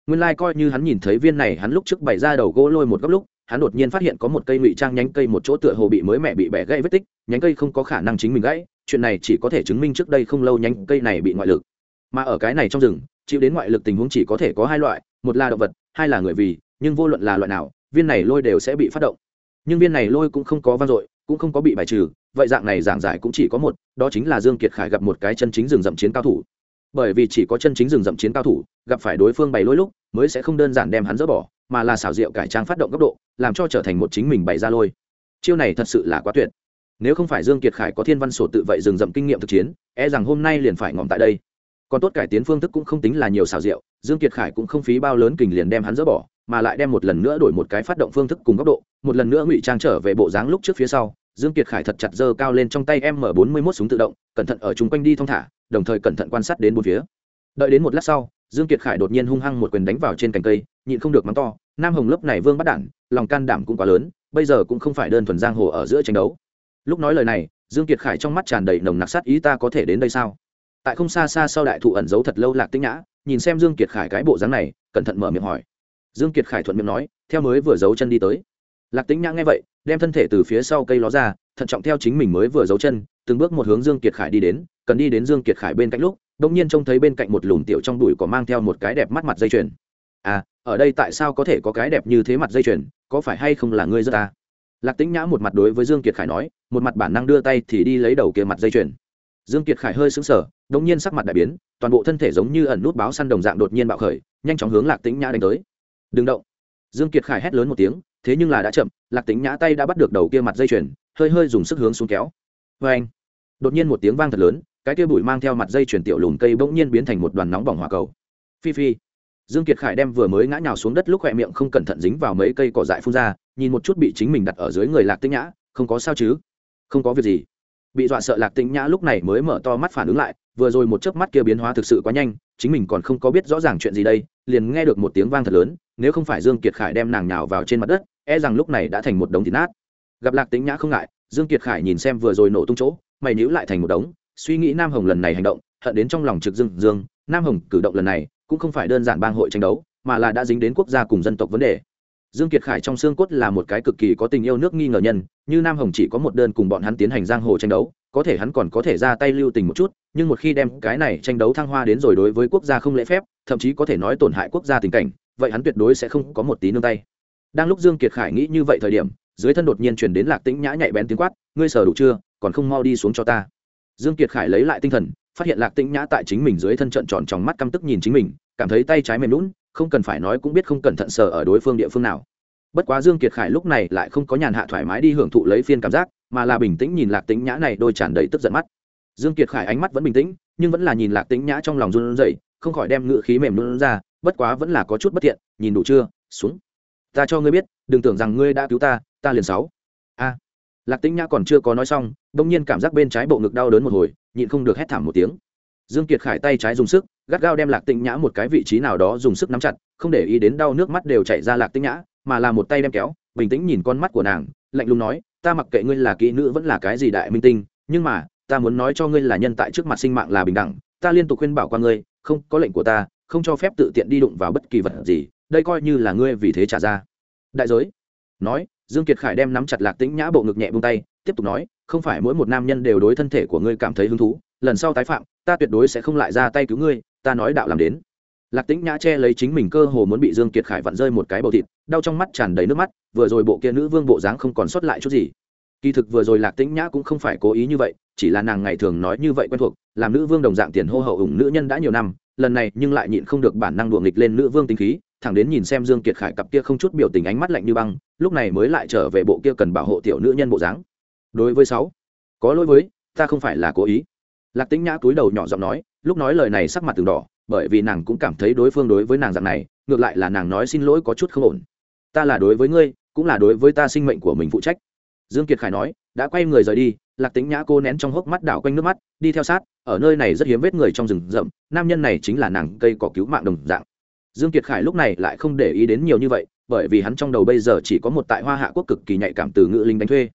Nguyên lai coi như hắn nhìn thấy viên này, hắn lúc trước bày ra đầu gỗ lôi một góc lúc, hắn đột nhiên phát hiện có một cây ngụy trang nhánh cây một chỗ tựa hồ bị mới mẹ bị bẻ gãy vết tích, nhánh cây không có khả năng chính mình gãy, chuyện này chỉ có thể chứng minh trước đây không lâu nhánh cây này bị ngoại lực. Mà ở cái này trong rừng, chịu đến ngoại lực tình huống chỉ có thể có hai loại, một là động vật, hai là người vì, nhưng vô luận là loại nào, viên này lôi đều sẽ bị phát động nhưng viên này lôi cũng không có vang dội, cũng không có bị bài trừ, vậy dạng này giảng giải cũng chỉ có một, đó chính là dương kiệt khải gặp một cái chân chính rừng rậm chiến cao thủ. Bởi vì chỉ có chân chính rừng rậm chiến cao thủ, gặp phải đối phương bày lôi lúc, mới sẽ không đơn giản đem hắn dỡ bỏ, mà là xảo diệu cải trang phát động góc độ, làm cho trở thành một chính mình bày ra lôi. Chiêu này thật sự là quá tuyệt. Nếu không phải dương kiệt khải có thiên văn sổ tự vậy rừng rậm kinh nghiệm thực chiến e rằng hôm nay liền phải ngỏm tại đây. Còn tốt cải tiến phương thức cũng không tính là nhiều xảo diệu, dương kiệt khải cũng không phí bao lớn kình liền đem hắn dỡ bỏ mà lại đem một lần nữa đổi một cái phát động phương thức cùng góc độ, một lần nữa ngụy trang trở về bộ dáng lúc trước phía sau, dương kiệt khải thật chặt giơ cao lên trong tay m 41 súng tự động, cẩn thận ở chung quanh đi thong thả, đồng thời cẩn thận quan sát đến bốn phía. Đợi đến một lát sau, dương kiệt khải đột nhiên hung hăng một quyền đánh vào trên cành cây, nhịn không được mắng to, nam hồng lớp này vương bắt đản lòng can đảm cũng quá lớn, bây giờ cũng không phải đơn thuần giang hồ ở giữa tranh đấu. Lúc nói lời này, dương kiệt khải trong mắt tràn đầy nồng nặc sát ý, ta có thể đến đây sao? Tại không xa xa sau đại thụ ẩn giấu thật lâu lạc tĩnh nhã, nhìn xem dương kiệt khải cái bộ dáng này, cẩn thận mở miệng hỏi dương kiệt khải thuận miệng nói, theo mới vừa giấu chân đi tới. Lạc tĩnh nhã nghe vậy, đem thân thể từ phía sau cây ló ra, thận trọng theo chính mình mới vừa giấu chân, từng bước một hướng dương kiệt khải đi đến, cần đi đến dương kiệt khải bên cạnh lúc đông nhiên trông thấy bên cạnh một lùn tiểu trong đùi có mang theo một cái đẹp mắt mặt dây chuyền. À ở đây tại sao có thể có cái đẹp như thế mặt dây chuyền, có phải hay không là ngươi rất ta? Lạc tĩnh nhã một mặt đối với dương kiệt khải nói, một mặt bản năng đưa tay thì đi lấy đầu kia mặt dây chuyền. Dương kiệt khải hơi sững sờ đống nhiên sắc mặt đại biến, toàn bộ thân thể giống như ẩn nút báo săn đồng dạng đột nhiên bạo khởi, nhanh chóng hướng lạc tĩnh nhã đánh tới đừng động. Dương kiệt khải hét lớn một tiếng, thế nhưng là đã chậm, lạc tĩnh nhã tay đã bắt được đầu kia mặt dây chuyền, hơi hơi dùng sức hướng xuống kéo. Vê anh đột nhiên một tiếng vang thật lớn, cái kia bụi mang theo mặt dây chuyền tiểu lùm cây bỗng nhiên biến thành một đoàn nóng bỏng hỏa cầu. Phi phi. Dương kiệt khải đem vừa mới ngã nhào xuống đất lúc khỏe miệng không cẩn thận dính vào mấy cây cỏ dại phun ra, nhìn một chút bị chính mình đặt ở dưới người lạc tĩnh nhã, không có sao chứ? Không có việc gì bị dọa sợ lạc tĩnh nhã lúc này mới mở to mắt phản ứng lại, vừa rồi một chớp mắt kia biến hóa thực sự quá nhanh, chính mình còn không có biết rõ ràng chuyện gì đây, liền nghe được một tiếng vang thật lớn, nếu không phải dương kiệt khải đem nàng nhào vào trên mặt đất e rằng lúc này đã thành một đống thịt nát. Gặp lạc tĩnh nhã không ngại, dương kiệt khải nhìn xem vừa rồi nổ tung chỗ, mày nhíu lại thành một đống, suy nghĩ nam hồng lần này hành động, hận đến trong lòng trực dương dương nam hồng cử động lần này cũng không phải đơn giản bang hội tranh đấu, mà là đã dính đến quốc gia cùng dân tộc vấn đề dương kiệt khải trong xương cốt là một cái cực kỳ có tình yêu nước nghi ngờ nhân, như nam hồng chỉ có một đơn cùng bọn hắn tiến hành giang hồ tranh đấu, có thể hắn còn có thể ra tay lưu tình một chút, nhưng một khi đem cái này tranh đấu thăng hoa đến rồi đối với quốc gia không lễ phép, thậm chí có thể nói tổn hại quốc gia tình cảnh, vậy hắn tuyệt đối sẽ không có một tí nương tay. Đang lúc dương kiệt khải nghĩ như vậy thời điểm, dưới thân đột nhiên truyền đến lạc tĩnh nhã nhạy bén tiếng quát, ngươi sở đủ chưa, còn không mau đi xuống cho ta. Dương kiệt khải lấy lại tinh thần, phát hiện lạc tĩnh nhã tại chính mình dưới thân trận tròn tròng mắt căm tức nhìn chính mình, cảm thấy tay trái mềm lún không cần phải nói cũng biết không cẩn thận sờ ở đối phương địa phương nào. Bất quá dương kiệt khải lúc này lại không có nhàn hạ thoải mái đi hưởng thụ lấy phiên cảm giác, mà là bình tĩnh nhìn lạc tĩnh nhã này đôi tràn đầy tức giận mắt. Dương kiệt khải ánh mắt vẫn bình tĩnh, nhưng vẫn là nhìn lạc tĩnh nhã trong lòng run rẩy, không khỏi đem ngựa khí mềm luôn ra, bất quá vẫn là có chút bất thiện, nhìn đủ chưa? Xuống. Ta cho ngươi biết, đừng tưởng rằng ngươi đã cứu ta ta liền sáu. A. Lạc tĩnh nhã còn chưa có nói xong bỗng nhiên cảm giác bên trái bộ ngực đau đớn một hồi, nhịn không được hét thảm một tiếng dương kiệt khải tay trái dùng sức, gắt gao đem lạc tĩnh nhã một cái vị trí nào đó dùng sức nắm chặt, không để ý đến đau nước mắt đều chảy ra lạc tĩnh nhã, mà là một tay đem kéo, bình tĩnh nhìn con mắt của nàng, lạnh lùng nói, ta mặc kệ ngươi là kỹ nữ vẫn là cái gì đại minh tinh, nhưng mà, ta muốn nói cho ngươi là nhân tại trước mặt sinh mạng là bình đẳng, ta liên tục khuyên bảo qua ngươi, không, có lệnh của ta, không cho phép tự tiện đi đụng vào bất kỳ vật gì, đây coi như là ngươi vì thế trả ra. Đại giới, nói, dương kiệt khải đem nắm chặt lạc tĩnh nhã bộ ngực nhẹ buông tay, tiếp tục nói, không phải mỗi một nam nhân đều đối thân thể của ngươi cảm thấy hứng thú lần sau tái phạm, ta tuyệt đối sẽ không lại ra tay cứu ngươi, ta nói đạo làm đến. Lạc tĩnh nhã che lấy chính mình cơ hồ muốn bị dương kiệt khải vặn rơi một cái bầu thịt, đau trong mắt tràn đầy nước mắt, vừa rồi bộ kia nữ vương bộ dáng không còn sót lại chút gì. Kỳ thực vừa rồi lạc tĩnh nhã cũng không phải cố ý như vậy, chỉ là nàng ngày thường nói như vậy quen thuộc, làm nữ vương đồng dạng tiền hô hậu ủng nữ nhân đã nhiều năm, lần này nhưng lại nhịn không được bản năng đùa nghịch lên nữ vương tính khí, thẳng đến nhìn xem dương kiệt khải cặp kia không chút biểu tình ánh mắt lạnh như băng, lúc này mới lại trở về bộ kia cần bảo hộ tiểu nữ nhân bộ dáng. Đối với sáu, có lỗi với, ta không phải là cố ý lạc tĩnh nhã cúi đầu nhỏ giọng nói, lúc nói lời này sắc mặt từng đỏ, bởi vì nàng cũng cảm thấy đối phương đối với nàng dạng này, ngược lại là nàng nói xin lỗi có chút không ổn. Ta là đối với ngươi, cũng là đối với ta sinh mệnh của mình phụ trách. Dương kiệt khải nói, đã quay người rời đi, lạc tĩnh nhã cô nén trong hốc mắt đảo quanh nước mắt, đi theo sát, ở nơi này rất hiếm vết người trong rừng rậm, nam nhân này chính là nàng cây cỏ cứu mạng đồng dạng. Dương kiệt khải lúc này lại không để ý đến nhiều như vậy, bởi vì hắn trong đầu bây giờ chỉ có một tại hoa hạ quốc cực kỳ nhạy cảm từ ngữ lính đánh thuê.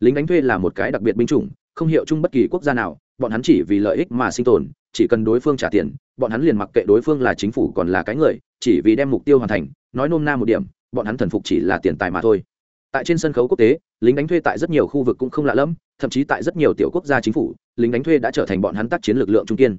Lính đánh thuê là một cái đặc biệt binh chủng, không hiệu chung bất kỳ quốc gia nào bọn hắn chỉ vì lợi ích mà sinh tồn, chỉ cần đối phương trả tiền, bọn hắn liền mặc kệ đối phương là chính phủ còn là cái người, chỉ vì đem mục tiêu hoàn thành, nói nôm na một điểm, bọn hắn thần phục chỉ là tiền tài mà thôi. Tại trên sân khấu quốc tế, lính đánh thuê tại rất nhiều khu vực cũng không lạ lẫm, thậm chí tại rất nhiều tiểu quốc gia chính phủ, lính đánh thuê đã trở thành bọn hắn tác chiến lực lượng trung kiên.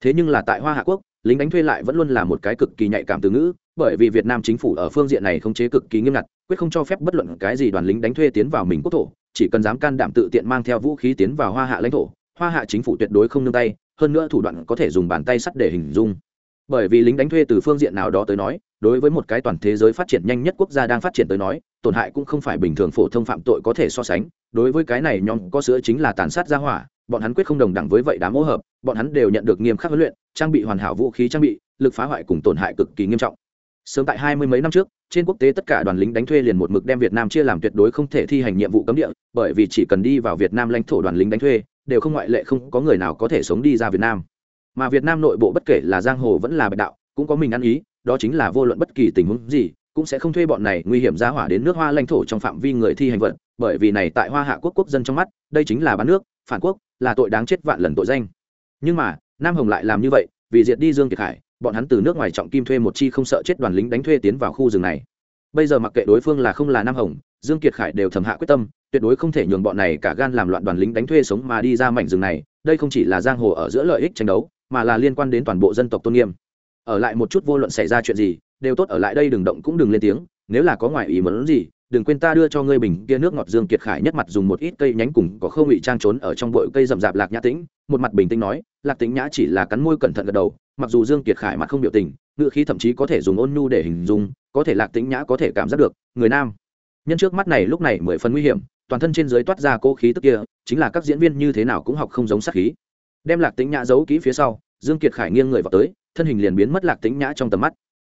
Thế nhưng là tại hoa hạ quốc, lính đánh thuê lại vẫn luôn là một cái cực kỳ nhạy cảm từ ngữ, bởi vì việt nam chính phủ ở phương diện này không chế cực kỳ nghiêm ngặt, quyết không cho phép bất luận cái gì đoàn lính đánh thuê tiến vào mình quốc thổ, chỉ cần dám can đảm tự tiện mang theo vũ khí tiến vào hoa hạ lãnh thổ hoa hạ chính phủ tuyệt đối không nương tay, hơn nữa thủ đoạn có thể dùng bàn tay sắt để hình dung. Bởi vì lính đánh thuê từ phương diện nào đó tới nói, đối với một cái toàn thế giới phát triển nhanh nhất quốc gia đang phát triển tới nói, tổn hại cũng không phải bình thường phổ thông phạm tội có thể so sánh. Đối với cái này nhóm có sữa chính là tàn sát gia hỏa, bọn hắn quyết không đồng đẳng với vậy đám ô hợp, bọn hắn đều nhận được nghiêm khắc huấn luyện, trang bị hoàn hảo vũ khí trang bị, lực phá hoại cùng tổn hại cực kỳ nghiêm trọng. Sớm tại hai mươi mấy năm trước, trên quốc tế tất cả đoàn lính đánh thuê liền một mực đem việt nam chia làm tuyệt đối không thể thi hành nhiệm vụ cấm địa, bởi vì chỉ cần đi vào việt nam lãnh thổ đoàn lính đánh thuê đều không ngoại lệ không có người nào có thể sống đi ra việt nam. Mà việt nam nội bộ bất kể là giang hồ vẫn là bạch đạo, cũng có mình ăn ý, đó chính là vô luận bất kỳ tình huống gì, cũng sẽ không thuê bọn này nguy hiểm ra hỏa đến nước hoa lãnh thổ trong phạm vi người thi hành vận, bởi vì này tại hoa hạ quốc quốc dân trong mắt, đây chính là bán nước, phản quốc, là tội đáng chết vạn lần tội danh. Nhưng mà, nam hồng lại làm như vậy, vì diệt đi dương kiệt hải, bọn hắn từ nước ngoài trọng kim thuê một chi không sợ chết đoàn lính đánh thuê tiến vào khu rừng này. Bây giờ mặc kệ đối phương là không là nam hồng, dương kiệt khải đều thầm hạ quyết tâm tuyệt đối không thể nhường bọn này cả gan làm loạn đoàn lính đánh thuê sống mà đi ra mảnh rừng này, đây không chỉ là giang hồ ở giữa lợi ích tranh đấu, mà là liên quan đến toàn bộ dân tộc tôn nghiêm. Ở lại một chút vô luận xảy ra chuyện gì, đều tốt ở lại đây đừng động cũng đừng lên tiếng, nếu là có ngoại ý muốn gì, đừng quên ta đưa cho ngươi bình kia nước ngọt dương kiệt khải nhất mặt dùng một ít cây nhánh cùng có khâu ngụy trang trốn ở trong bụi cây rậm rạp lạc nhã tĩnh, một mặt bình tĩnh nói, lạc tĩnh nhã chỉ là cắn môi cẩn thận gật đầu, mặc dù dương kiệt khải mặt không biểu tình ngựa khí thậm chí có thể dùng ôn nhu để hình dung, có thể lạc tĩnh nhã có thể cảm giác được, người nam. Nhân trước mắt này lúc này mười phần nguy hiểm toàn thân trên dưới toát ra cố khí tức kia, chính là các diễn viên như thế nào cũng học không giống sát khí. Đem lạc tĩnh nhã giấu kỹ phía sau, dương kiệt khải nghiêng người vào tới, thân hình liền biến mất lạc tĩnh nhã trong tầm mắt.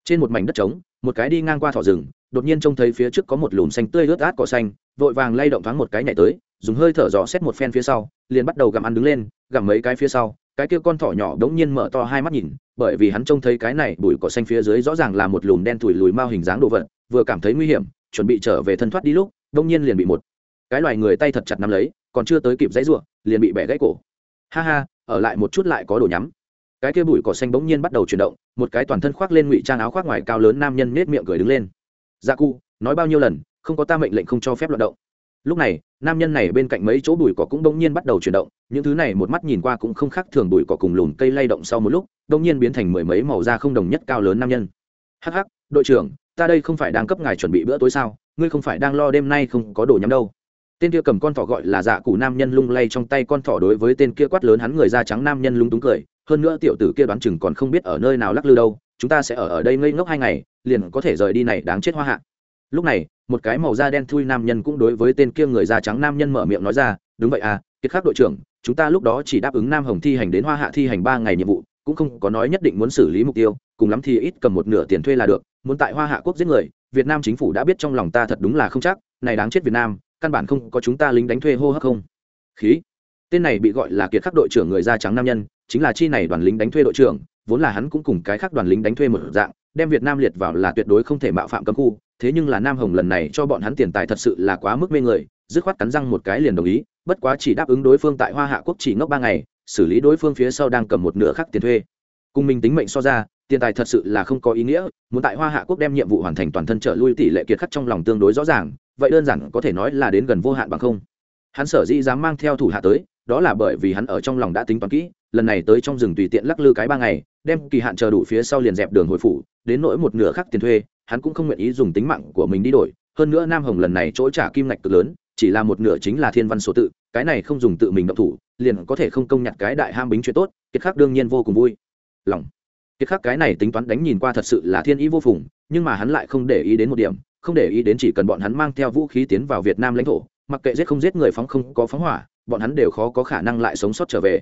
Trên một mảnh đất trống, một cái đi ngang qua thỏ rừng, đột nhiên trông thấy phía trước có một lùm xanh tươi ướt át cỏ xanh, vội vàng lay động thoáng một cái nhảy tới, dùng hơi thở dò xét một phen phía sau, liền bắt đầu gặm ăn đứng lên, gặm mấy cái phía sau, cái kia con thỏ nhỏ đống nhiên mở to hai mắt nhìn, bởi vì hắn trông thấy cái này bụi cỏ xanh phía dưới rõ ràng là một lùm đen thủi lùi mao hình dáng đồ vật, vừa cảm thấy nguy hiểm, chuẩn bị trở về thân thoát đi lúc, đống nhiên liền bị một cái loài người tay thật chặt nắm lấy, còn chưa tới kịp dãy ruộng liền bị bẻ gãy cổ. Ha ha, ở lại một chút lại có đồ nhắm. Cái kia bụi cỏ xanh bỗng nhiên bắt đầu chuyển động, một cái toàn thân khoác lên ngụy trang áo khoác ngoài cao lớn nam nhân nết miệng cười đứng lên. Dạ cụ nói bao nhiêu lần, không có ta mệnh lệnh không cho phép loạt động. Lúc này, nam nhân này bên cạnh mấy chỗ bụi cỏ cũng bỗng nhiên bắt đầu chuyển động, những thứ này một mắt nhìn qua cũng không khác thường bụi cỏ cùng lùn cây lay động sau một lúc, bỗng nhiên biến thành mười mấy màu da không đồng nhất cao lớn nam nhân. Hắc hắc, đội trưởng, ta đây không phải đang cấp ngài chuẩn bị bữa tối sao? Ngươi không phải đang lo đêm nay không có đồ nhắm đâu tên kia cầm con thỏ gọi là dạ cụ nam nhân lung lay trong tay con thỏ đối với tên kia quát lớn hắn người da trắng nam nhân lung túng cười. Hơn nữa tiểu tử kia đoán chừng còn không biết ở nơi nào lắc lư đâu, chúng ta sẽ ở ở đây ngây ngốc hai ngày, liền có thể rời đi này đáng chết hoa hạ. Lúc này, một cái màu da đen thui nam nhân cũng đối với tên kia người da trắng nam nhân mở miệng nói ra, đúng vậy à kiệt khắc đội trưởng, chúng ta lúc đó chỉ đáp ứng nam hồng thi hành đến hoa hạ thi hành ba ngày nhiệm vụ, cũng không có nói nhất định muốn xử lý mục tiêu, cùng lắm thì ít cầm một nửa tiền thuê là được, muốn tại hoa hạ quốc giết người, việt nam chính phủ đã biết trong lòng ta thật đúng là không chắc, này đáng chết việt nam căn bản không có chúng ta lính đánh thuê hô hấp không? Khí. Tên này bị gọi là kiệt khắc đội trưởng người da trắng nam nhân, chính là chi này đoàn lính đánh thuê đội trưởng, vốn là hắn cũng cùng cái khác đoàn lính đánh thuê một dạng, đem việt nam liệt vào là tuyệt đối không thể mạo phạm cấm khu, thế nhưng là nam hồng lần này cho bọn hắn tiền tài thật sự là quá mức mê người, dứt khoát cắn răng một cái liền đồng ý, bất quá chỉ đáp ứng đối phương tại hoa hạ quốc chỉ ngốc ba ngày, xử lý đối phương phía sau đang cầm một nửa khắc tiền thuê. Cùng mình tính mệnh so ra, tiền tài thật sự là không có ý nghĩa, muốn tại hoa hạ quốc đem nhiệm vụ hoàn thành toàn thân trở lui tỷ lệ kiệt khắc trong lòng tương đối rõ ràng vậy đơn giản có thể nói là đến gần vô hạn bằng không. Hắn sở dĩ dám mang theo thủ hạ tới, đó là bởi vì hắn ở trong lòng đã tính toán kỹ, lần này tới trong rừng tùy tiện lắc lư cái ba ngày, đem kỳ hạn chờ đủ phía sau liền dẹp đường hồi phủ, đến nỗi một nửa khắc tiền thuê, hắn cũng không nguyện ý dùng tính mạng của mình đi đổi. Hơn nữa nam hồng lần này chỗ trả kim ngạch cực lớn, chỉ là một nửa chính là thiên văn số tự, cái này không dùng tự mình động thủ, liền có thể không công nhặt cái đại ham bính chuyện tốt, kiệt khắc đương nhiên vô cùng vui. Lòng. Kiệt khắc cái này tính toán đánh nhìn qua thật sự là thiên ý vô phùng, nhưng mà hắn lại không để ý đến một điểm không để ý đến chỉ cần bọn hắn mang theo vũ khí tiến vào việt nam lãnh thổ, mặc kệ giết không giết người phóng không có phóng hỏa, bọn hắn đều khó có khả năng lại sống sót trở về.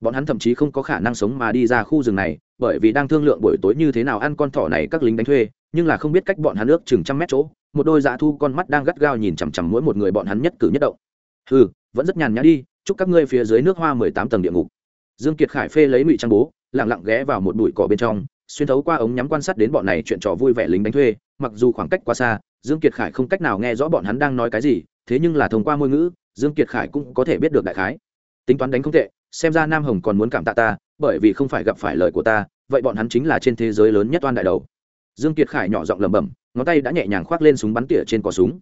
Bọn hắn thậm chí không có khả năng sống mà đi ra khu rừng này, bởi vì đang thương lượng buổi tối như thế nào ăn con thỏ này các lính đánh thuê, nhưng là không biết cách bọn hắn ước chừng trăm mét chỗ, một đôi dạ thu con mắt đang gắt gao nhìn chằm chằm mỗi một người bọn hắn nhất cử nhất động. Ừ vẫn rất nhàn nhã đi, chúc các ngươi phía dưới nước hoa mười tám tầng địa ngục. Dương kiệt khải phê lấy ngụy trang bố, lặng lặng ghé vào một bụi cỏ bên trong xuyên thấu qua ống nhắm quan sát đến bọn này chuyện trò vui vẻ lính đánh thuê, mặc dù khoảng cách quá xa, dương kiệt khải không cách nào nghe rõ bọn hắn đang nói cái gì, thế nhưng là thông qua ngôn ngữ, dương kiệt khải cũng có thể biết được đại khái. Tính toán đánh không tệ, xem ra nam hồng còn muốn cảm tạ ta, bởi vì không phải gặp phải lời của ta, vậy bọn hắn chính là trên thế giới lớn nhất oan đại đầu. Dương kiệt khải nhỏ giọng lẩm bẩm, ngón tay đã nhẹ nhàng khoác lên súng bắn tỉa trên cò súng.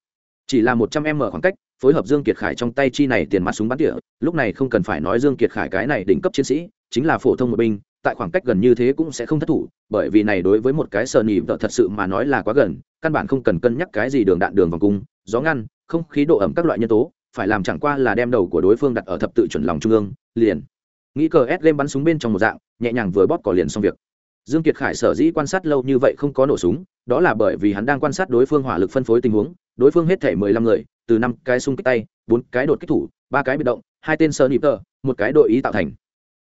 Chỉ là một trăm em mở khoảng cách, phối hợp dương kiệt khải trong tay chi này tiền mặt súng bắn tỉa, lúc này không cần phải nói dương kiệt khải cái này đỉnh cấp chiến sĩ, chính là phổ thông một binh tại khoảng cách gần như thế cũng sẽ không thất thủ, bởi vì này đối với một cái sờ nỉ vợ thật sự mà nói là quá gần, căn bản không cần cân nhắc cái gì đường đạn đường vòng cung, gió ngăn, không khí độ ẩm các loại nhân tố, phải làm chẳng qua là đem đầu của đối phương đặt ở thập tự chuẩn lòng trung ương, liền. Nghĩ cờ ép lên bắn súng bên trong một dạng, nhẹ nhàng vừa bóp cỏ liền xong việc. Dương kiệt khải sở dĩ quan sát lâu như vậy không có nổ súng, đó là bởi vì hắn đang quan sát đối phương hỏa lực phân phối tình huống, đối phương hết thể mười lăm người, từ năm cái xung kích tay, bốn cái đột kích thủ, ba cái bị động, hai tên sơ nịp tờ một cái đội ý tạo thành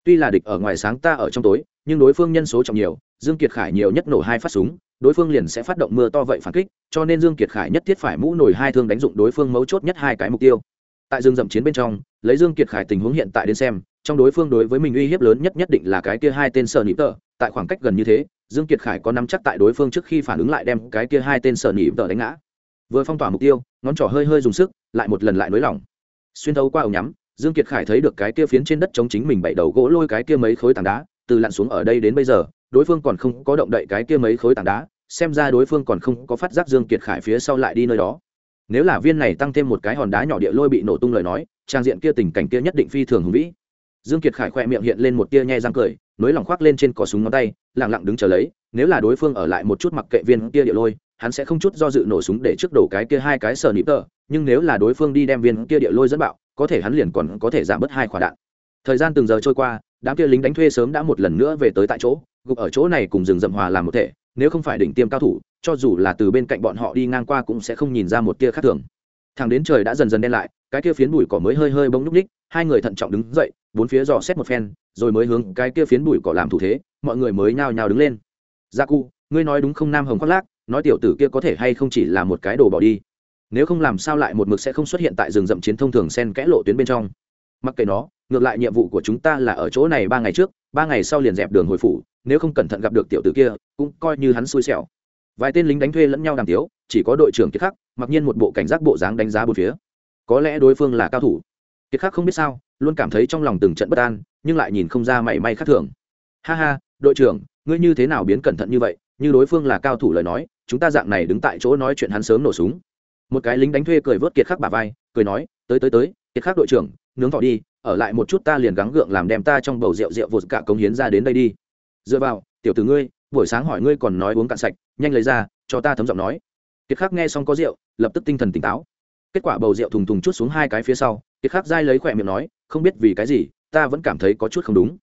tuy là địch ở ngoài sáng ta ở trong tối, nhưng đối phương nhân số trọng nhiều, dương kiệt khải nhiều nhất nổ hai phát súng, đối phương liền sẽ phát động mưa to vậy phản kích, cho nên dương kiệt khải nhất thiết phải mũ nổi hai thương đánh dụng đối phương mấu chốt nhất hai cái mục tiêu. Tại rừng rậm chiến bên trong, lấy dương kiệt khải tình huống hiện tại đến xem, trong đối phương đối với mình uy hiếp lớn nhất nhất định là cái kia hai tên sở nịp tờ, tại khoảng cách gần như thế, dương kiệt khải có nắm chắc tại đối phương trước khi phản ứng lại đem cái kia hai tên sở nịp tờ đánh ngã. Vừa phong tỏa mục tiêu, ngón trỏ hơi hơi dùng sức, lại một lần lại nới lỏng. Xuyên thấu qua ống nhắm dương kiệt khải thấy được cái kia phiến trên đất chống chính mình bảy đầu gỗ lôi cái kia mấy khối tảng đá, từ lặn xuống ở đây đến bây giờ, đối phương còn không có động đậy cái kia mấy khối tảng đá, xem ra đối phương còn không có phát giác dương kiệt khải phía sau lại đi nơi đó. Nếu là viên này tăng thêm một cái hòn đá nhỏ địa lôi bị nổ tung lời nói, trang diện kia tình cảnh kia nhất định phi thường hùng vĩ. Dương kiệt khải khoe miệng hiện lên một tia nhe răng cười, nối lòng khoác lên trên cò súng ngón tay, lặng lặng đứng chờ lấy, nếu là đối phương ở lại một chút mặc kệ viên kia địa lôi hắn sẽ không chút do dự nổ súng để trước đổ cái kia hai cái sờ nịp tờ, nhưng nếu là đối phương đi đem viên kia địa lôi dẫn bạo, có thể hắn liền còn có thể giảm bớt hai quả đạn. Thời gian từng giờ trôi qua, đám kia lính đánh thuê sớm đã một lần nữa về tới tại chỗ, gục ở chỗ này cùng rừng rậm hòa làm một thể, nếu không phải đỉnh tiêm cao thủ, cho dù là từ bên cạnh bọn họ đi ngang qua cũng sẽ không nhìn ra một tia khác thường. Thằng đến trời đã dần dần đen lại, cái kia phiến bụi cỏ mới hơi hơi bông núc ních, hai người thận trọng đứng dậy, bốn phía dò xét một phen, rồi mới hướng cái kia phiến bụi cỏ làm thủ thế, mọi người mới nhao nhao đứng lên. Gia cụ, ngươi nói đúng không, nam hồng khoác lác? Nói tiểu tử kia có thể hay không chỉ là một cái đồ bỏ đi. Nếu không làm sao lại một mực sẽ không xuất hiện tại rừng rậm chiến thông thường sen kẽ lộ tuyến bên trong. Mặc kệ nó, ngược lại nhiệm vụ của chúng ta là ở chỗ này ba ngày trước, ba ngày sau liền dẹp đường hồi phủ, nếu không cẩn thận gặp được tiểu tử kia, cũng coi như hắn xui xẻo. Vài tên lính đánh thuê lẫn nhau đàm tiếu, chỉ có đội trưởng kiệt khắc, mặc nhiên một bộ cảnh giác bộ dáng đánh giá bốn phía. Có lẽ đối phương là cao thủ. Kiệt khắc không biết sao, luôn cảm thấy trong lòng từng trận bất an, nhưng lại nhìn không ra mảy may khác thường. Ha ha, đội trưởng, ngươi như thế nào biến cẩn thận như vậy? Như đối phương là cao thủ lời nói, chúng ta dạng này đứng tại chỗ nói chuyện hắn sớm nổ súng. Một cái lính đánh thuê cười vớt kiệt khắc bà vai, cười nói, tới tới tới, kiệt khắc đội trưởng, nướng thọ đi, ở lại một chút ta liền gắng gượng làm đem ta trong bầu rượu rượu vụt cả cống hiến ra đến đây đi. Dựa vào, tiểu tử ngươi, buổi sáng hỏi ngươi còn nói uống cạn sạch, nhanh lấy ra, cho ta thấm giọng nói. Kiệt khắc nghe xong có rượu, lập tức tinh thần tỉnh táo. Kết quả bầu rượu thùng thùng chút xuống hai cái phía sau, kiệt khắc dai lấy khỏe miệng nói, không biết vì cái gì, ta vẫn cảm thấy có chút không đúng.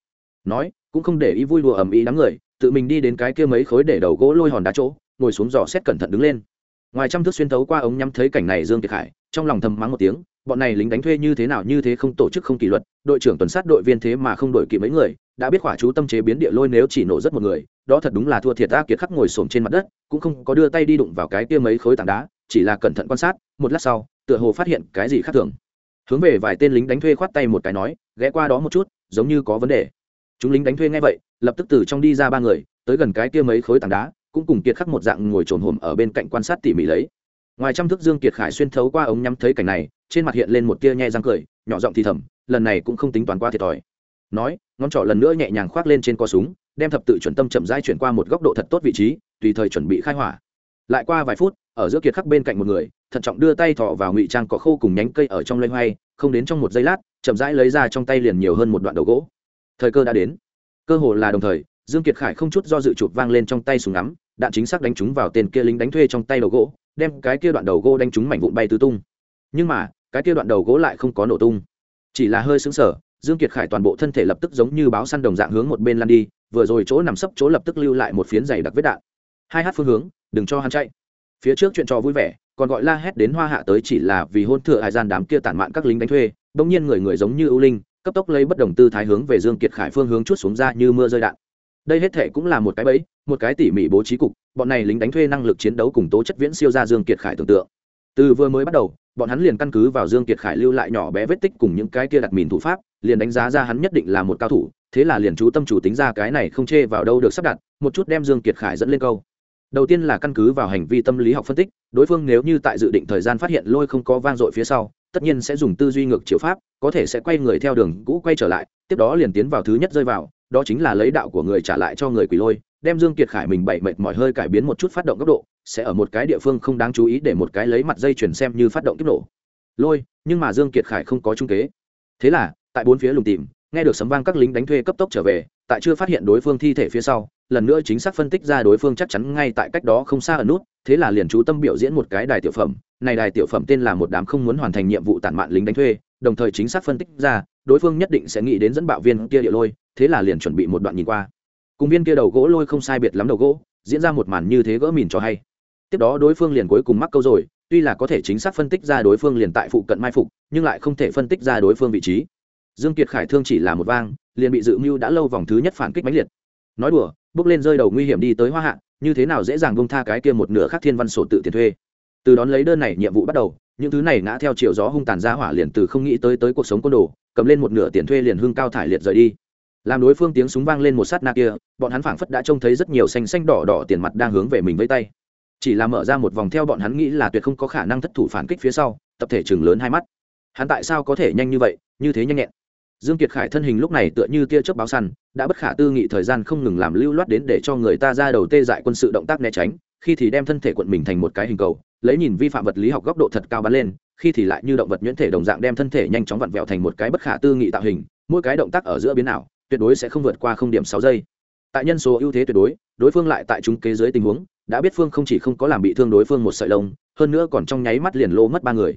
Nói, cũng không để ý vui đùa ầm ĩ đám người tự mình đi đến cái kia mấy khối để đầu gỗ lôi hòn đá chỗ, ngồi xuống dò xét cẩn thận đứng lên. Ngoài trăm thước xuyên thấu qua ống nhắm thấy cảnh này dương kiệt khải, trong lòng thầm mắng một tiếng, bọn này lính đánh thuê như thế nào như thế không tổ chức không kỷ luật, đội trưởng tuần sát đội viên thế mà không đổi kịp mấy người, đã biết khỏa chú tâm chế biến địa lôi nếu chỉ nổ rất một người, đó thật đúng là thua thiệt ta kiệt khắc ngồi xổm trên mặt đất, cũng không có đưa tay đi đụng vào cái kia mấy khối tảng đá, chỉ là cẩn thận quan sát, một lát sau, tựa hồ phát hiện cái gì khác thường. Hướng về vài tên lính đánh thuê khoát tay một cái nói, ghé qua đó một chút, giống như có vấn đề. Chúng lính đánh thuê nghe vậy lập tức từ trong đi ra ba người, tới gần cái kia mấy khối tảng đá, cũng cùng kiệt khắc một dạng ngồi trồn hồm ở bên cạnh quan sát tỉ mỉ lấy. Ngoài trăm thước dương kiệt khải xuyên thấu qua ống nhắm thấy cảnh này, trên mặt hiện lên một tia nhẹ răng cười, nhỏ giọng thì thầm, lần này cũng không tính toán qua thiệt thòi. Nói, ngón trỏ lần nữa nhẹ nhàng khoác lên trên co súng, đem thập tự chuẩn tâm chậm rãi chuyển qua một góc độ thật tốt vị trí, tùy thời chuẩn bị khai hỏa. Lại qua vài phút, ở giữa kiệt khắc bên cạnh một người, thận trọng đưa tay thọ vào ngụy trang cỏ khô cùng nhánh cây ở trong loay hoay, không đến trong một giây lát, chậm rãi lấy ra trong tay liền nhiều hơn một đoạn đầu gỗ. Thời cơ đã đến cơ hồ là đồng thời, dương kiệt khải không chút do dự chụp vang lên trong tay súng ngắm, đạn chính xác đánh trúng vào tên kia lính đánh thuê trong tay đầu gỗ, đem cái kia đoạn đầu gỗ đánh trúng mảnh vụn bay tứ tung. Nhưng mà, cái kia đoạn đầu gỗ lại không có nổ tung. Chỉ là hơi sững sờ, dương kiệt khải toàn bộ thân thể lập tức giống như báo săn đồng dạng hướng một bên lăn đi, vừa rồi chỗ nằm sấp chỗ lập tức lưu lại một phiến dày đặc vết đạn. Hai hát phương hướng, đừng cho hắn chạy. Phía trước chuyện trò vui vẻ, còn gọi la hét đến hoa hạ tới chỉ là vì hôn thừa hải gian đám kia tản mạn các lính đánh thuê, bỗng nhiên người người giống như ưu linh cấp tốc lấy bất đồng tư thái hướng về dương kiệt khải phương hướng chút xuống ra như mưa rơi đạn. Đây hết thể cũng là một cái bẫy, một cái tỉ mỉ bố trí cục, bọn này lính đánh thuê năng lực chiến đấu cùng tố chất viễn siêu ra dương kiệt khải tưởng tượng. Từ vừa mới bắt đầu, bọn hắn liền căn cứ vào dương kiệt khải lưu lại nhỏ bé vết tích cùng những cái kia đặt mìn thủ pháp, liền đánh giá ra hắn nhất định là một cao thủ, thế là liền chú tâm chủ tính ra cái này không chê vào đâu được sắp đặt, một chút đem dương kiệt khải dẫn lên câu. Đầu tiên là căn cứ vào hành vi tâm lý học phân tích, đối phương nếu như tại dự định thời gian phát hiện lôi không có vang dội phía sau, tất nhiên sẽ dùng tư duy ngược chiều pháp có thể sẽ quay người theo đường cũ quay trở lại, tiếp đó liền tiến vào thứ nhất rơi vào, đó chính là lấy đạo của người trả lại cho người quỷ lôi, đem dương kiệt khải mình bậy mệt mỏi hơi cải biến một chút phát động góc độ, sẽ ở một cái địa phương không đáng chú ý để một cái lấy mặt dây chuyển xem như phát động kích nổ. Lôi, nhưng mà dương kiệt khải không có trung kế. Thế là, tại bốn phía lùng tìm nghe được sấm vang các lính đánh thuê cấp tốc trở về, tại chưa phát hiện đối phương thi thể phía sau, lần nữa chính xác phân tích ra đối phương chắc chắn ngay tại cách đó không xa ở nút, thế là liền chú tâm biểu diễn một cái đài tiểu phẩm. Này đài tiểu phẩm tên là một đám không muốn hoàn thành nhiệm vụ tản mạn lính đánh thuê đồng thời chính xác phân tích ra, đối phương nhất định sẽ nghĩ đến dẫn bạo viên kia địa lôi, thế là liền chuẩn bị một đoạn nhìn qua. Cùng viên kia đầu gỗ lôi không sai biệt lắm đầu gỗ, diễn ra một màn như thế gỡ mìn cho hay. Tiếp đó đối phương liền cuối cùng mắc câu rồi, tuy là có thể chính xác phân tích ra đối phương liền tại phụ cận mai phục, nhưng lại không thể phân tích ra đối phương vị trí. Dương kiệt khải thương chỉ là một vang, liền bị dự mưu đã lâu vòng thứ nhất phản kích mãnh liệt. Nói đùa, bước lên rơi đầu nguy hiểm đi tới hoa hạ, như thế nào dễ dàng bông tha cái kia một nửa khác thiên văn sổ tự tiền thuê. Từ đón lấy đơn này nhiệm vụ bắt đầu những thứ này ngã theo chiều gió hung tàn ra hỏa liền từ không nghĩ tới tới cuộc sống côn đồ, cầm lên một nửa tiền thuê liền hưng cao thải liệt rời đi. Làm đối phương tiếng súng vang lên một sát na kia, bọn hắn phảng phất đã trông thấy rất nhiều xanh xanh đỏ đỏ tiền mặt đang hướng về mình với tay. Chỉ là mở ra một vòng theo bọn hắn nghĩ là tuyệt không có khả năng thất thủ phản kích phía sau, tập thể chừng lớn hai mắt. Hắn tại sao có thể nhanh như vậy, như thế nhanh nhẹn? Dương kiệt khải thân hình lúc này tựa như tia chớp báo săn, đã bất khả tư nghị thời gian không ngừng làm lưu loát đến để cho người ta ra đầu tê dại quân sự động tác né tránh khi thì đem thân thể quận mình thành một cái hình cầu, lấy nhìn vi phạm vật lý học góc độ thật cao bắn lên, khi thì lại như động vật nhuyễn thể đồng dạng đem thân thể nhanh chóng vặn vẹo thành một cái bất khả tư nghị tạo hình, mỗi cái động tác ở giữa biến nào tuyệt đối sẽ không vượt qua không điểm sáu giây. Tại nhân số ưu thế tuyệt đối đối phương lại tại chúng kế dưới tình huống, đã biết phương không chỉ không có làm bị thương đối phương một sợi lông, hơn nữa còn trong nháy mắt liền lô mất ba người.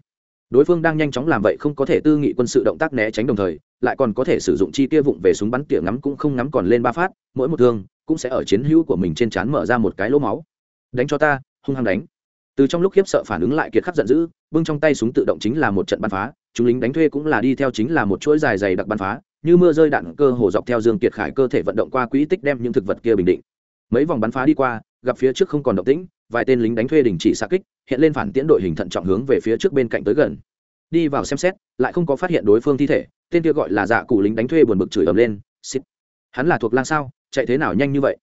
Đối phương đang nhanh chóng làm vậy không có thể tư nghị quân sự động tác né tránh đồng thời, lại còn có thể sử dụng chi tiêu vụng về súng bắn tỉa ngắm cũng không ngắm còn lên ba phát, mỗi một thương cũng sẽ ở chiến hữu của mình trên trán mở ra một cái lỗ máu đánh cho ta, hung hăng đánh. Từ trong lúc khiếp sợ phản ứng lại kiệt khắc giận dữ, bưng trong tay súng tự động chính là một trận bắn phá, chúng lính đánh thuê cũng là đi theo chính là một chuỗi dài dày đặc bắn phá, như mưa rơi đạn cơ hồ dọc theo dương kiệt khải cơ thể vận động qua quỹ tích đem những thực vật kia bình định. Mấy vòng bắn phá đi qua, gặp phía trước không còn động tĩnh, vài tên lính đánh thuê đình chỉ xa kích, hiện lên phản tiễn đội hình thận trọng hướng về phía trước bên cạnh tới gần. Đi vào xem xét, lại không có phát hiện đối phương thi thể, tên kia gọi là dạ cụ lính đánh thuê buồn bực chửi ầm lên xít hắn là thuộc lang sao? Chạy thế nào nhanh như vậy?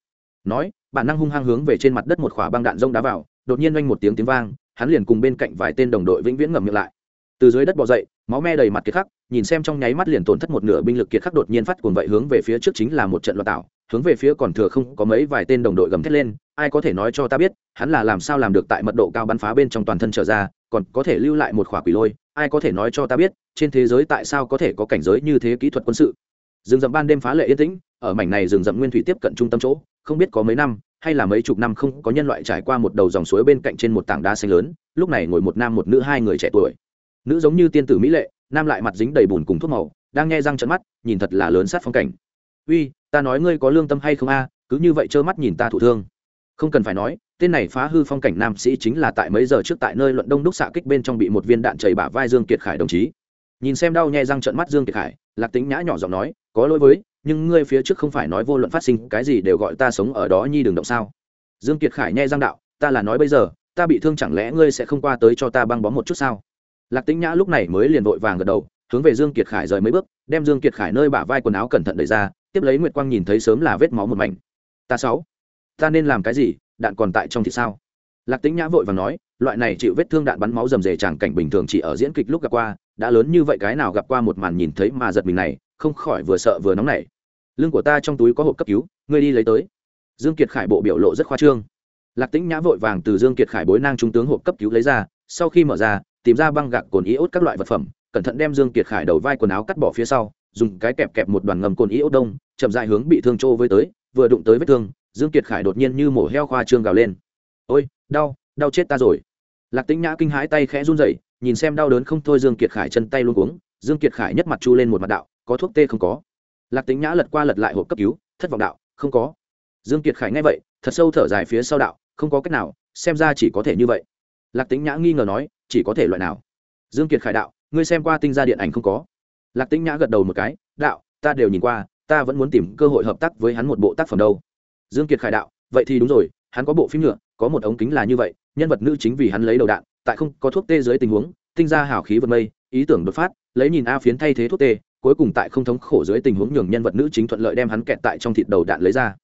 Nói bản năng hung hăng hướng về trên mặt đất một khỏa băng đạn rông đá vào, đột nhiên oanh một tiếng tiếng vang, hắn liền cùng bên cạnh vài tên đồng đội vĩnh viễn ngậm miệng lại. Từ dưới đất bò dậy, máu me đầy mặt kiệt khắc, nhìn xem trong nháy mắt liền tổn thất một nửa binh lực kiệt khắc đột nhiên phát cuồng vậy hướng về phía trước chính là một trận loạt tạo, hướng về phía còn thừa không có mấy vài tên đồng đội gầm thét lên, ai có thể nói cho ta biết, hắn là làm sao làm được tại mật độ cao bắn phá bên trong toàn thân trở ra, còn có thể lưu lại một khỏa quỷ lôi, ai có thể nói cho ta biết, trên thế giới tại sao có thể có cảnh giới như thế kỹ thuật quân sự. Rừng rậm ban đêm phá lệ yên tĩnh, ở mảnh này rừng rậm nguyên thủy tiếp cận trung tâm chỗ không biết có mấy năm, hay là mấy chục năm không có nhân loại trải qua một đầu dòng suối bên cạnh trên một tảng đá xanh lớn, lúc này ngồi một nam một nữ hai người trẻ tuổi. Nữ giống như tiên tử mỹ lệ, nam lại mặt dính đầy bùn cùng thuốc màu, đang nghe răng trận mắt, nhìn thật là lớn sát phong cảnh. Uy, ta nói ngươi có lương tâm hay không a? Cứ như vậy trơ mắt nhìn ta thụ thương. Không cần phải nói, tên này phá hư phong cảnh nam sĩ chính là tại mấy giờ trước tại nơi luận đông đúc xạ kích bên trong bị một viên đạn chảy bả vai dương kiệt khải đồng chí. Nhìn xem đau nhè răng trận mắt dương kiệt khải, lạc tính nhã nhỏ giọng nói, có lỗi với nhưng ngươi phía trước không phải nói vô luận phát sinh cái gì đều gọi ta sống ở đó nhi đường động sao? Dương kiệt khải nghe giang đạo, ta là nói bây giờ, ta bị thương chẳng lẽ ngươi sẽ không qua tới cho ta băng bó một chút sao? Lạc tĩnh nhã lúc này mới liền vội vàng gật đầu, hướng về dương kiệt khải rời mấy bước, đem dương kiệt khải nơi bả vai quần áo cẩn thận đẩy ra, tiếp lấy nguyệt quang nhìn thấy sớm là vết máu một mảnh. Ta sáu, ta nên làm cái gì, đạn còn tại trong thì sao? Lạc tĩnh nhã vội vàng nói, loại này chịu vết thương đạn bắn máu rầm rề chẳng cảnh bình thường chỉ ở diễn kịch lúc gặp qua, đã lớn như vậy cái nào gặp qua một màn nhìn thấy mà giật mình này, không khỏi vừa sợ vừa nóng nảy lưng của ta trong túi có hộp cấp cứu, ngươi đi lấy tới. Dương kiệt khải bộ biểu lộ rất khoa trương. Lạc tĩnh nhã vội vàng từ dương kiệt khải bối nang trung tướng hộp cấp cứu lấy ra, sau khi mở ra, tìm ra băng gạc cồn iốt các loại vật phẩm, cẩn thận đem dương kiệt khải đầu vai quần áo cắt bỏ phía sau, dùng cái kẹp kẹp một đoàn ngầm cồn iốt đông, chậm dại hướng bị thương trô với tới, vừa đụng tới vết thương, dương kiệt khải đột nhiên như mổ heo khoa trương gào lên. Ôi, đau đau chết ta rồi. Lạc tĩnh nhã kinh hãi tay khẽ run rẩy, nhìn xem đau đớn không thôi, dương kiệt khải chân tay luôn cuống, dương kiệt khải nhất mặt chu lên một mặt đạo, có thuốc tê không có? Lạc tĩnh nhã lật qua lật lại hộp cấp cứu, thất vọng đạo, không có. Dương kiệt khải nghe vậy, thật sâu thở dài phía sau đạo, không có cách nào, xem ra chỉ có thể như vậy. Lạc tĩnh nhã nghi ngờ nói, chỉ có thể loại nào? Dương kiệt khải đạo, ngươi xem qua tinh gia điện ảnh không có? Lạc tĩnh nhã gật đầu một cái, đạo, ta đều nhìn qua, ta vẫn muốn tìm cơ hội hợp tác với hắn một bộ tác phẩm đâu. Dương kiệt khải đạo, vậy thì đúng rồi, hắn có bộ phim nhựa có một ống kính là như vậy, nhân vật nữ chính vì hắn lấy đầu đạn, tại không có thuốc tê dưới tình huống, tinh ra hào khí vượt mây, ý tưởng đột phát, lấy nhìn a phiến thay thế thuốc tê cuối cùng tại không thống khổ dưới tình huống nhường nhân vật nữ chính thuận lợi đem hắn kẹt tại trong thịt đầu đạn lấy ra.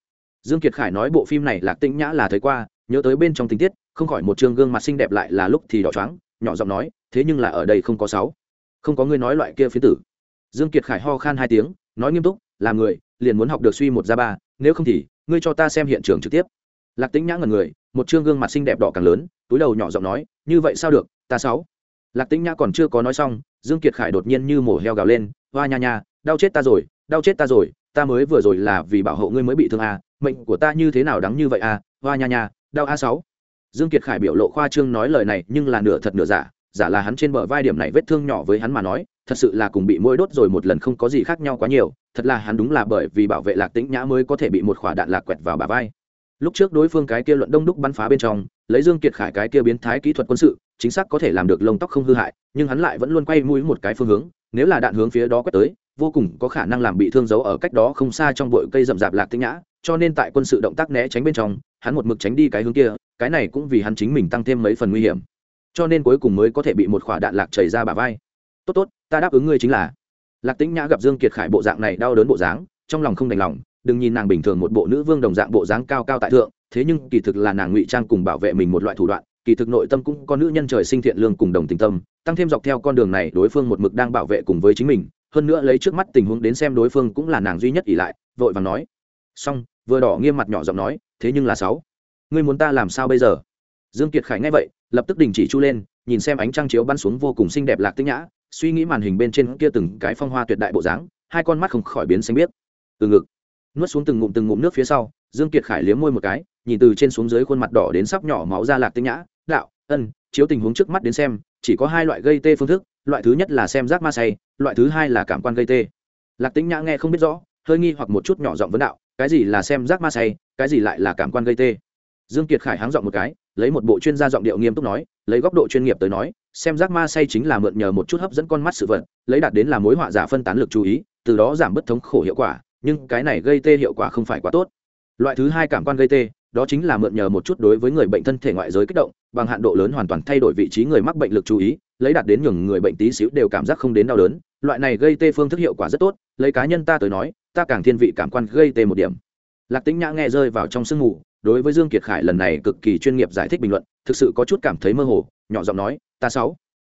Dương kiệt khải nói bộ phim này lạc tĩnh nhã là thấy qua, nhớ tới bên trong tình tiết, không khỏi một trương gương mặt xinh đẹp lại là lúc thì đỏ choáng, nhỏ giọng nói, thế nhưng là ở đây không có sáu. Không có người nói loại kia phiến tử. Dương kiệt khải ho khan hai tiếng, nói nghiêm túc làm người, liền muốn học được suy một ra ba, nếu không thì, ngươi cho ta xem hiện trường trực tiếp. Lạc tĩnh nhã ngẩn người, một chương gương mặt xinh đẹp đỏ càng lớn, túi đầu nhỏ giọng nói, như vậy sao được, ta sáu. Lạc tĩnh nhã còn chưa có nói xong, dương kiệt khải đột nhiên như mổ heo gào lên hoa nha nha đau chết ta rồi đau chết ta rồi ta mới vừa rồi là vì bảo hộ ngươi mới bị thương à, mệnh của ta như thế nào đáng như vậy à, hoa nha nha đau a sáu. Dương kiệt khải biểu lộ khoa trương nói lời này nhưng là nửa thật nửa giả giả là hắn trên bờ vai điểm này vết thương nhỏ với hắn mà nói thật sự là cùng bị mũi đốt rồi một lần không có gì khác nhau quá nhiều thật là hắn đúng là bởi vì bảo vệ lạc tĩnh nhã mới có thể bị một quả đạn lạc quẹt vào bả vai. Lúc trước đối phương cái kia luận đông đúc bắn phá bên trong lấy dương kiệt khải cái kia biến thái kỹ thuật quân sự chính xác có thể làm được lông tóc không hư hại nhưng hắn lại vẫn luôn quay mũi một cái phương hướng nếu là đạn hướng phía đó quét tới, vô cùng có khả năng làm bị thương giấu ở cách đó không xa trong bụi cây rậm rạp lạc tĩnh nhã, cho nên tại quân sự động tác né tránh bên trong, hắn một mực tránh đi cái hướng kia, cái này cũng vì hắn chính mình tăng thêm mấy phần nguy hiểm. Cho nên cuối cùng mới có thể bị một khỏa đạn lạc chảy ra bả vai. Tốt tốt, ta đáp ứng ngươi chính là. Lạc tĩnh nhã gặp dương kiệt khải bộ dạng này đau đớn bộ dáng, trong lòng không đành lòng, đừng nhìn nàng bình thường một bộ nữ vương đồng dạng bộ dáng cao cao tại thượng, thế nhưng kỳ thực là nàng ngụy trang cùng bảo vệ mình một loại thủ đoạn kỳ thực nội tâm cũng có nữ nhân trời sinh thiện lương cùng đồng tình tâm, tăng thêm dọc theo con đường này, đối phương một mực đang bảo vệ cùng với chính mình, hơn nữa lấy trước mắt tình huống đến xem đối phương cũng là nàng duy nhất ỉ lại, vội vàng nói. Xong, vừa đỏ nghiêm mặt nhỏ giọng nói, thế nhưng là sáu, ngươi muốn ta làm sao bây giờ? Dương kiệt khải nghe vậy, lập tức đình chỉ chu lên, nhìn xem ánh trăng chiếu bắn xuống vô cùng xinh đẹp lạc tinh nhã, suy nghĩ màn hình bên trên kia từng cái phong hoa tuyệt đại bộ dáng, hai con mắt không khỏi biến xanh biết từ ngực, nuốt xuống từng ngụm từng ngụm nước phía sau, dương kiệt khải liếm môi một cái, nhìn từ trên xuống dưới khuôn mặt đỏ đến sắp nhỏ máu ra lạc tinh nhã đạo, ân, chiếu tình huống trước mắt đến xem, chỉ có hai loại gây tê phương thức, loại thứ nhất là xem giác ma say, loại thứ hai là cảm quan gây tê. Lạc tính nhã nghe không biết rõ, hơi nghi hoặc một chút nhỏ giọng vấn đạo, cái gì là xem giác ma say, cái gì lại là cảm quan gây tê? Dương kiệt khải háng giọng một cái, lấy một bộ chuyên gia giọng điệu nghiêm túc nói, lấy góc độ chuyên nghiệp tới nói, xem giác ma say chính là mượn nhờ một chút hấp dẫn con mắt sự vật, lấy đạt đến là mối họa giả phân tán lực chú ý, từ đó giảm bất thống khổ hiệu quả, nhưng cái này gây tê hiệu quả không phải quá tốt. Loại thứ hai cảm quan gây tê đó chính là mượn nhờ một chút đối với người bệnh thân thể ngoại giới kích động, bằng hạn độ lớn hoàn toàn thay đổi vị trí người mắc bệnh lực chú ý, lấy đạt đến nhường người bệnh tí xíu đều cảm giác không đến đau đớn. Loại này gây tê phương thức hiệu quả rất tốt, lấy cá nhân ta tới nói, ta càng thiên vị cảm quan gây tê một điểm. Lạc tĩnh nhã nghe rơi vào trong sương ngủ đối với dương kiệt khải lần này cực kỳ chuyên nghiệp giải thích bình luận, thực sự có chút cảm thấy mơ hồ, nhỏ giọng nói, ta sáu,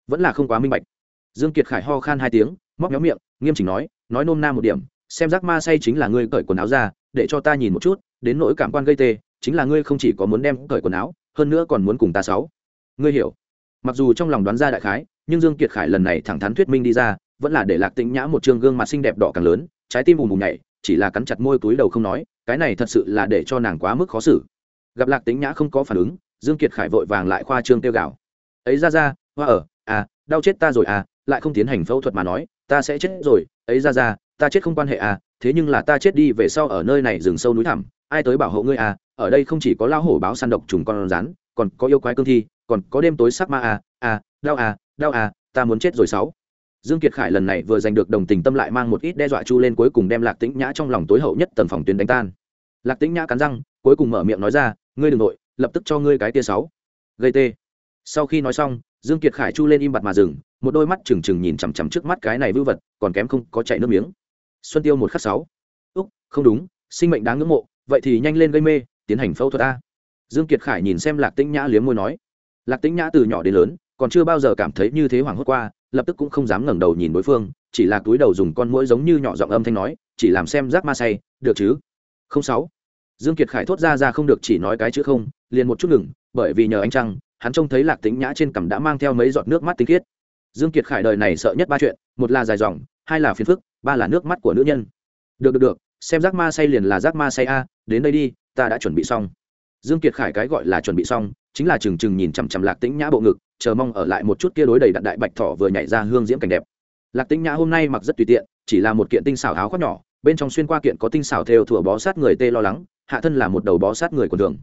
vẫn là không quá minh bạch. Dương kiệt khải ho khan hai tiếng, móc méo miệng, nghiêm chỉnh nói nói nôm na một điểm, xem giác ma say chính là ngươi cởi quần áo ra, để cho ta nhìn một chút, đến nỗi cảm quan gây tê chính là ngươi không chỉ có muốn đem cởi quần áo, hơn nữa còn muốn cùng ta sáu. Ngươi hiểu. Mặc dù trong lòng đoán ra đại khái, nhưng dương kiệt khải lần này thẳng thắn thuyết minh đi ra, vẫn là để lạc tĩnh nhã một trương gương mặt xinh đẹp đỏ càng lớn, trái tim bùm bùm nhảy, chỉ là cắn chặt môi túi đầu không nói, cái này thật sự là để cho nàng quá mức khó xử. Gặp lạc tĩnh nhã không có phản ứng, dương kiệt khải vội vàng lại khoa trương tiêu gạo ấy ra ra, hoa ở à đau chết ta rồi à lại không tiến hành phẫu thuật mà nói, ta sẽ chết rồi, ấy ra ra, ta chết không quan hệ à thế nhưng là ta chết đi về sau ở nơi này rừng sâu núi thẳm, ai tới bảo hộ ngươi à ở đây không chỉ có lao hổ báo săn độc trùng con rắn, còn có yêu quái cương thi, còn có đêm tối sắc ma à à đau à đau à ta muốn chết rồi sáu. Dương kiệt khải lần này vừa giành được đồng tình tâm lại mang một ít đe dọa chu lên cuối cùng đem lạc tĩnh nhã trong lòng tối hậu nhất tầng phòng tuyến đánh tan. Lạc tĩnh nhã cắn răng, cuối cùng mở miệng nói ra, ngươi đừng nội, lập tức cho ngươi cái tia sáu. Gây tê. Sau khi nói xong, dương kiệt khải chu lên im bặt mà dừng, một đôi mắt trừng trừng nhìn chằm chằm trước mắt cái này vư vật, còn kém không có chạy nước miếng. Xuân tiêu một khắc sáu. Úc, không đúng, sinh mệnh đáng ngưỡng mộ, vậy thì nhanh lên gây mê tiến hành phẫu thuật a. Dương kiệt khải nhìn xem lạc tĩnh nhã liếm môi nói. Lạc tĩnh nhã từ nhỏ đến lớn, còn chưa bao giờ cảm thấy như thế hoảng hốt qua, lập tức cũng không dám ngẩng đầu nhìn đối phương, chỉ là túi đầu dùng con mũi giống như nhỏ giọng âm thanh nói, chỉ làm xem giác ma say, được chứ? Không sáu. Dương kiệt khải thốt ra ra không được chỉ nói cái chữ không, liền một chút ngừng, bởi vì nhờ anh trăng, hắn trông thấy lạc tĩnh nhã trên cằm đã mang theo mấy giọt nước mắt tinh khiết. Dương kiệt khải đời này sợ nhất ba chuyện, một là dài dòng, hai là phiền phức, ba là nước mắt của nữ nhân. Được được được, xem giác ma say liền là giác ma say a, đến đây đi ta đã chuẩn bị xong. Dương kiệt khải cái gọi là chuẩn bị xong, chính là chừng chừng nhìn chằm chằm lạc tĩnh nhã bộ ngực, chờ mong ở lại một chút kia đối đầy đặn đại bạch thỏ vừa nhảy ra hương diễm cảnh đẹp. Lạc tĩnh nhã hôm nay mặc rất tùy tiện, chỉ là một kiện tinh xảo áo khoác nhỏ, bên trong xuyên qua kiện có tinh xảo theo thủa bó sát người tê lo lắng, hạ thân là một đầu bó sát người của đường.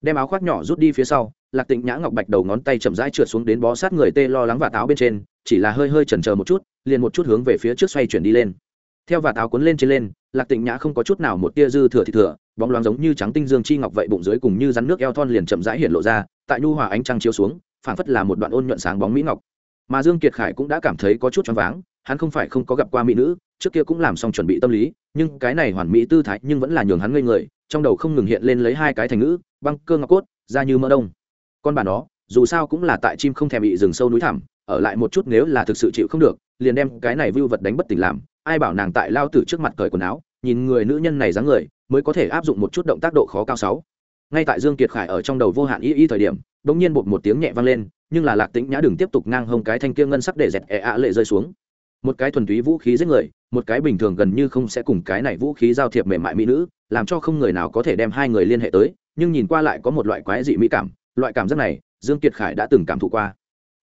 Đem áo khoác nhỏ rút đi phía sau, lạc tĩnh nhã ngọc bạch đầu ngón tay chậm rãi trượt xuống đến bó sát người tê lo lắng và táo bên trên, chỉ là hơi hơi chần chờ một chút, liền một chút hướng về phía trước xoay chuyển đi lên. Theo và táo cuốn lên trên lên, lạc tĩnh nhã không có chút nào một tia dư thừa thì thừa bóng loáng giống như trắng tinh dương chi ngọc vậy bụng dưới cùng như rắn nước eo thon liền chậm rãi hiện lộ ra, tại nhu hòa ánh trăng chiếu xuống, phảng phất là một đoạn ôn nhuận sáng bóng mỹ ngọc. Mà dương kiệt khải cũng đã cảm thấy có chút choáng váng, hắn không phải không có gặp qua mỹ nữ, trước kia cũng làm xong chuẩn bị tâm lý, nhưng cái này hoàn mỹ tư thái nhưng vẫn là nhường hắn ngây người, trong đầu không ngừng hiện lên lấy hai cái thành ngữ, băng cơ ngọc cốt ra như mỡ đông. Con bà nó, dù sao cũng là tại chim không thèm bị rừng sâu núi thẳm, ở lại một chút nếu là thực sự chịu không được, liền đem cái này vưu vật đánh bất tỉnh làm, ai bảo nàng tại lao tử trước mặt cởi quần áo, nhìn người nữ nhân này dáng người mới có thể áp dụng một chút động tác độ khó cao sáu. Ngay tại dương kiệt khải ở trong đầu vô hạn y y thời điểm bỗng nhiên bột một tiếng nhẹ vang lên, nhưng là lạc tĩnh nhã đừng tiếp tục ngang hông cái thanh kia ngân sắc để dẹt ẹ ạ lệ rơi xuống. Một cái thuần túy vũ khí giết người, một cái bình thường gần như không sẽ cùng cái này vũ khí giao thiệp mềm mại mỹ nữ, làm cho không người nào có thể đem hai người liên hệ tới, nhưng nhìn qua lại có một loại quái dị mỹ cảm, loại cảm giác này, dương kiệt khải đã từng cảm thụ qua.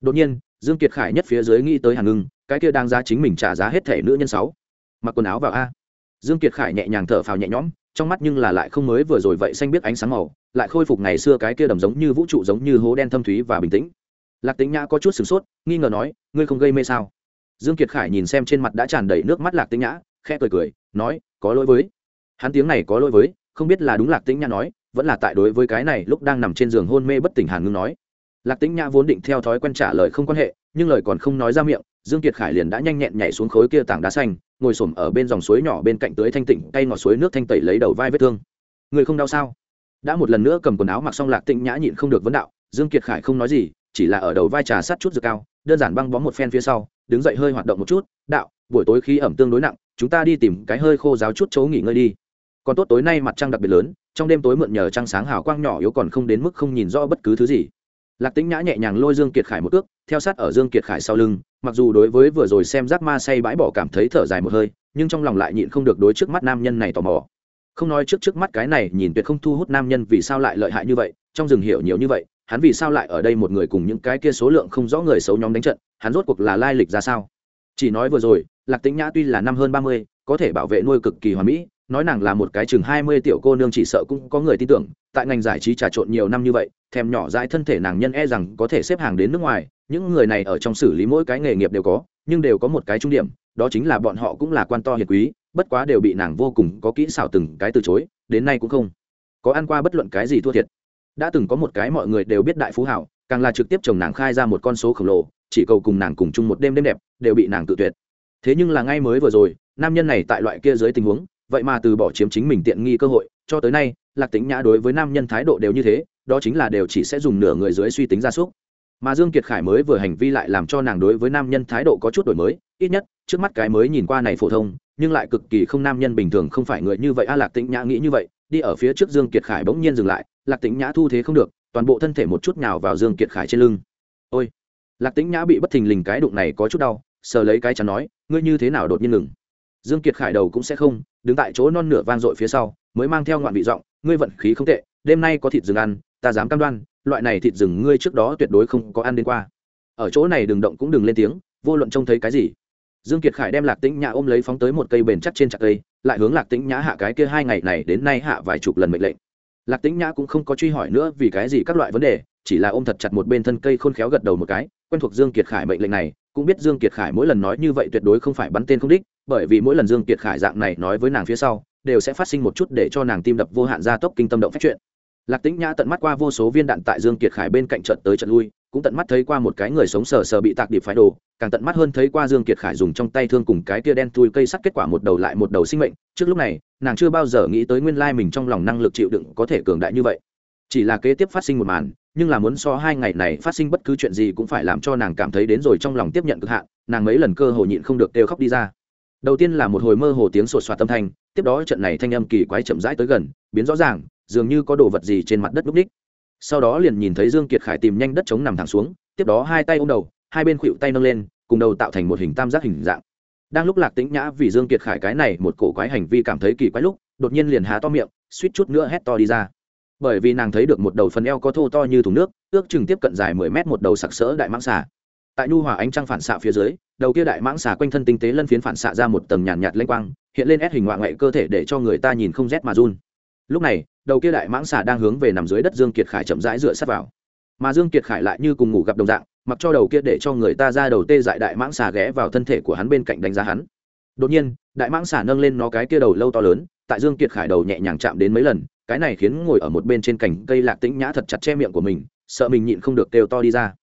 Đột nhiên, dương kiệt khải nhất phía dưới nghĩ tới hàn ngưng, cái kia đang giá chính mình trả giá hết thể nữ nhân sáu. Mặc quần áo vào a dương kiệt khải nhẹ nhàng thở phào nhẹ nhõm, trong mắt nhưng là lại không mới vừa rồi vậy xanh biết ánh sáng màu, lại khôi phục ngày xưa cái kia đầm giống như vũ trụ giống như hố đen thâm thúy và bình tĩnh. Lạc tĩnh nhã có chút sửng sốt, nghi ngờ nói, ngươi không gây mê sao? Dương kiệt khải nhìn xem trên mặt đã tràn đầy nước mắt lạc tĩnh nhã, khẽ cười cười, nói, có lỗi với. Hắn tiếng này có lỗi với, không biết là đúng lạc tĩnh nhã nói, vẫn là tại đối với cái này lúc đang nằm trên giường hôn mê bất tỉnh hàn ngưng nói. Lạc tĩnh nhã vốn định theo thói quen trả lời không quan hệ, nhưng lời còn không nói ra miệng dương kiệt khải liền đã nhanh nhẹn nhảy xuống khối kia tảng đá xanh, ngồi xổm ở bên dòng suối nhỏ bên cạnh tưới thanh tịnh tay ngọt suối nước thanh tẩy lấy đầu vai vết thương. Người không đau sao? Đã một lần nữa cầm quần áo mặc xong lạc tịnh nhã nhịn không được vấn đạo, dương kiệt khải không nói gì, chỉ là ở đầu vai trà sát chút dược cao, đơn giản băng bó một phen phía sau, đứng dậy hơi hoạt động một chút, đạo, buổi tối khí ẩm tương đối nặng, chúng ta đi tìm cái hơi khô giáo chút chỗ nghỉ ngơi đi. Còn tốt tối nay mặt trăng đặc biệt lớn, trong đêm tối mượn nhờ trăng sáng hào quang nhỏ yếu còn không đến mức không nhìn rõ bất cứ thứ gì. Lạc tĩnh nhã nhẹ nhàng lôi dương kiệt khải một cước, theo sát ở dương kiệt khải sau lưng mặc dù đối với vừa rồi xem giác ma say bãi bỏ cảm thấy thở dài một hơi, nhưng trong lòng lại nhịn không được đối trước mắt nam nhân này tò mò. Không nói trước trước mắt cái này nhìn tuyệt không thu hút nam nhân vì sao lại lợi hại như vậy, trong rừng hiểu nhiều như vậy, hắn vì sao lại ở đây một người cùng những cái kia số lượng không rõ người xấu nhóm đánh trận, hắn rốt cuộc là lai lịch ra sao? Chỉ nói vừa rồi, lạc tĩnh nhã tuy là năm hơn ba mươi, có thể bảo vệ nuôi cực kỳ hoàn mỹ, nói nàng là một cái chừng hai mươi tiểu cô nương chỉ sợ cũng có người tin tưởng, tại ngành giải trí trà trộn nhiều năm như vậy, thèm nhỏ dãi thân thể nàng nhân e rằng có thể xếp hàng đến nước ngoài những người này ở trong xử lý mỗi cái nghề nghiệp đều có, nhưng đều có một cái trung điểm, đó chính là bọn họ cũng là quan to hiền quý, bất quá đều bị nàng vô cùng có kỹ xảo từng cái từ chối, đến nay cũng không có ăn qua bất luận cái gì thua thiệt. Đã từng có một cái mọi người đều biết đại phú hảo, càng là trực tiếp chồng nàng khai ra một con số khổng lồ, chỉ cầu cùng nàng cùng chung một đêm đêm đẹp, đều bị nàng tự tuyệt. Thế nhưng là ngay mới vừa rồi, nam nhân này tại loại kia dưới tình huống, vậy mà từ bỏ chiếm chính mình tiện nghi cơ hội, cho tới nay, lạc tính nhã đối với nam nhân thái độ đều như thế, đó chính là đều chỉ sẽ dùng nửa người dưới suy tính gia súc mà dương kiệt khải mới vừa hành vi lại làm cho nàng đối với nam nhân thái độ có chút đổi mới, ít nhất, trước mắt cái mới nhìn qua này phổ thông, nhưng lại cực kỳ không nam nhân bình thường không phải người như vậy. A, lạc tĩnh nhã nghĩ như vậy, đi ở phía trước dương kiệt khải bỗng nhiên dừng lại, lạc tĩnh nhã thu thế không được, toàn bộ thân thể một chút nhào vào dương kiệt khải trên lưng. Ôi! Lạc tĩnh nhã bị bất thình lình cái đụng này có chút đau, sờ lấy cái chắn nói, ngươi như thế nào đột nhiên ngừng? Dương kiệt khải đầu cũng sẽ không, đứng tại chỗ non nửa vang dội phía sau, mới mang theo ngoạn vị giọng, ngươi vận khí không tệ đêm nay có thịt rừng ăn, ta dám cam đoan, loại này thịt rừng ngươi trước đó tuyệt đối không có ăn đến qua. Ở chỗ này đừng động cũng đừng lên tiếng, vô luận trông thấy cái gì. Dương kiệt khải đem lạc tĩnh nhã ôm lấy phóng tới một cây bền chắc trên chặt cây, lại hướng lạc tĩnh nhã hạ cái kia hai ngày này đến nay hạ vài chục lần mệnh lệnh. Lạc tĩnh nhã cũng không có truy hỏi nữa vì cái gì các loại vấn đề, chỉ là ôm thật chặt một bên thân cây khôn khéo gật đầu một cái, quen thuộc dương kiệt khải mệnh lệnh này, cũng biết dương kiệt khải mỗi lần nói như vậy tuyệt đối không phải bắn tên không đích, bởi vì mỗi lần dương kiệt khải dạng này nói với nàng phía sau, đều sẽ phát sinh một chút để cho nàng tim đập vô hạn gia tốc kinh tâm động phát chuyện lạc tĩnh nhã tận mắt qua vô số viên đạn tại dương kiệt khải bên cạnh trận tới trận lui, cũng tận mắt thấy qua một cái người sống sờ sờ bị tạc điệp phái đồ, càng tận mắt hơn thấy qua dương kiệt khải dùng trong tay thương cùng cái tia đen thui cây sắt kết quả một đầu lại một đầu sinh mệnh. Trước lúc này, nàng chưa bao giờ nghĩ tới nguyên lai mình trong lòng năng lực chịu đựng có thể cường đại như vậy. Chỉ là kế tiếp phát sinh một màn, nhưng là muốn so hai ngày này phát sinh bất cứ chuyện gì cũng phải làm cho nàng cảm thấy đến rồi trong lòng tiếp nhận cực hạn, nàng mấy lần cơ hồ nhịn không được đều khóc đi ra. Đầu tiên là một hồi mơ hồ tiếng sột soạt tâm thanh, tiếp đó trận này thanh âm kỳ quái chậm rãi tới gần, biến rõ ràng dường như có đồ vật gì trên mặt đất núp ních. Sau đó liền nhìn thấy dương kiệt khải tìm nhanh đất chống nằm thẳng xuống tiếp đó hai tay ôm đầu hai bên khuỵu tay nâng lên cùng đầu tạo thành một hình tam giác hình dạng. Đang lúc lạc tĩnh nhã vì dương kiệt khải cái này một cổ quái hành vi cảm thấy kỳ quái lúc đột nhiên liền há to miệng suýt chút nữa hét to đi ra. Bởi vì nàng thấy được một đầu phần eo có thô to như thùng nước ước chừng tiếp cận dài mười mét một đầu sặc sỡ đại mãng xà. Tại nhu hòa ánh trăng phản xạ phía dưới đầu kia đại mãng xà quanh thân tinh tế lân phiến phản xạ ra một tầng nhàn nhạt, nhạt lênh quang hiện lên ép hình ngoại ngoại cơ thể để cho người ta nhìn không rét mà run lúc này, đầu kia đại mãng xà đang hướng về nằm dưới đất dương kiệt khải chậm rãi dựa sát vào. Mà dương kiệt khải lại như cùng ngủ gặp đồng dạng, mặc cho đầu kia để cho người ta ra đầu tê dại đại mãng xà ghé vào thân thể của hắn bên cạnh đánh giá hắn. Đột nhiên, đại mãng xà nâng lên nó cái kia đầu lâu to lớn, tại dương kiệt khải đầu nhẹ nhàng chạm đến mấy lần, cái này khiến ngồi ở một bên trên cành cây lạc tĩnh nhã thật chặt che miệng của mình, sợ mình nhịn không được kêu to đi ra.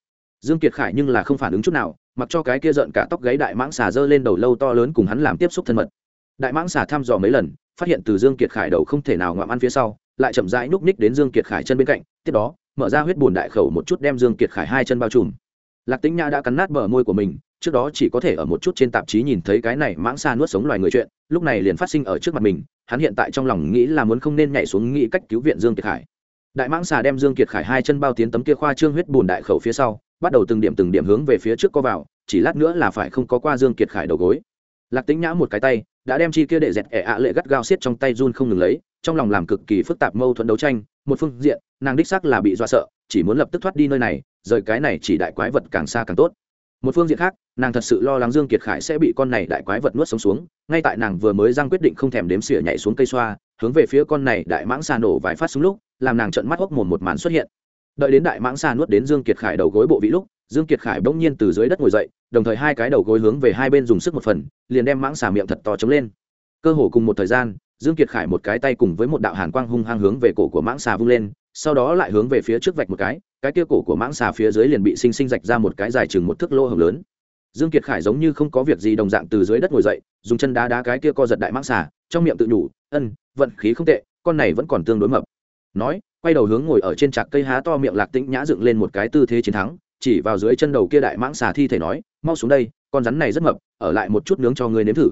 Dương kiệt khải nhưng là không phản ứng chút nào, mặc cho cái kia giận cả tóc gáy đại mãng xà giơ lên đầu lâu to lớn cùng hắn làm tiếp xúc thân mật. Đại mãng xà thăm dò mấy lần phát hiện từ dương kiệt khải đầu không thể nào ngoạm ăn phía sau, lại chậm rãi núp ních đến dương kiệt khải chân bên cạnh, tiếp đó, mở ra huyết bùn đại khẩu một chút đem dương kiệt khải hai chân bao trùm. Lạc tĩnh Nha đã cắn nát bờ môi của mình, trước đó chỉ có thể ở một chút trên tạp chí nhìn thấy cái này mãng xa nuốt sống loài người chuyện, lúc này liền phát sinh ở trước mặt mình, hắn hiện tại trong lòng nghĩ là muốn không nên nhảy xuống nghĩ cách cứu viện dương kiệt khải. Đại mãng xà đem dương kiệt khải hai chân bao tiến tấm kia khoa trương huyết bùn đại khẩu phía sau, bắt đầu từng điểm từng điểm hướng về phía trước co vào, chỉ lát nữa là phải không có qua dương kiệt khải đầu gối. Lạc tính nhã một cái tay đã đem chi kia để dẹt ẻ ạ lệ gắt gao xiết trong tay run không ngừng lấy, trong lòng làm cực kỳ phức tạp mâu thuẫn đấu tranh, một phương diện, nàng đích xác là bị dọa sợ, chỉ muốn lập tức thoát đi nơi này, rời cái này chỉ đại quái vật càng xa càng tốt. Một phương diện khác, nàng thật sự lo lắng dương kiệt khải sẽ bị con này đại quái vật nuốt sống xuống, ngay tại nàng vừa mới giang quyết định không thèm đếm xỉa nhảy xuống cây xoa, hướng về phía con này đại mãng xà nổ vài phát xuống lúc, làm nàng trợn mắt hốc mồm một màn xuất hiện. Đợi đến đại mãng xà nuốt đến dương kiệt khải đầu gối bộ vị lúc, dương kiệt khải bỗng nhiên từ dưới đất ngồi dậy đồng thời hai cái đầu gối hướng về hai bên dùng sức một phần, liền đem mãng xà miệng thật to chống lên. Cơ hồ cùng một thời gian, dương kiệt khải một cái tay cùng với một đạo hàn quang hung hăng hướng về cổ của mãng xà vung lên, sau đó lại hướng về phía trước vạch một cái cái kia cổ của mãng xà phía dưới liền bị sinh sinh rạch ra một cái dài chừng một thước lô hồng lớn. Dương kiệt khải giống như không có việc gì đồng dạng từ dưới đất ngồi dậy, dùng chân đá đá cái kia co giật đại mãng xà, trong miệng tự nhủ, ân, vận khí không tệ, con này vẫn còn tương đối mập. Nói, quay đầu hướng ngồi ở trên trạc cây há to miệng lạc tĩnh nhã dựng lên một cái tư thế chiến thắng chỉ vào dưới chân đầu kia đại mãng xà thi thể nói, mau xuống đây, con rắn này rất mập, ở lại một chút nướng cho ngươi nếm thử.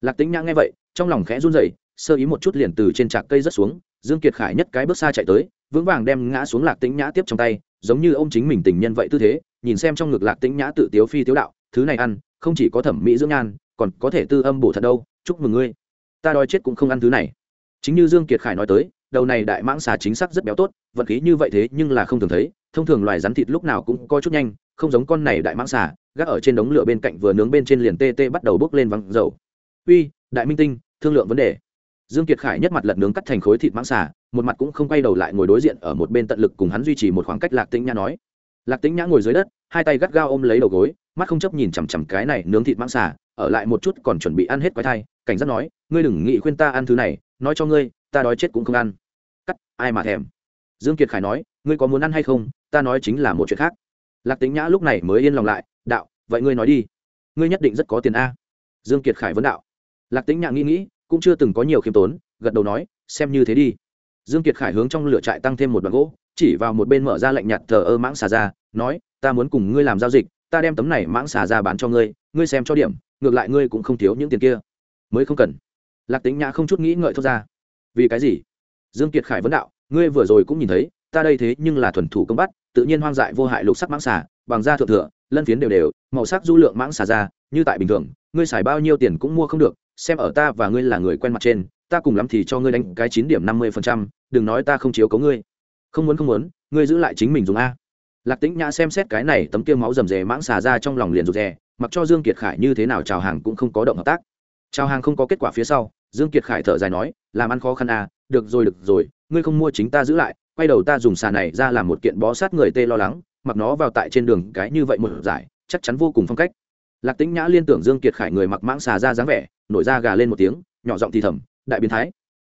Lạc tĩnh nhã nghe vậy, trong lòng khẽ run rẩy, sơ ý một chút liền từ trên trạc cây rất xuống, dương kiệt khải nhất cái bước xa chạy tới, vững vàng đem ngã xuống lạc tĩnh nhã tiếp trong tay, giống như ông chính mình tình nhân vậy tư thế, nhìn xem trong ngực lạc tĩnh nhã tự tiếu phi tiếu đạo, thứ này ăn, không chỉ có thẩm mỹ dưỡng nhan, còn có thể tư âm bổ thật đâu, chúc mừng ngươi. Ta đói chết cũng không ăn thứ này. Chính như dương kiệt khải nói tới đầu này đại mãng xà chính xác rất béo tốt, vận khí như vậy thế nhưng là không thường thấy, thông thường loài rắn thịt lúc nào cũng có chút nhanh, không giống con này đại mãng xà, gác ở trên đống lửa bên cạnh vừa nướng bên trên liền tê tê bắt đầu bốc lên văng dầu. Uy, đại minh tinh, thương lượng vấn đề. Dương kiệt khải nhất mặt lật nướng cắt thành khối thịt mãng xà, một mặt cũng không quay đầu lại ngồi đối diện ở một bên tận lực cùng hắn duy trì một khoảng cách lạc tĩnh nhã nói. Lạc tĩnh nhã ngồi dưới đất, hai tay gắt gao ôm lấy đầu gối, mắt không chấp nhìn chằm chằm cái này nướng thịt mãng xà, ở lại một chút còn chuẩn bị ăn hết quái thai, cảnh giác nói, ngươi đừng nghĩ khuyên ta ăn thứ này, nói cho ngươi, ta đói chết cũng không ăn ai mà thèm. Dương kiệt khải nói, ngươi có muốn ăn hay không? Ta nói chính là một chuyện khác. Lạc tĩnh nhã lúc này mới yên lòng lại, đạo, vậy ngươi nói đi. Ngươi nhất định rất có tiền a. Dương kiệt khải vấn đạo. Lạc tĩnh nhã nghĩ nghĩ, cũng chưa từng có nhiều khiêm tốn, gật đầu nói, xem như thế đi. Dương kiệt khải hướng trong lửa trại tăng thêm một đoạn gỗ, chỉ vào một bên mở ra lạnh nhạt thờ ơ mãng xà ra, nói, ta muốn cùng ngươi làm giao dịch, ta đem tấm này mãng xà ra bán cho ngươi ngươi xem cho điểm, ngược lại ngươi cũng không thiếu những tiền kia. Mới không cần. Lạc tính nhã không chút nghĩ ngợi thốt ra. Vì cái gì? Dương kiệt khải vấn đạo, ngươi vừa rồi cũng nhìn thấy, ta đây thế nhưng là thuần thủ công bắt, tự nhiên hoang dại vô hại lục sắc mãng xà, bằng da thượng thừa, lân phiến đều đều, màu sắc du lượng mãng xà ra, như tại bình thường, ngươi xài bao nhiêu tiền cũng mua không được, xem ở ta và ngươi là người quen mặt trên, ta cùng lắm thì cho ngươi đánh cái chín điểm năm mươi phần trăm, đừng nói ta không chiếu cấu ngươi. Không muốn không muốn, ngươi giữ lại chính mình dùng a. Lạc tĩnh nhã xem xét cái này tấm kia máu rầm rề mãng xà ra trong lòng liền rụt rè, mặc cho dương kiệt khải như thế nào chào hàng cũng không có động hợp tác. Chào hàng không có kết quả phía sau, dương kiệt khải thở dài nói, làm ăn khó khăn à được rồi được rồi, ngươi không mua chính ta giữ lại, quay đầu ta dùng xà này ra làm một kiện bó sát người tê lo lắng, mặc nó vào tại trên đường, cái như vậy một giải, chắc chắn vô cùng phong cách. Lạc tĩnh nhã liên tưởng dương kiệt khải người mặc mãng xà ra dáng vẻ, nổi da gà lên một tiếng, nhỏ giọng thì thầm, đại biến thái.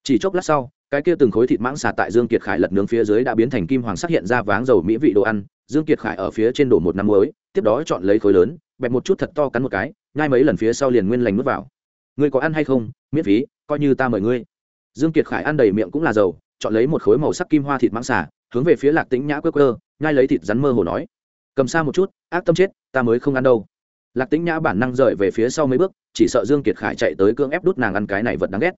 Chỉ chốc lát sau, cái kia từng khối thịt mãng xà tại dương kiệt khải lật nướng phía dưới đã biến thành kim hoàng sắc hiện ra váng dầu mỹ vị đồ ăn, dương kiệt khải ở phía trên đổ một năm muối, tiếp đó chọn lấy khối lớn, bẹp một chút thật to cắn một cái, nhai mấy lần phía sau liền nguyên lành nuốt vào. Ngươi có ăn hay không? Miễn phí, coi như ta mời ngươi dương kiệt khải ăn đầy miệng cũng là dầu chọn lấy một khối màu sắc kim hoa thịt mãng xà, hướng về phía lạc tĩnh nhã quơ quơ, nhai lấy thịt rắn mơ hồ nói, cầm xa một chút, ác tâm chết, ta mới không ăn đâu. Lạc tĩnh nhã bản năng rời về phía sau mấy bước, chỉ sợ dương kiệt khải chạy tới cưỡng ép đút nàng ăn cái này vật đáng ghét.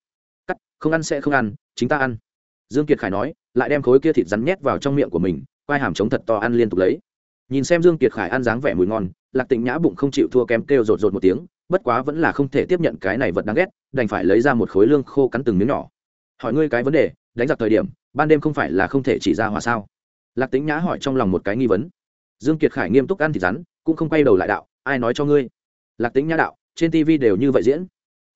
Cắt, không ăn sẽ không ăn, chính ta ăn. Dương kiệt khải nói, lại đem khối kia thịt rắn nhét vào trong miệng của mình, quai hàm chống thật to ăn liên tục lấy. Nhìn xem dương kiệt khải ăn dáng vẻ mùi ngon, lạc tĩnh nhã bụng không chịu thua kém kêu rột rột một tiếng, bất quá vẫn là không thể tiếp nhận cái này vật đáng ghét, đành phải lấy ra một khối lương khô cắn từng miếng nhỏ hỏi ngươi cái vấn đề, đánh giặc thời điểm, ban đêm không phải là không thể chỉ ra hòa sao? Lạc tĩnh nhã hỏi trong lòng một cái nghi vấn. Dương kiệt khải nghiêm túc ăn thịt rắn, cũng không quay đầu lại đạo, ai nói cho ngươi? Lạc tĩnh nhã đạo, trên tv đều như vậy diễn.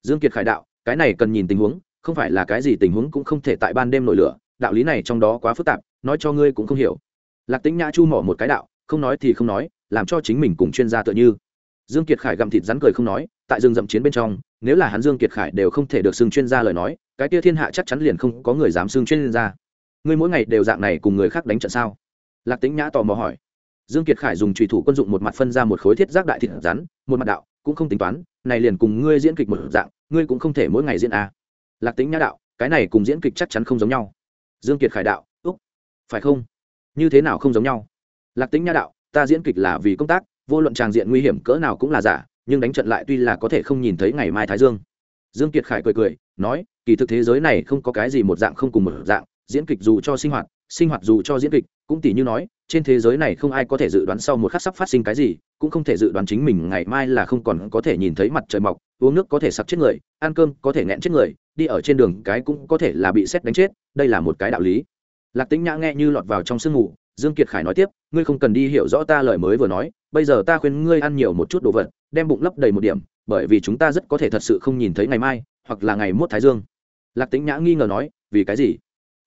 Dương kiệt khải đạo, cái này cần nhìn tình huống, không phải là cái gì tình huống cũng không thể tại ban đêm nổi lửa, đạo lý này trong đó quá phức tạp, nói cho ngươi cũng không hiểu. Lạc tĩnh nhã chu mỏ một cái đạo, không nói thì không nói, làm cho chính mình cùng chuyên gia tựa như. Dương kiệt khải gặm thịt rắn cười không nói, tại rừng rậm chiến bên trong, nếu là hắn dương kiệt khải đều không thể được xưng chuyên gia lời nói cái kia thiên hạ chắc chắn liền không có người dám xương chuyên gia. Ngươi mỗi ngày đều dạng này cùng người khác đánh trận sao? Lạc tĩnh nhã tò mò hỏi. Dương kiệt khải dùng trùy thủ quân dụng một mặt phân ra một khối thiết giác đại thịt rắn, một mặt đạo, cũng không tính toán, này liền cùng ngươi diễn kịch một dạng, ngươi cũng không thể mỗi ngày diễn a à. lạc tĩnh nhã đạo, cái này cùng diễn kịch chắc chắn không giống nhau. Dương kiệt khải đạo, úc, phải không? Như thế nào không giống nhau? Lạc tĩnh nhã đạo, ta diễn kịch là vì công tác, vô luận tràng diện nguy hiểm cỡ nào cũng là giả, nhưng đánh trận lại tuy là có thể không nhìn thấy ngày mai thái dương dương kiệt khải cười cười, nói, kỳ thực thế giới này không có cái gì một dạng không cùng một dạng, diễn kịch dù cho sinh hoạt sinh hoạt dù cho diễn kịch, cũng tỷ như nói, trên thế giới này không ai có thể dự đoán sau một khắc sắp phát sinh cái gì, cũng không thể dự đoán chính mình ngày mai là không còn có thể nhìn thấy mặt trời mọc, uống nước có thể sặc chết người, ăn cơm có thể nghẹn chết người, đi ở trên đường cái cũng có thể là bị xét đánh chết, đây là một cái đạo lý. Lạc tĩnh nhã nghe như lọt vào trong sương ngủ, dương kiệt khải nói tiếp, ngươi không cần đi hiểu rõ ta lời mới vừa nói, bây giờ ta khuyên ngươi ăn nhiều một chút đồ vật, đem bụng lấp đầy một điểm bởi vì chúng ta rất có thể thật sự không nhìn thấy ngày mai, hoặc là ngày mốt thái dương. Lạc tĩnh nhã nghi ngờ nói, vì cái gì?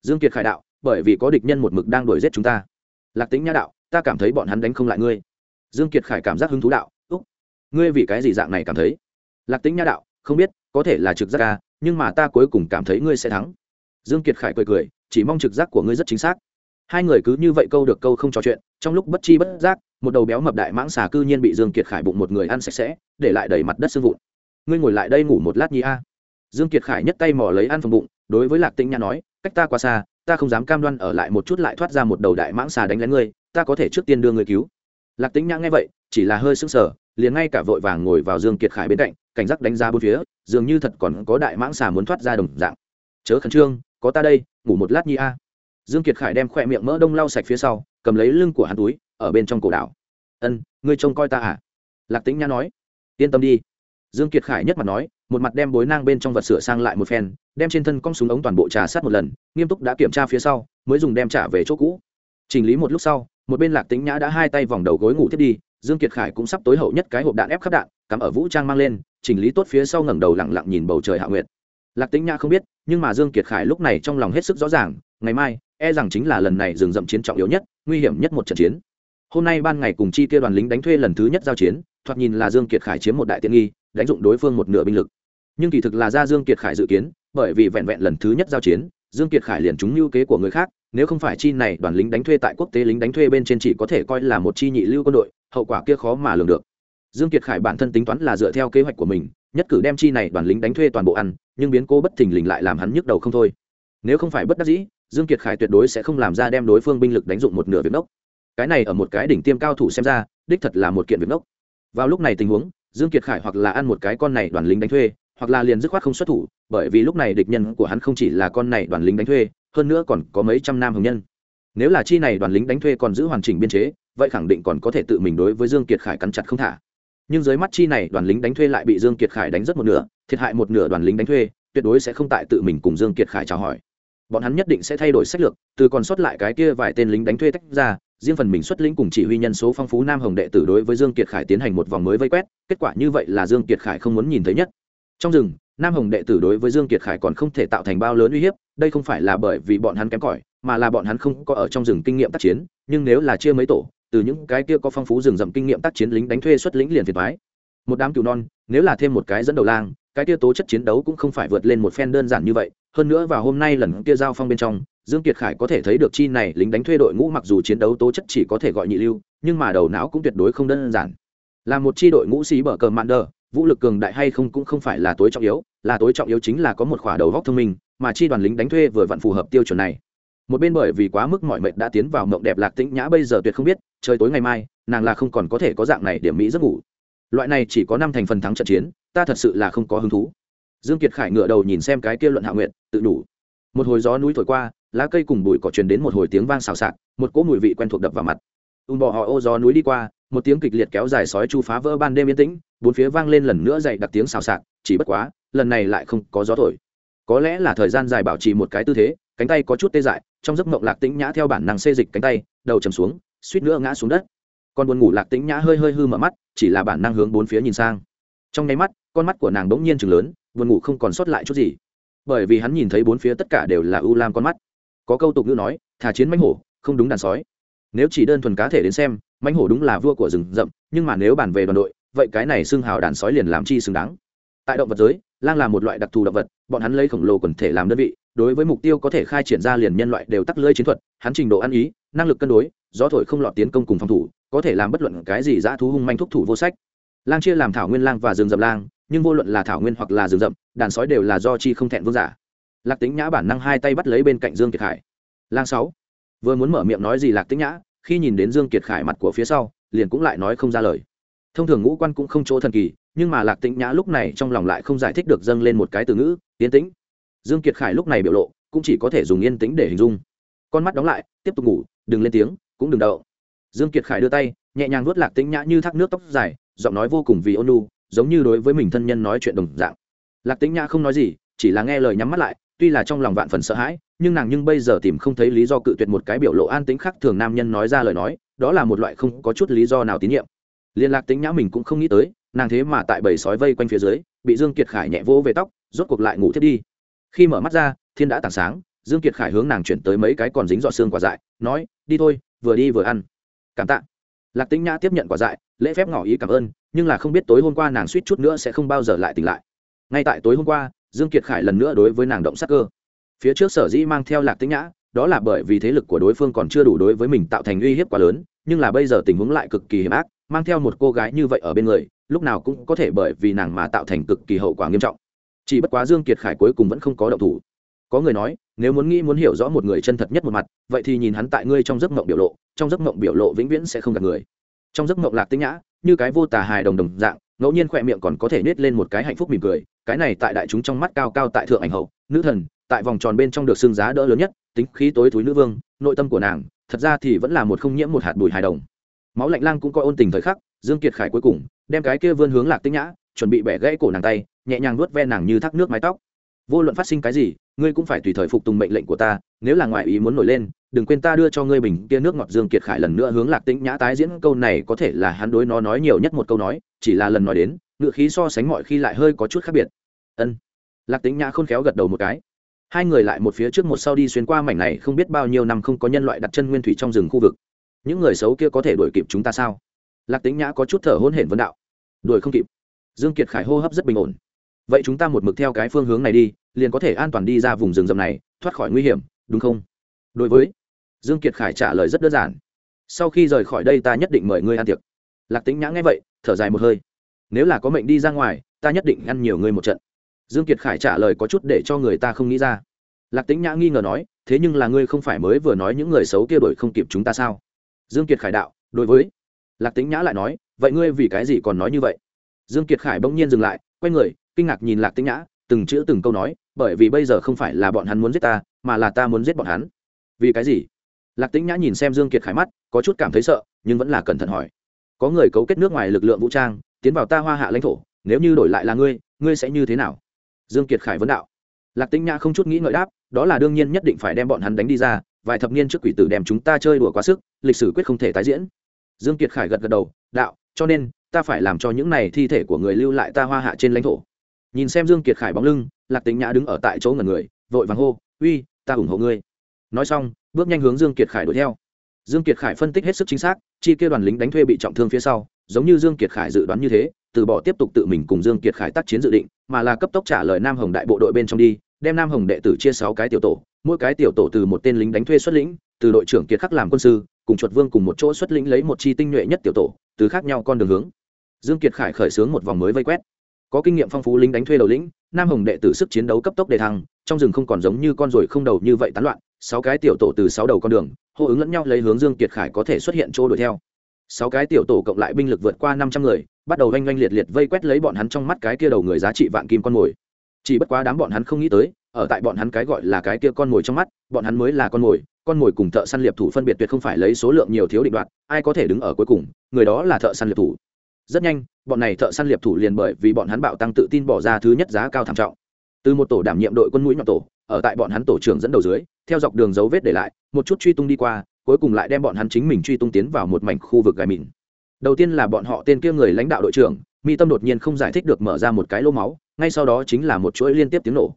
Dương kiệt khải đạo, bởi vì có địch nhân một mực đang đuổi giết chúng ta. Lạc tĩnh nhã đạo, ta cảm thấy bọn hắn đánh không lại ngươi. Dương kiệt khải cảm giác hứng thú đạo, úc, ngươi vì cái gì dạng này cảm thấy? Lạc tĩnh nhã đạo, không biết, có thể là trực giác ca nhưng mà ta cuối cùng cảm thấy ngươi sẽ thắng. Dương kiệt khải cười cười, chỉ mong trực giác của ngươi rất chính xác. Hai người cứ như vậy câu được câu không trò chuyện, trong lúc bất chi bất giác một đầu béo mập đại mãng xà cư nhiên bị dương kiệt khải bụng một người ăn sạch sẽ, để lại đầy mặt đất sưng vụn. Ngươi ngồi lại đây ngủ một lát nhi a. Dương kiệt khải nhất tay mò lấy ăn phần bụng, đối với lạc tĩnh nhã nói, cách ta qua xa, ta không dám cam đoan ở lại một chút lại thoát ra một đầu đại mãng xà đánh lén ngươi, ta có thể trước tiên đưa ngươi cứu. Lạc tĩnh nhã nghe vậy, chỉ là hơi sững sờ, liền ngay cả vội vàng ngồi vào dương kiệt khải bên cạnh, cảnh giác đánh ra bốn phía, dường như thật còn có đại mãng xà muốn thoát ra đồng dạng. Chớ khẩn trương, có ta đây, ngủ một lát nhi a dương kiệt khải đem khỏe miệng mỡ đông lau sạch phía sau, cầm lấy lưng của hắn túi, ở bên trong cổ đảo. Ân, ngươi trông coi ta à? Lạc tĩnh nhã nói. Yên tâm đi. Dương kiệt khải nhất mặt nói, một mặt đem bối nang bên trong vật sửa sang lại một phen, đem trên thân cong súng ống toàn bộ trà sát một lần, nghiêm túc đã kiểm tra phía sau, mới dùng đem trả về chỗ cũ. Chỉnh lý một lúc sau, một bên lạc tĩnh nhã đã hai tay vòng đầu gối ngủ thiết đi, dương kiệt khải cũng sắp tối hậu nhất cái hộp đạn ép khắp đạn, cắm ở vũ trang mang lên, chỉnh lý tốt phía sau ngẩng đầu lặng lặng nhìn bầu trời hạ nguyệt. Lạc tĩnh nhã không biết, nhưng mà dương kiệt khải lúc này trong lòng hết sức rõ ràng, ngày mai e rằng chính là lần này dừng dậm chiến trọng yếu nhất, nguy hiểm nhất một trận chiến. Hôm nay ban ngày cùng chi kia đoàn lính đánh thuê lần thứ nhất giao chiến, thoạt nhìn là dương kiệt khải chiếm một đại tiện nghi, đánh dụng đối phương một nửa binh lực. Nhưng kỳ thực là ra dương kiệt khải dự kiến, bởi vì vẹn vẹn lần thứ nhất giao chiến, dương kiệt khải liền trúng lưu kế của người khác, nếu không phải chi này đoàn lính đánh thuê tại quốc tế lính đánh thuê bên trên chỉ có thể coi là một chi nhị lưu quân đội, hậu quả kia khó mà lường được. Dương kiệt khải bản thân tính toán là dựa theo kế hoạch của mình, nhất cử đem chi này đoàn lính đánh thuê toàn bộ ăn, nhưng biến cố bất thình lình lại làm hắn nhức đầu không thôi. Nếu không phải bất đắc dĩ dương kiệt khải tuyệt đối sẽ không làm ra đem đối phương binh lực đánh dụng một nửa việc nốc. Cái này ở một cái đỉnh tiêm cao thủ xem ra, đích thật là một kiện việc nốc. Vào lúc này tình huống, dương kiệt khải hoặc là ăn một cái con này đoàn lính đánh thuê, hoặc là liền dứt khoát không xuất thủ, bởi vì lúc này địch nhân của hắn không chỉ là con này đoàn lính đánh thuê, hơn nữa còn có mấy trăm nam hồng nhân. Nếu là chi này đoàn lính đánh thuê còn giữ hoàn chỉnh biên chế, vậy khẳng định còn có thể tự mình đối với dương kiệt khải cắn chặt không thả. Nhưng dưới mắt chi này đoàn lính đánh thuê lại bị dương kiệt khải đánh rất một nửa, thiệt hại một nửa đoàn lính đánh thuê, tuyệt đối sẽ không tại tự mình cùng dương kiệt khải chào hỏi bọn hắn nhất định sẽ thay đổi sách lược, từ còn sót lại cái kia vài tên lính đánh thuê tách ra, riêng phần mình xuất lĩnh cùng chỉ huy nhân số phong phú nam hồng đệ tử đối với dương kiệt khải tiến hành một vòng mới vây quét, kết quả như vậy là dương kiệt khải không muốn nhìn thấy nhất. Trong rừng, nam hồng đệ tử đối với dương kiệt khải còn không thể tạo thành bao lớn uy hiếp, đây không phải là bởi vì bọn hắn kém cỏi, mà là bọn hắn không có ở trong rừng kinh nghiệm tác chiến, nhưng nếu là chia mấy tổ, từ những cái kia có phong phú rừng rậm kinh nghiệm tác chiến lính đánh thuê xuất lĩnh liền phiền thoái một đám cừu non, nếu là thêm một cái dẫn đầu lang, cái kia tố chất chiến đấu cũng không phải vượt lên một phen đơn giản như vậy hơn nữa vào hôm nay lần kia giao phong bên trong, dương kiệt khải có thể thấy được chi này lính đánh thuê đội ngũ mặc dù chiến đấu tố chất chỉ có thể gọi nhị lưu, nhưng mà đầu não cũng tuyệt đối không đơn giản. Là một chi đội ngũ xí bở cờ mạn đờ, vũ lực cường đại hay không cũng không phải là tối trọng yếu, là tối trọng yếu chính là có một khỏa đầu góc thông minh, mà chi đoàn lính đánh thuê vừa vặn phù hợp tiêu chuẩn này. Một bên bởi vì quá mức mọi mệnh đã tiến vào mộng đẹp lạc tĩnh nhã bây giờ tuyệt không biết, trời tối ngày mai, nàng là không còn có thể có dạng này điểm mỹ giấc ngủ. Loại này chỉ có năm thành phần thắng trận chiến, ta thật sự là không có hứng thú dương kiệt khải ngửa đầu nhìn xem cái kia luận hạ nguyện tự đủ một hồi gió núi thổi qua, lá cây cùng bụi cỏ truyền đến một hồi tiếng vang xào xạc, một cỗ mùi vị quen thuộc đập vào mặt. Ung bò họ ô gió núi đi qua, một tiếng kịch liệt kéo dài sói chu phá vỡ ban đêm yên tĩnh, bốn phía vang lên lần nữa dậy đặc tiếng xào xạc, chỉ bất quá, lần này lại không có gió thổi. Có lẽ là thời gian dài bảo trì một cái tư thế, cánh tay có chút tê dại, trong giấc mộng lạc tĩnh nhã theo bản năng xê dịch cánh tay, đầu chầm xuống, suýt nữa ngã xuống đất. Còn buồn ngủ lạc tĩnh nhã hơi hơi hư mở mắt, chỉ là bản năng hướng bốn phía nhìn sang trong nháy mắt, con mắt của nàng bỗng nhiên chừng lớn, buồn ngủ không còn sót lại chút gì. Bởi vì hắn nhìn thấy bốn phía tất cả đều là u lam con mắt. Có câu tục ngữ nói, thả chiến mánh hổ, không đúng đàn sói. Nếu chỉ đơn thuần cá thể đến xem mánh hổ đúng là vua của rừng rậm, nhưng mà nếu bàn về đoàn đội, vậy cái này xưng hào đàn sói liền làm chi xứng đáng. Tại động vật giới, lang là một loại đặc thù động vật, bọn hắn lấy khổng lồ quần thể làm đơn vị, đối với mục tiêu có thể khai triển ra liền nhân loại đều tắc lưỡi chiến thuật, hắn trình độ ăn ý, năng lực cân đối, gió thổi không lọt tiến công cùng phòng thủ, có thể làm bất luận cái gì dã thú hung manh thúc thủ vô sách lang chia làm thảo nguyên lang và rừng rậm lang, nhưng vô luận là thảo nguyên hoặc là rừng rậm, đàn sói đều là do chi không thẹn vương giả. Lạc tính nhã bản năng hai tay bắt lấy bên cạnh dương kiệt khải. Lang sáu, vừa muốn mở miệng nói gì lạc tính nhã, khi nhìn đến dương kiệt khải mặt của phía sau, liền cũng lại nói không ra lời. Thông thường ngũ quan cũng không chỗ thần kỳ, nhưng mà lạc tĩnh nhã lúc này trong lòng lại không giải thích được dâng lên một cái từ ngữ, yên tĩnh. Dương kiệt khải lúc này biểu lộ cũng chỉ có thể dùng yên tĩnh để hình dung. Con mắt đóng lại, tiếp tục ngủ, đừng lên tiếng, cũng đừng đậu. Dương kiệt khải đưa tay, nhẹ nhàng vuốt lạc tĩnh nhã như thác nước tóc dài giọng nói vô cùng vì ôn nhu, giống như đối với mình thân nhân nói chuyện đồng dạng. Lạc tĩnh nhã không nói gì chỉ là nghe lời nhắm mắt lại tuy là trong lòng vạn phần sợ hãi nhưng nàng nhưng bây giờ tìm không thấy lý do cự tuyệt một cái biểu lộ an tĩnh khác thường nam nhân nói ra lời nói đó là một loại không có chút lý do nào tín nhiệm. Liên lạc tính nhã mình cũng không nghĩ tới nàng thế mà tại bầy sói vây quanh phía dưới bị dương kiệt khải nhẹ vỗ về tóc rốt cuộc lại ngủ thiết đi. Khi mở mắt ra thiên đã tảng sáng dương kiệt khải hướng nàng chuyển tới mấy cái còn dính dọ xương quả dại nói đi thôi vừa đi vừa ăn. Cảm tạ lạc tĩnh nhã tiếp nhận quả dại, lễ phép ngỏ ý cảm ơn, nhưng là không biết tối hôm qua nàng suýt chút nữa sẽ không bao giờ lại tỉnh lại. Ngay tại tối hôm qua, dương kiệt khải lần nữa đối với nàng động sắc cơ. Phía trước sở dĩ mang theo lạc tĩnh nhã, đó là bởi vì thế lực của đối phương còn chưa đủ đối với mình tạo thành uy hiếp quá lớn, nhưng là bây giờ tình huống lại cực kỳ hiểm ác, mang theo một cô gái như vậy ở bên người, lúc nào cũng có thể bởi vì nàng mà tạo thành cực kỳ hậu quả nghiêm trọng. Chỉ bất quá dương kiệt khải cuối cùng vẫn không có động thủ có người nói, nếu muốn nghĩ muốn hiểu rõ một người chân thật nhất một mặt, vậy thì nhìn hắn tại ngươi trong giấc mộng biểu lộ, trong giấc mộng biểu lộ vĩnh viễn sẽ không gặp người. Trong giấc mộng lạc tinh nhã, như cái vô tà hài đồng đồng dạng, ngẫu nhiên khỏe miệng còn có thể nết lên một cái hạnh phúc mỉm cười, cái này tại đại chúng trong mắt cao cao tại thượng ảnh hậu, nữ thần, tại vòng tròn bên trong được xương giá đỡ lớn nhất, tính khí tối thúi nữ vương, nội tâm của nàng, thật ra thì vẫn là một không nhiễm một hạt bụi hài đồng. Máu lạnh lang cũng coi ôn tình thời khắc, dương kiệt khải cuối cùng, đem cái kia vươn hướng lạc tinh nhã, chuẩn bị bẻ gãy cổ nàng tay, nhẹ nhàng nuốt ve nàng như thác nước mái tóc vô luận phát sinh cái gì, ngươi cũng phải tùy thời phục tùng mệnh lệnh của ta, nếu là ngoại ý muốn nổi lên, đừng quên ta đưa cho ngươi bình kia nước ngọt dương kiệt khải lần nữa hướng lạc tĩnh nhã tái diễn. Câu này có thể là hắn đối nó nói nhiều nhất một câu nói, chỉ là lần nói đến, ngựa khí so sánh mọi khi lại hơi có chút khác biệt. Ân. Lạc tĩnh nhã khôn khéo gật đầu một cái. Hai người lại một phía trước một sau đi xuyên qua mảnh này không biết bao nhiêu năm không có nhân loại đặt chân nguyên thủy trong rừng khu vực. Những người xấu kia có thể đuổi kịp chúng ta sao? Lạc tĩnh nhã có chút thở hôn hển vấn đạo. Đuổi không kịp. Dương kiệt khải hô hấp rất bình ổn vậy chúng ta một mực theo cái phương hướng này đi, liền có thể an toàn đi ra vùng rừng rậm này, thoát khỏi nguy hiểm, đúng không? Đối với dương kiệt khải trả lời rất đơn giản. Sau khi rời khỏi đây ta nhất định mời ngươi ăn tiệc. Lạc tĩnh nhã nghe vậy, thở dài một hơi. Nếu là có mệnh đi ra ngoài, ta nhất định ăn nhiều ngươi một trận. Dương kiệt khải trả lời có chút để cho người ta không nghĩ ra. Lạc tĩnh nhã nghi ngờ nói, thế nhưng là ngươi không phải mới vừa nói những người xấu kia đổi không kịp chúng ta sao? Dương kiệt khải đạo, đối với. Lạc tĩnh nhã lại nói, vậy ngươi vì cái gì còn nói như vậy? Dương kiệt khải bỗng nhiên dừng lại, quay người kinh ngạc nhìn lạc tĩnh nhã, từng chữ từng câu nói, bởi vì bây giờ không phải là bọn hắn muốn giết ta, mà là ta muốn giết bọn hắn. Vì cái gì? Lạc tĩnh nhã nhìn xem dương kiệt khải mắt, có chút cảm thấy sợ, nhưng vẫn là cẩn thận hỏi. Có người cấu kết nước ngoài lực lượng vũ trang, tiến vào ta hoa hạ lãnh thổ, nếu như đổi lại là ngươi ngươi sẽ như thế nào? Dương kiệt khải vấn đạo. Lạc tĩnh nhã không chút nghĩ ngợi đáp, đó là đương nhiên nhất định phải đem bọn hắn đánh đi ra, vài thập niên trước quỷ tử đem chúng ta chơi đùa quá sức, lịch sử quyết không thể tái diễn. Dương kiệt khải gật gật đầu, đạo, cho nên, ta phải làm cho những này thi thể của người lưu lại ta hoa hạ trên lãnh thổ nhìn xem dương kiệt khải bóng lưng, lạc tính nhã đứng ở tại chỗ ngẩn người, vội vàng hô, uy, ta ủng hộ ngươi. Nói xong, bước nhanh hướng dương kiệt khải đuổi theo. Dương kiệt khải phân tích hết sức chính xác, chi kia đoàn lính đánh thuê bị trọng thương phía sau, giống như dương kiệt khải dự đoán như thế, từ bỏ tiếp tục tự mình cùng dương kiệt khải tác chiến dự định, mà là cấp tốc trả lời nam hồng đại bộ đội bên trong đi, đem nam hồng đệ tử chia sáu cái tiểu tổ, mỗi cái tiểu tổ từ một tên lính đánh thuê xuất lĩnh, từ đội trưởng kiệt khắc làm quân sư, cùng chuột vương cùng một chỗ xuất lĩnh lấy một chi tinh nhuệ nhất tiểu tổ, từ khác nhau con đường hướng. Dương kiệt khải khởi xướng một vòng mới vây quét có kinh nghiệm phong phú lính đánh thuê đầu lĩnh, nam hồng đệ tử sức chiến đấu cấp tốc đề thăng, trong rừng không còn giống như con ruồi không đầu như vậy tán loạn, sáu cái tiểu tổ từ sáu đầu con đường, hô ứng lẫn nhau lấy hướng dương kiệt khải có thể xuất hiện chỗ đuổi theo. Sáu cái tiểu tổ cộng lại binh lực vượt qua năm trăm người, bắt đầu oanh oanh liệt liệt vây quét lấy bọn hắn trong mắt cái kia đầu người giá trị vạn kim con mồi. Chỉ bất quá đám bọn hắn không nghĩ tới, ở tại bọn hắn cái gọi là cái kia con mồi trong mắt, bọn hắn mới là con mồi con mồi cùng thợ săn liệp thủ phân biệt tuyệt không phải lấy số lượng nhiều thiếu định đoạt, ai có thể đứng ở cuối cùng, người đó là thợ săn liệp thủ rất nhanh, bọn này thợ săn liệp thủ liền bởi vì bọn hắn bạo tăng tự tin bỏ ra thứ nhất giá cao thảm trọng. Từ một tổ đảm nhiệm đội quân mũi nhọn tổ, ở tại bọn hắn tổ trưởng dẫn đầu dưới, theo dọc đường dấu vết để lại, một chút truy tung đi qua, cuối cùng lại đem bọn hắn chính mình truy tung tiến vào một mảnh khu vực gai mìn đầu tiên là bọn họ tên kia người lãnh đạo đội trưởng, mi tâm đột nhiên không giải thích được mở ra một cái lô máu, ngay sau đó chính là một chuỗi liên tiếp tiếng nổ.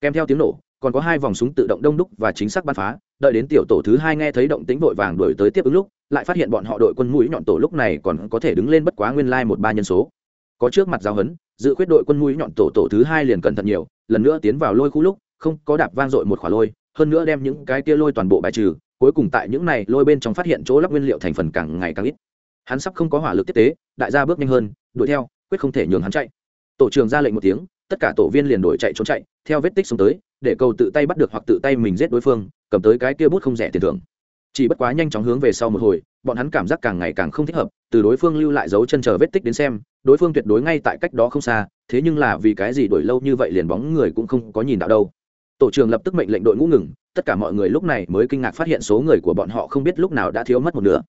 Kèm theo tiếng nổ, còn có hai vòng súng tự động đông đúc và chính xác bắn phá đợi đến tiểu tổ thứ hai nghe thấy động tính vội vàng đuổi tới tiếp ứng lúc, lại phát hiện bọn họ đội quân mũi nhọn tổ lúc này còn có thể đứng lên bất quá nguyên lai một ba nhân số. Có trước mặt giao hấn dự khuyết đội quân mũi nhọn tổ tổ thứ hai liền cẩn thận nhiều, lần nữa tiến vào lôi khu lúc, không có đạp vang dội một khỏa lôi, hơn nữa đem những cái kia lôi toàn bộ bài trừ, cuối cùng tại những này lôi bên trong phát hiện chỗ lắp nguyên liệu thành phần càng ngày càng ít. Hắn sắp không có hỏa lực tiếp tế, đại gia bước nhanh hơn, đuổi theo, quyết không thể nhường hắn chạy. Tổ trưởng ra lệnh một tiếng, tất cả tổ viên liền đổi chạy trốn chạy, theo vết tích xuống tới, để cầu tự tay bắt được hoặc tự tay mình giết đối phương cầm tới cái kia bút không rẻ tiền thưởng. Chỉ bất quá nhanh chóng hướng về sau một hồi, bọn hắn cảm giác càng ngày càng không thích hợp, từ đối phương lưu lại dấu chân chờ vết tích đến xem, đối phương tuyệt đối ngay tại cách đó không xa, thế nhưng là vì cái gì đổi lâu như vậy liền bóng người cũng không có nhìn đạo đâu. Tổ trưởng lập tức mệnh lệnh đội ngũ ngừng, tất cả mọi người lúc này mới kinh ngạc phát hiện số người của bọn họ không biết lúc nào đã thiếu mất một nửa.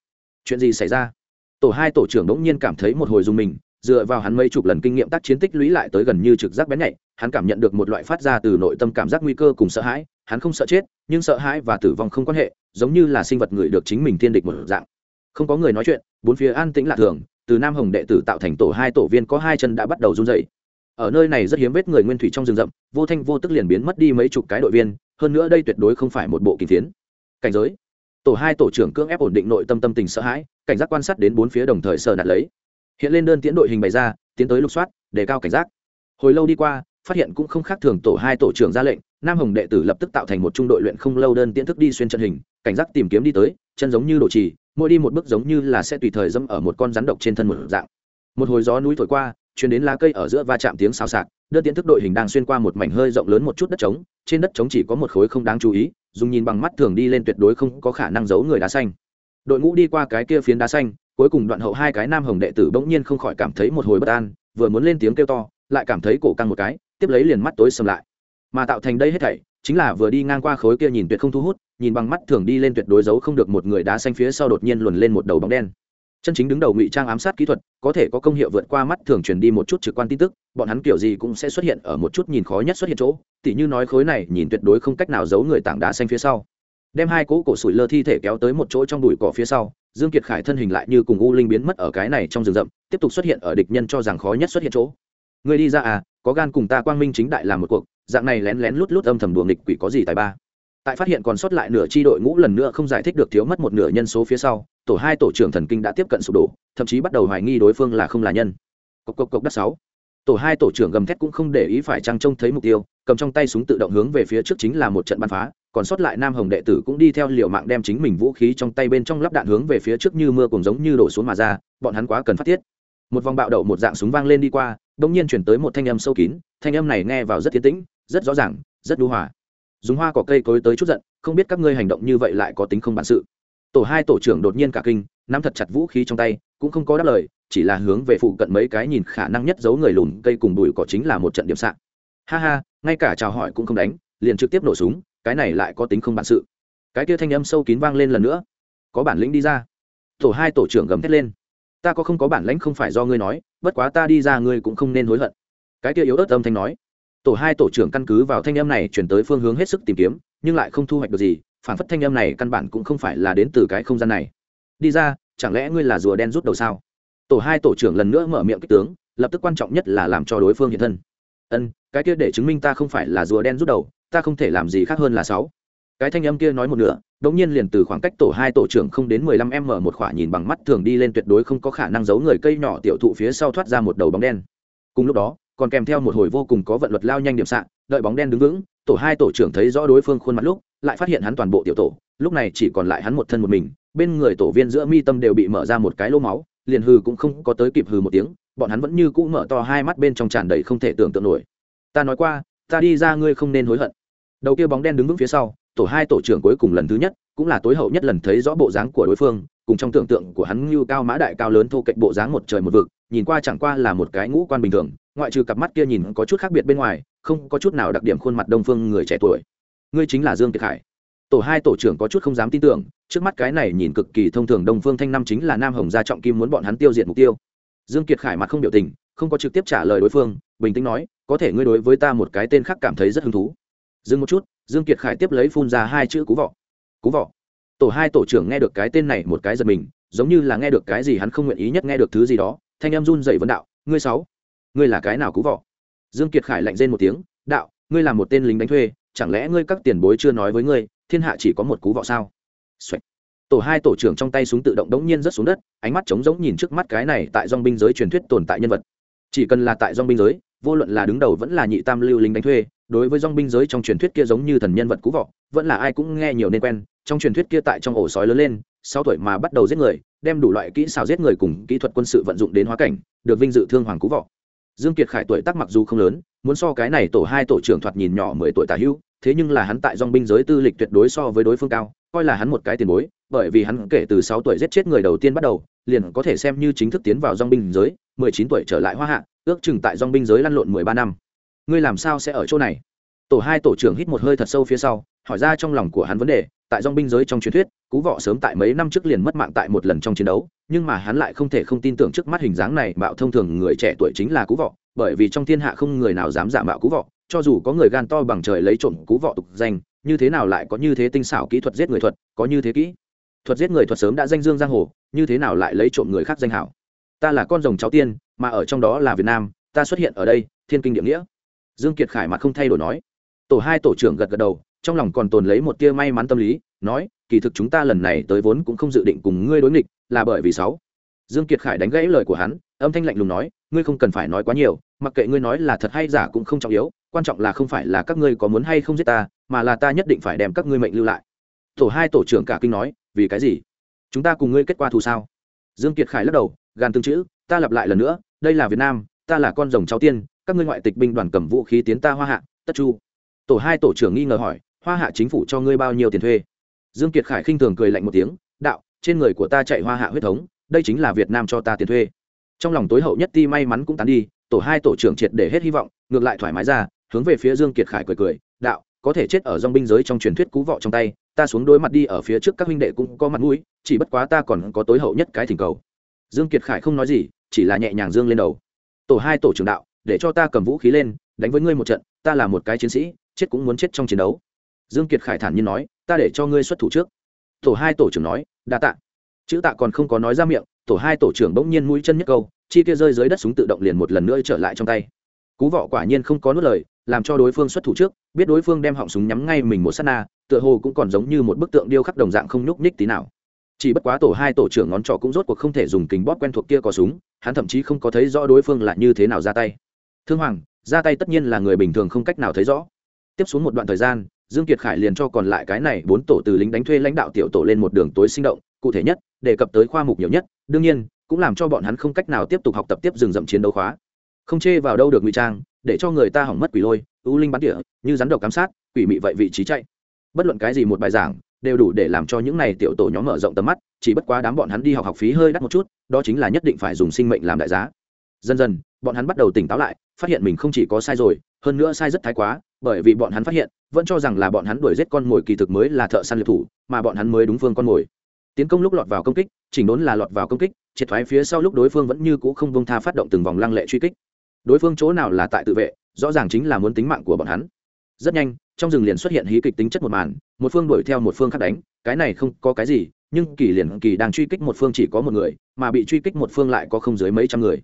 Chuyện gì xảy ra? Tổ hai tổ trưởng bỗng nhiên cảm thấy một hồi dùng mình dựa vào hắn mấy chục lần kinh nghiệm tác chiến tích lũy lại tới gần như trực giác bén nhạy, hắn cảm nhận được một loại phát ra từ nội tâm cảm giác nguy cơ cùng sợ hãi, hắn không sợ chết, nhưng sợ hãi và tử vong không quan hệ, giống như là sinh vật người được chính mình thiên địch một dạng. Không có người nói chuyện, bốn phía an tĩnh lạ thường, từ nam hồng đệ tử tạo thành tổ hai tổ viên có hai chân đã bắt đầu run dậy ở nơi này rất hiếm vết người nguyên thủy trong rừng rậm, vô thanh vô tức liền biến mất đi mấy chục cái đội viên, hơn nữa đây tuyệt đối không phải một bộ kỳ tiến cảnh giới. Tổ hai tổ trưởng cưỡng ép ổn định nội tâm tâm tình sợ hãi, cảnh giác quan sát đến bốn phía đồng thời sờ nạt lấy hiện lên đơn tiến đội hình bày ra, tiến tới lục soát, đề cao cảnh giác. Hồi lâu đi qua, phát hiện cũng không khác thường tổ hai tổ trưởng ra lệnh, nam hồng đệ tử lập tức tạo thành một trung đội luyện không lâu đơn tiễn thức đi xuyên trận hình, cảnh giác tìm kiếm đi tới, chân giống như đổ trì, mỗi đi một bước giống như là sẽ tùy thời dẫm ở một con rắn độc trên thân một dạng. Một hồi gió núi thổi qua, chuyển đến lá cây ở giữa va chạm tiếng xào xạc, đơn tiễn thức đội hình đang xuyên qua một mảnh hơi rộng lớn một chút đất trống, trên đất trống chỉ có một khối không đáng chú ý, dùng nhìn bằng mắt thường đi lên tuyệt đối không có khả năng giấu người đá xanh. Đội ngũ đi qua cái kia phiến đá xanh cuối cùng đoạn hậu hai cái nam hồng đệ tử bỗng nhiên không khỏi cảm thấy một hồi bất an, vừa muốn lên tiếng kêu to, lại cảm thấy cổ căng một cái, tiếp lấy liền mắt tối sầm lại. Mà tạo thành đây hết thảy, chính là vừa đi ngang qua khối kia nhìn tuyệt không thu hút, nhìn bằng mắt thường đi lên tuyệt đối giấu không được một người đá xanh phía sau đột nhiên luồn lên một đầu bóng đen. Chân chính đứng đầu ngụy trang ám sát kỹ thuật, có thể có công hiệu vượt qua mắt thường truyền đi một chút trực quan tin tức, bọn hắn kiểu gì cũng sẽ xuất hiện ở một chút nhìn khó nhất xuất hiện chỗ, tỉ như nói khối này nhìn tuyệt đối không cách nào giấu người tảng đá xanh phía sau. Đem hai cỗ cổ sủi lơ thi thể kéo tới một chỗ trong đùi cỏ phía sau dương kiệt khải thân hình lại như cùng u linh biến mất ở cái này trong rừng rậm, tiếp tục xuất hiện ở địch nhân cho rằng khó nhất xuất hiện chỗ. Người đi ra à có gan cùng ta quang minh chính đại làm một cuộc, dạng này lén lén lút lút âm thầm đùa nghịch quỷ có gì tài ba. Tại phát hiện còn sót lại nửa chi đội ngũ lần nữa không giải thích được thiếu mất một nửa nhân số phía sau, tổ hai tổ trưởng thần kinh đã tiếp cận sụp đổ, thậm chí bắt đầu hoài nghi đối phương là không là nhân. Cộc cộc cộc đất sáu. Tổ hai tổ trưởng gầm thét cũng không để ý phải trăng trông thấy mục tiêu, cầm trong tay súng tự động hướng về phía trước chính là một trận bắn phá còn sót lại nam hồng đệ tử cũng đi theo liều mạng đem chính mình vũ khí trong tay bên trong lắp đạn hướng về phía trước như mưa cùng giống như đổ xuống mà ra, bọn hắn quá cần phát thiết một vòng bạo đậu một dạng súng vang lên đi qua đ ỗ n g nhiên chuyển tới một thanh âm sâu kín, thanh âm này nghe vào rất tiến tĩnh, rất rõ ràng, rất đu hòa. Dùng hoa cỏ cây cối tới chút giận, không biết các ngươi hành động như vậy lại có tính không bản sự. Tổ hai tổ trưởng đột nhiên cả kinh, nắm thật chặt vũ khí trong tay, cũng không có đáp lời, chỉ là hướng về phụ cận mấy cái nhìn khả năng nhất giấu người lùn cây cùng bụi cỏ chính là một trận điểm sạn ha ha, ngay cả chào hỏi cũng không đánh, liền trực tiếp nổ súng cái này lại có tính không bản sự. Cái kia thanh âm sâu kín vang lên lần nữa. Có bản lĩnh đi ra. Tổ hai tổ trưởng gầm thét lên. Ta có không có bản lãnh không phải do ngươi nói, bất quá ta đi ra ngươi cũng không nên hối hận. Cái kia yếu ớt âm thanh nói. Tổ hai tổ trưởng căn cứ vào thanh âm này chuyển tới phương hướng hết sức tìm kiếm, nhưng lại không thu hoạch được gì, phản phất thanh âm này căn bản cũng không phải là đến từ cái không gian này. Đi ra, chẳng lẽ ngươi là rùa đen rút đầu sao? Tổ hai tổ trưởng lần nữa mở miệng kích tướng, lập tức quan trọng nhất là làm cho đối phương hiện thân. Ân, cái kia để chứng minh ta không phải là rùa đen rút đầu ta không thể làm gì khác hơn là sáu. Cái thanh âm kia nói một nửa đống nhiên liền từ khoảng cách tổ hai tổ trưởng không đến mười lăm m một khỏa nhìn bằng mắt thường đi lên tuyệt đối không có khả năng giấu người cây nhỏ tiểu thụ phía sau thoát ra một đầu bóng đen. Cùng lúc đó, còn kèm theo một hồi vô cùng có vận luật lao nhanh điểm sạng đợi bóng đen đứng vững, tổ hai tổ trưởng thấy rõ đối phương khuôn mặt lúc, lại phát hiện hắn toàn bộ tiểu tổ, lúc này chỉ còn lại hắn một thân một mình, bên người tổ viên giữa mi tâm đều bị mở ra một cái lỗ máu, liền hừ cũng không có tới kịp hừ một tiếng, bọn hắn vẫn như cũ mở to hai mắt bên trong tràn đầy không thể tưởng tượng nổi. Ta nói qua, ta đi ra ngươi không nên hối hận đầu kia bóng đen đứng vững phía sau, tổ hai tổ trưởng cuối cùng lần thứ nhất, cũng là tối hậu nhất lần thấy rõ bộ dáng của đối phương, cùng trong tưởng tượng của hắn như cao mã đại cao lớn thô cạnh bộ dáng một trời một vực, nhìn qua chẳng qua là một cái ngũ quan bình thường, ngoại trừ cặp mắt kia nhìn có chút khác biệt bên ngoài, không có chút nào đặc điểm khuôn mặt đông phương người trẻ tuổi. Ngươi chính là dương kiệt khải tổ hai tổ trưởng có chút không dám tin tưởng, trước mắt cái này nhìn cực kỳ thông thường đông phương thanh năm chính là nam hồng gia trọng kim muốn bọn hắn tiêu diệt mục tiêu. Dương kiệt khải mặt không biểu tình, không có trực tiếp trả lời đối phương, bình tĩnh nói, có thể ngươi đối với ta một cái tên khác cảm thấy rất hứng thú dừng một chút, dương kiệt khải tiếp lấy phun ra hai chữ cú vọ. Cú vọ. Tổ hai tổ trưởng nghe được cái tên này một cái giật mình, giống như là nghe được cái gì hắn không nguyện ý nhất nghe được thứ gì đó, thanh em run dậy vấn đạo, ngươi sáu, ngươi là cái nào cú vọ? Dương kiệt khải lạnh rên một tiếng, đạo, ngươi là một tên lính đánh thuê, chẳng lẽ ngươi các tiền bối chưa nói với ngươi, thiên hạ chỉ có một cú vọ sao? Xoạch. tổ hai tổ trưởng trong tay súng tự động đống nhiên rớt xuống đất, ánh mắt trống rỗng nhìn trước mắt cái này tại dòng binh giới truyền thuyết tồn tại nhân vật. Chỉ cần là tại dòng binh giới, vô luận là đứng đầu vẫn là nhị tam lưu lính đánh thuê đối với dòng binh giới trong truyền thuyết kia giống như thần nhân vật cũ vọ, vẫn là ai cũng nghe nhiều nên quen. Trong truyền thuyết kia tại trong ổ sói lớn lên sáu tuổi mà bắt đầu giết người, đem đủ loại kỹ xảo giết người cùng kỹ thuật quân sự vận dụng đến hóa cảnh, được vinh dự thương hoàng cú vọ. Dương kiệt khải tuổi tác mặc dù không lớn, muốn so cái này tổ hai tổ trưởng thoạt nhìn nhỏ mười tuổi tả hữu, thế nhưng là hắn tại dòng binh giới tư lịch tuyệt đối so với đối phương cao, coi là hắn một cái tiền bối, bởi vì hắn kể từ sáu tuổi giết chết người đầu tiên bắt đầu, liền có thể xem như chính thức tiến vào dòng binh giới, mười chín tuổi trở lại hoa hạ, ước chừng tại dòng binh giới lăn lộn mười ba năm ngươi làm sao sẽ ở chỗ này? Tổ hai tổ trưởng hít một hơi thật sâu phía sau, hỏi ra trong lòng của hắn vấn đề, tại dòng binh giới trong truyền thuyết, cú vọ sớm tại mấy năm trước liền mất mạng tại một lần trong chiến đấu, nhưng mà hắn lại không thể không tin tưởng trước mắt hình dáng này, mạo thông thường người trẻ tuổi chính là cú vọ bởi vì trong thiên hạ không người nào dám giả mạo cú vọ cho dù có người gan to bằng trời lấy trộm cú vọ tục danh, như thế nào lại có như thế tinh xảo kỹ thuật giết người thuật, có như thế kỹ? Thuật giết người thuật sớm đã danh dương giang hồ, như thế nào lại lấy trộm người khác danh hảo? Ta là con rồng cháu tiên, mà ở trong đó là việt nam, ta xuất hiện ở đây, thiên kinh địa nghĩa dương kiệt khải mặt không thay đổi nói. Tổ hai tổ trưởng gật gật đầu, trong lòng còn tồn lấy một tia may mắn tâm lý, nói, kỳ thực chúng ta lần này tới vốn cũng không dự định cùng ngươi đối nghịch, là bởi vì sáu. Dương kiệt khải đánh gãy lời của hắn, âm thanh lạnh lùng nói, ngươi không cần phải nói quá nhiều, mặc kệ ngươi nói là thật hay giả cũng không trọng yếu, quan trọng là không phải là các ngươi có muốn hay không giết ta, mà là ta nhất định phải đem các ngươi mệnh lưu lại. Tổ hai tổ trưởng cả kinh nói, vì cái gì? Chúng ta cùng ngươi kết quả thù sao? Dương kiệt khải lắc đầu, gàn tương chữ, ta lặp lại lần nữa, đây là việt nam, ta là con rồng cháu tiên các ngươi ngoại tịch binh đoàn cầm vũ khí tiến ta hoa hạ, tất chu. Tổ hai tổ trưởng nghi ngờ hỏi, hoa hạ chính phủ cho ngươi bao nhiêu tiền thuê? Dương kiệt khải khinh thường cười lạnh một tiếng, đạo, trên người của ta chạy hoa hạ huyết thống, đây chính là việt nam cho ta tiền thuê. Trong lòng tối hậu nhất ti may mắn cũng tán đi, tổ hai tổ trưởng triệt để hết hy vọng, ngược lại thoải mái ra, hướng về phía dương kiệt khải cười cười, đạo, có thể chết ở dòng binh giới trong truyền thuyết cú vọ trong tay, ta xuống đối mặt đi ở phía trước các huynh đệ cũng có mặt mũi, chỉ bất quá ta còn có tối hậu nhất cái thỉnh cầu. Dương kiệt khải không nói gì, chỉ là nhẹ nhàng dương lên đầu. Tổ hai tổ trưởng đạo để cho ta cầm vũ khí lên, đánh với ngươi một trận, ta là một cái chiến sĩ, chết cũng muốn chết trong chiến đấu. Dương kiệt khải thản nhiên nói, ta để cho ngươi xuất thủ trước. Tổ hai tổ trưởng nói, đa tạ. Chữ tạ còn không có nói ra miệng, tổ hai tổ trưởng bỗng nhiên mũi chân nhất câu, chi kia rơi dưới đất súng tự động liền một lần nữa trở lại trong tay. Cú vọ quả nhiên không có nuốt lời, làm cho đối phương xuất thủ trước, biết đối phương đem họng súng nhắm ngay mình một sát na, tựa hồ cũng còn giống như một bức tượng điêu khắc đồng dạng không nhúc nhích tí nào. Chỉ bất quá tổ hai tổ trưởng ngón trỏ cũng rốt cuộc không thể dùng kính bóp quen thuộc kia có súng, hắn thậm chí không có thấy rõ đối phương là như thế nào ra tay thương hoàng, ra tay tất nhiên là người bình thường không cách nào thấy rõ. Tiếp xuống một đoạn thời gian, dương kiệt khải liền cho còn lại cái này bốn tổ từ lính đánh thuê lãnh đạo tiểu tổ lên một đường tối sinh động, cụ thể nhất, đề cập tới khoa mục nhiều nhất, đương nhiên, cũng làm cho bọn hắn không cách nào tiếp tục học tập tiếp rừng rậm chiến đấu khóa. Không chê vào đâu được ngụy trang, để cho người ta hỏng mất quỷ lôi, ưu linh bắn tỉa, như rắn độc cám sát, quỷ mị vậy vị trí chạy. Bất luận cái gì một bài giảng, đều đủ để làm cho những này tiểu tổ nhóm mở rộng tầm mắt, chỉ bất quá đám bọn hắn đi học học phí hơi đắt một chút, đó chính là nhất định phải dùng sinh mệnh làm đại giá. Dần dần, bọn hắn bắt đầu tỉnh táo lại phát hiện mình không chỉ có sai rồi, hơn nữa sai rất thái quá, bởi vì bọn hắn phát hiện, vẫn cho rằng là bọn hắn đuổi giết con mồi kỳ thực mới là thợ săn liệt thủ, mà bọn hắn mới đúng phương con mồi. Tiến công lúc lọt vào công kích, chỉnh đốn là lọt vào công kích, triệt thoái phía sau lúc đối phương vẫn như cũ không bông tha phát động từng vòng lăng lệ truy kích. Đối phương chỗ nào là tại tự vệ, rõ ràng chính là muốn tính mạng của bọn hắn. Rất nhanh, trong rừng liền xuất hiện hí kịch tính chất một màn, một phương đuổi theo một phương khác đánh, cái này không có cái gì, nhưng kỳ liền kỳ đang truy kích một phương chỉ có một người, mà bị truy kích một phương lại có không dưới mấy trăm người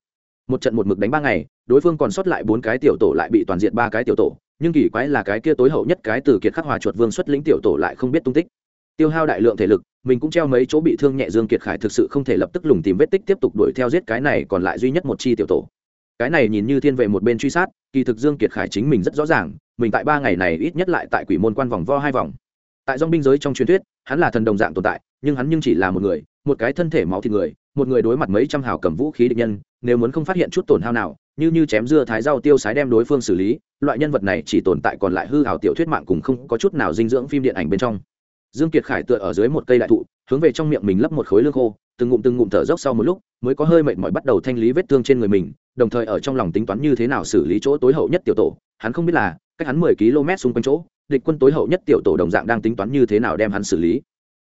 một trận một mực đánh ba ngày, đối phương còn sót lại bốn cái tiểu tổ lại bị toàn diện ba cái tiểu tổ, nhưng kỳ quái là cái kia tối hậu nhất cái từ kiệt khắc hòa chuột vương xuất lĩnh tiểu tổ lại không biết tung tích. Tiêu hao đại lượng thể lực, mình cũng treo mấy chỗ bị thương nhẹ dương kiệt khải thực sự không thể lập tức lùng tìm vết tích tiếp tục đuổi theo giết cái này còn lại duy nhất một chi tiểu tổ. Cái này nhìn như thiên vệ một bên truy sát, kỳ thực dương kiệt khải chính mình rất rõ ràng, mình tại ba ngày này ít nhất lại tại quỷ môn quan vòng vo hai vòng. Tại dòng binh giới trong truyền thuyết, hắn là thần đồng dạng tồn tại, nhưng hắn nhưng chỉ là một người một cái thân thể máu thịt người, một người đối mặt mấy trăm hào cầm vũ khí địch nhân, nếu muốn không phát hiện chút tổn hao nào, như như chém dưa thái rau tiêu sái đem đối phương xử lý, loại nhân vật này chỉ tồn tại còn lại hư hào tiểu thuyết mạng cùng không có chút nào dinh dưỡng phim điện ảnh bên trong. Dương kiệt khải tựa ở dưới một cây đại thụ, hướng về trong miệng mình lấp một khối lương khô, từng ngụm từng ngụm thở dốc sau một lúc, mới có hơi mệt mỏi bắt đầu thanh lý vết thương trên người mình, đồng thời ở trong lòng tính toán như thế nào xử lý chỗ tối hậu nhất tiểu tổ, hắn không biết là, cách hắn mười km xung quanh chỗ, địch quân tối hậu nhất tiểu tổ đồng dạng đang tính toán như thế nào đem hắn xử lý.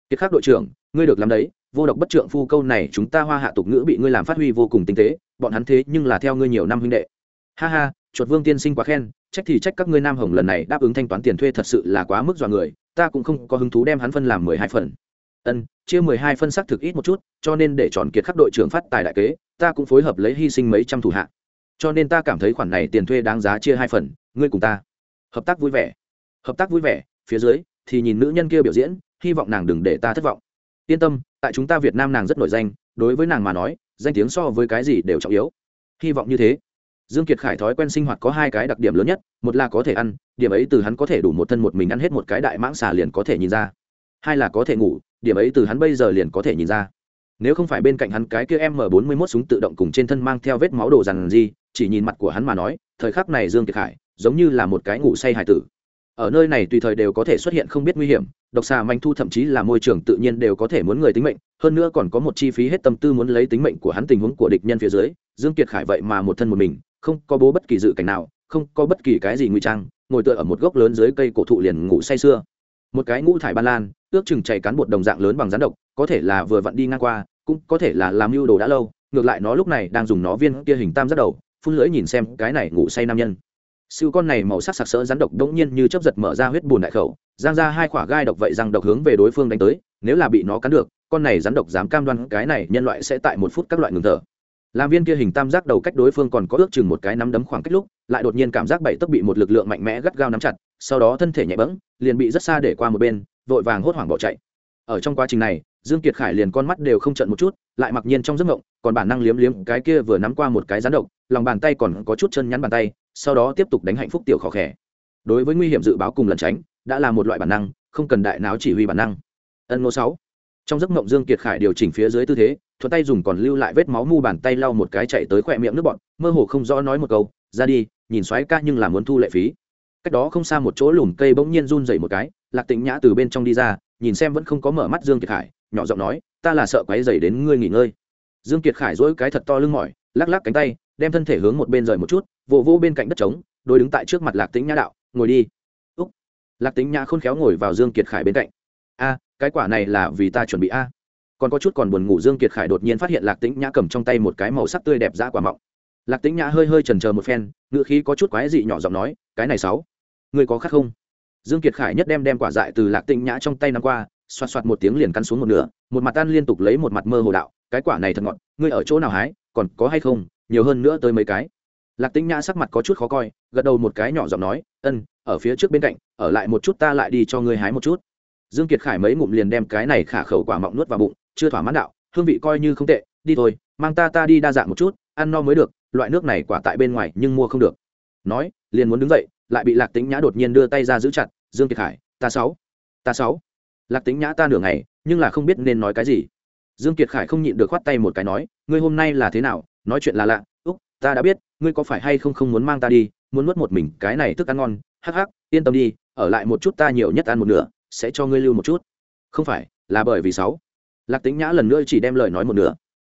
Kiệt khắc đội trưởng, ngươi được làm đấy vô độc bất trượng phu câu này, chúng ta hoa hạ tục ngữ bị ngươi làm phát huy vô cùng tinh tế, bọn hắn thế nhưng là theo ngươi nhiều năm huynh đệ. Ha ha, chuột vương tiên sinh quá khen, trách thì trách các ngươi nam hồng lần này đáp ứng thanh toán tiền thuê thật sự là quá mức dọa người, ta cũng không có hứng thú đem hắn phân làm mười hai phần. Ân, chia mười hai phân xác thực ít một chút, cho nên để tròn kiệt khắc đội trưởng phát tài đại kế, ta cũng phối hợp lấy hy sinh mấy trăm thủ hạ. Cho nên ta cảm thấy khoản này tiền thuê đáng giá chia hai phần, ngươi cùng ta. Hợp tác vui vẻ. Hợp tác vui vẻ, phía dưới thì nhìn nữ nhân kia biểu diễn, hy vọng nàng đừng để ta thất vọng. Yên tâm tại chúng ta việt nam nàng rất nổi danh, đối với nàng mà nói, danh tiếng so với cái gì đều trọng yếu. Hy vọng như thế. Dương kiệt khải thói quen sinh hoạt có hai cái đặc điểm lớn nhất, một là có thể ăn, điểm ấy từ hắn có thể đủ một thân một mình ăn hết một cái đại mãng xà liền có thể nhìn ra. Hai là có thể ngủ, điểm ấy từ hắn bây giờ liền có thể nhìn ra. Nếu không phải bên cạnh hắn cái kia m 41 súng tự động cùng trên thân mang theo vết máu đồ dằn gì, chỉ nhìn mặt của hắn mà nói, thời khắc này dương kiệt khải giống như là một cái ngủ say hải tử. Ở nơi này tùy thời đều có thể xuất hiện không biết nguy hiểm độc xà manh thu thậm chí là môi trường tự nhiên đều có thể muốn người tính mệnh, hơn nữa còn có một chi phí hết tâm tư muốn lấy tính mệnh của hắn tình huống của địch nhân phía dưới, dương kiệt khải vậy mà một thân một mình, không có bố bất kỳ dự cảnh nào, không có bất kỳ cái gì nguy trang, ngồi tựa ở một gốc lớn dưới cây cổ thụ liền ngủ say sưa. Một cái ngũ thải ban lan, ước chừng chảy cán bột đồng dạng lớn bằng rắn độc, có thể là vừa vặn đi ngang qua, cũng có thể là làm mưu đồ đã lâu, ngược lại nó lúc này đang dùng nó viên kia hình tam rất đầu, phun lưỡi nhìn xem cái này ngủ say nam nhân siêu con này màu sắc sặc sỡ rắn độc đống nhiên như chớp giật mở ra huyết bùn đại khẩu, giang ra hai quả gai độc vậy răng độc hướng về đối phương đánh tới, nếu là bị nó cắn được, con này rắn độc dám cam đoan cái này nhân loại sẽ tại một phút các loại ngừng thở. Làm viên kia hình tam giác đầu cách đối phương còn có ước chừng một cái nắm đấm khoảng cách lúc, lại đột nhiên cảm giác bảy tấc bị một lực lượng mạnh mẽ gắt gao nắm chặt, sau đó thân thể nhẹ bẫng, liền bị rất xa để qua một bên, vội vàng hốt hoảng bỏ chạy. Ở trong quá trình này, dương kiệt khải liền con mắt đều không trợn một chút, lại mặc nhiên trong giấc mộng, còn bản năng liếm liếm cái kia vừa nắm qua một cái rắn độc lòng bàn tay còn có chút chân nhắn bàn tay, sau đó tiếp tục đánh hạnh phúc tiểu khó khẽ đối với nguy hiểm dự báo cùng lẩn tránh, đã là một loại bản năng, không cần đại não chỉ huy bản năng. Ân ngô sáu. Trong giấc mộng dương kiệt khải điều chỉnh phía dưới tư thế thuật tay dùng còn lưu lại vết máu mu bàn tay lau một cái chạy tới khỏe miệng nước bọn mơ hồ không rõ nói một câu, ra đi, nhìn xoáy ca nhưng là muốn thu lệ phí. Cách đó không xa một chỗ lùm cây bỗng nhiên run dậy một cái, lạc tĩnh nhã từ bên trong đi ra, nhìn xem vẫn không có mở mắt dương kiệt khải, nhỏ giọng nói, ta là sợ quấy dày đến ngươi nghỉ ngơi. Dương kiệt khải dỗi cái thật to lưng mỏi lắc lắc cánh tay, đem thân thể hướng một bên rời một chút, vỗ vỗ bên cạnh đất trống đôi đứng tại trước mặt lạc tĩnh nhã đạo, ngồi đi. Úc. Lạc tĩnh nhã khôn khéo ngồi vào dương kiệt khải bên cạnh. A, cái quả này là vì ta chuẩn bị a. Còn có chút còn buồn ngủ, dương kiệt khải đột nhiên phát hiện lạc tĩnh nhã cầm trong tay một cái màu sắc tươi đẹp dã quả mọng. Lạc tĩnh nhã hơi hơi chần chờ một phen ngựa khí có chút quái dị nhỏ giọng nói, cái này sáu người có khác không? Dương kiệt khải nhất đem đem quả dại từ lạc tĩnh nhã trong tay năm qua, xoạt xoạt một tiếng liền cắn xuống một nửa, một mặt tan liên tục lấy một mặt mơ hồ đạo cái quả này thật ngọt, ngươi ở chỗ nào hái, còn có hay không, nhiều hơn nữa tới mấy cái. Lạc tĩnh nhã sắc mặt có chút khó coi, gật đầu một cái nhỏ giọng nói, ân, ở phía trước bên cạnh, ở lại một chút ta lại đi cho ngươi hái một chút. Dương kiệt khải mấy ngụm liền đem cái này khả khẩu quả mọng nuốt vào bụng, chưa thỏa mãn đạo, hương vị coi như không tệ, đi thôi, mang ta ta đi đa dạng một chút, ăn no mới được, loại nước này quả tại bên ngoài nhưng mua không được. Nói, liền muốn đứng dậy, lại bị lạc tĩnh nhã đột nhiên đưa tay ra giữ chặt, dương kiệt khải, ta sáu ta sáu. Lạc tĩnh nhã ta nửa ngày, nhưng là không biết nên nói cái gì dương kiệt khải không nhịn được khoát tay một cái nói, ngươi hôm nay là thế nào? Nói chuyện là lạ. Úc, ta đã biết, ngươi có phải hay không không muốn mang ta đi, muốn nuốt một mình cái này thức ăn ngon. Hắc hắc, yên tâm đi, ở lại một chút ta nhiều nhất ăn một nửa, sẽ cho ngươi lưu một chút. Không phải, là bởi vì sáu. Lạc tĩnh nhã lần nữa chỉ đem lời nói một nửa.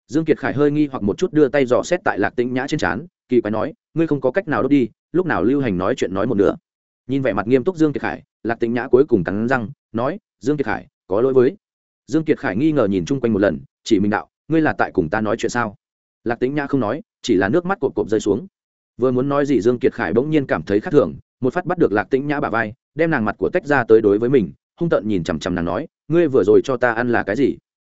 Dương kiệt khải hơi nghi hoặc một chút đưa tay dò xét tại lạc tĩnh nhã trên trán, kỳ quái nói, ngươi không có cách nào đốt đi, lúc nào lưu hành nói chuyện nói một nửa. Nhìn vẻ mặt nghiêm túc dương kiệt khải, lạc tĩnh nhã cuối cùng cắn răng, nói, dương kiệt khải, có lỗi với dương kiệt khải nghi ngờ nhìn chung quanh một lần, chỉ mình đạo, ngươi là tại cùng ta nói chuyện sao? Lạc tĩnh nhã không nói, chỉ là nước mắt cộp cộp rơi xuống. Vừa muốn nói gì dương kiệt khải bỗng nhiên cảm thấy khác thường, một phát bắt được lạc tĩnh nhã bà vai, đem nàng mặt của tách ra tới đối với mình, hung tợn nhìn chằm chằm nàng nói, ngươi vừa rồi cho ta ăn là cái gì?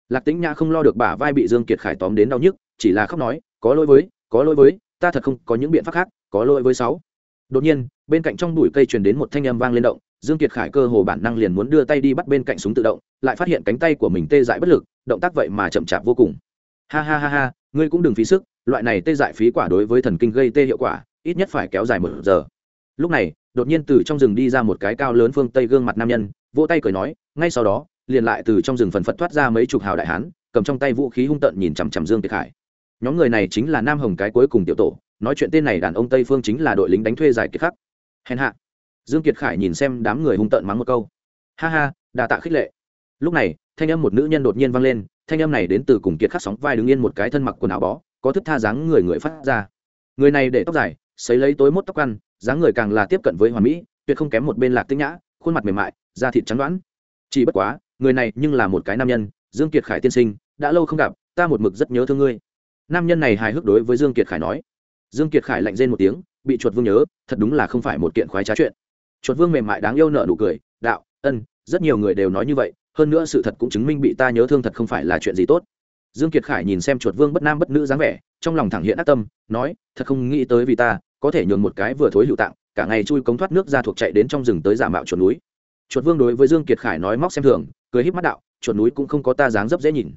Lạc tĩnh nhã không lo được bả vai bị dương kiệt khải tóm đến đau nhức, chỉ là khóc nói, có lỗi với, có lỗi với, ta thật không có những biện pháp khác, có lỗi với sáu. Đột nhiên, bên cạnh trong bụi cây truyền đến một thanh âm vang lên động dương kiệt khải cơ hồ bản năng liền muốn đưa tay đi bắt bên cạnh súng tự động, lại phát hiện cánh tay của mình tê dại bất lực, động tác vậy mà chậm chạp vô cùng. Ha ha ha ha, ngươi cũng đừng phí sức, loại này tê dại phí quả đối với thần kinh gây tê hiệu quả, ít nhất phải kéo dài một giờ. Lúc này, đột nhiên từ trong rừng đi ra một cái cao lớn phương tây gương mặt nam nhân, vỗ tay cười nói, ngay sau đó, liền lại từ trong rừng phần phật thoát ra mấy chục hào đại hán, cầm trong tay vũ khí hung tợn nhìn chằm chằm dương kiệt khải. Nhóm người này chính là nam hồng cái cuối cùng tiểu tổ, nói chuyện tên này đàn ông tây phương chính là đội lính đánh thuê giải kiệt khắc. Hèn hạ dương kiệt khải nhìn xem đám người hung tợn mắng một câu. Ha ha, đà tạ khích lệ. Lúc này, thanh âm một nữ nhân đột nhiên vang lên, thanh âm này đến từ cùng kiệt khắc sóng vai đứng yên một cái thân mặc quần áo bó, có thức tha dáng người người phát ra. Người này để tóc dài xấy lấy tối mốt tóc ăn, dáng người càng là tiếp cận với hoàn mỹ, tuyệt không kém một bên lạc tinh nhã, khuôn mặt mềm mại, da thịt trắng đoán. Chỉ bất quá, người này nhưng là một cái nam nhân, dương kiệt khải tiên sinh, đã lâu không gặp, ta một mực rất nhớ thương ngươi. Nam nhân này hài hước đối với dương kiệt khải nói. Dương kiệt khải lạnh rên một tiếng, bị chuột vương nhớ, thật đúng là không phải một kiện khoái trá chuyện chuột vương mềm mại đáng yêu nợ nụ cười, đạo, ân, rất nhiều người đều nói như vậy, hơn nữa sự thật cũng chứng minh bị ta nhớ thương thật không phải là chuyện gì tốt. Dương kiệt khải nhìn xem chuột vương bất nam bất nữ dáng vẻ, trong lòng thẳng hiện ác tâm, nói, thật không nghĩ tới vì ta, có thể nhường một cái vừa thối hữu tạng, cả ngày chui cống thoát nước ra thuộc chạy đến trong rừng tới giả mạo chuột núi. Chuột vương đối với dương kiệt khải nói móc xem thường, cười híp mắt đạo, chuột núi cũng không có ta dáng dấp dễ nhìn.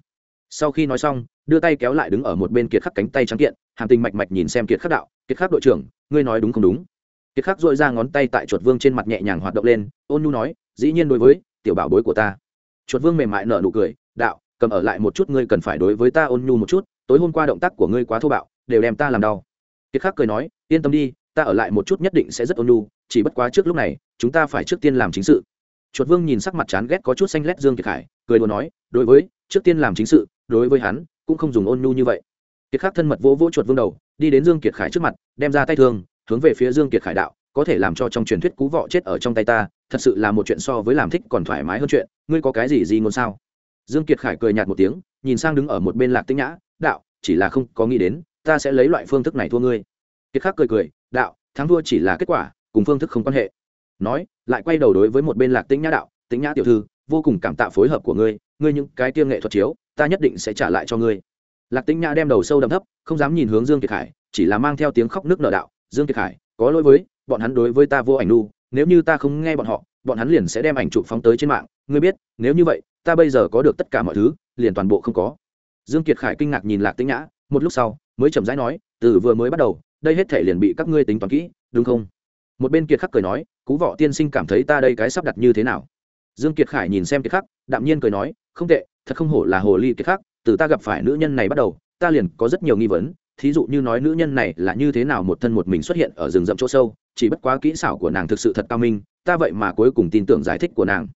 Sau khi nói xong, đưa tay kéo lại đứng ở một bên kiệt khắc cánh tay trắng kiện, hàm tình mạch mạch nhìn xem kiệt khắc đạo, kiệt khắc đội trưởng, ngươi nói đúng không đúng? Kiệt khắc dội ra ngón tay tại chuột vương trên mặt nhẹ nhàng hoạt động lên, ôn nhu nói, dĩ nhiên đối với, tiểu bảo bối của ta. Chuột vương mềm mại nở nụ cười, đạo, cầm ở lại một chút, ngươi cần phải đối với ta ôn nhu một chút, tối hôm qua động tác của ngươi quá thô bạo, đều đem ta làm đau. Kiệt khắc cười nói, yên tâm đi, ta ở lại một chút nhất định sẽ rất ôn nhu, chỉ bất quá trước lúc này, chúng ta phải trước tiên làm chính sự. Chuột vương nhìn sắc mặt chán ghét có chút xanh lét dương kiệt khải, cười đùa nói, đối với, trước tiên làm chính sự, đối với hắn, cũng không dùng ôn nhu như vậy. Kiệt khắc thân mật vỗ vỗ chuột vương đầu, đi đến dương kiệt khải trước mặt, đem ra tay thương hướng về phía dương kiệt khải đạo, có thể làm cho trong truyền thuyết cú vọ chết ở trong tay ta, thật sự là một chuyện so với làm thích còn thoải mái hơn chuyện, ngươi có cái gì gì ngôn sao? Dương kiệt khải cười nhạt một tiếng, nhìn sang đứng ở một bên lạc tĩnh nhã, đạo, chỉ là không có nghĩ đến, ta sẽ lấy loại phương thức này thua ngươi. Kiệt khắc cười cười, đạo, thắng thua chỉ là kết quả, cùng phương thức không quan hệ. Nói, lại quay đầu đối với một bên lạc tĩnh nhã đạo, tĩnh nhã tiểu thư, vô cùng cảm tạ phối hợp của ngươi ngươi những cái tiêm nghệ thuật chiếu, ta nhất định sẽ trả lại cho ngươi. Lạc tĩnh nhã đem đầu sâu đậm thấp, không dám nhìn hướng dương kiệt khải, chỉ là mang theo tiếng khóc nước nở đạo dương kiệt khải, có lỗi với, bọn hắn đối với ta vô ảnh nu, nếu như ta không nghe bọn họ, bọn hắn liền sẽ đem ảnh chụp phóng tới trên mạng. Ngươi biết, nếu như vậy, ta bây giờ có được tất cả mọi thứ, liền toàn bộ không có. Dương kiệt khải kinh ngạc nhìn lạc tĩnh nhã, một lúc sau, mới chậm rãi nói, từ vừa mới bắt đầu, đây hết thể liền bị các ngươi tính toán kỹ, đúng không? Một bên kiệt khắc cười nói, cú võ tiên sinh cảm thấy ta đây cái sắp đặt như thế nào? Dương kiệt khải nhìn xem kiệt khắc, đạm nhiên cười nói, không tệ, thật không hổ là hồ ly kiệt khắc từ ta gặp phải nữ nhân này bắt đầu, ta liền có rất nhiều nghi vấn, thí dụ như nói nữ nhân này là như thế nào một thân một mình xuất hiện ở rừng rậm chỗ sâu, chỉ bất quá kỹ xảo của nàng thực sự thật cao minh, ta vậy mà cuối cùng tin tưởng giải thích của nàng.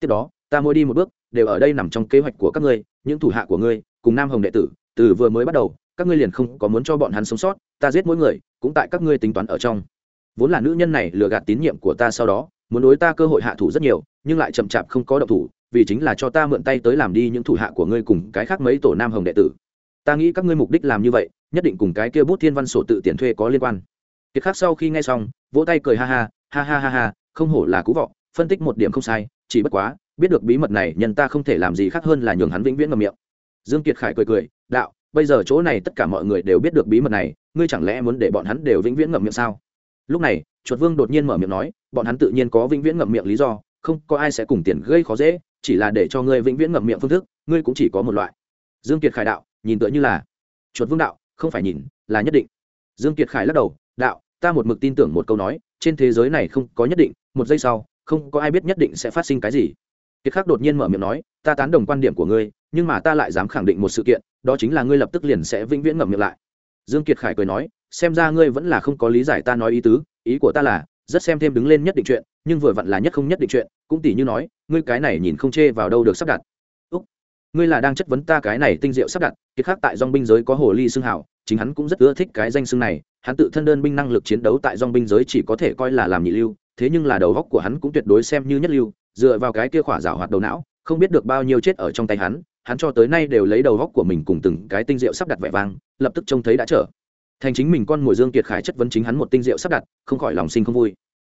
Tiếp đó, ta mỗi đi một bước, đều ở đây nằm trong kế hoạch của các ngươi, những thủ hạ của ngươi, cùng nam hồng đệ tử, từ vừa mới bắt đầu, các ngươi liền không có muốn cho bọn hắn sống sót, ta giết mỗi người, cũng tại các ngươi tính toán ở trong. Vốn là nữ nhân này lừa gạt tín nhiệm của ta sau đó, muốn đối ta cơ hội hạ thủ rất nhiều, nhưng lại chậm chạp không có động thủ vì chính là cho ta mượn tay tới làm đi những thủ hạ của ngươi cùng cái khác mấy tổ nam hồng đệ tử. Ta nghĩ các ngươi mục đích làm như vậy, nhất định cùng cái kia bút thiên văn sổ tự tiền thuê có liên quan. Kiệt khác sau khi nghe xong, vỗ tay cười ha ha ha ha ha ha, không hổ là cú vọ, phân tích một điểm không sai, chỉ bất quá, biết được bí mật này, nhân ta không thể làm gì khác hơn là nhường hắn vĩnh viễn ngầm miệng. Dương kiệt khải cười cười, đạo, bây giờ chỗ này tất cả mọi người đều biết được bí mật này, ngươi chẳng lẽ muốn để bọn hắn đều vĩnh viễn ngậm miệng sao? Lúc này, chuột vương đột nhiên mở miệng nói, bọn hắn tự nhiên có vĩnh viễn ngậm miệng lý do không có ai sẽ cùng tiền gây khó dễ, chỉ là để cho ngươi vĩnh viễn ngậm miệng phương thức, ngươi cũng chỉ có một loại. Dương kiệt khải đạo, nhìn tựa như là chuột vương đạo, không phải nhìn, là nhất định. Dương kiệt khải lắc đầu, đạo, ta một mực tin tưởng một câu nói, trên thế giới này không có nhất định, một giây sau, không có ai biết nhất định sẽ phát sinh cái gì. Kiệt khắc đột nhiên mở miệng nói, ta tán đồng quan điểm của ngươi, nhưng mà ta lại dám khẳng định một sự kiện, đó chính là ngươi lập tức liền sẽ vĩnh viễn ngậm miệng lại. Dương kiệt khải cười nói, xem ra ngươi vẫn là không có lý giải ta nói ý tứ, ý của ta là rất xem thêm đứng lên nhất định chuyện, nhưng vừa vặn là nhất không nhất định chuyện, cũng tỷ như nói, ngươi cái này nhìn không chê vào đâu được sắp đặt. Úc, ngươi là đang chất vấn ta cái này tinh diệu sắp đặt, kiệt khác tại dong binh giới có hồ ly xương hảo chính hắn cũng rất ưa thích cái danh xương này, hắn tự thân đơn binh năng lực chiến đấu tại dong binh giới chỉ có thể coi là làm nhị lưu, thế nhưng là đầu góc của hắn cũng tuyệt đối xem như nhất lưu, dựa vào cái kia khỏa rào hoạt đầu não, không biết được bao nhiêu chết ở trong tay hắn hắn cho tới nay đều lấy đầu góc của mình cùng từng cái tinh diệu sắp đặt vẻ vang, lập tức trông thấy đã trở thành chính mình con mồi dương kiệt khải chất vấn chính hắn một tinh diệu sắp đặt, không khỏi lòng sinh không vui.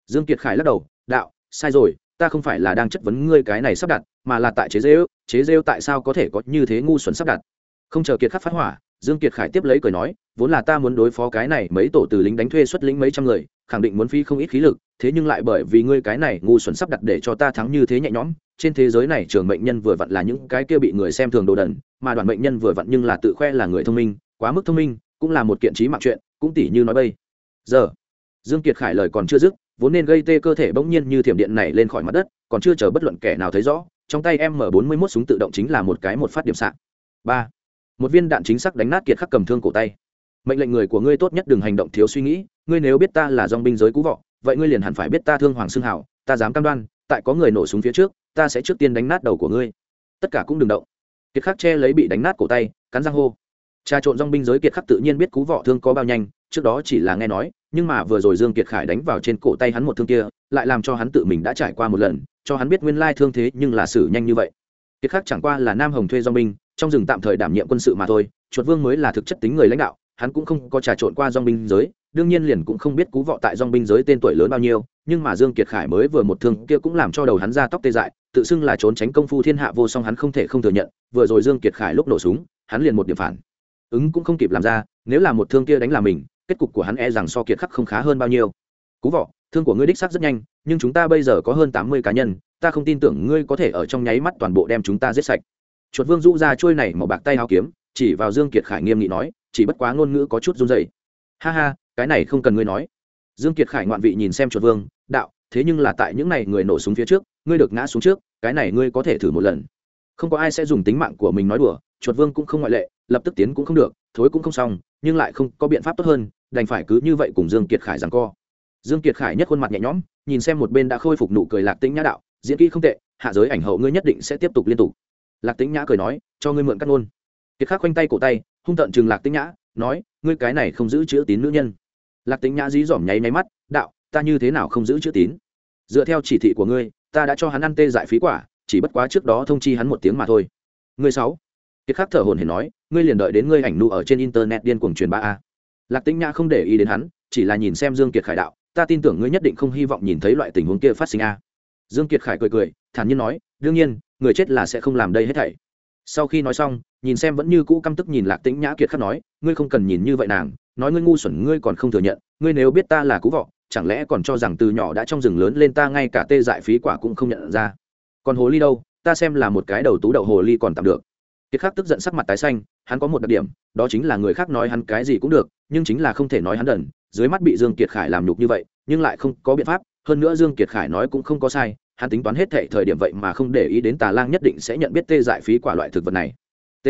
Dương kiệt khải lắc đầu, đạo, sai rồi, ta không phải là đang chất vấn ngươi cái này sắp đặt, mà là tại chế rêu chế rêu tại sao có thể có như thế ngu xuẩn sắp đặt? Không chờ kiệt khắc phát hỏa, dương kiệt khải tiếp lấy cười nói, vốn là ta muốn đối phó cái này mấy tổ từ lính đánh thuê xuất lính mấy trăm người, khẳng định muốn phi không ít khí lực, thế nhưng lại bởi vì ngươi cái này ngu xuẩn sắp đặt để cho ta thắng như thế nhẹ nhõm, trên thế giới này trường mệnh nhân vừa vặn là những cái kia bị người xem thường đồ đần, mà đoàn mệnh nhân vừa vặn nhưng là tự khoe là người thông minh, quá mức thông minh cũng là một kiện trí mạng chuyện, cũng tỷ như nói bây. Giờ, dương kiệt khải lời còn chưa dứt, vốn nên gây tê cơ thể bỗng nhiên như thiểm điện này lên khỏi mặt đất, còn chưa chờ bất luận kẻ nào thấy rõ, trong tay m 41 súng tự động chính là một cái một phát điểm sạc. Ba, một viên đạn chính xác đánh nát kiệt khắc cầm thương cổ tay. Mệnh lệnh người của ngươi tốt nhất đừng hành động thiếu suy nghĩ, ngươi nếu biết ta là dòng binh giới cũ vọ, vậy ngươi liền hẳn phải biết ta thương hoàng xương hảo ta dám cam đoan, tại có người nổ súng phía trước, ta sẽ trước tiên đánh nát đầu của ngươi. Tất cả cũng đừng động. Kiệt khắc che lấy bị đánh nát cổ tay, cắn răng hô trà trộn dòng binh giới kiệt khắc tự nhiên biết cú vọ thương có bao nhanh, trước đó chỉ là nghe nói, nhưng mà vừa rồi dương kiệt khải đánh vào trên cổ tay hắn một thương kia, lại làm cho hắn tự mình đã trải qua một lần, cho hắn biết nguyên lai thương thế nhưng là xử nhanh như vậy. Kiệt khắc chẳng qua là nam hồng thuê dòng binh, trong rừng tạm thời đảm nhiệm quân sự mà thôi, chuột vương mới là thực chất tính người lãnh đạo, hắn cũng không có trà trộn qua dòng binh giới, đương nhiên liền cũng không biết cú vọ tại dòng binh giới tên tuổi lớn bao nhiêu, nhưng mà dương kiệt khải mới vừa một thương kia cũng làm cho đầu hắn ra tóc tê dại, tự xưng là trốn tránh công phu thiên hạ vô song hắn không thể không thừa nhận, vừa rồi dương kiệt khải lúc nổ súng, hắn liền một điểm phản ứng cũng không kịp làm ra, nếu là một thương kia đánh là mình, kết cục của hắn e rằng so kiệt khắc không khá hơn bao nhiêu. Cú vọ, thương của ngươi đích xác rất nhanh, nhưng chúng ta bây giờ có hơn tám mươi cá nhân, ta không tin tưởng ngươi có thể ở trong nháy mắt toàn bộ đem chúng ta giết sạch. Chuột vương rũ ra trôi này màu bạc tay hao kiếm, chỉ vào dương kiệt khải nghiêm nghị nói, chỉ bất quá ngôn ngữ có chút run rẩy. Ha ha, cái này không cần ngươi nói. Dương kiệt khải ngoạn vị nhìn xem chuột vương, đạo, thế nhưng là tại những này người nổ súng phía trước, ngươi được ngã xuống trước, cái này ngươi có thể thử một lần. Không có ai sẽ dùng tính mạng của mình nói đùa chuột vương cũng không ngoại lệ, lập tức tiến cũng không được, thối cũng không xong, nhưng lại không có biện pháp tốt hơn, đành phải cứ như vậy cùng dương kiệt khải rằng co. Dương kiệt khải nhất khuôn mặt nhẹ nhõm, nhìn xem một bên đã khôi phục nụ cười lạc tĩnh nhã đạo, diễn kỹ không tệ, hạ giới ảnh hậu ngươi nhất định sẽ tiếp tục liên tục. Lạc tĩnh nhã cười nói, cho ngươi mượn cắt ngôn. Kiệt khắc khoanh tay cổ tay, hung tợn chừng lạc tĩnh nhã, nói, ngươi cái này không giữ chữ tín nữ nhân. Lạc tĩnh nhã dí dỏm nháy máy mắt, đạo, ta như thế nào không giữ chữ tín? Dựa theo chỉ thị của ngươi, ta đã cho hắn ăn tê dại phí quả, chỉ bất quá trước đó thông chi hắn một tiếng mà thôi. Ngươi sáu kiệt khắc thở hồn hển nói, ngươi liền đợi đến ngươi ảnh nụ ở trên internet điên cuồng truyền ba a. Lạc tĩnh nhã không để ý đến hắn, chỉ là nhìn xem dương kiệt khải đạo, ta tin tưởng ngươi nhất định không hy vọng nhìn thấy loại tình huống kia phát sinh a. Dương kiệt khải cười cười, thản nhiên nói, đương nhiên, người chết là sẽ không làm đây hết thảy. Sau khi nói xong, nhìn xem vẫn như cũ căm tức nhìn lạc tĩnh nhã, kiệt khắc nói, ngươi không cần nhìn như vậy nàng, nói ngươi ngu xuẩn, ngươi còn không thừa nhận, ngươi nếu biết ta là cú vọ chẳng lẽ còn cho rằng từ nhỏ đã trong rừng lớn lên ta ngay cả tê dại phí quả cũng không nhận ra? Còn hồ ly đâu? Ta xem là một cái đầu tú đậu hồ ly còn tạm được kiệt khắc tức giận sắc mặt tái xanh, hắn có một đặc điểm, đó chính là người khác nói hắn cái gì cũng được, nhưng chính là không thể nói hắn đần, dưới mắt bị dương kiệt khải làm nhục như vậy, nhưng lại không có biện pháp, hơn nữa dương kiệt khải nói cũng không có sai, hắn tính toán hết thệ thời điểm vậy mà không để ý đến tà lang nhất định sẽ nhận biết tê dại phí quả loại thực vật này. T.